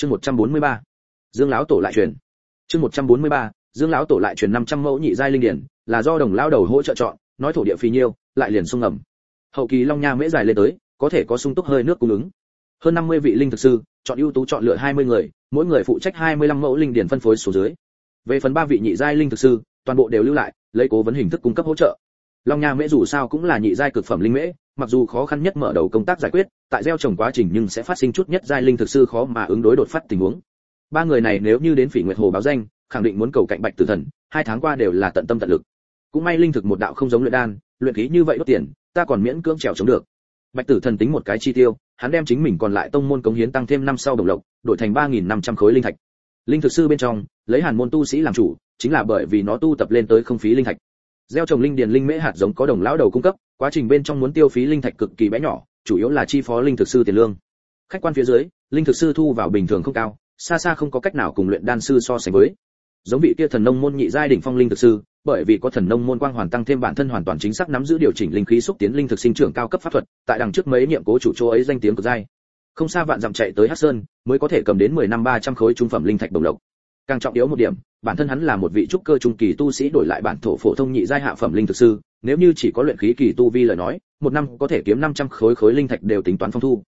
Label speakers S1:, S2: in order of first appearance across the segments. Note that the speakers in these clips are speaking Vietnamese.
S1: chương 143. dương lão tổ lại truyền chương 143. dương lão tổ lại truyền 500 mẫu nhị giai linh điển, là do đồng lão đầu hỗ trợ chọn, nói thổ địa phi nhiêu, lại liền sung ngầm hậu kỳ long nha mễ dài lên tới, có thể có sung túc hơi nước cung ứng hơn 50 vị linh thực sư, chọn ưu tú chọn lựa 20 người, mỗi người phụ trách 25 mẫu linh điển phân phối số dưới về phần ba vị nhị giai linh thực sư, toàn bộ đều lưu lại, lấy cố vấn hình thức cung cấp hỗ trợ long nha mễ dù sao cũng là nhị giai cực phẩm linh mễ mặc dù khó khăn nhất mở đầu công tác giải quyết, tại gieo trồng quá trình nhưng sẽ phát sinh chút nhất giai linh thực sư khó mà ứng đối đột phát tình huống. Ba người này nếu như đến phỉ nguyệt hồ báo danh, khẳng định muốn cầu cạnh bạch tử thần, hai tháng qua đều là tận tâm tận lực. Cũng may linh thực một đạo không giống luyện đan, luyện khí như vậy đốt tiền, ta còn miễn cưỡng trèo chống được. Bạch tử thần tính một cái chi tiêu, hắn đem chính mình còn lại tông môn cống hiến tăng thêm năm sau đồng lộc, đổi thành ba nghìn năm trăm khối linh thạch. Linh thực sư bên trong, lấy hàn môn tu sĩ làm chủ, chính là bởi vì nó tu tập lên tới không phí linh thạch. Gieo trồng linh điền linh mễ hạt giống có đồng lão đầu cung cấp quá trình bên trong muốn tiêu phí linh thạch cực kỳ bé nhỏ, chủ yếu là chi phó linh thực sư tiền lương. Khách quan phía dưới, linh thực sư thu vào bình thường không cao, xa xa không có cách nào cùng luyện đan sư so sánh với. Giống vị kia thần nông môn nhị giai đỉnh phong linh thực sư, bởi vì có thần nông môn quang hoàn tăng thêm bản thân hoàn toàn chính xác nắm giữ điều chỉnh linh khí xúc tiến linh thực sinh trưởng cao cấp pháp thuật, tại đằng trước mấy nhiệm cố chủ chỗ ấy danh tiếng cực giai. Không xa vạn dặm chạy tới hắc sơn, mới có thể cầm đến 10 năm 300 khối trung phẩm linh thạch đồng lộc. Càng trọng yếu một điểm, bản thân hắn là một vị trúc cơ trung kỳ tu sĩ đổi lại bản thổ phổ thông nhị giai hạ phẩm linh thực sư nếu như chỉ có luyện khí kỳ tu vi lời nói, một năm có thể kiếm 500 khối khối linh thạch đều tính toán phong thu.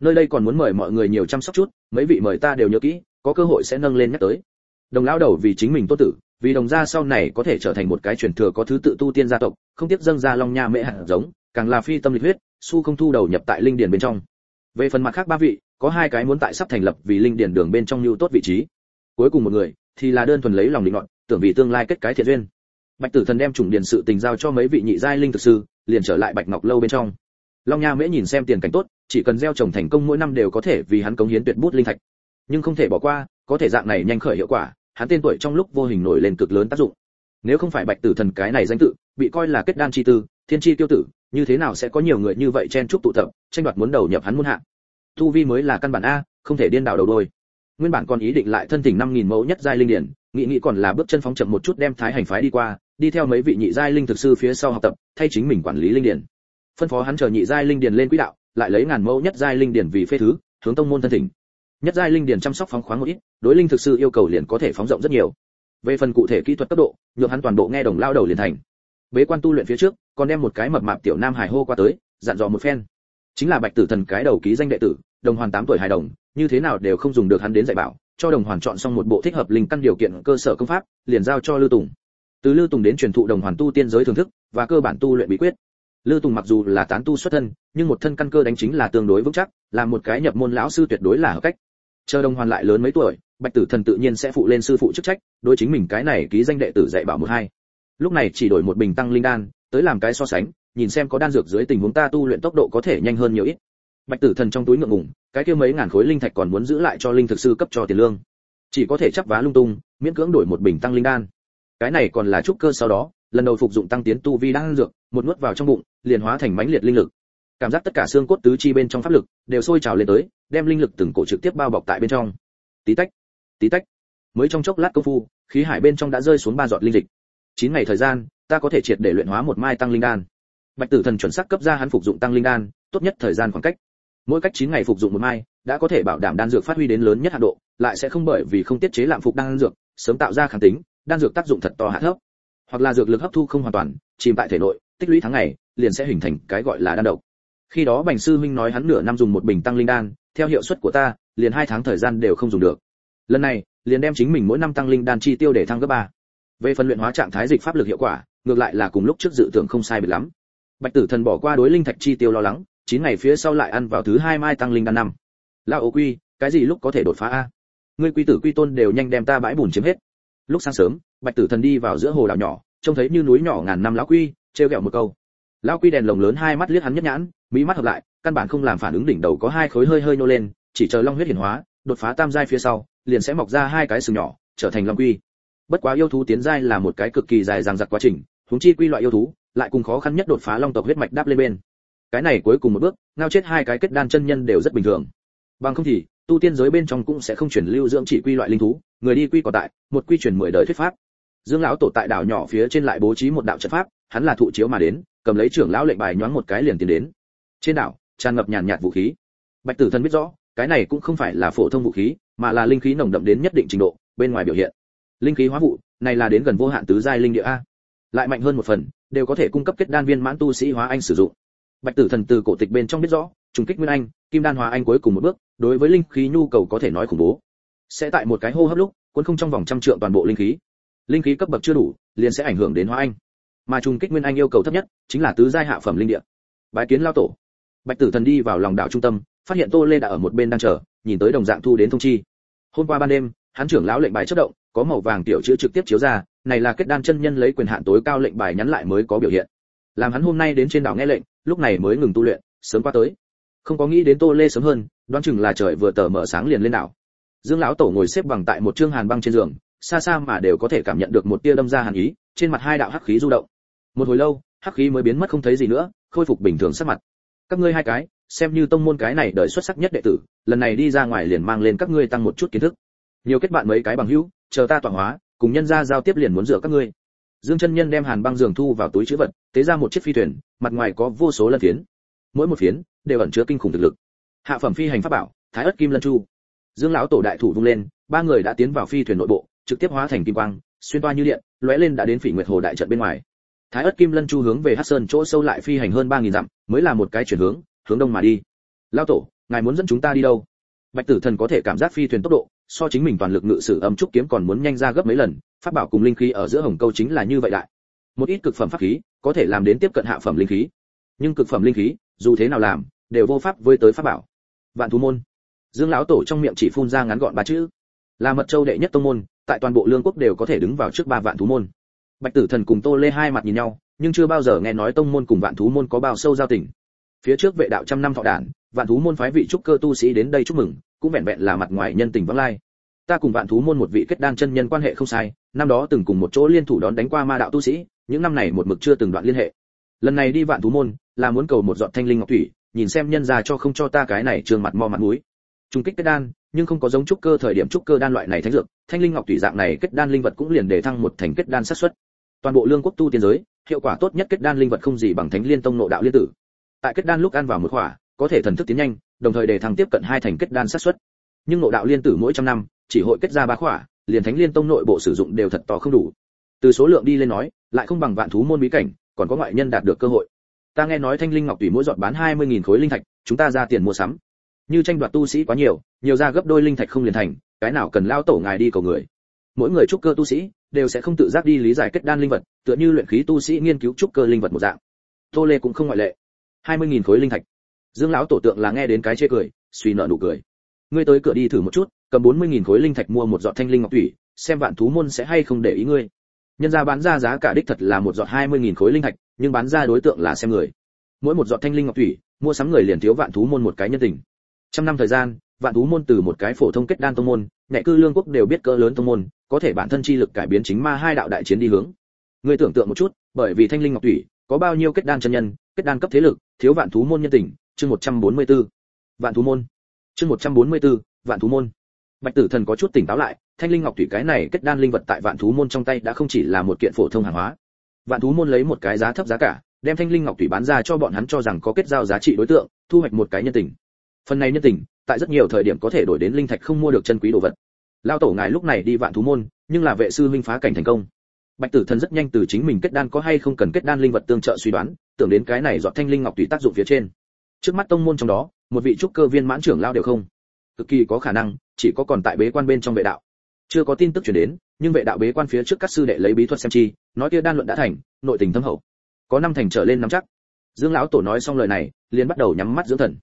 S1: Nơi đây còn muốn mời mọi người nhiều chăm sóc chút, mấy vị mời ta đều nhớ kỹ, có cơ hội sẽ nâng lên nhắc tới. Đồng lão đầu vì chính mình tốt tử, vì đồng gia sau này có thể trở thành một cái truyền thừa có thứ tự tu tiên gia tộc, không tiếc dâng ra long nha mẹ hạt giống, càng là phi tâm lịch huyết, su không thu đầu nhập tại linh điền bên trong. Về phần mặt khác ba vị, có hai cái muốn tại sắp thành lập vì linh điền đường bên trong lưu tốt vị trí. Cuối cùng một người, thì là đơn thuần lấy lòng định luận, tưởng vì tương lai kết cái thiện duyên bạch tử thần đem chủng điền sự tình giao cho mấy vị nhị giai linh thực sư, liền trở lại bạch ngọc lâu bên trong. Long nha mễ nhìn xem tiền cảnh tốt, chỉ cần gieo trồng thành công mỗi năm đều có thể vì hắn cống hiến tuyệt bút linh thạch. Nhưng không thể bỏ qua, có thể dạng này nhanh khởi hiệu quả, hắn tên tuổi trong lúc vô hình nổi lên cực lớn tác dụng. Nếu không phải bạch tử thần cái này danh tự, bị coi là kết đan chi tư, thiên chi tiêu tử, như thế nào sẽ có nhiều người như vậy chen chúc tụ tập, tranh đoạt muốn đầu nhập hắn muôn hạ? Tu vi mới là căn bản a, không thể điên đảo đầu đôi. Nguyên bản còn ý định lại thân thỉnh năm nghìn mẫu nhất giai linh điển, nghị nghị còn là bước chân phóng chậm một chút đem thái hành phái đi qua đi theo mấy vị nhị giai linh thực sư phía sau học tập, thay chính mình quản lý linh điển phân phó hắn chờ nhị giai linh điển lên quỹ đạo, lại lấy ngàn mẫu nhất giai linh điển vì phê thứ, hướng tông môn thân thỉnh. Nhất giai linh điển chăm sóc phóng khoáng một ít, đối linh thực sư yêu cầu liền có thể phóng rộng rất nhiều. Về phần cụ thể kỹ thuật cấp độ, nhượng hắn toàn bộ nghe đồng lao đầu liền thành. Bế quan tu luyện phía trước, còn đem một cái mập mạp tiểu nam hài hô qua tới, dặn dò một phen. Chính là bạch tử thần cái đầu ký danh đệ tử, đồng hoàn tám tuổi hài đồng, như thế nào đều không dùng được hắn đến dạy bảo, cho đồng hoàn chọn xong một bộ thích hợp linh căn điều kiện cơ sở công pháp, liền giao cho lưu tùng từ lưu tùng đến truyền thụ đồng hoàn tu tiên giới thưởng thức, và cơ bản tu luyện bí quyết. Lưu tùng mặc dù là tán tu xuất thân, nhưng một thân căn cơ đánh chính là tương đối vững chắc, là một cái nhập môn lão sư tuyệt đối là hợp cách. Chờ đồng hoàn lại lớn mấy tuổi, bạch tử thần tự nhiên sẽ phụ lên sư phụ chức trách, đối chính mình cái này ký danh đệ tử dạy bảo một hai. Lúc này chỉ đổi một bình tăng linh đan, tới làm cái so sánh, nhìn xem có đan dược dưới tình huống ta tu luyện tốc độ có thể nhanh hơn nhiều ít. Bạch tử thần trong túi ngượng ngùng, cái kia mấy ngàn khối linh thạch còn muốn giữ lại cho linh thực sư cấp cho tiền lương. Chỉ có thể chấp vá lung tung, miễn cưỡng đổi một bình tăng linh đan cái này còn là trúc cơ sau đó, lần đầu phục dụng tăng tiến tu vi đan dược, một nuốt vào trong bụng, liền hóa thành mãnh liệt linh lực. Cảm giác tất cả xương cốt tứ chi bên trong pháp lực đều sôi trào lên tới, đem linh lực từng cổ trực tiếp bao bọc tại bên trong. Tí tách tí tách. Mới trong chốc lát công phu, khí hải bên trong đã rơi xuống ba giọt linh dịch. Chín ngày thời gian, ta có thể triệt để luyện hóa một mai tăng linh đan. Bạch tử thần chuẩn xác cấp ra hắn phục dụng tăng linh đan, tốt nhất thời gian khoảng cách. Mỗi cách 9 ngày phục dụng một mai, đã có thể bảo đảm đan dược phát huy đến lớn nhất hạn độ, lại sẽ không bởi vì không tiết chế lạm phục đan dược, sớm tạo ra kháng tính đan dược tác dụng thật to hạ thấp. Hoặc là dược lực hấp thu không hoàn toàn, chìm tại thể nội, tích lũy tháng ngày, liền sẽ hình thành cái gọi là đan độc. Khi đó bành sư minh nói hắn nửa năm dùng một bình tăng linh đan, theo hiệu suất của ta, liền hai tháng thời gian đều không dùng được. Lần này, liền đem chính mình mỗi năm tăng linh đan chi tiêu để thăng gấp ba. Về phần luyện hóa trạng thái dịch pháp lực hiệu quả, ngược lại là cùng lúc trước dự tưởng không sai biệt lắm. Bạch tử thần bỏ qua đối linh thạch chi tiêu lo lắng, chín ngày phía sau lại ăn vào thứ hai mai tăng linh đan năm. Lão ô quy, cái gì lúc có thể đột phá a? Ngươi quy tử quy tôn đều nhanh đem ta bãi bùn chiếm hết lúc sáng sớm, bạch tử thần đi vào giữa hồ đảo nhỏ, trông thấy như núi nhỏ ngàn năm lão quy treo ghẹo một câu. Lão quy đèn lồng lớn hai mắt liếc hắn nhất nhãn, mỹ mắt hợp lại, căn bản không làm phản ứng đỉnh đầu có hai khối hơi hơi nô lên, chỉ chờ long huyết hiển hóa, đột phá tam giai phía sau, liền sẽ mọc ra hai cái sừng nhỏ, trở thành long quy. Bất quá yêu thú tiến giai là một cái cực kỳ dài dằng dặc quá trình, huống chi quy loại yêu thú, lại cùng khó khăn nhất đột phá long tộc huyết mạch đáp lên bên. Cái này cuối cùng một bước, ngao chết hai cái kết đan chân nhân đều rất bình thường. Bằng không thì, tu tiên giới bên trong cũng sẽ không chuyển lưu dưỡng chỉ quy loại linh thú người đi quy còn tại, một quy truyền mười đời thuyết pháp. Dương lão tổ tại đảo nhỏ phía trên lại bố trí một đạo trận pháp, hắn là thụ chiếu mà đến, cầm lấy trưởng lão lệnh bài nhoáng một cái liền tiến đến. Trên đảo, tràn ngập nhàn nhạt vũ khí. Bạch tử thần biết rõ, cái này cũng không phải là phổ thông vũ khí, mà là linh khí nồng đậm đến nhất định trình độ, bên ngoài biểu hiện. Linh khí hóa vụ này là đến gần vô hạn tứ giai linh địa a. Lại mạnh hơn một phần, đều có thể cung cấp kết đan viên mãn tu sĩ hóa anh sử dụng. Bạch tử thần từ cổ tịch bên trong biết rõ, trùng kích nguyên anh, kim đan hóa anh cuối cùng một bước, đối với linh khí nhu cầu có thể nói khủng bố sẽ tại một cái hô hấp lúc, cuốn không trong vòng trăm trượng toàn bộ linh khí. Linh khí cấp bậc chưa đủ, liền sẽ ảnh hưởng đến hóa anh. Mà trùng kích nguyên anh yêu cầu thấp nhất, chính là tứ giai hạ phẩm linh địa. Bái kiến lao tổ. Bạch tử thần đi vào lòng đảo trung tâm, phát hiện tô lê đã ở một bên đang chờ, nhìn tới đồng dạng thu đến thông chi. Hôm qua ban đêm, hắn trưởng lão lệnh bài chất động, có màu vàng tiểu chữ trực tiếp chiếu ra, này là kết đan chân nhân lấy quyền hạn tối cao lệnh bài nhắn lại mới có biểu hiện. Làm hắn hôm nay đến trên đảo nghe lệnh, lúc này mới ngừng tu luyện, sớm qua tới. Không có nghĩ đến tô lê sớm hơn, đoán chừng là trời vừa tờ mở sáng liền lên đảo dương lão tổ ngồi xếp bằng tại một trương hàn băng trên giường, xa xa mà đều có thể cảm nhận được một tia đâm ra hàn ý, trên mặt hai đạo hắc khí du động. Một hồi lâu, hắc khí mới biến mất không thấy gì nữa, khôi phục bình thường sắc mặt. Các ngươi hai cái, xem như tông môn cái này đợi xuất sắc nhất đệ tử, lần này đi ra ngoài liền mang lên các ngươi tăng một chút kiến thức. Nhiều kết bạn mấy cái bằng hữu, chờ ta tọa hóa, cùng nhân gia giao tiếp liền muốn rửa các ngươi. Dương chân nhân đem hàn băng giường thu vào túi chữ vật, tế ra một chiếc phi thuyền, mặt ngoài có vô số lân phiến. Mỗi một phiến đều ẩn chứa kinh khủng thực lực. Hạ phẩm phi hành pháp bảo, thái ất kim lân chu dương lão tổ đại thủ vung lên, ba người đã tiến vào phi thuyền nội bộ, trực tiếp hóa thành kim quang, xuyên toa như điện, lóe lên đã đến phỉ nguyệt hồ đại trận bên ngoài. Thái ất kim lân chu hướng về hắc sơn chỗ sâu lại phi hành hơn ba nghìn dặm, mới là một cái chuyển hướng hướng đông mà đi. Lao tổ, ngài muốn dẫn chúng ta đi đâu? Bạch tử thần có thể cảm giác phi thuyền tốc độ, so chính mình toàn lực ngự sử âm trúc kiếm còn muốn nhanh ra gấp mấy lần, pháp bảo cùng linh khí ở giữa hồng câu chính là như vậy đại. Một ít cực phẩm pháp khí, có thể làm đến tiếp cận hạ phẩm linh khí. Nhưng cực phẩm linh khí, dù thế nào làm, đều vô pháp với tới pháp bảo. Vạn thú môn dương lão tổ trong miệng chỉ phun ra ngắn gọn ba chữ. Là mật châu đệ nhất tông môn, tại toàn bộ lương quốc đều có thể đứng vào trước ba vạn thú môn. Bạch tử thần cùng tô lê hai mặt nhìn nhau, nhưng chưa bao giờ nghe nói tông môn cùng vạn thú môn có bao sâu giao tình. Phía trước vệ đạo trăm năm thọ đản, vạn thú môn phái vị trúc cơ tu sĩ đến đây chúc mừng, cũng vẹn vẹn là mặt ngoài nhân tình vắng lai. Ta cùng vạn thú môn một vị kết đan chân nhân quan hệ không sai, năm đó từng cùng một chỗ liên thủ đón đánh qua ma đạo tu sĩ, những năm này một mực chưa từng đoạn liên hệ. Lần này đi vạn thú môn, là muốn cầu một giọt thanh linh ngọc thủy, nhìn xem nhân ra cho không cho ta cái này trường mặt mò mặt mũi trùng kích kết đan, nhưng không có giống trúc cơ thời điểm trúc cơ đan loại này thánh dược, thanh linh ngọc thủy dạng này kết đan linh vật cũng liền để thăng một thành kết đan sát suất. Toàn bộ lương quốc tu tiên giới, hiệu quả tốt nhất kết đan linh vật không gì bằng thánh liên tông nội đạo liên tử. Tại kết đan lúc ăn vào một khỏa, có thể thần thức tiến nhanh, đồng thời để thăng tiếp cận hai thành kết đan sát suất. Nhưng nội đạo liên tử mỗi trăm năm, chỉ hội kết ra ba khỏa, liền thánh liên tông nội bộ sử dụng đều thật to không đủ. Từ số lượng đi lên nói, lại không bằng vạn thú môn bí cảnh, còn có ngoại nhân đạt được cơ hội. Ta nghe nói thanh linh ngọc tùy mỗi giọt bán hai mươi nghìn khối linh thạch, chúng ta ra tiền mua sắm như tranh đoạt tu sĩ quá nhiều nhiều ra gấp đôi linh thạch không liền thành, cái nào cần lao tổ ngài đi cầu người. Mỗi người trúc cơ tu sĩ đều sẽ không tự giác đi lý giải kết đan linh vật, tựa như luyện khí tu sĩ nghiên cứu trúc cơ linh vật một dạng. Tô lê cũng không ngoại lệ. Hai mươi nghìn khối linh thạch. Dương lão tổ tượng là nghe đến cái chê cười, suy nợ nụ cười. Ngươi tới cửa đi thử một chút, cầm bốn mươi nghìn khối linh thạch mua một giọt thanh linh ngọc thủy, xem vạn thú môn sẽ hay không để ý ngươi. Nhân ra bán ra giá cả đích thật là một giọt hai mươi nghìn khối linh thạch, nhưng bán ra đối tượng là xem người. Mỗi một giọt thanh linh ngọc thủy, mua sắm người liền thiếu vạn thú môn một cái nhân tình trăm năm thời gian vạn thú môn từ một cái phổ thông kết đan tông môn nhẹ cư lương quốc đều biết cỡ lớn tông môn có thể bản thân chi lực cải biến chính ma hai đạo đại chiến đi hướng. Ngươi tưởng tượng một chút bởi vì thanh linh ngọc thủy có bao nhiêu kết đan chân nhân kết đan cấp thế lực thiếu vạn thú môn nhân tình chương 144. vạn thú môn. Chương 144, vạn thú môn. Bạch tử thần có chút tỉnh táo lại thanh linh ngọc thủy cái này kết đan linh vật tại vạn thú môn trong tay đã không chỉ là một kiện phổ thông hàng hóa. Vạn thú môn lấy một cái giá thấp giá cả đem thanh linh ngọc thủy bán ra cho bọn hắn cho rằng có kết giao giá trị đối tượng thu hoạch một cái nhân tình phần này nhân tình, tại rất nhiều thời điểm có thể đổi đến linh thạch không mua được chân quý đồ vật. Lao tổ ngài lúc này đi vạn thú môn, nhưng là vệ sư minh phá cảnh thành công. Bạch tử thần rất nhanh từ chính mình kết đan có hay không cần kết đan linh vật tương trợ suy đoán, tưởng đến cái này dọn thanh linh ngọc tùy tác dụng phía trên. Trước mắt tông môn trong đó, một vị trúc cơ viên mãn trưởng lao đều không. Cực kỳ có khả năng, chỉ có còn tại bế quan bên trong vệ đạo. Chưa có tin tức truyền đến, nhưng vệ đạo bế quan phía trước các sư đệ lấy bí thuật xem chi, nói kia đan luận đã thành, nội tình thâm hậu. Có năm thành trở lên nắm chắc. Dương lão tổ nói xong lời này, liền bắt đầu nhắm mắt dưỡng thần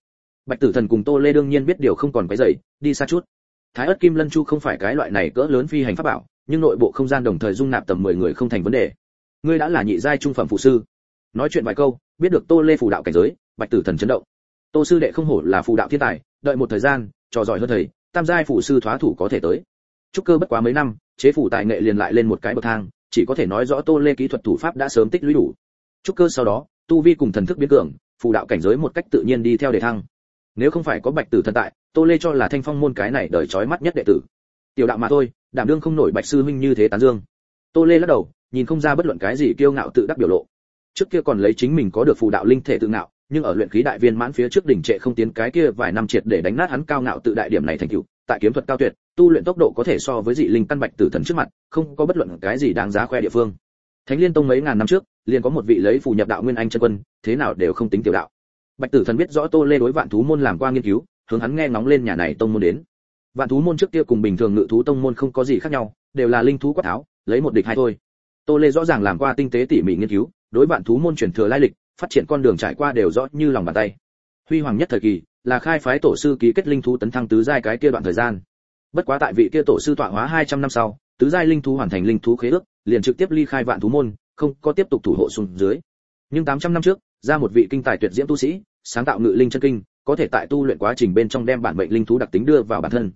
S1: bạch tử thần cùng tô lê đương nhiên biết điều không còn cái dậy đi xa chút. Thái ất kim lân chu không phải cái loại này cỡ lớn phi hành pháp bảo, nhưng nội bộ không gian đồng thời dung nạp tầm 10 người không thành vấn đề. Ngươi đã là nhị giai trung phẩm phụ sư. Nói chuyện vài câu, biết được tô lê phù đạo cảnh giới, bạch tử thần chấn động. Tô sư đệ không hổ là phù đạo thiên tài, đợi một thời gian, trò giỏi hơn thầy, tam giai phụ sư thoá thủ có thể tới. Trúc cơ bất quá mấy năm, chế phủ tài nghệ liền lại lên một cái bậc thang, chỉ có thể nói rõ tô lê kỹ thuật thủ pháp đã sớm tích lũy đủ. Trúc cơ sau đó, tu vi cùng thần thức biến cường, phù đạo cảnh giới một cách tự nhiên đi theo đề thăng nếu không phải có bạch tử thần tại, tô lê cho là thanh phong môn cái này đời chói mắt nhất đệ tử. Tiểu đạo mà thôi, đảm đương không nổi bạch sư huynh như thế tán dương. Tô lê lắc đầu, nhìn không ra bất luận cái gì kiêu ngạo tự đắc biểu lộ. Trước kia còn lấy chính mình có được phù đạo linh thể tự ngạo, nhưng ở luyện khí đại viên mãn phía trước đỉnh trệ không tiến cái kia vài năm triệt để đánh nát hắn cao ngạo tự đại điểm này thành tựu, tại kiếm thuật cao tuyệt, tu luyện tốc độ có thể so với dị linh căn bạch tử thần trước mặt, không có bất luận cái gì đáng giá khoe địa phương. Thánh liên tông mấy ngàn năm trước, liền có một vị lấy phù nhập đạo nguyên anh chân quân, thế nào đều không tính tiểu đạo bạch tử thần biết rõ tô lê đối vạn thú môn làm qua nghiên cứu, hướng hắn nghe ngóng lên nhà này tông môn đến. Vạn thú môn trước kia cùng bình thường ngự thú tông môn không có gì khác nhau, đều là linh thú quát tháo, lấy một địch hai thôi. Tô lê rõ ràng làm qua tinh tế tỉ mỉ nghiên cứu, đối vạn thú môn truyền thừa lai lịch, phát triển con đường trải qua đều rõ như lòng bàn tay. Huy hoàng nhất thời kỳ, là khai phái tổ sư ký kết linh thú tấn thăng tứ giai cái kia đoạn thời gian. Bất quá tại vị kia tổ sư tọa hóa 200 năm sau, tứ giai linh thú hoàn thành linh thú khế ước, liền trực tiếp ly khai vạn thú môn, không có tiếp tục thủ hộ xuống dưới. Nhưng 800 năm trước ra một vị kinh tài tuyệt diễm tu sĩ, sáng tạo ngự linh chân kinh, có thể tại tu luyện quá trình bên trong đem bản mệnh linh thú đặc tính đưa vào bản thân.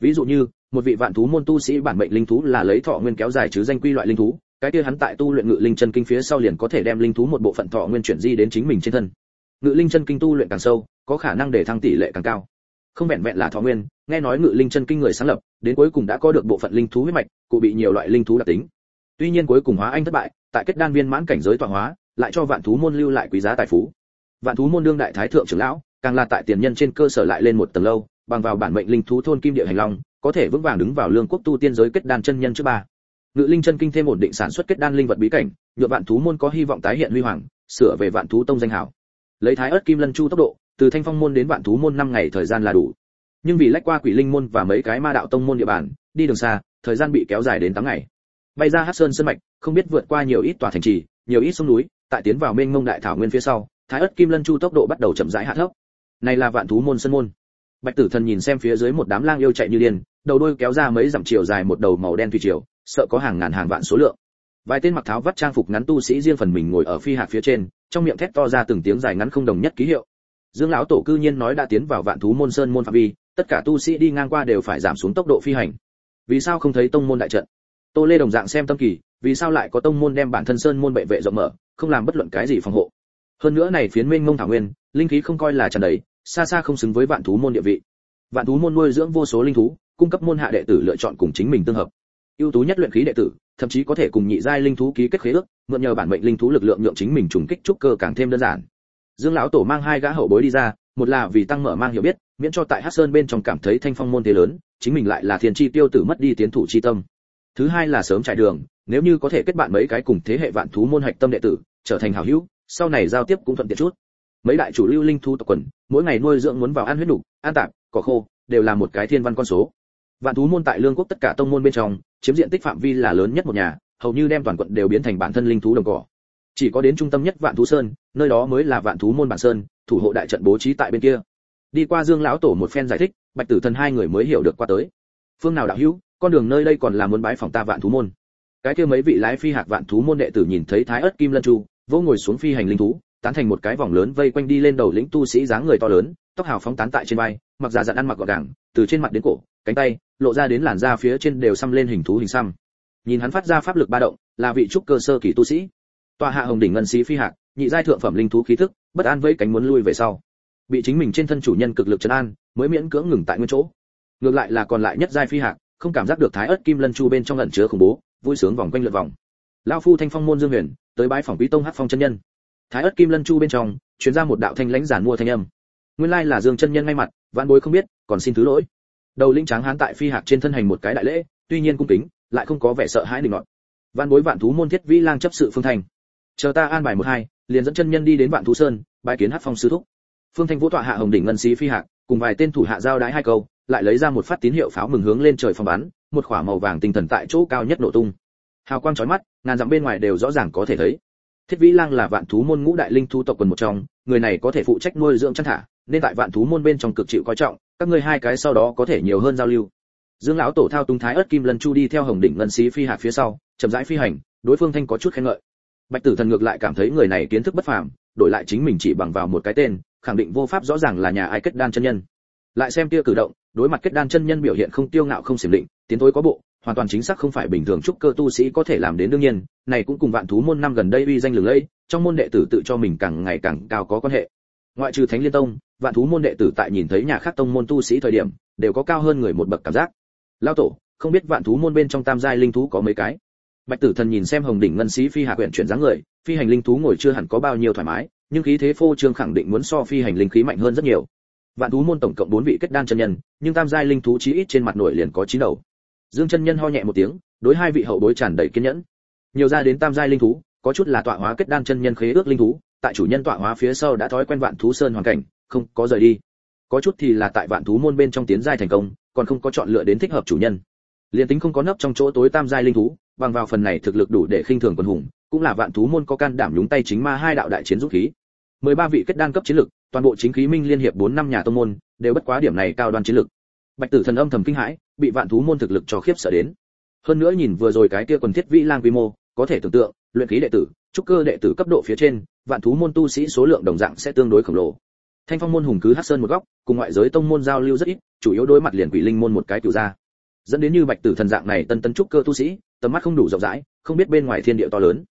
S1: Ví dụ như, một vị vạn thú môn tu sĩ bản mệnh linh thú là lấy thọ nguyên kéo dài chứ danh quy loại linh thú, cái kia hắn tại tu luyện ngự linh chân kinh phía sau liền có thể đem linh thú một bộ phận thọ nguyên chuyển di đến chính mình trên thân. Ngự linh chân kinh tu luyện càng sâu, có khả năng để thăng tỷ lệ càng cao. Không vẹn vẹn là thọ nguyên, nghe nói ngự linh chân kinh người sáng lập, đến cuối cùng đã có được bộ phận linh thú huyết mạch, cụ bị nhiều loại linh thú đặc tính. Tuy nhiên cuối cùng hóa anh thất bại, tại kết đan viên mãn cảnh giới tọa hóa lại cho vạn thú môn lưu lại quý giá tài phú. Vạn thú môn đương đại thái thượng trưởng lão, càng là tại tiền nhân trên cơ sở lại lên một tầng lâu, bằng vào bản mệnh linh thú thôn kim địa hành long, có thể vững vàng đứng vào lương quốc tu tiên giới kết đan chân nhân trước ba. Ngự linh chân kinh thêm ổn định sản xuất kết đan linh vật bí cảnh nhựa vạn thú môn có hy vọng tái hiện huy hoàng, sửa về vạn thú tông danh hảo. Lấy thái ớt kim lân chu tốc độ, từ thanh phong môn đến vạn thú môn năm ngày thời gian là đủ. Nhưng vì lách qua quỷ linh môn và mấy cái ma đạo tông môn địa bàn, đi đường xa, thời gian bị kéo dài đến tám ngày. Bay ra hát sơn sơn mạch, không biết vượt qua nhiều ít tòa thành trì, nhiều ít sông núi tại tiến vào mênh mông đại thảo nguyên phía sau, thái ất kim lân chu tốc độ bắt đầu chậm rãi hạ thấp. Này là vạn thú môn sân môn. Bạch tử thần nhìn xem phía dưới một đám lang yêu chạy như điên, đầu đôi kéo ra mấy dặm chiều dài một đầu màu đen thủy triều, sợ có hàng ngàn hàng vạn số lượng. Vài tên mặc tháo vắt trang phục ngắn tu sĩ riêng phần mình ngồi ở phi hạt phía trên, trong miệng thét to ra từng tiếng dài ngắn không đồng nhất ký hiệu. Dương lão tổ cư nhiên nói đã tiến vào vạn thú môn sơn môn phạm vi, tất cả tu sĩ đi ngang qua đều phải giảm xuống tốc độ phi hành. Vì sao không thấy tông môn đại trận? Tô lê đồng dạng xem tâm kỳ, vì sao lại có tông môn đem bản thân sơn môn bệ vệ rộng mở? Không làm bất luận cái gì phòng hộ. Hơn nữa này phiến mênh mông thảo nguyên, linh khí không coi là tràn đầy, xa xa không xứng với vạn thú môn địa vị. Vạn thú môn nuôi dưỡng vô số linh thú, cung cấp môn hạ đệ tử lựa chọn cùng chính mình tương hợp. Ưu tú nhất luyện khí đệ tử, thậm chí có thể cùng nhị giai linh thú ký kết khế ước, mượn nhờ bản mệnh linh thú lực lượng nhượng chính mình trùng kích trúc cơ càng thêm đơn giản. Dương lão tổ mang hai gã hậu bối đi ra, một là vì tăng mở mang hiểu biết, miễn cho tại hắc sơn bên trong cảm thấy thanh phong môn thế lớn, chính mình lại là thiên chi tiêu tử mất đi tiến thủ chi tâm. Thứ hai là sớm trải đường nếu như có thể kết bạn mấy cái cùng thế hệ vạn thú môn hạch tâm đệ tử trở thành hảo hữu sau này giao tiếp cũng thuận tiện chút. Mấy đại chủ lưu linh thú tộc quần mỗi ngày nuôi dưỡng muốn vào ăn huyết đủ, ăn tạp cỏ khô đều là một cái thiên văn con số. Vạn thú môn tại lương quốc tất cả tông môn bên trong chiếm diện tích phạm vi là lớn nhất một nhà hầu như đem toàn quận đều biến thành bản thân linh thú đồng cỏ. Chỉ có đến trung tâm nhất vạn thú sơn nơi đó mới là vạn thú môn bản sơn thủ hộ đại trận bố trí tại bên kia. Đi qua dương lão tổ một phen giải thích bạch tử thần hai người mới hiểu được qua tới. Phương nào đạo hữu con đường nơi đây còn là muốn bái phòng ta vạn thú môn cái kia mấy vị lái phi hạc vạn thú môn đệ tử nhìn thấy thái ớt kim lân chu, vô ngồi xuống phi hành linh thú, tán thành một cái vòng lớn vây quanh đi lên đầu lĩnh tu sĩ dáng người to lớn, tóc hào phóng tán tại trên vai, mặc giả dặn ăn mặc gọn gàng, từ trên mặt đến cổ, cánh tay, lộ ra đến làn da phía trên đều xăm lên hình thú hình xăm. Nhìn hắn phát ra pháp lực ba động, là vị trúc cơ sơ kỳ tu sĩ. Tòa hạ hồng đỉnh ngân sĩ phi hạc, nhị giai thượng phẩm linh thú khí thức, bất an với cánh muốn lui về sau. Bị chính mình trên thân chủ nhân cực lực trấn an, mới miễn cưỡng ngừng tại nguyên chỗ. Ngược lại là còn lại nhất giai phi hạc, không cảm giác được thái ớt kim lân chu bên trong lẩn chứa khủng bố vui sướng vòng quanh lượt vòng. Lão phu thanh phong môn dương huyền, tới bái phòng quý tông hắc phong chân nhân. Thái ất kim lân chu bên trong, truyền ra một đạo thanh lãnh giản mua thanh âm. Nguyên lai là dương chân nhân ngay mặt vạn bối không biết, còn xin thứ lỗi. Đầu linh tráng hán tại phi hạc trên thân hành một cái đại lễ, tuy nhiên cung kính, lại không có vẻ sợ hãi định ngọn vạn bối vạn thú môn thiết vĩ lang chấp sự phương thành chờ ta an bài một hai, liền dẫn chân nhân đi đến vạn thú sơn, bái kiến hát phong sư thúc. Phương thanh vũ tọa hạ hồng đỉnh ngân sĩ phi hạc, cùng vài tên thủ hạ giao đái hai câu, lại lấy ra một phát tín hiệu pháo mừng hướng lên trời phòng bắn một khỏa màu vàng tinh thần tại chỗ cao nhất nổ tung. Hào quang chói mắt, ngàn dặm bên ngoài đều rõ ràng có thể thấy. Thiết vĩ lang là vạn thú môn ngũ đại linh thu tộc quần một trong, người này có thể phụ trách nuôi dưỡng chăn thả, nên tại vạn thú môn bên trong cực chịu coi trọng, các ngươi hai cái sau đó có thể nhiều hơn giao lưu. Dương lão tổ thao túng thái ớt kim lân chu đi theo hồng đỉnh ngân xí phi hạt phía sau, chậm rãi phi hành, đối phương thanh có chút khen ngợi. Bạch tử thần ngược lại cảm thấy người này kiến thức bất phàm, đổi lại chính mình chỉ bằng vào một cái tên, khẳng định vô pháp rõ ràng là nhà ai kết đan chân nhân lại xem kia cử động, đối mặt kết đan chân nhân biểu hiện không tiêu ngạo không xiểm định tiến thối có bộ, hoàn toàn chính xác không phải bình thường trúc cơ tu sĩ có thể làm đến đương nhiên, này cũng cùng vạn thú môn năm gần đây uy danh lừng lẫy, trong môn đệ tử tự cho mình càng ngày càng cao có quan hệ. Ngoại trừ thánh liên tông, vạn thú môn đệ tử tại nhìn thấy nhà khác tông môn tu sĩ thời điểm, đều có cao hơn người một bậc cảm giác. Lao tổ, không biết vạn thú môn bên trong tam giai linh thú có mấy cái? Bạch tử thần nhìn xem hồng đỉnh ngân sĩ phi hạ quyển chuyển dáng người, phi hành linh thú ngồi chưa hẳn có bao nhiêu thoải mái, nhưng khí thế phô trương khẳng định muốn so phi hành linh khí mạnh hơn rất nhiều vạn thú môn tổng cộng bốn vị kết đan chân nhân, nhưng tam giai linh thú chí ít trên mặt nổi liền có chín đầu. Dương chân nhân ho nhẹ một tiếng, đối hai vị hậu bối tràn đầy kiên nhẫn. Nhiều ra đến tam giai linh thú, có chút là tọa hóa kết đan chân nhân khế ước linh thú, tại chủ nhân tọa hóa phía sau đã thói quen vạn thú sơn hoàn cảnh, không có rời đi. Có chút thì là tại vạn thú môn bên trong tiến giai thành công, còn không có chọn lựa đến thích hợp chủ nhân. Liền tính không có nấp trong chỗ tối tam giai linh thú, bằng vào phần này thực lực đủ để khinh thường quân hùng, cũng là vạn thú môn có can đảm nhúng tay chính ma hai đạo đại chiến dũng khí. 13 vị kết đan cấp chiến lực toàn bộ chính khí minh liên hiệp 4 năm nhà tông môn, đều bất quá điểm này cao đoan chiến lực. Bạch tử thần âm thầm kinh hãi, bị vạn thú môn thực lực cho khiếp sợ đến. Hơn nữa nhìn vừa rồi cái kia quần thiết vĩ lang quy mô, có thể tưởng tượng, luyện khí đệ tử, trúc cơ đệ tử cấp độ phía trên, vạn thú môn tu sĩ số lượng đồng dạng sẽ tương đối khổng lồ. Thanh phong môn hùng cứ hắc sơn một góc, cùng ngoại giới tông môn giao lưu rất ít, chủ yếu đối mặt liền quỷ linh môn một cái cửu ra dẫn đến như bạch tử thần dạng này tân tân trúc cơ tu sĩ, tầm mắt không đủ rộng rãi, không biết bên ngoài thiên địa to lớn.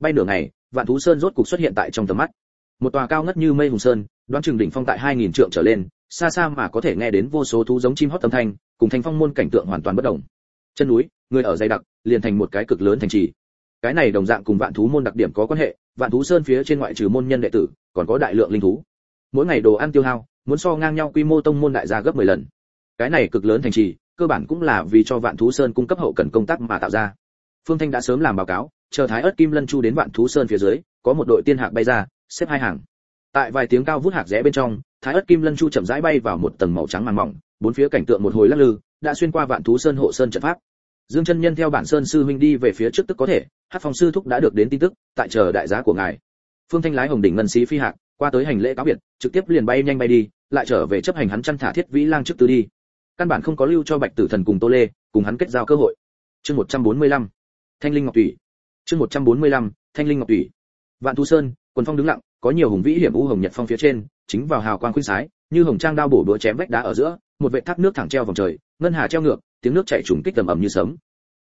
S1: Bay nửa ngày, vạn thú sơn rốt cục xuất hiện tại trong tầm mắt một tòa cao ngất như mây hùng sơn, đoán chừng đỉnh phong tại 2000 trượng trở lên, xa xa mà có thể nghe đến vô số thú giống chim hót âm thanh, cùng thanh phong môn cảnh tượng hoàn toàn bất động chân núi, người ở dày đặc, liền thành một cái cực lớn thành trì. Cái này đồng dạng cùng vạn thú môn đặc điểm có quan hệ, vạn thú sơn phía trên ngoại trừ môn nhân đệ tử, còn có đại lượng linh thú. Mỗi ngày đồ ăn tiêu hao, muốn so ngang nhau quy mô tông môn đại gia gấp 10 lần. Cái này cực lớn thành trì, cơ bản cũng là vì cho vạn thú sơn cung cấp hậu cần công tác mà tạo ra. Phương thanh đã sớm làm báo cáo, chờ thái ớt kim lân chu đến vạn thú sơn phía dưới, có một đội tiên hạc bay ra xếp hai hàng. Tại vài tiếng cao vút hạc rẽ bên trong, thái ớt kim lân chu chậm rãi bay vào một tầng màu trắng màng mỏng, bốn phía cảnh tượng một hồi lắc lư, đã xuyên qua vạn thú sơn hộ sơn trận pháp. Dương chân nhân theo bản sơn sư huynh đi về phía trước tức có thể hát phong sư thúc đã được đến tin tức, tại chờ đại giá của ngài. Phương thanh lái hồng đỉnh ngân xí phi hạc, qua tới hành lễ cáo biệt, trực tiếp liền bay nhanh bay đi, lại trở về chấp hành hắn chăn thả thiết vĩ lang trước tư đi. Căn bản không có lưu cho bạch tử thần cùng tô lê, cùng hắn kết giao cơ hội. Chương 145. thanh linh ngọc thủy chương 145. thanh linh ngọc thủy vạn thu sơn quần phong đứng lặng, có nhiều hùng vĩ hiểm u hồng nhật phong phía trên, chính vào hào quang khuynh sái, như hồng trang đao bổ đũa chém vách đá ở giữa, một vệ thác nước thẳng treo vòng trời, ngân hà treo ngược, tiếng nước chảy trùng kích tầm ầm như sấm.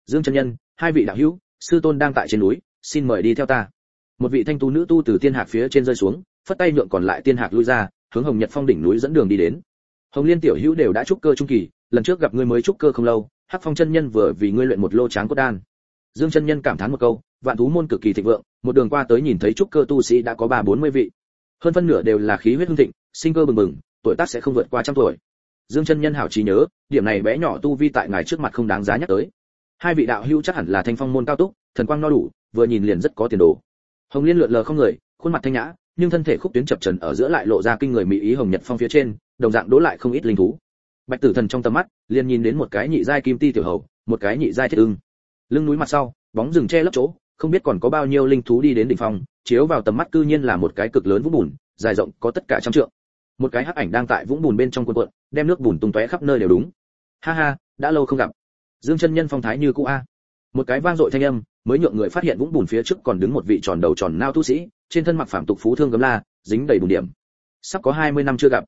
S1: Dương chân nhân, hai vị đạo hữu, sư tôn đang tại trên núi, xin mời đi theo ta. Một vị thanh tu nữ tu từ tiên hạc phía trên rơi xuống, phất tay nhượng còn lại tiên hạc lui ra, hướng hồng nhật phong đỉnh núi dẫn đường đi đến. Hồng liên tiểu hữu đều đã trúc cơ trung kỳ, lần trước gặp ngươi mới trúc cơ không lâu, hắc phong chân nhân vừa vì ngươi luyện một lô tráng cốt đan. Dương chân nhân cảm thán một câu, vạn thú môn cực kỳ thịnh vượng một đường qua tới nhìn thấy trúc cơ tu sĩ đã có ba bốn mươi vị. Hơn phân nửa đều là khí huyết hưng thịnh, sinh cơ bừng bừng, tuổi tác sẽ không vượt qua trăm tuổi. Dương chân nhân hảo trí nhớ, điểm này bé nhỏ tu vi tại ngài trước mặt không đáng giá nhắc tới. Hai vị đạo hữu chắc hẳn là thanh phong môn cao túc, thần quang no đủ, vừa nhìn liền rất có tiền đồ. Hồng liên lượn lờ không người, khuôn mặt thanh nhã, nhưng thân thể khúc tuyến chập trần ở giữa lại lộ ra kinh người mỹ ý hồng nhật phong phía trên, đồng dạng đố lại không ít linh thú. Bạch tử thần trong tầm mắt, liền nhìn đến một cái nhị giai kim ti tiểu hầu, một cái nhị giai thiết ưng. Lưng núi mặt sau, bóng rừng che lấp chỗ không biết còn có bao nhiêu linh thú đi đến đỉnh phong, chiếu vào tầm mắt cư nhiên là một cái cực lớn vũng bùn, dài rộng có tất cả trăm trượng. Một cái hắc ảnh đang tại vũng bùn bên trong cuộn cuộn, đem nước bùn tung tóe khắp nơi đều đúng. Ha ha, đã lâu không gặp. Dương chân nhân phong thái như cũ a. Một cái vang dội thanh âm, mới nhượng người phát hiện vũng bùn phía trước còn đứng một vị tròn đầu tròn nao tu sĩ, trên thân mặc phạm tục phú thương gấm la, dính đầy bùn điểm. Sắp có 20 năm chưa gặp.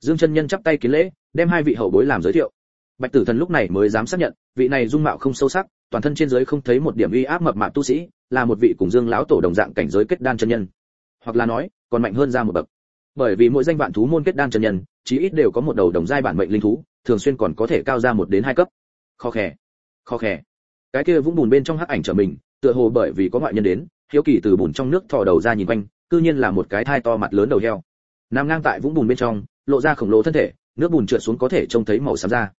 S1: Dương chân nhân chắp tay kiến lễ, đem hai vị hậu bối làm giới thiệu. Bạch tử thần lúc này mới dám xác nhận, vị này dung mạo không sâu sắc toàn thân trên giới không thấy một điểm uy áp mập mạp tu sĩ, là một vị cùng dương lão tổ đồng dạng cảnh giới kết đan chân nhân. Hoặc là nói, còn mạnh hơn ra một bậc. Bởi vì mỗi danh vạn thú môn kết đan chân nhân, chí ít đều có một đầu đồng giai bản mệnh linh thú, thường xuyên còn có thể cao ra một đến hai cấp. Kho khè. Kho khè. Cái kia vũng bùn bên trong hắc ảnh trở mình, tựa hồ bởi vì có ngoại nhân đến, hiếu kỳ từ bùn trong nước thò đầu ra nhìn quanh, cư nhiên là một cái thai to mặt lớn đầu heo. Nằm ngang tại vũng bùn bên trong, lộ ra khổng lồ thân thể, nước bùn trượt xuống có thể trông thấy màu xám da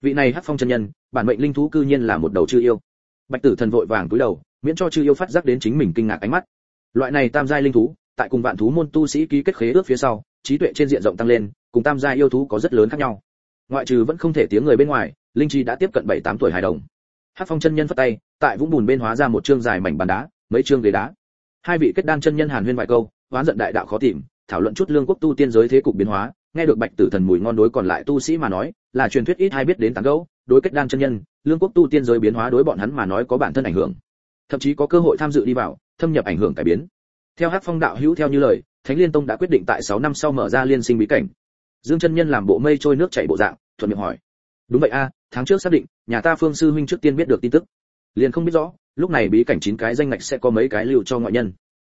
S1: vị này hắc phong chân nhân, bản mệnh linh thú cư nhiên là một đầu chư yêu. Bạch tử thần vội vàng cúi đầu, miễn cho chư yêu phát giác đến chính mình kinh ngạc ánh mắt. Loại này tam giai linh thú, tại cùng vạn thú môn tu sĩ ký kết khế ước phía sau, trí tuệ trên diện rộng tăng lên, cùng tam giai yêu thú có rất lớn khác nhau. Ngoại trừ vẫn không thể tiếng người bên ngoài, linh chi đã tiếp cận bảy tám tuổi hài đồng. Hắc phong chân nhân phất tay, tại vũng bùn bên hóa ra một chương dài mảnh bàn đá, mấy chương ghế đá. Hai vị kết đan chân nhân hàn huyên vài câu oán giận đại đạo khó tìm, thảo luận chút lương quốc tu tiên giới thế cục biến hóa nghe được bạch tử thần mùi ngon đối còn lại tu sĩ mà nói, là truyền thuyết ít hay biết đến tán gẫu, đối kết đan chân nhân, lương quốc tu tiên giới biến hóa đối bọn hắn mà nói có bản thân ảnh hưởng. Thậm chí có cơ hội tham dự đi vào, thâm nhập ảnh hưởng cải biến. Theo hắc phong đạo hữu theo như lời, thánh liên tông đã quyết định tại 6 năm sau mở ra liên sinh bí cảnh. Dương chân nhân làm bộ mây trôi nước chảy bộ dạng, thuận miệng hỏi. Đúng vậy a, tháng trước xác định, nhà ta phương sư huynh trước tiên biết được tin tức. Liền không biết rõ, lúc này bí cảnh chín cái danh ngạch sẽ có mấy cái lưu cho ngoại nhân.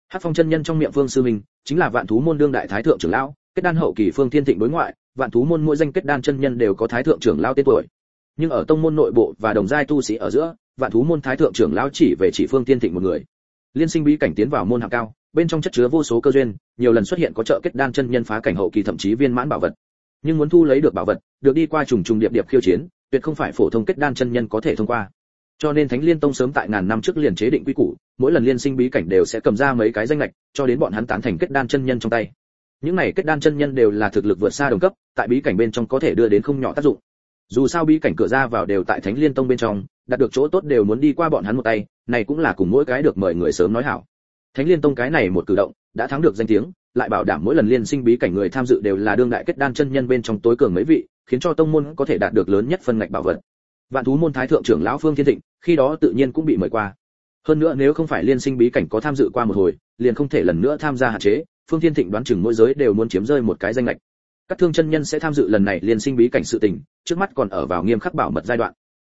S1: Hát phong chân nhân trong miệng phương sư huynh, chính là vạn thú môn đương đại thái thượng trưởng lão kết đan hậu kỳ phương thiên thịnh đối ngoại, vạn thú môn mỗi danh kết đan chân nhân đều có thái thượng trưởng lão tên tuổi. Nhưng ở tông môn nội bộ và đồng giai tu sĩ ở giữa, vạn thú môn thái thượng trưởng lão chỉ về chỉ phương thiên thịnh một người. Liên sinh bí cảnh tiến vào môn hạng cao, bên trong chất chứa vô số cơ duyên, nhiều lần xuất hiện có trợ kết đan chân nhân phá cảnh hậu kỳ thậm chí viên mãn bảo vật. Nhưng muốn thu lấy được bảo vật, được đi qua trùng trùng điệp điệp khiêu chiến, tuyệt không phải phổ thông kết đan chân nhân có thể thông qua. Cho nên thánh liên tông sớm tại ngàn năm trước liền chế định quy củ, mỗi lần liên sinh bí cảnh đều sẽ cầm ra mấy cái danh lệch, cho đến bọn hắn tán thành kết đan chân nhân trong tay những này kết đan chân nhân đều là thực lực vượt xa đồng cấp, tại bí cảnh bên trong có thể đưa đến không nhỏ tác dụng. Dù sao bí cảnh cửa ra vào đều tại thánh liên tông bên trong, đạt được chỗ tốt đều muốn đi qua bọn hắn một tay, này cũng là cùng mỗi cái được mời người sớm nói hảo. Thánh liên tông cái này một cử động, đã thắng được danh tiếng, lại bảo đảm mỗi lần liên sinh bí cảnh người tham dự đều là đương đại kết đan chân nhân bên trong tối cường mấy vị, khiến cho tông môn có thể đạt được lớn nhất phân ngạch bảo vật. Vạn thú môn thái thượng trưởng lão phương thiên thịnh, khi đó tự nhiên cũng bị mời qua. Hơn nữa nếu không phải liên sinh bí cảnh có tham dự qua một hồi, liền không thể lần nữa tham gia hạn chế phương thiên thịnh đoán chừng mỗi giới đều muốn chiếm rơi một cái danh lệch. Các thương chân nhân sẽ tham dự lần này liên sinh bí cảnh sự tình, trước mắt còn ở vào nghiêm khắc bảo mật giai đoạn.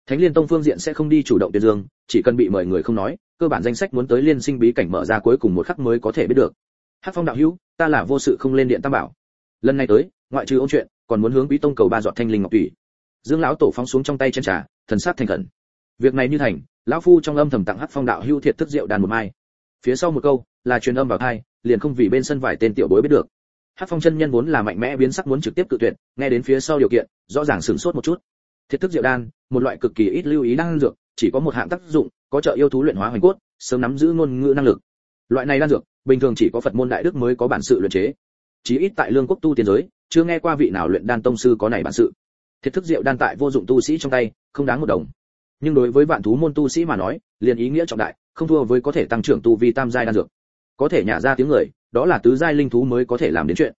S1: Thánh liên tông phương diện sẽ không đi chủ động tuyên dương, chỉ cần bị mời người không nói, cơ bản danh sách muốn tới liên sinh bí cảnh mở ra cuối cùng một khắc mới có thể biết được. Hát phong đạo hữu, ta là vô sự không lên điện tam bảo. Lần này tới, ngoại trừ ông chuyện, còn muốn hướng bí tông cầu ba dọn thanh linh ngọc thủy dương lão tổ phóng xuống trong tay chân trà, thần sát thành khẩn. Việc này như thành, lão phu trong âm thầm tặng Hát phong đạo hữu thiệt thức rượu đàn một mai phía sau một câu, là truyền âm vào thai, liền không vì bên sân vải tên tiểu bối biết được. Hát phong chân nhân vốn là mạnh mẽ biến sắc muốn trực tiếp cự tuyệt, nghe đến phía sau điều kiện, rõ ràng sửng sốt một chút. Thiết thức rượu đan, một loại cực kỳ ít lưu ý đan dược, chỉ có một hạng tác dụng, có trợ yêu thú luyện hóa hoành cốt, sớm nắm giữ ngôn ngữ năng lực. Loại này đan dược, bình thường chỉ có phật môn đại đức mới có bản sự luyện chế. Chí ít tại lương quốc tu tiên giới, chưa nghe qua vị nào luyện đan tông sư có này bản sự. Thiết thức rượu đan tại vô dụng tu sĩ trong tay, không đáng một đồng. Nhưng đối với vạn thú môn tu sĩ mà nói, liền ý nghĩa trọng đại không thua với có thể tăng trưởng tu vi tam giai đan dược. Có thể nhả ra tiếng người, đó là tứ giai linh thú mới có thể làm đến chuyện.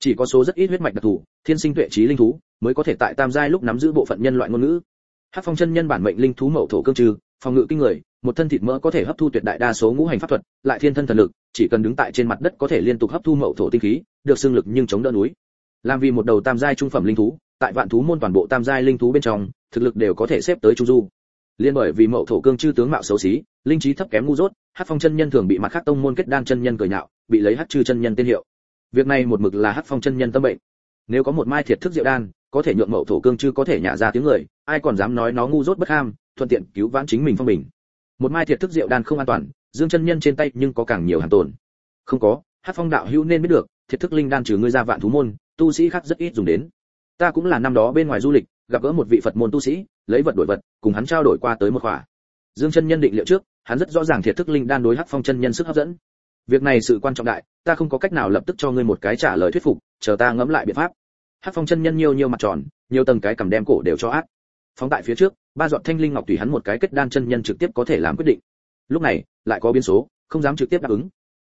S1: Chỉ có số rất ít huyết mạch đặc thù, thiên sinh tuệ trí linh thú, mới có thể tại tam giai lúc nắm giữ bộ phận nhân loại ngôn ngữ. Hát phong chân nhân bản mệnh linh thú mậu thổ cương trừ, phòng ngự kinh người, một thân thịt mỡ có thể hấp thu tuyệt đại đa số ngũ hành pháp thuật, lại thiên thân thần lực, chỉ cần đứng tại trên mặt đất có thể liên tục hấp thu mậu thổ tinh khí, được xương lực nhưng chống đỡ núi. Làm vì một đầu tam giai trung phẩm linh thú, tại vạn thú môn toàn bộ tam giai linh thú bên trong, thực lực đều có thể xếp tới trung du liên bởi vì mậu thổ cương chư tướng mạo xấu xí, linh trí thấp kém ngu dốt, hát phong chân nhân thường bị mặt khác tông môn kết đan chân nhân cười nhạo, bị lấy hát chư chân nhân tên hiệu. Việc này một mực là hát phong chân nhân tâm bệnh. Nếu có một mai thiệt thức diệu đan, có thể nhượng mậu thổ cương chư có thể nhả ra tiếng người, ai còn dám nói nó ngu dốt bất ham, thuận tiện cứu vãn chính mình phong bình. Một mai thiệt thức diệu đan không an toàn, dương chân nhân trên tay nhưng có càng nhiều hàng tồn. Không có, hát phong đạo hữu nên biết được, thiệt thức linh đan trừ ngươi ra vạn thú môn, tu sĩ khác rất ít dùng đến. Ta cũng là năm đó bên ngoài du lịch gặp gỡ một vị phật môn tu sĩ, lấy vật đổi vật, cùng hắn trao đổi qua tới một khỏa. Dương chân nhân định liệu trước, hắn rất rõ ràng thiệt thức linh đan đối hắc phong chân nhân sức hấp dẫn. Việc này sự quan trọng đại, ta không có cách nào lập tức cho ngươi một cái trả lời thuyết phục, chờ ta ngẫm lại biện pháp. Hắc phong chân nhân nhiều nhiều mặt tròn, nhiều tầng cái cầm đem cổ đều cho ác phóng tại phía trước, ba dọn thanh linh ngọc tùy hắn một cái kết đan chân nhân trực tiếp có thể làm quyết định. Lúc này, lại có biến số, không dám trực tiếp đáp ứng.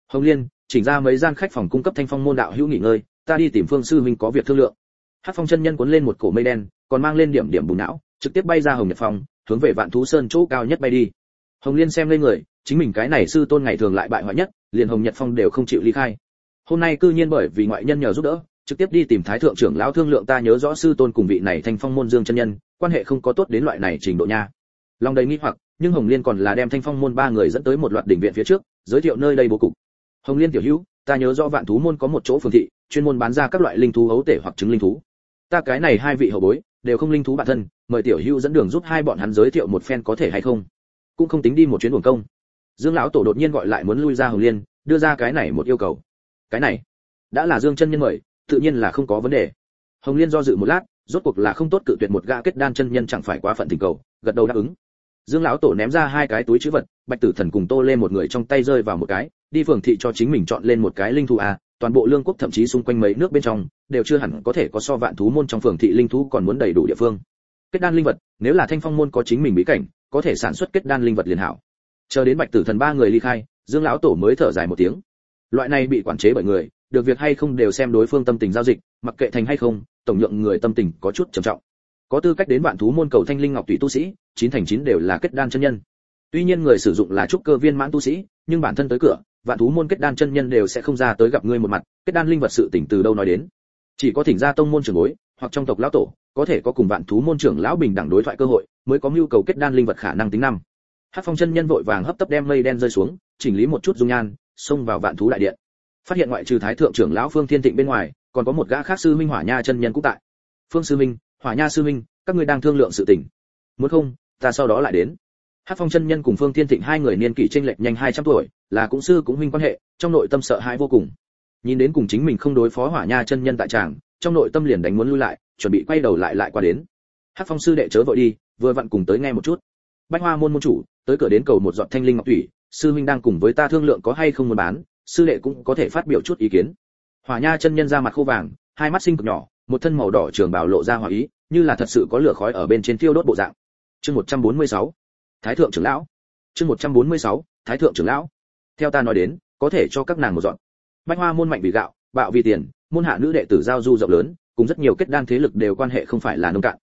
S1: Hồng liên, chỉnh ra mấy gian khách phòng cung cấp thanh phong môn đạo hữu nghỉ ngơi, ta đi tìm phương sư huynh có việc thương lượng. Hát phong chân nhân cuốn lên một cổ mây đen còn mang lên điểm điểm bùn não, trực tiếp bay ra hồng nhật phong, hướng về vạn thú sơn chỗ cao nhất bay đi. Hồng liên xem lên người, chính mình cái này sư tôn ngày thường lại bại hoại nhất, liền hồng nhật phong đều không chịu ly khai. Hôm nay cư nhiên bởi vì ngoại nhân nhờ giúp đỡ, trực tiếp đi tìm thái thượng trưởng lão thương lượng ta nhớ rõ sư tôn cùng vị này thanh phong môn dương chân nhân, quan hệ không có tốt đến loại này trình độ nha. Long đầy nghi hoặc, nhưng hồng liên còn là đem thanh phong môn ba người dẫn tới một loạt đỉnh viện phía trước, giới thiệu nơi đây bố cục. Hồng liên tiểu hữu, ta nhớ rõ vạn thú môn có một chỗ phường thị, chuyên môn bán ra các loại linh thú ấu tể hoặc trứng linh thú. Ta cái này hai vị hậu bối đều không linh thú bản thân, mời tiểu hưu dẫn đường giúp hai bọn hắn giới thiệu một phen có thể hay không. Cũng không tính đi một chuyến uổng công. Dương lão tổ đột nhiên gọi lại muốn lui ra hồng liên, đưa ra cái này một yêu cầu. Cái này, đã là dương chân nhân mời, tự nhiên là không có vấn đề. Hồng liên do dự một lát, rốt cuộc là không tốt cự tuyệt một gã kết đan chân nhân chẳng phải quá phận tình cầu, gật đầu đáp ứng. Dương lão tổ ném ra hai cái túi chữ vật, bạch tử thần cùng tô lên một người trong tay rơi vào một cái, đi phường thị cho chính mình chọn lên một cái linh thú a toàn bộ lương quốc thậm chí xung quanh mấy nước bên trong, đều chưa hẳn có thể có so vạn thú môn trong phường thị linh thú còn muốn đầy đủ địa phương. Kết đan linh vật, nếu là thanh phong môn có chính mình bí cảnh, có thể sản xuất kết đan linh vật liền hảo. Chờ đến bạch tử thần ba người ly khai, dương lão tổ mới thở dài một tiếng. Loại này bị quản chế bởi người, được việc hay không đều xem đối phương tâm tình giao dịch, mặc kệ thành hay không, tổng lượng người tâm tình có chút trầm trọng. Có tư cách đến vạn thú môn cầu thanh linh ngọc tụy tu sĩ, chín thành chín đều là kết đan chân nhân. Tuy nhiên người sử dụng là trúc cơ viên mãn tu sĩ, nhưng bản thân tới cửa vạn thú môn kết đan chân nhân đều sẽ không ra tới gặp ngươi một mặt, kết đan linh vật sự tỉnh từ đâu nói đến? Chỉ có thỉnh ra tông môn trưởng bối, hoặc trong tộc lão tổ, có thể có cùng vạn thú môn trưởng lão bình đẳng đối thoại cơ hội, mới có nhu cầu kết đan linh vật khả năng tính năm. Hát phong chân nhân vội vàng hấp tấp đem mây đen rơi xuống, chỉnh lý một chút dung nhan, xông vào vạn thú đại điện. Phát hiện ngoại trừ thái thượng trưởng lão phương thiên thịnh bên ngoài, còn có một gã khác sư minh hỏa nha chân nhân cũng tại. Phương sư minh, hỏa nha sư minh, các ngươi đang thương lượng sự tình. Muốn không, ta sau đó lại đến. Hát Phong chân nhân cùng Phương Thiên Thịnh hai người niên kỷ chênh lệch nhanh 200 tuổi, là cũng sư cũng huynh quan hệ, trong nội tâm sợ hãi vô cùng. Nhìn đến cùng chính mình không đối phó Hỏa Nha chân nhân tại tràng, trong nội tâm liền đánh muốn lui lại, chuẩn bị quay đầu lại lại qua đến. Hát Phong sư đệ chớ vội đi, vừa vặn cùng tới nghe một chút. Bách Hoa môn môn chủ, tới cửa đến cầu một giọt thanh linh ngọc thủy, sư huynh đang cùng với ta thương lượng có hay không muốn bán, sư đệ cũng có thể phát biểu chút ý kiến. Hỏa Nha chân nhân ra mặt khô vàng, hai mắt xinh cực nhỏ, một thân màu đỏ trường bào lộ ra hỏa ý, như là thật sự có lửa khói ở bên trên thiêu đốt bộ dạng. Chương 146. Thái thượng trưởng lão. Chương 146. Thái thượng trưởng lão. Theo ta nói đến, có thể cho các nàng một dọn. Bách Hoa môn mạnh vì gạo, bạo vì tiền, môn hạ nữ đệ tử giao du rộng lớn, cùng rất nhiều kết đan thế lực đều quan hệ không phải là nông cạn.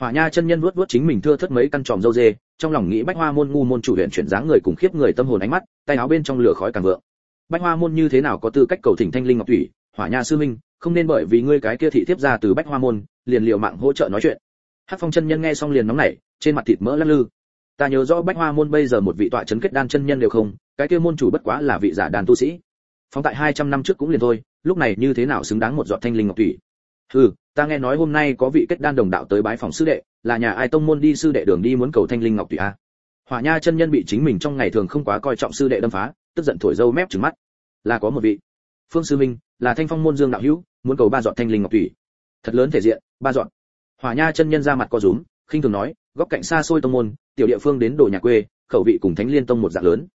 S1: Hỏa Nha chân nhân vuốt vuốt chính mình thưa thất mấy căn tròm dâu dê, trong lòng nghĩ Bách Hoa môn ngu môn chủ huyện chuyển dáng người cùng khiếp người tâm hồn ánh mắt, tay áo bên trong lửa khói càng vượng. Bách Hoa môn như thế nào có tư cách cầu thỉnh thanh linh ngọc thủy, Hỏa Nha sư minh, không nên bởi vì ngươi cái kia thị thiếp ra từ Bách Hoa môn, liền liều mạng hỗ trợ nói chuyện. Hắc Phong chân nhân nghe xong liền nóng nảy, trên mặt thịt mỡ lăn lư. Ta nhớ rõ Bách Hoa môn bây giờ một vị tọa chấn kết đan chân nhân đều không, cái kia môn chủ bất quá là vị giả đàn tu sĩ. Phong tại 200 năm trước cũng liền thôi, lúc này như thế nào xứng đáng một giọt thanh linh ngọc thủy. Hừ, ta nghe nói hôm nay có vị kết đan đồng đạo tới bái phòng sư đệ, là nhà ai tông môn đi sư đệ đường đi muốn cầu thanh linh ngọc thủy a. Hỏa Nha chân nhân bị chính mình trong ngày thường không quá coi trọng sư đệ đâm phá, tức giận thổi dâu mép trừng mắt. Là có một vị. Phương sư minh, là Thanh Phong môn Dương đạo hữu, muốn cầu ba giọt thanh linh ngọc thủy. Thật lớn thể diện, ba giọt. Hỏa Nha chân nhân ra mặt co rúm, khinh thường nói, góc cạnh xa xôi tông môn, tiểu địa phương đến đồ nhà quê, khẩu vị cùng Thánh Liên tông một dạng lớn.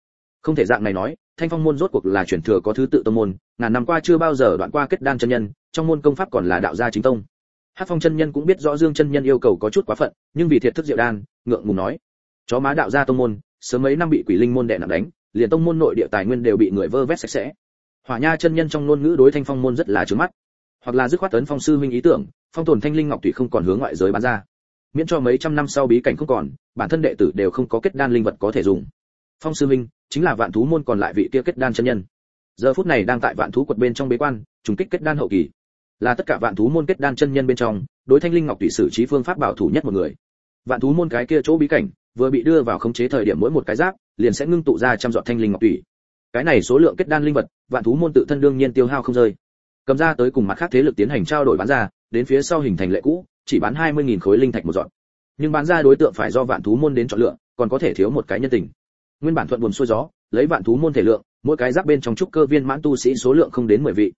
S1: Không thể dạng này nói, Thanh Phong môn rốt cuộc là truyền thừa có thứ tự tông môn, ngàn năm qua chưa bao giờ đoạn qua kết đan chân nhân, trong môn công pháp còn là đạo gia chính tông. Hắc Phong chân nhân cũng biết rõ Dương chân nhân yêu cầu có chút quá phận, nhưng vì thiệt thức diệu đan, ngượng ngùng nói, chó má đạo gia tông môn, sớm mấy năm bị quỷ linh môn đè nặng đánh, liền tông môn nội địa tài nguyên đều bị người vơ vét sạch sẽ. Hỏa Nha chân nhân trong ngôn ngữ đối Thanh Phong môn rất là trướng mắt, hoặc là dứt khoát tấn phong sư huynh ý tưởng, phong tồn thanh linh ngọc thủy không còn hướng ngoại giới bán ra, miễn cho mấy trăm năm sau bí cảnh không còn, bản thân đệ tử đều không có kết đan linh vật có thể dùng. Phong sư huynh chính là vạn thú môn còn lại vị kia kết đan chân nhân. Giờ phút này đang tại vạn thú quật bên trong bế quan, trùng kích kết đan hậu kỳ. Là tất cả vạn thú môn kết đan chân nhân bên trong, đối thanh linh ngọc tụy sử trí phương pháp bảo thủ nhất một người. Vạn thú môn cái kia chỗ bí cảnh, vừa bị đưa vào khống chế thời điểm mỗi một cái giáp, liền sẽ ngưng tụ ra trăm giọt thanh linh ngọc tụy Cái này số lượng kết đan linh vật, vạn thú môn tự thân đương nhiên tiêu hao không rơi. Cầm ra tới cùng mặt khác thế lực tiến hành trao đổi bán ra, đến phía sau hình thành lệ cũ, chỉ bán 20.000 khối linh thạch một dọn. Nhưng bán ra đối tượng phải do vạn thú môn đến chọn lựa, còn có thể thiếu một cái nhân tình. Nguyên bản thuận buồm xuôi gió, lấy vạn thú môn thể lượng, mỗi cái giáp bên trong trúc cơ viên mãn tu sĩ số lượng không đến 10 vị.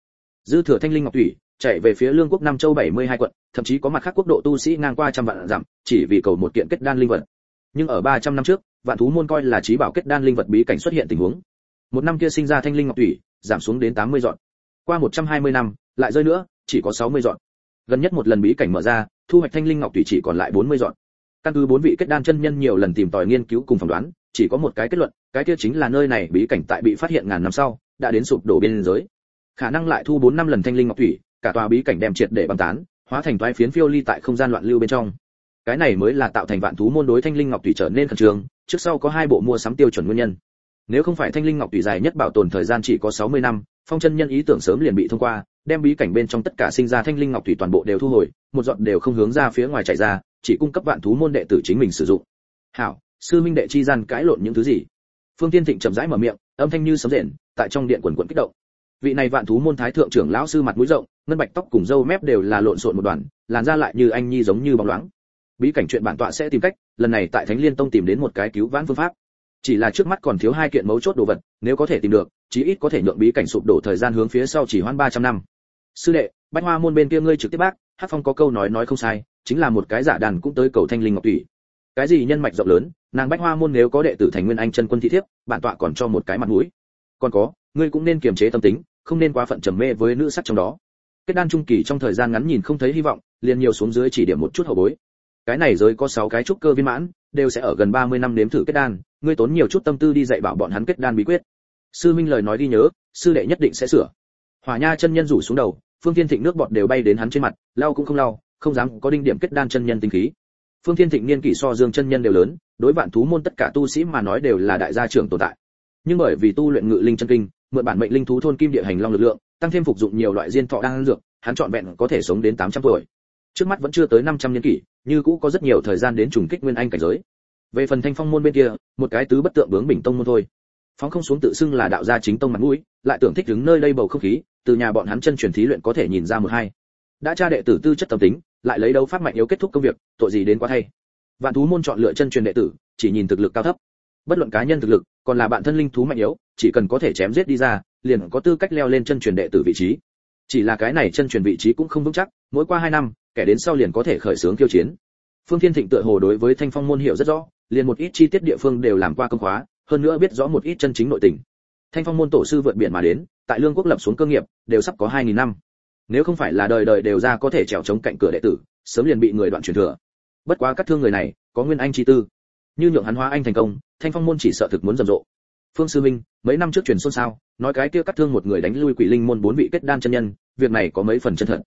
S1: Dư thừa thanh linh ngọc thủy, chạy về phía lương quốc Nam Châu 72 quận, thậm chí có mặt khác quốc độ tu sĩ ngang qua trăm vạn giảm, chỉ vì cầu một kiện kết đan linh vật. Nhưng ở 300 năm trước, vạn thú môn coi là trí bảo kết đan linh vật bí cảnh xuất hiện tình huống. Một năm kia sinh ra thanh linh ngọc thủy, giảm xuống đến 80 dọn. Qua 120 năm, lại rơi nữa, chỉ có 60 dọn. Gần nhất một lần bí cảnh mở ra, thu hoạch thanh linh ngọc thủy chỉ còn lại 40 dọn. Căn cứ bốn vị kết đan chân nhân nhiều lần tìm tòi nghiên cứu cùng phỏng đoán, chỉ có một cái kết luận, cái kia chính là nơi này bí cảnh tại bị phát hiện ngàn năm sau, đã đến sụp đổ biên giới. Khả năng lại thu 4 năm lần thanh linh ngọc thủy, cả tòa bí cảnh đem triệt để băng tán, hóa thành toái phiến phiêu ly tại không gian loạn lưu bên trong. Cái này mới là tạo thành vạn thú môn đối thanh linh ngọc thủy trở nên khẩn trương, trước sau có hai bộ mua sắm tiêu chuẩn nguyên nhân. Nếu không phải thanh linh ngọc thủy dài nhất bảo tồn thời gian chỉ có 60 năm, phong chân nhân ý tưởng sớm liền bị thông qua, đem bí cảnh bên trong tất cả sinh ra thanh linh ngọc thủy toàn bộ đều thu hồi, một giọt đều không hướng ra phía ngoài chảy ra, chỉ cung cấp vạn thú môn đệ tử chính mình sử dụng. Hảo, sư minh đệ chi gian cãi lộn những thứ gì? Phương Tiên Thịnh chậm rãi mở miệng, âm thanh như sấm rền, tại trong điện quần quần kích động. Vị này vạn thú môn thái thượng trưởng lão sư mặt mũi rộng, ngân bạch tóc cùng râu mép đều là lộn xộn một đoàn, làn da lại như anh nhi giống như bóng loáng. Bí cảnh chuyện bản tọa sẽ tìm cách, lần này tại Thánh Liên Tông tìm đến một cái cứu vãn phương pháp. Chỉ là trước mắt còn thiếu hai kiện mấu chốt đồ vật, nếu có thể tìm được, chí ít có thể nhượng bí cảnh sụp đổ thời gian hướng phía sau chỉ hoãn 300 năm. Sư đệ, Bách Hoa môn bên kia ngươi trực tiếp bác, Hắc Phong có câu nói nói không sai, chính là một cái giả đàn cũng tới cầu thanh linh ngọc thủy. Cái gì nhân mạch rộng lớn, nàng Bách Hoa môn nếu có đệ tử thành nguyên anh chân quân thị thiếp, bản tọa còn cho một cái mặt mũi. Còn có, ngươi cũng nên kiềm chế tâm tính, không nên quá phận trầm mê với nữ sắc trong đó. Kết đan trung kỳ trong thời gian ngắn nhìn không thấy hy vọng, liền nhiều xuống dưới chỉ điểm một chút hậu bối. Cái này giới có 6 cái trúc cơ viên mãn, đều sẽ ở gần 30 năm nếm thử kết đan, ngươi tốn nhiều chút tâm tư đi dạy bảo bọn hắn kết đan bí quyết. Sư Minh lời nói đi nhớ, sư đệ nhất định sẽ sửa. Hỏa Nha chân nhân rủ xuống đầu, Phương Thiên Thịnh nước bọt đều bay đến hắn trên mặt, lau cũng không lau, không dám có đinh điểm kết đan chân nhân tinh khí. Phương Thiên Thịnh niên kỷ so Dương chân nhân đều lớn, đối vạn thú môn tất cả tu sĩ mà nói đều là đại gia trưởng tồn tại. Nhưng bởi vì tu luyện ngự linh chân kinh, mượn bản mệnh linh thú thôn kim địa hành long lực lượng, tăng thêm phục dụng nhiều loại diên thọ đan dược, hắn chọn vẹn có thể sống đến 800 tuổi. Trước mắt vẫn chưa tới 500 niên kỷ, như cũ có rất nhiều thời gian đến trùng kích nguyên anh cảnh giới. Về phần Thanh Phong môn bên kia, một cái tứ bất tượng bướng bình tông môn thôi. Phóng không xuống tự xưng là đạo gia chính tông mặt mũi, lại tưởng thích đứng nơi đây bầu không khí, từ nhà bọn hắn chân truyền thí luyện có thể nhìn ra một hai. Đã cha đệ tử tư chất tâm tính, lại lấy đấu pháp mạnh yếu kết thúc công việc, tội gì đến quá thay. Vạn thú môn chọn lựa chân truyền đệ tử, chỉ nhìn thực lực cao thấp. bất luận cá nhân thực lực còn là bạn thân linh thú mạnh yếu chỉ cần có thể chém giết đi ra liền có tư cách leo lên chân truyền đệ tử vị trí chỉ là cái này chân truyền vị trí cũng không vững chắc mỗi qua hai năm kẻ đến sau liền có thể khởi xướng khiêu chiến phương thiên thịnh tựa hồ đối với thanh phong môn hiểu rất rõ liền một ít chi tiết địa phương đều làm qua công khóa hơn nữa biết rõ một ít chân chính nội tình thanh phong môn tổ sư vượt biển mà đến tại lương quốc lập xuống cơ nghiệp, đều sắp có hai nghìn năm. Nếu không phải là đời đời đều ra có thể trèo chống cạnh cửa đệ tử, sớm liền bị người đoạn truyền thừa. Bất quá các thương người này, có nguyên anh chi tư. Như nhượng hắn hóa anh thành công, thanh phong môn chỉ sợ thực muốn rầm rộ. Phương sư minh, mấy năm trước truyền xôn xao, nói cái kia cắt thương một người đánh lui quỷ linh môn bốn vị kết đan chân nhân, việc này có mấy phần chân thật.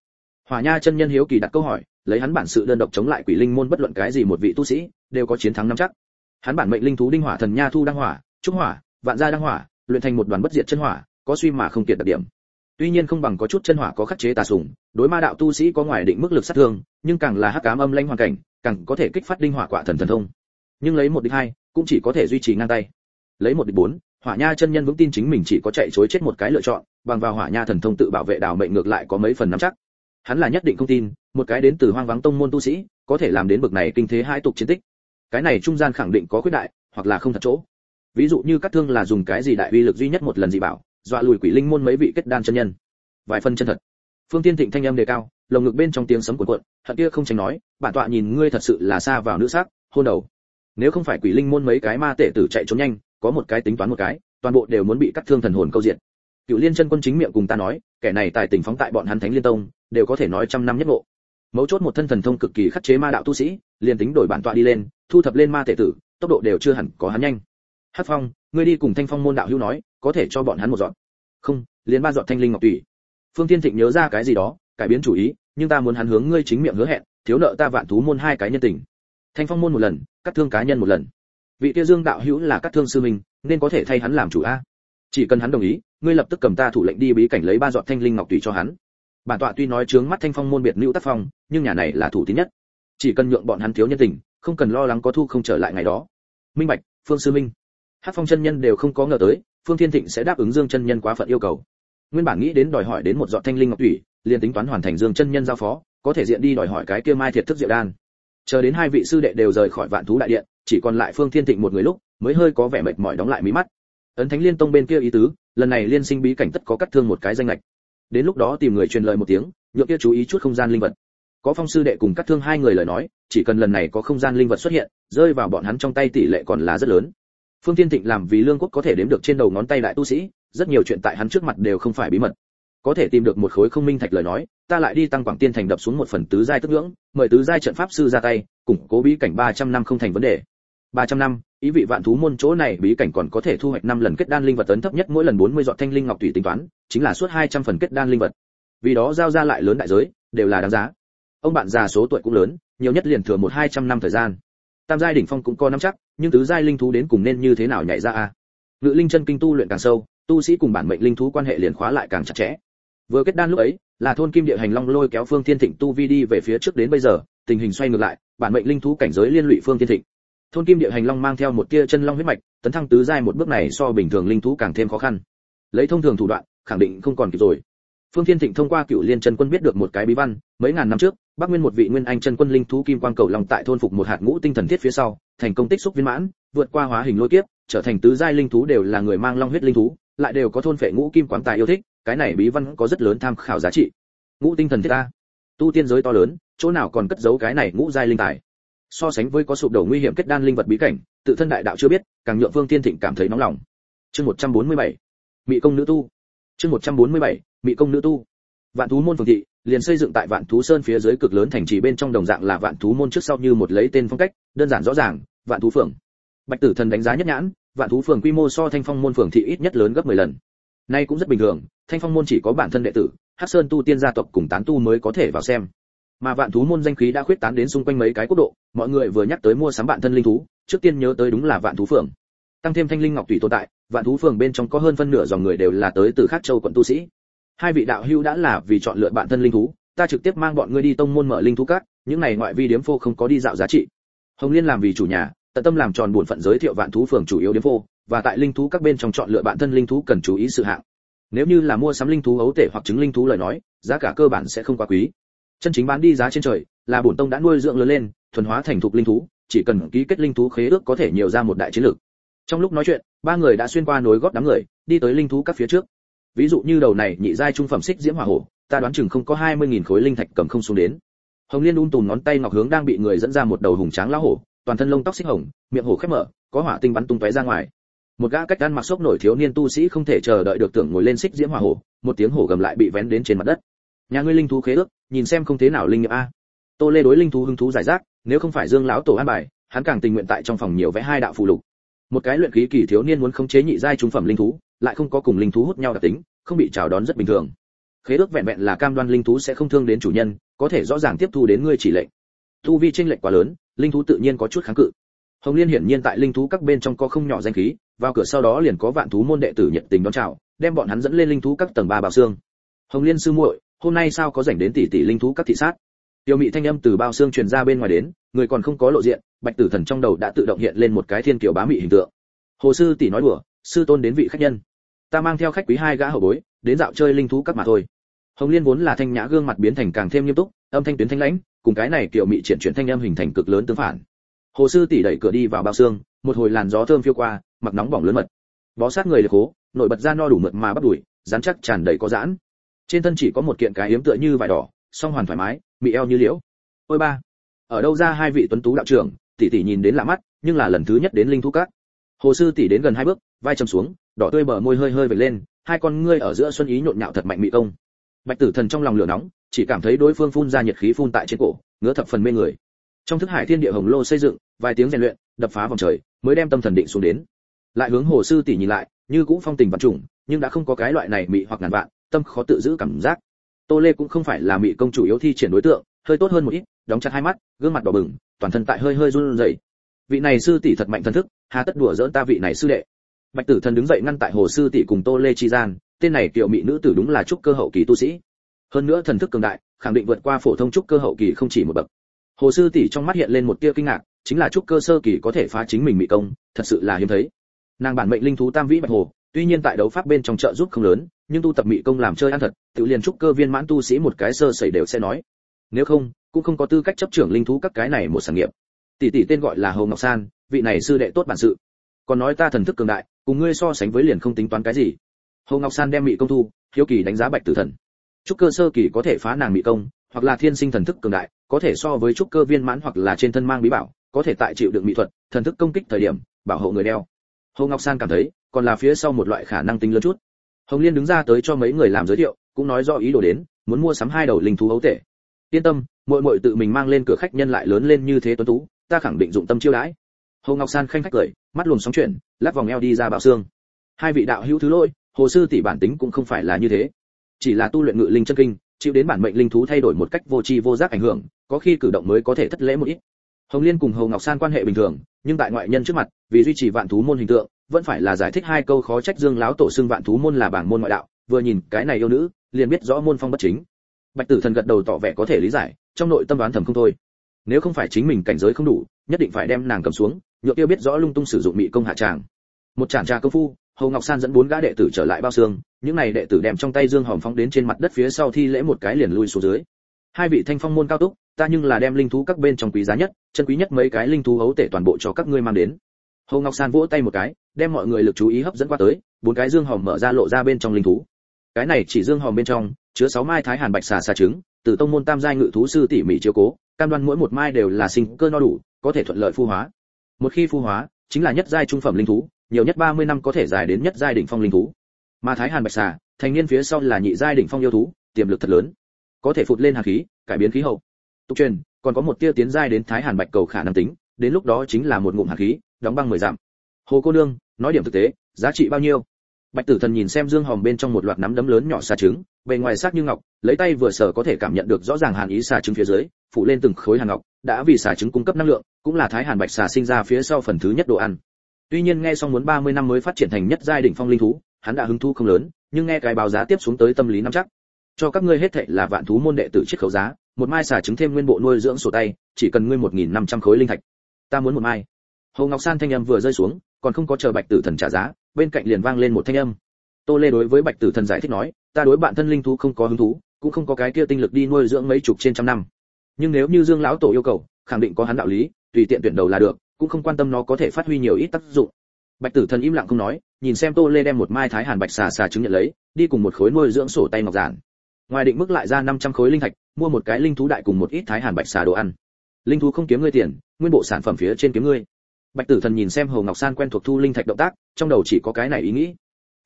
S1: Hỏa nha chân nhân hiếu kỳ đặt câu hỏi, lấy hắn bản sự đơn độc chống lại quỷ linh môn bất luận cái gì một vị tu sĩ, đều có chiến thắng năm chắc. Hắn bản mệnh linh thú đinh hỏa thần nha thu đăng hỏa, trúc hỏa, vạn gia đăng hỏa, luyện thành một đoàn bất diệt chân hỏa có suy mà không kiệt đặc điểm. Tuy nhiên không bằng có chút chân hỏa có khắc chế tà sủng đối ma đạo tu sĩ có ngoài định mức lực sát thương, nhưng càng là hắc ám âm lãnh hoàn cảnh, càng có thể kích phát linh hỏa quả thần thần thông. Nhưng lấy một địch hai, cũng chỉ có thể duy trì ngang tay. Lấy một địch bốn, hỏa nha chân nhân vững tin chính mình chỉ có chạy chối chết một cái lựa chọn, bằng vào hỏa nha thần thông tự bảo vệ đảo mệnh ngược lại có mấy phần nắm chắc. Hắn là nhất định không tin, một cái đến từ hoang vắng tông môn tu sĩ, có thể làm đến bậc này kinh thế hai tục chiến tích. Cái này trung gian khẳng định có khuyết đại, hoặc là không thật chỗ. Ví dụ như các thương là dùng cái gì đại uy lực duy nhất một lần dị bảo dọa lùi quỷ linh môn mấy vị kết đan chân nhân. Vài phân chân thật. Phương tiên thịnh thanh âm đề cao, lồng ngực bên trong tiếng sấm cuộn cuộn, hận kia không tránh nói, bản tọa nhìn ngươi thật sự là xa vào nữ sắc, hôn đầu. Nếu không phải quỷ linh môn mấy cái ma tể tử chạy trốn nhanh, có một cái tính toán một cái, toàn bộ đều muốn bị cắt thương thần hồn câu diện. Cựu liên chân quân chính miệng cùng ta nói, kẻ này tài tình phóng tại bọn hắn thánh liên tông, đều có thể nói trăm năm nhất ngộ. Mấu chốt một thân thần thông cực kỳ khắc chế ma đạo tu sĩ, liền tính đổi bản tọa đi lên, thu thập lên ma tể tử, tốc độ đều chưa hẳn có hắn nhanh. Hắc phong ngươi đi cùng thanh phong môn đạo hữu nói, có thể cho bọn hắn một dọn. Không, liền ba dọn thanh linh ngọc tùy phương tiên thịnh nhớ ra cái gì đó, cải biến chủ ý, nhưng ta muốn hắn hướng ngươi chính miệng hứa hẹn, thiếu nợ ta vạn thú môn hai cái nhân tình. Thanh phong môn một lần, cắt thương cá nhân một lần. Vị kia dương đạo hữu là cắt thương sư minh nên có thể thay hắn làm chủ a. Chỉ cần hắn đồng ý, ngươi lập tức cầm ta thủ lệnh đi bí cảnh lấy ba dọn thanh linh ngọc tùy cho hắn. Bản tọa tuy nói trướng mắt thanh phong môn biệt lưu tác phong, nhưng nhà này là thủ tín nhất. Chỉ cần nhượng bọn hắn thiếu nhân tình, không cần lo lắng có thu không trở lại ngày đó. Minh bạch, phương sư minh hát phong chân nhân đều không có ngờ tới, phương thiên thịnh sẽ đáp ứng dương chân nhân quá phận yêu cầu. Nguyên bản nghĩ đến đòi hỏi đến một dọn thanh linh ngọc thủy, liền tính toán hoàn thành dương chân nhân giao phó, có thể diện đi đòi hỏi cái kia mai thiệt thức diệu đan. Chờ đến hai vị sư đệ đều rời khỏi vạn thú đại điện, chỉ còn lại phương thiên thịnh một người lúc, mới hơi có vẻ mệt mỏi đóng lại mí mắt. Ấn thánh liên tông bên kia ý tứ, lần này liên sinh bí cảnh tất có cắt thương một cái danh lệch đến lúc đó tìm người truyền lời một tiếng, nhượng kia chú ý chút không gian linh vật. Có phong sư đệ cùng cắt thương hai người lời nói, chỉ cần lần này có không gian linh vật xuất hiện, rơi vào bọn hắn trong tay tỷ lệ còn là rất lớn phương tiên thịnh làm vì lương quốc có thể đếm được trên đầu ngón tay đại tu sĩ, rất nhiều chuyện tại hắn trước mặt đều không phải bí mật. Có thể tìm được một khối không minh thạch lời nói, ta lại đi tăng quảng tiên thành đập xuống một phần tứ giai tức ngưỡng, mời tứ giai trận pháp sư ra tay, củng cố bí cảnh 300 năm không thành vấn đề. 300 năm, ý vị vạn thú môn chỗ này bí cảnh còn có thể thu hoạch năm lần kết đan linh vật tấn thấp nhất mỗi lần 40 dọn thanh linh ngọc tùy tính toán, chính là suốt 200 phần kết đan linh vật. Vì đó giao ra lại lớn đại giới, đều là đáng giá. Ông bạn già số tuổi cũng lớn, nhiều nhất liền thừa một hai trăm năm thời gian. Tam giai đỉnh phong cũng có năm chắc nhưng tứ giai linh thú đến cùng nên như thế nào nhảy ra a? Ngự linh chân kinh tu luyện càng sâu, tu sĩ cùng bản mệnh linh thú quan hệ liền khóa lại càng chặt chẽ. Vừa kết đan lúc ấy, là thôn kim địa hành long lôi kéo phương thiên thịnh tu vi đi về phía trước đến bây giờ, tình hình xoay ngược lại, bản mệnh linh thú cảnh giới liên lụy phương thiên thịnh. Thôn kim địa hành long mang theo một tia chân long huyết mạch, tấn thăng tứ giai một bước này so bình thường linh thú càng thêm khó khăn. Lấy thông thường thủ đoạn, khẳng định không còn kịp rồi. Phương thiên thịnh thông qua cựu liên chân quân biết được một cái bí văn, mấy ngàn năm trước bắc nguyên một vị nguyên anh chân quân linh thú kim quang cầu long tại thôn phục một hạt ngũ tinh thần thiết phía sau, thành công tích xúc viên mãn, vượt qua hóa hình lôi kiếp, trở thành tứ giai linh thú đều là người mang long huyết linh thú, lại đều có thôn phệ ngũ kim quang tài yêu thích, cái này bí văn có rất lớn tham khảo giá trị. Ngũ tinh thần thiết ta tu tiên giới to lớn, chỗ nào còn cất giấu cái này ngũ giai linh tài? So sánh với có sụp đổ nguy hiểm kết đan linh vật bí cảnh, tự thân đại đạo chưa biết, càng nhượng vương tiên thịnh cảm thấy nóng lòng. Chương 147 mỹ công nữ tu. Chương 147 mỹ công nữ tu. Vạn thú môn phường thị liền xây dựng tại vạn thú sơn phía dưới cực lớn thành trì bên trong đồng dạng là vạn thú môn trước sau như một lấy tên phong cách, đơn giản rõ ràng, vạn thú phường. Bạch tử thần đánh giá nhất nhãn, vạn thú phường quy mô so thanh phong môn phường thị ít nhất lớn gấp 10 lần. Nay cũng rất bình thường, thanh phong môn chỉ có bản thân đệ tử, hắc sơn tu tiên gia tộc cùng tán tu mới có thể vào xem. Mà vạn thú môn danh khí đã khuyết tán đến xung quanh mấy cái quốc độ, mọi người vừa nhắc tới mua sắm bản thân linh thú, trước tiên nhớ tới đúng là vạn thú phường. Tăng thêm thanh linh ngọc tùy tồn tại, vạn thú phường bên trong có hơn phân nửa dòng người đều là tới từ khác châu quận tu sĩ hai vị đạo hữu đã là vì chọn lựa bản thân linh thú, ta trực tiếp mang bọn ngươi đi tông môn mở linh thú cát những này ngoại vi điếm phô không có đi dạo giá trị. Hồng liên làm vì chủ nhà, tận tâm làm tròn bổn phận giới thiệu vạn thú phường chủ yếu điếm phô, và tại linh thú các bên trong chọn lựa bản thân linh thú cần chú ý sự hạng. Nếu như là mua sắm linh thú ấu tể hoặc trứng linh thú lời nói, giá cả cơ bản sẽ không quá quý. Chân chính bán đi giá trên trời, là bổn tông đã nuôi dưỡng lớn lên, thuần hóa thành thục linh thú, chỉ cần ký kết linh thú khế ước có thể nhiều ra một đại chiến lược. Trong lúc nói chuyện, ba người đã xuyên qua nối gót đám người, đi tới linh thú các phía trước ví dụ như đầu này nhị giai trung phẩm xích diễm hỏa hổ, ta đoán chừng không có hai mươi nghìn khối linh thạch cầm không xuống đến. Hồng liên un tùm ngón tay ngọc hướng đang bị người dẫn ra một đầu hùng tráng lão hổ, toàn thân lông tóc xích hồng, miệng hổ khép mở, có hỏa tinh bắn tung tóe ra ngoài. Một gã cách ăn mặc sốc nổi thiếu niên tu sĩ không thể chờ đợi được tưởng ngồi lên xích diễm hỏa hổ, một tiếng hổ gầm lại bị vén đến trên mặt đất. Nhà ngươi linh thú khế ước, nhìn xem không thế nào linh nghiệm a. Tô lê đối linh thú hứng thú giải rác, nếu không phải dương lão tổ an bài, hắn càng tình nguyện tại trong phòng nhiều vẽ hai đạo phù lục. Một cái luyện khí kỳ thiếu niên muốn khống chế nhị giai trung phẩm linh thú lại không có cùng linh thú hút nhau đặc tính, không bị chào đón rất bình thường. Khế ước vẹn vẹn là cam đoan linh thú sẽ không thương đến chủ nhân, có thể rõ ràng tiếp thu đến ngươi chỉ lệnh. Tu vi tranh lệch quá lớn, linh thú tự nhiên có chút kháng cự. Hồng liên hiển nhiên tại linh thú các bên trong có không nhỏ danh khí, vào cửa sau đó liền có vạn thú môn đệ tử nhiệt tình đón chào, đem bọn hắn dẫn lên linh thú các tầng ba bao xương. Hồng liên sư muội, hôm nay sao có rảnh đến tỷ tỷ linh thú các thị sát? Tiêu mị thanh âm từ bao xương truyền ra bên ngoài đến, người còn không có lộ diện, bạch tử thần trong đầu đã tự động hiện lên một cái thiên kiều bá mị hình tượng. Hồ sư tỷ nói đùa, sư tôn đến vị khách nhân ta mang theo khách quý hai gã hậu bối, đến dạo chơi linh thú các mà thôi. Hồng liên vốn là thanh nhã gương mặt biến thành càng thêm nghiêm túc, âm thanh tuyến thanh lãnh, cùng cái này kiểu mị triển chuyển thanh âm hình thành cực lớn tương phản. Hồ sư tỷ đẩy cửa đi vào bao xương, một hồi làn gió thơm phiêu qua, mặc nóng bỏng lớn mật. Bó sát người lực hố nổi bật ra no đủ mượt mà bắt đuổi, rắn chắc tràn đầy có giãn. Trên thân chỉ có một kiện cái yếm tựa như vải đỏ, song hoàn thoải mái, mị eo như liễu. Ôi ba, ở đâu ra hai vị tuấn tú đạo trưởng? Tỷ tỷ nhìn đến lạ mắt, nhưng là lần thứ nhất đến linh thú các. Hồ sư tỷ đến gần hai bước, vai trầm xuống đỏ tươi bờ môi hơi hơi vệt lên, hai con ngươi ở giữa xuân ý nhộn nhạo thật mạnh mị công. Bạch tử thần trong lòng lửa nóng, chỉ cảm thấy đối phương phun ra nhiệt khí phun tại trên cổ, ngứa thập phần mê người. Trong thức hải thiên địa hồng lô xây dựng, vài tiếng rèn luyện, đập phá vòng trời, mới đem tâm thần định xuống đến. Lại hướng hồ sư tỷ nhìn lại, như cũng phong tình vật trùng, nhưng đã không có cái loại này mị hoặc ngàn vạn, tâm khó tự giữ cảm giác. Tô lê cũng không phải là mị công chủ yếu thi triển đối tượng, hơi tốt hơn một ít, đóng chặt hai mắt, gương mặt đỏ bừng, toàn thân tại hơi hơi run rẩy. Vị này sư tỷ thật mạnh thần thức, hà tất đùa dỡn ta vị này sư đệ bạch tử thần đứng dậy ngăn tại hồ sư tỷ cùng tô lê chi gian, tên này kiệu mị nữ tử đúng là trúc cơ hậu kỳ tu sĩ. Hơn nữa thần thức cường đại, khẳng định vượt qua phổ thông trúc cơ hậu kỳ không chỉ một bậc. Hồ sư tỷ trong mắt hiện lên một tia kinh ngạc, chính là trúc cơ sơ kỳ có thể phá chính mình mị công, thật sự là hiếm thấy. Nàng bản mệnh linh thú tam vĩ bạch hồ, tuy nhiên tại đấu pháp bên trong trợ giúp không lớn, nhưng tu tập mị công làm chơi ăn thật, tự liền trúc cơ viên mãn tu sĩ một cái sơ sẩy đều sẽ nói. Nếu không, cũng không có tư cách chấp trưởng linh thú các cái này một sản nghiệp. Tỷ tỷ tên gọi là hồ ngọc san, vị này sư đệ tốt bản sự. Còn nói ta thần thức cường đại cùng ngươi so sánh với liền không tính toán cái gì. Hồ ngọc san đem mị công thu, hiếu kỳ đánh giá bạch tử thần. Trúc cơ sơ kỳ có thể phá nàng mị công, hoặc là thiên sinh thần thức cường đại, có thể so với trúc cơ viên mãn hoặc là trên thân mang bí bảo, có thể tại chịu được mỹ thuật, thần thức công kích thời điểm, bảo hộ người đeo. Hồ ngọc san cảm thấy, còn là phía sau một loại khả năng tính lớn chút. Hồng liên đứng ra tới cho mấy người làm giới thiệu, cũng nói do ý đồ đến, muốn mua sắm hai đầu linh thú ấu tể. Yên tâm, muội muội tự mình mang lên cửa khách nhân lại lớn lên như thế tuấn tú, ta khẳng định dụng tâm chiêu đãi hồ ngọc san khanh khách cười, mắt luồn sóng chuyển, lắc vòng eo đi ra bạo xương. Hai vị đạo hữu thứ lỗi, hồ sư tỷ bản tính cũng không phải là như thế. Chỉ là tu luyện ngự linh chân kinh, chịu đến bản mệnh linh thú thay đổi một cách vô tri vô giác ảnh hưởng, có khi cử động mới có thể thất lễ một ít. Hồng liên cùng hồ ngọc san quan hệ bình thường, nhưng tại ngoại nhân trước mặt, vì duy trì vạn thú môn hình tượng, vẫn phải là giải thích hai câu khó trách dương láo tổ xưng vạn thú môn là bảng môn ngoại đạo, vừa nhìn cái này yêu nữ, liền biết rõ môn phong bất chính. Bạch tử thần gật đầu tỏ vẻ có thể lý giải, trong nội tâm đoán thầm không thôi. Nếu không phải chính mình cảnh giới không đủ, nhất định phải đem nàng cầm xuống nhược tiêu biết rõ lung tung sử dụng mỹ công hạ tràng. Một chản trà công phu, hồ ngọc san dẫn bốn gã đệ tử trở lại bao xương, những này đệ tử đem trong tay dương hòm phóng đến trên mặt đất phía sau thi lễ một cái liền lui xuống dưới. Hai vị thanh phong môn cao túc, ta nhưng là đem linh thú các bên trong quý giá nhất, chân quý nhất mấy cái linh thú hấu tể toàn bộ cho các ngươi mang đến. Hồ ngọc san vỗ tay một cái, đem mọi người lực chú ý hấp dẫn qua tới, bốn cái dương hòm mở ra lộ ra bên trong linh thú. Cái này chỉ dương hòm bên trong, chứa sáu mai thái hàn bạch xà xà trứng, từ tông môn tam giai ngự thú sư tỉ mỉ chiếu cố, cam đoan mỗi một mai đều là sinh cơ no đủ, có thể thuận lợi phu hóa một khi phu hóa, chính là nhất giai trung phẩm linh thú, nhiều nhất 30 năm có thể dài đến nhất giai đỉnh phong linh thú. Mà thái hàn bạch xà, thành niên phía sau là nhị giai đỉnh phong yêu thú, tiềm lực thật lớn, có thể phụt lên hàn khí, cải biến khí hậu. Tục truyền, còn có một tia tiến giai đến thái hàn bạch cầu khả năng tính, đến lúc đó chính là một ngụm hàn khí, đóng băng mười giảm hồ cô nương, nói điểm thực tế, giá trị bao nhiêu? Bạch tử thần nhìn xem dương hòm bên trong một loạt nắm đấm lớn nhỏ xà trứng, bề ngoài sắc như ngọc, lấy tay vừa sở có thể cảm nhận được rõ ràng hàn ý xà trứng phía dưới, phủ lên từng khối hàn ngọc đã vì xà trứng cung cấp năng lượng, cũng là thái hàn bạch xà sinh ra phía sau phần thứ nhất đồ ăn. Tuy nhiên nghe xong muốn 30 năm mới phát triển thành nhất giai đỉnh phong linh thú, hắn đã hứng thú không lớn, nhưng nghe cái báo giá tiếp xuống tới tâm lý nắm chắc. Cho các ngươi hết thảy là vạn thú môn đệ tử chiết khấu giá, một mai xà trứng thêm nguyên bộ nuôi dưỡng sổ tay, chỉ cần ngươi 1500 khối linh thạch. Ta muốn một mai. Hồ ngọc san thanh âm vừa rơi xuống, còn không có chờ bạch tử thần trả giá, bên cạnh liền vang lên một thanh âm. Tô lê đối với bạch tử thần giải thích nói, ta đối bạn thân linh thú không có hứng thú, cũng không có cái kia tinh lực đi nuôi dưỡng mấy chục trên trăm năm nhưng nếu như dương lão tổ yêu cầu, khẳng định có hắn đạo lý, tùy tiện tuyển đầu là được, cũng không quan tâm nó có thể phát huy nhiều ít tác dụng. Bạch tử thần im lặng không nói, nhìn xem tô lê đem một mai thái hàn bạch xà xà chứng nhận lấy, đi cùng một khối nuôi dưỡng sổ tay ngọc giản. Ngoài định mức lại ra 500 khối linh thạch, mua một cái linh thú đại cùng một ít thái hàn bạch xà đồ ăn. Linh thú không kiếm ngươi tiền, nguyên bộ sản phẩm phía trên kiếm ngươi. Bạch tử thần nhìn xem hồ ngọc san quen thuộc thu linh thạch động tác, trong đầu chỉ có cái này ý nghĩ.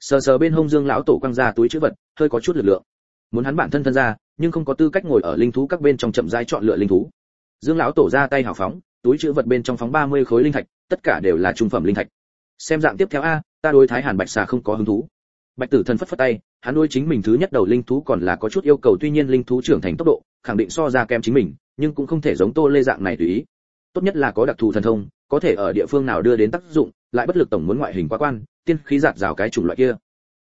S1: Sờ sờ bên hông dương lão tổ quăng ra túi chữ vật, hơi có chút lực lượng. Muốn hắn bản thân thân ra nhưng không có tư cách ngồi ở linh thú các bên trong chậm rãi chọn lựa linh thú. Dương lão tổ ra tay hào phóng, túi chữ vật bên trong phóng 30 khối linh thạch, tất cả đều là trung phẩm linh thạch. Xem dạng tiếp theo a, ta đối thái hàn bạch xà không có hứng thú. Bạch tử thần phất phất tay, hắn đối chính mình thứ nhất đầu linh thú còn là có chút yêu cầu, tuy nhiên linh thú trưởng thành tốc độ, khẳng định so ra kém chính mình, nhưng cũng không thể giống tô lê dạng này tùy ý. Tốt nhất là có đặc thù thần thông, có thể ở địa phương nào đưa đến tác dụng, lại bất lực tổng muốn ngoại hình quá quan, tiên khí giạt rào cái chủng loại kia.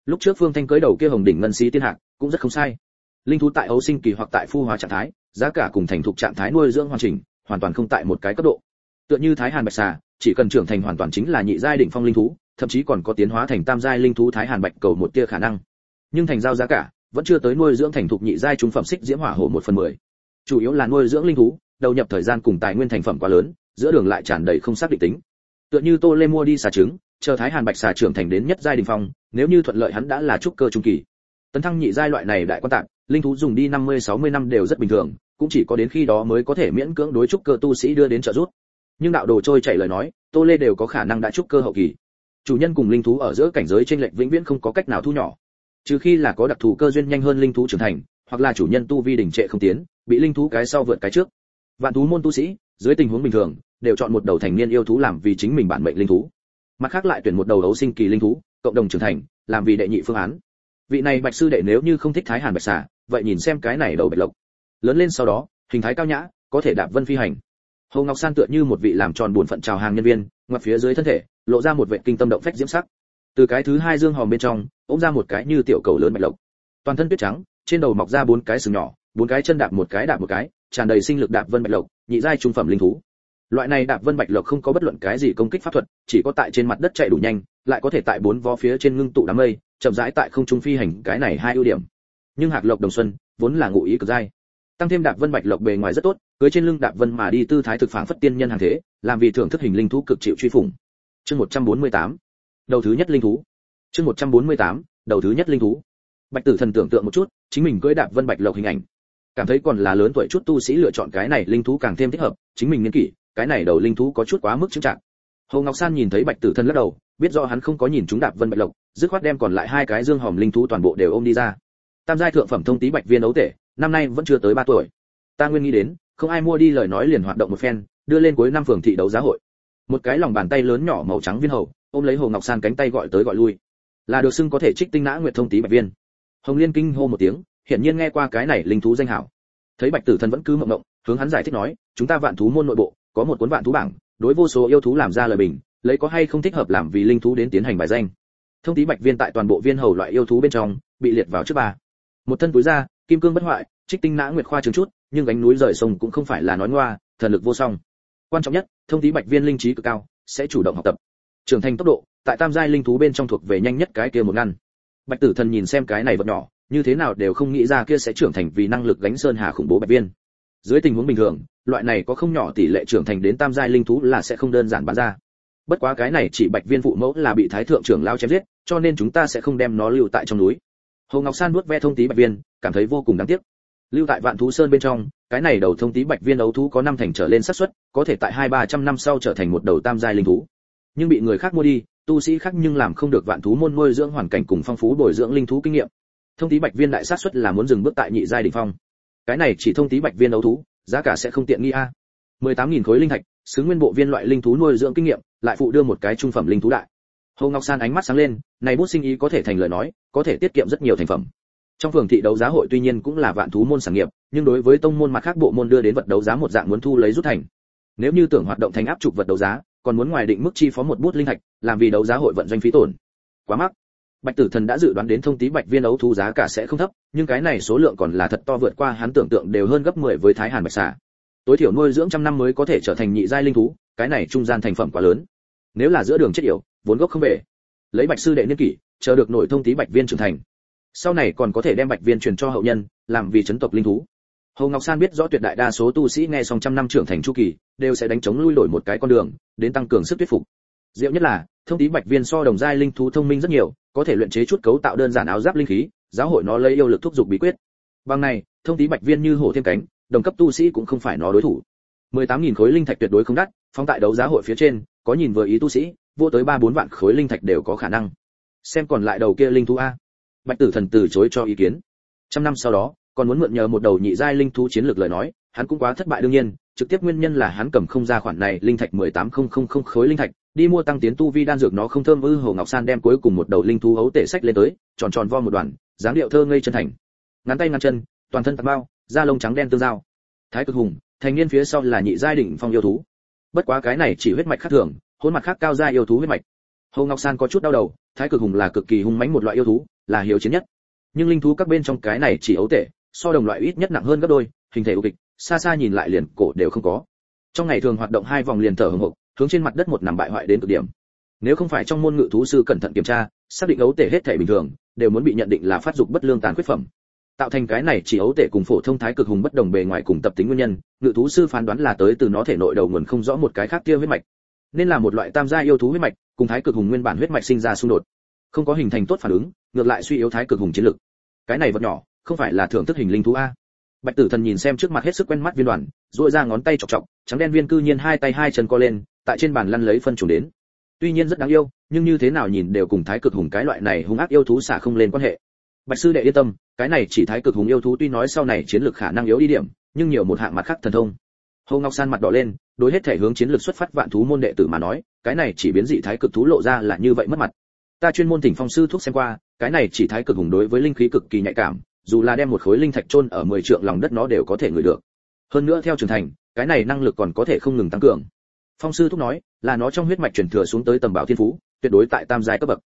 S1: Lúc trước phương thanh cưới đầu kia hồng đỉnh ngân sĩ tiên hạc, cũng rất không sai linh thú tại ấu sinh kỳ hoặc tại phu hóa trạng thái, giá cả cùng thành thục trạng thái nuôi dưỡng hoàn chỉnh, hoàn toàn không tại một cái cấp độ. Tựa như thái hàn bạch xà, chỉ cần trưởng thành hoàn toàn chính là nhị giai đỉnh phong linh thú, thậm chí còn có tiến hóa thành tam giai linh thú thái hàn bạch cầu một tia khả năng. Nhưng thành giao giá cả, vẫn chưa tới nuôi dưỡng thành thục nhị giai trung phẩm xích diễm hỏa hổ một phần mười. Chủ yếu là nuôi dưỡng linh thú, đầu nhập thời gian cùng tài nguyên thành phẩm quá lớn, giữa đường lại tràn đầy không xác định tính. Tựa như tô lê mua đi xà trứng, chờ thái hàn bạch xà trưởng thành đến nhất giai đình phong, nếu như thuận lợi hắn đã là trúc cơ trung kỳ. Tấn thăng nhị giai loại này đại quan tạng linh thú dùng đi năm mươi, sáu mươi năm đều rất bình thường, cũng chỉ có đến khi đó mới có thể miễn cưỡng đối trúc cơ tu sĩ đưa đến trợ giúp. Nhưng đạo đồ trôi chảy lời nói, tô lê đều có khả năng đã trúc cơ hậu kỳ. Chủ nhân cùng linh thú ở giữa cảnh giới trên lệch vĩnh viễn không có cách nào thu nhỏ. Trừ khi là có đặc thù cơ duyên nhanh hơn linh thú trưởng thành, hoặc là chủ nhân tu vi đỉnh trệ không tiến, bị linh thú cái sau vượt cái trước. Vạn thú môn tu sĩ, dưới tình huống bình thường, đều chọn một đầu thành niên yêu thú làm vì chính mình bản mệnh linh thú. Mặt khác lại tuyển một đầu đấu sinh kỳ linh thú, cộng đồng trưởng thành, làm vì đệ nhị phương án vị này bạch sư đệ nếu như không thích thái hàn bạch xà, vậy nhìn xem cái này đầu bạch lộc. Lớn lên sau đó, hình thái cao nhã, có thể đạp vân phi hành. Hồ ngọc san tựa như một vị làm tròn buồn phận chào hàng nhân viên, ngoặt phía dưới thân thể, lộ ra một vệ kinh tâm động phách diễm sắc. Từ cái thứ hai dương hòm bên trong, ôm ra một cái như tiểu cầu lớn bạch lộc. Toàn thân tuyết trắng, trên đầu mọc ra bốn cái sừng nhỏ, bốn cái chân đạp một cái đạp một cái, tràn đầy sinh lực đạp vân bạch lộc, nhị giai trung phẩm linh thú loại này đạp vân bạch lộc không có bất luận cái gì công kích pháp thuật, chỉ có tại trên mặt đất chạy đủ nhanh, lại có thể tại bốn vó phía trên ngưng tụ đám mây, chậm rãi tại không trung phi hành cái này hai ưu điểm. Nhưng hạc lộc đồng xuân vốn là ngụ ý cực dai. Tăng thêm đạp vân bạch lộc bề ngoài rất tốt, cưới trên lưng đạp vân mà đi tư thái thực phản phất tiên nhân hàng thế, làm vì thưởng thức hình linh thú cực chịu truy phủng. Chương 148 đầu thứ nhất linh thú. Chương 148 đầu thứ nhất linh thú. Bạch tử thần tưởng tượng một chút, chính mình cưỡi đạp vân bạch lộc hình ảnh. Cảm thấy còn là lớn tuổi chút tu sĩ lựa chọn cái này linh thú càng thêm thích hợp, chính mình nghiên kỷ cái này đầu linh thú có chút quá mức chứng trạng hồ ngọc san nhìn thấy bạch tử thần lắc đầu, biết rõ hắn không có nhìn chúng đạp vân bạch lộc, dứt khoát đem còn lại hai cái dương hòm linh thú toàn bộ đều ôm đi ra. Tam giai thượng phẩm thông tí bạch viên ấu tể, năm nay vẫn chưa tới ba tuổi. Ta nguyên nghĩ đến, không ai mua đi lời nói liền hoạt động một phen, đưa lên cuối năm phường thị đấu giá hội. Một cái lòng bàn tay lớn nhỏ màu trắng viên hầu, ôm lấy hồ ngọc san cánh tay gọi tới gọi lui. Là được xưng có thể trích tinh nã nguyệt thông tí bạch viên. Hồng liên kinh hô một tiếng, hiển nhiên nghe qua cái này linh thú danh hảo. Thấy bạch tử thần vẫn cứ mộng mộng, hướng hắn giải thích nói, chúng ta vạn thú môn nội bộ có một cuốn vạn thú bảng, đối vô số yêu thú làm ra lời bình, lấy có hay không thích hợp làm vì linh thú đến tiến hành bài danh. Thông tí bạch viên tại toàn bộ viên hầu loại yêu thú bên trong, bị liệt vào trước ba. Một thân túi ra kim cương bất hoại, trích tinh nã nguyệt khoa trường chút, nhưng gánh núi rời sông cũng không phải là nói ngoa, thần lực vô song. Quan trọng nhất, thông tí bạch viên linh trí cực cao, sẽ chủ động học tập. Trưởng thành tốc độ, tại tam giai linh thú bên trong thuộc về nhanh nhất cái kia một ngăn. Bạch tử thần nhìn xem cái này vật nhỏ, như thế nào đều không nghĩ ra kia sẽ trưởng thành vì năng lực gánh sơn hà khủng bố bạch viên dưới tình huống bình thường, loại này có không nhỏ tỷ lệ trưởng thành đến tam giai linh thú là sẽ không đơn giản bán ra. Bất quá cái này chỉ bạch viên phụ mẫu là bị thái thượng trưởng lao chém giết, cho nên chúng ta sẽ không đem nó lưu tại trong núi. Hồ ngọc san nuốt ve thông tí bạch viên, cảm thấy vô cùng đáng tiếc. Lưu tại vạn thú sơn bên trong, cái này đầu thông tí bạch viên ấu thú có năm thành trở lên xác suất, có thể tại hai ba trăm năm sau trở thành một đầu tam giai linh thú. Nhưng bị người khác mua đi, tu sĩ khác nhưng làm không được vạn thú môn nuôi dưỡng hoàn cảnh cùng phong phú bồi dưỡng linh thú kinh nghiệm. Thông tí bạch viên đại xác suất là muốn dừng bước tại nhị giai đỉnh phong cái này chỉ thông tí bạch viên đấu thú, giá cả sẽ không tiện nghi a. mười tám nghìn khối linh thạch xứ nguyên bộ viên loại linh thú nuôi dưỡng kinh nghiệm, lại phụ đưa một cái trung phẩm linh thú đại. Hồ ngọc san ánh mắt sáng lên, này bút sinh ý có thể thành lời nói, có thể tiết kiệm rất nhiều thành phẩm. Trong phường thị đấu giá hội tuy nhiên cũng là vạn thú môn sản nghiệp, nhưng đối với tông môn mặt khác bộ môn đưa đến vật đấu giá một dạng muốn thu lấy rút thành. Nếu như tưởng hoạt động thành áp trục vật đấu giá, còn muốn ngoài định mức chi phó một bút linh thạch, làm vì đấu giá hội vận doanh phí tổn. Quá mắc bạch tử thần đã dự đoán đến thông tí bạch viên đấu thu giá cả sẽ không thấp nhưng cái này số lượng còn là thật to vượt qua hắn tưởng tượng đều hơn gấp 10 với thái hàn bạch xà. Tối thiểu nuôi dưỡng trăm năm mới có thể trở thành nhị giai linh thú cái này trung gian thành phẩm quá lớn. Nếu là giữa đường chết yểu vốn gốc không về. Lấy bạch sư đệ niên kỷ chờ được nổi thông tí bạch viên trưởng thành. Sau này còn có thể đem bạch viên truyền cho hậu nhân làm vì chấn tộc linh thú. Hồ Ngọc San biết rõ tuyệt đại đa số tu sĩ nghe xong trăm năm trưởng thành chu kỳ, đều sẽ đánh chống lui đổi một cái con đường, đến tăng cường sức thuyết phục. Diệu nhất là, thông tí bạch viên so đồng giai linh thú thông minh rất nhiều có thể luyện chế chút cấu tạo đơn giản áo giáp linh khí, giáo hội nó lấy yêu lực thúc giục bí quyết. Bằng này, thông tí bạch viên như hổ thêm cánh, đồng cấp tu sĩ cũng không phải nó đối thủ. 18.000 khối linh thạch tuyệt đối không đắt phong tại đấu giá hội phía trên, có nhìn vừa ý tu sĩ, vô tới ba bốn vạn khối linh thạch đều có khả năng. Xem còn lại đầu kia linh thú a. Bạch tử thần từ chối cho ý kiến. Trăm năm sau đó, còn muốn mượn nhờ một đầu nhị giai linh thú chiến lược lời nói, hắn cũng quá thất bại đương nhiên, trực tiếp nguyên nhân là hắn cầm không ra khoản này linh thạch 18000 khối linh thạch đi mua tăng tiến tu vi đan dược nó không thơm ư, hồ ngọc san đem cuối cùng một đầu linh thú hấu tể sách lên tới, tròn tròn vo một đoàn dáng điệu thơ ngây chân thành. Ngắn tay ngắn chân, toàn thân tạt bao da lông trắng đen tương giao. Thái cực hùng, thành niên phía sau là nhị giai đỉnh phong yêu thú. Bất quá cái này chỉ huyết mạch khác thường hôn mặt khác cao giai yêu thú huyết mạch. Hồ ngọc san có chút đau đầu, thái cực hùng là cực kỳ hung mãnh một loại yêu thú, là hiếu chiến nhất. Nhưng linh thú các bên trong cái này chỉ ấu tể, so đồng loại ít nhất nặng hơn gấp đôi, hình thể ưu kịch, xa xa nhìn lại liền cổ đều không có. Trong ngày thường hoạt động hai vòng liền thở hồng hộc hướng trên mặt đất một nằm bại hoại đến cực điểm. Nếu không phải trong môn ngự thú sư cẩn thận kiểm tra, xác định ấu tể hết thể bình thường, đều muốn bị nhận định là phát dục bất lương tàn khuyết phẩm. Tạo thành cái này chỉ ấu tể cùng phổ thông thái cực hùng bất đồng bề ngoài cùng tập tính nguyên nhân, ngự thú sư phán đoán là tới từ nó thể nội đầu nguồn không rõ một cái khác kia huyết mạch. Nên là một loại tam gia yêu thú huyết mạch, cùng thái cực hùng nguyên bản huyết mạch sinh ra xung đột. Không có hình thành tốt phản ứng, ngược lại suy yếu thái cực hùng chiến lực. Cái này vật nhỏ, không phải là thưởng thức hình linh thú a. Bạch tử thần nhìn xem trước mặt hết sức quen mắt viên đoàn, duỗi ra ngón tay chọc chọc, trắng đen viên cư nhiên hai tay hai chân co lên tại trên bàn lăn lấy phân trùng đến tuy nhiên rất đáng yêu nhưng như thế nào nhìn đều cùng thái cực hùng cái loại này hung ác yêu thú xả không lên quan hệ bạch sư đệ yên tâm cái này chỉ thái cực hùng yêu thú tuy nói sau này chiến lược khả năng yếu đi điểm nhưng nhiều một hạng mặt khác thần thông hầu Ngọc San mặt đỏ lên, đối hết thể hướng chiến lược xuất phát vạn thú môn đệ tử mà nói, cái này chỉ biến dị thái cực thú lộ ra là như vậy mất mặt. Ta chuyên môn thỉnh phong sư thuốc xem qua, cái này chỉ thái cực hùng đối với linh khí cực kỳ nhạy cảm, dù là đem một khối linh thạch chôn ở 10 trượng lòng đất nó đều có thể ngửi được. Hơn nữa theo trưởng thành, cái này năng lực còn có thể không ngừng tăng cường. Phong sư thúc nói, là nó trong huyết mạch truyền thừa xuống tới tầm bảo thiên phú, tuyệt đối tại tam giai cấp bậc.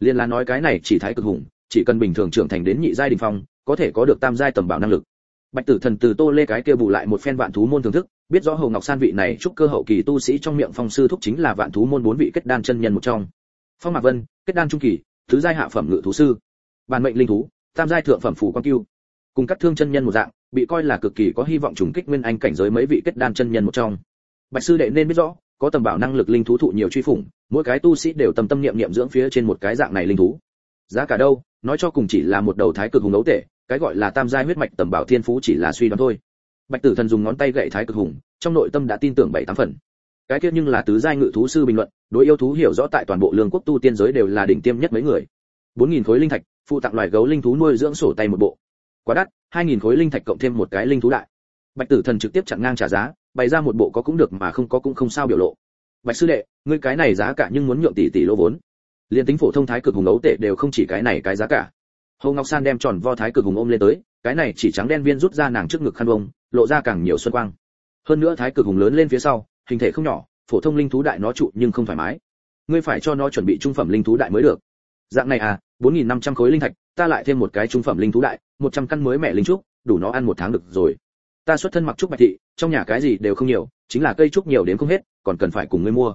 S1: Liên là nói cái này chỉ thái cực hùng, chỉ cần bình thường trưởng thành đến nhị giai đỉnh phong, có thể có được tam giai tầm bảo năng lực. Bạch Tử Thần từ Tô Lê cái kia bù lại một phen vạn thú môn thưởng thức, biết rõ hầu Ngọc San vị này chúc cơ hậu kỳ tu sĩ trong miệng phong sư thúc chính là vạn thú môn bốn vị kết đan chân nhân một trong. Phong Mạc Vân, kết đan trung kỳ, thứ giai hạ phẩm ngự thú sư. Bản mệnh linh thú, tam giai thượng phẩm phù quan cưu. Cùng các thương chân nhân một dạng, bị coi là cực kỳ có hy vọng trùng kích nguyên anh cảnh giới mấy vị kết đan chân nhân một trong. Bạch sư đệ nên biết rõ, có tầm bảo năng lực linh thú thụ nhiều truy phủng, mỗi cái tu sĩ đều tâm tâm niệm niệm dưỡng phía trên một cái dạng này linh thú. Giá cả đâu, nói cho cùng chỉ là một đầu thái cực hùng đấu tể cái gọi là tam giai huyết mạch tầm bảo thiên phú chỉ là suy đoán thôi. Bạch tử thần dùng ngón tay gậy thái cực hùng trong nội tâm đã tin tưởng bảy tám phần. Cái kia nhưng là tứ giai ngự thú sư bình luận đối yêu thú hiểu rõ tại toàn bộ lương quốc tu tiên giới đều là đỉnh tiêm nhất mấy người. Bốn nghìn khối linh thạch phụ tặng loài gấu linh thú nuôi dưỡng sổ tay một bộ. Quá đắt hai nghìn khối linh thạch cộng thêm một cái linh thú đại. Bạch tử thần trực tiếp chặn ngang trả giá bày ra một bộ có cũng được mà không có cũng không sao biểu lộ. Bạch sư đệ, ngươi cái này giá cả nhưng muốn nhượng tỷ tỷ lỗ vốn. Liên tính phổ thông thái cực hùng ấu tệ đều không chỉ cái này cái giá cả. Hồ ngọc san đem tròn vo thái cực hùng ôm lên tới, cái này chỉ trắng đen viên rút ra nàng trước ngực khăn bông, lộ ra càng nhiều xuân quang. Hơn nữa thái cực hùng lớn lên phía sau, hình thể không nhỏ, phổ thông linh thú đại nó trụ nhưng không thoải mái. Ngươi phải cho nó chuẩn bị trung phẩm linh thú đại mới được. Dạng này à 4.500 khối linh thạch, ta lại thêm một cái trung phẩm linh thú đại 100 căn mới mẹ linh trúc, đủ nó ăn một tháng được rồi ta xuất thân mặc trúc bạch thị, trong nhà cái gì đều không nhiều, chính là cây trúc nhiều đến không hết, còn cần phải cùng ngươi mua.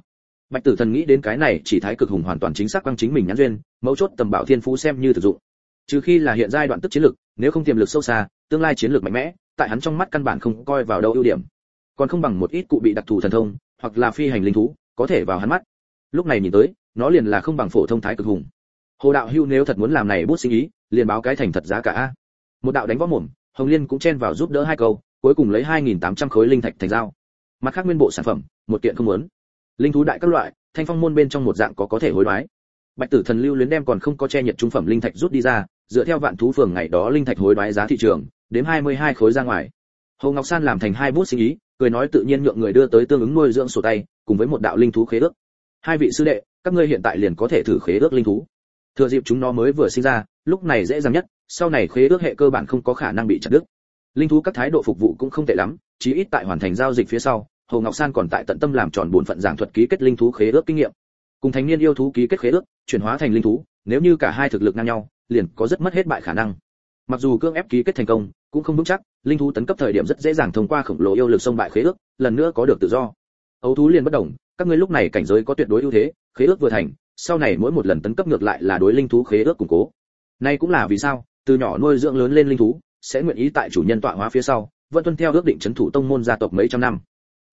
S1: Bạch tử thần nghĩ đến cái này, chỉ thái cực hùng hoàn toàn chính xác quang chính mình nhãn duyên mẫu chốt tầm bảo thiên phú xem như thực dụng. Trừ khi là hiện giai đoạn tức chiến lược nếu không tiềm lực sâu xa, tương lai chiến lược mạnh mẽ, tại hắn trong mắt căn bản không coi vào đâu ưu điểm. Còn không bằng một ít cụ bị đặc thù thần thông, hoặc là phi hành linh thú, có thể vào hắn mắt. Lúc này nhìn tới, nó liền là không bằng phổ thông thái cực hùng. Hồ đạo hưu nếu thật muốn làm này bút sinh ý, liền báo cái thành thật giá cả a. Một đạo đánh võ mồm, hồng liên cũng chen vào giúp đỡ hai câu cuối cùng lấy 2.800 khối linh thạch thành giao. Mặt khác nguyên bộ sản phẩm, một kiện không muốn. Linh thú đại các loại, thanh phong môn bên trong một dạng có có thể hối đoái. Bạch tử thần lưu luyến đem còn không có che nhiệt trung phẩm linh thạch rút đi ra, dựa theo vạn thú phường ngày đó linh thạch hối đoái giá thị trường, đếm 22 khối ra ngoài. Hồ ngọc san làm thành hai bút sinh ý, cười nói tự nhiên nhượng người đưa tới tương ứng nuôi dưỡng sổ tay, cùng với một đạo linh thú khế ước. Hai vị sư đệ, các ngươi hiện tại liền có thể thử khế ước linh thú. Thừa dịp chúng nó mới vừa sinh ra, lúc này dễ dàng nhất, sau này khế ước hệ cơ bản không có khả năng bị chặt đứt linh thú các thái độ phục vụ cũng không tệ lắm, chí ít tại hoàn thành giao dịch phía sau, hồ ngọc san còn tại tận tâm làm tròn bổn phận giảng thuật ký kết linh thú khế ước kinh nghiệm. Cùng thành niên yêu thú ký kết khế ước, chuyển hóa thành linh thú, nếu như cả hai thực lực ngang nhau, liền có rất mất hết bại khả năng. Mặc dù cương ép ký kết thành công, cũng không vững chắc, linh thú tấn cấp thời điểm rất dễ dàng thông qua khổng lồ yêu lực xông bại khế ước, lần nữa có được tự do. Ấu thú liền bất đồng các ngươi lúc này cảnh giới có tuyệt đối ưu thế, khế ước vừa thành, sau này mỗi một lần tấn cấp ngược lại là đối linh thú khế ước củng cố. Nay cũng là vì sao, từ nhỏ nuôi dưỡng lớn lên linh thú sẽ nguyện ý tại chủ nhân tọa hóa phía sau, vẫn tuân theo ước định chấn thủ tông môn gia tộc mấy trăm năm.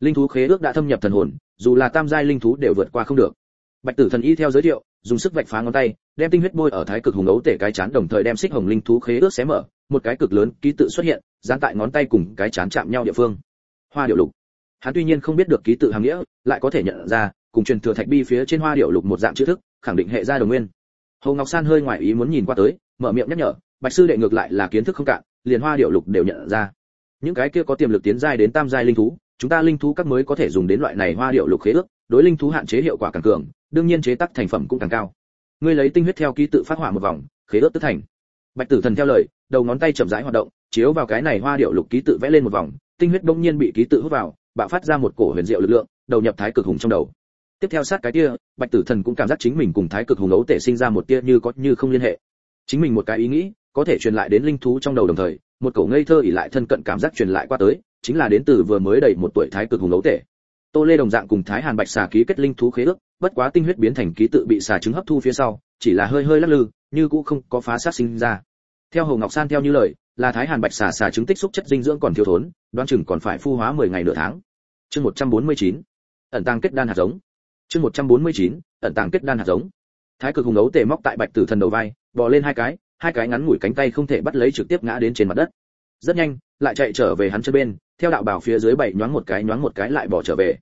S1: Linh thú khế ước đã thâm nhập thần hồn, dù là tam giai linh thú đều vượt qua không được. Bạch tử thần y theo giới thiệu, dùng sức vạch phá ngón tay, đem tinh huyết bôi ở thái cực hùng ấu tể cái chán đồng thời đem xích hồng linh thú khế ước xé mở, một cái cực lớn ký tự xuất hiện, dán tại ngón tay cùng cái chán chạm nhau địa phương. Hoa điệu lục. Hắn tuy nhiên không biết được ký tự hàng nghĩa, lại có thể nhận ra, cùng truyền thừa thạch bi phía trên hoa điệu lục một dạng chữ thức, khẳng định hệ gia đồng nguyên. Hồ ngọc san hơi ngoài ý muốn nhìn qua tới, mở miệng nhắc nhở, bạch sư đệ ngược lại là kiến thức không cạn liền hoa điệu lục đều nhận ra. Những cái kia có tiềm lực tiến giai đến tam giai linh thú, chúng ta linh thú các mới có thể dùng đến loại này hoa điệu lục khế ước, đối linh thú hạn chế hiệu quả càng cường, đương nhiên chế tác thành phẩm cũng càng cao. Ngươi lấy tinh huyết theo ký tự phát hỏa một vòng, khế ước tức thành. Bạch tử thần theo lời, đầu ngón tay chậm rãi hoạt động, chiếu vào cái này hoa điệu lục ký tự vẽ lên một vòng, tinh huyết đông nhiên bị ký tự hút vào, bạo phát ra một cổ huyền diệu lực lượng, đầu nhập thái cực hùng trong đầu. Tiếp theo sát cái kia, bạch tử thần cũng cảm giác chính mình cùng thái cực hùng ấu tể sinh ra một tia như có như không liên hệ. Chính mình một cái ý nghĩ có thể truyền lại đến linh thú trong đầu đồng thời, một cổ ngây thơ ỉ lại thân cận cảm giác truyền lại qua tới, chính là đến từ vừa mới đầy một tuổi thái cực hùng ấu tể. Tô lê đồng dạng cùng thái hàn bạch xà ký kết linh thú khế ước, bất quá tinh huyết biến thành ký tự bị xà trứng hấp thu phía sau, chỉ là hơi hơi lắc lư, như cũng không có phá sát sinh ra. Theo hồ ngọc san theo như lời, là thái hàn bạch xà xà trứng tích xúc chất dinh dưỡng còn thiếu thốn đoan chừng còn phải phu hóa 10 ngày nửa tháng. Chương 149 ẩn tàng kết đan hạt giống. Chương 149 ẩn tàng kết đan hạt giống. Thái cực hùng ấu tề móc tại bạch tử thần đầu vai, bò lên hai cái hai cái ngắn ngủi cánh tay không thể bắt lấy trực tiếp ngã đến trên mặt đất. Rất nhanh, lại chạy trở về hắn chân bên, theo đạo bảo phía dưới bảy nhoáng một cái nhoáng một cái lại bỏ trở về.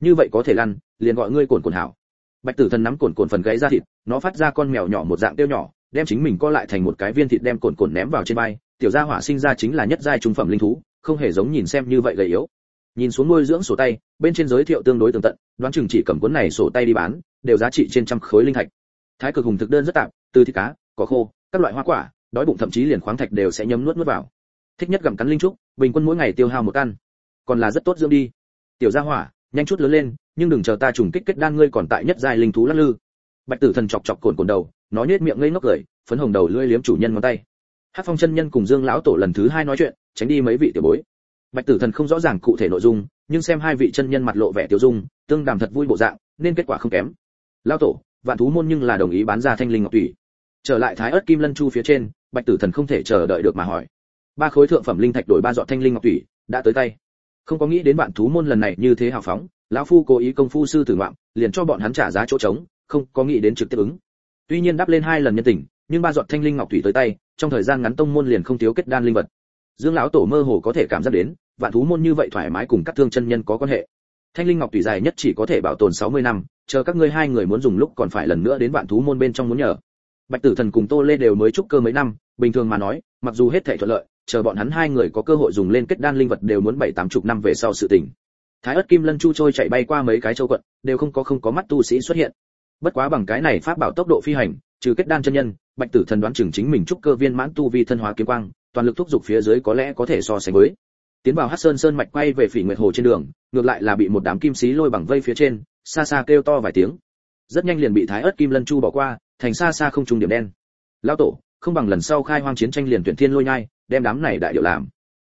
S1: Như vậy có thể lăn, liền gọi ngươi cồn cồn hảo. Bạch tử thần nắm cồn cồn phần gáy ra thịt, nó phát ra con mèo nhỏ một dạng tiêu nhỏ, đem chính mình co lại thành một cái viên thịt đem cồn cồn ném vào trên vai. Tiểu gia hỏa sinh ra chính là nhất giai trung phẩm linh thú, không hề giống nhìn xem như vậy gầy yếu. Nhìn xuống nuôi dưỡng sổ tay, bên trên giới thiệu tương đối tường tận, đoán chừng chỉ cầm cuốn này sổ tay đi bán, đều giá trị trên trăm khối linh thạch. Thái cực hùng thực đơn rất tạm từ thịt cá có khô các loại hoa quả, đói bụng thậm chí liền khoáng thạch đều sẽ nhấm nuốt nuốt vào. Thích nhất gặm cắn linh trúc, bình quân mỗi ngày tiêu hao một căn. Còn là rất tốt dưỡng đi. Tiểu gia hỏa, nhanh chút lớn lên, nhưng đừng chờ ta trùng kích kết đan ngươi còn tại nhất giai linh thú lắc lư. Bạch tử thần chọc chọc cồn cồn đầu, nó nhếch miệng ngây ngốc cười, phấn hồng đầu lưỡi liếm chủ nhân ngón tay. Hát phong chân nhân cùng dương lão tổ lần thứ hai nói chuyện, tránh đi mấy vị tiểu bối. Bạch tử thần không rõ ràng cụ thể nội dung, nhưng xem hai vị chân nhân mặt lộ vẻ tiêu dung, tương đàm thật vui bộ dạng, nên kết quả không kém. Lão tổ, vạn thú môn nhưng là đồng ý bán ra thanh linh ngọc thủy trở lại thái ớt kim lân chu phía trên, bạch tử thần không thể chờ đợi được mà hỏi. Ba khối thượng phẩm linh thạch đổi ba dọn thanh linh ngọc thủy, đã tới tay. Không có nghĩ đến vạn thú môn lần này như thế hào phóng, lão phu cố ý công phu sư tử ngoạm, liền cho bọn hắn trả giá chỗ trống, không có nghĩ đến trực tiếp ứng. Tuy nhiên đáp lên hai lần nhân tình, nhưng ba dọn thanh linh ngọc thủy tới tay, trong thời gian ngắn tông môn liền không thiếu kết đan linh vật. Dương lão tổ mơ hồ có thể cảm giác đến, vạn thú môn như vậy thoải mái cùng các thương chân nhân có quan hệ. Thanh linh ngọc thủy dài nhất chỉ có thể bảo tồn 60 năm, chờ các ngươi hai người muốn dùng lúc còn phải lần nữa đến vạn thú môn bên trong muốn nhờ bạch tử thần cùng tô lê đều mới trúc cơ mấy năm, bình thường mà nói, mặc dù hết thảy thuận lợi, chờ bọn hắn hai người có cơ hội dùng lên kết đan linh vật đều muốn bảy tám chục năm về sau sự tình. Thái ất kim lân chu trôi chạy bay qua mấy cái châu quận, đều không có không có mắt tu sĩ xuất hiện. Bất quá bằng cái này pháp bảo tốc độ phi hành, trừ kết đan chân nhân, bạch tử thần đoán chừng chính mình trúc cơ viên mãn tu vi thân hóa kiếm quang, toàn lực thúc giục phía dưới có lẽ có thể so sánh với. Tiến vào hắc sơn sơn mạch quay về phỉ nguyệt hồ trên đường, ngược lại là bị một đám kim sĩ lôi bằng vây phía trên, xa xa kêu to vài tiếng. Rất nhanh liền bị thái ớt kim lân chu bỏ qua thành xa xa không trung điểm đen. Lão tổ, không bằng lần sau khai hoang chiến tranh liền tuyển thiên lôi nhai, đem đám này đại điệu làm.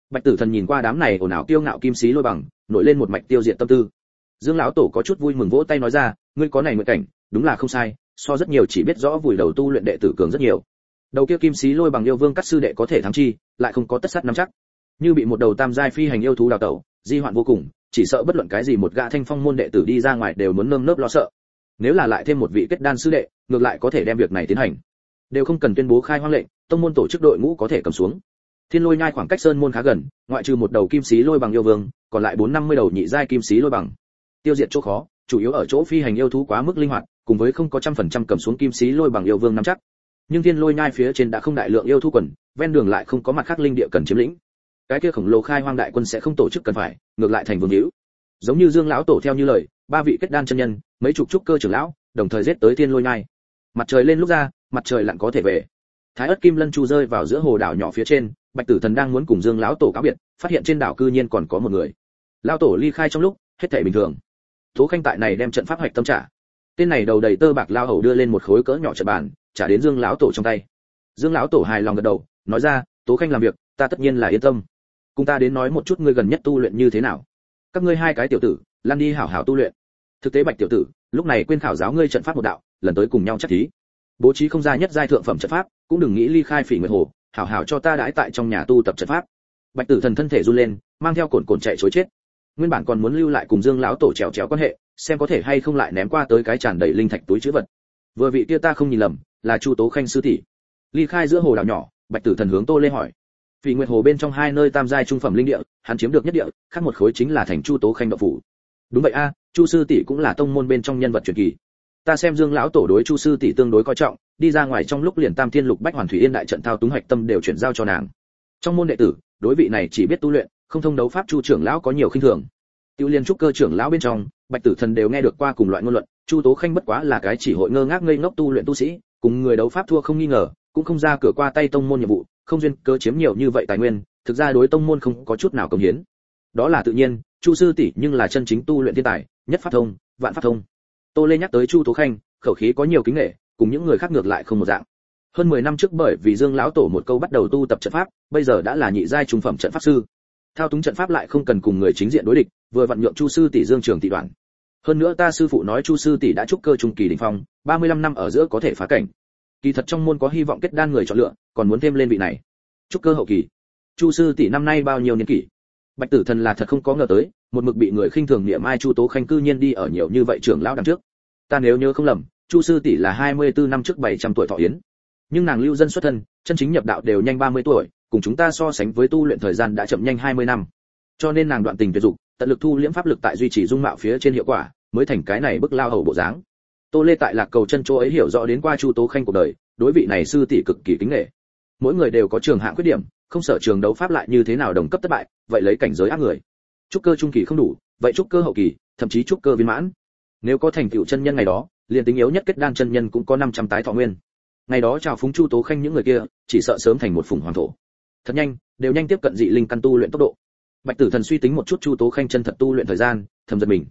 S1: Bạch tử thần nhìn qua đám này ồn ào kiêu ngạo kim sĩ lôi bằng, nổi lên một mạch tiêu diệt tâm tư. Dương lão tổ có chút vui mừng vỗ tay nói ra, ngươi có này nguyện cảnh, đúng là không sai, so rất nhiều chỉ biết rõ vùi đầu tu luyện đệ tử cường rất nhiều. Đầu kia kim sĩ lôi bằng yêu vương cắt sư đệ có thể thắng chi, lại không có tất sắt nắm chắc. Như bị một đầu tam giai phi hành yêu thú đào tẩu, di hoạn vô cùng, chỉ sợ bất luận cái gì một gã thanh phong môn đệ tử đi ra ngoài đều muốn nơm nớp lo sợ nếu là lại thêm một vị kết đan sư đệ, ngược lại có thể đem việc này tiến hành. Đều không cần tuyên bố khai hoang lệnh, tông môn tổ chức đội ngũ có thể cầm xuống. Thiên lôi nhai khoảng cách sơn môn khá gần, ngoại trừ một đầu kim sĩ lôi bằng yêu vương, còn lại bốn năm mươi đầu nhị giai kim sĩ lôi bằng. Tiêu diệt chỗ khó, chủ yếu ở chỗ phi hành yêu thú quá mức linh hoạt, cùng với không có trăm phần trăm cầm xuống kim sĩ lôi bằng yêu vương nắm chắc. Nhưng thiên lôi nhai phía trên đã không đại lượng yêu thú quần, ven đường lại không có mặt khác linh địa cần chiếm lĩnh. Cái kia khổng lồ khai hoang đại quân sẽ không tổ chức cần phải, ngược lại thành vương hữu. Giống như dương lão tổ theo như lời ba vị kết đan chân nhân, mấy chục trúc cơ trưởng lão, đồng thời giết tới thiên lôi nhai. Mặt trời lên lúc ra, mặt trời lặn có thể về. Thái ất kim lân chu rơi vào giữa hồ đảo nhỏ phía trên, bạch tử thần đang muốn cùng dương lão tổ cáo biệt, phát hiện trên đảo cư nhiên còn có một người. Lão tổ ly khai trong lúc, hết thảy bình thường. Tố khanh tại này đem trận pháp hoạch tâm trả. Tên này đầu đầy tơ bạc lao hầu đưa lên một khối cỡ nhỏ trận bàn, trả đến dương lão tổ trong tay. Dương lão tổ hài lòng gật đầu, nói ra, tố khanh làm việc, ta tất nhiên là yên tâm. Cùng ta đến nói một chút ngươi gần nhất tu luyện như thế nào. Các ngươi hai cái tiểu tử, lan đi hảo hảo tu luyện thực tế bạch tiểu tử, lúc này quên khảo giáo ngươi trận pháp một đạo, lần tới cùng nhau chắc thí. Bố trí không ra nhất giai thượng phẩm trận pháp, cũng đừng nghĩ ly khai phỉ nguyệt hồ, hảo hảo cho ta đãi tại trong nhà tu tập trận pháp. Bạch tử thần thân thể run lên, mang theo cồn cồn chạy chối chết. Nguyên bản còn muốn lưu lại cùng dương lão tổ trèo trèo quan hệ, xem có thể hay không lại ném qua tới cái tràn đầy linh thạch túi chữ vật. Vừa vị kia ta không nhìn lầm, là chu tố khanh sư tỷ. Ly khai giữa hồ đảo nhỏ, bạch tử thần hướng tô lê hỏi. Vì nguyệt hồ bên trong hai nơi tam giai trung phẩm linh địa, hắn chiếm được nhất địa, khác một khối chính là thành chu tố khanh đậu phủ đúng vậy a, chu sư tỷ cũng là tông môn bên trong nhân vật truyền kỳ. Ta xem dương lão tổ đối chu sư tỷ tương đối coi trọng, đi ra ngoài trong lúc liền tam thiên lục bách hoàn thủy yên đại trận thao túng hạch tâm đều chuyển giao cho nàng. Trong môn đệ tử, đối vị này chỉ biết tu luyện, không thông đấu pháp chu trưởng lão có nhiều khinh thường. Tiêu liên trúc cơ trưởng lão bên trong, bạch tử thần đều nghe được qua cùng loại ngôn luận, chu tố khanh bất quá là cái chỉ hội ngơ ngác ngây ngốc tu luyện tu sĩ, cùng người đấu pháp thua không nghi ngờ, cũng không ra cửa qua tay tông môn nhiệm vụ, không duyên cơ chiếm nhiều như vậy tài nguyên, thực ra đối tông môn không có chút nào công hiến. Đó là tự nhiên chu sư tỷ nhưng là chân chính tu luyện thiên tài, nhất pháp thông, vạn pháp thông. Tô lê nhắc tới chu tố khanh, khẩu khí có nhiều kính nghệ cùng những người khác ngược lại không một dạng. Hơn 10 năm trước bởi vì dương lão tổ một câu bắt đầu tu tập trận pháp, bây giờ đã là nhị giai trung phẩm trận pháp sư. Thao túng trận pháp lại không cần cùng người chính diện đối địch, vừa vận nhượng chu sư tỷ dương trường tỷ đoạn. Hơn nữa ta sư phụ nói chu sư tỷ đã trúc cơ trung kỳ đỉnh phong 35 năm ở giữa có thể phá cảnh. Kỳ thật trong môn có hy vọng kết đan người chọn lựa, còn muốn thêm lên vị này. Trúc cơ hậu kỳ. Chu sư tỷ năm nay bao nhiêu niên kỷ? Bạch tử thần là thật không có ngờ tới, một mực bị người khinh thường niệm ai chu tố khanh cư nhiên đi ở nhiều như vậy trưởng lão đằng trước. Ta nếu nhớ không lầm, chu sư tỷ là 24 năm trước 700 tuổi thọ yến. Nhưng nàng lưu dân xuất thân, chân chính nhập đạo đều nhanh 30 tuổi, cùng chúng ta so sánh với tu luyện thời gian đã chậm nhanh 20 năm. Cho nên nàng đoạn tình tuyệt dục, tận lực thu liễm pháp lực tại duy trì dung mạo phía trên hiệu quả, mới thành cái này bức lao hầu bộ dáng. Tô lê tại lạc cầu chân chỗ ấy hiểu rõ đến qua chu tố khanh cuộc đời, đối vị này sư tỷ cực kỳ kính nghệ mỗi người đều có trường hạng khuyết điểm không sở trường đấu pháp lại như thế nào đồng cấp thất bại, vậy lấy cảnh giới ác người. Trúc cơ trung kỳ không đủ, vậy trúc cơ hậu kỳ, thậm chí trúc cơ viên mãn. Nếu có thành tựu chân nhân ngày đó, liền tính yếu nhất kết đan chân nhân cũng có 500 tái thọ nguyên. Ngày đó chào phúng chu tố khanh những người kia, chỉ sợ sớm thành một phùng hoàng thổ. Thật nhanh, đều nhanh tiếp cận dị linh căn tu luyện tốc độ. Bạch tử thần suy tính một chút chu tố khanh chân thật tu luyện thời gian, thầm giật mình.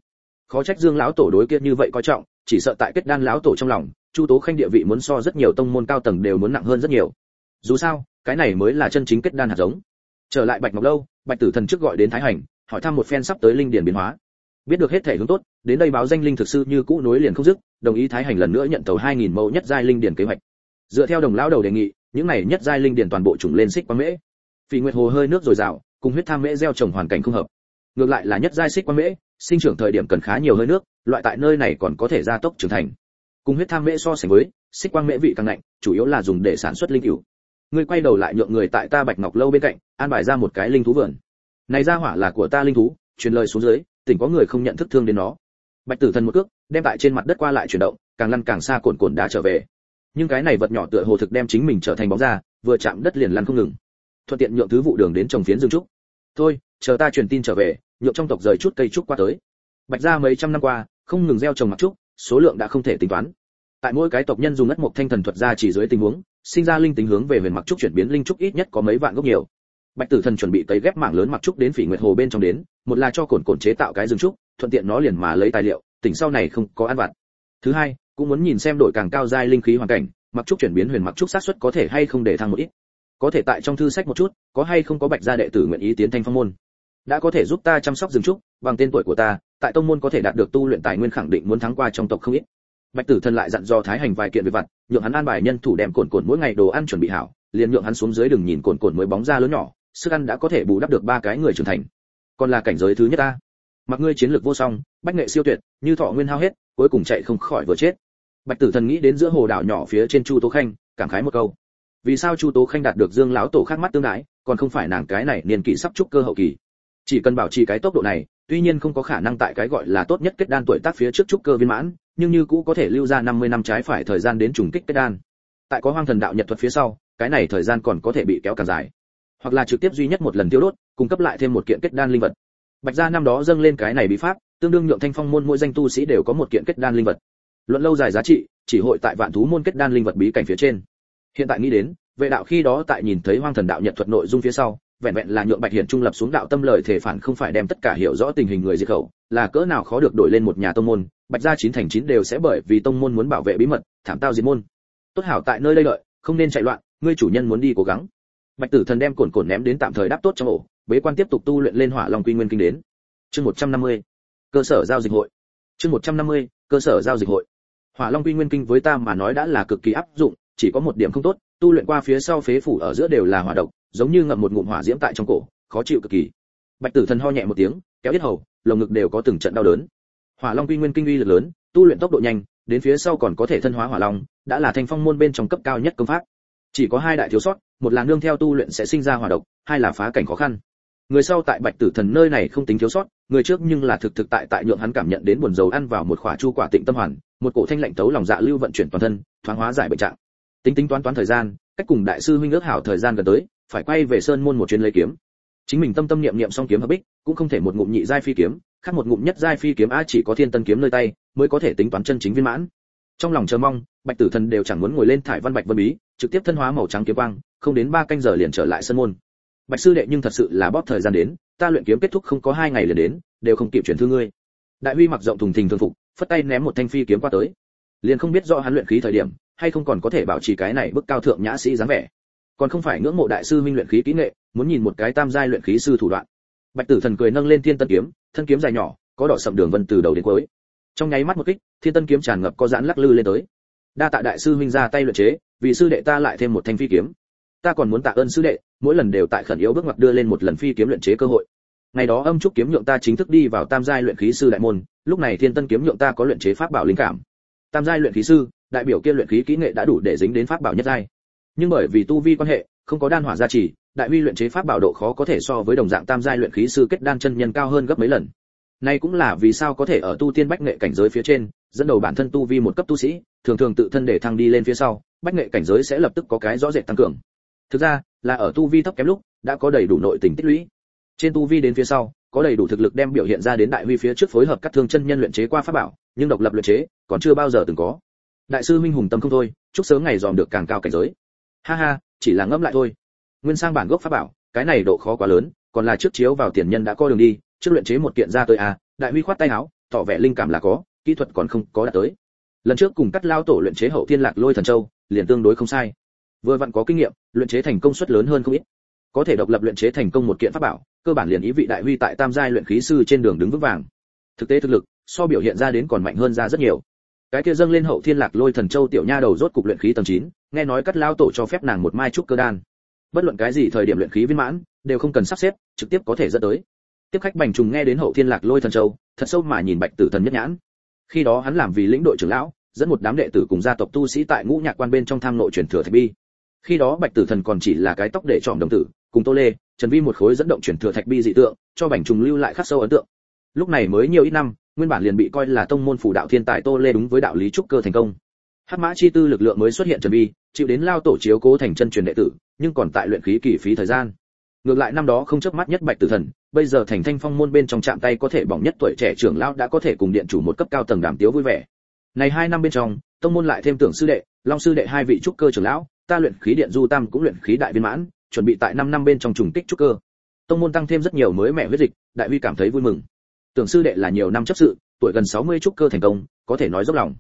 S1: Khó trách dương lão tổ đối kia như vậy coi trọng, chỉ sợ tại kết đan lão tổ trong lòng, chu tố khanh địa vị muốn so rất nhiều tông môn cao tầng đều muốn nặng hơn rất nhiều. Dù sao cái này mới là chân chính kết đan hạt giống. Trở lại bạch ngọc lâu, bạch tử thần trước gọi đến thái hành, hỏi thăm một phen sắp tới linh điển biến hóa. Biết được hết thể hướng tốt, đến đây báo danh linh thực sư như cũ nối liền không dứt, đồng ý thái hành lần nữa nhận tàu 2.000 mẫu nhất giai linh điển kế hoạch. Dựa theo đồng lão đầu đề nghị, những này nhất giai linh điển toàn bộ trùng lên xích quang mễ. Phì nguyệt hồ hơi nước dồi dào, cùng huyết tham mễ gieo trồng hoàn cảnh không hợp. Ngược lại là nhất giai xích quang mễ, sinh trưởng thời điểm cần khá nhiều hơi nước, loại tại nơi này còn có thể gia tốc trưởng thành. Cùng huyết tham mễ so sánh với, xích quang mễ vị càng lạnh chủ yếu là dùng để sản xuất linh cửu ngươi quay đầu lại nhượng người tại ta bạch ngọc lâu bên cạnh, an bài ra một cái linh thú vườn. Này ra hỏa là của ta linh thú, truyền lời xuống dưới, tỉnh có người không nhận thức thương đến nó. Bạch tử thần một cước, đem tại trên mặt đất qua lại chuyển động, càng lăn càng xa cồn cồn đá trở về. Nhưng cái này vật nhỏ tựa hồ thực đem chính mình trở thành bóng ra vừa chạm đất liền lăn không ngừng. Thuận tiện nhượng thứ vụ đường đến trồng phiến dương trúc. Thôi, chờ ta truyền tin trở về, nhượng trong tộc rời chút cây trúc qua tới. Bạch gia mấy trăm năm qua, không ngừng gieo trồng mặc trúc, số lượng đã không thể tính toán. Tại mỗi cái tộc nhân dùng ất mộc thanh thần thuật ra chỉ dưới tình huống sinh ra linh tính hướng về huyền mặc trúc chuyển biến linh trúc ít nhất có mấy vạn gốc nhiều. Bạch tử thần chuẩn bị cấy ghép mảng lớn mặc trúc đến phỉ nguyệt hồ bên trong đến, một là cho cồn cồn chế tạo cái rừng trúc, thuận tiện nó liền mà lấy tài liệu, tỉnh sau này không có ăn vặt. Thứ hai, cũng muốn nhìn xem đổi càng cao giai linh khí hoàn cảnh, mặc trúc chuyển biến huyền mặc trúc xác suất có thể hay không để thăng một ít. Có thể tại trong thư sách một chút, có hay không có bạch gia đệ tử nguyện ý tiến thanh phong môn. Đã có thể giúp ta chăm sóc rừng trúc, bằng tên tuổi của ta, tại tông môn có thể đạt được tu luyện tài nguyên khẳng định muốn thắng qua trong tộc không ít bạch tử thần lại dặn dò thái hành vài kiện về vặt, nhượng hắn an bài nhân thủ đem cồn cồn mỗi ngày đồ ăn chuẩn bị hảo, liền nhượng hắn xuống dưới đừng nhìn cồn cồn mới bóng ra lớn nhỏ, sức ăn đã có thể bù đắp được ba cái người trưởng thành. Còn là cảnh giới thứ nhất ta. Mặc ngươi chiến lược vô song, bách nghệ siêu tuyệt, như thọ nguyên hao hết, cuối cùng chạy không khỏi vừa chết. Bạch tử thần nghĩ đến giữa hồ đảo nhỏ phía trên chu tố khanh, cảm khái một câu. Vì sao chu tố khanh đạt được dương lão tổ khác mắt tương đái, còn không phải nàng cái này niên kỷ sắp trúc cơ hậu kỳ? Chỉ cần bảo trì cái tốc độ này, tuy nhiên không có khả năng tại cái gọi là tốt nhất kết đan tuổi tác phía trước trúc cơ viên mãn nhưng như cũ có thể lưu ra 50 năm trái phải thời gian đến trùng kích kết đan. Tại có hoang thần đạo nhật thuật phía sau, cái này thời gian còn có thể bị kéo càng dài. Hoặc là trực tiếp duy nhất một lần tiêu đốt, cung cấp lại thêm một kiện kết đan linh vật. Bạch gia năm đó dâng lên cái này bí pháp, tương đương nhượng thanh phong môn mỗi danh tu sĩ đều có một kiện kết đan linh vật. Luận lâu dài giá trị, chỉ hội tại vạn thú môn kết đan linh vật bí cảnh phía trên. Hiện tại nghĩ đến, vệ đạo khi đó tại nhìn thấy hoang thần đạo nhật thuật nội dung phía sau, vẹn vẹn là nhượng bạch hiển trung lập xuống đạo tâm lời thể phản không phải đem tất cả hiểu rõ tình hình người diệt khẩu, là cỡ nào khó được đổi lên một nhà tông môn bạch gia chín thành chín đều sẽ bởi vì tông môn muốn bảo vệ bí mật, thảm tao diệt môn. Tốt hảo tại nơi đây lợi không nên chạy loạn, ngươi chủ nhân muốn đi cố gắng. Bạch tử thần đem cồn cồn ném đến tạm thời đáp tốt trong ổ, bế quan tiếp tục tu luyện lên hỏa long quy nguyên kinh đến. Chương 150. cơ sở giao dịch hội. Chương 150. cơ sở giao dịch hội. Hỏa long quy nguyên kinh với ta mà nói đã là cực kỳ áp dụng, chỉ có một điểm không tốt, tu luyện qua phía sau phế phủ ở giữa đều là hỏa độc, giống như ngậm một ngụm hỏa diễm tại trong cổ, khó chịu cực kỳ. Bạch tử thần ho nhẹ một tiếng, kéo hết hầu, lồng ngực đều có từng trận đau đớn hỏa long quy nguyên kinh uy lực lớn, tu luyện tốc độ nhanh, đến phía sau còn có thể thân hóa hỏa long, đã là thanh phong môn bên trong cấp cao nhất công pháp. Chỉ có hai đại thiếu sót, một là nương theo tu luyện sẽ sinh ra hỏa độc, hai là phá cảnh khó khăn. Người sau tại bạch tử thần nơi này không tính thiếu sót, người trước nhưng là thực thực tại tại nhượng hắn cảm nhận đến buồn dầu ăn vào một khỏa chu quả tịnh tâm hoàn, một cổ thanh lạnh tấu lòng dạ lưu vận chuyển toàn thân, thoáng hóa giải bệnh trạng. Tính tính toán toán thời gian, cách cùng đại sư huynh ước hảo thời gian gần tới, phải quay về sơn môn một chuyến lấy kiếm. Chính mình tâm tâm niệm niệm song kiếm hợp bích, cũng không thể một ngụm nhị giai phi kiếm khác một ngụm nhất giai phi kiếm a chỉ có thiên tân kiếm nơi tay, mới có thể tính toán chân chính viên mãn. Trong lòng chờ mong, bạch tử thần đều chẳng muốn ngồi lên thải văn bạch vân bí, trực tiếp thân hóa màu trắng kiếm quang, không đến ba canh giờ liền trở lại sân môn. Bạch sư đệ nhưng thật sự là bóp thời gian đến, ta luyện kiếm kết thúc không có hai ngày liền đến, đều không kịp chuyển thư ngươi. Đại huy mặc rộng thùng thình thường phục, phất tay ném một thanh phi kiếm qua tới. Liền không biết rõ hắn luyện khí thời điểm, hay không còn có thể bảo trì cái này bức cao thượng nhã sĩ dáng vẻ. Còn không phải ngưỡng mộ đại sư minh luyện khí kỹ nghệ, muốn nhìn một cái tam giai luyện khí sư thủ đoạn. Bạch tử thần cười nâng lên thiên tân kiếm thân kiếm dài nhỏ, có đỏ sậm đường vân từ đầu đến cuối. Trong nháy mắt một kích, thiên tân kiếm tràn ngập có giãn lắc lư lên tới. Đa tạ đại sư huynh ra tay luyện chế vì sư đệ ta lại thêm một thanh phi kiếm. Ta còn muốn tạ ơn sư đệ, mỗi lần đều tại khẩn yếu bước ngoặt đưa lên một lần phi kiếm luyện chế cơ hội. Ngày đó âm trúc kiếm nhượng ta chính thức đi vào tam giai luyện khí sư đại môn, lúc này thiên tân kiếm nhượng ta có luyện chế pháp bảo linh cảm. Tam giai luyện khí sư, đại biểu kia luyện khí kỹ nghệ đã đủ để dính đến pháp bảo nhất giai. Nhưng bởi vì tu vi quan hệ không có đan hỏa gia trì, đại huy luyện chế pháp bảo độ khó có thể so với đồng dạng tam giai luyện khí sư kết đan chân nhân cao hơn gấp mấy lần. Nay cũng là vì sao có thể ở tu tiên bách nghệ cảnh giới phía trên, dẫn đầu bản thân tu vi một cấp tu sĩ, thường thường tự thân để thăng đi lên phía sau, bách nghệ cảnh giới sẽ lập tức có cái rõ rệt tăng cường. Thực ra, là ở tu vi thấp kém lúc, đã có đầy đủ nội tình tích lũy. Trên tu vi đến phía sau, có đầy đủ thực lực đem biểu hiện ra đến đại huy phía trước phối hợp các thương chân nhân luyện chế qua pháp bảo, nhưng độc lập luyện chế, còn chưa bao giờ từng có. Đại sư minh hùng tâm không thôi, chúc sớm ngày dòm được càng cao cảnh giới ha ha, chỉ là ngẫm lại thôi. Nguyên sang bản gốc pháp bảo, cái này độ khó quá lớn, còn là trước chiếu vào tiền nhân đã coi đường đi, trước luyện chế một kiện ra tới à đại huy khoát tay áo, tỏ vẻ linh cảm là có, kỹ thuật còn không có đạt tới. Lần trước cùng cắt lao tổ luyện chế hậu thiên lạc lôi thần châu, liền tương đối không sai. Vừa vặn có kinh nghiệm, luyện chế thành công suất lớn hơn không ít. Có thể độc lập luyện chế thành công một kiện pháp bảo, cơ bản liền ý vị đại huy tại tam giai luyện khí sư trên đường đứng vững vàng. Thực tế thực lực, so biểu hiện ra đến còn mạnh hơn ra rất nhiều cái kia dâng lên hậu thiên lạc lôi thần châu tiểu nha đầu rốt cục luyện khí tầng 9, nghe nói cắt lao tổ cho phép nàng một mai trúc cơ đan. Bất luận cái gì thời điểm luyện khí viên mãn đều không cần sắp xếp trực tiếp có thể dẫn tới. Tiếp khách bành trùng nghe đến hậu thiên lạc lôi thần châu thật sâu mà nhìn bạch tử thần nhất nhãn. Khi đó hắn làm vì lĩnh đội trưởng lão dẫn một đám đệ tử cùng gia tộc tu sĩ tại ngũ nhạc quan bên trong tham nội truyền thừa thạch bi. Khi đó bạch tử thần còn chỉ là cái tóc để chọn đồng tử cùng tô lê trần vi một khối dẫn động truyền thừa thạch bi dị tượng cho bành trùng lưu lại khắc sâu ấn tượng. Lúc này mới nhiều ít năm nguyên bản liền bị coi là tông môn phủ đạo thiên tài tô lê đúng với đạo lý trúc cơ thành công. Hắc mã chi tư lực lượng mới xuất hiện trần vi chịu đến lao tổ chiếu cố thành chân truyền đệ tử, nhưng còn tại luyện khí kỳ phí thời gian. Ngược lại năm đó không chớp mắt nhất bạch tử thần, bây giờ thành thanh phong môn bên trong chạm tay có thể bỏng nhất tuổi trẻ trưởng lão đã có thể cùng điện chủ một cấp cao tầng đàm tiếu vui vẻ. Này hai năm bên trong, tông môn lại thêm tưởng sư đệ, long sư đệ hai vị trúc cơ trưởng lão, ta luyện khí điện du tam cũng luyện khí đại viên mãn, chuẩn bị tại năm năm bên trong trùng kích trúc cơ. Tông môn tăng thêm rất nhiều mới mẻ huyết dịch, đại vi cảm thấy vui mừng tưởng sư đệ là nhiều năm chấp sự, tuổi gần 60 trúc cơ thành công, có thể nói dốc lòng.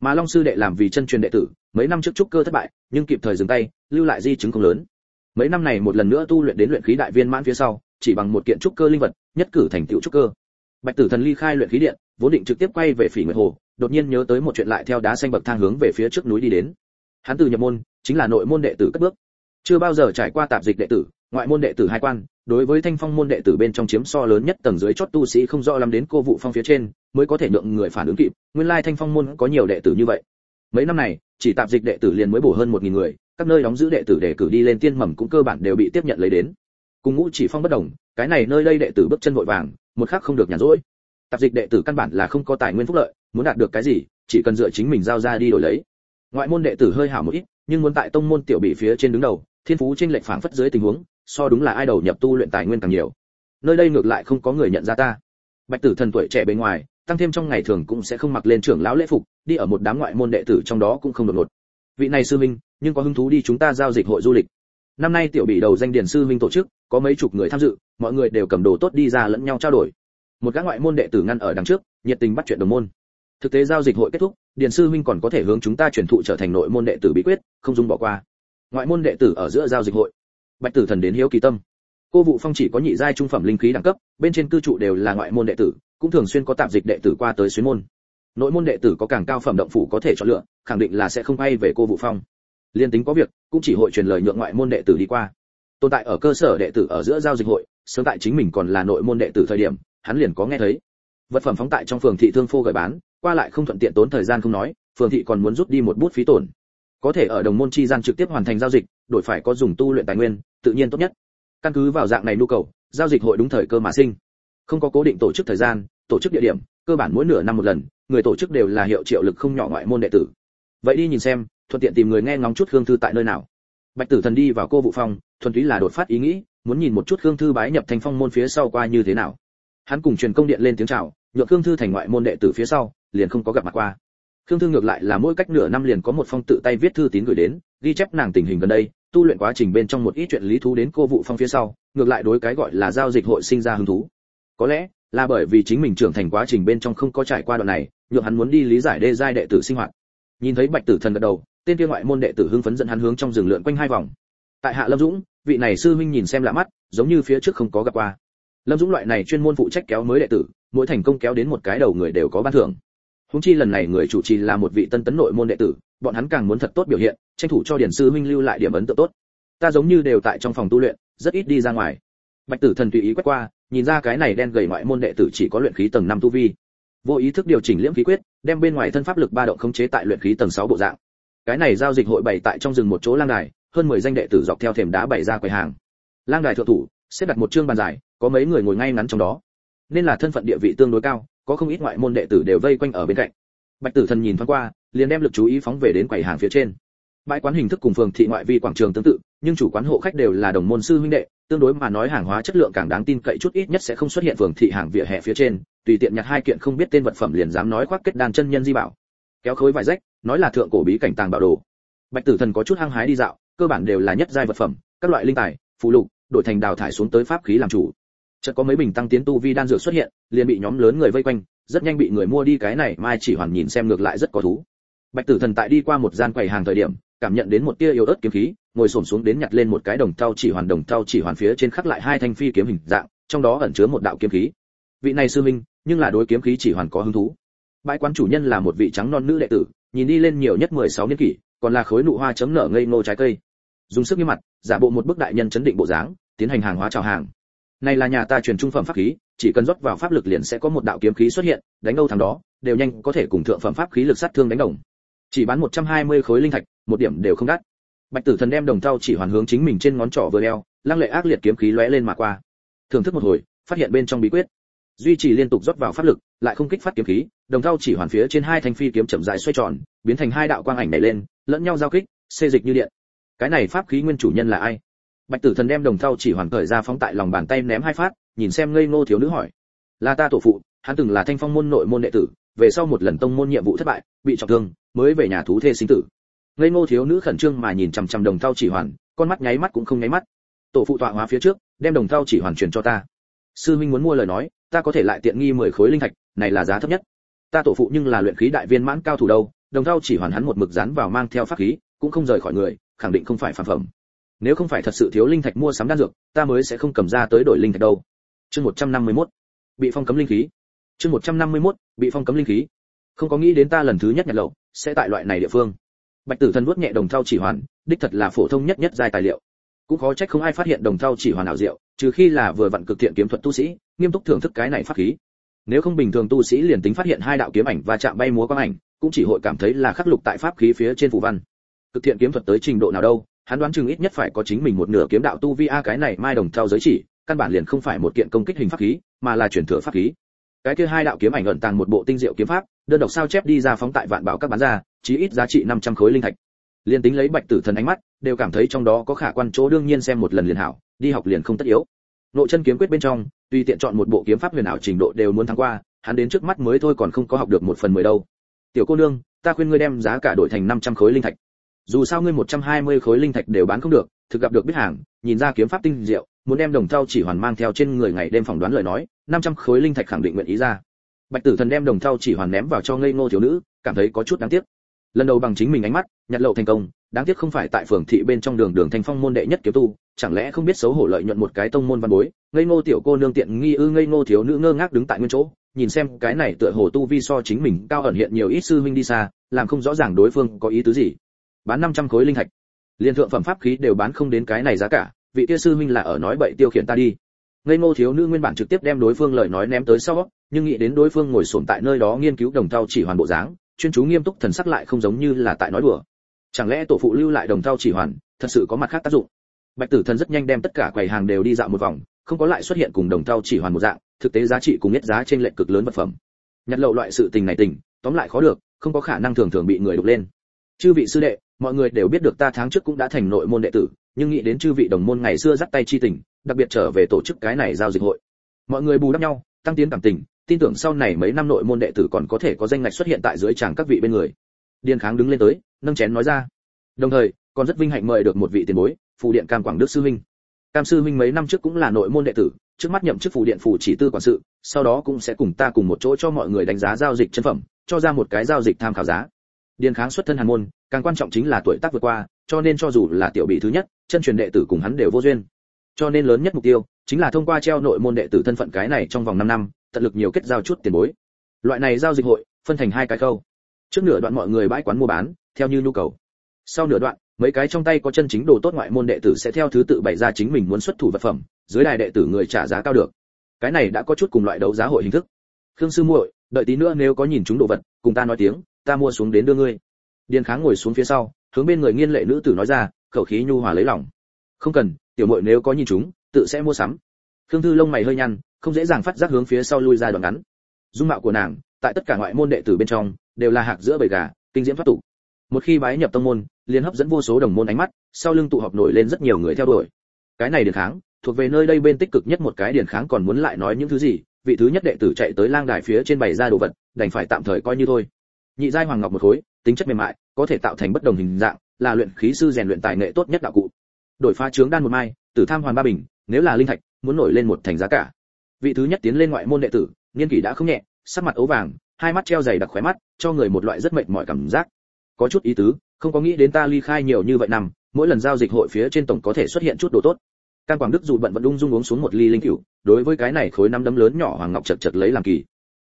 S1: Mà long sư đệ làm vì chân truyền đệ tử, mấy năm trước trúc cơ thất bại, nhưng kịp thời dừng tay, lưu lại di chứng không lớn. Mấy năm này một lần nữa tu luyện đến luyện khí đại viên mãn phía sau, chỉ bằng một kiện trúc cơ linh vật, nhất cử thành tựu trúc cơ. Bạch tử thần ly khai luyện khí điện, vốn định trực tiếp quay về phỉ nguyệt hồ, đột nhiên nhớ tới một chuyện lại theo đá xanh bậc thang hướng về phía trước núi đi đến. Hắn từ nhập môn, chính là nội môn đệ tử cất bước chưa bao giờ trải qua tạp dịch đệ tử, ngoại môn đệ tử hai quan, đối với thanh phong môn đệ tử bên trong chiếm so lớn nhất tầng dưới chót tu sĩ không rõ lắm đến cô vụ phong phía trên, mới có thể nhượng người phản ứng kịp, nguyên lai thanh phong môn có nhiều đệ tử như vậy. Mấy năm này, chỉ tạp dịch đệ tử liền mới bổ hơn một nghìn người, các nơi đóng giữ đệ tử để cử đi lên tiên mầm cũng cơ bản đều bị tiếp nhận lấy đến. Cùng ngũ chỉ phong bất đồng, cái này nơi đây đệ tử bước chân vội vàng, một khắc không được nhàn rỗi. Tạp dịch đệ tử căn bản là không có tài nguyên phúc lợi, muốn đạt được cái gì, chỉ cần dựa chính mình giao ra đi đổi lấy. Ngoại môn đệ tử hơi hảo một ít, nhưng muốn tại tông môn tiểu bị phía trên đứng đầu thiên phú trên lệch phảng phất dưới tình huống, so đúng là ai đầu nhập tu luyện tài nguyên càng nhiều. Nơi đây ngược lại không có người nhận ra ta. Bạch tử thần tuổi trẻ bên ngoài, tăng thêm trong ngày thường cũng sẽ không mặc lên trưởng lão lễ phục, đi ở một đám ngoại môn đệ tử trong đó cũng không đột ngột. Vị này sư minh nhưng có hứng thú đi chúng ta giao dịch hội du lịch. Năm nay tiểu bị đầu danh điển sư minh tổ chức, có mấy chục người tham dự, mọi người đều cầm đồ tốt đi ra lẫn nhau trao đổi. Một các ngoại môn đệ tử ngăn ở đằng trước, nhiệt tình bắt chuyện đồng môn. Thực tế giao dịch hội kết thúc, điền sư huynh còn có thể hướng chúng ta truyền thụ trở thành nội môn đệ tử bí quyết, không dung bỏ qua ngoại môn đệ tử ở giữa giao dịch hội. Bạch tử thần đến hiếu kỳ tâm. Cô vụ phong chỉ có nhị giai trung phẩm linh khí đẳng cấp, bên trên cư trụ đều là ngoại môn đệ tử, cũng thường xuyên có tạp dịch đệ tử qua tới xuyên môn. Nội môn đệ tử có càng cao phẩm động phủ có thể chọn lựa, khẳng định là sẽ không bay về cô vụ phong. Liên tính có việc, cũng chỉ hội truyền lời nhượng ngoại môn đệ tử đi qua. Tồn tại ở cơ sở đệ tử ở giữa giao dịch hội, sớm tại chính mình còn là nội môn đệ tử thời điểm, hắn liền có nghe thấy. Vật phẩm phóng tại trong phường thị thương phô gửi bán, qua lại không thuận tiện tốn thời gian không nói, phường thị còn muốn rút đi một bút phí tổn có thể ở đồng môn chi gian trực tiếp hoàn thành giao dịch, đổi phải có dùng tu luyện tài nguyên, tự nhiên tốt nhất. Căn cứ vào dạng này nhu cầu, giao dịch hội đúng thời cơ mà sinh. Không có cố định tổ chức thời gian, tổ chức địa điểm, cơ bản mỗi nửa năm một lần, người tổ chức đều là hiệu triệu lực không nhỏ ngoại môn đệ tử. Vậy đi nhìn xem, thuận tiện tìm người nghe ngóng chút khương thư tại nơi nào. Bạch tử thần đi vào cô vụ phong thuần túy là đột phát ý nghĩ, muốn nhìn một chút khương thư bái nhập thành phong môn phía sau qua như thế nào. Hắn cùng truyền công điện lên tiếng chào nhượng khương thư thành ngoại môn đệ tử phía sau, liền không có gặp mặt qua khương thương ngược lại là mỗi cách nửa năm liền có một phong tự tay viết thư tín gửi đến, ghi chép nàng tình hình gần đây, tu luyện quá trình bên trong một ít chuyện lý thú đến cô vụ phong phía sau, ngược lại đối cái gọi là giao dịch hội sinh ra hứng thú. Có lẽ là bởi vì chính mình trưởng thành quá trình bên trong không có trải qua đoạn này, nhượng hắn muốn đi lý giải đê giai đệ tử sinh hoạt. Nhìn thấy bạch tử thần gật đầu, tên kia ngoại môn đệ tử hưng phấn dẫn hắn hướng trong rừng lượn quanh hai vòng. Tại hạ lâm dũng, vị này sư huynh nhìn xem lạ mắt, giống như phía trước không có gặp qua. Lâm dũng loại này chuyên môn phụ trách kéo mới đệ tử, mỗi thành công kéo đến một cái đầu người đều có ban thưởng húng chi lần này người chủ trì là một vị tân tấn nội môn đệ tử, bọn hắn càng muốn thật tốt biểu hiện, tranh thủ cho điển sư huynh lưu lại điểm ấn tượng tốt. Ta giống như đều tại trong phòng tu luyện, rất ít đi ra ngoài. Bạch tử thần tùy ý quét qua, nhìn ra cái này đen gầy ngoại môn đệ tử chỉ có luyện khí tầng 5 tu vi. Vô ý thức điều chỉnh liễm khí quyết, đem bên ngoài thân pháp lực ba động khống chế tại luyện khí tầng 6 bộ dạng. Cái này giao dịch hội bày tại trong rừng một chỗ lang đài, hơn 10 danh đệ tử dọc theo thềm đá bày ra quầy hàng. Lang đài thượng thủ, xếp đặt một chương bàn dài, có mấy người ngồi ngay ngắn trong đó. Nên là thân phận địa vị tương đối cao có không ít ngoại môn đệ tử đều vây quanh ở bên cạnh. Bạch tử thần nhìn thoáng qua, liền đem lực chú ý phóng về đến quầy hàng phía trên. Bãi quán hình thức cùng phường thị ngoại vi quảng trường tương tự, nhưng chủ quán hộ khách đều là đồng môn sư huynh đệ, tương đối mà nói hàng hóa chất lượng càng đáng tin cậy chút ít nhất sẽ không xuất hiện phường thị hàng vỉa hè phía trên, tùy tiện nhặt hai kiện không biết tên vật phẩm liền dám nói khoác kết đan chân nhân di bảo. Kéo khối vải rách, nói là thượng cổ bí cảnh tàng bảo đồ. Bạch tử thần có chút hăng hái đi dạo, cơ bản đều là nhất giai vật phẩm, các loại linh tài phụ lục, đổi thành đào thải xuống tới pháp khí làm chủ chợt có mấy bình tăng tiến tu vi đan dược xuất hiện, liền bị nhóm lớn người vây quanh, rất nhanh bị người mua đi cái này, mai chỉ hoàn nhìn xem ngược lại rất có thú. Bạch tử thần tại đi qua một gian quầy hàng thời điểm, cảm nhận đến một tia yếu ớt kiếm khí, ngồi xổm xuống đến nhặt lên một cái đồng thau chỉ hoàn, đồng thau chỉ hoàn phía trên khắc lại hai thanh phi kiếm hình dạng, trong đó ẩn chứa một đạo kiếm khí. Vị này sư minh nhưng là đối kiếm khí chỉ hoàn có hứng thú. Bãi quán chủ nhân là một vị trắng non nữ đệ tử, nhìn đi lên nhiều nhất 16 niên kỷ, còn là khối nụ hoa chấm nở ngây ngô trái cây. Dùng sức như mặt, giả bộ một bức đại nhân chấn định bộ dáng, tiến hành hàng hóa chào hàng này là nhà ta truyền trung phẩm pháp khí, chỉ cần rót vào pháp lực liền sẽ có một đạo kiếm khí xuất hiện, đánh đâu thằng đó, đều nhanh có thể cùng thượng phẩm pháp khí lực sát thương đánh đồng. Chỉ bán 120 khối linh thạch, một điểm đều không đắt. Bạch tử thần đem đồng thau chỉ hoàn hướng chính mình trên ngón trỏ vừa đeo, lăng lệ ác liệt kiếm khí lóe lên mà qua. Thưởng thức một hồi, phát hiện bên trong bí quyết. Duy trì liên tục rót vào pháp lực, lại không kích phát kiếm khí, đồng thau chỉ hoàn phía trên hai thanh phi kiếm chậm rãi xoay tròn, biến thành hai đạo quang ảnh nảy lên, lẫn nhau giao kích, xê dịch như điện. Cái này pháp khí nguyên chủ nhân là ai? Bạch tử thần đem đồng thau chỉ hoàn cởi ra phóng tại lòng bàn tay ném hai phát, nhìn xem ngây ngô thiếu nữ hỏi. Là ta tổ phụ, hắn từng là thanh phong môn nội môn đệ tử, về sau một lần tông môn nhiệm vụ thất bại, bị trọng thương, mới về nhà thú thê sinh tử. Ngây ngô thiếu nữ khẩn trương mà nhìn chằm chằm đồng thau chỉ hoàn, con mắt nháy mắt cũng không nháy mắt. Tổ phụ tọa hóa phía trước, đem đồng thau chỉ hoàn truyền cho ta. Sư minh muốn mua lời nói, ta có thể lại tiện nghi 10 khối linh thạch, này là giá thấp nhất. Ta tổ phụ nhưng là luyện khí đại viên mãn cao thủ đâu, đồng thau chỉ hoàn hắn một mực dán vào mang theo pháp khí, cũng không rời khỏi người, khẳng định không phải phản phẩm nếu không phải thật sự thiếu linh thạch mua sắm đan dược, ta mới sẽ không cầm ra tới đổi linh thạch đâu. Chương 151 bị phong cấm linh khí. Chương 151 bị phong cấm linh khí. Không có nghĩ đến ta lần thứ nhất nhặt lậu, sẽ tại loại này địa phương. Bạch tử thần vuốt nhẹ đồng thau chỉ hoàn, đích thật là phổ thông nhất nhất giai tài liệu. Cũng khó trách không ai phát hiện đồng thau chỉ hoàn ảo diệu, trừ khi là vừa vặn cực thiện kiếm thuật tu sĩ, nghiêm túc thưởng thức cái này pháp khí. Nếu không bình thường tu sĩ liền tính phát hiện hai đạo kiếm ảnh và chạm bay múa quang ảnh, cũng chỉ hội cảm thấy là khắc lục tại pháp khí phía trên phù văn. Cực thiện kiếm thuật tới trình độ nào đâu? Hắn đoán chừng ít nhất phải có chính mình một nửa kiếm đạo tu vi a, cái này mai đồng theo giới chỉ, căn bản liền không phải một kiện công kích hình pháp khí, mà là chuyển thừa pháp khí. Cái kia hai đạo kiếm ảnh ẩn tàng một bộ tinh diệu kiếm pháp, đơn độc sao chép đi ra phóng tại vạn bảo các bán ra, chí ít giá trị 500 khối linh thạch. Liên tính lấy bạch tử thần ánh mắt, đều cảm thấy trong đó có khả quan chỗ đương nhiên xem một lần liền hảo, đi học liền không tất yếu. Nội chân kiếm quyết bên trong, tùy tiện chọn một bộ kiếm pháp huyền ảo trình độ đều muốn thắng qua, hắn đến trước mắt mới thôi còn không có học được một phần mười đâu. Tiểu cô nương, ta khuyên ngươi đem giá cả đổi thành 500 khối linh thạch dù sao ngươi 120 khối linh thạch đều bán không được, thực gặp được biết hàng, nhìn ra kiếm pháp tinh diệu, muốn đem đồng thau chỉ hoàn mang theo trên người ngày đêm phỏng đoán lời nói 500 khối linh thạch khẳng định nguyện ý ra. Bạch tử thần đem đồng thau chỉ hoàn ném vào cho ngây ngô thiếu nữ, cảm thấy có chút đáng tiếc. Lần đầu bằng chính mình ánh mắt, nhặt lậu thành công, đáng tiếc không phải tại phường thị bên trong đường đường thành phong môn đệ nhất kiếm tu, chẳng lẽ không biết xấu hổ lợi nhuận một cái tông môn văn bối, ngây ngô tiểu cô nương tiện nghi ư ngây ngô thiếu nữ ngơ ngác đứng tại nguyên chỗ, nhìn xem cái này tựa hồ tu vi so chính mình cao ẩn hiện nhiều ít sư huynh đi xa, làm không rõ ràng đối phương có ý tứ gì bán 500 khối linh thạch. Liên thượng phẩm pháp khí đều bán không đến cái này giá cả, vị kia sư huynh là ở nói bậy tiêu khiển ta đi. Ngây ngô thiếu nữ nguyên bản trực tiếp đem đối phương lời nói ném tới sau, nhưng nghĩ đến đối phương ngồi xổm tại nơi đó nghiên cứu đồng thau chỉ hoàn bộ dáng, chuyên chú nghiêm túc thần sắc lại không giống như là tại nói đùa. Chẳng lẽ tổ phụ lưu lại đồng thau chỉ hoàn, thật sự có mặt khác tác dụng? Bạch tử thần rất nhanh đem tất cả quầy hàng đều đi dạo một vòng, không có lại xuất hiện cùng đồng thau chỉ hoàn một dạng, thực tế giá trị cùng nhất giá trên lệnh cực lớn vật phẩm. Nhặt lậu loại sự tình này tình tóm lại khó được, không có khả năng thường thường bị người đục lên. Chư vị sư đệ mọi người đều biết được ta tháng trước cũng đã thành nội môn đệ tử, nhưng nghĩ đến chư vị đồng môn ngày xưa dắt tay chi tình, đặc biệt trở về tổ chức cái này giao dịch hội. Mọi người bù đắp nhau, tăng tiến cảm tình, tin tưởng sau này mấy năm nội môn đệ tử còn có thể có danh ngạch xuất hiện tại dưới tràng các vị bên người. Điền kháng đứng lên tới, nâng chén nói ra. Đồng thời, còn rất vinh hạnh mời được một vị tiền bối, phù điện cam quảng đức sư huynh cam sư huynh mấy năm trước cũng là nội môn đệ tử, trước mắt nhậm chức phù điện phủ chỉ tư quản sự, sau đó cũng sẽ cùng ta cùng một chỗ cho mọi người đánh giá giao dịch chân phẩm, cho ra một cái giao dịch tham khảo giá điền kháng xuất thân hàn môn, càng quan trọng chính là tuổi tác vượt qua, cho nên cho dù là tiểu bị thứ nhất, chân truyền đệ tử cùng hắn đều vô duyên. Cho nên lớn nhất mục tiêu chính là thông qua treo nội môn đệ tử thân phận cái này trong vòng 5 năm, tận lực nhiều kết giao chút tiền bối. Loại này giao dịch hội, phân thành hai cái câu trước nửa đoạn mọi người bãi quán mua bán, theo như nhu cầu. Sau nửa đoạn, mấy cái trong tay có chân chính đồ tốt ngoại môn đệ tử sẽ theo thứ tự bày ra chính mình muốn xuất thủ vật phẩm, dưới đài đệ tử người trả giá cao được. Cái này đã có chút cùng loại đấu giá hội hình thức. Khương sư muội, đợi tí nữa nếu có nhìn chúng đồ vật, cùng ta nói tiếng ta mua xuống đến đưa ngươi. Điền kháng ngồi xuống phía sau, hướng bên người nghiên lệ nữ tử nói ra, khẩu khí nhu hòa lấy lòng. Không cần, tiểu muội nếu có nhìn chúng, tự sẽ mua sắm. Khương thư lông mày hơi nhăn, không dễ dàng phát giác hướng phía sau lui ra đoạn ngắn. Dung mạo của nàng, tại tất cả ngoại môn đệ tử bên trong, đều là hạc giữa bầy gà, kinh diễm thoát tục. Một khi bái nhập tông môn, liền hấp dẫn vô số đồng môn ánh mắt, sau lưng tụ họp nổi lên rất nhiều người theo đuổi. Cái này điển kháng, thuộc về nơi đây bên tích cực nhất một cái điển kháng còn muốn lại nói những thứ gì, vị thứ nhất đệ tử chạy tới lang đài phía trên bày ra đồ vật, đành phải tạm thời coi như thôi nhị giai hoàng ngọc một khối, tính chất mềm mại, có thể tạo thành bất đồng hình dạng, là luyện khí sư rèn luyện tài nghệ tốt nhất đạo cụ. Đổi phá trướng đan một mai, tử tham hoàn ba bình, nếu là linh thạch, muốn nổi lên một thành giá cả. Vị thứ nhất tiến lên ngoại môn đệ tử, niên kỷ đã không nhẹ, sắc mặt ấu vàng, hai mắt treo dày đặc khóe mắt, cho người một loại rất mệt mỏi cảm giác. Có chút ý tứ, không có nghĩ đến ta ly khai nhiều như vậy năm, mỗi lần giao dịch hội phía trên tổng có thể xuất hiện chút đồ tốt. Can quảng đức dù bận vận ung dung uống xuống một ly linh cửu, đối với cái này khối năm đấm lớn nhỏ hoàng ngọc chật chật lấy làm kỳ.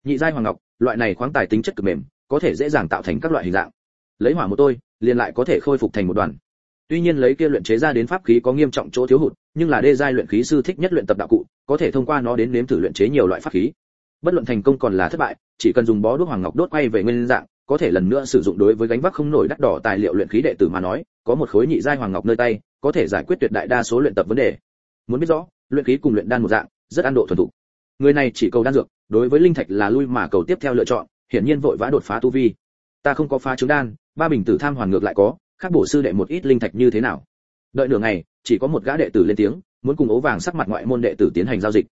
S1: Nhị giai hoàng ngọc, loại này khoáng tài tính chất cực mềm có thể dễ dàng tạo thành các loại hình dạng. Lấy hỏa một tôi, liền lại có thể khôi phục thành một đoàn. Tuy nhiên lấy kia luyện chế ra đến pháp khí có nghiêm trọng chỗ thiếu hụt, nhưng là đê giai luyện khí sư thích nhất luyện tập đạo cụ, có thể thông qua nó đến nếm thử luyện chế nhiều loại pháp khí. Bất luận thành công còn là thất bại, chỉ cần dùng bó đuốc hoàng ngọc đốt quay về nguyên dạng, có thể lần nữa sử dụng đối với gánh vác không nổi đắt đỏ tài liệu luyện khí đệ tử mà nói, có một khối nhị giai hoàng ngọc nơi tay, có thể giải quyết tuyệt đại đa số luyện tập vấn đề. Muốn biết rõ, luyện khí cùng luyện đan một dạng, rất ăn độ thuần thục. Người này chỉ cầu đan dược, đối với linh thạch là lui mà cầu tiếp theo lựa chọn hiển nhiên vội vã đột phá tu vi. Ta không có phá trứng đan, ba bình tử tham hoàn ngược lại có, khác bổ sư đệ một ít linh thạch như thế nào? Đợi nửa ngày, chỉ có một gã đệ tử lên tiếng, muốn cùng ố vàng sắc mặt ngoại môn đệ tử tiến hành giao dịch.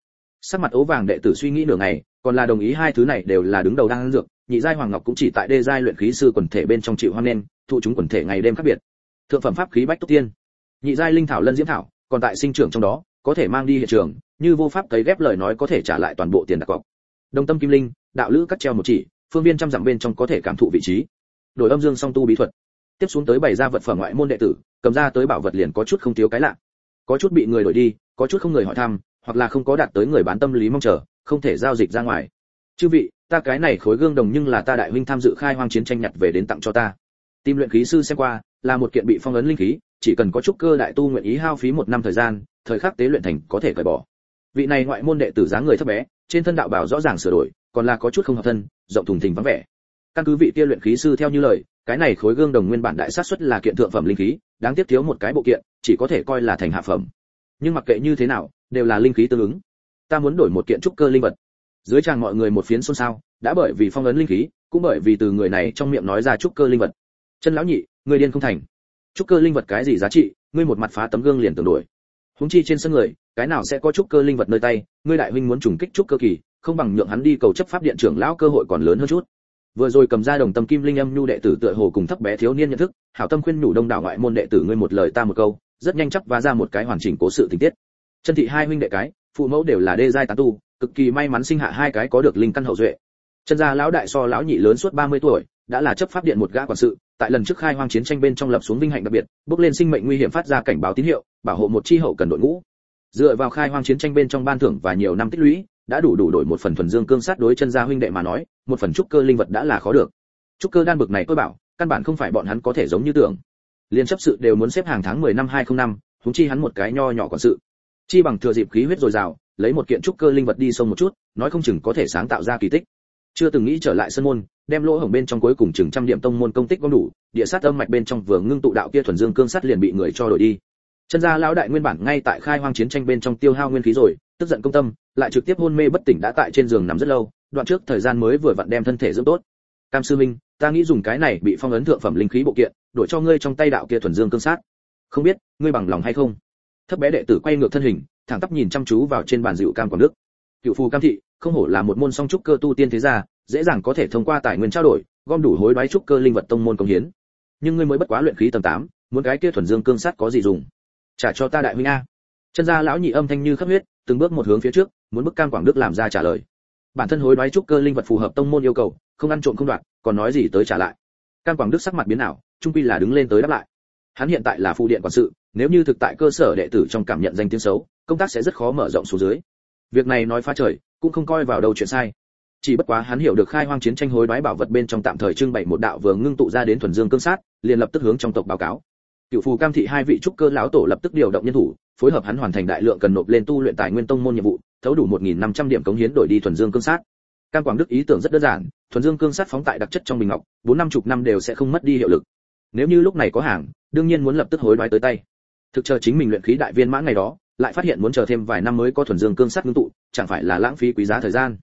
S1: Sắc mặt ố vàng đệ tử suy nghĩ nửa ngày, còn là đồng ý hai thứ này đều là đứng đầu đang dược, nhị giai hoàng ngọc cũng chỉ tại đê giai luyện khí sư quần thể bên trong chịu hoan nên thụ chúng quần thể ngày đêm khác biệt. Thượng phẩm pháp khí bách túc tiên. Nhị giai linh thảo lân diễm thảo, còn tại sinh trưởng trong đó, có thể mang đi hiện trường, như vô pháp cấy ghép lời nói có thể trả lại toàn bộ tiền đặt cọc. Đồng tâm kim linh, đạo lữ cắt treo một chỉ phương viên trăm dặm bên trong có thể cảm thụ vị trí. Đổi âm dương song tu bí thuật. Tiếp xuống tới bày ra vật phẩm ngoại môn đệ tử, cầm ra tới bảo vật liền có chút không thiếu cái lạ. Có chút bị người đổi đi, có chút không người hỏi thăm, hoặc là không có đạt tới người bán tâm lý mong chờ, không thể giao dịch ra ngoài. Chư vị, ta cái này khối gương đồng nhưng là ta đại huynh tham dự khai hoang chiến tranh nhặt về đến tặng cho ta. Tìm luyện khí sư xem qua, là một kiện bị phong ấn linh khí, chỉ cần có chút cơ đại tu nguyện ý hao phí một năm thời gian, thời khắc tế luyện thành có thể cởi bỏ. Vị này ngoại môn đệ tử dáng người thấp bé, trên thân đạo bảo rõ ràng sửa đổi còn là có chút không hợp thân, rộng thùng thình vắng vẻ. Căn cứ vị kia luyện khí sư theo như lời, cái này khối gương đồng nguyên bản đại sát xuất là kiện thượng phẩm linh khí, đáng tiếc thiếu một cái bộ kiện, chỉ có thể coi là thành hạ phẩm. Nhưng mặc kệ như thế nào, đều là linh khí tương ứng. Ta muốn đổi một kiện trúc cơ linh vật. Dưới tràng mọi người một phiến xôn xao, đã bởi vì phong ấn linh khí, cũng bởi vì từ người này trong miệng nói ra trúc cơ linh vật. Chân lão nhị, người điên không thành. Trúc cơ linh vật cái gì giá trị, ngươi một mặt phá tấm gương liền tưởng đổi. Húng chi trên sân người, cái nào sẽ có trúc cơ linh vật nơi tay, ngươi đại huynh muốn trùng kích trúc cơ kỳ không bằng nhượng hắn đi cầu chấp pháp điện trưởng lão cơ hội còn lớn hơn chút. Vừa rồi cầm ra đồng tâm kim linh âm nhu đệ tử tựa hồ cùng thấp bé thiếu niên nhận thức, hảo tâm khuyên nhủ đông đảo ngoại môn đệ tử ngươi một lời ta một câu, rất nhanh chắc và ra một cái hoàn chỉnh cố sự tình tiết. Chân thị hai huynh đệ cái, phụ mẫu đều là đê giai tán tu, cực kỳ may mắn sinh hạ hai cái có được linh căn hậu duệ. Chân gia lão đại so lão nhị lớn suốt 30 tuổi, đã là chấp pháp điện một gã quản sự, tại lần trước khai hoang chiến tranh bên trong lập xuống vinh hạnh đặc biệt, bước lên sinh mệnh nguy hiểm phát ra cảnh báo tín hiệu, bảo hộ một chi hậu cần đội ngũ. Dựa vào khai hoang chiến tranh bên trong ban thưởng và nhiều năm tích lũy đã đủ đủ đổi một phần thuần dương cương sát đối chân gia huynh đệ mà nói một phần trúc cơ linh vật đã là khó được. Trúc cơ đan bực này tôi bảo căn bản không phải bọn hắn có thể giống như tưởng. Liên chấp sự đều muốn xếp hàng tháng 10 năm 205, huống chi hắn một cái nho nhỏ quản sự. Chi bằng thừa dịp khí huyết dồi dào lấy một kiện trúc cơ linh vật đi sông một chút nói không chừng có thể sáng tạo ra kỳ tích. Chưa từng nghĩ trở lại sân môn đem lỗ hổng bên trong cuối cùng chừng trăm điểm tông môn công tích gom đủ địa sát âm mạch bên trong vừa ngưng tụ đạo kia thuần dương cương sắt liền bị người cho đổi đi. Chân gia lão đại nguyên bản ngay tại khai hoang chiến tranh bên trong tiêu hao nguyên khí rồi tức giận công tâm lại trực tiếp hôn mê bất tỉnh đã tại trên giường nằm rất lâu đoạn trước thời gian mới vừa vặn đem thân thể dưỡng tốt. Cam sư minh ta nghĩ dùng cái này bị phong ấn thượng phẩm linh khí bộ kiện đổi cho ngươi trong tay đạo kia thuần dương cương sát. Không biết ngươi bằng lòng hay không? Thấp bé đệ tử quay ngược thân hình thẳng tắp nhìn chăm chú vào trên bàn rượu cam quảng đức. Cựu phù cam thị không hổ là một môn song trúc cơ tu tiên thế gia dễ dàng có thể thông qua tài nguyên trao đổi gom đủ hối đoái trúc cơ linh vật tông môn công hiến. Nhưng ngươi mới bất quá luyện khí tầng 8, muốn cái kia thuần dương cương sát có gì dùng? Trả cho ta đại huynh a chân gia lão nhị âm thanh như khắp huyết, từng bước một hướng phía trước, muốn bức cam quảng đức làm ra trả lời. Bản thân hối đoái trúc cơ linh vật phù hợp tông môn yêu cầu, không ăn trộm không đoạt, còn nói gì tới trả lại. Cam quảng đức sắc mặt biến ảo, trung quy là đứng lên tới đáp lại. Hắn hiện tại là phụ điện quản sự, nếu như thực tại cơ sở đệ tử trong cảm nhận danh tiếng xấu, công tác sẽ rất khó mở rộng xuống dưới. Việc này nói phá trời, cũng không coi vào đâu chuyện sai. Chỉ bất quá hắn hiểu được khai hoang chiến tranh hối đoái bảo vật bên trong tạm thời trưng bày một đạo vừa ngưng tụ ra đến thuần dương cương sát, liền lập tức hướng trong tộc báo cáo. Cựu phù cam thị hai vị trúc cơ lão tổ lập tức điều động nhân thủ phối hợp hắn hoàn thành đại lượng cần nộp lên tu luyện tài nguyên tông môn nhiệm vụ, thấu đủ 1.500 điểm cống hiến đổi đi thuần dương cương sát. Cam quảng đức ý tưởng rất đơn giản, thuần dương cương sát phóng tại đặc chất trong bình ngọc, bốn năm chục năm đều sẽ không mất đi hiệu lực. Nếu như lúc này có hàng, đương nhiên muốn lập tức hối đoái tới tay. Thực chờ chính mình luyện khí đại viên mãn ngày đó, lại phát hiện muốn chờ thêm vài năm mới có thuần dương cương sát ngưng tụ, chẳng phải là lãng phí quý giá thời gian.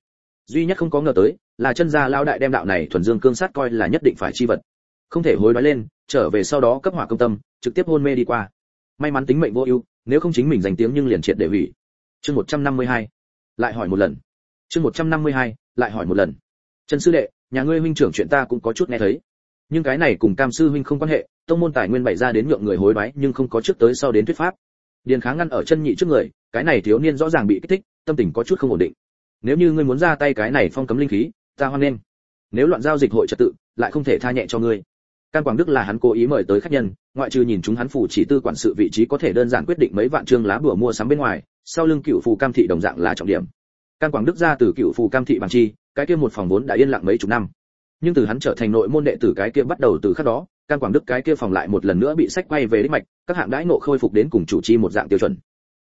S1: Duy nhất không có ngờ tới, là chân gia lao đại đem đạo này thuần dương cương sát coi là nhất định phải chi vật. Không thể hối đoái lên, trở về sau đó cấp hỏa công tâm, trực tiếp hôn mê đi qua. May mắn tính mệnh vô ưu nếu không chính mình danh tiếng nhưng liền triệt để hủy. Chương 152. lại hỏi một lần. Chương 152, lại hỏi một lần. Chân sư đệ nhà ngươi huynh trưởng chuyện ta cũng có chút nghe thấy. Nhưng cái này cùng cam sư huynh không quan hệ tông môn tài nguyên bày ra đến nhượng người hối đoái nhưng không có trước tới sau đến thuyết pháp. Điền kháng ngăn ở chân nhị trước người cái này thiếu niên rõ ràng bị kích thích tâm tình có chút không ổn định. Nếu như ngươi muốn ra tay cái này phong cấm linh khí ta hoan nghênh. Nếu loạn giao dịch hội trật tự lại không thể tha nhẹ cho ngươi. Can Quảng Đức là hắn cố ý mời tới khách nhân, ngoại trừ nhìn chúng hắn phủ chỉ tư quản sự vị trí có thể đơn giản quyết định mấy vạn trương lá bùa mua sắm bên ngoài, sau lưng cựu phù cam thị đồng dạng là trọng điểm. Can Quảng Đức ra từ cựu phù cam thị bằng chi, cái kia một phòng vốn đã yên lặng mấy chục năm. Nhưng từ hắn trở thành nội môn đệ tử cái kia bắt đầu từ khắc đó, Can Quảng Đức cái kia phòng lại một lần nữa bị sách quay về đích mạch, các hạng đãi ngộ khôi phục đến cùng chủ chi một dạng tiêu chuẩn.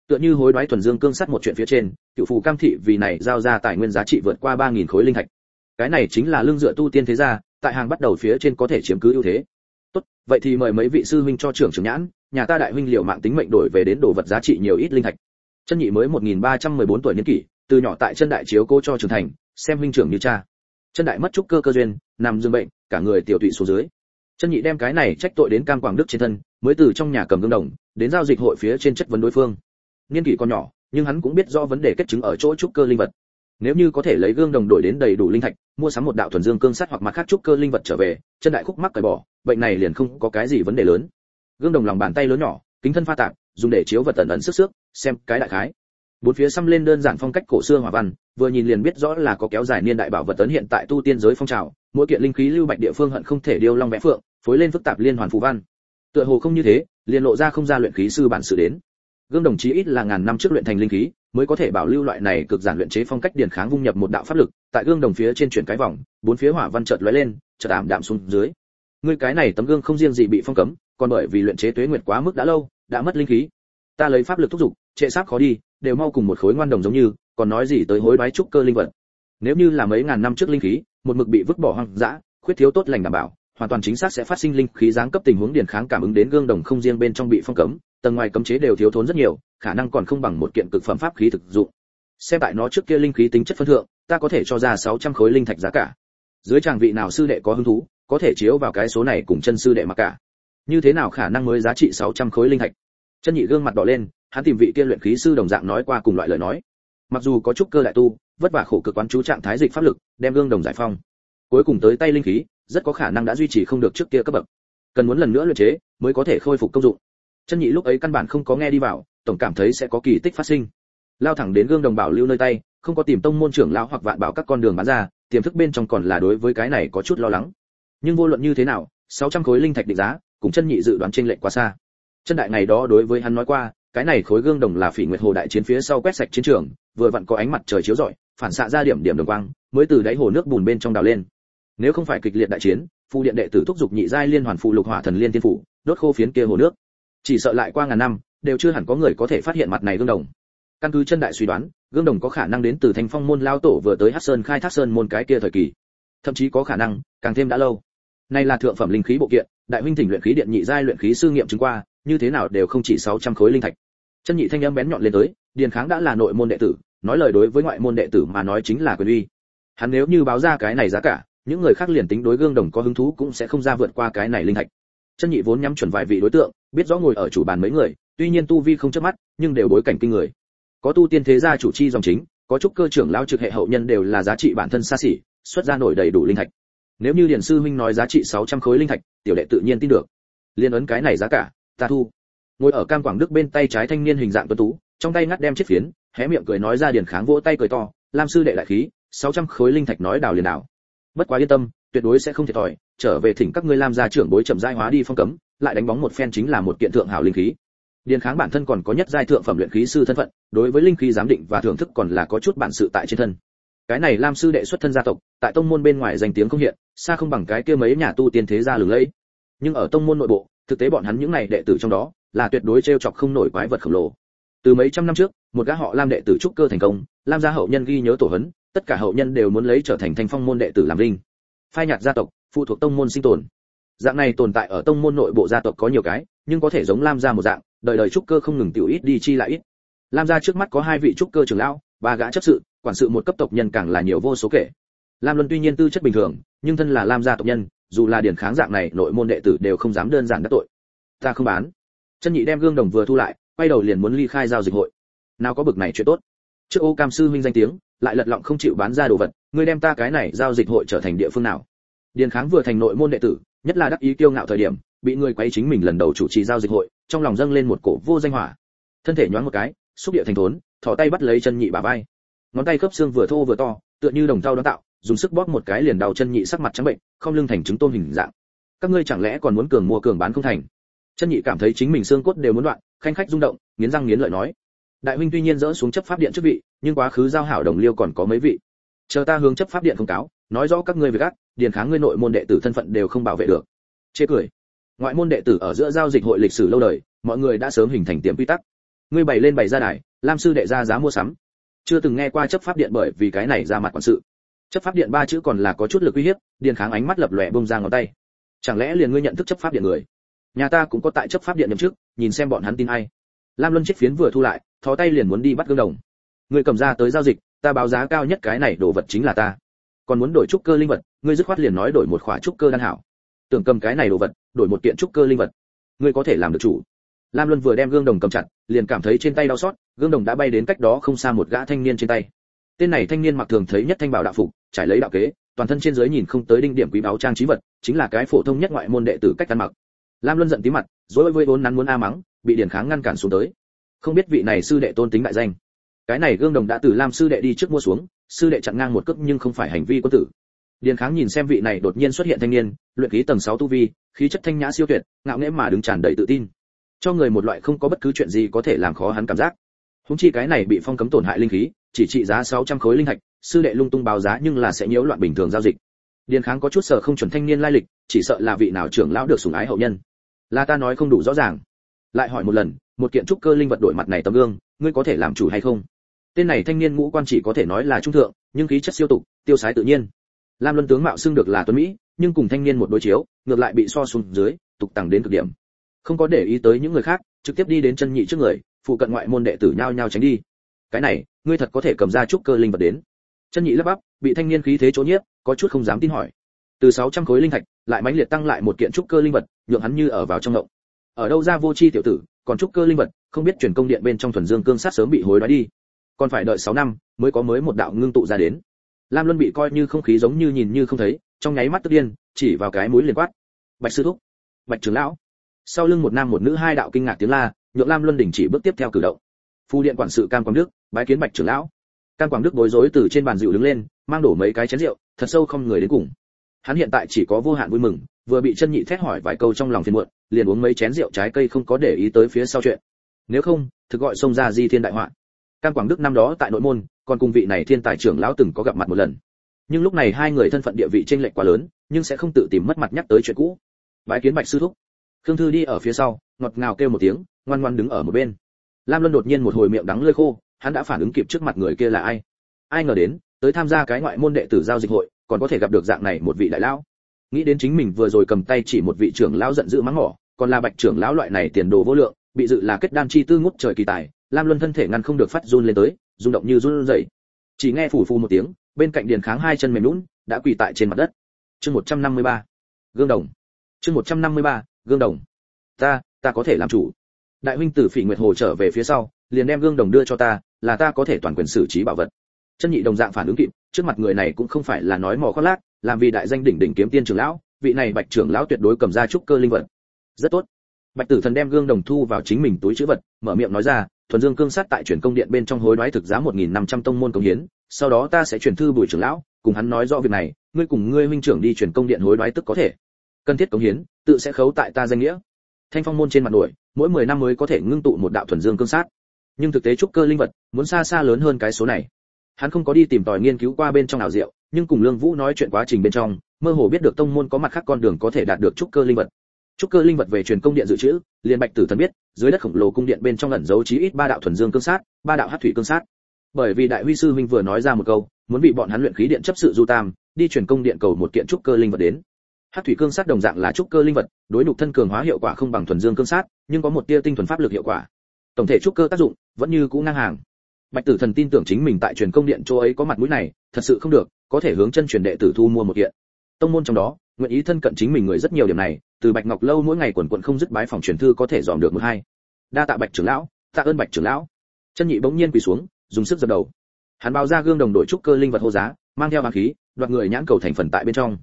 S1: Tựa như hối đoái thuần dương cương sắt một chuyện phía trên, cựu phù cam thị vì này giao ra tài nguyên giá trị vượt qua 3000 khối linh thạch. Cái này chính là lương dựa tu tiên thế gia, tại hàng bắt đầu phía trên có thể chiếm cứ ưu thế. Tốt, vậy thì mời mấy vị sư huynh cho trưởng trưởng nhãn, nhà ta đại huynh liều mạng tính mệnh đổi về đến đồ vật giá trị nhiều ít linh thạch. Chân nhị mới 1314 tuổi niên kỷ, từ nhỏ tại chân đại chiếu cô cho trưởng thành, xem huynh trưởng như cha. Chân đại mất chút cơ cơ duyên, nằm dương bệnh, cả người tiểu tụy xuống dưới. Chân nhị đem cái này trách tội đến cam quảng đức trên thân, mới từ trong nhà cầm gương đồng, đến giao dịch hội phía trên chất vấn đối phương. Niên kỷ còn nhỏ, nhưng hắn cũng biết rõ vấn đề kết chứng ở chỗ trúc cơ linh vật nếu như có thể lấy gương đồng đổi đến đầy đủ linh thạch, mua sắm một đạo thuần dương cương sắt hoặc mặt khác trúc cơ linh vật trở về, chân đại khúc mắc cởi bỏ, bệnh này liền không có cái gì vấn đề lớn. Gương đồng lòng bàn tay lớn nhỏ, kính thân pha tạp, dùng để chiếu vật tần ẩn sức sức xem cái đại khái. Bốn phía xăm lên đơn giản phong cách cổ xưa hòa văn, vừa nhìn liền biết rõ là có kéo dài niên đại bảo vật tấn hiện tại tu tiên giới phong trào, mỗi kiện linh khí lưu bạch địa phương hận không thể điêu long vẽ phượng, phối lên phức tạp liên hoàn phù văn. Tựa hồ không như thế, liền lộ ra không ra luyện khí sư bản sự đến. Gương đồng chí ít là ngàn năm trước luyện thành linh khí mới có thể bảo lưu loại này cực giản luyện chế phong cách điển kháng vung nhập một đạo pháp lực, tại gương đồng phía trên chuyển cái vòng, bốn phía hỏa văn chợt lóe lên, chợt ảm đạm xuống dưới. Ngươi cái này tấm gương không riêng gì bị phong cấm, còn bởi vì luyện chế tuế nguyệt quá mức đã lâu, đã mất linh khí. Ta lấy pháp lực thúc giục, trệ sáp khó đi, đều mau cùng một khối ngoan đồng giống như, còn nói gì tới hối đoái trúc cơ linh vật. Nếu như là mấy ngàn năm trước linh khí, một mực bị vứt bỏ hoang dã, khuyết thiếu tốt lành đảm bảo hoàn toàn chính xác sẽ phát sinh linh khí giáng cấp tình huống điển kháng cảm ứng đến gương đồng không riêng bên trong bị phong cấm, tầng ngoài cấm chế đều thiếu thốn rất nhiều, khả năng còn không bằng một kiện cực phẩm pháp khí thực dụng. Xem tại nó trước kia linh khí tính chất phân thượng, ta có thể cho ra 600 khối linh thạch giá cả. Dưới chàng vị nào sư đệ có hứng thú, có thể chiếu vào cái số này cùng chân sư đệ mà cả. Như thế nào khả năng mới giá trị 600 khối linh thạch? Chân nhị gương mặt đỏ lên, hắn tìm vị kia luyện khí sư đồng dạng nói qua cùng loại lời nói. Mặc dù có chút cơ đại tu, vất vả khổ cực quán chú trạng thái dịch pháp lực, đem gương đồng giải phong cuối cùng tới tay linh khí rất có khả năng đã duy trì không được trước kia cấp bậc. Cần muốn lần nữa luyện chế, mới có thể khôi phục công dụng. Chân nhị lúc ấy căn bản không có nghe đi vào, tổng cảm thấy sẽ có kỳ tích phát sinh. Lao thẳng đến gương đồng bảo lưu nơi tay, không có tìm tông môn trưởng lão hoặc vạn bảo các con đường bán ra, tiềm thức bên trong còn là đối với cái này có chút lo lắng. Nhưng vô luận như thế nào 600 khối linh thạch định giá, cùng chân nhị dự đoán trên lệch quá xa. Chân đại ngày đó đối với hắn nói qua, cái này khối gương đồng là phỉ nguyệt hồ đại chiến phía sau quét sạch chiến trường, vừa vặn có ánh mặt trời chiếu rọi, phản xạ ra điểm điểm đồng quang, mới từ đáy hồ nước bùn bên trong đào lên nếu không phải kịch liệt đại chiến phụ điện đệ tử thúc giục nhị giai liên hoàn phụ lục hỏa thần liên tiên phủ, đốt khô phiến kia hồ nước. Chỉ sợ lại qua ngàn năm, đều chưa hẳn có người có thể phát hiện mặt này gương đồng. Căn cứ chân đại suy đoán, gương đồng có khả năng đến từ thanh phong môn lao tổ vừa tới hát sơn khai thác sơn môn cái kia thời kỳ. Thậm chí có khả năng, càng thêm đã lâu. Này là thượng phẩm linh khí bộ kiện, đại huynh thỉnh luyện khí điện nhị giai luyện khí sư nghiệm chứng qua, như thế nào đều không chỉ 600 khối linh thạch. Chân nhị thanh âm bén nhọn lên tới, điền kháng đã là nội môn đệ tử, nói lời đối với ngoại môn đệ tử mà nói chính là quyền uy. Hắn nếu như báo ra cái này giá cả những người khác liền tính đối gương đồng có hứng thú cũng sẽ không ra vượt qua cái này linh thạch. Chân nhị vốn nhắm chuẩn vài vị đối tượng, biết rõ ngồi ở chủ bàn mấy người, tuy nhiên tu vi không chớp mắt, nhưng đều bối cảnh kinh người. Có tu tiên thế gia chủ chi dòng chính, có trúc cơ trưởng lao trực hệ hậu nhân đều là giá trị bản thân xa xỉ, xuất ra nổi đầy đủ linh thạch. Nếu như điển sư huynh nói giá trị 600 khối linh thạch, tiểu đệ tự nhiên tin được. Liên ấn cái này giá cả, ta thu. Ngồi ở cam quảng đức bên tay trái thanh niên hình dạng tuấn tú, trong tay ngắt đem chiếc phiến, hé miệng cười nói ra điển kháng vỗ tay cười to, lam sư đệ đại khí 600 khối linh thạch nói đào liền đào bất quá yên tâm, tuyệt đối sẽ không thiệt thòi, trở về thỉnh các ngươi làm gia trưởng bối chậm giai hóa đi phong cấm, lại đánh bóng một phen chính là một kiện thượng hảo linh khí. Điền kháng bản thân còn có nhất giai thượng phẩm luyện khí sư thân phận, đối với linh khí giám định và thưởng thức còn là có chút bản sự tại trên thân. Cái này lam sư đệ xuất thân gia tộc, tại tông môn bên ngoài danh tiếng không hiện, xa không bằng cái kia mấy nhà tu tiên thế gia lừng lẫy. Nhưng ở tông môn nội bộ, thực tế bọn hắn những này đệ tử trong đó, là tuyệt đối trêu chọc không nổi quái vật khổng lồ. Từ mấy trăm năm trước, một gã họ lam đệ tử trúc cơ thành công, lam gia hậu nhân ghi nhớ tổ hấn tất cả hậu nhân đều muốn lấy trở thành thanh phong môn đệ tử làm linh. Phai nhạt gia tộc, phụ thuộc tông môn sinh tồn. Dạng này tồn tại ở tông môn nội bộ gia tộc có nhiều cái, nhưng có thể giống lam gia một dạng, đời đời trúc cơ không ngừng tiểu ít đi chi lại ít. Lam gia trước mắt có hai vị trúc cơ trưởng lão, ba gã chấp sự, quản sự một cấp tộc nhân càng là nhiều vô số kể. Lam luân tuy nhiên tư chất bình thường, nhưng thân là lam gia tộc nhân, dù là điển kháng dạng này, nội môn đệ tử đều không dám đơn giản đắc tội. Ta không bán. Chân nhị đem gương đồng vừa thu lại, quay đầu liền muốn ly khai giao dịch hội. Nào có bực này chuyện tốt. Trước ô cam sư huynh danh tiếng lại lật lọng không chịu bán ra đồ vật, ngươi đem ta cái này giao dịch hội trở thành địa phương nào? Điền kháng vừa thành nội môn đệ tử, nhất là đắc ý kiêu ngạo thời điểm, bị người quấy chính mình lần đầu chủ trì giao dịch hội, trong lòng dâng lên một cổ vô danh hỏa. Thân thể nhoáng một cái, xúc địa thành thốn thò tay bắt lấy chân nhị bà vai. Ngón tay khớp xương vừa thô vừa to, tựa như đồng tao đón tạo, dùng sức bóp một cái liền đau chân nhị sắc mặt trắng bệnh, không lưng thành chứng tôn hình dạng. Các ngươi chẳng lẽ còn muốn cường mua cường bán không thành? Chân nhị cảm thấy chính mình xương cốt đều muốn đoạn, khanh khách rung động, nghiến răng nghiến lợi nói. Đại huynh tuy nhiên dỡ xuống chấp pháp điện chức vị nhưng quá khứ giao hảo đồng liêu còn có mấy vị. Chờ ta hướng chấp pháp điện thông cáo, nói rõ các ngươi việc ác, điền kháng ngươi nội môn đệ tử thân phận đều không bảo vệ được. Chê cười. Ngoại môn đệ tử ở giữa giao dịch hội lịch sử lâu đời, mọi người đã sớm hình thành tiềm quy tắc. Ngươi bày lên bày ra đài, lam sư đệ ra giá mua sắm. Chưa từng nghe qua chấp pháp điện bởi vì cái này ra mặt quản sự. Chấp pháp điện ba chữ còn là có chút lực uy hiếp, điền kháng ánh mắt lập lòe bông ra ngón tay. Chẳng lẽ liền ngươi nhận thức chấp pháp điện người? Nhà ta cũng có tại chấp pháp điện nhậm chức, nhìn xem bọn hắn tin ai. Lam luân chiếc phiến vừa thu lại, thò tay liền muốn đi bắt gương đồng ngươi cầm ra tới giao dịch, ta báo giá cao nhất cái này đồ vật chính là ta. Còn muốn đổi trúc cơ linh vật, ngươi dứt khoát liền nói đổi một khóa trúc cơ đan hảo. Tưởng cầm cái này đồ vật, đổi một kiện trúc cơ linh vật. Ngươi có thể làm được chủ. Lam luân vừa đem gương đồng cầm chặt, liền cảm thấy trên tay đau xót, gương đồng đã bay đến cách đó không xa một gã thanh niên trên tay. Tên này thanh niên mặc thường thấy nhất thanh bảo đạo phục, trải lấy đạo kế, toàn thân trên dưới nhìn không tới đinh điểm quý báo trang trí vật, chính là cái phổ thông nhất ngoại môn đệ tử cách ăn mặc. Lam luân giận tí mặt dối vơi vốn nắn muốn a mắng, bị điển kháng ngăn cản xuống tới. Không biết vị này sư đệ tôn tính đại danh cái này gương đồng đã từ lam sư đệ đi trước mua xuống, sư đệ chặn ngang một cước nhưng không phải hành vi quân tử. Điền kháng nhìn xem vị này đột nhiên xuất hiện thanh niên, luyện khí tầng 6 tu vi, khí chất thanh nhã siêu tuyệt, ngạo nghễ mà đứng tràn đầy tự tin. Cho người một loại không có bất cứ chuyện gì có thể làm khó hắn cảm giác. Húng chi cái này bị phong cấm tổn hại linh khí, chỉ trị giá 600 khối linh thạch, sư đệ lung tung báo giá nhưng là sẽ nhiễu loạn bình thường giao dịch. Điền kháng có chút sợ không chuẩn thanh niên lai lịch, chỉ sợ là vị nào trưởng lão được sủng ái hậu nhân. Là ta nói không đủ rõ ràng. Lại hỏi một lần, một kiện trúc cơ linh vật đổi mặt này tấm gương, ngươi có thể làm chủ hay không? Tên này thanh niên ngũ quan chỉ có thể nói là trung thượng, nhưng khí chất siêu tục, tiêu sái tự nhiên. Lam luân tướng mạo xưng được là tuấn mỹ, nhưng cùng thanh niên một đối chiếu, ngược lại bị so xuống dưới, tục tằng đến cực điểm. Không có để ý tới những người khác, trực tiếp đi đến chân nhị trước người, phụ cận ngoại môn đệ tử nhao nhao tránh đi. Cái này, ngươi thật có thể cầm ra chút cơ linh vật đến. Chân nhị lắp bắp, bị thanh niên khí thế chỗ nhiếp, có chút không dám tin hỏi. Từ 600 khối linh thạch, lại mãnh liệt tăng lại một kiện trúc cơ linh vật, nhượng hắn như ở vào trong ngộng ở đâu ra vô chi tiểu tử, còn trúc cơ linh vật, không biết truyền công điện bên trong thuần dương cương sát sớm bị hối đoái đi còn phải đợi 6 năm mới có mới một đạo ngưng tụ ra đến. Lam luân bị coi như không khí giống như nhìn như không thấy, trong nháy mắt tức điên, chỉ vào cái mũi liền quát. Bạch sư thúc, bạch trưởng lão. Sau lưng một nam một nữ hai đạo kinh ngạc tiếng la, nhượng lam luân đình chỉ bước tiếp theo cử động. Phu điện quản sự cam quang đức, bái kiến bạch trưởng lão. Cam quang đức bối rối từ trên bàn rượu đứng lên, mang đổ mấy cái chén rượu, thật sâu không người đến cùng. Hắn hiện tại chỉ có vô hạn vui mừng, vừa bị chân nhị thét hỏi vài câu trong lòng phiền muộn, liền uống mấy chén rượu trái cây không có để ý tới phía sau chuyện. Nếu không, thực gọi xông ra di thiên đại họa cam quảng đức năm đó tại nội môn, còn cùng vị này thiên tài trưởng lão từng có gặp mặt một lần. Nhưng lúc này hai người thân phận địa vị chênh lệch quá lớn, nhưng sẽ không tự tìm mất mặt nhắc tới chuyện cũ. Bái kiến bạch sư thúc. Khương thư đi ở phía sau, ngọt ngào kêu một tiếng, ngoan ngoan đứng ở một bên. Lam luân đột nhiên một hồi miệng đắng lơi khô, hắn đã phản ứng kịp trước mặt người kia là ai? Ai ngờ đến, tới tham gia cái ngoại môn đệ tử giao dịch hội, còn có thể gặp được dạng này một vị đại lão. Nghĩ đến chính mình vừa rồi cầm tay chỉ một vị trưởng lão giận dữ mắng mỏ, còn là bạch trưởng lão loại này tiền đồ vô lượng, bị dự là kết đan chi tư ngút trời kỳ tài lam luân thân thể ngăn không được phát run lên tới rung động như run rẩy. Chỉ nghe phủ phù một tiếng bên cạnh điền kháng hai chân mềm lún đã quỳ tại trên mặt đất. Chương 153. gương đồng. Chương 153, gương đồng. Ta ta có thể làm chủ. Đại huynh tử phỉ nguyệt hồ trở về phía sau liền đem gương đồng đưa cho ta là ta có thể toàn quyền xử trí bảo vật. Chân nhị đồng dạng phản ứng kịp trước mặt người này cũng không phải là nói mò khoác lác làm vì đại danh đỉnh đỉnh kiếm tiên trưởng lão vị này bạch trưởng lão tuyệt đối cầm ra trúc cơ linh vật. Rất tốt. Bạch tử thần đem gương đồng thu vào chính mình túi chữ vật mở miệng nói ra thuần dương cương sát tại truyền công điện bên trong hối đoái thực giá một nghìn năm trăm tông môn công hiến, sau đó ta sẽ chuyển thư bùi trưởng lão, cùng hắn nói rõ việc này, ngươi cùng ngươi huynh trưởng đi truyền công điện hối đoái tức có thể. Cần thiết công hiến, tự sẽ khấu tại ta danh nghĩa. Thanh phong môn trên mặt nổi, mỗi 10 năm mới có thể ngưng tụ một đạo thuần dương cương sát. Nhưng thực tế trúc cơ linh vật, muốn xa xa lớn hơn cái số này. Hắn không có đi tìm tòi nghiên cứu qua bên trong nào diệu, nhưng cùng lương vũ nói chuyện quá trình bên trong, mơ hồ biết được tông môn có mặt khác con đường có thể đạt được trúc cơ linh vật trúc cơ linh vật về truyền công điện dự trữ liền bạch tử thần biết dưới đất khổng lồ cung điện bên trong ẩn giấu chí ít ba đạo thuần dương cương sát ba đạo hắc thủy cương sát bởi vì đại huy sư huynh vừa nói ra một câu muốn bị bọn hắn luyện khí điện chấp sự du tam đi truyền công điện cầu một kiện trúc cơ linh vật đến Hắc thủy cương sát đồng dạng là trúc cơ linh vật, đối nhục thân cường hóa hiệu quả không bằng thuần dương cương sát, nhưng có một tia tinh thuần pháp lực hiệu quả. Tổng thể trúc cơ tác dụng vẫn như cũ ngang hàng. Bạch Tử Thần tin tưởng chính mình tại truyền công điện chỗ ấy có mặt mũi này, thật sự không được, có thể hướng chân truyền đệ tử thu mua một kiện. Tông môn trong đó, nguyện ý thân cận chính mình người rất nhiều điểm này, từ Bạch Ngọc lâu mỗi ngày quần quận không dứt bái phòng truyền thư có thể dòm được một hai. Đa tạ Bạch trưởng lão, tạ ơn Bạch trưởng lão. Chân nhị bỗng nhiên quỳ xuống, dùng sức dập đầu. Hắn bao ra gương đồng đội trúc cơ linh vật hô giá, mang theo hàng khí, đoạt người nhãn cầu thành phần tại bên trong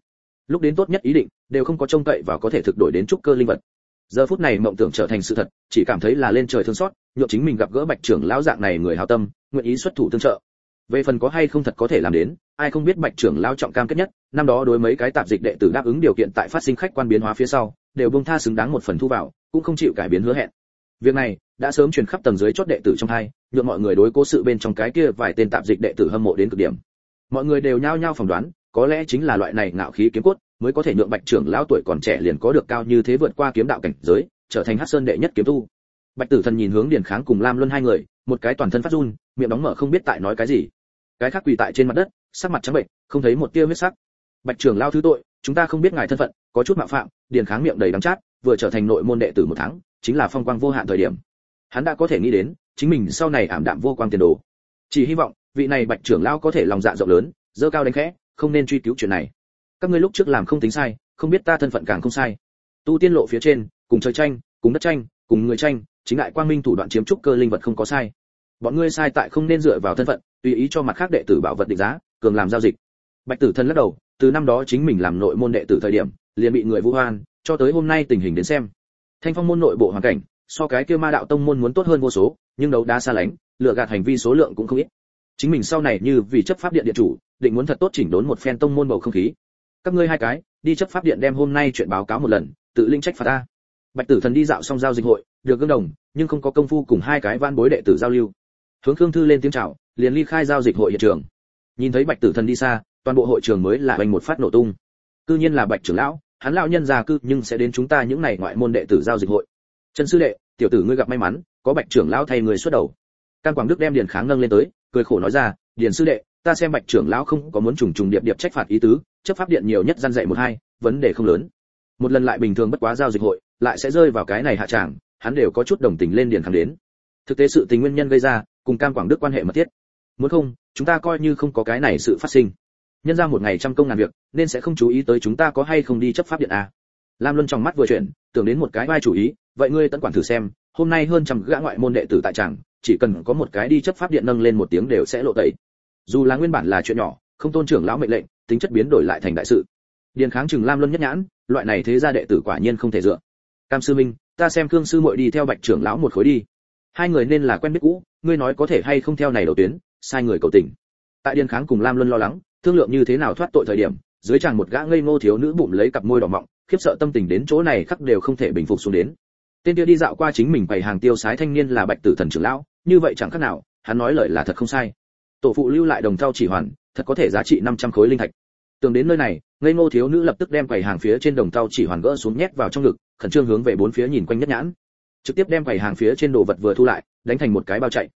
S1: lúc đến tốt nhất ý định đều không có trông cậy và có thể thực đổi đến trúc cơ linh vật giờ phút này mộng tưởng trở thành sự thật chỉ cảm thấy là lên trời thương xót nhộn chính mình gặp gỡ bạch trưởng lão dạng này người hào tâm nguyện ý xuất thủ tương trợ về phần có hay không thật có thể làm đến, ai không biết bạch trưởng lão trọng cam kết nhất, năm đó đối mấy cái tạp dịch đệ tử đáp ứng điều kiện tại phát sinh khách quan biến hóa phía sau, đều bông tha xứng đáng một phần thu vào, cũng không chịu cải biến hứa hẹn. Việc này, đã sớm truyền khắp tầng dưới chót đệ tử trong hai, nhượng mọi người đối cố sự bên trong cái kia vài tên tạp dịch đệ tử hâm mộ đến cực điểm. Mọi người đều nhao nhao phỏng đoán, có lẽ chính là loại này ngạo khí kiếm cốt, mới có thể nhượng bạch trưởng lão tuổi còn trẻ liền có được cao như thế vượt qua kiếm đạo cảnh giới, trở thành hắc sơn đệ nhất kiếm tu. Bạch tử thần nhìn hướng điền kháng cùng lam luân hai người, một cái toàn thân phát run, miệng đóng mở không biết tại nói cái gì cái khác quỳ tại trên mặt đất, sắc mặt trắng bệnh, không thấy một tia huyết sắc. Bạch trưởng lão thứ tội, chúng ta không biết ngài thân phận, có chút mạo phạm, điền kháng miệng đầy đắng chát, vừa trở thành nội môn đệ tử một tháng, chính là phong quang vô hạn thời điểm. Hắn đã có thể nghĩ đến, chính mình sau này ảm đạm vô quang tiền đồ. Chỉ hy vọng, vị này bạch trưởng lão có thể lòng dạ rộng lớn, dơ cao đánh khẽ, không nên truy cứu chuyện này. Các ngươi lúc trước làm không tính sai, không biết ta thân phận càng không sai. Tu tiên lộ phía trên, cùng trời tranh, cùng đất tranh, cùng người tranh, chính lại quang minh thủ đoạn chiếm trúc cơ linh vật không có sai. Bọn ngươi sai tại không nên dựa vào thân phận tùy ý cho mặt khác đệ tử bảo vật định giá, cường làm giao dịch. Bạch tử thân lắc đầu, từ năm đó chính mình làm nội môn đệ tử thời điểm, liền bị người vu oan, cho tới hôm nay tình hình đến xem. Thanh phong môn nội bộ hoàn cảnh, so cái kia ma đạo tông môn muốn tốt hơn vô số, nhưng đấu đá xa lánh lựa gạt hành vi số lượng cũng không ít. Chính mình sau này như vì chấp pháp điện điện chủ, định muốn thật tốt chỉnh đốn một phen tông môn bầu không khí. Các ngươi hai cái, đi chấp pháp điện đem hôm nay chuyện báo cáo một lần, tự linh trách phạt ta. Bạch tử thần đi dạo xong giao dịch hội, được gương đồng, nhưng không có công phu cùng hai cái van bối đệ tử giao lưu hướng khương thư lên tiếng chào, liền ly khai giao dịch hội hiện trường. Nhìn thấy bạch tử thần đi xa, toàn bộ hội trường mới là hoành một phát nổ tung. Cư nhiên là bạch trưởng lão, hắn lão nhân già cư nhưng sẽ đến chúng ta những này ngoại môn đệ tử giao dịch hội. Chân sư đệ, tiểu tử ngươi gặp may mắn, có bạch trưởng lão thay người xuất đầu. Can quảng đức đem điền kháng nâng lên tới, cười khổ nói ra, điền sư đệ, ta xem bạch trưởng lão không có muốn trùng trùng điệp điệp trách phạt ý tứ, chấp pháp điện nhiều nhất gian dạy một hai, vấn đề không lớn. Một lần lại bình thường bất quá giao dịch hội, lại sẽ rơi vào cái này hạ tràng, hắn đều có chút đồng tình lên điền kháng đến. Thực tế sự tình nguyên nhân gây ra cùng cam quảng đức quan hệ mật thiết. Muốn không, chúng ta coi như không có cái này sự phát sinh. Nhân ra một ngày trăm công ngàn việc, nên sẽ không chú ý tới chúng ta có hay không đi chấp pháp điện à. lam luân trong mắt vừa chuyển, tưởng đến một cái vai chủ ý, vậy ngươi tận quản thử xem, hôm nay hơn trăm gã ngoại môn đệ tử tại tràng, chỉ cần có một cái đi chấp pháp điện nâng lên một tiếng đều sẽ lộ tẩy. Dù là nguyên bản là chuyện nhỏ, không tôn trưởng lão mệnh lệnh, tính chất biến đổi lại thành đại sự. Điền kháng chừng lam luân nhất nhãn, loại này thế gia đệ tử quả nhiên không thể dựa. Cam sư minh, ta xem cương sư muội đi theo bạch trưởng lão một khối đi hai người nên là quen biết cũ, ngươi nói có thể hay không theo này đầu tuyến, sai người cầu tình. Tại điên kháng cùng lam luân lo lắng, thương lượng như thế nào thoát tội thời điểm, dưới chàng một gã ngây ngô thiếu nữ bụng lấy cặp môi đỏ mọng, khiếp sợ tâm tình đến chỗ này khắc đều không thể bình phục xuống đến. Tên kia đi dạo qua chính mình bày hàng tiêu sái thanh niên là bạch tử thần trưởng lão, như vậy chẳng khác nào, hắn nói lời là thật không sai. Tổ phụ lưu lại đồng thau chỉ hoàn, thật có thể giá trị 500 khối linh thạch. Tưởng đến nơi này, ngây ngô thiếu nữ lập tức đem quầy hàng phía trên đồng thau chỉ hoàn gỡ xuống nhét vào trong ngực, khẩn trương hướng về bốn phía nhìn quanh nhất nhãn trực tiếp đem quầy hàng phía trên đồ vật vừa thu lại, đánh thành một cái bao chạy.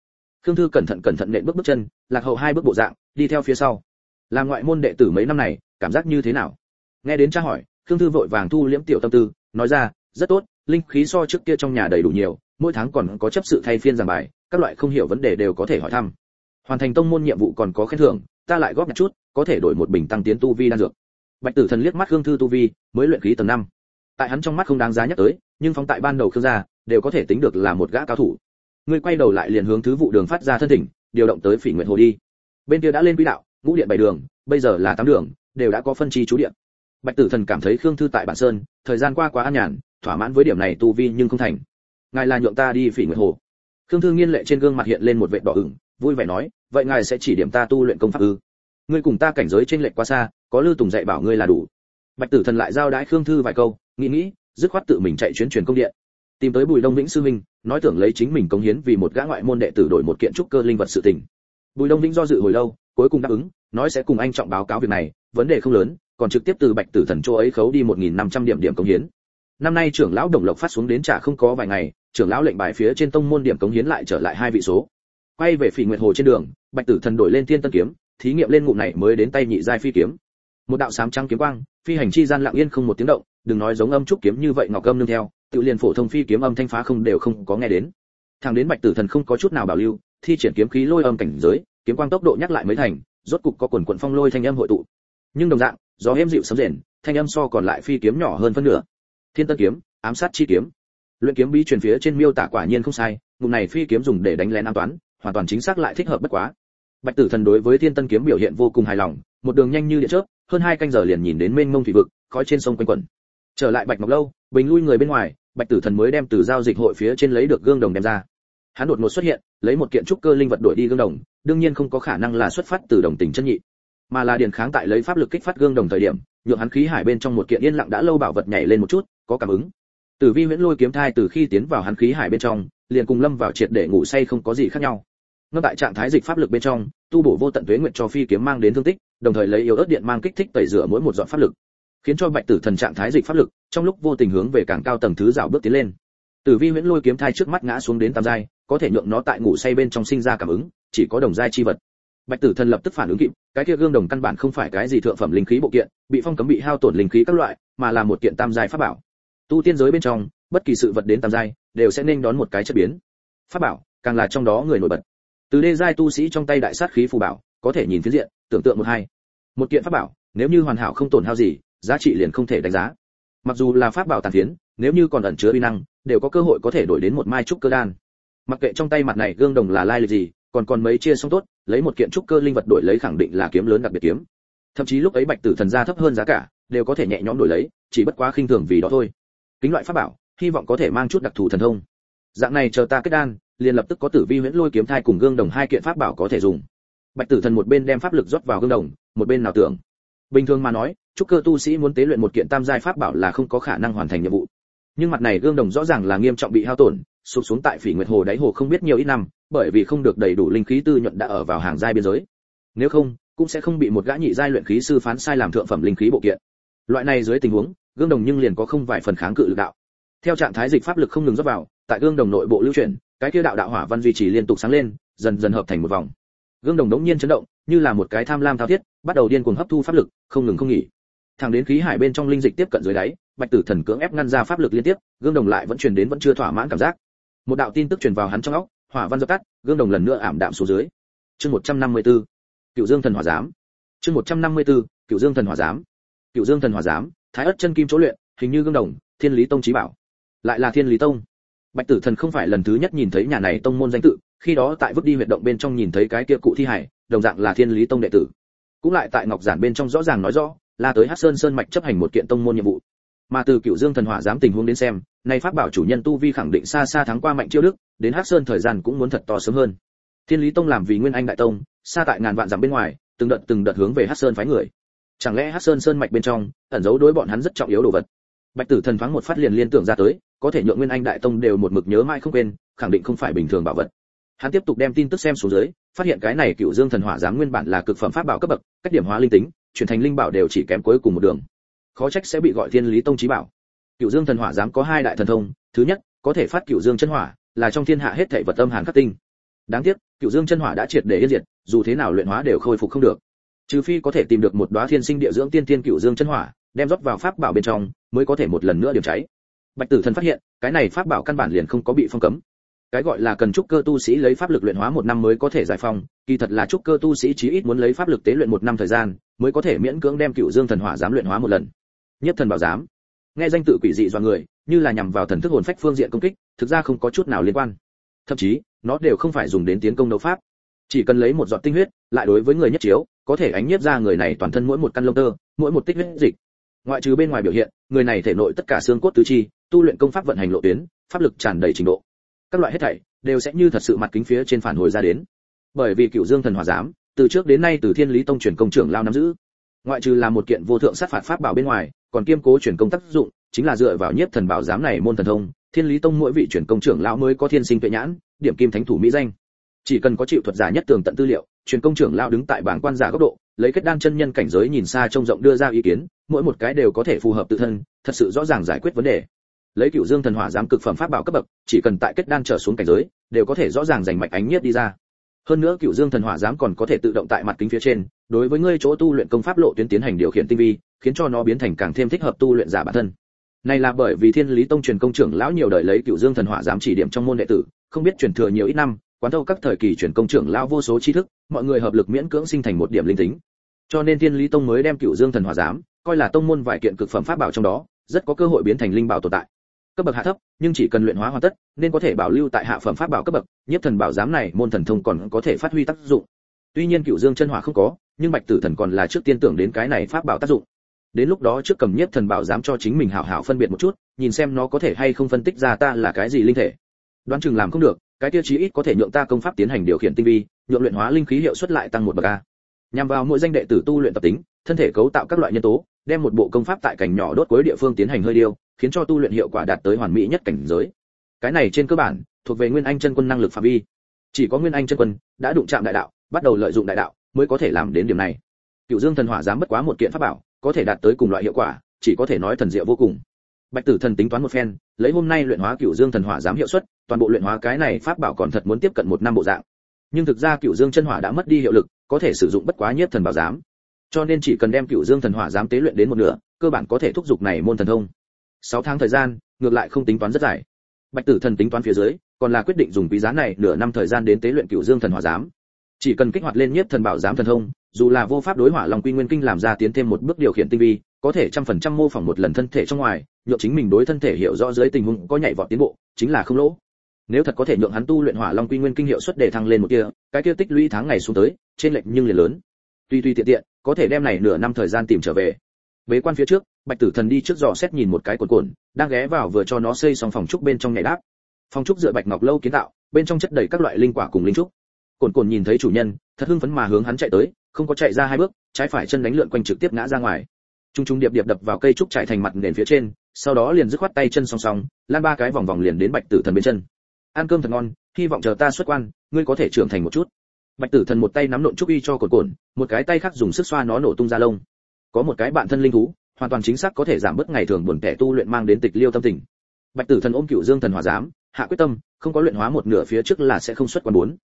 S1: Khương thư cẩn thận cẩn thận nện bước bước chân, lạc hậu hai bước bộ dạng, đi theo phía sau. Làm ngoại môn đệ tử mấy năm này, cảm giác như thế nào? Nghe đến cha hỏi, khương thư vội vàng thu liễm tiểu tâm tư, nói ra, rất tốt, linh khí so trước kia trong nhà đầy đủ nhiều, mỗi tháng còn có chấp sự thay phiên giảng bài, các loại không hiểu vấn đề đều có thể hỏi thăm. Hoàn thành tông môn nhiệm vụ còn có khen thưởng, ta lại góp nhặt chút, có thể đổi một bình tăng tiến tu vi đan dược. Bạch tử thần liếc mắt khương thư tu vi, mới luyện khí tầng năm. Tại hắn trong mắt không đáng giá nhắc tới, nhưng phóng tại ban đầu khương gia đều có thể tính được là một gã cao thủ. Ngươi quay đầu lại liền hướng thứ vụ đường phát ra thân thỉnh, điều động tới phỉ nguyện hồ đi. Bên kia đã lên quỹ đạo, ngũ điện bảy đường, bây giờ là tám đường, đều đã có phân chi chú điện bạch tử thần cảm thấy khương thư tại bản sơn, thời gian qua quá an nhàn, thỏa mãn với điểm này tu vi nhưng không thành. Ngài là nhượng ta đi phỉ nguyện hồ. Khương thư nghiên lệ trên gương mặt hiện lên một vệt đỏ ửng, vui vẻ nói, vậy ngài sẽ chỉ điểm ta tu luyện công pháp ư? Ngươi cùng ta cảnh giới trên lệch quá xa, có lư tùng dạy bảo ngươi là đủ. Bạch tử thần lại giao đãi khương thư vài câu, nghĩ nghĩ, dứt khoát tự mình chạy chuyến truyền công điện tìm tới bùi đông vĩnh sư minh nói tưởng lấy chính mình cống hiến vì một gã ngoại môn đệ tử đổi một kiện trúc cơ linh vật sự tình. Bùi đông vĩnh do dự hồi lâu, cuối cùng đáp ứng, nói sẽ cùng anh trọng báo cáo việc này, vấn đề không lớn, còn trực tiếp từ bạch tử thần chỗ ấy khấu đi một nghìn năm trăm điểm điểm cống hiến. Năm nay trưởng lão đồng lộc phát xuống đến trả không có vài ngày, trưởng lão lệnh bài phía trên tông môn điểm cống hiến lại trở lại hai vị số. Quay về phỉ nguyệt hồ trên đường, bạch tử thần đổi lên thiên tân kiếm, thí nghiệm lên ngụm này mới đến tay nhị giai phi kiếm. Một đạo sám trắng kiếm quang, phi hành chi gian lặng yên không một tiếng động, đừng nói giống âm trúc kiếm như vậy ngọc âm nương theo tự liền phổ thông phi kiếm âm thanh phá không đều không có nghe đến. Thằng đến bạch tử thần không có chút nào bảo lưu, thi triển kiếm khí lôi âm cảnh giới, kiếm quang tốc độ nhắc lại mới thành, rốt cục có quần quần phong lôi thanh âm hội tụ. Nhưng đồng dạng, gió êm dịu sấm rền, thanh âm so còn lại phi kiếm nhỏ hơn phân nửa. Thiên tân kiếm, ám sát chi kiếm. Luyện kiếm bí truyền phía trên miêu tả quả nhiên không sai, ngụm này phi kiếm dùng để đánh lén an toán hoàn toàn chính xác lại thích hợp bất quá. Bạch tử thần đối với thiên tân kiếm biểu hiện vô cùng hài lòng, một đường nhanh như điện chớp, hơn hai canh giờ liền nhìn đến mênh mông thủy vực, khói trên sông quanh quẩn. Trở lại bạch ngọc lâu, bình lui người bên ngoài bạch tử thần mới đem từ giao dịch hội phía trên lấy được gương đồng đem ra. Hắn đột ngột xuất hiện, lấy một kiện trúc cơ linh vật đổi đi gương đồng, đương nhiên không có khả năng là xuất phát từ đồng tình chân nhị. Mà là điền kháng tại lấy pháp lực kích phát gương đồng thời điểm, nhượng hắn khí hải bên trong một kiện yên lặng đã lâu bảo vật nhảy lên một chút, có cảm ứng. Tử vi huyễn lôi kiếm thai từ khi tiến vào hắn khí hải bên trong, liền cùng lâm vào triệt để ngủ say không có gì khác nhau. Ngâm tại trạng thái dịch pháp lực bên trong, tu bổ vô tận tuế nguyện cho phi kiếm mang đến thương tích, đồng thời lấy yếu ớt điện mang kích thích tẩy rửa mỗi một dọn pháp lực khiến cho bạch tử thần trạng thái dịch pháp lực, trong lúc vô tình hướng về càng cao tầng thứ dạo bước tiến lên. Tử vi huyễn lôi kiếm thai trước mắt ngã xuống đến tam giai, có thể nhượng nó tại ngủ say bên trong sinh ra cảm ứng, chỉ có đồng giai chi vật. Bạch tử thần lập tức phản ứng kịp, cái kia gương đồng căn bản không phải cái gì thượng phẩm linh khí bộ kiện, bị phong cấm bị hao tổn linh khí các loại, mà là một kiện tam giai pháp bảo. Tu tiên giới bên trong, bất kỳ sự vật đến tam giai, đều sẽ nên đón một cái chất biến. Pháp bảo, càng là trong đó người nổi bật. Từ đê giai tu sĩ trong tay đại sát khí phù bảo, có thể nhìn phiến diện, tưởng tượng một hai. Một kiện pháp bảo, nếu như hoàn hảo không tổn hao gì giá trị liền không thể đánh giá. Mặc dù là pháp bảo tàn phiến, nếu như còn ẩn chứa uy năng, đều có cơ hội có thể đổi đến một mai trúc cơ đan. Mặc kệ trong tay mặt này gương đồng là lai lịch gì, còn còn mấy chia xong tốt, lấy một kiện trúc cơ linh vật đổi lấy khẳng định là kiếm lớn đặc biệt kiếm. Thậm chí lúc ấy bạch tử thần gia thấp hơn giá cả, đều có thể nhẹ nhõm đổi lấy, chỉ bất quá khinh thường vì đó thôi. Kính loại pháp bảo, hy vọng có thể mang chút đặc thù thần thông. Dạng này chờ ta kết đan, liền lập tức có tử vi huyễn lôi kiếm thai cùng gương đồng hai kiện pháp bảo có thể dùng. Bạch tử thần một bên đem pháp lực rót vào gương đồng, một bên nào tưởng. Bình thường mà nói trúc cơ tu sĩ muốn tế luyện một kiện tam giai pháp bảo là không có khả năng hoàn thành nhiệm vụ. Nhưng mặt này gương đồng rõ ràng là nghiêm trọng bị hao tổn, sụp xuống tại phỉ nguyệt hồ đáy hồ không biết nhiều ít năm, bởi vì không được đầy đủ linh khí tư nhuận đã ở vào hàng giai biên giới. Nếu không, cũng sẽ không bị một gã nhị giai luyện khí sư phán sai làm thượng phẩm linh khí bộ kiện. Loại này dưới tình huống, gương đồng nhưng liền có không vài phần kháng cự lực đạo. Theo trạng thái dịch pháp lực không ngừng rót vào, tại gương đồng nội bộ lưu chuyển, cái kia đạo đạo hỏa văn duy trì liên tục sáng lên, dần dần hợp thành một vòng. Gương đồng đống nhiên chấn động, như là một cái tham lam thao thiết, bắt đầu điên cuồng hấp thu pháp lực, không ngừng không nghỉ thẳng đến khí hải bên trong linh dịch tiếp cận dưới đáy, bạch tử thần cưỡng ép ngăn ra pháp lực liên tiếp, gương đồng lại vẫn truyền đến vẫn chưa thỏa mãn cảm giác. Một đạo tin tức truyền vào hắn trong óc, hỏa văn dập tắt, gương đồng lần nữa ảm đạm xuống dưới. Chương 154 cựu dương thần hỏa giám. Chương 154 cựu dương thần hỏa giám. Cựu dương thần hỏa giám, thái ất chân kim chỗ luyện, hình như gương đồng, thiên lý tông trí bảo. Lại là thiên lý tông. Bạch tử thần không phải lần thứ nhất nhìn thấy nhà này tông môn danh tự, khi đó tại vứt đi huyệt động bên trong nhìn thấy cái kia cụ thi hải, đồng dạng là thiên lý tông đệ tử. Cũng lại tại ngọc giản bên trong rõ ràng nói rõ là tới hắc sơn sơn mạch chấp hành một kiện tông môn nhiệm vụ. Mà từ cựu dương thần hỏa dám tình huống đến xem, nay pháp bảo chủ nhân tu vi khẳng định xa xa thắng qua mạnh chiêu đức, đến hắc sơn thời gian cũng muốn thật to sớm hơn. Thiên lý tông làm vì nguyên anh đại tông, xa tại ngàn vạn dặm bên ngoài, từng đợt từng đợt hướng về hắc sơn phái người. Chẳng lẽ hắc sơn sơn mạch bên trong, ẩn giấu đối bọn hắn rất trọng yếu đồ vật? Bạch tử thần thoáng một phát liền liên tưởng ra tới, có thể nhượng nguyên anh đại tông đều một mực nhớ mãi không quên, khẳng định không phải bình thường bảo vật. Hắn tiếp tục đem tin tức xem xuống dưới, phát hiện cái này cựu dương thần hỏa giám nguyên bản là cực phẩm pháp bảo cấp bậc, cách điểm hóa linh tính chuyển thành linh bảo đều chỉ kém cuối cùng một đường. Khó trách sẽ bị gọi thiên lý tông trí bảo. Cựu dương thần hỏa dám có hai đại thần thông, thứ nhất, có thể phát cựu dương chân hỏa, là trong thiên hạ hết thảy vật âm hàn khắc tinh. Đáng tiếc cựu dương chân hỏa đã triệt để yên diệt, dù thế nào luyện hóa đều khôi phục không được. Trừ phi có thể tìm được một đóa thiên sinh địa dưỡng tiên tiên cựu dương chân hỏa, đem rót vào pháp bảo bên trong, mới có thể một lần nữa điểm cháy. Bạch tử thần phát hiện, cái này pháp bảo căn bản liền không có bị phong cấm. Cái gọi là cần trúc cơ tu sĩ lấy pháp lực luyện hóa một năm mới có thể giải phong, kỳ thật là trúc cơ tu sĩ chí ít muốn lấy pháp lực tế luyện một năm thời gian mới có thể miễn cưỡng đem cựu dương thần hỏa giám luyện hóa một lần. Nhất thần bảo giám. Nghe danh tự quỷ dị do người, như là nhằm vào thần thức hồn phách phương diện công kích, thực ra không có chút nào liên quan. Thậm chí, nó đều không phải dùng đến tiến công đấu pháp. Chỉ cần lấy một giọt tinh huyết, lại đối với người nhất chiếu, có thể ánh nhiếp ra người này toàn thân mỗi một căn lông tơ, mỗi một tích huyết dịch. Ngoại trừ bên ngoài biểu hiện, người này thể nội tất cả xương cốt tứ chi, tu luyện công pháp vận hành lộ tuyến, pháp lực tràn đầy trình độ. Các loại hết thảy đều sẽ như thật sự mặt kính phía trên phản hồi ra đến. Bởi vì cựu dương thần hỏa giám từ trước đến nay từ thiên lý tông truyền công trưởng lao nắm giữ. Ngoại trừ là một kiện vô thượng sát phạt pháp bảo bên ngoài, còn kiêm cố truyền công tác dụng, chính là dựa vào nhiếp thần bảo giám này môn thần thông, thiên lý tông mỗi vị truyền công trưởng lão mới có thiên sinh tuệ nhãn, điểm kim thánh thủ mỹ danh. Chỉ cần có chịu thuật giả nhất tường tận tư liệu, truyền công trưởng lão đứng tại bảng quan giả góc độ, lấy kết đan chân nhân cảnh giới nhìn xa trông rộng đưa ra ý kiến, mỗi một cái đều có thể phù hợp tự thân, thật sự rõ ràng giải quyết vấn đề. Lấy cựu dương thần hỏa giám cực phẩm pháp bảo cấp bậc, chỉ cần tại kết đan trở xuống cảnh giới, đều có thể rõ ràng giành mạch ánh nhiếp đi ra hơn nữa cựu dương thần hỏa giám còn có thể tự động tại mặt kính phía trên, đối với ngươi chỗ tu luyện công pháp lộ tuyến tiến hành điều khiển tinh vi, khiến cho nó biến thành càng thêm thích hợp tu luyện giả bản thân. Này là bởi vì thiên lý tông truyền công trưởng lão nhiều đời lấy cựu dương thần hỏa giám chỉ điểm trong môn đệ tử, không biết truyền thừa nhiều ít năm, quán thâu các thời kỳ truyền công trưởng lão vô số tri thức, mọi người hợp lực miễn cưỡng sinh thành một điểm linh tính. Cho nên thiên lý tông mới đem cựu dương thần hỏa giám coi là tông môn vài kiện cực phẩm pháp bảo trong đó, rất có cơ hội biến thành linh bảo tồn tại cấp bậc hạ thấp, nhưng chỉ cần luyện hóa hoàn tất, nên có thể bảo lưu tại hạ phẩm pháp bảo cấp bậc, nhất thần bảo giám này, môn thần thông còn có thể phát huy tác dụng. Tuy nhiên cửu dương chân hỏa không có, nhưng bạch tử thần còn là trước tiên tưởng đến cái này pháp bảo tác dụng. Đến lúc đó trước cầm nhất thần bảo giám cho chính mình hảo hảo phân biệt một chút, nhìn xem nó có thể hay không phân tích ra ta là cái gì linh thể. Đoán chừng làm không được, cái tiêu chí ít có thể nhượng ta công pháp tiến hành điều khiển tinh vi, nhượng luyện hóa linh khí hiệu suất lại tăng một bậc a nhằm vào mỗi danh đệ tử tu luyện tập tính, thân thể cấu tạo các loại nhân tố, đem một bộ công pháp tại cảnh nhỏ đốt cuối địa phương tiến hành hơi điêu, khiến cho tu luyện hiệu quả đạt tới hoàn mỹ nhất cảnh giới. Cái này trên cơ bản thuộc về nguyên anh chân quân năng lực phạm vi. Chỉ có nguyên anh chân quân đã đụng chạm đại đạo, bắt đầu lợi dụng đại đạo mới có thể làm đến điểm này. Cựu dương thần hỏa dám bất quá một kiện pháp bảo, có thể đạt tới cùng loại hiệu quả, chỉ có thể nói thần diệu vô cùng. Bạch tử thần tính toán một phen, lấy hôm nay luyện hóa cựu dương thần hỏa dám hiệu suất, toàn bộ luyện hóa cái này pháp bảo còn thật muốn tiếp cận một năm bộ dạng. Nhưng thực ra cựu dương chân hỏa đã mất đi hiệu lực có thể sử dụng bất quá nhất thần bảo giám. Cho nên chỉ cần đem cựu dương thần hỏa giám tế luyện đến một nửa, cơ bản có thể thúc giục này môn thần thông. Sáu tháng thời gian, ngược lại không tính toán rất dài. Bạch tử thần tính toán phía dưới, còn là quyết định dùng quý giá này nửa năm thời gian đến tế luyện cựu dương thần hỏa giám. Chỉ cần kích hoạt lên nhất thần bảo giám thần thông, dù là vô pháp đối hỏa lòng quy nguyên kinh làm ra tiến thêm một bước điều khiển tinh vi, có thể trăm phần trăm mô phỏng một lần thân thể trong ngoài nhựa chính mình đối thân thể hiểu rõ dưới tình huống có nhảy vọt tiến bộ, chính là không lỗ nếu thật có thể nhượng hắn tu luyện hỏa long quy nguyên kinh hiệu suất để thăng lên một kia, cái kia tích lũy tháng ngày xuống tới, trên lệnh nhưng liền lớn. Tuy tuy tiện tiện, có thể đem này nửa năm thời gian tìm trở về. Bế quan phía trước, bạch tử thần đi trước dò xét nhìn một cái cồn cồn đang ghé vào vừa cho nó xây xong phòng trúc bên trong nhảy đáp. Phòng trúc dựa bạch ngọc lâu kiến tạo, bên trong chất đầy các loại linh quả cùng linh trúc. Cồn cồn nhìn thấy chủ nhân, thật hưng phấn mà hướng hắn chạy tới, không có chạy ra hai bước, trái phải chân đánh lượn quanh trực tiếp ngã ra ngoài. Trung trung điệp điệp đập vào cây trúc chạy thành mặt nền phía trên, sau đó liền dứt khoát tay chân song song, lan ba cái vòng vòng liền đến bạch tử thần bên chân ăn cơm thật ngon, hy vọng chờ ta xuất quan, ngươi có thể trưởng thành một chút. Bạch tử thần một tay nắm nộn trúc y cho cồn cồn, một cái tay khác dùng sức xoa nó nổ tung ra lông. Có một cái bạn thân linh thú, hoàn toàn chính xác có thể giảm bớt ngày thường buồn tẻ tu luyện mang đến tịch liêu tâm tình. Bạch tử thần ôm cựu dương thần hòa giám, hạ quyết tâm, không có luyện hóa một nửa phía trước là sẽ không xuất quan bốn.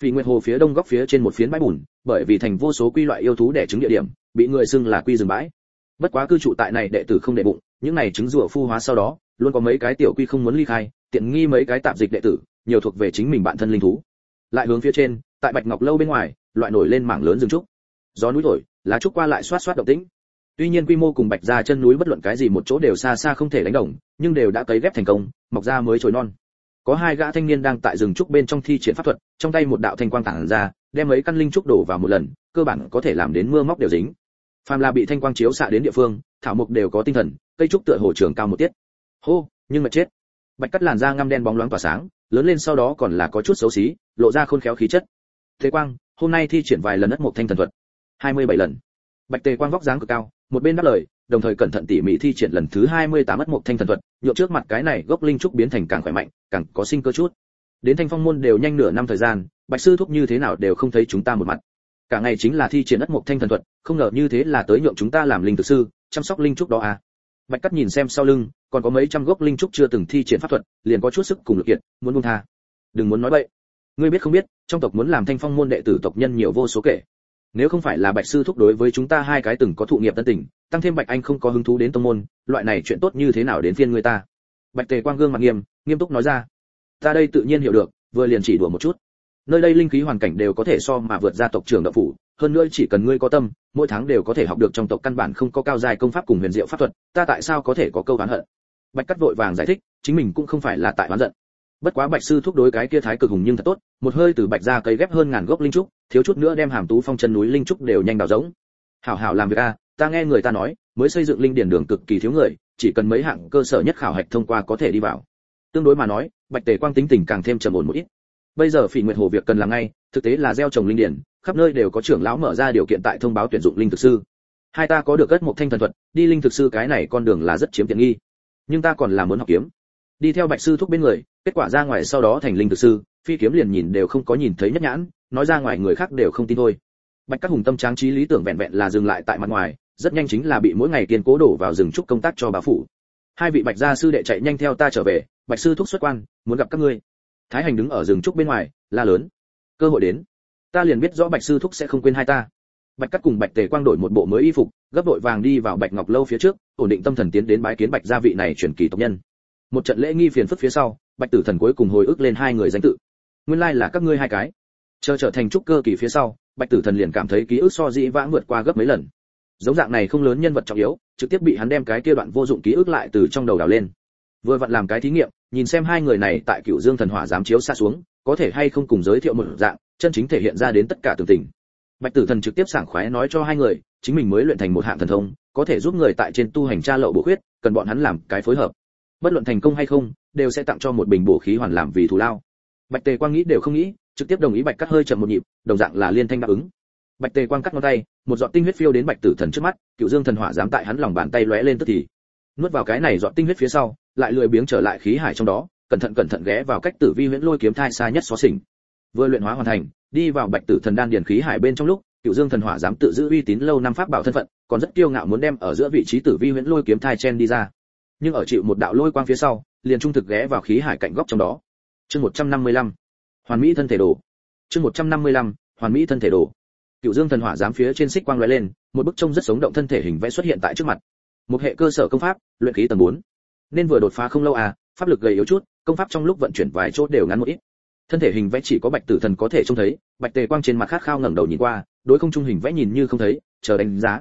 S1: Vì nguyệt hồ phía đông góc phía trên một phiến bãi bùn, bởi vì thành vô số quy loại yêu thú đẻ trứng địa điểm, bị người xưng là quy rừng bãi. Bất quá cư trụ tại này đệ tử không đệ bụng, những này trứng rùa phu hóa sau đó, luôn có mấy cái tiểu quy không muốn ly khai tiện nghi mấy cái tạp dịch đệ tử, nhiều thuộc về chính mình bản thân linh thú. Lại hướng phía trên, tại bạch ngọc lâu bên ngoài, loại nổi lên mảng lớn rừng trúc. Gió núi thổi, lá trúc qua lại xoát xoát động tĩnh. Tuy nhiên quy mô cùng bạch ra chân núi bất luận cái gì một chỗ đều xa xa không thể đánh đồng, nhưng đều đã cấy ghép thành công, mọc ra mới trồi non. Có hai gã thanh niên đang tại rừng trúc bên trong thi triển pháp thuật, trong tay một đạo thanh quang tản ra, đem mấy căn linh trúc đổ vào một lần, cơ bản có thể làm đến mưa móc đều dính. Phàm là bị thanh quang chiếu xạ đến địa phương, thảo mục đều có tinh thần, cây trúc tựa hồ trường cao một tiết. Hô, nhưng mà chết bạch cắt làn da ngăm đen bóng loáng tỏa sáng, lớn lên sau đó còn là có chút xấu xí, lộ ra khôn khéo khí chất. Thế quang, hôm nay thi triển vài lần đất một thanh thần thuật. 27 lần. Bạch tề quang vóc dáng cực cao, một bên đáp lời, đồng thời cẩn thận tỉ mỉ thi triển lần thứ 28 mất một thanh thần thuật nhộn trước mặt cái này gốc linh trúc biến thành càng khỏe mạnh, càng có sinh cơ chút. Đến thanh phong môn đều nhanh nửa năm thời gian, bạch sư thúc như thế nào đều không thấy chúng ta một mặt. Cả ngày chính là thi triển đất một thanh thần thuật, không ngờ như thế là tới nhượng chúng ta làm linh thực sư, chăm sóc linh trúc đó à bạch cắt nhìn xem sau lưng, còn có mấy trăm gốc linh trúc chưa từng thi triển pháp thuật, liền có chút sức cùng lực kiện muốn buông tha. Đừng muốn nói bậy. Ngươi biết không biết, trong tộc muốn làm thanh phong môn đệ tử tộc nhân nhiều vô số kể. Nếu không phải là bạch sư thúc đối với chúng ta hai cái từng có thụ nghiệp tân tình, tăng thêm bạch anh không có hứng thú đến tông môn, loại này chuyện tốt như thế nào đến phiên người ta? Bạch tề quang gương mặt nghiêm nghiêm túc nói ra. Ta đây tự nhiên hiểu được, vừa liền chỉ đùa một chút. Nơi đây linh khí hoàn cảnh đều có thể so mà vượt ra tộc trưởng đạo phủ hơn nữa chỉ cần ngươi có tâm, mỗi tháng đều có thể học được trong tộc căn bản không có cao dài công pháp cùng huyền diệu pháp thuật, ta tại sao có thể có câu oán hận? Bạch cắt vội vàng giải thích, chính mình cũng không phải là tại oán giận. Bất quá bạch sư thúc đối cái kia thái cực hùng nhưng thật tốt, một hơi từ bạch ra cấy ghép hơn ngàn gốc linh trúc, thiếu chút nữa đem hàm tú phong chân núi linh trúc đều nhanh đào giống hảo hảo làm việc a, ta nghe người ta nói, mới xây dựng linh điển đường cực kỳ thiếu người, chỉ cần mấy hạng cơ sở nhất khảo hạch thông qua có thể đi vào. Tương đối mà nói, bạch tề quang tính tình càng thêm trầm ổn một ít bây giờ phỉ nguyệt hồ việc cần làm ngay, thực tế là gieo trồng linh điển, khắp nơi đều có trưởng lão mở ra điều kiện tại thông báo tuyển dụng linh thực sư. Hai ta có được cất một thanh thần thuật, đi linh thực sư cái này con đường là rất chiếm tiện nghi. Nhưng ta còn là muốn học kiếm. Đi theo bạch sư thúc bên người, kết quả ra ngoài sau đó thành linh thực sư, phi kiếm liền nhìn đều không có nhìn thấy nhất nhãn, nói ra ngoài người khác đều không tin thôi. Bạch các hùng tâm tráng trí lý tưởng vẹn vẹn là dừng lại tại mặt ngoài, rất nhanh chính là bị mỗi ngày kiên cố đổ vào rừng trúc công tác cho bà phủ. Hai vị bạch gia sư đệ chạy nhanh theo ta trở về, bạch sư thúc xuất quan, muốn gặp các ngươi thái hành đứng ở rừng trúc bên ngoài, la lớn. Cơ hội đến. Ta liền biết rõ bạch sư thúc sẽ không quên hai ta. Bạch cắt cùng bạch tề quang đổi một bộ mới y phục, gấp đội vàng đi vào bạch ngọc lâu phía trước, ổn định tâm thần tiến đến bái kiến bạch gia vị này truyền kỳ tộc nhân. Một trận lễ nghi phiền phức phía sau, bạch tử thần cuối cùng hồi ức lên hai người danh tự. Nguyên lai là các ngươi hai cái. Chờ trở thành trúc cơ kỳ phía sau, bạch tử thần liền cảm thấy ký ức so dĩ vãng vượt qua gấp mấy lần. Giống dạng này không lớn nhân vật trọng yếu, trực tiếp bị hắn đem cái kia đoạn vô dụng ký ức lại từ trong đầu đào lên. Vừa vặn làm cái thí nghiệm nhìn xem hai người này tại cựu dương thần hỏa dám chiếu xa xuống, có thể hay không cùng giới thiệu một dạng, chân chính thể hiện ra đến tất cả tường tình. Bạch tử thần trực tiếp sảng khoái nói cho hai người, chính mình mới luyện thành một hạng thần thông, có thể giúp người tại trên tu hành tra lậu bổ khuyết, cần bọn hắn làm cái phối hợp. Bất luận thành công hay không, đều sẽ tặng cho một bình bổ khí hoàn làm vì thù lao. Bạch tề quang nghĩ đều không nghĩ, trực tiếp đồng ý bạch cắt hơi chậm một nhịp, đồng dạng là liên thanh đáp ứng. Bạch tề quang cắt ngón tay, một giọt tinh huyết phiêu đến bạch tử thần trước mắt, cựu dương thần hỏa dám tại hắn lòng bàn tay lóe lên tức thì nuốt vào cái này dọn tinh huyết phía sau, lại lười biếng trở lại khí hải trong đó, cẩn thận cẩn thận ghé vào cách tử vi huyễn lôi kiếm thai xa nhất xóa xỉnh vừa luyện hóa hoàn thành, đi vào bạch tử thần đan điền khí hải bên trong lúc, cựu dương thần hỏa dám tự giữ uy tín lâu năm pháp bảo thân phận, còn rất kiêu ngạo muốn đem ở giữa vị trí tử vi huyễn lôi kiếm thai chen đi ra nhưng ở chịu một đạo lôi quang phía sau, liền trung thực ghé vào khí hải cạnh góc trong đó chương 155. hoàn mỹ thân thể đồ chương 155. hoàn mỹ thân thể đồ cựu dương thần hỏa dám phía trên xích quang lóe lên, một bức trông rất sống động thân thể hình vẽ xuất hiện tại trước mặt một hệ cơ sở công pháp, luyện khí tầng 4. nên vừa đột phá không lâu à pháp lực gầy yếu chút, công pháp trong lúc vận chuyển vài chốt đều ngắn một ít. Thân thể hình vẽ chỉ có bạch tử thần có thể trông thấy, bạch tề quang trên mặt khát khao ngẩng đầu nhìn qua, đối không trung hình vẽ nhìn như không thấy, chờ đánh giá.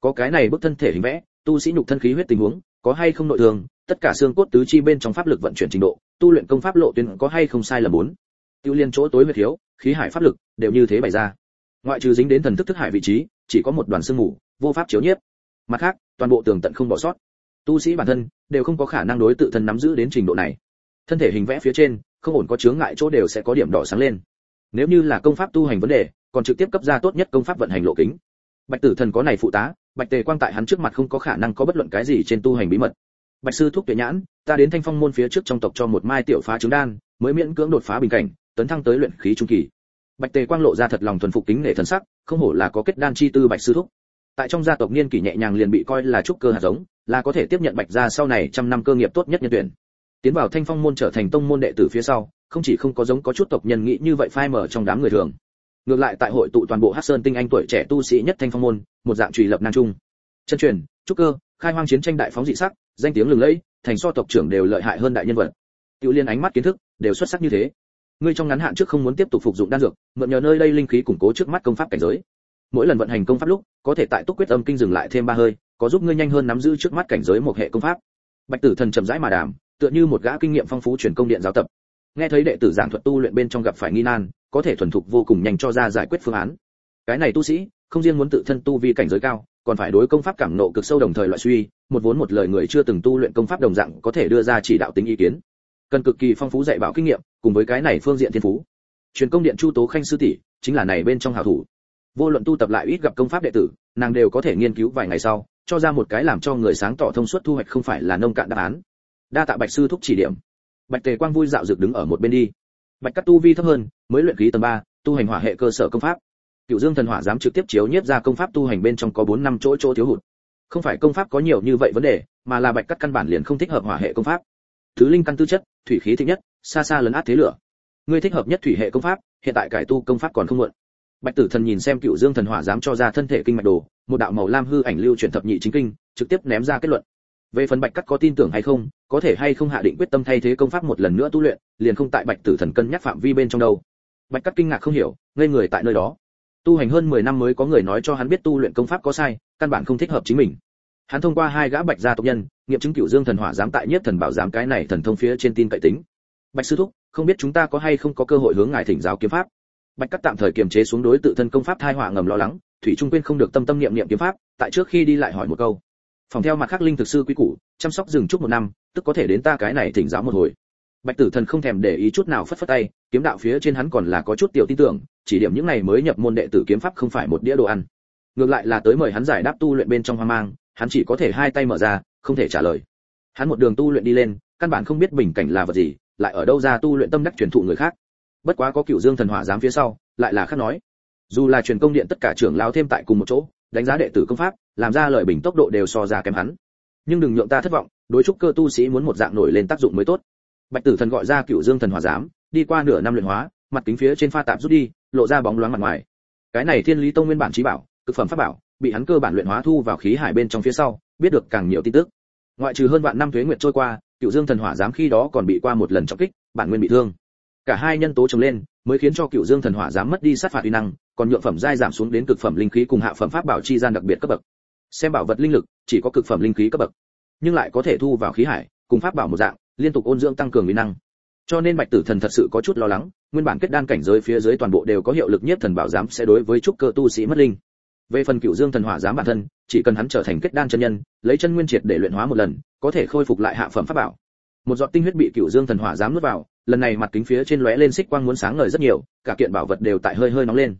S1: Có cái này bức thân thể hình vẽ, tu sĩ nhục thân khí huyết tình huống, có hay không nội thương, tất cả xương cốt tứ chi bên trong pháp lực vận chuyển trình độ, tu luyện công pháp lộ tuyến có hay không sai là bốn. Tiêu liên chỗ tối huyệt thiếu, khí hải pháp lực đều như thế bày ra. Ngoại trừ dính đến thần thức thức hải vị trí, chỉ có một đoàn sương mù, vô pháp chiếu nhiếp mặt khác, toàn bộ tường tận không bỏ sót. Tu sĩ bản thân đều không có khả năng đối tự thân nắm giữ đến trình độ này. Thân thể hình vẽ phía trên, không ổn có chướng ngại chỗ đều sẽ có điểm đỏ sáng lên. Nếu như là công pháp tu hành vấn đề, còn trực tiếp cấp ra tốt nhất công pháp vận hành lộ kính. Bạch tử thần có này phụ tá, bạch tề quang tại hắn trước mặt không có khả năng có bất luận cái gì trên tu hành bí mật. Bạch sư thúc tuyệt nhãn, ta đến thanh phong môn phía trước trong tộc cho một mai tiểu phá trứng đan, mới miễn cưỡng đột phá bình cảnh, tấn thăng tới luyện khí trung kỳ. Bạch tề quang lộ ra thật lòng thuần phục kính nể thần sắc, không hổ là có kết đan chi tư bạch sư thúc tại trong gia tộc niên kỷ nhẹ nhàng liền bị coi là trúc cơ hạt giống, là có thể tiếp nhận bạch gia sau này trăm năm cơ nghiệp tốt nhất nhân tuyển. Tiến vào thanh phong môn trở thành tông môn đệ tử phía sau, không chỉ không có giống có chút tộc nhân nghĩ như vậy phai mở trong đám người thường. Ngược lại tại hội tụ toàn bộ hắc sơn tinh anh tuổi trẻ tu sĩ nhất thanh phong môn, một dạng trùy lập nan trung. Chân truyền, trúc cơ, khai hoang chiến tranh đại phóng dị sắc, danh tiếng lừng lẫy, thành so tộc trưởng đều lợi hại hơn đại nhân vật. Tiểu liên ánh mắt kiến thức, đều xuất sắc như thế. Ngươi trong ngắn hạn trước không muốn tiếp tục phục dụng đan dược, mượn nhờ nơi đây linh khí củng cố trước mắt công pháp cảnh giới mỗi lần vận hành công pháp lúc, có thể tại túc quyết âm kinh dừng lại thêm ba hơi, có giúp ngươi nhanh hơn nắm giữ trước mắt cảnh giới một hệ công pháp. Bạch tử thần chậm rãi mà đàm, tựa như một gã kinh nghiệm phong phú truyền công điện giáo tập. Nghe thấy đệ tử giảng thuật tu luyện bên trong gặp phải nghi nan, có thể thuần thục vô cùng nhanh cho ra giải quyết phương án. Cái này tu sĩ, không riêng muốn tự thân tu vi cảnh giới cao, còn phải đối công pháp cảm nộ cực sâu đồng thời loại suy, một vốn một lời người chưa từng tu luyện công pháp đồng dạng có thể đưa ra chỉ đạo tính ý kiến. Cần cực kỳ phong phú dạy bảo kinh nghiệm, cùng với cái này phương diện thiên phú. Truyền công điện chu tố khanh sư tỷ, chính là này bên trong hảo thủ vô luận tu tập lại ít gặp công pháp đệ tử nàng đều có thể nghiên cứu vài ngày sau cho ra một cái làm cho người sáng tỏ thông suốt thu hoạch không phải là nông cạn đáp án. Đa tạ bạch sư thúc chỉ điểm. Bạch tề quang vui dạo dược đứng ở một bên đi. Bạch cắt tu vi thấp hơn mới luyện khí tầng ba, tu hành hỏa hệ cơ sở công pháp. Cựu dương thần hỏa dám trực tiếp chiếu nhiếp ra công pháp tu hành bên trong có bốn năm chỗ chỗ thiếu hụt. Không phải công pháp có nhiều như vậy vấn đề mà là bạch cắt căn bản liền không thích hợp hỏa hệ công pháp. Thứ linh căn tư chất thủy khí thích nhất xa xa lấn át thế lửa. Ngươi thích hợp nhất thủy hệ công pháp hiện tại cải tu công pháp còn không muộn bạch tử thần nhìn xem cựu dương thần hỏa dám cho ra thân thể kinh mạch đồ, một đạo màu lam hư ảnh lưu chuyển thập nhị chính kinh, trực tiếp ném ra kết luận. Về phần bạch cắt có tin tưởng hay không, có thể hay không hạ định quyết tâm thay thế công pháp một lần nữa tu luyện, liền không tại bạch tử thần cân nhắc phạm vi bên trong đâu. Bạch cắt kinh ngạc không hiểu, ngây người tại nơi đó. Tu hành hơn 10 năm mới có người nói cho hắn biết tu luyện công pháp có sai, căn bản không thích hợp chính mình. Hắn thông qua hai gã bạch gia tộc nhân, nghiệm chứng cựu dương thần hỏa dám tại nhất thần bảo giám cái này thần thông phía trên tin cậy tính. Bạch sư thúc, không biết chúng ta có hay không có cơ hội hướng ngài thỉnh giáo kiếm pháp? Bạch cắt tạm thời kiềm chế xuống đối tự thân công pháp thai họa ngầm lo lắng, thủy trung quyên không được tâm tâm niệm niệm kiếm pháp, tại trước khi đi lại hỏi một câu. Phòng theo mặt Khắc linh thực sư quý củ, chăm sóc rừng chút một năm, tức có thể đến ta cái này thỉnh giáo một hồi. Bạch tử thần không thèm để ý chút nào phất phất tay, kiếm đạo phía trên hắn còn là có chút tiểu tin tưởng, chỉ điểm những này mới nhập môn đệ tử kiếm pháp không phải một đĩa đồ ăn. Ngược lại là tới mời hắn giải đáp tu luyện bên trong hoang mang, hắn chỉ có thể hai tay mở ra, không thể trả lời. Hắn một đường tu luyện đi lên, căn bản không biết bình cảnh là vật gì, lại ở đâu ra tu luyện tâm đắc truyền thụ người khác bất quá có cựu dương thần hỏa giám phía sau, lại là khác nói. Dù là truyền công điện tất cả trưởng lão thêm tại cùng một chỗ, đánh giá đệ tử công pháp, làm ra lời bình tốc độ đều so ra kém hắn. Nhưng đừng nhượng ta thất vọng, đối trúc cơ tu sĩ muốn một dạng nổi lên tác dụng mới tốt. Bạch tử thần gọi ra cựu dương thần hỏa giám, đi qua nửa năm luyện hóa, mặt kính phía trên pha tạp rút đi, lộ ra bóng loáng mặt ngoài. Cái này thiên lý tông nguyên bản trí bảo, cực phẩm pháp bảo, bị hắn cơ bản luyện hóa thu vào khí hải bên trong phía sau, biết được càng nhiều tin tức. Ngoại trừ hơn vạn năm thuế nguyệt trôi qua, cựu dương thần hỏa giám khi đó còn bị qua một lần trọng kích, bản nguyên bị thương cả hai nhân tố chồng lên, mới khiến cho cựu dương thần hỏa dám mất đi sát phạt uy năng, còn nhượng phẩm giai giảm xuống đến cực phẩm linh khí cùng hạ phẩm pháp bảo chi gian đặc biệt cấp bậc. Xem bảo vật linh lực, chỉ có cực phẩm linh khí cấp bậc, nhưng lại có thể thu vào khí hải, cùng pháp bảo một dạng, liên tục ôn dưỡng tăng cường uy năng. Cho nên bạch tử thần thật sự có chút lo lắng, nguyên bản kết đan cảnh giới phía dưới toàn bộ đều có hiệu lực nhất thần bảo giám sẽ đối với trúc cơ tu sĩ mất linh. Về phần cựu dương thần hỏa giám bản thân, chỉ cần hắn trở thành kết đan chân nhân, lấy chân nguyên triệt để luyện hóa một lần, có thể khôi phục lại hạ phẩm pháp bảo. Một giọt tinh huyết bị cựu dương thần hỏa giám nuốt vào lần này mặt kính phía trên lóe lên xích quang muốn sáng ngời rất nhiều, cả kiện bảo vật đều tại hơi hơi nóng lên.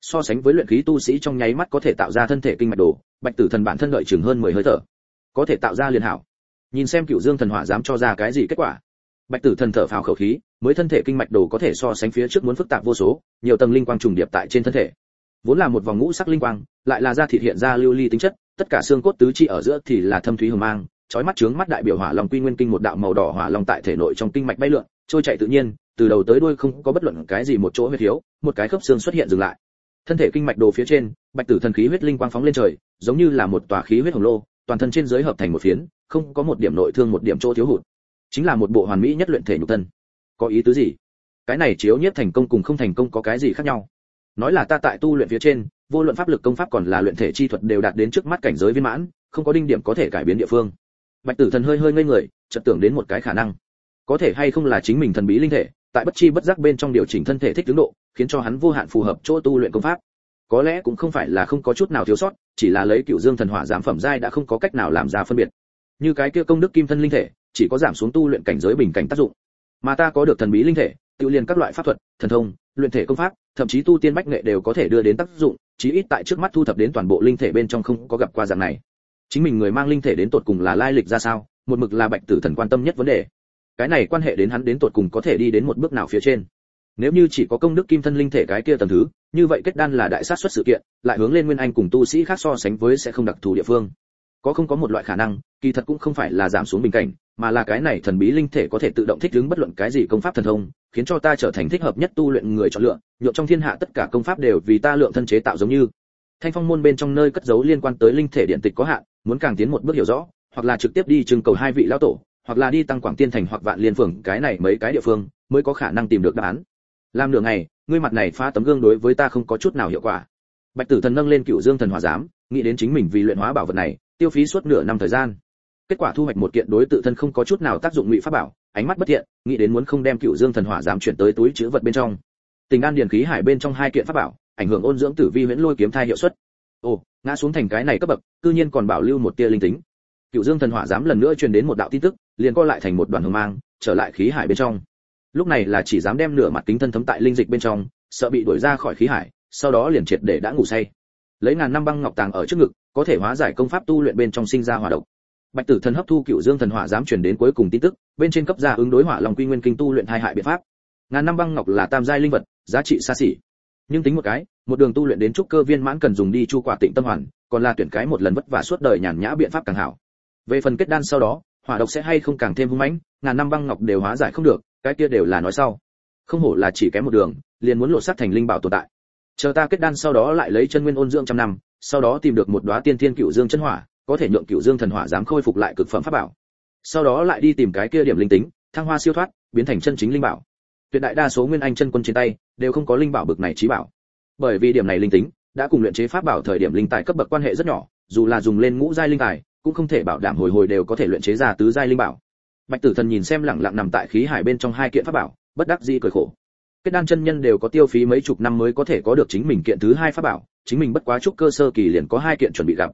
S1: So sánh với luyện khí tu sĩ trong nháy mắt có thể tạo ra thân thể kinh mạch đồ, bạch tử thần bản thân lợi chừng hơn mười hơi thở, có thể tạo ra liền hảo. Nhìn xem cựu dương thần hỏa dám cho ra cái gì kết quả. Bạch tử thần thở phào khẩu khí, mới thân thể kinh mạch đồ có thể so sánh phía trước muốn phức tạp vô số, nhiều tầng linh quang trùng điệp tại trên thân thể. Vốn là một vòng ngũ sắc linh quang, lại là da thịt hiện ra lưu ly tính chất, tất cả xương cốt tứ chi ở giữa thì là thâm thúy hồng mang, chói mắt trướng mắt đại biểu hỏa long quy nguyên kinh một đạo màu đỏ hỏa long tại thể nội trong kinh mạch bay lượn trôi chạy tự nhiên, từ đầu tới đuôi không có bất luận cái gì một chỗ huyết thiếu, một cái khớp xương xuất hiện dừng lại. Thân thể kinh mạch đồ phía trên, bạch tử thần khí huyết linh quang phóng lên trời, giống như là một tòa khí huyết hồng lô, toàn thân trên dưới hợp thành một phiến, không có một điểm nội thương một điểm chỗ thiếu hụt. Chính là một bộ hoàn mỹ nhất luyện thể nhục thân. Có ý tứ gì? Cái này chiếu nhất thành công cùng không thành công có cái gì khác nhau? Nói là ta tại tu luyện phía trên, vô luận pháp lực công pháp còn là luyện thể chi thuật đều đạt đến trước mắt cảnh giới viên mãn, không có đinh điểm có thể cải biến địa phương. Bạch tử thần hơi hơi ngây người, chợt tưởng đến một cái khả năng có thể hay không là chính mình thần bí linh thể, tại bất chi bất giác bên trong điều chỉnh thân thể thích tướng độ, khiến cho hắn vô hạn phù hợp chỗ tu luyện công pháp. Có lẽ cũng không phải là không có chút nào thiếu sót, chỉ là lấy cựu dương thần hỏa giảm phẩm giai đã không có cách nào làm ra phân biệt. Như cái kia công đức kim thân linh thể, chỉ có giảm xuống tu luyện cảnh giới bình cảnh tác dụng. Mà ta có được thần bí linh thể, tự liền các loại pháp thuật, thần thông, luyện thể công pháp, thậm chí tu tiên bách nghệ đều có thể đưa đến tác dụng, chí ít tại trước mắt thu thập đến toàn bộ linh thể bên trong không có gặp qua dạng này. Chính mình người mang linh thể đến tột cùng là lai lịch ra sao, một mực là bạch tử thần quan tâm nhất vấn đề cái này quan hệ đến hắn đến tột cùng có thể đi đến một bước nào phía trên. Nếu như chỉ có công đức kim thân linh thể cái kia tầng thứ, như vậy kết đan là đại sát xuất sự kiện, lại hướng lên nguyên anh cùng tu sĩ khác so sánh với sẽ không đặc thù địa phương. Có không có một loại khả năng, kỳ thật cũng không phải là giảm xuống bình cảnh, mà là cái này thần bí linh thể có thể tự động thích ứng bất luận cái gì công pháp thần thông, khiến cho ta trở thành thích hợp nhất tu luyện người chọn lựa nhộn trong thiên hạ tất cả công pháp đều vì ta lượng thân chế tạo giống như. Thanh phong môn bên trong nơi cất giấu liên quan tới linh thể điện tịch có hạn, muốn càng tiến một bước hiểu rõ, hoặc là trực tiếp đi trưng cầu hai vị lão tổ hoặc là đi tăng quảng tiên thành hoặc vạn liên phường, cái này mấy cái địa phương mới có khả năng tìm được đáp án. Làm nửa ngày, ngươi mặt này phá tấm gương đối với ta không có chút nào hiệu quả. Bạch tử thần nâng lên cựu dương thần hỏa giám, nghĩ đến chính mình vì luyện hóa bảo vật này, tiêu phí suốt nửa năm thời gian. Kết quả thu hoạch một kiện đối tự thân không có chút nào tác dụng ngụy pháp bảo, ánh mắt bất thiện, nghĩ đến muốn không đem cựu dương thần hỏa giám chuyển tới túi chứa vật bên trong. Tình an điền khí hải bên trong hai kiện pháp bảo, ảnh hưởng ôn dưỡng tử vi huyễn lôi kiếm thai hiệu suất. Ồ, ngã xuống thành cái này cấp bậc, cư nhiên còn bảo lưu một tia linh tính. Cựu dương thần hỏa giám lần nữa truyền đến một đạo tin tức liền co lại thành một đoàn hồng mang, trở lại khí hải bên trong. Lúc này là chỉ dám đem nửa mặt kính thân thấm tại linh dịch bên trong, sợ bị đuổi ra khỏi khí hải, sau đó liền triệt để đã ngủ say. Lấy ngàn năm băng ngọc tàng ở trước ngực, có thể hóa giải công pháp tu luyện bên trong sinh ra hỏa độc. Bạch tử thần hấp thu cựu dương thần hỏa dám truyền đến cuối cùng tin tức, bên trên cấp ra ứng đối hỏa lòng quy nguyên kinh tu luyện hai hại biện pháp. Ngàn năm băng ngọc là tam giai linh vật, giá trị xa xỉ. Nhưng tính một cái, một đường tu luyện đến trúc cơ viên mãn cần dùng đi chu quả tịnh tâm hoàn, còn là tuyển cái một lần vất vả suốt đời nhàn nhã biện pháp càng hảo. Về phần kết đan sau đó hỏa độc sẽ hay không càng thêm hung mãnh, ngàn năm băng ngọc đều hóa giải không được, cái kia đều là nói sau. Không hổ là chỉ kém một đường, liền muốn lộ sát thành linh bảo tồn tại. Chờ ta kết đan sau đó lại lấy chân nguyên ôn dưỡng trăm năm, sau đó tìm được một đóa tiên thiên cựu dương chân hỏa, có thể nhượng cựu dương thần hỏa dám khôi phục lại cực phẩm pháp bảo. Sau đó lại đi tìm cái kia điểm linh tính, thăng hoa siêu thoát, biến thành chân chính linh bảo. Tuyệt đại đa số nguyên anh chân quân trên tay, đều không có linh bảo bực này trí bảo. Bởi vì điểm này linh tính, đã cùng luyện chế pháp bảo thời điểm linh tài cấp bậc quan hệ rất nhỏ, dù là dùng lên ngũ giai linh tài cũng không thể bảo đảm hồi hồi đều có thể luyện chế ra tứ giai linh bảo. Bạch tử thần nhìn xem lẳng lặng nằm tại khí hải bên trong hai kiện pháp bảo, bất đắc dĩ cười khổ. Kết đan chân nhân đều có tiêu phí mấy chục năm mới có thể có được chính mình kiện thứ hai pháp bảo, chính mình bất quá chút cơ sơ kỳ liền có hai kiện chuẩn bị gặp.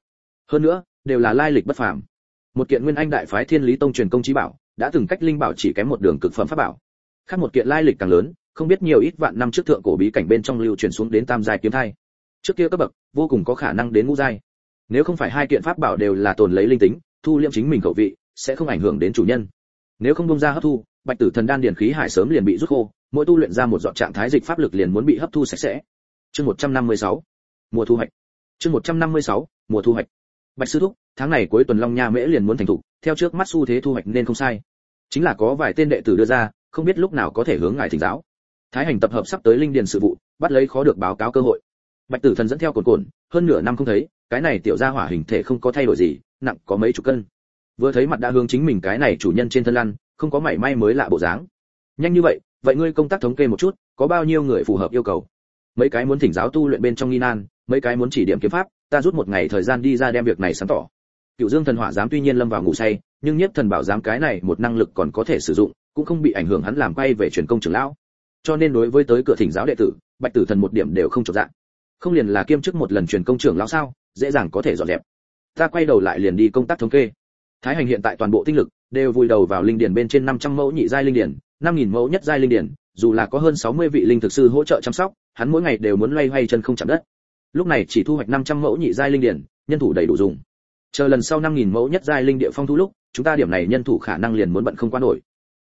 S1: Hơn nữa, đều là lai lịch bất phàm. Một kiện nguyên anh đại phái thiên lý tông truyền công chí bảo, đã từng cách linh bảo chỉ kém một đường cực phẩm pháp bảo. Khác một kiện lai lịch càng lớn, không biết nhiều ít vạn năm trước thượng cổ bí cảnh bên trong lưu truyền xuống đến tam giai kiếm thai. Trước kia cấp bậc, vô cùng có khả năng đến ngũ giai nếu không phải hai kiện pháp bảo đều là tồn lấy linh tính, thu liễm chính mình khẩu vị, sẽ không ảnh hưởng đến chủ nhân. Nếu không bung ra hấp thu, bạch tử thần đan điển khí hải sớm liền bị rút khô, mỗi tu luyện ra một dọn trạng thái dịch pháp lực liền muốn bị hấp thu sạch sẽ. Chương 156 mùa thu hoạch. Chương 156 mùa thu hoạch. Bạch sư thúc, tháng này cuối tuần long nha mễ liền muốn thành thủ theo trước mắt xu thế thu hoạch nên không sai. Chính là có vài tên đệ tử đưa ra, không biết lúc nào có thể hướng ngài thỉnh giáo. Thái hành tập hợp sắp tới linh điền sự vụ, bắt lấy khó được báo cáo cơ hội. Bạch tử thần dẫn theo cồn cồn, hơn nửa năm không thấy cái này tiểu gia hỏa hình thể không có thay đổi gì, nặng có mấy chục cân. Vừa thấy mặt đã hướng chính mình cái này chủ nhân trên thân lăn, không có mảy may mới lạ bộ dáng. Nhanh như vậy vậy ngươi công tác thống kê một chút, có bao nhiêu người phù hợp yêu cầu? Mấy cái muốn thỉnh giáo tu luyện bên trong nghi nan, mấy cái muốn chỉ điểm kiếm pháp, ta rút một ngày thời gian đi ra đem việc này sáng tỏ. Cựu dương thần hỏa giám tuy nhiên lâm vào ngủ say, nhưng nhất thần bảo giám cái này một năng lực còn có thể sử dụng, cũng không bị ảnh hưởng hắn làm quay về truyền công trưởng lão. Cho nên đối với tới cửa thỉnh giáo đệ tử, bạch tử thần một điểm đều không trọn dạng không liền là kiêm chức một lần truyền công trưởng lão sao? Dễ dàng có thể dọn dẹp. Ta quay đầu lại liền đi công tác thống kê. Thái hành hiện tại toàn bộ tinh lực đều vùi đầu vào linh điển bên trên 500 mẫu nhị giai linh điển 5000 mẫu nhất giai linh điển, dù là có hơn 60 vị linh thực sư hỗ trợ chăm sóc, hắn mỗi ngày đều muốn loay hoay chân không chạm đất. Lúc này chỉ thu hoạch 500 mẫu nhị giai linh điển, nhân thủ đầy đủ dùng. Chờ lần sau 5000 mẫu nhất giai linh địa phong thu lúc, chúng ta điểm này nhân thủ khả năng liền muốn bận không qua nổi.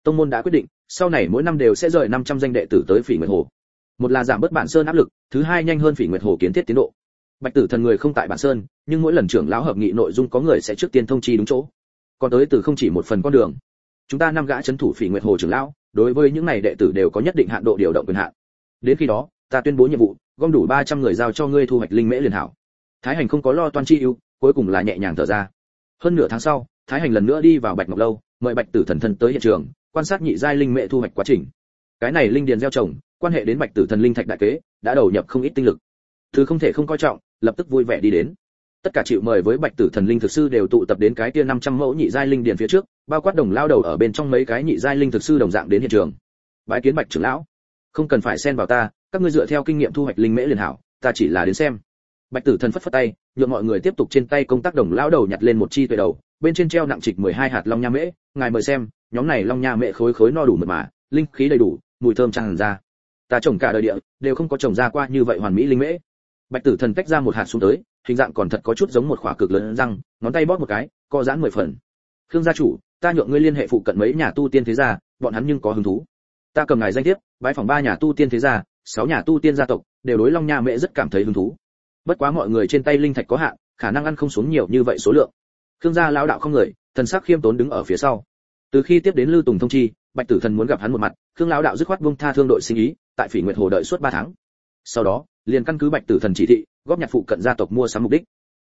S1: Tông môn đã quyết định, sau này mỗi năm đều sẽ rời 500 danh đệ tử tới phỉ nguyệt hồ. Một là giảm bớt bản sơn áp lực, thứ hai nhanh hơn phỉ nguyệt hồ kiến thiết tiến độ bạch tử thần người không tại bản sơn, nhưng mỗi lần trưởng lão hợp nghị nội dung có người sẽ trước tiên thông chi đúng chỗ. Còn tới từ không chỉ một phần con đường. Chúng ta năm gã chấn thủ phỉ nguyệt hồ trưởng lão, đối với những này đệ tử đều có nhất định hạn độ điều động quyền hạn. Đến khi đó, ta tuyên bố nhiệm vụ, gom đủ 300 người giao cho ngươi thu hoạch linh mễ liền hảo. Thái hành không có lo toan chi ưu, cuối cùng là nhẹ nhàng thở ra. Hơn nửa tháng sau, thái hành lần nữa đi vào bạch ngọc lâu, mời bạch tử thần thân tới hiện trường, quan sát nhị giai linh mễ thu hoạch quá trình. Cái này linh điền gieo trồng, quan hệ đến bạch tử thần linh thạch đại kế, đã đầu nhập không ít tinh lực thứ không thể không coi trọng, lập tức vui vẻ đi đến. Tất cả chịu mời với bạch tử thần linh thực sư đều tụ tập đến cái kia 500 mẫu nhị giai linh điền phía trước, bao quát đồng lao đầu ở bên trong mấy cái nhị giai linh thực sư đồng dạng đến hiện trường. Bái kiến bạch trưởng lão. Không cần phải xen vào ta, các ngươi dựa theo kinh nghiệm thu hoạch linh mễ liền hảo, ta chỉ là đến xem. Bạch tử thần phất phất tay, nhượng mọi người tiếp tục trên tay công tác đồng lao đầu nhặt lên một chi tuệ đầu, bên trên treo nặng trịch 12 hạt long nha mễ, ngài mời xem, nhóm này long nha mễ khối khối no đủ mật mà, linh khí đầy đủ, mùi thơm tràn ra. Ta trồng cả đời địa, đều không có trồng ra qua như vậy hoàn mỹ linh mễ bạch tử thần tách ra một hạt xuống tới, hình dạng còn thật có chút giống một khỏa cực lớn răng, ngón tay bóp một cái, co giãn mười phần. Khương gia chủ, ta nhượng ngươi liên hệ phụ cận mấy nhà tu tiên thế gia, bọn hắn nhưng có hứng thú. Ta cầm ngài danh thiếp bãi phòng ba nhà tu tiên thế gia, sáu nhà tu tiên gia tộc, đều đối long nha mẹ rất cảm thấy hứng thú. Bất quá mọi người trên tay linh thạch có hạn, khả năng ăn không xuống nhiều như vậy số lượng. Khương gia lão đạo không người, thần sắc khiêm tốn đứng ở phía sau. Từ khi tiếp đến lưu tùng thông chi, bạch tử thần muốn gặp hắn một mặt, khương lão đạo dứt khoát buông tha thương đội sinh ý, tại phỉ nguyệt hồ đợi suốt ba tháng. Sau đó liền căn cứ bạch tử thần chỉ thị, góp nhặt phụ cận gia tộc mua sắm mục đích.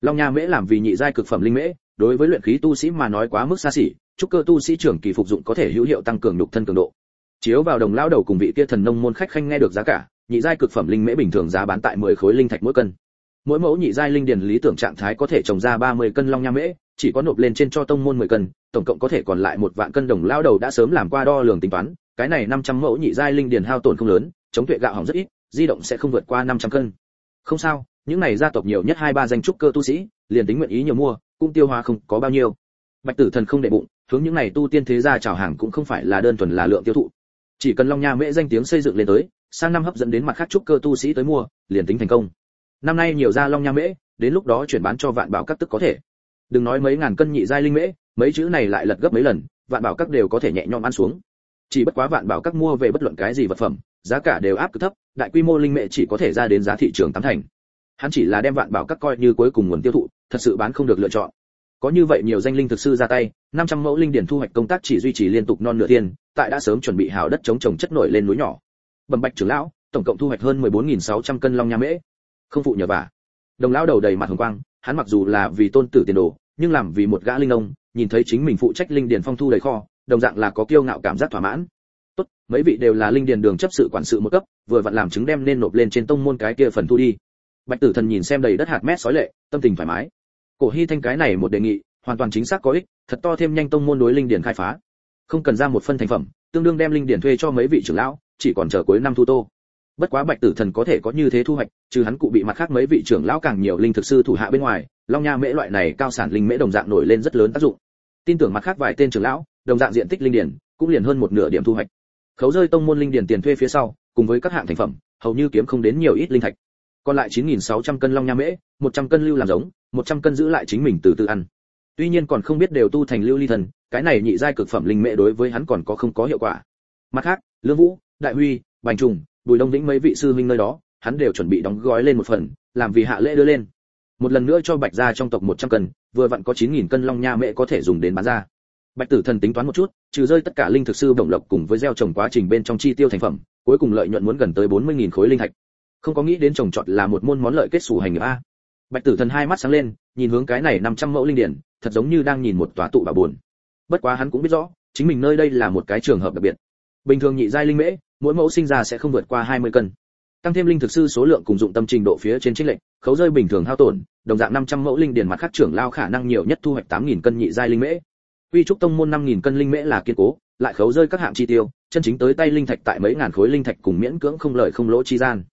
S1: Long nha mễ làm vì nhị giai cực phẩm linh mễ, đối với luyện khí tu sĩ mà nói quá mức xa xỉ, chúc cơ tu sĩ trưởng kỳ phục dụng có thể hữu hiệu tăng cường nhục thân cường độ. Chiếu vào đồng lao đầu cùng vị kia thần nông môn khách khanh nghe được giá cả, nhị giai cực phẩm linh mễ bình thường giá bán tại 10 khối linh thạch mỗi cân. Mỗi mẫu nhị giai linh điền lý tưởng trạng thái có thể trồng ra 30 cân long nha mễ, chỉ có nộp lên trên cho tông môn 10 cân, tổng cộng có thể còn lại một vạn cân đồng lao đầu đã sớm làm qua đo lường tính toán, cái này 500 mẫu nhị giai linh điền hao tổn không lớn, chống tuệ gạo hỏng rất ít di động sẽ không vượt qua 500 cân. Không sao, những này gia tộc nhiều nhất hai ba danh trúc cơ tu sĩ, liền tính nguyện ý nhiều mua, cũng tiêu hóa không có bao nhiêu. Bạch tử thần không để bụng, hướng những này tu tiên thế gia chào hàng cũng không phải là đơn thuần là lượng tiêu thụ. Chỉ cần long nha mễ danh tiếng xây dựng lên tới, sang năm hấp dẫn đến mặt khác trúc cơ tu sĩ tới mua, liền tính thành công. Năm nay nhiều ra long nha mễ, đến lúc đó chuyển bán cho vạn bảo các tức có thể. Đừng nói mấy ngàn cân nhị giai linh mễ, mấy chữ này lại lật gấp mấy lần, vạn bảo các đều có thể nhẹ nhõm ăn xuống. Chỉ bất quá vạn bảo các mua về bất luận cái gì vật phẩm giá cả đều áp cực thấp, đại quy mô linh mẹ chỉ có thể ra đến giá thị trường tám thành. Hắn chỉ là đem vạn bảo các coi như cuối cùng nguồn tiêu thụ, thật sự bán không được lựa chọn. Có như vậy nhiều danh linh thực sư ra tay 500 mẫu linh điển thu hoạch công tác chỉ duy trì liên tục non nửa thiên, tại đã sớm chuẩn bị hào đất chống trồng chất nổi lên núi nhỏ. Bẩm bạch trưởng lão, tổng cộng thu hoạch hơn 14.600 cân long nha mễ. Không phụ nhờ vả đồng lão đầu đầy mặt hồng quang, hắn mặc dù là vì tôn tử tiền đồ, nhưng làm vì một gã linh ông, nhìn thấy chính mình phụ trách linh điển phong thu đầy kho, đồng dạng là có kiêu ngạo cảm giác thỏa mãn tốt, mấy vị đều là linh điền đường chấp sự quản sự một cấp, vừa vặn làm chứng đem nên nộp lên trên tông môn cái kia phần thu đi. Bạch tử thần nhìn xem đầy đất hạt mét sói lệ, tâm tình thoải mái. Cổ hy thanh cái này một đề nghị, hoàn toàn chính xác có ích, thật to thêm nhanh tông môn đối linh điền khai phá. Không cần ra một phân thành phẩm, tương đương đem linh điền thuê cho mấy vị trưởng lão, chỉ còn chờ cuối năm thu tô. Bất quá bạch tử thần có thể có như thế thu hoạch, trừ hắn cụ bị mặt khác mấy vị trưởng lão càng nhiều linh thực sư thủ hạ bên ngoài, long nha mễ loại này cao sản linh mễ đồng dạng nổi lên rất lớn tác dụng. Tin tưởng mặt khác vài tên trưởng lão, đồng dạng diện tích linh điển cũng liền hơn một nửa điểm thu hoạch khấu rơi tông môn linh điển tiền thuê phía sau, cùng với các hạng thành phẩm, hầu như kiếm không đến nhiều ít linh thạch. Còn lại 9.600 cân long nha mễ 100 cân lưu làm giống 100 cân giữ lại chính mình từ từ ăn. Tuy nhiên còn không biết đều tu thành lưu ly thần, cái này nhị giai cực phẩm linh mễ đối với hắn còn có không có hiệu quả. Mặt khác, lương vũ, đại huy, bành trùng, bùi đông vĩnh mấy vị sư huynh nơi đó, hắn đều chuẩn bị đóng gói lên một phần, làm vì hạ lễ đưa lên. Một lần nữa cho bạch gia trong tộc 100 cân, vừa vặn có 9.000 cân long nha mễ có thể dùng đến bán ra bạch tử thần tính toán một chút, trừ rơi tất cả linh thực sư bổng lộc cùng với gieo trồng quá trình bên trong chi tiêu thành phẩm, cuối cùng lợi nhuận muốn gần tới 40.000 khối linh thạch. Không có nghĩ đến trồng trọt là một môn món lợi kết sủ hành nghiệp a. Bạch tử thần hai mắt sáng lên, nhìn hướng cái này 500 mẫu linh điển, thật giống như đang nhìn một tòa tụ bà buồn. Bất quá hắn cũng biết rõ, chính mình nơi đây là một cái trường hợp đặc biệt. Bình thường nhị giai linh mễ, mỗi mẫu sinh ra sẽ không vượt qua 20 cân. Tăng thêm linh thực sư số lượng cùng dụng tâm trình độ phía trên chiến lệnh khấu rơi bình thường hao tổn, đồng dạng 500 mẫu linh điển mặt khác trưởng lao khả năng nhiều nhất thu hoạch 8.000 cân nhị giai linh mễ quy trúc tông môn 5000 cân linh mễ là kiên cố, lại khấu rơi các hạng chi tiêu, chân chính tới tay linh thạch tại mấy ngàn khối linh thạch cùng miễn cưỡng không lợi không lỗ chi gian.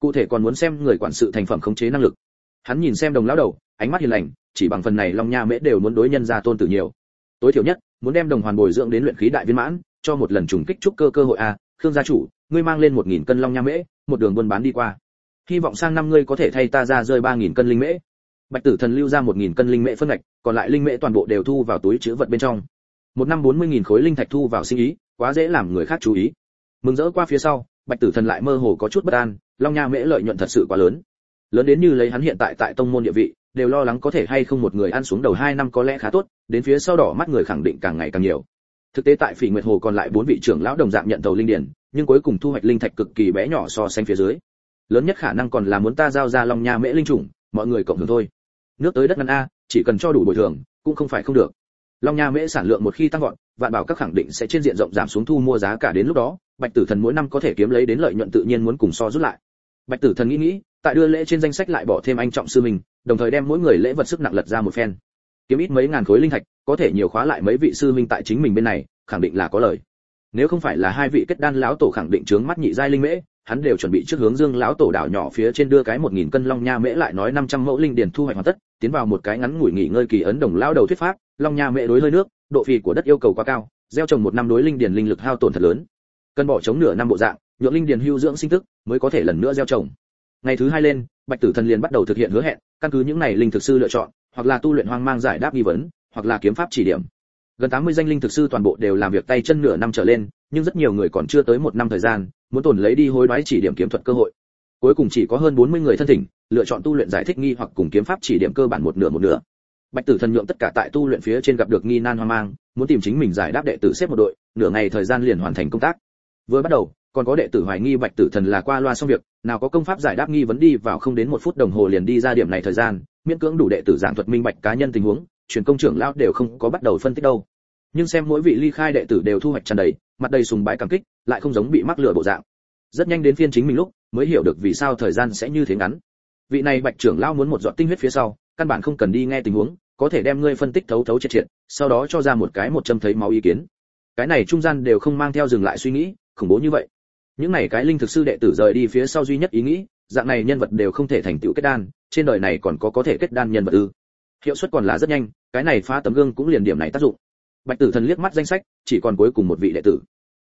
S1: Cụ thể còn muốn xem người quản sự thành phẩm khống chế năng lực. Hắn nhìn xem đồng lão đầu, ánh mắt hiền lành, chỉ bằng phần này long nha mễ đều muốn đối nhân ra tôn tử nhiều. Tối thiểu nhất, muốn đem đồng hoàn bồi dưỡng đến luyện khí đại viên mãn, cho một lần trùng kích trúc cơ cơ hội a. Khương gia chủ, ngươi mang lên một nghìn cân long nha mễ, một đường buôn bán đi qua. Hy vọng sang năm ngươi có thể thay ta ra rơi ba nghìn cân linh mễ bạch tử thần lưu ra một nghìn cân linh mễ phân ngạch, còn lại linh mễ toàn bộ đều thu vào túi chứa vật bên trong. Một năm bốn mươi nghìn khối linh thạch thu vào sinh ý, quá dễ làm người khác chú ý. Mừng rỡ qua phía sau, bạch tử thần lại mơ hồ có chút bất an, long nha mễ lợi nhuận thật sự quá lớn. Lớn đến như lấy hắn hiện tại tại tông môn địa vị, đều lo lắng có thể hay không một người ăn xuống đầu hai năm có lẽ khá tốt, đến phía sau đỏ mắt người khẳng định càng ngày càng nhiều. Thực tế tại phỉ nguyệt hồ còn lại bốn vị trưởng lão đồng dạng nhận tàu linh điển, nhưng cuối cùng thu hoạch linh thạch cực kỳ bé nhỏ so sánh phía dưới. Lớn nhất khả năng còn là muốn ta giao ra long nha mễ linh trùng, mọi người cộng hưởng thôi nước tới đất ngăn a, chỉ cần cho đủ bồi thường, cũng không phải không được. Long nha mễ sản lượng một khi tăng vọt, vạn bảo các khẳng định sẽ trên diện rộng giảm xuống thu mua giá cả đến lúc đó, bạch tử thần mỗi năm có thể kiếm lấy đến lợi nhuận tự nhiên muốn cùng so rút lại. Bạch tử thần nghĩ nghĩ, tại đưa lễ trên danh sách lại bỏ thêm anh trọng sư mình đồng thời đem mỗi người lễ vật sức nặng lật ra một phen. Kiếm ít mấy ngàn khối linh thạch, có thể nhiều khóa lại mấy vị sư minh tại chính mình bên này, khẳng định là có lời. Nếu không phải là hai vị kết đan lão tổ khẳng định trướng mắt nhị giai linh mễ hắn đều chuẩn bị trước hướng dương lão tổ đảo nhỏ phía trên đưa cái một nghìn cân long nha mễ lại nói năm trăm mẫu linh điền thu hoạch hoàn tất, tiến vào một cái ngắn ngủi nghỉ ngơi kỳ ấn đồng lão đầu thuyết pháp, long nha mễ đối hơi nước, độ phì của đất yêu cầu quá cao, gieo trồng một năm đối linh điền linh lực hao tổn thật lớn. Cần bỏ chống nửa năm bộ dạng, nhượng linh điền hưu dưỡng sinh tức, mới có thể lần nữa gieo trồng. Ngày thứ hai lên, bạch tử thần liền bắt đầu thực hiện hứa hẹn, căn cứ những này linh thực sư lựa chọn, hoặc là tu luyện hoang mang giải đáp nghi vấn, hoặc là kiếm pháp chỉ điểm. Gần 80 danh linh thực sư toàn bộ đều làm việc tay chân nửa năm trở lên, nhưng rất nhiều người còn chưa tới một năm thời gian muốn tổn lấy đi hối đoái chỉ điểm kiếm thuật cơ hội. Cuối cùng chỉ có hơn 40 người thân thỉnh, lựa chọn tu luyện giải thích nghi hoặc cùng kiếm pháp chỉ điểm cơ bản một nửa một nửa. Bạch tử thần nhượng tất cả tại tu luyện phía trên gặp được nghi nan hoang mang, muốn tìm chính mình giải đáp đệ tử xếp một đội, nửa ngày thời gian liền hoàn thành công tác. Vừa bắt đầu, còn có đệ tử hoài nghi bạch tử thần là qua loa xong việc, nào có công pháp giải đáp nghi vấn đi vào không đến một phút đồng hồ liền đi ra điểm này thời gian, miễn cưỡng đủ đệ tử giảng thuật minh bạch cá nhân tình huống, truyền công trưởng lão đều không có bắt đầu phân tích đâu. Nhưng xem mỗi vị ly khai đệ tử đều thu hoạch tràn đầy mặt đầy sùng bái cảm kích, lại không giống bị mắc lửa bộ dạng. Rất nhanh đến phiên chính mình lúc, mới hiểu được vì sao thời gian sẽ như thế ngắn. Vị này bạch trưởng lão muốn một giọt tinh huyết phía sau, căn bản không cần đi nghe tình huống, có thể đem ngươi phân tích thấu thấu triệt triệt, sau đó cho ra một cái một châm thấy máu ý kiến. Cái này trung gian đều không mang theo dừng lại suy nghĩ, khủng bố như vậy. Những này cái linh thực sư đệ tử rời đi phía sau duy nhất ý nghĩ, dạng này nhân vật đều không thể thành tựu kết đan, trên đời này còn có có thể kết đan nhân vật ư. Hiệu suất còn là rất nhanh, cái này phá tấm gương cũng liền điểm này tác dụng bạch tử thần liếc mắt danh sách, chỉ còn cuối cùng một vị đệ tử.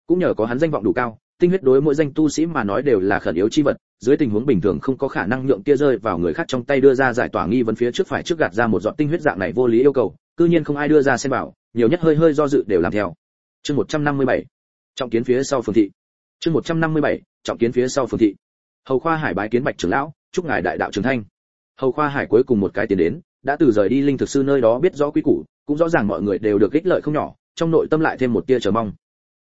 S1: Cũng nhờ có hắn danh vọng đủ cao, tinh huyết đối mỗi danh tu sĩ mà nói đều là khẩn yếu chi vật, dưới tình huống bình thường không có khả năng nhượng kia rơi vào người khác trong tay đưa ra giải tỏa nghi vấn phía trước phải trước gạt ra một giọt tinh huyết dạng này vô lý yêu cầu, cư nhiên không ai đưa ra xem bảo, nhiều nhất hơi hơi do dự đều làm theo. Chương 157 trọng kiến phía sau phường thị. Chương 157 trọng kiến phía sau phường thị. Hầu khoa hải bái kiến bạch trưởng lão, chúc ngài đại đạo trưởng thanh hầu khoa hải cuối cùng một cái tiến đến đã từ rời đi linh thực sư nơi đó biết rõ quy củ cũng rõ ràng mọi người đều được ích lợi không nhỏ trong nội tâm lại thêm một tia chờ mong.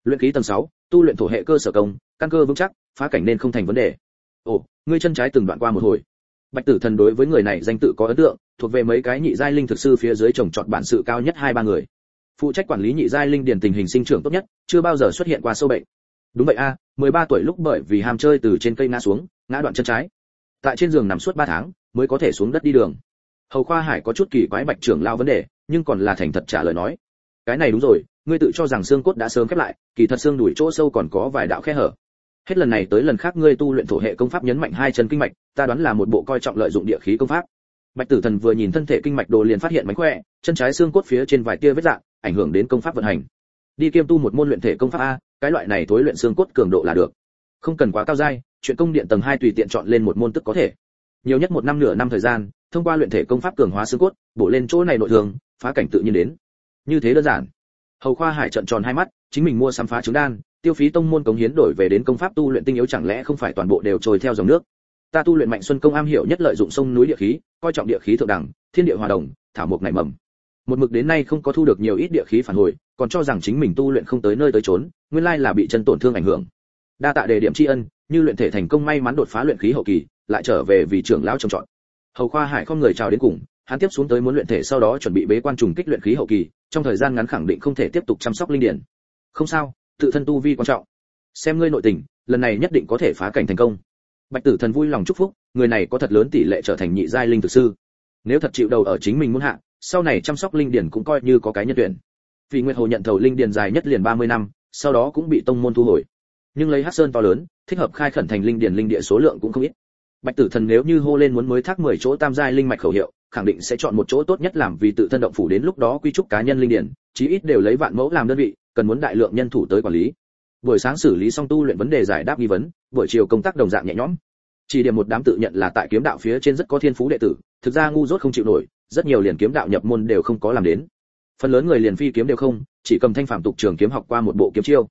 S1: Luyện khí tầng 6, tu luyện thổ hệ cơ sở công căn cơ vững chắc phá cảnh nên không thành vấn đề. Ồ ngươi chân trái từng đoạn qua một hồi. Bạch tử thần đối với người này danh tự có ấn tượng thuộc về mấy cái nhị giai linh thực sư phía dưới trồng trọt bản sự cao nhất hai ba người. Phụ trách quản lý nhị giai linh điển tình hình sinh trưởng tốt nhất chưa bao giờ xuất hiện qua sâu bệnh. Đúng vậy a à, 13 tuổi lúc bởi vì ham chơi từ trên cây ngã xuống ngã đoạn chân trái. Tại trên giường nằm suốt 3 tháng mới có thể xuống đất đi đường hầu khoa hải có chút kỳ quái bạch trưởng lao vấn đề, nhưng còn là thành thật trả lời nói. Cái này đúng rồi, ngươi tự cho rằng xương cốt đã sớm khép lại, kỳ thật xương đùi chỗ sâu còn có vài đạo khe hở. Hết lần này tới lần khác ngươi tu luyện thổ hệ công pháp nhấn mạnh hai chân kinh mạch, ta đoán là một bộ coi trọng lợi dụng địa khí công pháp. Bạch tử thần vừa nhìn thân thể kinh mạch đồ liền phát hiện mánh khỏe, chân trái xương cốt phía trên vài tia vết dạng, ảnh hưởng đến công pháp vận hành. Đi kiêm tu một môn luyện thể công pháp a, cái loại này thối luyện xương cốt cường độ là được. Không cần quá cao dai, chuyện công điện tầng hai tùy tiện chọn lên một môn tức có thể. Nhiều nhất một năm nửa năm thời gian thông qua luyện thể công pháp cường hóa xương cốt, bổ lên chỗ này nội thường phá cảnh tự nhiên đến. Như thế đơn giản. Hầu khoa hải trận tròn hai mắt, chính mình mua sắm phá trứng đan, tiêu phí tông môn cống hiến đổi về đến công pháp tu luyện tinh yếu chẳng lẽ không phải toàn bộ đều trôi theo dòng nước? Ta tu luyện mạnh xuân công am hiểu nhất lợi dụng sông núi địa khí, coi trọng địa khí thượng đẳng, thiên địa hòa đồng, thảo mộc nảy mầm. Một mực đến nay không có thu được nhiều ít địa khí phản hồi, còn cho rằng chính mình tu luyện không tới nơi tới chốn, nguyên lai là bị chân tổn thương ảnh hưởng. Đa tạ đề điểm tri ân, như luyện thể thành công may mắn đột phá luyện khí hậu kỳ, lại trở về vì trưởng lão trồng trọt hầu khoa hải không người chào đến cùng, hắn tiếp xuống tới muốn luyện thể sau đó chuẩn bị bế quan trùng kích luyện khí hậu kỳ, trong thời gian ngắn khẳng định không thể tiếp tục chăm sóc linh điển. Không sao, tự thân tu vi quan trọng. Xem ngươi nội tình, lần này nhất định có thể phá cảnh thành công. Bạch tử thần vui lòng chúc phúc, người này có thật lớn tỷ lệ trở thành nhị giai linh thực sư. Nếu thật chịu đầu ở chính mình muốn hạ, sau này chăm sóc linh điển cũng coi như có cái nhân tuyển. Vì nguyệt hồ nhận thầu linh điển dài nhất liền 30 năm, sau đó cũng bị tông môn thu hồi. Nhưng lấy hắc sơn to lớn, thích hợp khai khẩn thành linh điển linh địa số lượng cũng không ít bạch tử thần nếu như hô lên muốn mới thác 10 chỗ tam giai linh mạch khẩu hiệu, khẳng định sẽ chọn một chỗ tốt nhất làm vì tự thân động phủ đến lúc đó quy trúc cá nhân linh điển, chí ít đều lấy vạn mẫu làm đơn vị, cần muốn đại lượng nhân thủ tới quản lý. Buổi sáng xử lý xong tu luyện vấn đề giải đáp nghi vấn, buổi chiều công tác đồng dạng nhẹ nhõm. Chỉ điểm một đám tự nhận là tại kiếm đạo phía trên rất có thiên phú đệ tử, thực ra ngu dốt không chịu nổi, rất nhiều liền kiếm đạo nhập môn đều không có làm đến. Phần lớn người liền phi kiếm đều không, chỉ cầm thanh phạm tục trường kiếm học qua một bộ kiếm chiêu.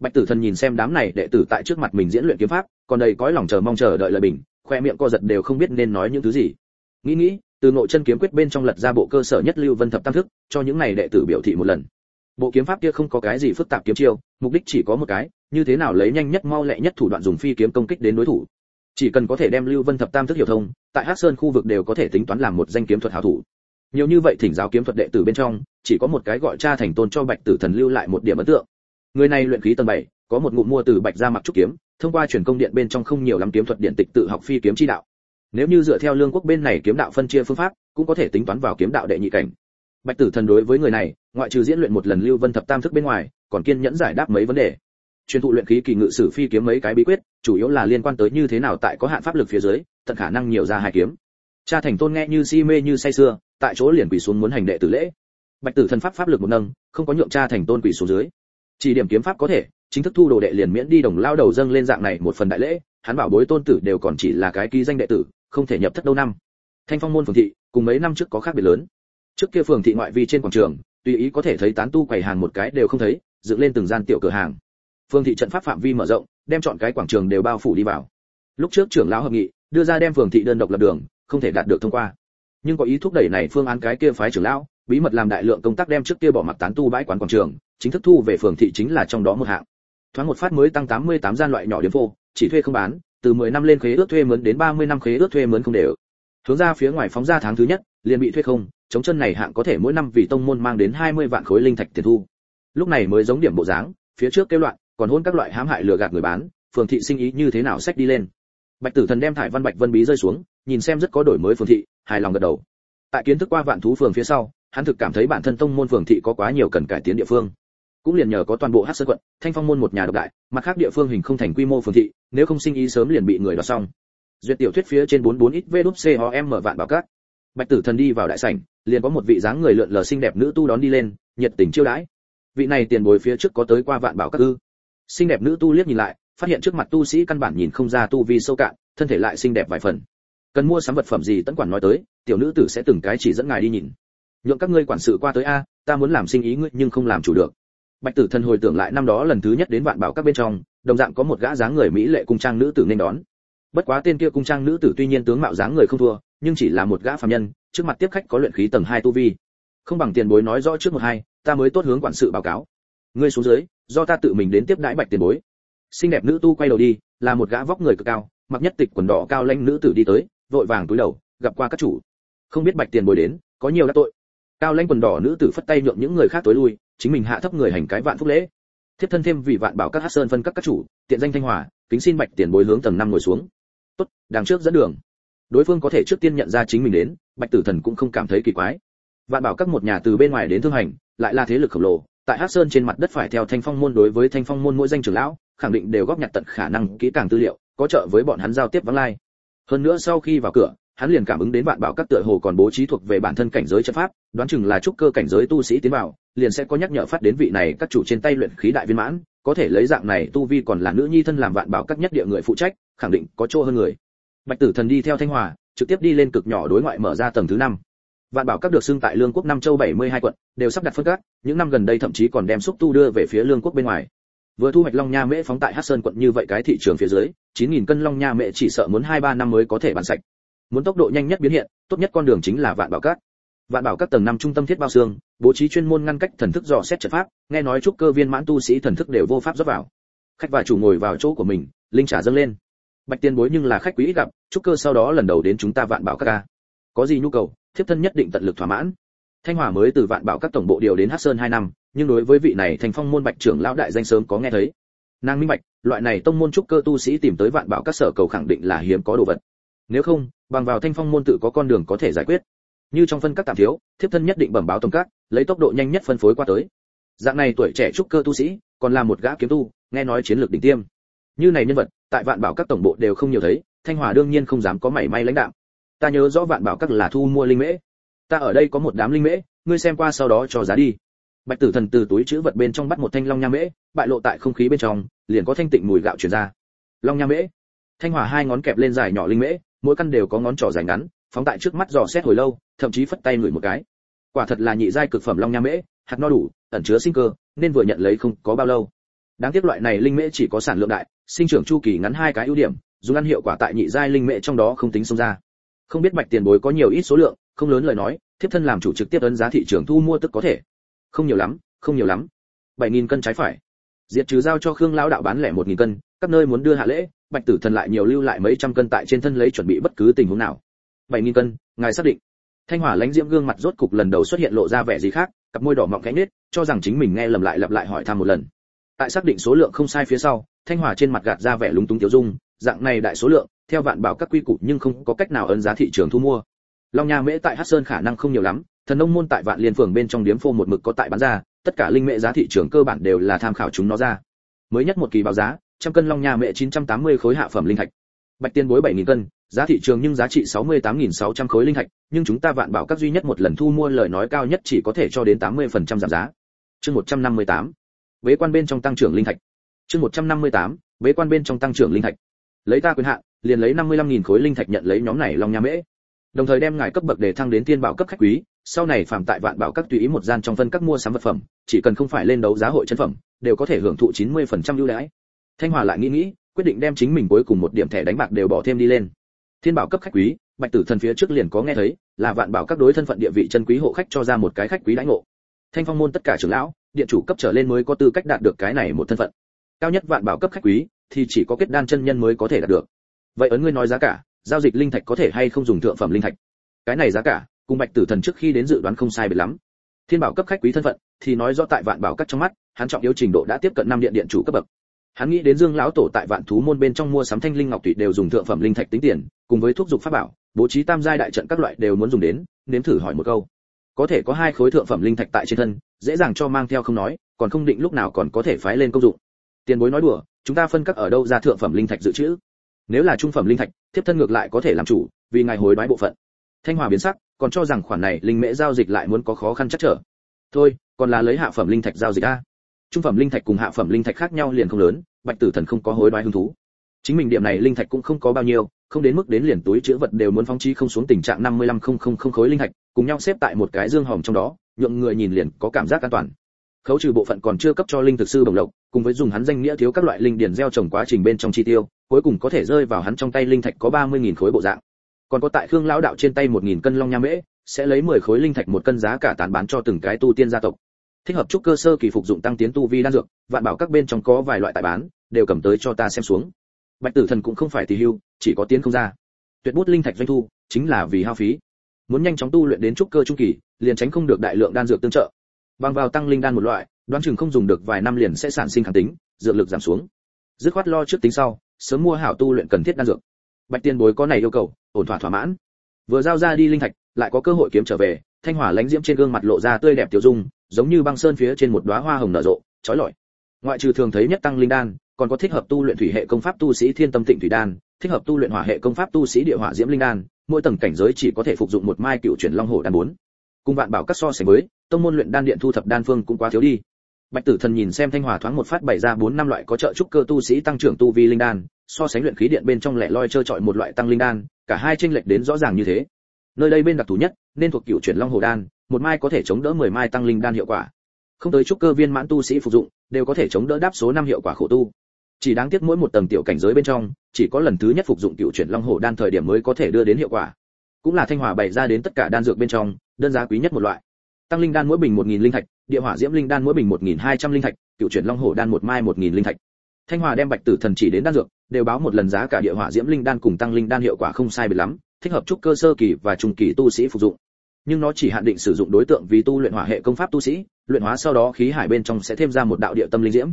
S1: Bạch tử thần nhìn xem đám này đệ tử tại trước mặt mình diễn luyện kiếm pháp, còn đầy cõi lòng chờ mong chờ đợi lời bình khoe miệng co giật đều không biết nên nói những thứ gì. Nghĩ nghĩ từ nội chân kiếm quyết bên trong lật ra bộ cơ sở nhất lưu vân thập tam thức cho những này đệ tử biểu thị một lần. Bộ kiếm pháp kia không có cái gì phức tạp kiếm chiêu mục đích chỉ có một cái như thế nào lấy nhanh nhất mau lẹ nhất thủ đoạn dùng phi kiếm công kích đến đối thủ. Chỉ cần có thể đem lưu vân thập tam thức hiểu thông tại hắc sơn khu vực đều có thể tính toán làm một danh kiếm thuật hảo thủ. Nhiều như vậy thỉnh giáo kiếm thuật đệ tử bên trong chỉ có một cái gọi cha thành tôn cho bạch tử thần lưu lại một điểm ấn tượng. Người này luyện khí tầng bảy, có một ngụm mua từ bạch gia mặc trúc kiếm thông qua truyền công điện bên trong không nhiều lắm kiếm thuật điện tịch tự học phi kiếm chi đạo. Nếu như dựa theo lương quốc bên này kiếm đạo phân chia phương pháp, cũng có thể tính toán vào kiếm đạo đệ nhị cảnh. Bạch tử thần đối với người này, ngoại trừ diễn luyện một lần lưu vân thập tam thức bên ngoài, còn kiên nhẫn giải đáp mấy vấn đề. Truyền thụ luyện khí kỳ ngự sử phi kiếm mấy cái bí quyết, chủ yếu là liên quan tới như thế nào tại có hạn pháp lực phía dưới, tận khả năng nhiều ra hai kiếm. Cha thành tôn nghe như si mê như say sưa, tại chỗ liền quỳ xuống muốn hành đệ tử lễ. Bạch tử thần pháp pháp lực một nâng, không có nhượng cha thành tôn quỳ xuống dưới. Chỉ điểm kiếm pháp có thể chính thức thu đồ đệ liền miễn đi đồng lao đầu dâng lên dạng này một phần đại lễ, hắn bảo bối tôn tử đều còn chỉ là cái ký danh đệ tử, không thể nhập thất đâu năm. Thanh phong môn phường thị, cùng mấy năm trước có khác biệt lớn. Trước kia phường thị ngoại vi trên quảng trường, tùy ý có thể thấy tán tu quầy hàng một cái đều không thấy, dựng lên từng gian tiểu cửa hàng. Phường thị trận pháp phạm vi mở rộng, đem chọn cái quảng trường đều bao phủ đi vào. Lúc trước trưởng lão hợp nghị, đưa ra đem phường thị đơn độc lập đường, không thể đạt được thông qua. Nhưng có ý thúc đẩy này phương án cái kia phái trưởng lão, bí mật làm đại lượng công tác đem trước kia bỏ mặc tán tu bãi quán quảng trường, chính thức thu về phường thị chính là trong đó một hạng thoáng một phát mới tăng 88 gian loại nhỏ điểm vô chỉ thuê không bán, từ 10 năm lên khế ước thuê mướn đến 30 năm khế ước thuê mướn không đều. Hướng ra phía ngoài phóng ra tháng thứ nhất, liền bị thuê không, chống chân này hạng có thể mỗi năm vì tông môn mang đến 20 vạn khối linh thạch tiền thu. Lúc này mới giống điểm bộ dáng, phía trước kêu loạn, còn hôn các loại hãm hại lừa gạt người bán, phường thị sinh ý như thế nào sách đi lên. Bạch tử thần đem thải văn bạch vân bí rơi xuống, nhìn xem rất có đổi mới phường thị, hài lòng gật đầu. Tại kiến thức qua vạn thú phường phía sau, hắn thực cảm thấy bản thân tông môn phường thị có quá nhiều cần cải tiến địa phương cũng liền nhờ có toàn bộ hát sơn quận, thanh phong môn một nhà độc đại, mặt khác địa phương hình không thành quy mô phường thị, nếu không sinh ý sớm liền bị người đoạt xong. Duyệt tiểu thuyết phía trên 44 ít vđcom mở vạn bảo cát. Bạch tử thần đi vào đại sảnh, liền có một vị dáng người lượn lờ xinh đẹp nữ tu đón đi lên, nhiệt tình chiêu đãi. Vị này tiền bối phía trước có tới qua vạn bảo các ư? Xinh đẹp nữ tu liếc nhìn lại, phát hiện trước mặt tu sĩ căn bản nhìn không ra tu vi sâu cạn, thân thể lại xinh đẹp vài phần. Cần mua sắm vật phẩm gì tấn quản nói tới, tiểu nữ tử sẽ từng cái chỉ dẫn ngài đi nhìn. Nhượng các ngươi quản sự qua tới a, ta muốn làm sinh ý ngươi nhưng không làm chủ được bạch tử thần hồi tưởng lại năm đó lần thứ nhất đến vạn bảo các bên trong, đồng dạng có một gã dáng người mỹ lệ cung trang nữ tử nên đón. Bất quá tên kia cung trang nữ tử tuy nhiên tướng mạo dáng người không thua, nhưng chỉ là một gã phàm nhân, trước mặt tiếp khách có luyện khí tầng hai tu vi. Không bằng tiền bối nói rõ trước một hai, ta mới tốt hướng quản sự báo cáo. Ngươi xuống dưới, do ta tự mình đến tiếp đãi bạch tiền bối. Xinh đẹp nữ tu quay đầu đi, là một gã vóc người cực cao, mặc nhất tịch quần đỏ cao lãnh nữ tử đi tới, vội vàng túi đầu, gặp qua các chủ. Không biết bạch tiền bồi đến, có nhiều đã tội. Cao lãnh quần đỏ nữ tử phất tay nhượng những người khác tối lui chính mình hạ thấp người hành cái vạn phúc lễ. Thiếp thân thêm vì vạn bảo các hát sơn phân các các chủ, tiện danh thanh hòa, kính xin bạch tiền bối hướng tầng năm ngồi xuống. Tốt, đằng trước dẫn đường. Đối phương có thể trước tiên nhận ra chính mình đến, bạch tử thần cũng không cảm thấy kỳ quái. Vạn bảo các một nhà từ bên ngoài đến thương hành, lại là thế lực khổng lồ, tại hát sơn trên mặt đất phải theo thanh phong môn đối với thanh phong môn mỗi danh trưởng lão, khẳng định đều góp nhặt tận khả năng kỹ càng tư liệu, có trợ với bọn hắn giao tiếp vắng lai. Hơn nữa sau khi vào cửa, hắn liền cảm ứng đến vạn bảo các tựa hồ còn bố trí thuộc về bản thân cảnh giới trận pháp, đoán chừng là trúc cơ cảnh giới tu sĩ tiến vào liền sẽ có nhắc nhở phát đến vị này các chủ trên tay luyện khí đại viên mãn, có thể lấy dạng này tu vi còn là nữ nhi thân làm vạn bảo các nhất địa người phụ trách, khẳng định có chỗ hơn người. Bạch tử thần đi theo thanh hòa, trực tiếp đi lên cực nhỏ đối ngoại mở ra tầng thứ năm. Vạn bảo các được xưng tại lương quốc nam châu 72 quận, đều sắp đặt phân các, những năm gần đây thậm chí còn đem xúc tu đưa về phía lương quốc bên ngoài. Vừa thu hoạch long nha mễ phóng tại hắc sơn quận như vậy cái thị trường phía dưới 9.000 cân long nha mễ chỉ sợ muốn hai ba năm mới có thể bán sạch. Muốn tốc độ nhanh nhất biến hiện, tốt nhất con đường chính là vạn bảo các vạn bảo các tầng năm trung tâm thiết bao xương, bố trí chuyên môn ngăn cách thần thức dò xét trận pháp, nghe nói trúc cơ viên mãn tu sĩ thần thức đều vô pháp rót vào. Khách và chủ ngồi vào chỗ của mình, linh trả dâng lên. Bạch tiên bối nhưng là khách quý ít gặp trúc cơ sau đó lần đầu đến chúng ta vạn bảo các ca. Có gì nhu cầu, thiếp thân nhất định tận lực thỏa mãn. Thanh hòa mới từ vạn bảo các tổng bộ điều đến hắc sơn hai năm, nhưng đối với vị này thành phong môn bạch trưởng lão đại danh sớm có nghe thấy. Nàng minh bạch, loại này tông môn trúc cơ tu sĩ tìm tới vạn bảo các sở cầu khẳng định là hiếm có đồ vật. Nếu không, bằng vào thanh phong môn tự có con đường có thể giải quyết như trong phân các tạm thiếu, thiếp thân nhất định bẩm báo tổng các, lấy tốc độ nhanh nhất phân phối qua tới. Dạng này tuổi trẻ trúc cơ tu sĩ, còn là một gã kiếm tu, nghe nói chiến lược đỉnh tiêm. Như này nhân vật, tại vạn bảo các tổng bộ đều không nhiều thấy, thanh hòa đương nhiên không dám có mảy may lãnh đạo ta nhớ rõ vạn bảo các là thu mua linh mễ. Ta ở đây có một đám linh mễ, ngươi xem qua sau đó cho giá đi. Bạch tử thần từ túi chữ vật bên trong bắt một thanh long nha mễ, bại lộ tại không khí bên trong, liền có thanh tịnh mùi gạo truyền ra. Long nha mễ. Thanh hòa hai ngón kẹp lên dài nhỏ linh mễ, mỗi căn đều có ngón trỏ dài ngắn phóng tại trước mắt dò xét hồi lâu, thậm chí phất tay ngửi một cái. Quả thật là nhị giai cực phẩm long nha mễ, hạt no đủ, ẩn chứa sinh cơ, nên vừa nhận lấy không có bao lâu. Đáng tiếc loại này linh mễ chỉ có sản lượng đại, sinh trưởng chu kỳ ngắn hai cái ưu điểm, dùng ăn hiệu quả tại nhị giai linh mễ trong đó không tính xông ra. Không biết bạch tiền bối có nhiều ít số lượng, không lớn lời nói, thiếp thân làm chủ trực tiếp ấn giá thị trường thu mua tức có thể. Không nhiều lắm, không nhiều lắm. Bảy nghìn cân trái phải. Diệt trừ giao cho khương lão đạo bán lẻ một nghìn cân, các nơi muốn đưa hạ lễ, bạch tử thần lại nhiều lưu lại mấy trăm cân tại trên thân lấy chuẩn bị bất cứ tình huống nào bảy nghìn cân, ngài xác định. Thanh hỏa lãnh diễm gương mặt rốt cục lần đầu xuất hiện lộ ra vẻ gì khác, cặp môi đỏ mọng cánh nết cho rằng chính mình nghe lầm lại lặp lại hỏi thăm một lần. Tại xác định số lượng không sai phía sau, thanh hỏa trên mặt gạt ra vẻ lúng túng tiêu dung, dạng này đại số lượng, theo vạn bảo các quy củ nhưng không có cách nào ấn giá thị trường thu mua. Long nha mễ tại Hát sơn khả năng không nhiều lắm, thần nông môn tại vạn liên phường bên trong điếm phô một mực có tại bán ra, tất cả linh mễ giá thị trường cơ bản đều là tham khảo chúng nó ra. Mới nhất một kỳ báo giá, trăm cân long nha mễ 980 khối hạ phẩm linh thạch. Bạch tiên bối 7.000 cân giá thị trường nhưng giá trị 68.600 khối linh thạch, nhưng chúng ta vạn bảo các duy nhất một lần thu mua lời nói cao nhất chỉ có thể cho đến 80% giảm giá. Chương 158 bế quan bên trong tăng trưởng linh thạch. Chương 158 bế quan bên trong tăng trưởng linh thạch. Lấy ta quyền hạn, liền lấy 55.000 khối linh thạch nhận lấy nhóm này long nha mễ. Đồng thời đem ngài cấp bậc để thăng đến tiên bảo cấp khách quý, sau này phạm tại vạn bảo các tùy ý một gian trong phân các mua sắm vật phẩm, chỉ cần không phải lên đấu giá hội chân phẩm, đều có thể hưởng thụ 90% ưu đãi. Thanh hòa lại nghĩ nghĩ, quyết định đem chính mình cuối cùng một điểm thẻ đánh bạc đều bỏ thêm đi lên thiên bảo cấp khách quý, bạch tử thần phía trước liền có nghe thấy, là vạn bảo các đối thân phận địa vị chân quý hộ khách cho ra một cái khách quý đãi ngộ. Thanh phong môn tất cả trưởng lão, điện chủ cấp trở lên mới có tư cách đạt được cái này một thân phận. Cao nhất vạn bảo cấp khách quý, thì chỉ có kết đan chân nhân mới có thể đạt được. Vậy ấn ngươi nói giá cả, giao dịch linh thạch có thể hay không dùng thượng phẩm linh thạch? Cái này giá cả, cùng bạch tử thần trước khi đến dự đoán không sai biệt lắm. Thiên bảo cấp khách quý thân phận, thì nói rõ tại vạn bảo các trong mắt, hắn trọng yếu trình độ đã tiếp cận năm điện điện chủ cấp bậc hắn nghĩ đến dương lão tổ tại vạn thú môn bên trong mua sắm thanh linh ngọc thủy đều dùng thượng phẩm linh thạch tính tiền, cùng với thuốc dục pháp bảo, bố trí tam giai đại trận các loại đều muốn dùng đến, nếm thử hỏi một câu. Có thể có hai khối thượng phẩm linh thạch tại trên thân, dễ dàng cho mang theo không nói, còn không định lúc nào còn có thể phái lên công dụng. Tiền bối nói đùa, chúng ta phân các ở đâu ra thượng phẩm linh thạch dự trữ? Nếu là trung phẩm linh thạch tiếp thân ngược lại có thể làm chủ, vì ngài hối đoái bộ phận. Thanh hòa biến sắc, còn cho rằng khoản này linh mễ giao dịch lại muốn có khó khăn chắc trở. Thôi, còn là lấy hạ phẩm linh thạch giao dịch a trung phẩm linh thạch cùng hạ phẩm linh thạch khác nhau liền không lớn, bạch tử thần không có hối đoái hứng thú. Chính mình điểm này linh thạch cũng không có bao nhiêu, không đến mức đến liền túi chứa vật đều muốn phóng chi không xuống tình trạng năm mươi lăm không không không khối linh thạch, cùng nhau xếp tại một cái dương hòm trong đó, nhượng người nhìn liền có cảm giác an toàn. Khấu trừ bộ phận còn chưa cấp cho linh thực sư bổng lộc, cùng với dùng hắn danh nghĩa thiếu các loại linh điển gieo trồng quá trình bên trong chi tiêu, cuối cùng có thể rơi vào hắn trong tay linh thạch có ba mươi nghìn khối bộ dạng. Còn có tại khương lão đạo trên tay một nghìn cân long nha mễ, sẽ lấy mười khối linh thạch một cân giá cả tán bán cho từng cái tu tiên gia tộc thích hợp trúc cơ sơ kỳ phục dụng tăng tiến tu vi đan dược, vạn bảo các bên trong có vài loại tại bán, đều cầm tới cho ta xem xuống. Bạch tử thần cũng không phải tỷ hưu, chỉ có tiến không ra. Tuyệt bút linh thạch doanh thu, chính là vì hao phí. Muốn nhanh chóng tu luyện đến trúc cơ trung kỳ, liền tránh không được đại lượng đan dược tương trợ. Bằng vào tăng linh đan một loại, đoán chừng không dùng được vài năm liền sẽ sản sinh kháng tính, dược lực giảm xuống. Dứt khoát lo trước tính sau, sớm mua hảo tu luyện cần thiết đan dược. Bạch tiên bối có này yêu cầu, ổn thỏa thỏa mãn. Vừa giao ra đi linh thạch, lại có cơ hội kiếm trở về, thanh hỏa lãnh diễm trên gương mặt lộ ra tươi đẹp tiểu dung giống như băng sơn phía trên một đóa hoa hồng nở rộ, chói lọi. Ngoại trừ thường thấy nhất tăng linh đan, còn có thích hợp tu luyện thủy hệ công pháp tu sĩ thiên tâm tịnh thủy đan, thích hợp tu luyện hỏa hệ công pháp tu sĩ địa hỏa diễm linh đan, mỗi tầng cảnh giới chỉ có thể phục dụng một mai cựu chuyển long hổ đan bốn. Cùng bạn bảo các so sánh với, tông môn luyện đan điện thu thập đan phương cũng quá thiếu đi. Bạch tử thần nhìn xem thanh hỏa thoáng một phát bày ra bốn năm loại có trợ trúc cơ tu sĩ tăng trưởng tu vi linh đan, so sánh luyện khí điện bên trong lẻ loi chơi chọi một loại tăng linh đan, cả hai tranh lệch đến rõ ràng như thế. Nơi đây bên đặc thù nhất, nên thuộc cựu chuyển long hồ đan một mai có thể chống đỡ 10 mai tăng linh đan hiệu quả. Không tới trúc cơ viên mãn tu sĩ phục dụng, đều có thể chống đỡ đáp số năm hiệu quả khổ tu. Chỉ đáng tiếc mỗi một tầng tiểu cảnh giới bên trong, chỉ có lần thứ nhất phục dụng cựu chuyển long hổ đan thời điểm mới có thể đưa đến hiệu quả. Cũng là thanh hỏa bày ra đến tất cả đan dược bên trong, đơn giá quý nhất một loại. Tăng linh đan mỗi bình 1000 linh thạch, địa hỏa diễm linh đan mỗi bình 1200 linh thạch, cựu chuyển long hổ đan một mai 1000 linh thạch. Thanh hòa đem bạch tử thần chỉ đến đan dược, đều báo một lần giá cả địa hỏa diễm linh đan cùng tăng linh đan hiệu quả không sai biệt lắm, thích hợp trúc cơ sơ kỳ và trung kỳ tu sĩ phục dụng nhưng nó chỉ hạn định sử dụng đối tượng vì tu luyện hỏa hệ công pháp tu sĩ, luyện hóa sau đó khí hải bên trong sẽ thêm ra một đạo địa tâm linh diễm.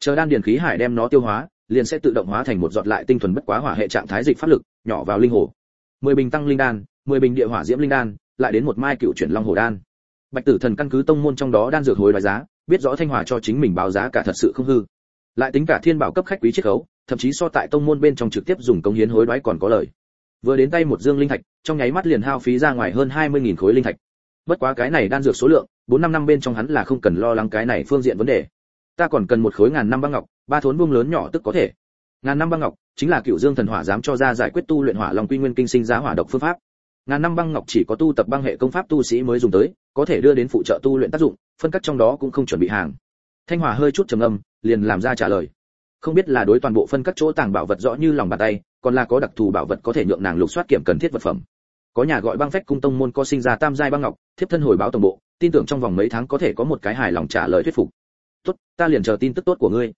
S1: Chờ đan điền khí hải đem nó tiêu hóa, liền sẽ tự động hóa thành một giọt lại tinh thuần bất quá hỏa hệ trạng thái dịch pháp lực, nhỏ vào linh hồ. Mười bình tăng linh đan, mười bình địa hỏa diễm linh đan, lại đến một mai cựu chuyển long hồ đan. Bạch tử thần căn cứ tông môn trong đó đan dược hồi đoái giá, biết rõ thanh hòa cho chính mình báo giá cả thật sự không hư. Lại tính cả thiên bảo cấp khách quý chiết khấu, thậm chí so tại tông môn bên trong trực tiếp dùng công hiến hối đoái còn có lời vừa đến tay một dương linh thạch, trong nháy mắt liền hao phí ra ngoài hơn 20.000 khối linh thạch. Bất quá cái này đan dược số lượng, bốn năm năm bên trong hắn là không cần lo lắng cái này phương diện vấn đề. Ta còn cần một khối ngàn năm băng ngọc, ba thốn buông lớn nhỏ tức có thể. Ngàn năm băng ngọc, chính là cựu dương thần hỏa dám cho ra giải quyết tu luyện hỏa long quy nguyên kinh sinh giá hỏa độc phương pháp. Ngàn năm băng ngọc chỉ có tu tập băng hệ công pháp tu sĩ mới dùng tới, có thể đưa đến phụ trợ tu luyện tác dụng, phân cắt trong đó cũng không chuẩn bị hàng. Thanh hòa hơi chút trầm âm liền làm ra trả lời không biết là đối toàn bộ phân các chỗ tàng bảo vật rõ như lòng bàn tay, còn là có đặc thù bảo vật có thể nhượng nàng lục soát kiểm cần thiết vật phẩm. Có nhà gọi băng phách cung tông môn có sinh ra tam giai băng ngọc, thiếp thân hồi báo tổng bộ, tin tưởng trong vòng mấy tháng có thể có một cái hài lòng trả lời thuyết phục. Tốt, ta liền chờ tin tức tốt của ngươi.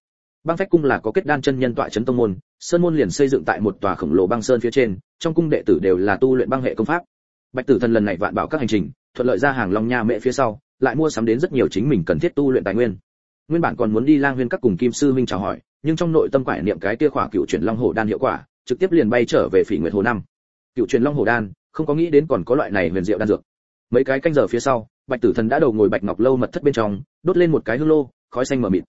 S1: Băng phách cung là có kết đan chân nhân tọa trấn tông môn, sơn môn liền xây dựng tại một tòa khổng lồ băng sơn phía trên, trong cung đệ tử đều là tu luyện băng hệ công pháp. Bạch tử thần lần này vạn bảo các hành trình, thuận lợi ra hàng long nha mẹ phía sau, lại mua sắm đến rất nhiều chính mình cần thiết tu luyện tài nguyên nguyên bản còn muốn đi lang huyên các cùng kim sư minh chào hỏi, nhưng trong nội tâm quải niệm cái kia khỏa cựu chuyển long hổ đan hiệu quả, trực tiếp liền bay trở về phỉ nguyệt hồ năm. Cựu truyền long hồ đan, không có nghĩ đến còn có loại này huyền diệu đan dược. Mấy cái canh giờ phía sau, bạch tử thần đã đầu ngồi bạch ngọc lâu mật thất bên trong, đốt lên một cái hương lô, khói xanh mờ mịt.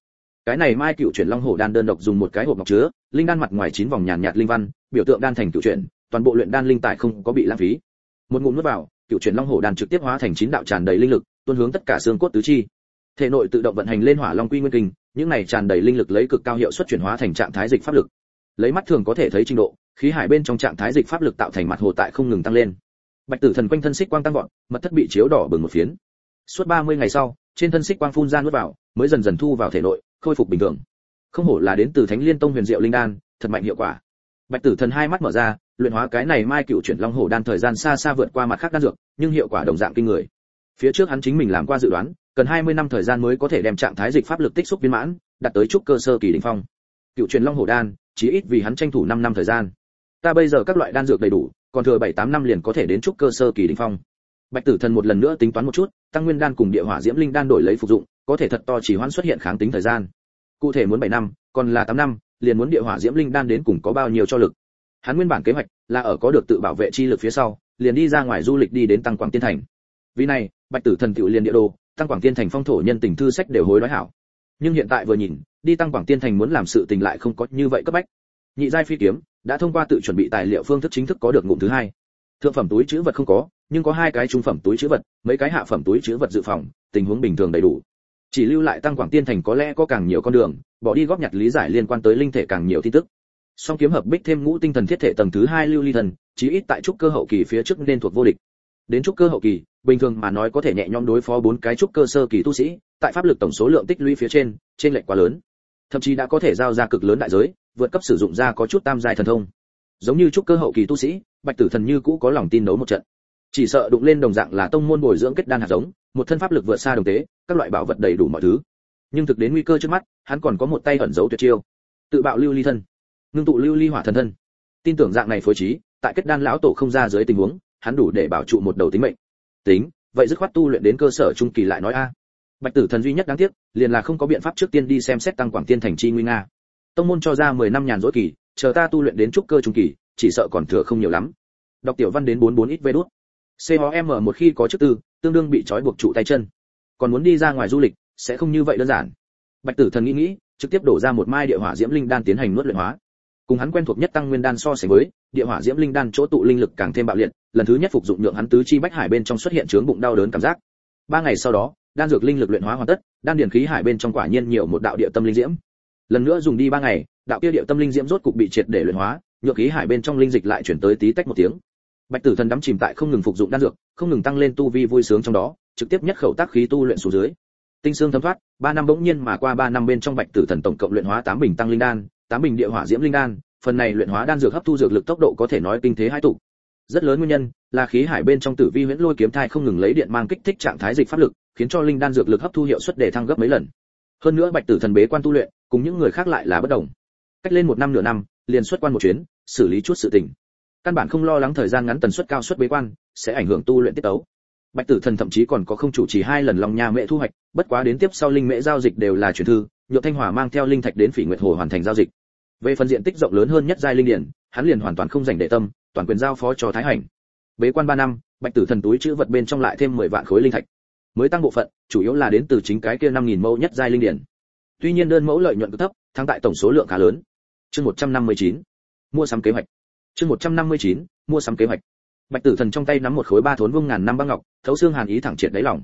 S1: Cái này mai cựu truyền long hồ đan đơn độc dùng một cái hộp ngọc chứa, linh đan mặt ngoài chín vòng nhàn nhạt linh văn, biểu tượng đan thành cựu truyền, toàn bộ luyện đan linh tài không có bị lãng phí. Một ngụm nuốt vào, cựu truyền long hồ đan trực tiếp hóa thành chín đạo tràn đầy linh lực, tuôn hướng tất cả xương cốt tứ chi thể nội tự động vận hành lên hỏa long quy nguyên kinh, những này tràn đầy linh lực lấy cực cao hiệu suất chuyển hóa thành trạng thái dịch pháp lực. Lấy mắt thường có thể thấy trình độ, khí hải bên trong trạng thái dịch pháp lực tạo thành mặt hồ tại không ngừng tăng lên. Bạch tử thần quanh thân xích quang tăng vọt, mật thất bị chiếu đỏ bừng một phiến. Suốt 30 ngày sau, trên thân xích quang phun ra nuốt vào, mới dần dần thu vào thể nội, khôi phục bình thường. Không hổ là đến từ thánh liên tông huyền diệu linh đan, thật mạnh hiệu quả. Bạch tử thần hai mắt mở ra, luyện hóa cái này mai cựu chuyển long hổ đan thời gian xa xa vượt qua mặt khác đan dược, nhưng hiệu quả đồng dạng kinh người phía trước hắn chính mình làm qua dự đoán, cần 20 năm thời gian mới có thể đem trạng thái dịch pháp lực tích xúc viên mãn, đạt tới trúc cơ sơ kỳ đỉnh phong. Cựu truyền long hổ đan, chí ít vì hắn tranh thủ 5 năm thời gian. Ta bây giờ các loại đan dược đầy đủ, còn thừa 7 8 năm liền có thể đến trúc cơ sơ kỳ đỉnh phong. Bạch tử thần một lần nữa tính toán một chút, tăng nguyên đan cùng địa hỏa diễm linh đan đổi lấy phục dụng, có thể thật to chỉ hoãn xuất hiện kháng tính thời gian. Cụ thể muốn 7 năm, còn là 8 năm, liền muốn địa hỏa diễm linh đan đến cùng có bao nhiêu cho lực. Hắn nguyên bản kế hoạch là ở có được tự bảo vệ chi lực phía sau, liền đi ra ngoài du lịch đi đến tăng quảng tiên thành vì này, bạch tử thần tiểu liền địa đồ, tăng quảng tiên thành phong thổ nhân tình thư sách đều hối đoái hảo. Nhưng hiện tại vừa nhìn, đi tăng quảng tiên thành muốn làm sự tình lại không có như vậy cấp bách. Nhị giai phi kiếm, đã thông qua tự chuẩn bị tài liệu phương thức chính thức có được ngụm thứ hai. Thượng phẩm túi chữ vật không có, nhưng có hai cái trung phẩm túi chữ vật, mấy cái hạ phẩm túi chữ vật dự phòng, tình huống bình thường đầy đủ. Chỉ lưu lại tăng quảng tiên thành có lẽ có càng nhiều con đường, bỏ đi góp nhặt lý giải liên quan tới linh thể càng nhiều tin tức. Song kiếm hợp bích thêm ngũ tinh thần thiết thể tầng thứ hai lưu ly thần, chí ít tại trúc cơ hậu kỳ phía trước nên thuộc vô địch. Đến trúc cơ hậu kỳ bình thường mà nói có thể nhẹ nhõm đối phó bốn cái trúc cơ sơ kỳ tu sĩ, tại pháp lực tổng số lượng tích lũy phía trên trên lệch quá lớn. Thậm chí đã có thể giao ra cực lớn đại giới, vượt cấp sử dụng ra có chút tam giai thần thông. Giống như trúc cơ hậu kỳ tu sĩ, bạch tử thần như cũ có lòng tin đấu một trận. Chỉ sợ đụng lên đồng dạng là tông môn bồi dưỡng kết đan hạt giống, một thân pháp lực vượt xa đồng tế các loại bảo vật đầy đủ mọi thứ. Nhưng thực đến nguy cơ trước mắt, hắn còn có một tay ẩn giấu tuyệt chiêu. Tự bạo lưu ly thân. Ngưng tụ lưu ly hỏa thần thân. Tin tưởng dạng này phối trí, tại kết đan lão tổ không ra dưới tình huống, hắn đủ để bảo trụ một đầu tính mệnh tính vậy dứt khoát tu luyện đến cơ sở trung kỳ lại nói a bạch tử thần duy nhất đáng tiếc liền là không có biện pháp trước tiên đi xem xét tăng quảng tiên thành chi nguy nga tông môn cho ra 10 năm nhàn rỗi kỳ chờ ta tu luyện đến trúc cơ trung kỳ chỉ sợ còn thừa không nhiều lắm đọc tiểu văn đến 44 ít vê đốt COM một khi có chức tư, tương đương bị trói buộc trụ tay chân. Còn muốn đi ra ngoài du lịch, sẽ không như vậy đơn giản. Bạch Tử Thần nghĩ nghĩ, trực tiếp đổ ra một mai địa hỏa diễm linh đan tiến hành nuốt luyện hóa. Cùng hắn quen thuộc nhất tăng nguyên đan so sánh với, địa hỏa diễm linh đan chỗ tụ linh lực càng thêm bạo liệt, lần thứ nhất phục dụng nhượng hắn tứ chi bách hải bên trong xuất hiện chướng bụng đau đớn cảm giác. Ba ngày sau đó, đan dược linh lực luyện hóa hoàn tất, đan điển khí hải bên trong quả nhiên nhiều một đạo địa tâm linh diễm. Lần nữa dùng đi ba ngày, đạo kia địa tâm linh diễm rốt cục bị triệt để luyện hóa, nhược khí hải bên trong linh dịch lại chuyển tới tí tách một tiếng. Bạch Tử Thần đắm chìm tại không ngừng phục dụng đan dược, không ngừng tăng lên tu vi vui sướng trong đó, trực tiếp nhất khẩu tác khí tu luyện xuống dưới. Tinh xương thấm thoát, ba năm bỗng nhiên mà qua ba năm bên trong Bạch Tử Thần tổng cộng luyện hóa tám bình tăng linh đan, Tám bình địa hỏa diễm linh đan, phần này luyện hóa đan dược hấp thu dược lực tốc độ có thể nói kinh thế hai tụ. Rất lớn nguyên nhân là khí hải bên trong Tử Vi Huyễn Lôi kiếm thai không ngừng lấy điện mang kích thích trạng thái dịch pháp lực, khiến cho linh đan dược lực hấp thu hiệu suất để thăng gấp mấy lần. Hơn nữa Bạch Tử Thần bế quan tu luyện, cùng những người khác lại là bất đồng. Cách lên một năm nửa năm, liền xuất quan một chuyến, xử lý chút sự tình căn bản không lo lắng thời gian ngắn tần suất cao suất bế quan sẽ ảnh hưởng tu luyện tiết tấu bạch tử thần thậm chí còn có không chủ trì hai lần long nha mẹ thu hoạch bất quá đến tiếp sau linh mẹ giao dịch đều là truyền thư nhựa thanh hòa mang theo linh thạch đến phỉ nguyệt hồ hoàn thành giao dịch. Về phần diện tích rộng lớn hơn nhất giai linh điển hắn liền hoàn toàn không dành để tâm toàn quyền giao phó cho thái hành. Bế quan ba năm bạch tử thần túi chữ vật bên trong lại thêm 10 vạn khối linh thạch. Mới tăng bộ phận chủ yếu là đến từ chính cái kia 5.000 mẫu nhất giai linh điển. Tuy nhiên đơn mẫu lợi nhuận cực thấp thắng tại tổng số lượng khá lớn. Chương 159. mua sắm kế hoạch. Chương 159, mua sắm kế hoạch. Bạch tử thần trong tay nắm một khối ba thốn vương ngàn năm băng ngọc thấu xương hàn ý thẳng triệt đáy lòng.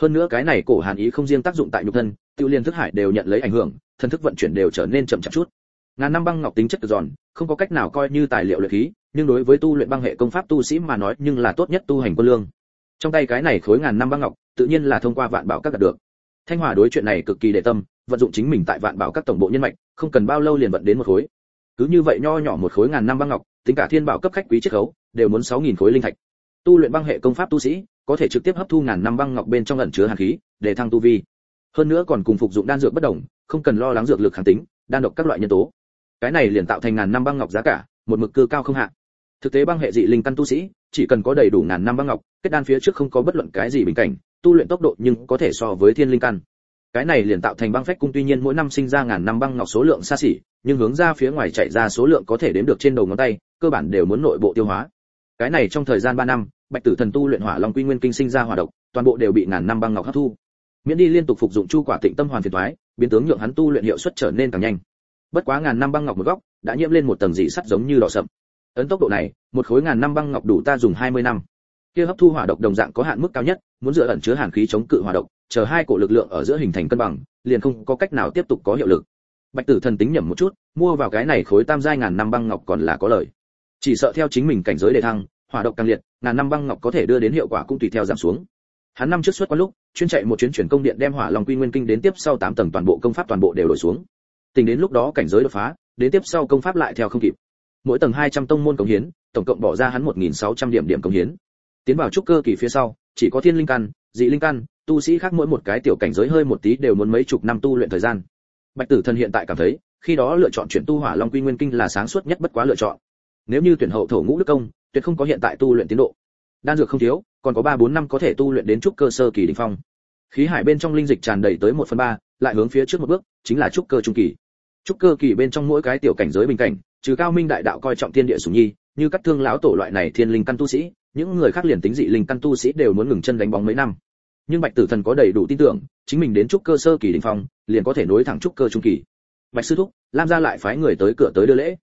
S1: Hơn nữa cái này cổ hàn ý không riêng tác dụng tại nhục thân tiêu liên thức hải đều nhận lấy ảnh hưởng thân thức vận chuyển đều trở nên chậm chạp chút. Ngàn năm băng ngọc tính chất cực giòn, không có cách nào coi như tài liệu luyện khí, nhưng đối với tu luyện băng hệ công pháp tu sĩ mà nói nhưng là tốt nhất tu hành quân lương. Trong tay cái này khối ngàn năm băng ngọc, tự nhiên là thông qua vạn bảo các đạt được. Thanh hòa đối chuyện này cực kỳ để tâm, vận dụng chính mình tại vạn bảo các tổng bộ nhân mạch, không cần bao lâu liền vận đến một khối. Cứ như vậy nho nhỏ một khối ngàn năm băng ngọc, tính cả thiên bảo cấp khách quý chiết khấu, đều muốn 6.000 khối linh thạch. Tu luyện băng hệ công pháp tu sĩ, có thể trực tiếp hấp thu ngàn năm băng ngọc bên trong ẩn chứa hàn khí, để thăng tu vi hơn nữa còn cùng phục dụng đan dược bất đồng, không cần lo lắng dược lực kháng tính, đan độc các loại nhân tố. Cái này liền tạo thành ngàn năm băng ngọc giá cả, một mực cư cao không hạ. Thực tế băng hệ dị linh căn tu sĩ, chỉ cần có đầy đủ ngàn năm băng ngọc, kết đan phía trước không có bất luận cái gì bình cảnh, tu luyện tốc độ nhưng có thể so với thiên linh căn. Cái này liền tạo thành băng phách cung tuy nhiên mỗi năm sinh ra ngàn năm băng ngọc số lượng xa xỉ, nhưng hướng ra phía ngoài chạy ra số lượng có thể đếm được trên đầu ngón tay, cơ bản đều muốn nội bộ tiêu hóa. Cái này trong thời gian 3 năm, bạch tử thần tu luyện hỏa long quy nguyên kinh sinh ra hỏa độc, toàn bộ đều bị ngàn năm băng ngọc hấp thu miễn đi liên tục phục dụng chu quả tịnh tâm hoàn phiền toái biến tướng nhượng hắn tu luyện hiệu suất trở nên càng nhanh. Bất quá ngàn năm băng ngọc một góc, đã nhiễm lên một tầng dị sắt giống như đỏ sậm. Ấn tốc độ này, một khối ngàn năm băng ngọc đủ ta dùng 20 năm. Kia hấp thu hỏa độc đồng dạng có hạn mức cao nhất, muốn dựa ẩn chứa hàn khí chống cự hỏa độc, chờ hai cổ lực lượng ở giữa hình thành cân bằng, liền không có cách nào tiếp tục có hiệu lực. Bạch tử thần tính nhẩm một chút, mua vào cái này khối tam giai ngàn năm băng ngọc còn là có lợi. Chỉ sợ theo chính mình cảnh giới đề thăng, hỏa độc càng liệt, ngàn năm băng ngọc có thể đưa đến hiệu quả cũng tùy theo giảm xuống hắn năm trước xuất quan lúc, chuyên chạy một chuyến chuyển công điện đem hỏa long quy nguyên kinh đến tiếp sau tám tầng toàn bộ công pháp toàn bộ đều đổi xuống. Tính đến lúc đó cảnh giới đột phá, đến tiếp sau công pháp lại theo không kịp. Mỗi tầng 200 tông môn cống hiến, tổng cộng bỏ ra hắn 1.600 điểm điểm cống hiến. Tiến vào trúc cơ kỳ phía sau, chỉ có thiên linh căn, dị linh căn, tu sĩ khác mỗi một cái tiểu cảnh giới hơi một tí đều muốn mấy chục năm tu luyện thời gian. Bạch tử thần hiện tại cảm thấy, khi đó lựa chọn chuyển tu hỏa long quy nguyên kinh là sáng suốt nhất bất quá lựa chọn. Nếu như tuyển hậu thổ ngũ đức công, tuyệt không có hiện tại tu luyện tiến độ. Đan dược không thiếu còn có ba bốn năm có thể tu luyện đến trúc cơ sơ kỳ đỉnh phong. Khí hải bên trong linh dịch tràn đầy tới một phần ba, lại hướng phía trước một bước, chính là trúc cơ trung kỳ. Trúc cơ kỳ bên trong mỗi cái tiểu cảnh giới bình cảnh, trừ cao minh đại đạo coi trọng thiên địa sủng nhi, như các thương lão tổ loại này thiên linh căn tu sĩ, những người khác liền tính dị linh căn tu sĩ đều muốn ngừng chân đánh bóng mấy năm. Nhưng bạch tử thần có đầy đủ tin tưởng, chính mình đến trúc cơ sơ kỳ đỉnh phong, liền có thể nối thẳng trúc cơ trung kỳ. Bạch sư thúc, lam gia lại phái người tới cửa tới đưa lễ.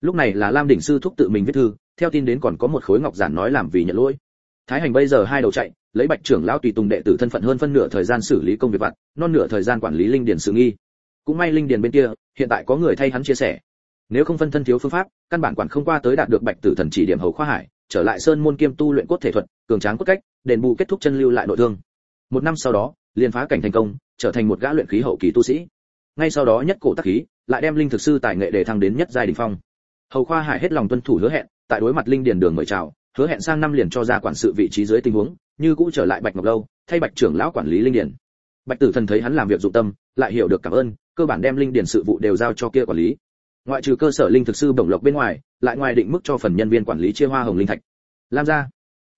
S1: Lúc này là lam đỉnh sư thúc tự mình viết thư, theo tin đến còn có một khối ngọc giản nói làm vì nhận lỗi thái hành bây giờ hai đầu chạy, lấy bạch trưởng lão tùy tùng đệ tử thân phận hơn phân nửa thời gian xử lý công việc vặt, non nửa thời gian quản lý linh điền sự nghi. Cũng may linh điền bên kia, hiện tại có người thay hắn chia sẻ. Nếu không phân thân thiếu phương pháp, căn bản quản không qua tới đạt được bạch tử thần chỉ điểm hầu khoa hải, trở lại sơn môn kiêm tu luyện cốt thể thuật, cường tráng cốt cách, đền bù kết thúc chân lưu lại nội thương. Một năm sau đó, liền phá cảnh thành công, trở thành một gã luyện khí hậu kỳ tu sĩ. Ngay sau đó nhất cổ tác khí, lại đem linh thực sư tài nghệ để thăng đến nhất giai đỉnh phong. Hầu khoa hải hết lòng tuân thủ hứa hẹn, tại đối mặt linh điền đường mời chào hứa hẹn sang năm liền cho ra quản sự vị trí dưới tình huống, như cũ trở lại bạch ngọc lâu, thay bạch trưởng lão quản lý linh điển bạch tử thần thấy hắn làm việc dụng tâm, lại hiểu được cảm ơn, cơ bản đem linh điển sự vụ đều giao cho kia quản lý. Ngoại trừ cơ sở linh thực sư bổng lộc bên ngoài, lại ngoài định mức cho phần nhân viên quản lý chia hoa hồng linh thạch. Lam gia.